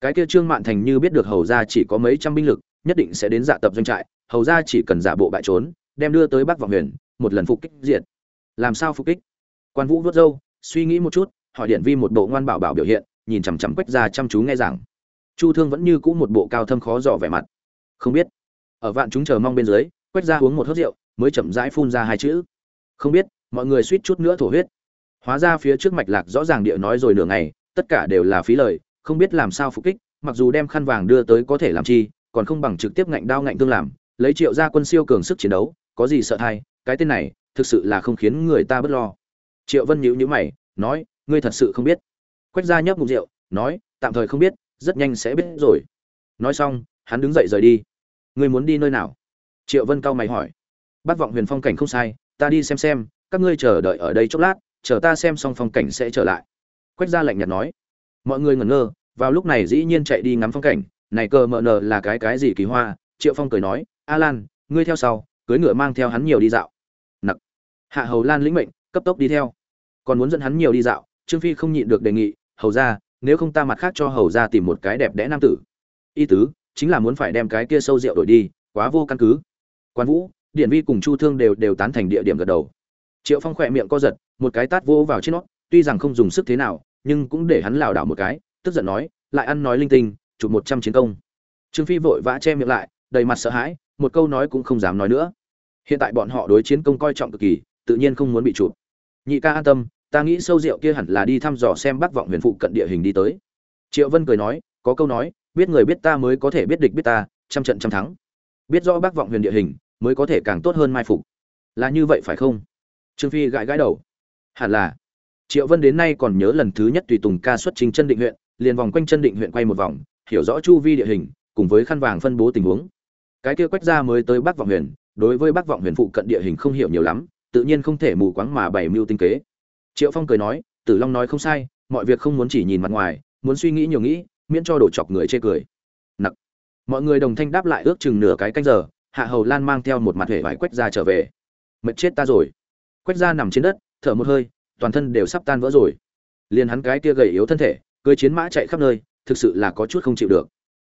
Cái kia trương mạn thành như biết được hầu Gia chỉ có mấy trăm binh lực nhất định sẽ đến dạ tập doanh trại hầu Gia chỉ cần giả bộ bại trốn đem đưa tới bắc vọng huyền một lần phục kích diệt. Làm sao phục kích? Quan vũ vớt râu suy nghĩ một chút hỏi điện vi một bộ ngoan bảo bảo biểu hiện nhìn chằm chằm quách ra chăm chú nghe rằng chu thương vẫn như cũ một bộ cao thâm khó dò vẻ mặt. Không biết. Ở vạn chúng chờ mong bên dưới quét ra uống một hớt rượu, mới chậm rãi phun ra hai chữ. Không biết, mọi người suýt chút nữa thổ huyết. Hóa ra phía trước mạch lạc rõ ràng địa nói rồi nửa ngày, tất cả đều là phí lời, không biết làm sao phục kích, mặc dù đem khăn vàng đưa tới có thể làm chi, còn không bằng trực tiếp ngạnh đao ngạnh tương làm, lấy triệu ra quân siêu cường sức chiến đấu, có gì sợ thay, cái tên này, thực sự là không khiến người ta bất lo. Triệu vân nhíu nhíu mày, nói, ngươi thật sự không biết. Quách gia nhấp ngụm rượu, nói, tạm thời không biết rất nhanh sẽ biết rồi. Nói xong, hắn đứng dậy rời đi. Ngươi muốn đi nơi nào? Triệu vân cao mày hỏi. Bác vọng huyền phong cảnh không sai, ta đi xem xem, các ngươi chờ đợi ở đây chốc lát, chờ ta xem xong phong cảnh sẽ trở lại. Quách gia lạnh nhạt nói. Mọi người ngẩn ngơ, vào lúc này dĩ nhiên chạy đi ngắm phong cảnh. Này cờ mờ nờ là cái cái gì kỳ hoa? Triệu phong cười nói. A lan ngươi theo sau cưới ngựa mang theo hắn nhiều đi dạo. Nặc. Hạ hầu lan lĩnh mệnh, cấp tốc đi theo. Còn muốn dẫn hắn nhiều đi dạo, trương phi không nhịn được đề nghị. Hầu ra nếu không ta mặt khác cho hầu ra tìm một cái đẹp đẽ nam tử. Y tứ, chính là muốn phải đem cái kia sâu rượu đổi đi, quá vô căn cứ. Quan vũ điện vi cùng chu thương đều đều tán thành địa điểm gật đầu. Triệu phong khỏe miệng co giật, một cái tát vỗ vào trên nó, tuy rằng không dùng sức thế nào, nhưng cũng để hắn lảo đảo một cái, tức giận nói, lại ăn nói linh tinh, chụp một trăm chiến công. Trương phi vội vã che miệng lại, đầy mặt sợ hãi, một câu nói cũng không dám nói nữa. Hiện tại bọn họ đối chiến công coi trọng cực kỳ, tự nhiên không muốn bị chụp. Nhị ca an tâm ta nghĩ sâu rượu kia hẳn là đi thăm dò xem bắc vọng huyền phụ cận địa hình đi tới. Triệu vân cười nói, có câu nói, biết người biết ta mới có thể biết địch biết ta, trăm trận trăm thắng. Biết rõ bắc vọng huyền địa hình, mới có thể càng tốt hơn mai phục. Là như vậy phải không? Trương phi gãi gãi đầu. Hẳn là. Triệu vân đến nay còn nhớ lần thứ nhất tùy tùng ca xuất trình chân định huyện, liền vòng quanh chân định huyện quay một vòng, hiểu rõ chu vi địa hình, cùng với khăn vàng phân bố tình huống. Cái kia quách ra mới tới bắc vọng huyền, đối với bắc vọng huyền phụ cận địa hình không hiểu nhiều lắm, tự nhiên không thể mù quáng mà bày mưu tinh kế triệu phong cười nói, tử long nói không sai, mọi việc không muốn chỉ nhìn mặt ngoài, muốn suy nghĩ nhiều nghĩ, miễn cho đổ chọc người chê cười. Nặc. Mọi người đồng thanh đáp lại ước chừng nửa cái canh giờ, hạ hầu lan mang theo một mặt hể vải quách ra trở về. Mệt chết ta rồi. Quách ra nằm trên đất, thở một hơi, toàn thân đều sắp tan vỡ rồi. Liền hắn cái kia gầy yếu thân thể, cưới chiến mã chạy khắp nơi, thực sự là có chút không chịu được.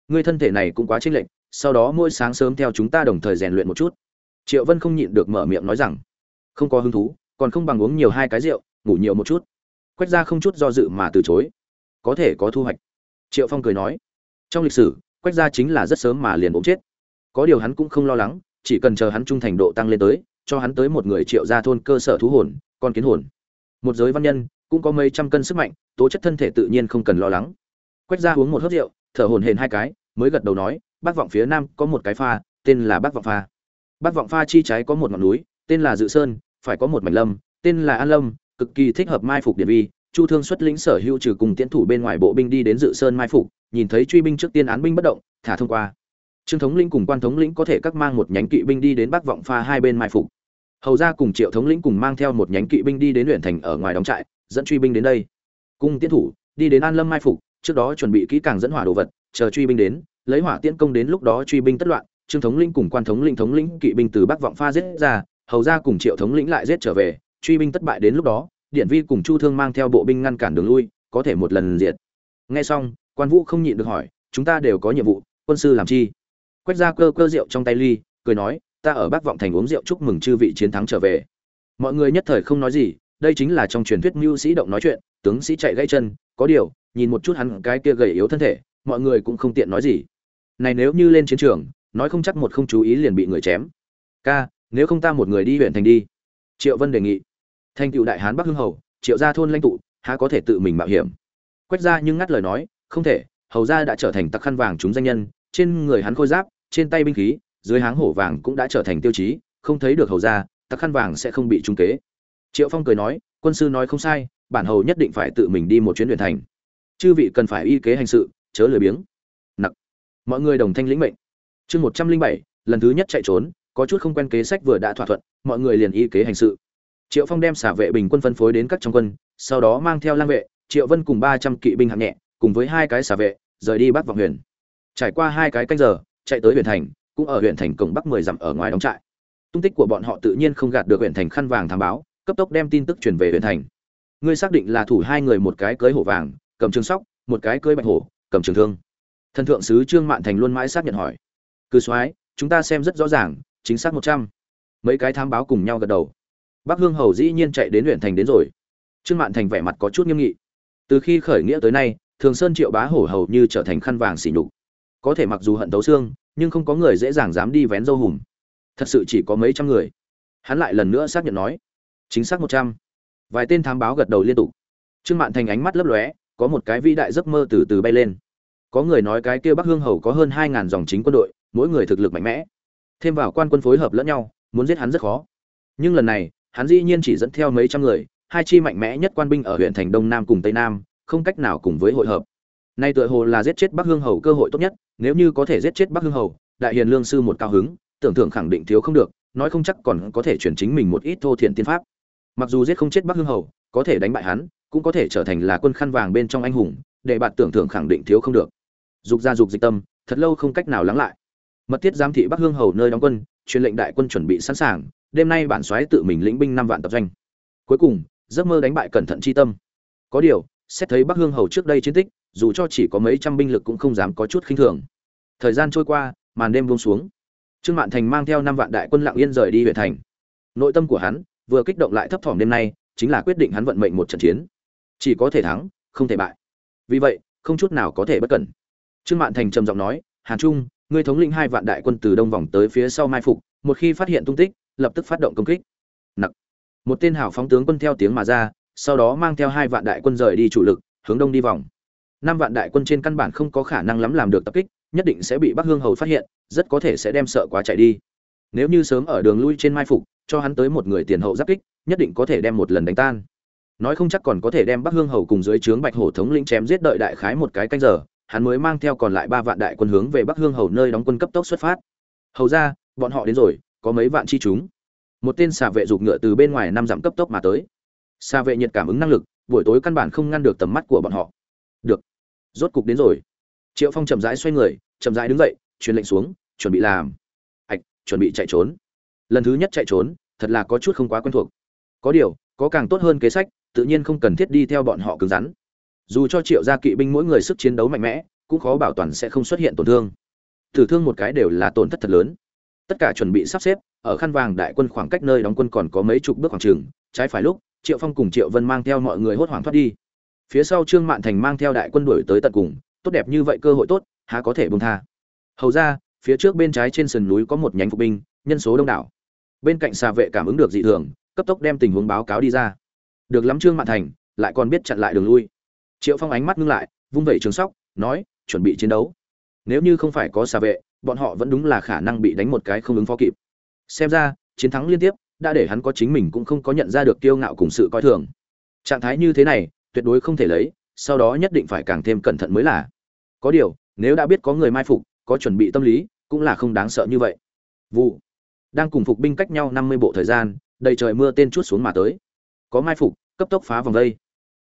Ngươi thân thể này cũng quá chênh lệch, sau đó mỗi sáng sớm theo chúng ta đồng thời rèn luyện một chút. Triệu vân không nhịn được mở miệng nói rằng, không có hứng thú, còn không bằng uống nhiều hai cái rượu ngủ nhiều một chút. Quách gia không chút do dự mà từ chối. Có thể có thu hoạch. Triệu phong cười nói. Trong lịch sử, quách gia chính là rất sớm mà liền ốm chết. Có điều hắn cũng không lo lắng, chỉ cần chờ hắn trung thành độ tăng lên tới, cho hắn tới một người triệu gia thôn cơ sở thú hồn, con kiến hồn. Một giới văn nhân, cũng có mấy trăm cân sức mạnh, tố chất thân thể tự nhiên không cần lo lắng. Quách gia uống một hớp rượu, thở hồn hển hai cái, mới gật đầu nói bác vọng phía nam có một cái pha, tên là bác vọng pha. Bác vọng pha chi trái có một ngọn núi, tên là dự sơn, phải có một mảnh lâm, tên là an lâm cực kỳ thích hợp mai phục điện vi. Chu thương xuất lĩnh sở hữu trừ cùng tiến thủ bên ngoài bộ binh đi đến dự sơn mai phục, nhìn thấy truy binh trước tiên án binh bất động, thả thông qua. Trương thống lĩnh cùng quan thống lĩnh có thể các mang một nhánh kỵ binh đi đến bắc vọng pha hai bên mai phục. Hầu ra cùng triệu thống lĩnh cùng mang theo một nhánh kỵ binh đi đến huyện thành ở ngoài đóng trại, dẫn truy binh đến đây. Cung tiến thủ, đi đến an lâm mai phục, trước đó chuẩn bị kỹ càng dẫn hỏa đồ vật, chờ truy binh đến, lấy hỏa tiễn công đến lúc đó truy binh tất loạn, trương thống lĩnh cùng quan thống lĩnh thống lĩnh kỵ binh từ bắc vọng pha giết ra, hầu ra cùng triệu thống lĩnh lại giết trở về truy binh thất bại đến lúc đó điện vi cùng chu thương mang theo bộ binh ngăn cản đường lui, có thể một lần diệt. Nghe xong, quan vũ không nhịn được hỏi, chúng ta đều có nhiệm vụ, quân sư làm chi? Quét ra cơ cơ rượu trong tay ly, cười nói, ta ở bắc vọng thành uống rượu chúc mừng chư vị chiến thắng trở về. Mọi người nhất thời không nói gì, đây chính là trong truyền thuyết mưu sĩ động nói chuyện, tướng sĩ chạy gãy chân, có điều, nhìn một chút hắn cái kia gầy yếu thân thể, mọi người cũng không tiện nói gì. Này nếu như lên chiến trường, nói không chắc một không chú ý liền bị người chém. Ca, nếu không ta một người đi huyện thành đi. Triệu vân đề nghị thành cựu đại hán bắc hưng hầu, triệu gia thôn lãnh tụ, há có thể tự mình mạo hiểm? Quét ra nhưng ngắt lời nói, không thể, hầu gia đã trở thành tặc khăn vàng chúng danh nhân, trên người hắn khôi giáp, trên tay binh khí, dưới háng hổ vàng cũng đã trở thành tiêu chí, không thấy được hầu gia, tặc khăn vàng sẽ không bị trung kế. Triệu phong cười nói, quân sư nói không sai, bản hầu nhất định phải tự mình đi một chuyến luyện thành. Chư vị cần phải y kế hành sự, chớ lười biếng. Nặc. Mọi người đồng thanh lĩnh mệnh. Chương một trăm linh bảy, lần thứ nhất chạy trốn, có chút không quen kế sách vừa đã thỏa thuận, mọi người liền y kế hành sự triệu phong đem xả vệ bình quân phân phối đến các trong quân, sau đó mang theo lang vệ, triệu vân cùng ba trăm kỵ binh hạng nhẹ, cùng với hai cái xả vệ, rời đi bắc vọng huyền. Trải qua hai cái canh giờ, chạy tới huyện thành, cũng ở huyện thành cổng bắc mười dặm ở ngoài đóng trại. Tung tích của bọn họ tự nhiên không gạt được huyện thành khăn vàng thám báo, cấp tốc đem tin tức truyền về huyện thành. Ngươi xác định là thủ hai người một cái cưới hổ vàng, cầm trường sóc, một cái cưới bạch hổ, cầm trường thương. Thần thượng sứ trương mạn thành luôn mãi xác nhận hỏi. Cư soái, chúng ta xem rất rõ ràng, chính xác một trăm. Mấy cái thám báo cùng nhau gật đầu bắc hương hầu dĩ nhiên chạy đến huyện thành đến rồi. Trương mạn thành vẻ mặt có chút nghiêm nghị. Từ khi khởi nghĩa tới nay, thường sơn triệu bá hổ hầu như trở thành khăn vàng xỉ nhục. Có thể mặc dù hận tấu xương, nhưng không có người dễ dàng dám đi vén dâu hùm. Thật sự chỉ có mấy trăm người. Hắn lại lần nữa xác nhận nói, chính xác một trăm. Vài tên thám báo gật đầu liên tục. Trương mạn thành ánh mắt lấp lóe, có một cái vĩ đại giấc mơ từ từ bay lên. Có người nói cái kia bắc hương hầu có hơn hai ngàn dòng chính quân đội, mỗi người thực lực mạnh mẽ. Thêm vào quan quân phối hợp lẫn nhau, muốn giết hắn rất khó. Nhưng lần này hắn dĩ nhiên chỉ dẫn theo mấy trăm người, hai chi mạnh mẽ nhất quan binh ở huyện thành đông nam cùng tây nam, không cách nào cùng với hội hợp. Nay tựa hồ là giết chết bắc hương hầu cơ hội tốt nhất, nếu như có thể giết chết bắc hương hầu, đại hiền lương sư một cao hứng, tưởng tượng khẳng định thiếu không được, nói không chắc còn có thể chuyển chính mình một ít thô thiện tiên pháp. Mặc dù giết không chết bắc hương hầu, có thể đánh bại hắn, cũng có thể trở thành là quân khăn vàng bên trong anh hùng, để bạn tưởng tượng khẳng định thiếu không được. Dục ra dục dịch tâm, thật lâu không cách nào lắng lại. Mật thiết giám thị bắc hương hầu nơi đóng quân, truyền lệnh đại quân chuẩn bị sẵn sàng đêm nay bản soái tự mình lĩnh binh năm vạn tập doanh. Cuối cùng, giấc mơ đánh bại cẩn thận chi tâm. Có điều, xét thấy bắc hương hầu trước đây chiến tích, dù cho chỉ có mấy trăm binh lực cũng không dám có chút khinh thường. Thời gian trôi qua, màn đêm buông xuống. Trương mạn thành mang theo năm vạn đại quân lặng yên rời đi huyện thành. Nội tâm của hắn vừa kích động lại thấp thỏm đêm nay, chính là quyết định hắn vận mệnh một trận chiến. Chỉ có thể thắng, không thể bại. Vì vậy, không chút nào có thể bất cẩn. Trương mạn thành trầm giọng nói, hàn trung, ngươi thống lĩnh hai vạn đại quân từ đông vòng tới phía sau mai phục, một khi phát hiện tung tích lập tức phát động công kích. Nặc. Một tên hảo phóng tướng quân theo tiếng mà ra, sau đó mang theo hai vạn đại quân rời đi chủ lực, hướng đông đi vòng. Năm vạn đại quân trên căn bản không có khả năng lắm làm được tập kích, nhất định sẽ bị bắc hương hầu phát hiện, rất có thể sẽ đem sợ quá chạy đi. Nếu như sớm ở đường lui trên mai phục, cho hắn tới một người tiền hậu giáp kích, nhất định có thể đem một lần đánh tan. Nói không chắc còn có thể đem bắc hương hầu cùng dưới trướng bạch hổ thống lĩnh chém giết đợi đại khái một cái canh giờ, hắn mới mang theo còn lại ba vạn đại quân hướng về bắc hương hầu nơi đóng quân cấp tốc xuất phát. Hầu ra, bọn họ đến rồi có mấy vạn chi chúng. Một tên xà vệ giục ngựa từ bên ngoài năm dặm cấp tốc mà tới. Xà vệ nhiệt cảm ứng năng lực, buổi tối căn bản không ngăn được tầm mắt của bọn họ. Được, rốt cục đến rồi. Triệu phong chậm rãi xoay người, chậm rãi đứng dậy, truyền lệnh xuống, chuẩn bị làm. Ạch, chuẩn bị chạy trốn. Lần thứ nhất chạy trốn, thật là có chút không quá quen thuộc. Có điều, có càng tốt hơn kế sách, tự nhiên không cần thiết đi theo bọn họ cứng rắn. Dù cho triệu gia kỵ binh mỗi người sức chiến đấu mạnh mẽ, cũng khó bảo toàn sẽ không xuất hiện tổn thương. Tử thương một cái đều là tổn thất thật lớn tất cả chuẩn bị sắp xếp, ở khăn vàng đại quân khoảng cách nơi đóng quân còn có mấy chục bước khoảng trường trái phải lúc, triệu phong cùng triệu vân mang theo mọi người hốt hoảng thoát đi. Phía sau trương mạn thành mang theo đại quân đuổi tới tận cùng, tốt đẹp như vậy cơ hội tốt, há có thể bông tha. Hầu ra, phía trước bên trái trên sườn núi có một nhánh phục binh, nhân số đông đảo. Bên cạnh xà vệ cảm ứng được dị thường, cấp tốc đem tình huống báo cáo đi ra. Được lắm trương mạn thành, lại còn biết chặn lại đường lui. Triệu phong ánh mắt ngưng lại, vung vẩy trường sóc, nói, chuẩn bị chiến đấu. Nếu như không phải có xà vệ bọn họ vẫn đúng là khả năng bị đánh một cái không ứng phó kịp. Xem ra, chiến thắng liên tiếp, đã để hắn có chính mình cũng không có nhận ra được kiêu ngạo cùng sự coi thường. Trạng thái như thế này, tuyệt đối không thể lấy, sau đó nhất định phải càng thêm cẩn thận mới là. Có điều, nếu đã biết có người mai phục, có chuẩn bị tâm lý, cũng là không đáng sợ như vậy. Vụ. Đang cùng phục binh cách nhau năm mươi bộ thời gian, đầy trời mưa tên chút xuống mà tới. Có mai phục, cấp tốc phá vòng vây.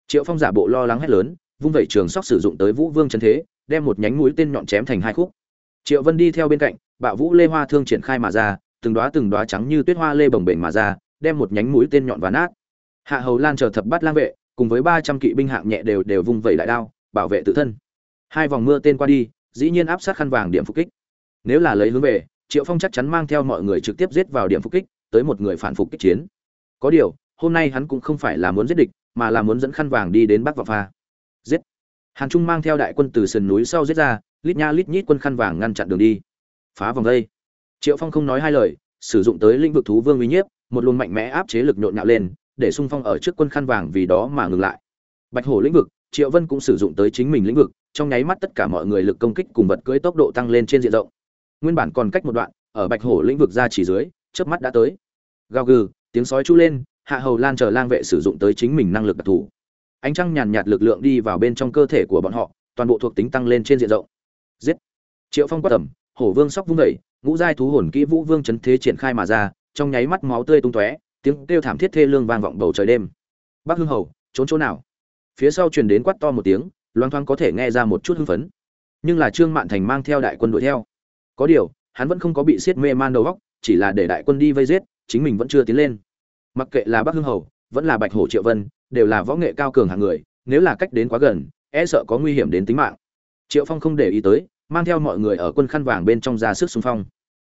Triệu phong giả bộ lo lắng hét lớn, vung vẩy trường sóc sử dụng tới vũ vương chân thế, đem một nhánh mũi tên nhọn chém thành hai khúc triệu vân đi theo bên cạnh, bạo vũ lê hoa thương triển khai mà ra, từng đóa từng đóa trắng như tuyết hoa lê bồng bềnh mà ra, đem một nhánh mũi tên nhọn và nát. Hạ hầu lan chờ thập bát lang vệ, cùng với ba trăm kỵ binh hạng nhẹ đều đều vung vẩy đại đao, bảo vệ tự thân. Hai vòng mưa tên qua đi, dĩ nhiên áp sát khăn vàng điểm phục kích. Nếu là lấy hướng về, triệu phong chắc chắn mang theo mọi người trực tiếp giết vào điểm phục kích, tới một người phản phục kích chiến. Có điều, hôm nay hắn cũng không phải là muốn giết địch, mà là muốn dẫn khăn vàng đi đến bắc vọng pha. Giết! Hàn trung mang theo đại quân từ sườn núi sau giết ra lít nha lít nhít quân khăn vàng ngăn chặn đường đi. Phá vòng đây. Triệu phong không nói hai lời, sử dụng tới lĩnh vực thú vương uy nhiếp, một luồng mạnh mẽ áp chế lực nhộn nhạo lên, để xung phong ở trước quân khăn vàng vì đó mà ngừng lại. Bạch hổ lĩnh vực, triệu vân cũng sử dụng tới chính mình lĩnh vực, trong nháy mắt tất cả mọi người lực công kích cùng vật cưỡi tốc độ tăng lên trên diện rộng. Nguyên bản còn cách một đoạn, ở bạch hổ lĩnh vực ra chỉ dưới, chớp mắt đã tới. Gào gừ, tiếng sói chu lên, hạ hầu lan chờ lang vệ sử dụng tới chính mình năng lực đặc thù. Ánh trăng nhàn nhạt lực lượng đi vào bên trong cơ thể của bọn họ, toàn bộ thuộc tính tăng lên trên diện rộng giết. Triệu phong quát tầm, hổ vương sóc vung đẩy ngũ giai thú hồn kỹ vũ vương chấn thế triển khai mà ra, trong nháy mắt máu tươi tung tóe, tiếng kêu thảm thiết thê lương vang vọng bầu trời đêm. Bắc hương hầu, trốn chỗ nào? Phía sau truyền đến quát to một tiếng, loang thoáng có thể nghe ra một chút hưng phấn. Nhưng là trương mạn thành mang theo đại quân đuổi theo. Có điều, hắn vẫn không có bị siết mê man đầu góc chỉ là để đại quân đi vây giết, chính mình vẫn chưa tiến lên. Mặc kệ là bắc hương hầu, vẫn là bạch hổ triệu vân, đều là võ nghệ cao cường hạng người, nếu là cách đến quá gần e sợ có nguy hiểm đến tính mạng triệu phong không để ý tới, mang theo mọi người ở quân khăn vàng bên trong ra sức xung phong.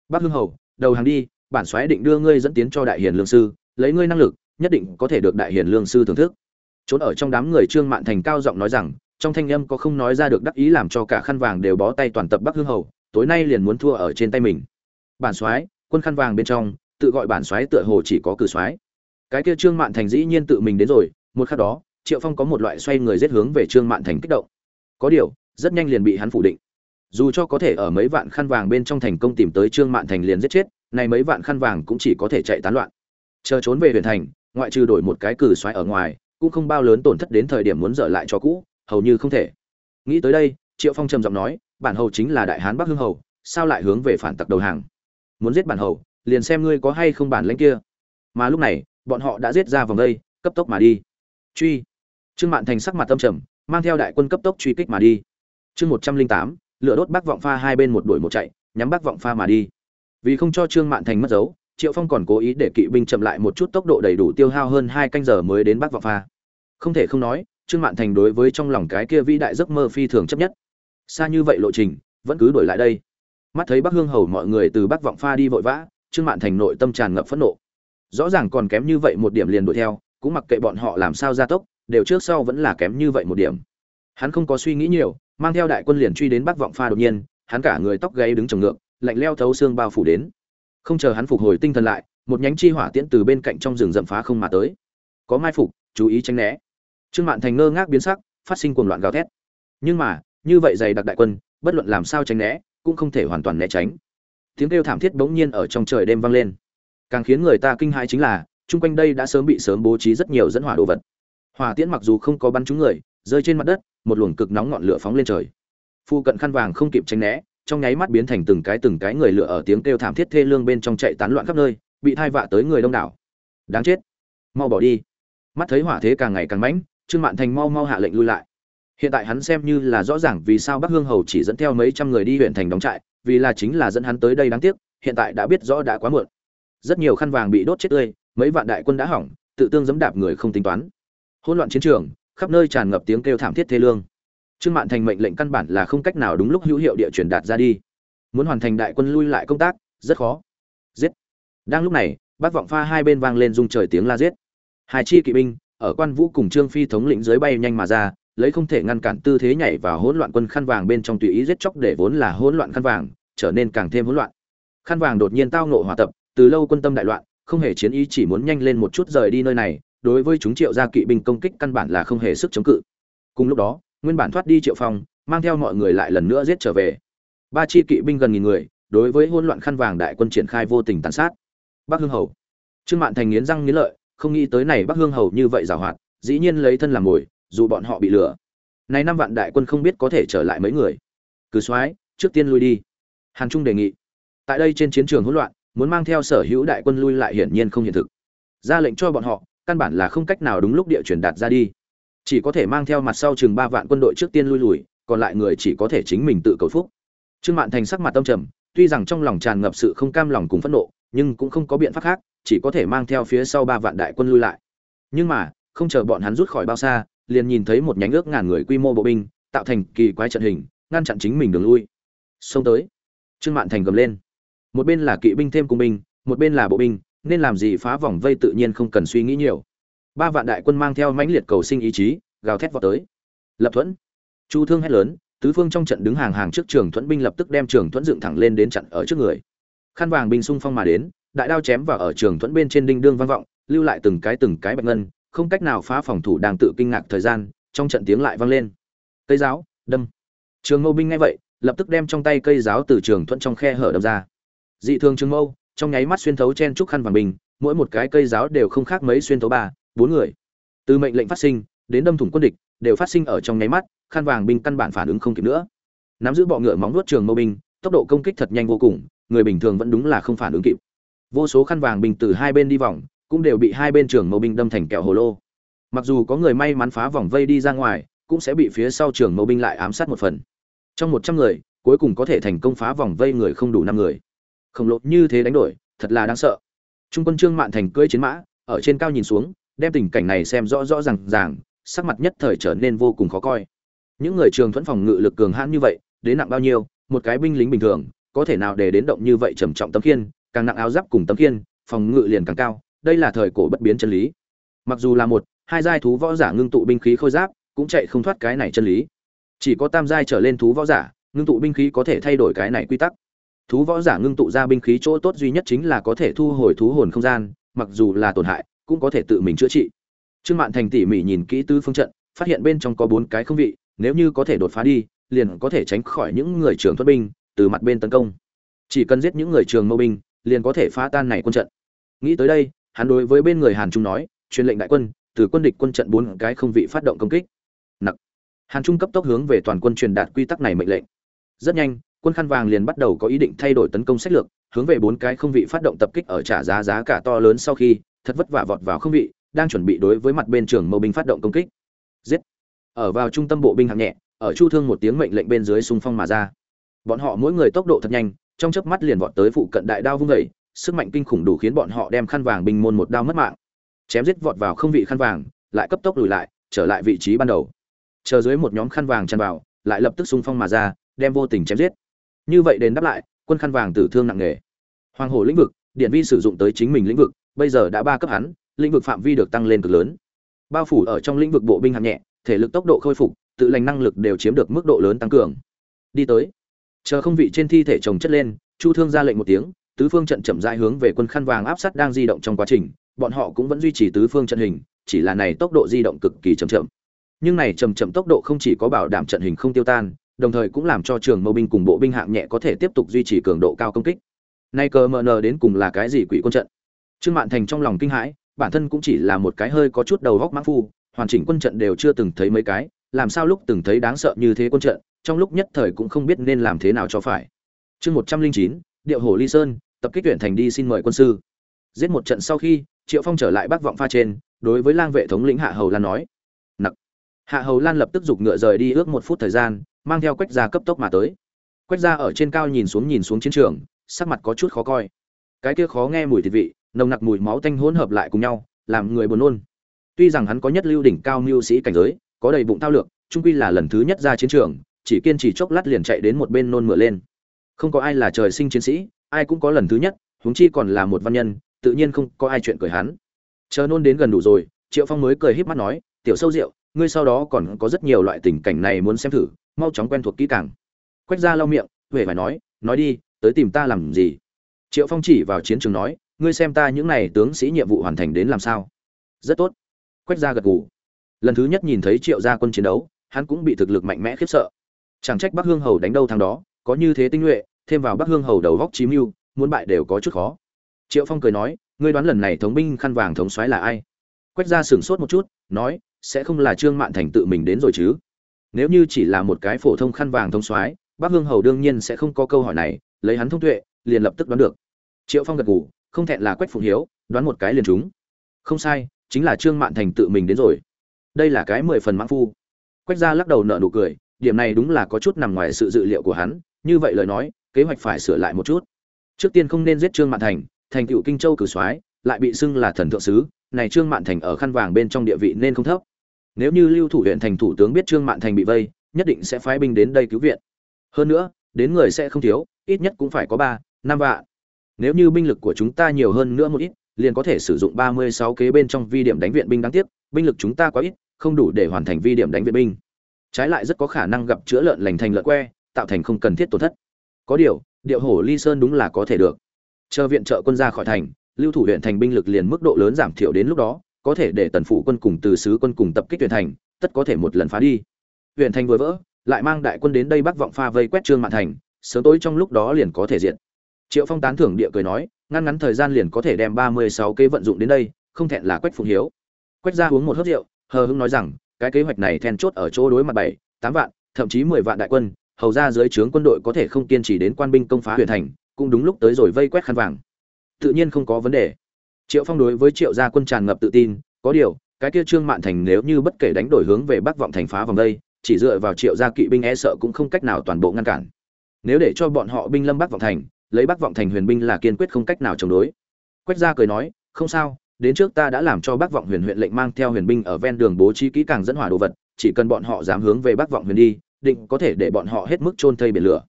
Bắc hưng hầu, đầu hàng đi, bản soái định đưa ngươi dẫn tiến cho đại hiền lương sư, lấy ngươi năng lực, nhất định có thể được đại hiền lương sư thưởng thức. Trốn ở trong đám người trương mạn thành cao giọng nói rằng, trong thanh âm có không nói ra được đắc ý làm cho cả khăn vàng đều bó tay toàn tập bắc hương hầu, tối nay liền muốn thua ở trên tay mình. Bản soái, quân khăn vàng bên trong, tự gọi bản soái tựa hồ chỉ có cử soái. Cái kia trương mạn thành dĩ nhiên tự mình đến rồi, một khắc đó, triệu phong có một loại xoay người giết hướng về trương mạn thành kích động. Có điều rất nhanh liền bị hắn phủ định. Dù cho có thể ở mấy vạn khăn vàng bên trong thành công tìm tới trương mạn thành liền giết chết, này mấy vạn khăn vàng cũng chỉ có thể chạy tán loạn. Chờ trốn về huyện thành, ngoại trừ đổi một cái cử xoáy ở ngoài, cũng không bao lớn tổn thất đến thời điểm muốn dở lại cho cũ, hầu như không thể. Nghĩ tới đây, triệu phong trầm giọng nói, bản hầu chính là đại hán bắc hương hầu, sao lại hướng về phản tặc đầu hàng? Muốn giết bản hầu, liền xem ngươi có hay không bản lãnh kia. Mà lúc này, bọn họ đã giết ra vòng đây, cấp tốc mà đi. Truy. Trương mạn thành sắc mặt tâm trầm, mang theo đại quân cấp tốc truy kích mà đi chương một trăm linh tám, lửa đốt bác vọng pha hai bên một đuổi một chạy, nhắm bác vọng pha mà đi. Vì không cho trương mạn thành mất dấu, triệu phong còn cố ý để kỵ binh chậm lại một chút tốc độ đầy đủ tiêu hao hơn hai canh giờ mới đến bác vọng pha. Không thể không nói, trương mạn thành đối với trong lòng cái kia vĩ đại giấc mơ phi thường chấp nhất. Xa như vậy lộ trình, vẫn cứ đổi lại đây. Mắt thấy bác hương hầu mọi người từ bác vọng pha đi vội vã, trương mạn thành nội tâm tràn ngập phẫn nộ. Rõ ràng còn kém như vậy một điểm liền đuổi theo, cũng mặc kệ bọn họ làm sao gia tốc, đều trước sau vẫn là kém như vậy một điểm. Hắn không có suy nghĩ nhiều mang theo đại quân liền truy đến bắc vọng pha đột nhiên, hắn cả người tóc gáy đứng trồng ngược, lạnh leo thấu xương bao phủ đến. Không chờ hắn phục hồi tinh thần lại, một nhánh chi hỏa tiễn từ bên cạnh trong rừng rậm phá không mà tới. Có mai phục, chú ý tránh né. Trương mạn thành ngơ ngác biến sắc, phát sinh cuồng loạn gào thét. Nhưng mà, như vậy dày đặc đại quân, bất luận làm sao tránh né, cũng không thể hoàn toàn né tránh. Tiếng kêu thảm thiết bỗng nhiên ở trong trời đêm vang lên. Càng khiến người ta kinh hãi chính là, chung quanh đây đã sớm bị sớm bố trí rất nhiều dẫn hỏa đồ vật. Hỏa tiễn mặc dù không có bắn trúng người, rơi trên mặt đất một luồng cực nóng ngọn lửa phóng lên trời. Phu cận khăn vàng không kịp tránh né, trong nháy mắt biến thành từng cái từng cái người lửa ở tiếng kêu thảm thiết thê lương bên trong chạy tán loạn khắp nơi, bị thai vạ tới người đông đảo. Đáng chết. Mau bỏ đi. Mắt thấy hỏa thế càng ngày càng mãnh, trương mạn thành mau mau hạ lệnh lui lại. Hiện tại hắn xem như là rõ ràng vì sao bắc hương hầu chỉ dẫn theo mấy trăm người đi huyện thành đóng trại, vì là chính là dẫn hắn tới đây đáng tiếc, hiện tại đã biết rõ đã quá muộn. Rất nhiều khăn vàng bị đốt chết tươi, mấy vạn đại quân đã hỏng, tự tương dẫm đạp người không tính toán. Hỗn loạn chiến trường khắp nơi tràn ngập tiếng kêu thảm thiết thê lương. Trương mạn thành mệnh lệnh căn bản là không cách nào đúng lúc hữu hiệu địa truyền đạt ra đi. Muốn hoàn thành đại quân lui lại công tác, rất khó. Giết. Đang lúc này bác vọng pha hai bên vang lên rung trời tiếng la giết. Hai chi kỵ binh, ở quan vũ cùng trương phi thống lĩnh dưới bay nhanh mà ra, lấy không thể ngăn cản tư thế nhảy vào hỗn loạn quân khăn vàng bên trong tùy ý giết chóc để vốn là hỗn loạn khăn vàng, trở nên càng thêm hỗn loạn. Khăn vàng đột nhiên tao nộ hòa tập, từ lâu quân tâm đại loạn, không hề chiến ý chỉ muốn nhanh lên một chút rời đi nơi này đối với chúng triệu gia kỵ binh công kích căn bản là không hề sức chống cự. Cùng lúc đó, nguyên bản thoát đi triệu phong, mang theo mọi người lại lần nữa giết trở về. Ba chi kỵ binh gần nghìn người, đối với hỗn loạn khăn vàng đại quân triển khai vô tình tàn sát. Bắc hương hầu. Trương mạn thành nghiến răng nghiến lợi, không nghĩ tới này bắc hương hầu như vậy giảo hoạt, dĩ nhiên lấy thân làm mồi, dù bọn họ bị lừa. Này năm vạn đại quân không biết có thể trở lại mấy người. Cứ soái trước tiên lui đi. Hàn trung đề nghị. Tại đây trên chiến trường hỗn loạn, muốn mang theo sở hữu đại quân lui lại hiển nhiên không hiện thực. Ra lệnh cho bọn họ căn bản là không cách nào đúng lúc địa truyền đạt ra đi. Chỉ có thể mang theo mặt sau chừng ba vạn quân đội trước tiên lui lùi, còn lại người chỉ có thể chính mình tự cầu phúc. Trương mạn thành sắc mặt tâm trầm, tuy rằng trong lòng tràn ngập sự không cam lòng cùng phẫn nộ, nhưng cũng không có biện pháp khác, chỉ có thể mang theo phía sau ba vạn đại quân lui lại. Nhưng mà, không chờ bọn hắn rút khỏi bao xa, liền nhìn thấy một nhánh ước ngàn người quy mô bộ binh, tạo thành kỳ quái trận hình, ngăn chặn chính mình đường lui. Xông tới. Trương mạn thành gầm lên. Một bên là kỵ binh thêm cung binh, một bên là bộ binh nên làm gì phá vòng vây tự nhiên không cần suy nghĩ nhiều. Ba vạn đại quân mang theo mãnh liệt cầu sinh ý chí, gào thét vào tới. Lập thuẫn. Chu thương hét lớn, tứ phương trong trận đứng hàng hàng trước trường thuẫn binh lập tức đem trường thuẫn dựng thẳng lên đến chặn ở trước người. Khăn vàng binh xung phong mà đến, đại đao chém vào ở trường thuẫn bên trên đinh đương vang vọng, lưu lại từng cái từng cái bạch ngân, không cách nào phá phòng thủ đang tự kinh ngạc thời gian, trong trận tiếng lại vang lên. Cây giáo, đâm. Trường ngô binh ngay vậy, lập tức đem trong tay cây giáo từ trường thuẫn trong khe hở đâm ra. Dị thường trường mâu trong nháy mắt xuyên thấu chen trúc khăn vàng bình mỗi một cái cây giáo đều không khác mấy xuyên thấu ba, bốn người. Từ mệnh lệnh phát sinh, đến đâm thủng quân địch, đều phát sinh ở trong nháy mắt, khăn vàng binh căn bản phản ứng không kịp nữa. Nắm giữ bọ ngựa móng nuốt trường mâu binh, tốc độ công kích thật nhanh vô cùng, người bình thường vẫn đúng là không phản ứng kịp. Vô số khăn vàng binh từ hai bên đi vòng, cũng đều bị hai bên trường mâu binh đâm thành kẹo hồ lô. Mặc dù có người may mắn phá vòng vây đi ra ngoài, cũng sẽ bị phía sau trường mâu binh lại ám sát một phần. Trong một trăm người, cuối cùng có thể thành công phá vòng vây người không đủ năm người khổng lồ như thế đánh đổi, thật là đáng sợ. Trung quân trương mạn thành cưỡi chiến mã, ở trên cao nhìn xuống, đem tình cảnh này xem rõ rõ ràng ràng, sắc mặt nhất thời trở nên vô cùng khó coi. Những người trường thuẫn phòng ngự lực cường hãn như vậy, đến nặng bao nhiêu, một cái binh lính bình thường, có thể nào để đến động như vậy trầm trọng tấm khiên, càng nặng áo giáp cùng tấm khiên, phòng ngự liền càng cao, đây là thời cổ bất biến chân lý. Mặc dù là một, hai giai thú võ giả ngưng tụ binh khí khôi giáp, cũng chạy không thoát cái này chân lý. Chỉ có tam giai trở lên thú võ giả, ngưng tụ binh khí có thể thay đổi cái này quy tắc thú võ giả ngưng tụ ra binh khí chỗ tốt duy nhất chính là có thể thu hồi thú hồn không gian, mặc dù là tổn hại, cũng có thể tự mình chữa trị. Trương mạn thành tỉ mỉ nhìn kỹ tư phương trận, phát hiện bên trong có bốn cái không vị, nếu như có thể đột phá đi, liền có thể tránh khỏi những người trường thuật binh, từ mặt bên tấn công. Chỉ cần giết những người trường mâu binh, liền có thể phá tan này quân trận. Nghĩ tới đây, hắn đối với bên người hàn trung nói, truyền lệnh đại quân, từ quân địch quân trận bốn cái không vị phát động công kích. Nặc. Hàn trung cấp tốc hướng về toàn quân truyền đạt quy tắc này mệnh lệnh. Rất nhanh quân khăn vàng liền bắt đầu có ý định thay đổi tấn công sách lược, hướng về bốn cái không vị phát động tập kích ở trả giá giá cả to lớn sau khi, thật vất vả vọt vào không vị, đang chuẩn bị đối với mặt bên trường mâu binh phát động công kích. Giết! Ở vào trung tâm bộ binh hạng nhẹ, ở chu thương một tiếng mệnh lệnh bên dưới xung phong mà ra. Bọn họ mỗi người tốc độ thật nhanh, trong chớp mắt liền vọt tới phụ cận đại đao vung vẩy sức mạnh kinh khủng đủ khiến bọn họ đem khăn vàng binh môn một đao mất mạng. Chém giết vọt vào không vị khăn vàng, lại cấp tốc lùi lại, trở lại vị trí ban đầu. Chờ dưới một nhóm khăn vàng tràn vào, lại lập tức xung phong mà ra, đem vô tình chém giết như vậy đến đáp lại, quân khăn vàng tử thương nặng nề. Hoàng hồ lĩnh vực, điện vi sử dụng tới chính mình lĩnh vực, bây giờ đã ba cấp hắn, lĩnh vực phạm vi được tăng lên cực lớn. Bao phủ ở trong lĩnh vực bộ binh hạng nhẹ, thể lực tốc độ khôi phục, tự lành năng lực đều chiếm được mức độ lớn tăng cường. Đi tới. Chờ không vị trên thi thể chồng chất lên, chu thương ra lệnh một tiếng, tứ phương trận chậm rãi hướng về quân khăn vàng áp sát đang di động trong quá trình, bọn họ cũng vẫn duy trì tứ phương trận hình, chỉ là này tốc độ di động cực kỳ chậm chậm. Nhưng này chậm chậm tốc độ không chỉ có bảo đảm trận hình không tiêu tan đồng thời cũng làm cho trường mâu binh cùng bộ binh hạng nhẹ có thể tiếp tục duy trì cường độ cao công kích. Nay cờ mờ nờ đến cùng là cái gì quỷ quân trận? Trương mạn thành trong lòng kinh hãi, bản thân cũng chỉ là một cái hơi có chút đầu góc mãng phu, hoàn chỉnh quân trận đều chưa từng thấy mấy cái, làm sao lúc từng thấy đáng sợ như thế quân trận, trong lúc nhất thời cũng không biết nên làm thế nào cho phải. Chương một trăm linh chín, điệu hồ ly sơn, tập kích tuyển thành đi xin mời quân sư. Giết một trận sau khi, triệu phong trở lại bắc vọng pha trên, đối với lang vệ thống lĩnh hạ hầu lan nói. Nặc. Hạ hầu lan lập tức giục ngựa rời đi ước một phút thời gian mang theo quách gia cấp tốc mà tới. Quách gia ở trên cao nhìn xuống nhìn xuống chiến trường, sắc mặt có chút khó coi. Cái kia khó nghe mùi thịt vị, nồng nặc mùi máu tanh hỗn hợp lại cùng nhau, làm người buồn nôn. Tuy rằng hắn có nhất lưu đỉnh cao mưu sĩ cảnh giới, có đầy bụng thao lược trung quy là lần thứ nhất ra chiến trường, chỉ kiên trì chốc lát liền chạy đến một bên nôn mửa lên. Không có ai là trời sinh chiến sĩ, ai cũng có lần thứ nhất, huống chi còn là một văn nhân, tự nhiên không có ai chuyện cười hắn. Chờ nôn đến gần đủ rồi, triệu phong mới cười híp mắt nói, tiểu sâu rượu ngươi sau đó còn có rất nhiều loại tình cảnh này muốn xem thử mau chóng quen thuộc kỹ càng. Quách ra lau miệng huệ phải nói nói đi, tới tìm ta làm gì? Triệu phong chỉ vào chiến trường nói, ngươi xem ta những này tướng sĩ nhiệm vụ hoàn thành đến làm sao? Rất tốt. Quách ra gật gù. Lần thứ nhất nhìn thấy triệu gia quân chiến đấu, hắn cũng bị thực lực mạnh mẽ khiếp sợ. Chẳng trách bắc hương hầu đánh đâu thằng đó, có như thế tinh nhuệ, thêm vào bắc hương hầu đầu góc chí mưu, muốn bại đều có chút khó. Triệu phong cười nói, ngươi đoán lần này thống binh khăn vàng thống soái là ai? Quách ra sửng sốt một chút, nói, sẽ không là trương mạn thành tự mình đến rồi chứ? Nếu như chỉ là một cái phổ thông khăn vàng thông soái, bác hương hầu đương nhiên sẽ không có câu hỏi này, lấy hắn thông tuệ, liền lập tức đoán được. Triệu phong gật gù, không thẹn là quách phụng hiếu, đoán một cái liền chúng không sai, chính là trương mạn thành tự mình đến rồi. Đây là cái mười phần mãn phu. Quách gia lắc đầu nợ nụ cười, điểm này đúng là có chút nằm ngoài sự dự liệu của hắn, như vậy lời nói, kế hoạch phải sửa lại một chút. Trước tiên không nên giết trương mạn thành thành cựu kinh châu cử soái, lại bị xưng là thần thượng sứ, này trương mạn thành ở khăn vàng bên trong địa vị nên không thấp nếu như lưu thủ huyện thành thủ tướng biết trương mạn thành bị vây, nhất định sẽ phái binh đến đây cứu viện. Hơn nữa, đến người sẽ không thiếu, ít nhất cũng phải có ba, năm vạn. Nếu như binh lực của chúng ta nhiều hơn nữa một ít, liền có thể sử dụng ba mươi sáu kế bên trong vi điểm đánh viện binh đáng tiếc, binh lực chúng ta quá ít, không đủ để hoàn thành vi điểm đánh viện binh. Trái lại rất có khả năng gặp chữa lợn lành thành lợn que, tạo thành không cần thiết tổn thất. Có điều, điệu hổ ly sơn đúng là có thể được. Chờ viện trợ quân ra khỏi thành, lưu thủ huyện thành binh lực liền mức độ lớn giảm thiểu đến lúc đó có thể để tần phủ quân cùng từ sứ quân cùng tập kích huyện thành, tất có thể một lần phá đi. Huyện thành vừa vỡ, lại mang đại quân đến đây bắc vọng pha vây quét trương mạn thành, sớm tối trong lúc đó liền có thể diện. Triệu phong tán thưởng địa cười nói, ngăn ngắn thời gian liền có thể đem ba mươi sáu kế vận dụng đến đây, không thẹn là quách phụng hiếu. Quách ra uống một hớp rượu, hờ hưng nói rằng, cái kế hoạch này then chốt ở chỗ đối mặt bảy, tám vạn, thậm chí mười vạn đại quân, hầu ra dưới trướng quân đội có thể không kiên trì đến quan binh công phá huyện thành, cũng đúng lúc tới rồi vây quét khăn vàng. Tự nhiên không có vấn đề triệu phong đối với triệu gia quân tràn ngập tự tin có điều cái kia trương mạn thành nếu như bất kể đánh đổi hướng về bắc vọng thành phá vòng đây chỉ dựa vào triệu gia kỵ binh e sợ cũng không cách nào toàn bộ ngăn cản nếu để cho bọn họ binh lâm bắc vọng thành lấy bắc vọng thành huyền binh là kiên quyết không cách nào chống đối quách gia cười nói không sao đến trước ta đã làm cho Bắc Vọng Huyền huyện lệnh mang theo huyền binh ở ven đường bố trí kỹ càng dẫn hỏa đồ vật, chỉ cần bọn họ dám hướng về Bắc Vọng Huyền đi, định có thể để bọn họ hết mức chôn thây biển lửa.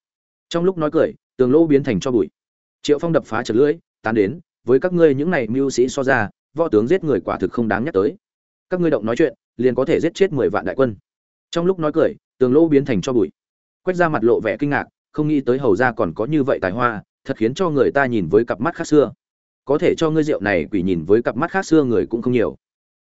Trong lúc nói cười, tường lỗ biến thành cho bụi. Triệu Phong đập phá chật lưỡi, tán đến, với các ngươi những này mưu sĩ so ra, võ tướng giết người quả thực không đáng nhắc tới. Các ngươi động nói chuyện, liền có thể giết chết mười vạn đại quân. Trong lúc nói cười, tường lỗ biến thành cho bụi. Quách ra mặt lộ vẻ kinh ngạc, không nghĩ tới hầu gia còn có như vậy tài hoa, thật khiến cho người ta nhìn với cặp mắt khác xưa có thể cho ngươi rượu này quỷ nhìn với cặp mắt khác xưa người cũng không nhiều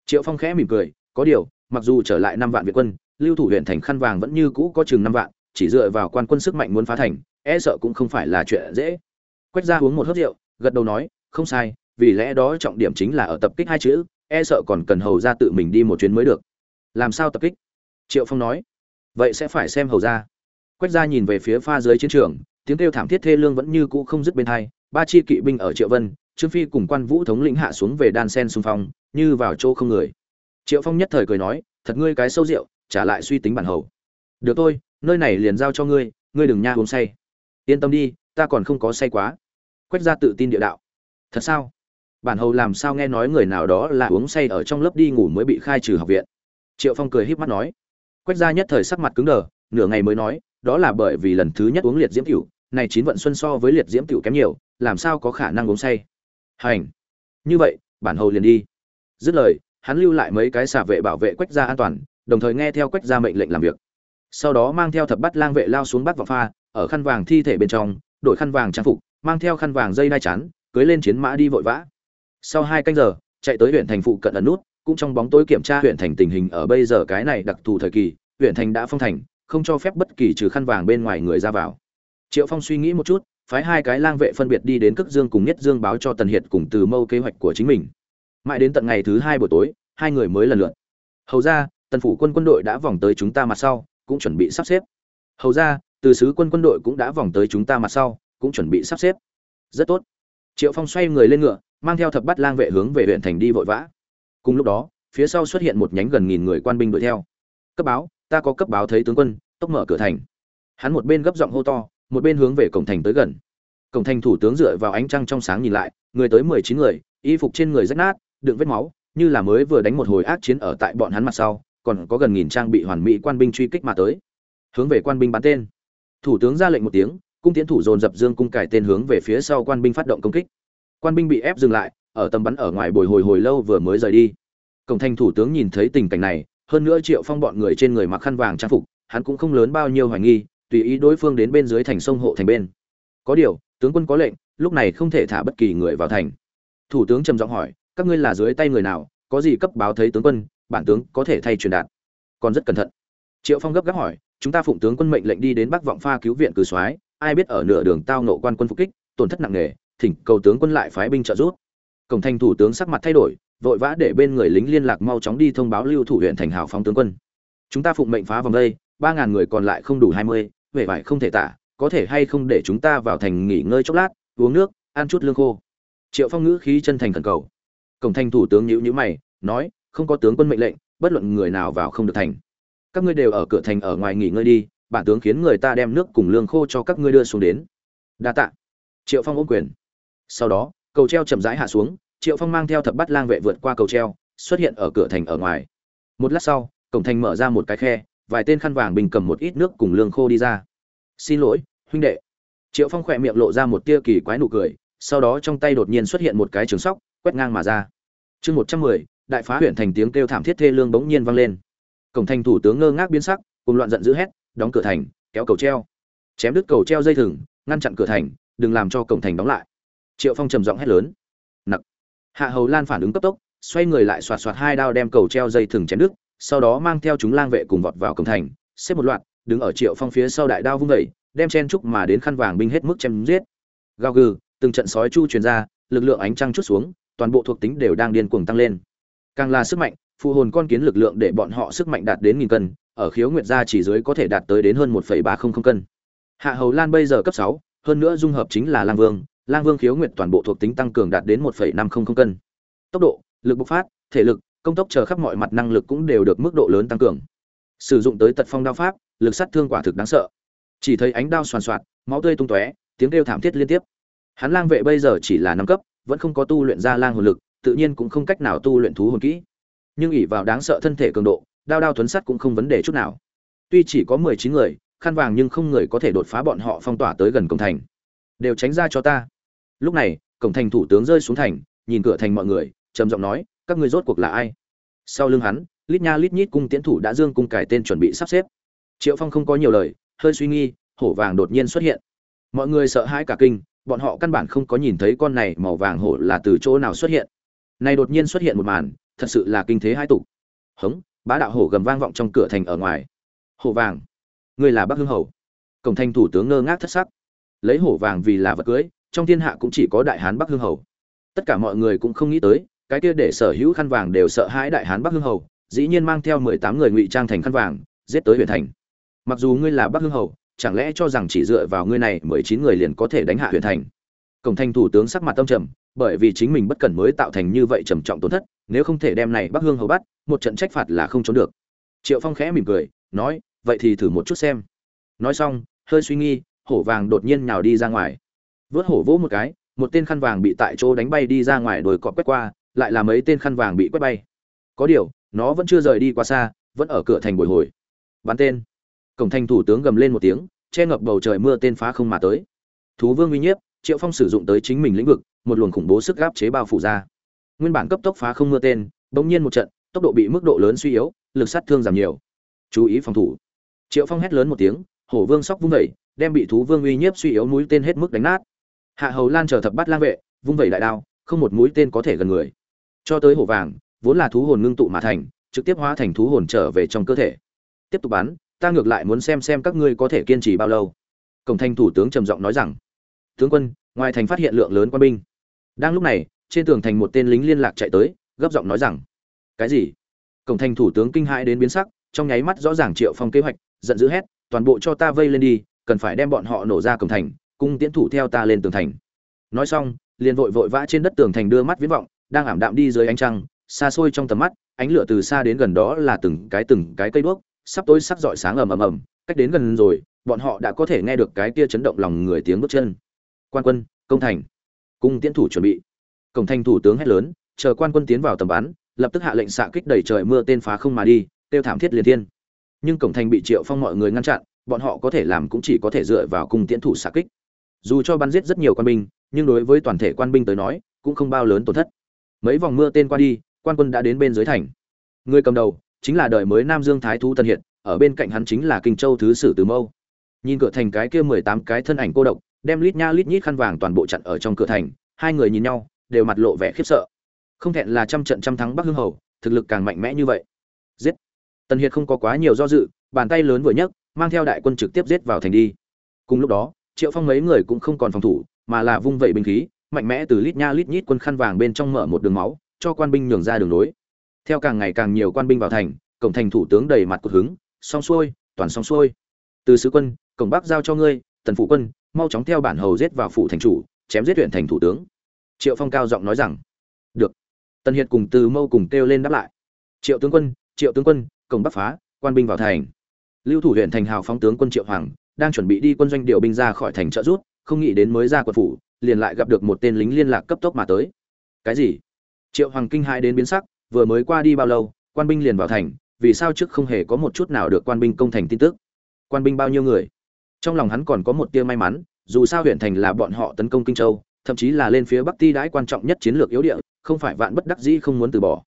triệu phong khẽ mỉm cười có điều mặc dù trở lại năm vạn việt quân lưu thủ huyện thành khăn vàng vẫn như cũ có chừng năm vạn chỉ dựa vào quan quân sức mạnh muốn phá thành e sợ cũng không phải là chuyện dễ quách ra uống một hớp rượu gật đầu nói không sai, vì lẽ đó trọng điểm chính là ở tập kích hai chữ e sợ còn cần hầu ra tự mình đi một chuyến mới được. Làm sao tập kích? Triệu phong nói. Vậy sẽ phải xem hầu ra quách ra nhìn về phía pha dưới chiến trường, tiếng kêu thảm thiết thê lương vẫn như cũ không dứt bên thai ba chi kỵ binh ở triệu vân, trương phi cùng quan vũ thống lĩnh hạ xuống về đan sen xung phong, như vào chỗ không người. Triệu phong nhất thời cười nói, thật ngươi cái sâu rượu, trả lại suy tính bản hầu. Được thôi, nơi này liền giao cho ngươi ngươi đừng nha uống say. Yên tâm đi, ta còn không có say quá. Quách gia tự tin địa đạo thật sao? Bản hầu làm sao nghe nói người nào đó là uống say ở trong lớp đi ngủ mới bị khai trừ học viện? Triệu phong cười híp mắt nói. Quách gia nhất thời sắc mặt cứng đờ, nửa ngày mới nói, đó là bởi vì lần thứ nhất uống liệt diễm tiểu, này chín vận xuân so với liệt diễm tiểu kém nhiều, làm sao có khả năng uống say? Hành. Như vậy, bản hầu liền đi. Dứt lời, hắn lưu lại mấy cái xả vệ bảo vệ quách gia an toàn, đồng thời nghe theo quách gia mệnh lệnh làm việc. Sau đó mang theo thập bắt lang vệ lao xuống bắt vào pha, ở khăn vàng thi thể bên trong, đổi khăn vàng trang phục, mang theo khăn vàng dây đai chắn cưới lên chiến mã đi vội vã. Sau hai canh giờ, chạy tới huyện thành phụ cận ẩn nút, cũng trong bóng tối kiểm tra huyện thành tình hình ở bây giờ cái này đặc thù thời kỳ, huyện thành đã phong thành, không cho phép bất kỳ trừ khăn vàng bên ngoài người ra vào. Triệu phong suy nghĩ một chút, phái hai cái lang vệ phân biệt đi đến cước dương cùng nhất dương báo cho tần hiệt cùng từ mâu kế hoạch của chính mình. Mãi đến tận ngày thứ hai buổi tối, hai người mới lần lượt. Hầu ra, tần phủ quân quân đội đã vòng tới chúng ta mặt sau, cũng chuẩn bị sắp xếp. Hầu ra, từ sứ quân quân đội cũng đã vòng tới chúng ta mặt sau, cũng chuẩn bị sắp xếp. Rất tốt triệu phong xoay người lên ngựa, mang theo thập bắt lang vệ hướng về huyện thành đi vội vã. Cùng lúc đó, phía sau xuất hiện một nhánh gần nghìn người quan binh đuổi theo. Cấp báo, ta có cấp báo thấy tướng quân, tốc mở cửa thành. Hắn một bên gấp giọng hô to, một bên hướng về cổng thành tới gần. Cổng thành thủ tướng dựa vào ánh trăng trong sáng nhìn lại, người tới mười chín người, y phục trên người rách nát, đựng vết máu, như là mới vừa đánh một hồi ác chiến ở tại bọn hắn mặt sau, còn có gần nghìn trang bị hoàn mỹ quan binh truy kích mà tới. Hướng về quan binh bắn tên. Thủ tướng ra lệnh một tiếng cung tiến thủ dồn dập dương cung cải tên hướng về phía sau quan binh phát động công kích. Quan binh bị ép dừng lại, ở tầm bắn ở ngoài bồi hồi hồi lâu vừa mới rời đi. Cổng thành thủ tướng nhìn thấy tình cảnh này, hơn nữa triệu phong bọn người trên người mặc khăn vàng trang phục, hắn cũng không lớn bao nhiêu hoài nghi, tùy ý đối phương đến bên dưới thành sông hộ thành bên. Có điều, tướng quân có lệnh, lúc này không thể thả bất kỳ người vào thành. Thủ tướng trầm giọng hỏi, các ngươi là dưới tay người nào? Có gì cấp báo thấy tướng quân, bản tướng có thể thay truyền đạt. Còn rất cẩn thận. Triệu phong gấp gáp hỏi, chúng ta phụng tướng quân mệnh lệnh đi đến bắc vọng pha cứu viện cử soái ai biết ở nửa đường tao nộ quan quân phục kích, tổn thất nặng nề, thỉnh cầu tướng quân lại phái binh trợ giúp. Cổng thành thủ tướng sắc mặt thay đổi, vội vã để bên người lính liên lạc mau chóng đi thông báo lưu thủ huyện thành hào phóng tướng quân. Chúng ta phụng mệnh phá vòng đây, ba ngàn người còn lại không đủ hai mươi, vẻ vải không thể tả, có thể hay không để chúng ta vào thành nghỉ ngơi chốc lát, uống nước, ăn chút lương khô. Triệu phong ngữ khí chân thành khẩn cầu. Cổng thành thủ tướng nhíu nhíu mày, nói, không có tướng quân mệnh lệnh, bất luận người nào vào không được thành. Các ngươi đều ở cửa thành ở ngoài nghỉ ngơi đi bản tướng khiến người ta đem nước cùng lương khô cho các ngươi đưa xuống đến. Đa tạ. Triệu phong ôm quyền. Sau đó, cầu treo chậm rãi hạ xuống, triệu phong mang theo thập bắt lang vệ vượt qua cầu treo, xuất hiện ở cửa thành ở ngoài. Một lát sau, cổng thành mở ra một cái khe, vài tên khăn vàng bình cầm một ít nước cùng lương khô đi ra. Xin lỗi, huynh đệ. Triệu phong khỏe miệng lộ ra một tia kỳ quái nụ cười, sau đó trong tay đột nhiên xuất hiện một cái trường sóc, quét ngang mà ra. Chương một trăm mười, đại phá huyện thành tiếng kêu thảm thiết thê lương bỗng nhiên vang lên. Cổng thành thủ tướng ngơ ngác biến sắc, cùng loạn giận dữ hét đóng cửa thành, kéo cầu treo. Chém đứt cầu treo dây thừng, ngăn chặn cửa thành, đừng làm cho cổng thành đóng lại. Triệu phong trầm giọng hét lớn. Nặc. Hạ hầu lan phản ứng cấp tốc, xoay người lại xoạt xoạt hai đao đem cầu treo dây thừng chém đứt, sau đó mang theo chúng lang vệ cùng vọt vào cổng thành, xếp một loạt, đứng ở triệu phong phía sau đại đao vung vẩy đem chen trúc mà đến khăn vàng binh hết mức chém giết. Gao gừ, từng trận sói chu truyền ra, lực lượng ánh trăng chút xuống, toàn bộ thuộc tính đều đang điên cuồng tăng lên. Càng là sức mạnh, phụ hồn con kiến lực lượng để bọn họ sức mạnh đạt đến nghìn cân ở khiếu nguyệt gia chỉ dưới có thể đạt tới đến hơn một ba trăm linh cân. Hạ hầu lan bây giờ cấp sáu, hơn nữa dung hợp chính là lang vương lang vương khiếu nguyệt toàn bộ thuộc tính tăng cường đạt đến một năm trăm linh cân. Tốc độ, lực bộc phát, thể lực, công tốc chờ khắp mọi mặt năng lực cũng đều được mức độ lớn tăng cường. Sử dụng tới tật phong đao pháp, lực sát thương quả thực đáng sợ. Chỉ thấy ánh đao xoàn xoạt, máu tươi tung tóe, tiếng kêu thảm thiết liên tiếp. Hắn lang vệ bây giờ chỉ là năm cấp, vẫn không có tu luyện ra lang hồn lực, tự nhiên cũng không cách nào tu luyện thú hồn kỹ. Nhưng ỷ vào đáng sợ thân thể cường độ đao đao thuấn sắt cũng không vấn đề chút nào. Tuy chỉ có mười chín người, khăn vàng nhưng không người có thể đột phá bọn họ phong tỏa tới gần cổng thành. Đều tránh ra cho ta. Lúc này, cổng thành thủ tướng rơi xuống thành, nhìn cửa thành mọi người, trầm giọng nói, các ngươi rốt cuộc là ai? Sau lưng hắn, lít nha lít nhít cung tiến thủ đã dương cung cải tên chuẩn bị sắp xếp. Triệu phong không có nhiều lời, hơi suy nghi hổ vàng đột nhiên xuất hiện. Mọi người sợ hãi cả kinh, bọn họ căn bản không có nhìn thấy con này màu vàng hổ là từ chỗ nào xuất hiện. Này đột nhiên xuất hiện một màn, thật sự là kinh thế hai tục hống bá đạo hổ gầm vang vọng trong cửa thành ở ngoài. Hổ vàng người là bắc hưng hầu. Cổng thành thủ tướng ngơ ngác thất sắc. Lấy hổ vàng vì là vật cưới, trong thiên hạ cũng chỉ có đại hán bắc hưng hầu. Tất cả mọi người cũng không nghĩ tới, cái kia để sở hữu khăn vàng đều sợ hãi đại hán bắc hưng hầu, dĩ nhiên mang theo mười tám người ngụy trang thành khăn vàng, giết tới huyện thành. Mặc dù ngươi là bắc hưng hầu, chẳng lẽ cho rằng chỉ dựa vào ngươi này mười chín người liền có thể đánh hạ huyện thành? Cổng thành thủ tướng sắc mặt tâm trầm bởi vì chính mình bất cẩn mới tạo thành như vậy trầm trọng tổn thất, nếu không thể đem này bắc hương hầu bắt, một trận trách phạt là không trốn được. Triệu phong khẽ mỉm cười, nói, vậy thì thử một chút xem. Nói xong, hơi suy nghi hổ vàng đột nhiên nhào đi ra ngoài. Vớt hổ vỗ một cái, một tên khăn vàng bị tại chỗ đánh bay đi ra ngoài đồi cọp quét qua, lại là mấy tên khăn vàng bị quét bay. Có điều, nó vẫn chưa rời đi quá xa, vẫn ở cửa thành bồi hồi. Bắn tên. Cổng thành thủ tướng gầm lên một tiếng, che ngập bầu trời mưa tên phá không mà tới. Thú vương uy nhiếp, triệu phong sử dụng tới chính mình lĩnh vực một luồng khủng bố sức gáp chế bao phủ ra. Nguyên bản cấp tốc phá không mưa tên, bỗng nhiên một trận, tốc độ bị mức độ lớn suy yếu, lực sát thương giảm nhiều. Chú ý phòng thủ. Triệu phong hét lớn một tiếng, hổ vương sóc vung vẩy, đem bị thú vương uy nhiếp suy yếu mũi tên hết mức đánh nát. Hạ hầu lan chờ thập bắt lang vệ, vung vẩy đại đao, không một mũi tên có thể gần người. Cho tới hổ vàng, vốn là thú hồn ngưng tụ mà thành, trực tiếp hóa thành thú hồn trở về trong cơ thể. Tiếp tục bắn, ta ngược lại muốn xem xem các ngươi có thể kiên trì bao lâu. Cổng thành thủ tướng trầm giọng nói rằng, tướng quân, ngoài thành phát hiện lượng lớn quân binh đang lúc này, trên tường thành một tên lính liên lạc chạy tới, gấp giọng nói rằng, cái gì? Cổng thành thủ tướng kinh hãi đến biến sắc, trong nháy mắt rõ ràng triệu phong kế hoạch, giận dữ hét, toàn bộ cho ta vây lên đi, cần phải đem bọn họ nổ ra cổng thành, cung tiến thủ theo ta lên tường thành. Nói xong, liền vội vội vã trên đất tường thành đưa mắt viễn vọng, đang ảm đạm đi dưới ánh trăng, xa xôi trong tầm mắt, ánh lửa từ xa đến gần đó là từng cái từng cái cây đuốc, sắp tối sắc rọi sáng ầm ầm ầm, cách đến gần rồi, bọn họ đã có thể nghe được cái kia chấn động lòng người tiếng bước chân. Quan quân, công thành cung tiến thủ chuẩn bị. Cổng thành thủ tướng hét lớn, chờ quan quân tiến vào tầm bắn, lập tức hạ lệnh xạ kích đẩy trời mưa tên phá không mà đi tiêu thảm thiết liên thiên. Nhưng cổng thành bị triệu phong mọi người ngăn chặn, bọn họ có thể làm cũng chỉ có thể dựa vào cung tiến thủ xạ kích. Dù cho bắn giết rất nhiều quan binh, nhưng đối với toàn thể quan binh tới nói, cũng không bao lớn tổn thất. Mấy vòng mưa tên qua đi, quan quân đã đến bên dưới thành. Người cầm đầu, chính là đời mới nam dương thái thú tân hiện ở bên cạnh hắn chính là kinh châu thứ sử từ mâu. Nhìn cửa thành cái kia mười tám cái thân ảnh cô độc đem lít nha lít nhít khăn vàng toàn bộ chặn ở trong cửa thành, hai người nhìn nhau, đều mặt lộ vẻ khiếp sợ. Không thẹn là trăm trận trăm thắng bắc hưng hầu, thực lực càng mạnh mẽ như vậy. Giết! Tần hiệt không có quá nhiều do dự, bàn tay lớn vừa nhấc, mang theo đại quân trực tiếp giết vào thành đi. Cùng lúc đó, triệu phong mấy người cũng không còn phòng thủ, mà là vung vẩy binh khí, mạnh mẽ từ lít nha lít nhít quân khăn vàng bên trong mở một đường máu, cho quan binh nhường ra đường lối. Theo càng ngày càng nhiều quan binh vào thành, cổng thành thủ tướng đầy mặt cột hứng, xong xuôi, toàn xong xuôi. Từ sứ quân, cổng bắc giao cho ngươi tần phụ quân, mau chóng theo bản hầu giết vào phủ thành chủ, chém giết huyện thành thủ tướng. Triệu phong cao giọng nói rằng, được. Tần hiệt cùng từ mâu cùng kêu lên đáp lại. Triệu tướng quân, triệu tướng quân, cổng bắc phá, quan binh vào thành. Lưu thủ huyện thành hào phóng tướng quân triệu hoàng, đang chuẩn bị đi quân doanh điều binh ra khỏi thành trợ rút không nghĩ đến mới ra quận phủ, liền lại gặp được một tên lính liên lạc cấp tốc mà tới. Cái gì? Triệu hoàng kinh hãi đến biến sắc, vừa mới qua đi bao lâu, quan binh liền vào thành, vì sao trước không hề có một chút nào được quan binh công thành tin tức? Quan binh bao nhiêu người? Trong lòng hắn còn có một tia may mắn dù sao huyện thành là bọn họ tấn công kinh châu thậm chí là lên phía bắc ti đãi quan trọng nhất chiến lược yếu địa không phải vạn bất đắc dĩ không muốn từ bỏ.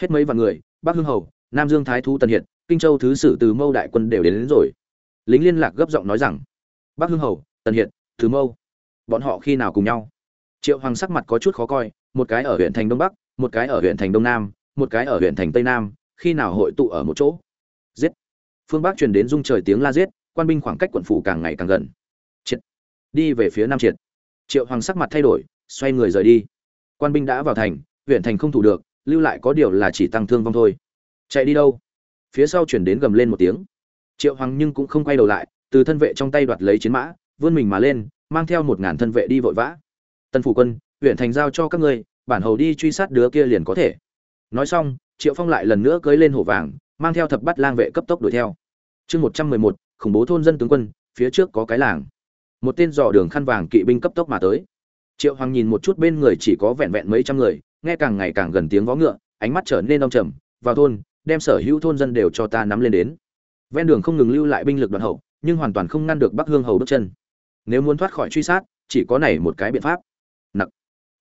Hết mấy vạn người bắc hưng hầu nam dương thái thu tần hiện kinh châu thứ sử từ mâu đại quân đều đến, đến rồi. Lính liên lạc gấp giọng nói rằng bắc hưng hầu tần hiện thứ mâu bọn họ khi nào cùng nhau? Triệu hoàng sắc mặt có chút khó coi một cái ở huyện thành đông bắc một cái ở huyện thành đông nam một cái ở huyện thành tây nam khi nào hội tụ ở một chỗ? Giết! Phương bắc truyền đến dung trời tiếng la giết quan binh khoảng cách quận phủ càng ngày càng gần. Triệt. Đi về phía nam triệt. Triệu hoàng sắc mặt thay đổi, xoay người rời đi. Quan binh đã vào thành, huyện thành không thủ được, lưu lại có điều là chỉ tăng thương vong thôi. Chạy đi đâu? Phía sau chuyển đến gầm lên một tiếng. Triệu hoàng nhưng cũng không quay đầu lại, từ thân vệ trong tay đoạt lấy chiến mã, vươn mình mà lên, mang theo một ngàn thân vệ đi vội vã. Tân phủ quân, huyện thành giao cho các ngươi, bản hầu đi truy sát đứa kia liền có thể. Nói xong, triệu phong lại lần nữa cưới lên hổ vàng, mang theo thập bắt lang vệ cấp tốc đuổi theo. Chương một trăm mười một khủng bố thôn dân tướng quân, phía trước có cái làng. Một tên dò đường khăn vàng kỵ binh cấp tốc mà tới. Triệu hoàng nhìn một chút bên người chỉ có vẹn vẹn mấy trăm người, nghe càng ngày càng gần tiếng vó ngựa, ánh mắt trở nên đông trầm, vào thôn, đem sở hữu thôn dân đều cho ta nắm lên đến. Ven đường không ngừng lưu lại binh lực đoàn hậu, nhưng hoàn toàn không ngăn được bắc hương hầu bước chân. Nếu muốn thoát khỏi truy sát, chỉ có này một cái biện pháp. Nặc.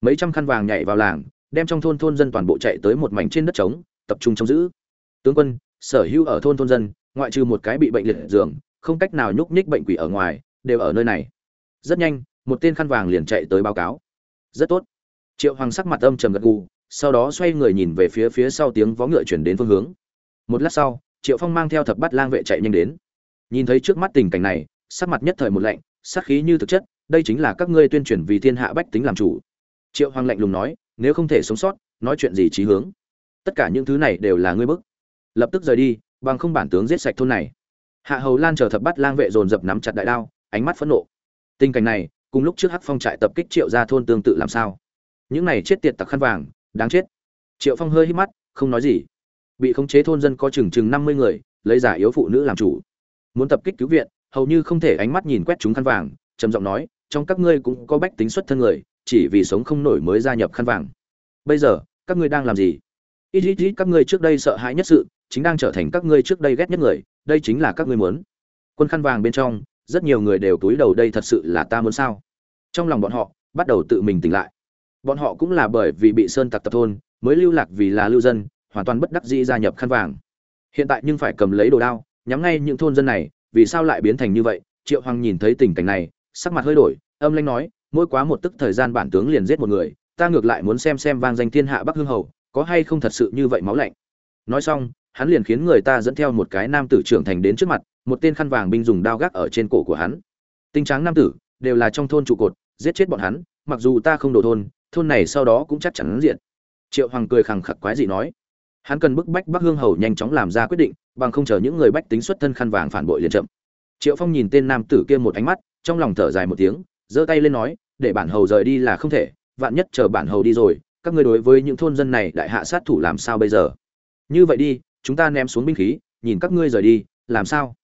Mấy trăm khăn vàng nhảy vào làng, đem trong thôn thôn dân toàn bộ chạy tới một mảnh trên đất trống, tập trung trông giữ. Tướng quân, sở hữu ở thôn thôn dân ngoại trừ một cái bị bệnh liệt giường, không cách nào nhúc nhích bệnh quỷ ở ngoài, đều ở nơi này. Rất nhanh, một tên khăn vàng liền chạy tới báo cáo. Rất tốt. Triệu hoàng sắc mặt âm trầm gật gù, sau đó xoay người nhìn về phía phía sau tiếng vó ngựa chuyển đến phương hướng. Một lát sau, triệu phong mang theo thập bát lang vệ chạy nhanh đến. Nhìn thấy trước mắt tình cảnh này, sắc mặt nhất thời một lạnh, sát khí như thực chất, đây chính là các ngươi tuyên truyền vì thiên hạ bách tính làm chủ. Triệu hoàng lạnh lùng nói, nếu không thể sống sót, nói chuyện gì trí hướng? Tất cả những thứ này đều là ngươi bức. Lập tức rời đi bằng không bản tướng giết sạch thôn này. Hạ hầu lan chờ thập bắt lang vệ dồn dập nắm chặt đại đao, ánh mắt phẫn nộ. Tình cảnh này, cùng lúc trước hắc phong trại tập kích triệu ra thôn tương tự làm sao? Những này chết tiệt tặc khăn vàng, đáng chết. Triệu phong hơi hít mắt, không nói gì. Bị khống chế thôn dân có chừng chừng năm mươi người, lấy giả yếu phụ nữ làm chủ. Muốn tập kích cứu viện, hầu như không thể ánh mắt nhìn quét chúng khăn vàng, trầm giọng nói, trong các ngươi cũng có bách tính xuất thân người, chỉ vì sống không nổi mới gia nhập khăn vàng. Bây giờ, các ngươi đang làm gì? Ít ít ít, các ngươi trước đây sợ hãi nhất sự, chính đang trở thành các ngươi trước đây ghét nhất người, đây chính là các ngươi muốn. Quân khăn vàng bên trong, rất nhiều người đều túi đầu đây thật sự là ta muốn sao? Trong lòng bọn họ, bắt đầu tự mình tỉnh lại. Bọn họ cũng là bởi vì bị sơn tặc tập thôn, mới lưu lạc vì là lưu dân, hoàn toàn bất đắc dĩ gia nhập khăn vàng. Hiện tại nhưng phải cầm lấy đồ đao, nhắm ngay những thôn dân này, vì sao lại biến thành như vậy? Triệu hoàng nhìn thấy tình cảnh này, sắc mặt hơi đổi, âm lanh nói, mỗi quá một tức thời gian bản tướng liền giết một người, ta ngược lại muốn xem xem vang danh thiên hạ bắc hương hầu có hay không thật sự như vậy máu lạnh? Nói xong, hắn liền khiến người ta dẫn theo một cái nam tử trưởng thành đến trước mặt, một tên khăn vàng binh dùng đao gác ở trên cổ của hắn. Tinh tráng nam tử, đều là trong thôn trụ cột, giết chết bọn hắn, mặc dù ta không đổ thôn thôn này sau đó cũng chắc chắn diện triệu hoàng cười khẳng khặc quái gì nói. Hắn cần bức bách bắc hương hầu nhanh chóng làm ra quyết định, bằng không chờ những người bách tính xuất thân khăn vàng phản bội liền chậm. Triệu phong nhìn tên nam tử kia một ánh mắt, trong lòng thở dài một tiếng, giơ tay lên nói, để bản hầu rời đi là không thể, vạn nhất chờ bản hầu đi rồi các ngươi đối với những thôn dân này đại hạ sát thủ làm sao bây giờ? Như vậy đi, chúng ta ném xuống binh khí, nhìn các ngươi rời đi, làm sao?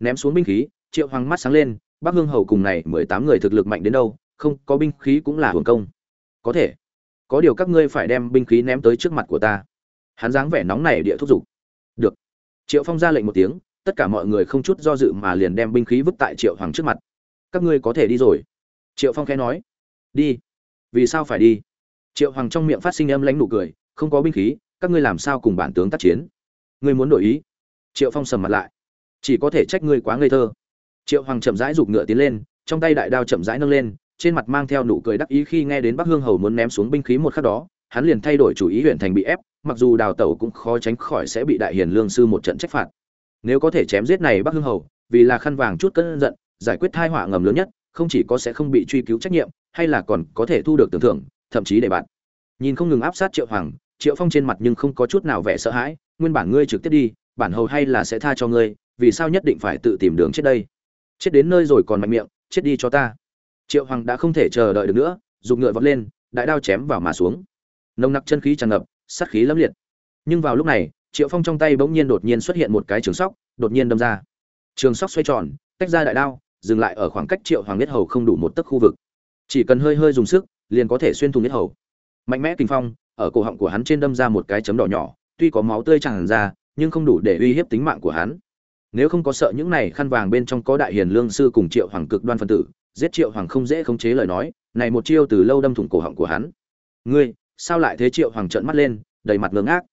Ném xuống binh khí, triệu hoàng mắt sáng lên, bắc hương hầu cùng này mười tám người thực lực mạnh đến đâu, không, có binh khí cũng là hưởng công. Có thể. Có điều các ngươi phải đem binh khí ném tới trước mặt của ta. Hắn dáng vẻ nóng này địa thúc giục. Được. Triệu phong ra lệnh một tiếng, tất cả mọi người không chút do dự mà liền đem binh khí vứt tại triệu hoàng trước mặt. Các ngươi có thể đi rồi. Triệu phong khẽ nói. Đi. Vì sao phải đi? Triệu hoàng trong miệng phát sinh âm lãnh nụ cười, không có binh khí, các ngươi làm sao cùng bản tướng tác chiến? Ngươi muốn đổi ý? Triệu phong sầm mặt lại. Chỉ có thể trách ngươi quá ngây thơ. Triệu hoàng chậm rãi giục ngựa tiến lên, trong tay đại đao chậm rãi nâng lên, trên mặt mang theo nụ cười đắc ý khi nghe đến bắc hương hầu muốn ném xuống binh khí một khắc đó, hắn liền thay đổi chủ ý huyện thành bị ép, mặc dù đào tẩu cũng khó tránh khỏi sẽ bị đại hiền lương sư một trận trách phạt. Nếu có thể chém giết này bắc hương hầu, vì là khăn vàng chút cơn giận, giải quyết thai họa ngầm lớn nhất, không chỉ có sẽ không bị truy cứu trách nhiệm, hay là còn có thể thu được tưởng thưởng thậm chí để bạn. Nhìn không ngừng áp sát triệu hoàng, triệu phong trên mặt nhưng không có chút nào vẻ sợ hãi, nguyên bản ngươi trực tiếp đi, bản hầu hay là sẽ tha cho ngươi, vì sao nhất định phải tự tìm đường chết đây? Chết đến nơi rồi còn mạnh miệng, chết đi cho ta. Triệu hoàng đã không thể chờ đợi được nữa, dùng ngựa vọt lên, đại đao chém vào mà xuống. Nồng nặc chân khí tràn ngập, sát khí lâm liệt. Nhưng vào lúc này, triệu phong trong tay bỗng nhiên đột nhiên xuất hiện một cái trường sóc, đột nhiên đâm ra. Trường sóc xoay tròn, tách ra đại đao, dừng lại ở khoảng cách triệu hoàng nhất hầu không đủ một tấc khu vực. Chỉ cần hơi hơi dùng sức liền có thể xuyên thủng nhất hầu. Mạnh mẽ kinh phong, ở cổ họng của hắn trên đâm ra một cái chấm đỏ nhỏ, tuy có máu tươi tràn ra, nhưng không đủ để uy hiếp tính mạng của hắn. Nếu không có sợ những này khăn vàng bên trong có đại hiền lương sư cùng triệu hoàng cực đoan phân tử, giết triệu hoàng không dễ khống chế lời nói, này một chiêu từ lâu đâm thủng cổ họng của hắn. Ngươi, sao lại thế? Triệu hoàng trợn mắt lên, đầy mặt ngớ ngác.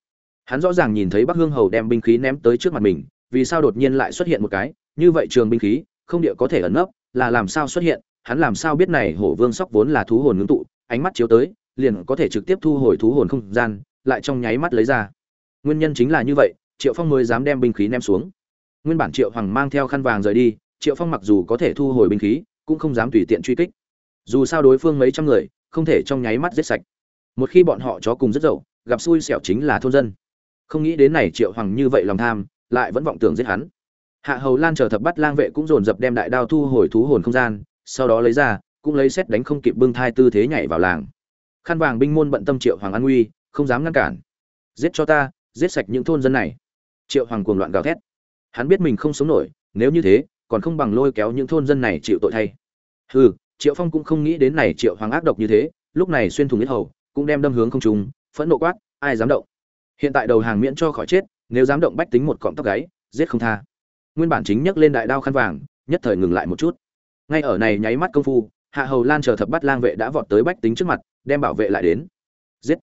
Hắn rõ ràng nhìn thấy bắc hương hầu đem binh khí ném tới trước mặt mình, vì sao đột nhiên lại xuất hiện một cái? Như vậy trường binh khí, không địa có thể ẩn nấp, là làm sao xuất hiện? Hắn làm sao biết này hổ vương sóc vốn là thú hồn ngưng tụ, ánh mắt chiếu tới, liền có thể trực tiếp thu hồi thú hồn không gian, lại trong nháy mắt lấy ra. Nguyên nhân chính là như vậy, triệu phong mới dám đem binh khí ném xuống. Nguyên bản triệu hoàng mang theo khăn vàng rời đi, triệu phong mặc dù có thể thu hồi binh khí, cũng không dám tùy tiện truy kích. Dù sao đối phương mấy trăm người, không thể trong nháy mắt giết sạch. Một khi bọn họ chó cùng rất dậu, gặp xui xẻo chính là thôn dân. Không nghĩ đến này triệu hoàng như vậy lòng tham, lại vẫn vọng tưởng giết hắn. Hạ hầu lan chờ thập bắt lang vệ cũng dồn dập đem đại đao thu hồi thú hồn không gian sau đó lấy ra, cũng lấy xét đánh không kịp bưng thai tư thế nhảy vào làng. Khăn vàng binh môn bận tâm triệu hoàng an nguy, không dám ngăn cản. Giết cho ta, giết sạch những thôn dân này. Triệu hoàng cuồng loạn gào thét. Hắn biết mình không sống nổi, nếu như thế, còn không bằng lôi kéo những thôn dân này chịu tội thay. Hừ, triệu phong cũng không nghĩ đến này triệu hoàng ác độc như thế, lúc này xuyên thủng nhất hầu, cũng đem đâm hướng không trung, phẫn nộ quát, ai dám động? Hiện tại đầu hàng miễn cho khỏi chết, nếu dám động bách tính một cọng tóc gáy, giết không tha. Nguyên bản chính nhấc lên đại đao khăn vàng, nhất thời ngừng lại một chút ngay ở này nháy mắt công phu, hạ hầu lan chờ thập bắt lang vệ đã vọt tới bách tính trước mặt, đem bảo vệ lại đến. Giết!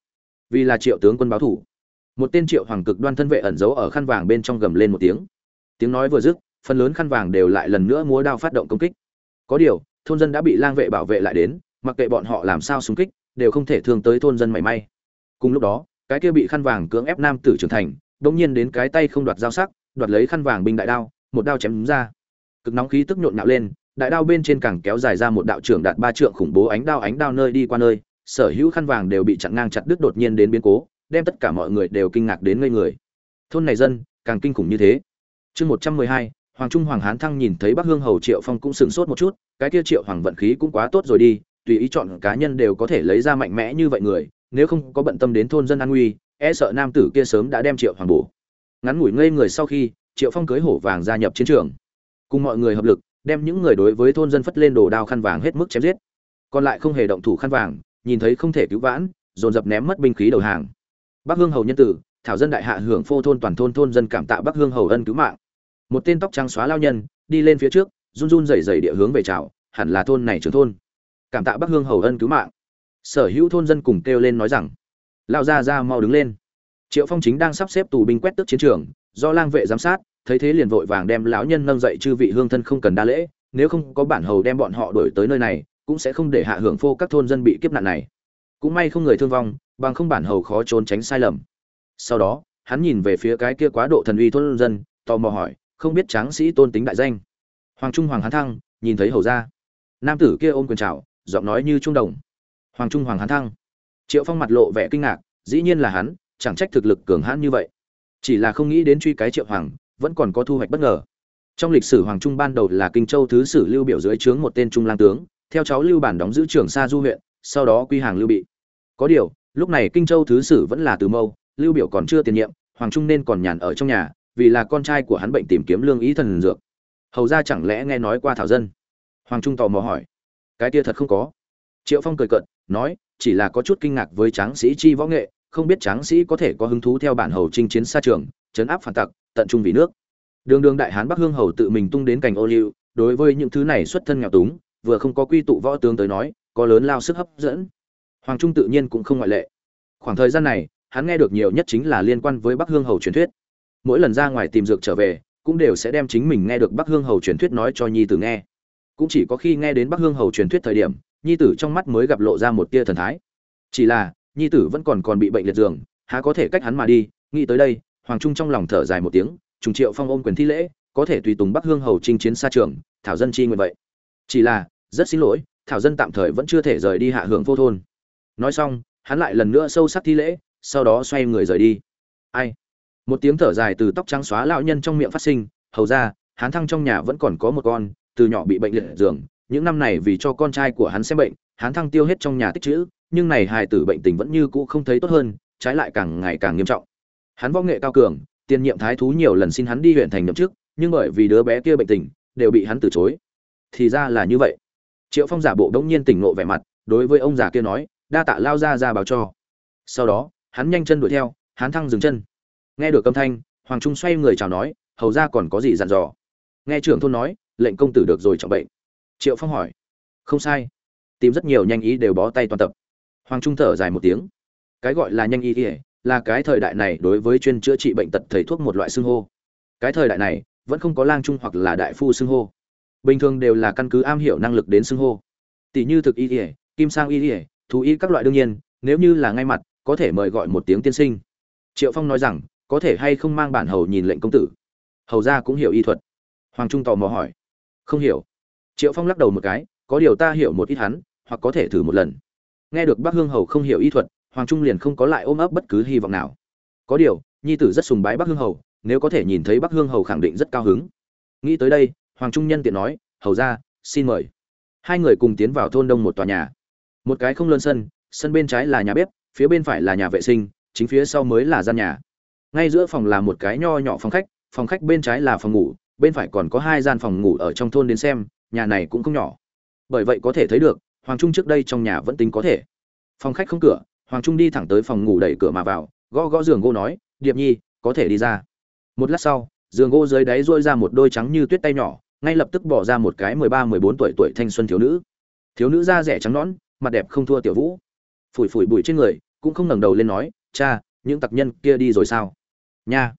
Vì là triệu tướng quân báo thủ. Một tên triệu hoàng cực đoan thân vệ ẩn giấu ở khăn vàng bên trong gầm lên một tiếng. Tiếng nói vừa dứt, phần lớn khăn vàng đều lại lần nữa múa đao phát động công kích. Có điều, thôn dân đã bị lang vệ bảo vệ lại đến, mặc kệ bọn họ làm sao xung kích, đều không thể thương tới thôn dân mảy may. Cùng lúc đó, cái kia bị khăn vàng cưỡng ép nam tử trưởng thành bỗng nhiên đến cái tay không đoạt dao sắc, đoạt lấy khăn vàng binh đại đao, một đao chém ra. Cực nóng khí tức nhộn nhạo lên đại đao bên trên càng kéo dài ra một đạo trưởng đạt ba trượng khủng bố ánh đao ánh đao nơi đi qua nơi, sở hữu khăn vàng đều bị chặn ngang chặt đứt đột nhiên đến biến cố, đem tất cả mọi người đều kinh ngạc đến ngây người. Thôn này dân, càng kinh khủng như thế. Chương một trăm mười hai, hoàng trung hoàng hán thăng nhìn thấy bắc hương hầu triệu phong cũng sửng sốt một chút, cái kia triệu hoàng vận khí cũng quá tốt rồi đi, tùy ý chọn cá nhân đều có thể lấy ra mạnh mẽ như vậy người, nếu không có bận tâm đến thôn dân an nguy e sợ nam tử kia sớm đã đem triệu hoàng bổ. Ngắn ngủi ngây người sau khi, triệu phong cưới hổ vàng gia nhập chiến trường. Cùng mọi người hợp lực đem những người đối với thôn dân phất lên đồ đao khăn vàng hết mức chém giết. Còn lại không hề động thủ khăn vàng, nhìn thấy không thể cứu vãn, dồn dập ném mất binh khí đầu hàng. Bắc hương hầu nhân tử, thảo dân đại hạ hưởng phô thôn toàn thôn thôn dân cảm tạ bắc hương hầu ân cứu mạng. Một tên tóc trắng xóa lao nhân, đi lên phía trước, run run rẩy rẩy địa hướng về chào, hẳn là thôn này trưởng thôn. Cảm tạ bắc hương hầu ân cứu mạng. Sở hữu thôn dân cùng kêu lên nói rằng lao ra ra mau đứng lên. Triệu phong chính đang sắp xếp tù binh quét tước chiến trường, do lang vệ giám sát thấy thế liền vội vàng đem lão nhân nâng dậy chư vị hương thân không cần đa lễ, nếu không có bản hầu đem bọn họ đuổi tới nơi này, cũng sẽ không để hạ hưởng phô các thôn dân bị kiếp nạn này. Cũng may không người thương vong, bằng không bản hầu khó trốn tránh sai lầm. Sau đó, hắn nhìn về phía cái kia quá độ thần uy thôn dân, tò mò hỏi, không biết tráng sĩ tôn tính đại danh? Hoàng trung hoàng hán thăng, nhìn thấy hầu ra nam tử kia ôm quyền chào, giọng nói như trung đồng. Hoàng trung hoàng hán thăng. Triệu phong mặt lộ vẻ kinh ngạc, dĩ nhiên là hắn, chẳng trách thực lực cường hãn như vậy. Chỉ là không nghĩ đến truy cái triệu hoàng vẫn còn có thu hoạch bất ngờ. Trong lịch sử hoàng trung ban đầu là kinh châu thứ sử lưu biểu dưới trướng một tên trung lang tướng, theo cháu lưu bản đóng giữ trường sa du huyện, sau đó quy hàng lưu bị. Có điều, lúc này kinh châu thứ sử vẫn là từ mâu, lưu biểu còn chưa tiền nhiệm, hoàng trung nên còn nhàn ở trong nhà, vì là con trai của hắn bệnh tìm kiếm lương ý thần dược. Hầu ra chẳng lẽ nghe nói qua thảo dân? Hoàng trung tò mò hỏi. Cái kia thật không có. Triệu phong cười cận nói, chỉ là có chút kinh ngạc với tráng sĩ chi võ nghệ, không biết tráng sĩ có thể có hứng thú theo bản hầu chinh chiến xa trường, chấn áp phản tặc tận trung vì nước. Đường đường đại hán bắc hương hầu tự mình tung đến cành ô liu, đối với những thứ này xuất thân nghèo túng, vừa không có quy tụ võ tướng tới nói, có lớn lao sức hấp dẫn. Hoàng trung tự nhiên cũng không ngoại lệ. Khoảng thời gian này, hắn nghe được nhiều nhất chính là liên quan với bắc hương hầu truyền thuyết. Mỗi lần ra ngoài tìm dược trở về, cũng đều sẽ đem chính mình nghe được bắc hương hầu truyền thuyết nói cho nhi tử nghe. Cũng chỉ có khi nghe đến bắc hương hầu truyền thuyết thời điểm, nhi tử trong mắt mới gặp lộ ra một tia thần thái. Chỉ là, nhi tử vẫn còn còn bị bệnh liệt giường, há có thể cách hắn mà đi, nghĩ tới đây hoàng trung trong lòng thở dài một tiếng, trùng triệu phong ôm quyền thi lễ, có thể tùy tùng bắc hương hầu chinh chiến xa trường, thảo dân chi nguyện vậy. Chỉ là, rất xin lỗi, thảo dân tạm thời vẫn chưa thể rời đi hạ hưởng vô thôn. Nói xong, hắn lại lần nữa sâu sắc thi lễ, sau đó xoay người rời đi. Ai? Một tiếng thở dài từ tóc trắng xóa lão nhân trong miệng phát sinh, hầu ra hắn thăng trong nhà vẫn còn có một con, từ nhỏ bị bệnh liệt giường, những năm này vì cho con trai của hắn xem bệnh hắn thăng tiêu hết trong nhà tích chữ, nhưng này hài tử bệnh tình vẫn như cũ không thấy tốt hơn, trái lại càng ngày càng nghiêm trọng hắn võ nghệ cao cường, tiền nhiệm thái thú nhiều lần xin hắn đi huyện thành nhậm chức, nhưng bởi vì đứa bé kia bệnh tình, đều bị hắn từ chối. Thì ra là như vậy. Triệu phong giả bộ đống nhiên tỉnh ngộ vẻ mặt, đối với ông già kia nói, đa tạ lao ra ra báo cho. Sau đó, hắn nhanh chân đuổi theo, hắn thăng dừng chân. Nghe được âm thanh, hoàng trung xoay người chào nói, hầu ra còn có gì dặn dò? Nghe trưởng thôn nói, lệnh công tử được rồi trọng bệnh. Triệu phong hỏi, không sai. Tìm rất nhiều nhanh ý đều bó tay toàn tập. Hoàng trung thở dài một tiếng. Cái gọi là nhanh y ỉa là cái thời đại này đối với chuyên chữa trị bệnh tật thầy thuốc một loại xưng hô. Cái thời đại này, vẫn không có lang trung hoặc là đại phu xưng hô. Bình thường đều là căn cứ am hiểu năng lực đến xưng hô. Tỷ như thực y ỉa kim sang y ỉa thú y các loại đương nhiên, nếu như là ngay mặt, có thể mời gọi một tiếng tiên sinh. Triệu phong nói rằng, có thể hay không mang bản hầu nhìn lệnh công tử. Hầu ra cũng hiểu y thuật. Hoàng trung tò mò hỏi. Không hiểu. Triệu phong lắc đầu một cái, có điều ta hiểu một ít hắn, hoặc có thể thử một lần. Nghe được bác hương hầu không hiểu y thuật hoàng trung liền không có lại ôm ấp bất cứ hy vọng nào. Có điều, nhi tử rất sùng bái bắc hương hầu, nếu có thể nhìn thấy bắc hương hầu khẳng định rất cao hứng. Nghĩ tới đây, hoàng trung nhân tiện nói, hầu ra xin mời. Hai người cùng tiến vào thôn đông một tòa nhà. Một cái không lơn sân sân bên trái là nhà bếp, phía bên phải là nhà vệ sinh, chính phía sau mới là gian nhà. Ngay giữa phòng là một cái nho nhỏ phòng khách phòng khách bên trái là phòng ngủ, bên phải còn có hai gian phòng ngủ ở trong thôn đến xem, nhà này cũng không nhỏ. Bởi vậy có thể thấy được, hoàng trung trước đây trong nhà vẫn tính có thể. Phòng khách không cửa hoàng trung đi thẳng tới phòng ngủ đẩy cửa mà vào, gõ gõ giường gỗ nói, điệp nhi, có thể đi ra. Một lát sau, giường gỗ dưới đáy rôi ra một đôi trắng như tuyết tay nhỏ, ngay lập tức bỏ ra một cái mười ba, mười bốn tuổi tuổi thanh xuân thiếu nữ. Thiếu nữ da rẻ trắng nõn, mặt đẹp không thua tiểu vũ. Phủi phủi bụi trên người, cũng không ngẩng đầu lên nói, cha, những tặc nhân kia đi rồi sao? Nha,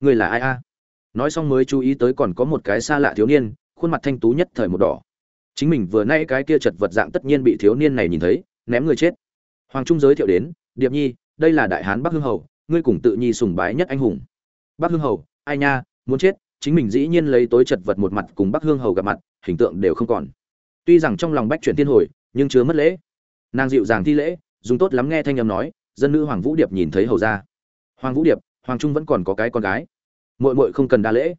người là ai a? Nói xong mới chú ý tới còn có một cái xa lạ thiếu niên, khuôn mặt thanh tú nhất thời một đỏ. Chính mình vừa nay cái kia chật vật dạng tất nhiên bị thiếu niên này nhìn thấy, ném người chết hoàng trung giới thiệu đến, điệp nhi, đây là đại hán bắc hương hầu, ngươi cùng tự nhi sùng bái nhất anh hùng. Bắc hương hầu, ai nha, muốn chết, chính mình dĩ nhiên lấy tối chật vật một mặt cùng bắc hương hầu gặp mặt, hình tượng đều không còn. Tuy rằng trong lòng bách chuyển tiên hồi, nhưng chưa mất lễ. Nàng dịu dàng thi lễ, dùng tốt lắm nghe thanh âm nói, dân nữ hoàng vũ điệp nhìn thấy hầu ra. Hoàng vũ điệp, hoàng trung vẫn còn có cái con gái. Muội muội không cần đa lễ.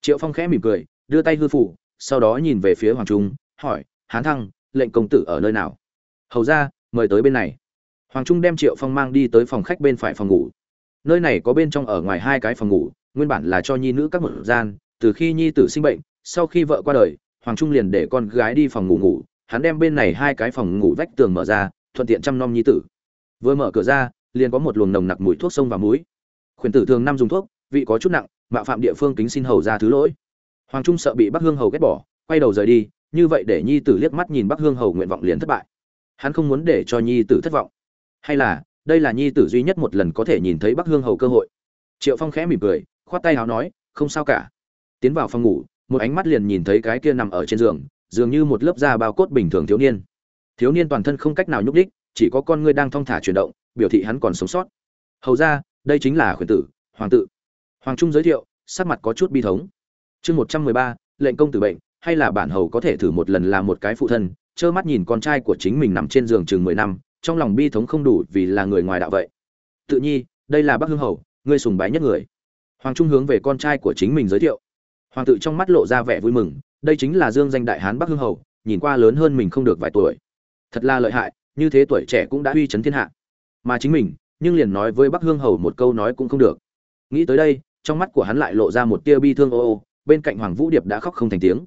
Triệu phong khẽ mỉm cười, đưa tay hư phủ, sau đó nhìn về phía hoàng trung, hỏi, hán thăng, lệnh công tử ở nơi nào? Hầu ra, mời tới bên này hoàng trung đem triệu phong mang đi tới phòng khách bên phải phòng ngủ. Nơi này có bên trong ở ngoài hai cái phòng ngủ, nguyên bản là cho nhi nữ các một gian, từ khi nhi tử sinh bệnh, sau khi vợ qua đời, hoàng trung liền để con gái đi phòng ngủ ngủ, hắn đem bên này hai cái phòng ngủ vách tường mở ra, thuận tiện chăm nom nhi tử. Vừa mở cửa ra, liền có một luồng nồng nặc mùi thuốc sông và muối. Khuyển tử thường năm dùng thuốc, vị có chút nặng, mạo phạm địa phương kính xin hầu ra thứ lỗi. Hoàng trung sợ bị bắc hương hầu ghét bỏ, quay đầu rời đi, như vậy để nhi tử liếc mắt nhìn bắc hương hầu nguyện vọng liền thất bại. Hắn không muốn để cho nhi tử thất vọng hay là, đây là nhi tử duy nhất một lần có thể nhìn thấy bắc hương hầu cơ hội. Triệu phong khẽ mỉm cười, khoát tay háo nói, không sao cả. Tiến vào phòng ngủ, một ánh mắt liền nhìn thấy cái kia nằm ở trên giường, dường như một lớp da bao cốt bình thường thiếu niên. Thiếu niên toàn thân không cách nào nhúc đích chỉ có con ngươi đang thong thả chuyển động, biểu thị hắn còn sống sót. Hầu ra, đây chính là khuyển tử, hoàng tự hoàng trung giới thiệu, sắc mặt có chút bi thống. Chương một trăm mười ba, lệnh công tử bệnh, hay là bản hầu có thể thử một lần làm một cái phụ thân, trơ mắt nhìn con trai của chính mình nằm trên giường chừng mười năm trong lòng bi thống không đủ vì là người ngoài đạo vậy. Tự nhi, đây là bắc hương hầu, ngươi sùng bái nhất người. Hoàng trung hướng về con trai của chính mình giới thiệu. Hoàng tự trong mắt lộ ra vẻ vui mừng, đây chính là dương danh đại hán bắc hương hầu, nhìn qua lớn hơn mình không được vài tuổi. Thật là lợi hại, như thế tuổi trẻ cũng đã uy chấn thiên hạ. Mà chính mình, nhưng liền nói với bắc hương hầu một câu nói cũng không được. Nghĩ tới đây, trong mắt của hắn lại lộ ra một tia bi thương ô ô, bên cạnh hoàng vũ điệp đã khóc không thành tiếng.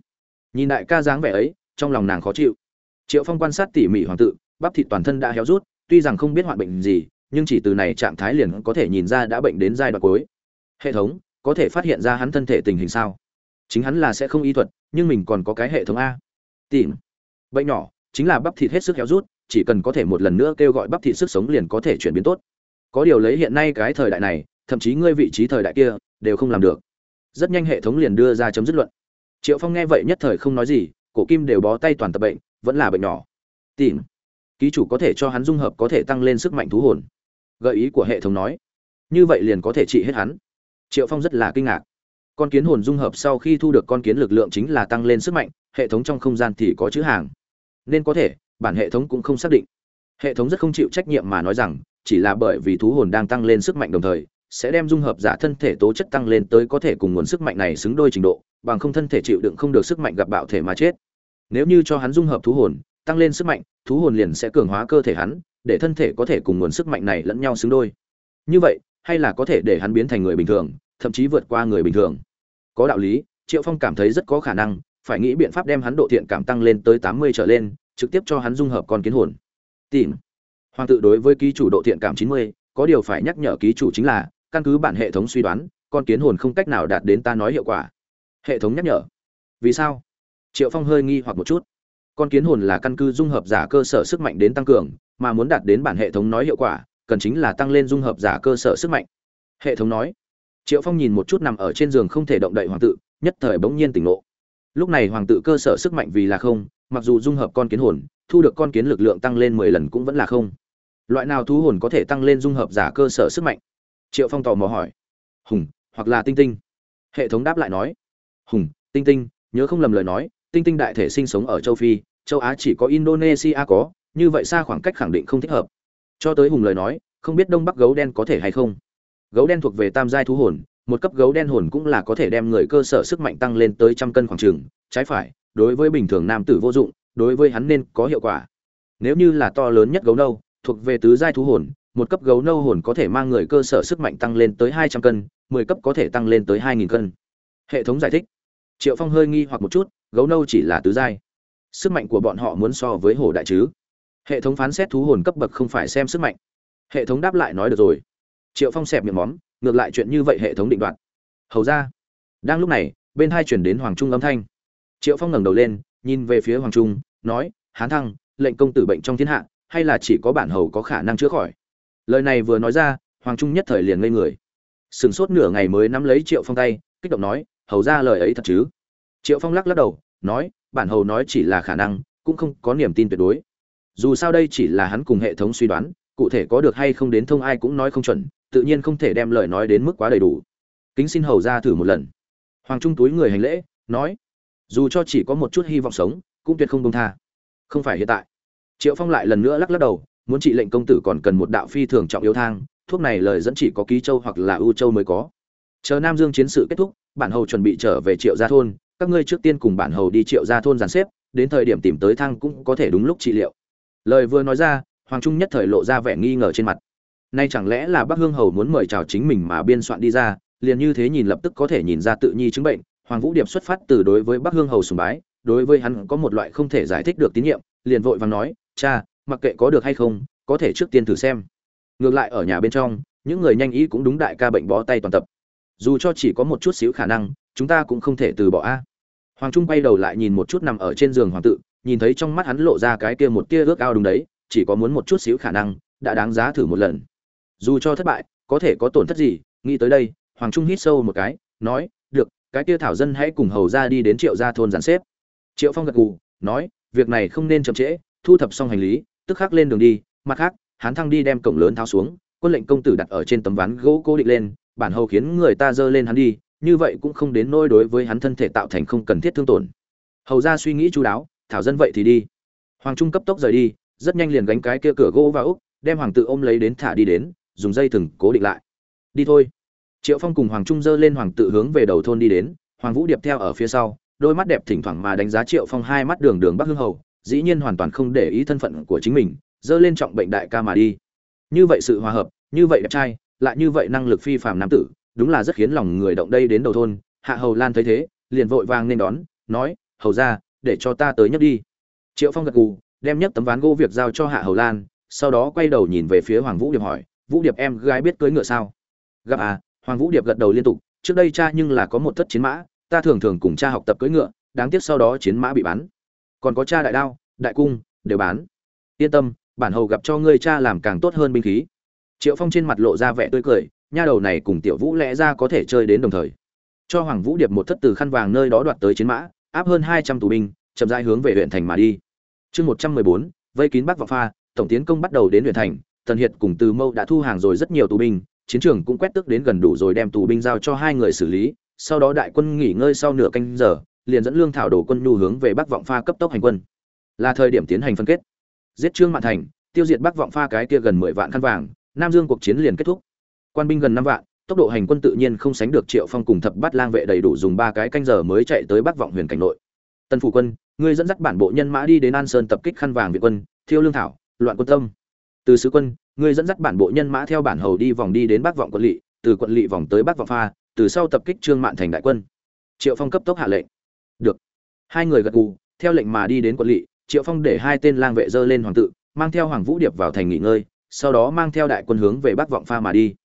Nhìn đại ca dáng vẻ ấy, trong lòng nàng khó chịu. Triệu phong quan sát tỉ mỉ hoàng tự bắp thịt toàn thân đã héo rút, tuy rằng không biết hoạn bệnh gì, nhưng chỉ từ này trạng thái liền có thể nhìn ra đã bệnh đến giai đoạn cuối. Hệ thống, có thể phát hiện ra hắn thân thể tình hình sao? Chính hắn là sẽ không y thuật, nhưng mình còn có cái hệ thống a. Tìm. Bệnh nhỏ, chính là bắp thịt hết sức héo rút, chỉ cần có thể một lần nữa kêu gọi bắp thịt sức sống liền có thể chuyển biến tốt. Có điều lấy hiện nay cái thời đại này, thậm chí ngươi vị trí thời đại kia, đều không làm được. Rất nhanh hệ thống liền đưa ra chấm dứt luận. Triệu phong nghe vậy nhất thời không nói gì, cổ kim đều bó tay toàn tập bệnh, vẫn là bệnh nhỏ. Tìm ký chủ có thể cho hắn dung hợp có thể tăng lên sức mạnh thú hồn. Gợi ý của hệ thống nói, như vậy liền có thể trị hết hắn. Triệu phong rất là kinh ngạc. Con kiến hồn dung hợp sau khi thu được con kiến lực lượng chính là tăng lên sức mạnh, hệ thống trong không gian thì có chữ hàng. Nên có thể, bản hệ thống cũng không xác định. Hệ thống rất không chịu trách nhiệm mà nói rằng, chỉ là bởi vì thú hồn đang tăng lên sức mạnh đồng thời, sẽ đem dung hợp giả thân thể tố chất tăng lên tới có thể cùng nguồn sức mạnh này xứng đôi trình độ, bằng không thân thể chịu đựng không được sức mạnh gặp bạo thể mà chết. Nếu như cho hắn dung hợp thú hồn tăng lên sức mạnh, thú hồn liền sẽ cường hóa cơ thể hắn, để thân thể có thể cùng nguồn sức mạnh này lẫn nhau xứng đôi. Như vậy, hay là có thể để hắn biến thành người bình thường, thậm chí vượt qua người bình thường? Có đạo lý, triệu phong cảm thấy rất có khả năng, phải nghĩ biện pháp đem hắn độ thiện cảm tăng lên tới tám mươi trở lên, trực tiếp cho hắn dung hợp con kiến hồn. Tìm. Hoàng tự đối với ký chủ độ thiện cảm chín mươi, có điều phải nhắc nhở ký chủ chính là, căn cứ bản hệ thống suy đoán, con kiến hồn không cách nào đạt đến ta nói hiệu quả. Hệ thống nhắc nhở. Vì sao? Triệu phong hơi nghi hoặc một chút con kiến hồn là căn cứ dung hợp giả cơ sở sức mạnh đến tăng cường, mà muốn đạt đến bản hệ thống nói hiệu quả, cần chính là tăng lên dung hợp giả cơ sở sức mạnh. Hệ thống nói, triệu phong nhìn một chút nằm ở trên giường không thể động đậy hoàng tự, nhất thời bỗng nhiên tỉnh ngộ. Lúc này hoàng tự cơ sở sức mạnh vì là không, mặc dù dung hợp con kiến hồn, thu được con kiến lực lượng tăng lên mười lần cũng vẫn là không. Loại nào thú hồn có thể tăng lên dung hợp giả cơ sở sức mạnh? Triệu phong tò mò hỏi. Hùng, hoặc là tinh tinh. Hệ thống đáp lại nói. Hùng, tinh tinh, nhớ không lầm lời nói, tinh tinh đại thể sinh sống ở châu phi châu á chỉ có indonesia có, như vậy xa khoảng cách khẳng định không thích hợp. Cho tới hùng lời nói, không biết đông bắc gấu đen có thể hay không. Gấu đen thuộc về tam giai thú hồn, một cấp gấu đen hồn cũng là có thể đem người cơ sở sức mạnh tăng lên tới trăm cân khoảng trường trái phải, đối với bình thường nam tử vô dụng, đối với hắn nên có hiệu quả. Nếu như là to lớn nhất gấu nâu, thuộc về tứ giai thú hồn, một cấp gấu nâu hồn có thể mang người cơ sở sức mạnh tăng lên tới hai trăm cân, mười cấp có thể tăng lên tới hai nghìn cân. Hệ thống giải thích. Triệu phong hơi nghi hoặc một chút, gấu nâu chỉ là tứ giai sức mạnh của bọn họ muốn so với hổ đại chứ. Hệ thống phán xét thú hồn cấp bậc không phải xem sức mạnh. Hệ thống đáp lại nói được rồi. Triệu phong xẹp miệng móm, ngược lại chuyện như vậy hệ thống định đoạt. Hầu ra. Đang lúc này, bên hai chuyển đến hoàng trung âm thanh. Triệu phong ngẩng đầu lên, nhìn về phía hoàng trung, nói, hán thăng, lệnh công tử bệnh trong thiên hạ, hay là chỉ có bản hầu có khả năng chữa khỏi? Lời này vừa nói ra, hoàng trung nhất thời liền ngây người. Sửng sốt nửa ngày mới nắm lấy triệu phong tay, kích động nói, hầu ra lời ấy thật chứ? Triệu phong lắc lắc đầu, nói bản hầu nói chỉ là khả năng, cũng không có niềm tin tuyệt đối. Dù sao đây chỉ là hắn cùng hệ thống suy đoán, cụ thể có được hay không đến thông ai cũng nói không chuẩn, tự nhiên không thể đem lời nói đến mức quá đầy đủ. Kính xin hầu ra thử một lần. Hoàng trung túi người hành lễ, nói, dù cho chỉ có một chút hy vọng sống, cũng tuyệt không công tha. Không phải hiện tại. Triệu phong lại lần nữa lắc lắc đầu, muốn trị lệnh công tử còn cần một đạo phi thường trọng yếu thang, thuốc này lời dẫn chỉ có ký châu hoặc là ưu châu mới có. Chờ nam dương chiến sự kết thúc, bản hầu chuẩn bị trở về triệu gia thôn các ngươi trước tiên cùng bản hầu đi triệu ra thôn dàn xếp, đến thời điểm tìm tới thang cũng có thể đúng lúc trị liệu. Lời vừa nói ra, hoàng trung nhất thời lộ ra vẻ nghi ngờ trên mặt. Nay chẳng lẽ là bắc hương hầu muốn mời chào chính mình mà biên soạn đi ra, liền như thế nhìn lập tức có thể nhìn ra tự nhi chứng bệnh, hoàng vũ điệp xuất phát từ đối với bắc hương hầu sùng bái, đối với hắn có một loại không thể giải thích được tín nhiệm, liền vội vàng nói, cha, mặc kệ có được hay không, có thể trước tiên thử xem. Ngược lại ở nhà bên trong, những người nhanh ý cũng đúng đại ca bệnh bó tay toàn tập. Dù cho chỉ có một chút xíu khả năng, chúng ta cũng không thể từ bỏ a hoàng trung bay đầu lại nhìn một chút nằm ở trên giường hoàng tự, nhìn thấy trong mắt hắn lộ ra cái kia một tia ước ao đúng đấy, chỉ có muốn một chút xíu khả năng, đã đáng giá thử một lần. Dù cho thất bại, có thể có tổn thất gì, nghĩ tới đây, hoàng trung hít sâu một cái, nói, được, cái kia thảo dân hãy cùng hầu ra đi đến triệu gia thôn giàn xếp. Triệu phong gật gù, nói, việc này không nên chậm trễ, thu thập xong hành lý, tức khắc lên đường đi, mặt khác hắn thăng đi đem cổng lớn tháo xuống, quân lệnh công tử đặt ở trên tấm ván gỗ cố định lên, bản hầu khiến người ta dơ lên hắn đi như vậy cũng không đến nỗi đối với hắn thân thể tạo thành không cần thiết thương tổn. Hầu ra suy nghĩ chú đáo, thảo dân vậy thì đi. Hoàng trung cấp tốc rời đi, rất nhanh liền gánh cái kia cửa gỗ vào úc, đem hoàng tự ôm lấy đến thả đi đến, dùng dây thừng cố định lại. Đi thôi. Triệu phong cùng hoàng trung dơ lên hoàng tự hướng về đầu thôn đi đến, hoàng vũ điệp theo ở phía sau, đôi mắt đẹp thỉnh thoảng mà đánh giá triệu phong hai mắt đường đường bắc hương hầu, dĩ nhiên hoàn toàn không để ý thân phận của chính mình dơ lên trọng bệnh đại ca mà đi. Như vậy sự hòa hợp, như vậy đẹp trai, lại như vậy năng lực phi phàm nam tử đúng là rất khiến lòng người động đây đến đầu thôn. Hạ hầu lan thấy thế, liền vội vàng nên đón, nói, hầu ra để cho ta tới nhấc đi. Triệu phong gật gù, đem nhấc tấm ván gỗ việc giao cho hạ hầu lan, sau đó quay đầu nhìn về phía hoàng vũ điệp hỏi, vũ điệp, em gái biết cưỡi ngựa sao? Gặp à. Hoàng vũ điệp gật đầu liên tục, trước đây cha nhưng là có một thất chiến mã, ta thường thường cùng cha học tập cưỡi ngựa, đáng tiếc sau đó chiến mã bị bắn. Còn có cha đại đao, đại cung, đều bán. Yên tâm, bản hầu gặp cho ngươi cha làm càng tốt hơn binh khí. Triệu phong trên mặt lộ ra vẻ tươi cười nha đầu này cùng tiểu vũ lẽ ra có thể chơi đến đồng thời. Cho hoàng vũ điệp một thất từ khăn vàng nơi đó đoạt tới chiến mã, áp hơn hai trăm tù binh, chậm rãi hướng về huyện thành mà đi. Chương một trăm mười bốn, vây kín bắc vọng pha, tổng tiến công bắt đầu đến huyện thành, tần hiệt cùng từ mâu đã thu hàng rồi rất nhiều tù binh, chiến trường cũng quét tức đến gần đủ rồi đem tù binh giao cho hai người xử lý, sau đó đại quân nghỉ ngơi sau nửa canh giờ, liền dẫn lương thảo đổ quân nhu hướng về bắc vọng pha cấp tốc hành quân. Là thời điểm tiến hành phân kết. Giết trương mạn thành, tiêu diệt bắc vọng pha cái kia gần mười vạn khăn vàng, nam dương cuộc chiến liền kết thúc quan binh gần năm vạn, tốc độ hành quân tự nhiên không sánh được triệu phong cùng thập bát lang vệ đầy đủ dùng ba cái canh giờ mới chạy tới bắc vọng huyền cảnh nội. Tân phủ quân, ngươi dẫn dắt bản bộ nhân mã đi đến an sơn tập kích khăn vàng việt quân, thiêu lương thảo, loạn quân tâm. Từ sứ quân, ngươi dẫn dắt bản bộ nhân mã theo bản hầu đi vòng đi đến bắc vọng quận lỵ, từ quận lỵ vòng tới bắc vọng pha, từ sau tập kích trương mạn thành đại quân. Triệu phong cấp tốc hạ lệnh. Được. Hai người gật gù, theo lệnh mà đi đến quận lỵ, triệu phong để hai tên lang vệ dơ lên hoàng tự, mang theo hoàng vũ điệp vào thành nghỉ ngơi, sau đó mang theo đại quân hướng về bắc vọng pha mà đi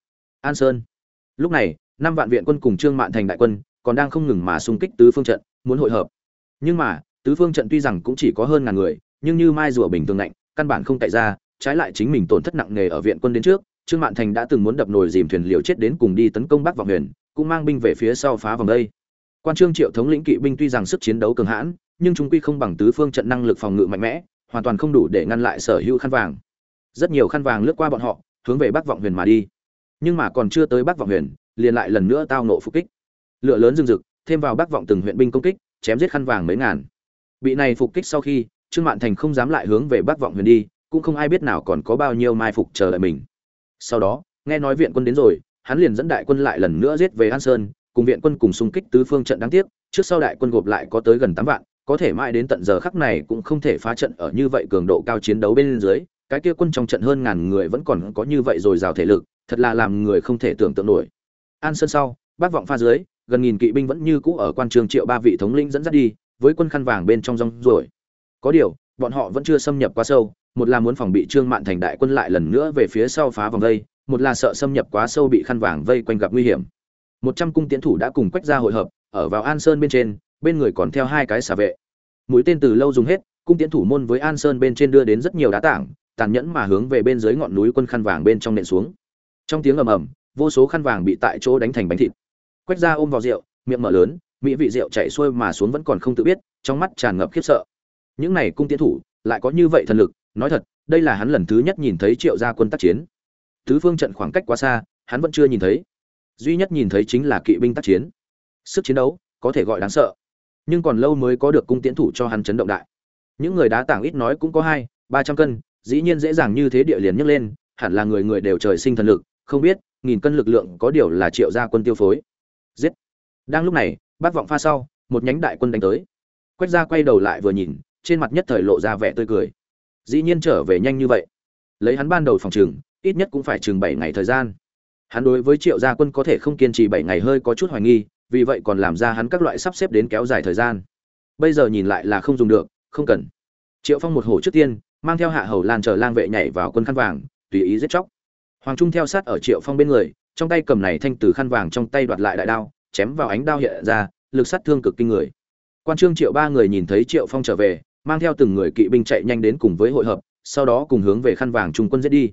an sơn. Lúc này, năm vạn viện quân cùng trương mạn thành đại quân còn đang không ngừng mà xung kích tứ phương trận, muốn hội hợp. Nhưng mà, tứ phương trận tuy rằng cũng chỉ có hơn ngàn người, nhưng như mai rùa bình thường lạnh, căn bản không tại ra, trái lại chính mình tổn thất nặng nề ở viện quân đến trước, trương mạn thành đã từng muốn đập nồi dìm thuyền liều chết đến cùng đi tấn công bắc vọng huyền, cũng mang binh về phía sau phá vòng đây. Quan trương triệu thống lĩnh kỵ binh tuy rằng sức chiến đấu cường hãn, nhưng chúng quy không bằng tứ phương trận năng lực phòng ngự mạnh mẽ, hoàn toàn không đủ để ngăn lại sở hữu khăn vàng. Rất nhiều khăn vàng lướt qua bọn họ, hướng về bắc vọng huyền mà đi nhưng mà còn chưa tới bắc vọng huyền, liền lại lần nữa tao nộ phục kích. Lửa lớn rừng rực, thêm vào bắc vọng từng huyện binh công kích, chém giết khăn vàng mấy ngàn. Bị này phục kích sau khi, trương mạn thành không dám lại hướng về bắc vọng huyền đi, cũng không ai biết nào còn có bao nhiêu mai phục chờ đợi mình. Sau đó, nghe nói viện quân đến rồi, hắn liền dẫn đại quân lại lần nữa giết về an sơn, cùng viện quân cùng xung kích tứ phương trận đáng tiếc, trước sau đại quân gộp lại có tới gần tám vạn, có thể mãi đến tận giờ khắc này cũng không thể phá trận ở như vậy cường độ cao chiến đấu bên dưới, cái kia quân trong trận hơn ngàn người vẫn còn có như vậy rồi rào thể lực thật là làm người không thể tưởng tượng nổi. An sơn sau, bác vọng pha dưới, gần nghìn kỵ binh vẫn như cũ ở quan trường triệu ba vị thống lĩnh dẫn dắt đi, với quân khăn vàng bên trong rong rồi có điều, bọn họ vẫn chưa xâm nhập quá sâu, một là muốn phòng bị trương mạn thành đại quân lại lần nữa về phía sau phá vòng vây, một là sợ xâm nhập quá sâu bị khăn vàng vây quanh gặp nguy hiểm. Một trăm cung tiến thủ đã cùng quách ra hội hợp, ở vào an sơn bên trên, bên người còn theo hai cái xà vệ. Mũi tên từ lâu dùng hết, cung tiến thủ môn với an sơn bên trên đưa đến rất nhiều đá tảng, tàn nhẫn mà hướng về bên dưới ngọn núi quân khăn vàng bên trong nện xuống trong tiếng ầm ầm, vô số khăn vàng bị tại chỗ đánh thành bánh thịt. Quách ra ôm vào rượu, miệng mở lớn, mỹ vị rượu chảy xuôi mà xuống vẫn còn không tự biết, trong mắt tràn ngập khiếp sợ. Những này cung tiến thủ, lại có như vậy thần lực, nói thật, đây là hắn lần thứ nhất nhìn thấy triệu gia quân tác chiến. Tứ phương trận khoảng cách quá xa, hắn vẫn chưa nhìn thấy. Duy nhất nhìn thấy chính là kỵ binh tác chiến. Sức chiến đấu, có thể gọi đáng sợ. Nhưng còn lâu mới có được cung tiến thủ cho hắn chấn động đại. Những người đá tảng ít nói cũng có hai, ba trăm cân, dĩ nhiên dễ dàng như thế địa liền nhấc lên, hẳn là người người đều trời sinh thần lực không biết, nghìn cân lực lượng có điều là triệu gia quân tiêu phối. Giết. Đang lúc này, bác vọng pha sau, một nhánh đại quân đánh tới. Quách gia quay đầu lại vừa nhìn, trên mặt nhất thời lộ ra vẻ tươi cười. Dĩ nhiên trở về nhanh như vậy. Lấy hắn ban đầu phòng trường, ít nhất cũng phải chừng bảy ngày thời gian. Hắn đối với triệu gia quân có thể không kiên trì bảy ngày hơi có chút hoài nghi, vì vậy còn làm ra hắn các loại sắp xếp đến kéo dài thời gian. Bây giờ nhìn lại là không dùng được, không cần. Triệu phong một hổ trước tiên, mang theo hạ hầu lan chờ lang vệ nhảy vào quân khăn vàng, tùy ý giết chóc hoàng trung theo sát ở triệu phong bên người, trong tay cầm này thanh từ khăn vàng trong tay đoạt lại đại đao, chém vào ánh đao hiện ra, lực sát thương cực kinh người. Quan trương triệu ba người nhìn thấy triệu phong trở về, mang theo từng người kỵ binh chạy nhanh đến cùng với hội hợp, sau đó cùng hướng về khăn vàng trung quân giết đi.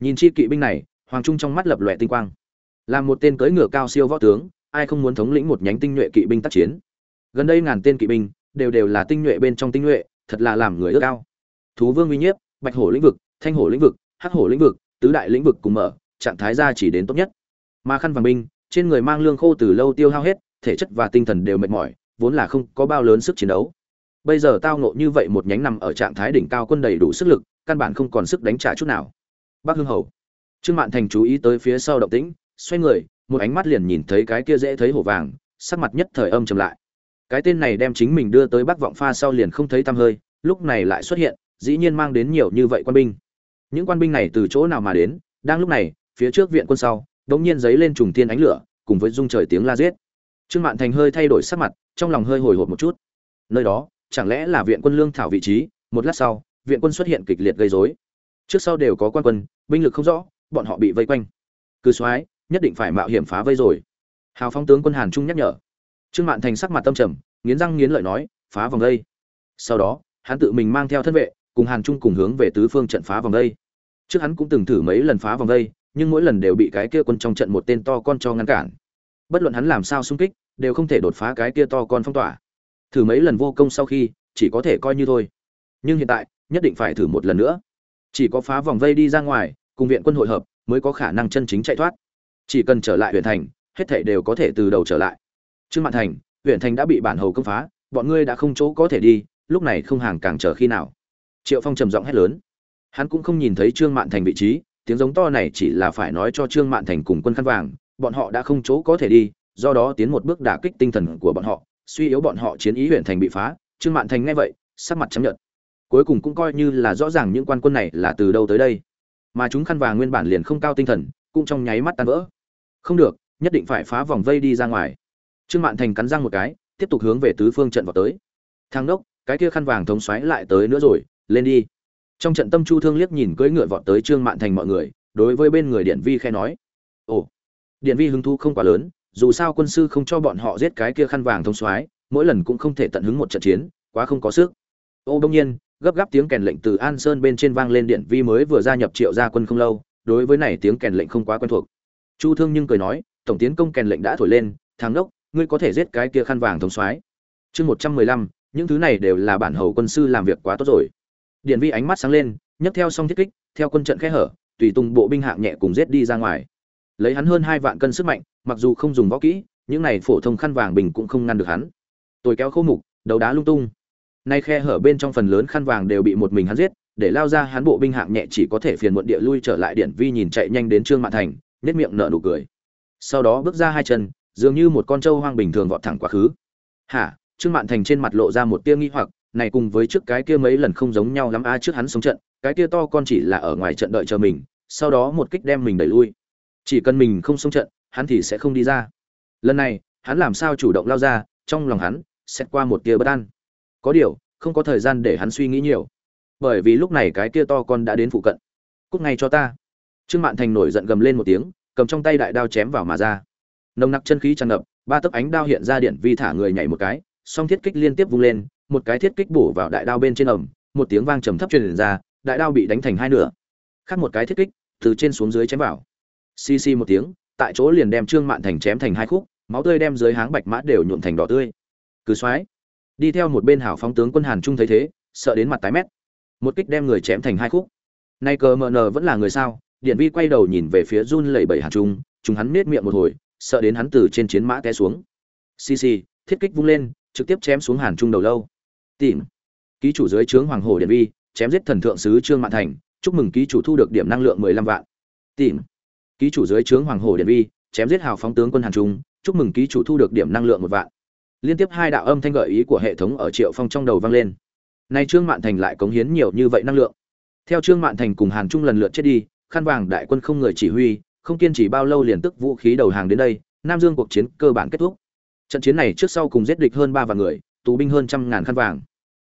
Nhìn chi kỵ binh này, hoàng trung trong mắt lập lòe tinh quang. Làm một tên cưỡi ngựa cao siêu võ tướng, ai không muốn thống lĩnh một nhánh tinh nhuệ kỵ binh tác chiến? Gần đây ngàn tên kỵ binh đều đều là tinh nhuệ bên trong tinh nhuệ, thật là làm người ước cao thú vương uy nhiếp, bạch hổ lĩnh vực, thanh hổ lĩnh vực, hắc hổ lĩnh vực tứ đại lĩnh vực cùng mở, trạng thái ra chỉ đến tốt nhất. Mà khăn vàng binh, trên người mang lương khô từ lâu tiêu hao hết, thể chất và tinh thần đều mệt mỏi, vốn là không có bao lớn sức chiến đấu. Bây giờ tao nộ như vậy một nhánh nằm ở trạng thái đỉnh cao quân đầy đủ sức lực, căn bản không còn sức đánh trả chút nào. Bắc hưng hầu. Trương mạn thành chú ý tới phía sau động tĩnh, xoay người, một ánh mắt liền nhìn thấy cái kia dễ thấy hổ vàng, sắc mặt nhất thời âm trầm lại. Cái tên này đem chính mình đưa tới bắc vọng pha sau liền không thấy tăm hơi, lúc này lại xuất hiện, dĩ nhiên mang đến nhiều như vậy quân binh những quan binh này từ chỗ nào mà đến? Đang lúc này, phía trước viện quân sau, đống nhiên giấy lên trùng tiên ánh lửa, cùng với rung trời tiếng la giết. Trương mạn thành hơi thay đổi sắc mặt, trong lòng hơi hồi hộp một chút. Nơi đó, chẳng lẽ là viện quân lương thảo vị trí? Một lát sau, viện quân xuất hiện kịch liệt gây rối. Trước sau đều có quan quân, binh lực không rõ, bọn họ bị vây quanh. Cứ soái nhất định phải mạo hiểm phá vây rồi. Hào phong tướng quân hàn trung nhắc nhở. Trương mạn thành sắc mặt tâm trầm, nghiến răng nghiến lợi nói, phá vòng vây sau đó, hắn tự mình mang theo thân vệ cùng hàn trung cùng hướng về tứ phương trận phá vòng đây. Trước hắn cũng từng thử mấy lần phá vòng đây, nhưng mỗi lần đều bị cái kia quân trong trận một tên to con cho ngăn cản. Bất luận hắn làm sao xung kích, đều không thể đột phá cái kia to con phong tỏa. Thử mấy lần vô công sau khi, chỉ có thể coi như thôi. Nhưng hiện tại, nhất định phải thử một lần nữa. Chỉ có phá vòng vây đi ra ngoài, cùng viện quân hội hợp, mới có khả năng chân chính chạy thoát. Chỉ cần trở lại huyện thành, hết thảy đều có thể từ đầu trở lại. Trương mạn thành, huyện thành đã bị bản hầu công phá, bọn ngươi đã không chỗ có thể đi, lúc này không hàng càng chờ khi nào triệu phong trầm giọng hét lớn. Hắn cũng không nhìn thấy trương mạn thành vị trí, tiếng giống to này chỉ là phải nói cho trương mạn thành cùng quân khăn vàng, bọn họ đã không chỗ có thể đi, do đó tiến một bước đả kích tinh thần của bọn họ, suy yếu bọn họ chiến ý huyện thành bị phá. Trương mạn thành nghe vậy, sắc mặt chấp nhận cuối cùng cũng coi như là rõ ràng những quan quân này là từ đâu tới đây. Mà chúng khăn vàng nguyên bản liền không cao tinh thần, cũng trong nháy mắt tan vỡ. Không được, nhất định phải phá vòng vây đi ra ngoài. Trương mạn thành cắn răng một cái, tiếp tục hướng về tứ phương trận vào tới. Thang đốc cái kia khăn vàng thống xoáy lại tới nữa rồi lên đi. Trong trận tâm chu thương liếc nhìn cưỡi ngựa vọt tới trương mạn thành mọi người, đối với bên người điện vi khe nói, ồ, điện vi hứng thú không quá lớn, dù sao quân sư không cho bọn họ giết cái kia khăn vàng thông xoáy mỗi lần cũng không thể tận hứng một trận chiến, quá không có sức. Ô, đông nhiên, gấp gáp tiếng kèn lệnh từ an sơn bên trên vang lên điện vi mới vừa gia nhập triệu gia quân không lâu, đối với này tiếng kèn lệnh không quá quen thuộc. Chu thương nhưng cười nói, tổng tiến công kèn lệnh đã thổi lên, thằng đốc ngươi có thể giết cái kia khăn vàng thông soái. Chương một trăm mười lăm, những thứ này đều là bản hầu quân sư làm việc quá tốt rồi. Điển vi ánh mắt sáng lên, nhấc theo song thiết kích, theo quân trận khẽ hở, tùy tung bộ binh hạng nhẹ cùng giết đi ra ngoài. Lấy hắn hơn hai vạn cân sức mạnh, mặc dù không dùng võ kỹ, những này phổ thông khăn vàng bình cũng không ngăn được hắn. Tôi kéo khô mục đầu đá lung tung. Nay khe hở bên trong phần lớn khăn vàng đều bị một mình hắn giết, để lao ra hắn bộ binh hạng nhẹ chỉ có thể phiền muộn địa lui trở lại Điển vi nhìn chạy nhanh đến trương mạn thành nết miệng nở nụ cười. Sau đó bước ra hai chân, dường như một con trâu hoang bình thường vọt thẳng quá khứ. Hả? Trương mạn thành trên mặt lộ ra một tia nghi hoặc này cùng với trước cái kia mấy lần không giống nhau lắm, a, trước hắn sống trận, cái kia to con chỉ là ở ngoài trận đợi chờ mình, sau đó một kích đem mình đẩy lui. Chỉ cần mình không sống trận, hắn thì sẽ không đi ra. Lần này, hắn làm sao chủ động lao ra, trong lòng hắn, xét qua một tia bất an. Có điều, không có thời gian để hắn suy nghĩ nhiều. Bởi vì lúc này cái kia to con đã đến phụ cận. Cút ngay cho ta. Trương mạn thành nổi giận gầm lên một tiếng, cầm trong tay đại đao chém vào mà ra. Nồng nặc chân khí tràn ngập, ba tấc ánh đao hiện ra điện vi thả người nhảy một cái, song thiết kích liên tiếp vung lên một cái thiết kích bổ vào đại đao bên trên ẩm, một tiếng vang trầm thấp truyền ra, đại đao bị đánh thành hai nửa. Khác một cái thiết kích, từ trên xuống dưới chém vào. Xi xi một tiếng, tại chỗ liền đem trương mạn thành chém thành hai khúc, máu tươi đem dưới háng bạch mã đều nhuộm thành đỏ tươi. Cứ xoáy. Đi theo một bên hảo phóng tướng quân hàn trung thấy thế, sợ đến mặt tái mét. Một kích đem người chém thành hai khúc. Nay cờ mờ nờ vẫn là người sao? Điện vi quay đầu nhìn về phía run lẩy bẩy hàn trung, chúng hắn nết miệng một hồi, sợ đến hắn từ trên chiến mã té xuống. Xì xì, thiết kích vung lên, trực tiếp chém xuống hàn trung đầu lâu tìm. Ký chủ dưới trướng hoàng hồ điện vi, chém giết thần thượng sứ trương mạn thành, chúc mừng ký chủ thu được điểm năng lượng mười lăm vạn. Tìm. Ký chủ dưới trướng hoàng hồ điện vi, chém giết hào phóng tướng quân hàn trung, chúc mừng ký chủ thu được điểm năng lượng một vạn. Liên tiếp hai đạo âm thanh gợi ý của hệ thống ở triệu phong trong đầu vang lên. Nay trương mạn thành lại cống hiến nhiều như vậy năng lượng. Theo trương mạn thành cùng hàn trung lần lượt chết đi, khăn vàng đại quân không người chỉ huy, không kiên trì bao lâu liền tức vũ khí đầu hàng đến đây, nam dương cuộc chiến cơ bản kết thúc. Trận chiến này trước sau cùng giết địch hơn ba vạn người, tù binh hơn trăm ngàn khăn vàng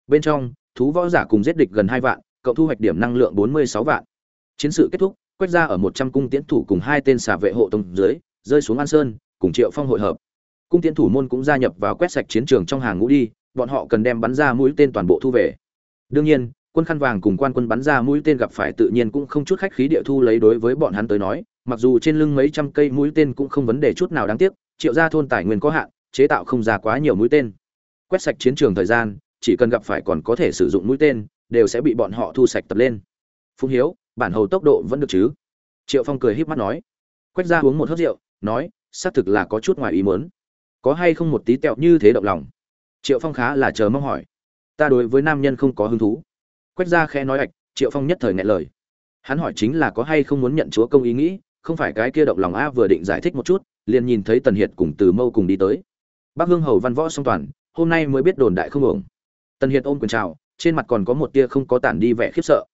bên trong, thú võ giả cùng giết địch gần hai vạn cậu thu hoạch điểm năng lượng bốn mươi sáu vạn. Chiến sự kết thúc, quét ra ở một trăm cung tiến thủ cùng hai tên xả vệ hộ tông dưới, rơi xuống an sơn, cùng triệu phong hội hợp. Cung tiến thủ môn cũng gia nhập vào quét sạch chiến trường trong hàng ngũ đi, bọn họ cần đem bắn ra mũi tên toàn bộ thu về. Đương nhiên, quân khăn vàng cùng quan quân bắn ra mũi tên gặp phải tự nhiên cũng không chút khách khí địa thu lấy đối với bọn hắn tới nói, mặc dù trên lưng mấy trăm cây mũi tên cũng không vấn đề chút nào đáng tiếc, triệu gia thôn tài nguyên có hạn, chế tạo không ra quá nhiều mũi tên. Quét sạch chiến trường thời gian chỉ cần gặp phải còn có thể sử dụng mũi tên, đều sẽ bị bọn họ thu sạch tập lên. Phung hiếu, bản hầu tốc độ vẫn được chứ? Triệu phong cười híp mắt nói. Quách ra uống một hớt rượu, nói, xác thực là có chút ngoài ý muốn. Có hay không một tí tẹo như thế động lòng? Triệu phong khá là chờ mong hỏi. Ta đối với nam nhân không có hứng thú. Quách ra khẽ nói ạch, triệu phong nhất thời ngại lời. Hắn hỏi chính là có hay không muốn nhận chúa công ý nghĩ, không phải cái kia động lòng a vừa định giải thích một chút, liền nhìn thấy tần hiệt cùng từ mâu cùng đi tới. Bác hương hầu văn võ song toàn, hôm nay mới biết đồn đại không ổng tần hiệt ôm quyền chào, trên mặt còn có một tia không có tản đi vẻ khiếp sợ.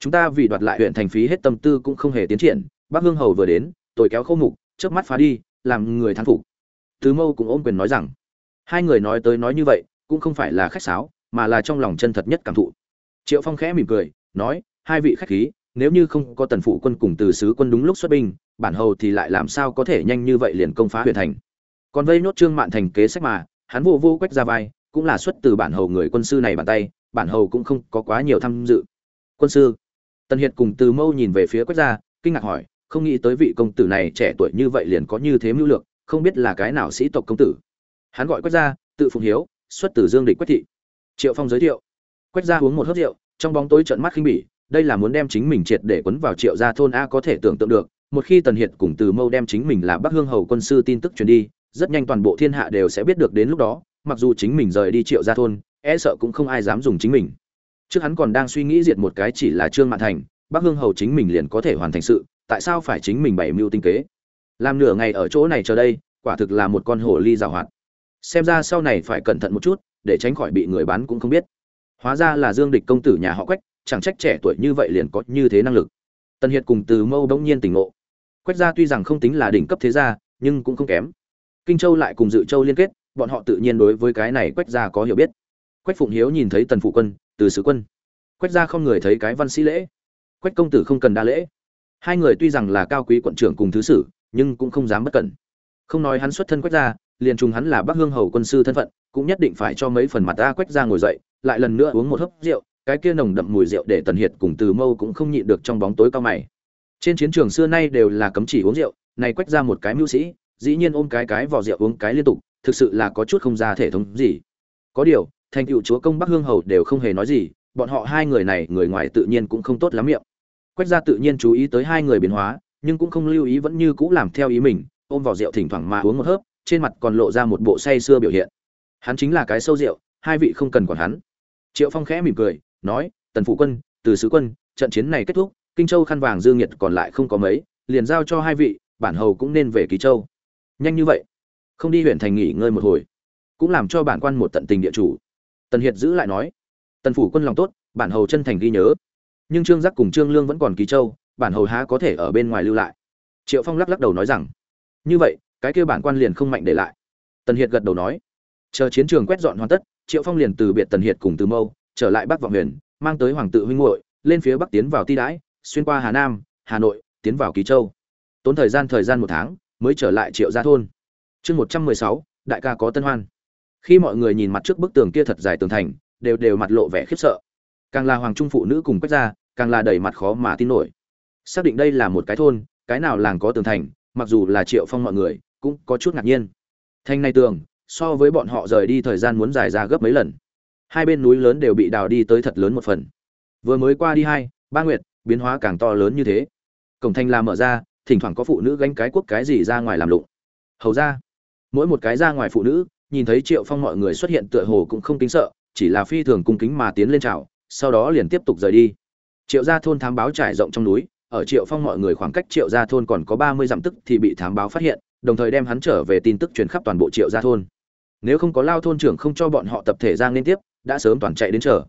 Chúng ta vì đoạt lại huyện thành phí hết tâm tư cũng không hề tiến triển bác hương hầu vừa đến, tôi kéo khâu mục, chớp mắt phá đi, làm người thắng phục. Tứ mâu cũng ôm quyền nói rằng, hai người nói tới nói như vậy, cũng không phải là khách sáo, mà là trong lòng chân thật nhất cảm thụ. Triệu phong khẽ mỉm cười, nói, hai vị khách khí, nếu như không có tần phụ quân cùng từ sứ quân đúng lúc xuất binh, bản hầu thì lại làm sao có thể nhanh như vậy liền công phá huyện thành. Còn vây nốt trương mạn thành kế sách mà, hắn vô vô quách ra vai cũng là xuất từ bản hầu người quân sư này bàn tay, bản hầu cũng không có quá nhiều tham dự. Quân sư, tần hiệt cùng từ mâu nhìn về phía quách gia, kinh ngạc hỏi, không nghĩ tới vị công tử này trẻ tuổi như vậy liền có như thế mưu lược, không biết là cái nào sĩ tộc công tử. Hắn gọi quách gia, tự phụng hiếu, xuất từ dương địch quách thị. Triệu phong giới thiệu. Quách gia uống một hớt rượu, trong bóng tối trận mắt khinh bỉ, đây là muốn đem chính mình triệt để quấn vào triệu gia thôn a có thể tưởng tượng được. Một khi tần hiệt cùng từ mâu đem chính mình là bắc hương hầu quân sư tin tức truyền đi, rất nhanh toàn bộ thiên hạ đều sẽ biết được đến lúc đó mặc dù chính mình rời đi triệu gia thôn e sợ cũng không ai dám dùng chính mình. Trước hắn còn đang suy nghĩ diệt một cái chỉ là trương mạn thành, bắc hương hầu chính mình liền có thể hoàn thành sự, tại sao phải chính mình bày mưu tinh kế? Làm nửa ngày ở chỗ này chờ đây, quả thực là một con hồ ly rào hoạt. Xem ra sau này phải cẩn thận một chút, để tránh khỏi bị người bán cũng không biết. Hóa ra là dương địch công tử nhà họ quách, chẳng trách trẻ tuổi như vậy liền có như thế năng lực. Tần hiệt cùng từ mâu bỗng nhiên tỉnh ngộ. Quách gia tuy rằng không tính là đỉnh cấp thế gia, nhưng cũng không kém. Kinh châu lại cùng dự châu liên kết bọn họ tự nhiên đối với cái này quách gia có hiểu biết. Quách phụng hiếu nhìn thấy tần phụ quân, từ sứ quân. Quách gia không người thấy cái văn sĩ lễ. Quách công tử không cần đa lễ. Hai người tuy rằng là cao quý quận trưởng cùng thứ sử, nhưng cũng không dám bất cẩn. Không nói hắn xuất thân quách gia, liền trùng hắn là bắc hương hầu quân sư thân phận, cũng nhất định phải cho mấy phần mặt ta quách gia ngồi dậy, lại lần nữa uống một hớp rượu, cái kia nồng đậm mùi rượu để tần hiệt cùng từ mâu cũng không nhịn được trong bóng tối cao mày. Trên chiến trường xưa nay đều là cấm chỉ uống rượu, này quách ra một cái mưu sĩ, dĩ nhiên ôm cái cái vỏ rượu uống cái liên tục thực sự là có chút không ra thể thống gì. Có điều, thành cựu chúa công bắc hương hầu đều không hề nói gì, bọn họ hai người này, người ngoài tự nhiên cũng không tốt lắm miệng. Quách gia tự nhiên chú ý tới hai người biến hóa, nhưng cũng không lưu ý vẫn như cũ làm theo ý mình, ôm vỏ rượu thỉnh thoảng mà uống một hớp, trên mặt còn lộ ra một bộ say sưa biểu hiện. Hắn chính là cái sâu rượu, hai vị không cần còn hắn. Triệu phong khẽ mỉm cười, nói, tần phụ quân, từ sứ quân, trận chiến này kết thúc, kinh châu khăn vàng dương nhiệt còn lại không có mấy, liền giao cho hai vị, bản hầu cũng nên về ký châu. Nhanh như vậy không đi huyện thành nghỉ ngơi một hồi, cũng làm cho bản quan một tận tình địa chủ. Tần hiệt giữ lại nói, tần phủ quân lòng tốt, bản hầu chân thành ghi nhớ. Nhưng trương giác cùng trương lương vẫn còn ký châu, bản hầu há có thể ở bên ngoài lưu lại? Triệu phong lắc lắc đầu nói rằng, như vậy, cái kêu bản quan liền không mạnh để lại. Tần hiệt gật đầu nói, chờ chiến trường quét dọn hoàn tất, triệu phong liền từ biệt tần hiệt cùng từ mâu, trở lại bắc vọng huyền, mang tới hoàng tự huynh muội, lên phía bắc tiến vào ti đãi, xuyên qua hà nam, hà nội, tiến vào ký châu. Tốn thời gian thời gian một tháng, mới trở lại triệu gia thôn chương một trăm mười sáu, đại ca có tân hoan. Khi mọi người nhìn mặt trước bức tường kia thật dài tường thành, đều đều mặt lộ vẻ khiếp sợ. Càng là hoàng trung phụ nữ cùng quách gia, càng là đầy mặt khó mà tin nổi. Xác định đây là một cái thôn, cái nào làng có tường thành, mặc dù là triệu phong mọi người, cũng có chút ngạc nhiên. Thành này tường, so với bọn họ rời đi thời gian muốn dài ra gấp mấy lần. Hai bên núi lớn đều bị đào đi tới thật lớn một phần. Vừa mới qua đi hai, ba nguyệt, biến hóa càng to lớn như thế. Cổng thành là mở ra, thỉnh thoảng có phụ nữ gánh cái quốc cái gì ra ngoài làm lụng. Hầu ra mỗi một cái ra ngoài phụ nữ, nhìn thấy triệu phong mọi người xuất hiện tựa hồ cũng không kính sợ, chỉ là phi thường cung kính mà tiến lên chào, sau đó liền tiếp tục rời đi. Triệu gia thôn thám báo trải rộng trong núi, ở triệu phong mọi người khoảng cách triệu gia thôn còn có ba mươi dặm tức thì bị thám báo phát hiện, đồng thời đem hắn trở về tin tức truyền khắp toàn bộ triệu gia thôn. Nếu không có lao thôn trưởng không cho bọn họ tập thể ra liên tiếp, đã sớm toàn chạy đến chờ.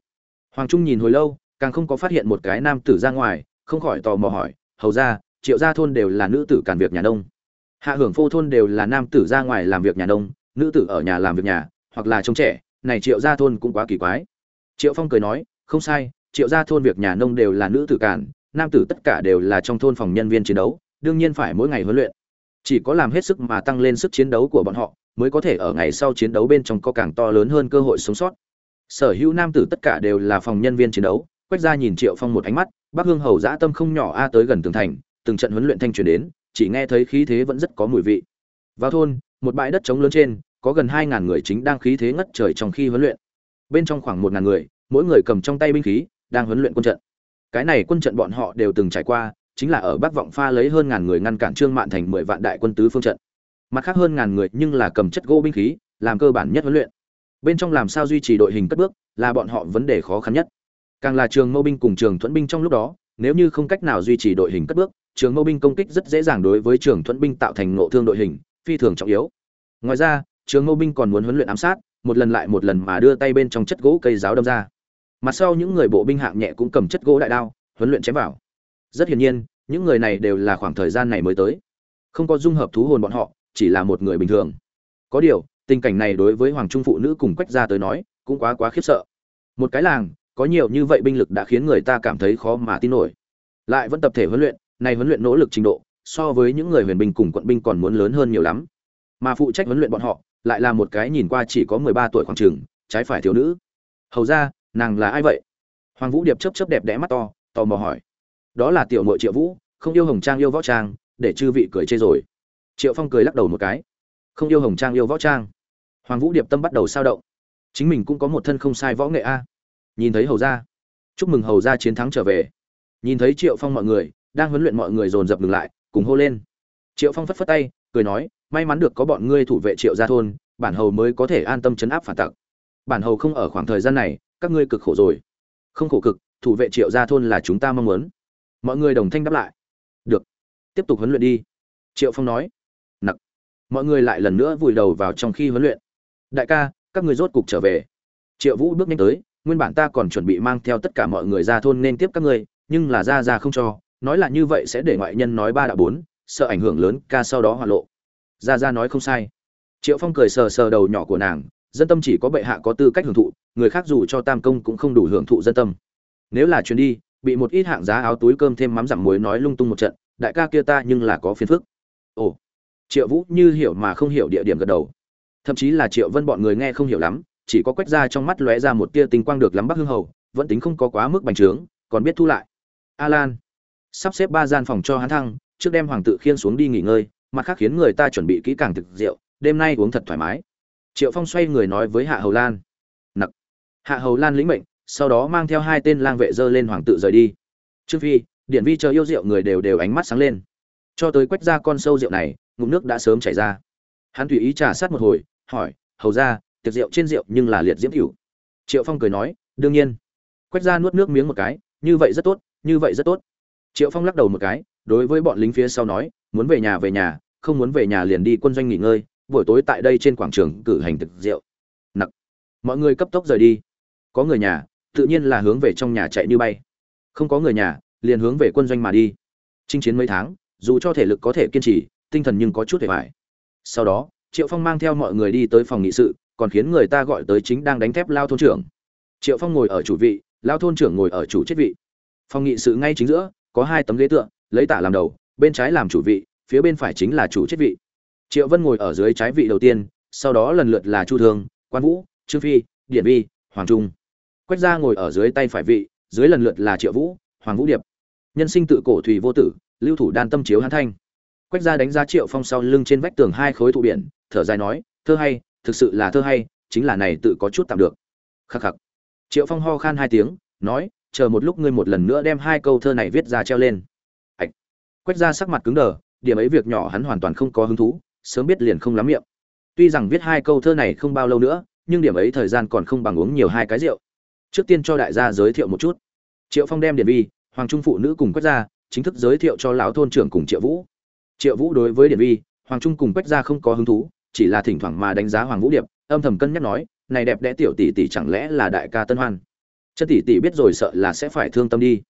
Hoàng trung nhìn hồi lâu, càng không có phát hiện một cái nam tử ra ngoài, không khỏi tò mò hỏi, hầu ra triệu gia thôn đều là nữ tử càn việc nhà nông hạ hưởng phô thôn đều là nam tử ra ngoài làm việc nhà nông nữ tử ở nhà làm việc nhà hoặc là trông trẻ này triệu gia thôn cũng quá kỳ quái. Triệu phong cười nói không sai triệu gia thôn việc nhà nông đều là nữ tử cản, nam tử tất cả đều là trong thôn phòng nhân viên chiến đấu đương nhiên phải mỗi ngày huấn luyện. Chỉ có làm hết sức mà tăng lên sức chiến đấu của bọn họ mới có thể ở ngày sau chiến đấu bên trong có càng to lớn hơn cơ hội sống sót. Sở hữu nam tử tất cả đều là phòng nhân viên chiến đấu quách ra nhìn triệu phong một ánh mắt bắc hương hầu dã tâm không nhỏ a tới gần tường thành từng trận huấn luyện thanh truyền đến chỉ nghe thấy khí thế vẫn rất có mùi vị. Vào thôn, một bãi đất trống lớn trên, có gần hai ngàn người chính đang khí thế ngất trời trong khi huấn luyện. Bên trong khoảng một ngàn người, mỗi người cầm trong tay binh khí, đang huấn luyện quân trận. Cái này quân trận bọn họ đều từng trải qua, chính là ở bắc vọng pha lấy hơn ngàn người ngăn cản trương mạn thành mười vạn đại quân tứ phương trận. Mặt khác hơn ngàn người nhưng là cầm chất gỗ binh khí, làm cơ bản nhất huấn luyện. Bên trong làm sao duy trì đội hình cất bước, là bọn họ vấn đề khó khăn nhất. Càng là trường mâu binh cùng trường thuẫn binh trong lúc đó nếu như không cách nào duy trì đội hình cất bước, trường mâu binh công kích rất dễ dàng đối với trường thuẫn binh tạo thành nộ thương đội hình, phi thường trọng yếu. Ngoài ra, trường mâu binh còn muốn huấn luyện ám sát, một lần lại một lần mà đưa tay bên trong chất gỗ cây giáo đâm ra. Mặt sau những người bộ binh hạng nhẹ cũng cầm chất gỗ đại đao, huấn luyện chém vào. Rất hiển nhiên, những người này đều là khoảng thời gian này mới tới. Không có dung hợp thú hồn bọn họ, chỉ là một người bình thường. Có điều, tình cảnh này đối với hoàng trung phụ nữ cùng quách gia tới nói, cũng quá quá khiếp sợ. Một cái làng có nhiều như vậy binh lực đã khiến người ta cảm thấy khó mà tin nổi. Lại vẫn tập thể huấn luyện này huấn luyện nỗ lực trình độ, so với những người huyền binh cùng quận binh còn muốn lớn hơn nhiều lắm. Mà phụ trách huấn luyện bọn họ, lại là một cái nhìn qua chỉ có mười ba tuổi khoảng trường, trái phải thiếu nữ. Hầu ra, nàng là ai vậy? Hoàng vũ điệp chớp chớp đẹp đẽ mắt to, tò mò hỏi. Đó là tiểu mội triệu vũ, không yêu hồng trang yêu võ trang, để chư vị cười chê rồi. Triệu phong cười lắc đầu một cái. Không yêu hồng trang yêu võ trang. Hoàng vũ điệp tâm bắt đầu sao động. Chính mình cũng có một thân không sai võ nghệ a nhìn thấy hầu ra chúc mừng hầu ra chiến thắng trở về. Nhìn thấy triệu phong mọi người, đang huấn luyện mọi người dồn dập ngừng lại, cùng hô lên. Triệu phong phất phất tay, cười nói, may mắn được có bọn ngươi thủ vệ triệu gia thôn, bản hầu mới có thể an tâm chấn áp phản tặc. Bản hầu không ở khoảng thời gian này, các ngươi cực khổ rồi. Không khổ cực, thủ vệ triệu gia thôn là chúng ta mong muốn. Mọi người đồng thanh đáp lại. Được, tiếp tục huấn luyện đi. Triệu phong nói. Nặc. Mọi người lại lần nữa vùi đầu vào trong khi huấn luyện. Đại ca, các người rốt cục trở về. Triệu vũ bước nhanh tới nguyên bản ta còn chuẩn bị mang theo tất cả mọi người ra thôn nên tiếp các ngươi, nhưng là ra ra không cho, nói là như vậy sẽ để ngoại nhân nói ba đạo bốn, sợ ảnh hưởng lớn, ca sau đó hoạ lộ. Ra ra nói không sai. Triệu phong cười sờ sờ đầu nhỏ của nàng, dân tâm chỉ có bệ hạ có tư cách hưởng thụ, người khác dù cho tam công cũng không đủ hưởng thụ dân tâm. Nếu là chuyến đi, bị một ít hạng giá áo túi cơm thêm mắm giảm muối nói lung tung một trận, đại ca kia ta nhưng là có phiền phức. Ồ. Triệu vũ như hiểu mà không hiểu địa điểm gật đầu. Thậm chí là triệu vân bọn người nghe không hiểu lắm chỉ có quét ra trong mắt lóe ra một tia tinh quang được lắm bắc hương hầu, vẫn tính không có quá mức bành trướng, còn biết thu lại. A lan sắp xếp ba gian phòng cho hắn thăng, trước đem hoàng tự khiên xuống đi nghỉ ngơi, mặt khác khiến người ta chuẩn bị kỹ càng thực rượu, đêm nay uống thật thoải mái. Triệu phong xoay người nói với hạ hầu lan. Nặc. Hạ hầu lan lĩnh mệnh, sau đó mang theo hai tên lang vệ dơ lên hoàng tự rời đi. Trương phi, điển vi chờ yêu rượu người đều đều ánh mắt sáng lên. Cho tới quách ra con sâu rượu này, ngụm nước đã sớm chảy ra. Hắn tùy ý trà sát một hồi, hỏi, hầu ra tiệc rượu trên rượu nhưng là liệt diễm cửu. Triệu phong cười nói, đương nhiên. Quách ra nuốt nước miếng một cái, như vậy rất tốt, như vậy rất tốt. Triệu phong lắc đầu một cái, đối với bọn lính phía sau nói, muốn về nhà về nhà, không muốn về nhà liền đi quân doanh nghỉ ngơi, buổi tối tại đây trên quảng trường cử hành thực rượu. Nặc. Mọi người cấp tốc rời đi. Có người nhà, tự nhiên là hướng về trong nhà chạy như bay. Không có người nhà, liền hướng về quân doanh mà đi. Chinh chiến mấy tháng, dù cho thể lực có thể kiên trì, tinh thần nhưng có chút hề vải sau đó, triệu phong mang theo mọi người đi tới phòng nghị sự còn khiến người ta gọi tới chính đang đánh thép lao thôn trưởng. Triệu phong ngồi ở chủ vị, lao thôn trưởng ngồi ở chủ chết vị. Phòng nghị sự ngay chính giữa, có hai tấm ghế tựa, lấy tả làm đầu, bên trái làm chủ vị, phía bên phải chính là chủ chết vị. Triệu vân ngồi ở dưới trái vị đầu tiên, sau đó lần lượt là chu thương quan vũ, trương phi điện vi, hoàng trung. Quách gia ngồi ở dưới tay phải vị, dưới lần lượt là triệu vũ, hoàng vũ điệp. Nhân sinh tự cổ thủy vô tử, lưu thủ đan tâm chiếu hán thanh. Quách gia đánh giá triệu phong sau lưng trên vách tường hai khối thụ biển, thở dài nói, thơ hay thực sự là thơ hay, chính là này tự có chút tạm được. Khắc khắc. Triệu phong ho khan hai tiếng, nói, chờ một lúc ngươi một lần nữa đem hai câu thơ này viết ra treo lên. Ạch. Quách gia sắc mặt cứng đờ, điểm ấy việc nhỏ hắn hoàn toàn không có hứng thú, sớm biết liền không lắm miệng. Tuy rằng viết hai câu thơ này không bao lâu nữa, nhưng điểm ấy thời gian còn không bằng uống nhiều hai cái rượu. Trước tiên cho đại gia giới thiệu một chút. Triệu phong đem điện vi, hoàng trung phụ nữ cùng quách gia, chính thức giới thiệu cho lão thôn trưởng cùng triệu vũ. Triệu vũ đối với điện vi, hoàng trung cùng quách gia không có hứng thú chỉ là thỉnh thoảng mà đánh giá hoàng vũ điệp, âm thầm cân nhắc nói, này đẹp đẽ tiểu tỷ tỷ chẳng lẽ là đại ca tân hoan? Chân tỷ tỷ biết rồi sợ là sẽ phải thương tâm đi.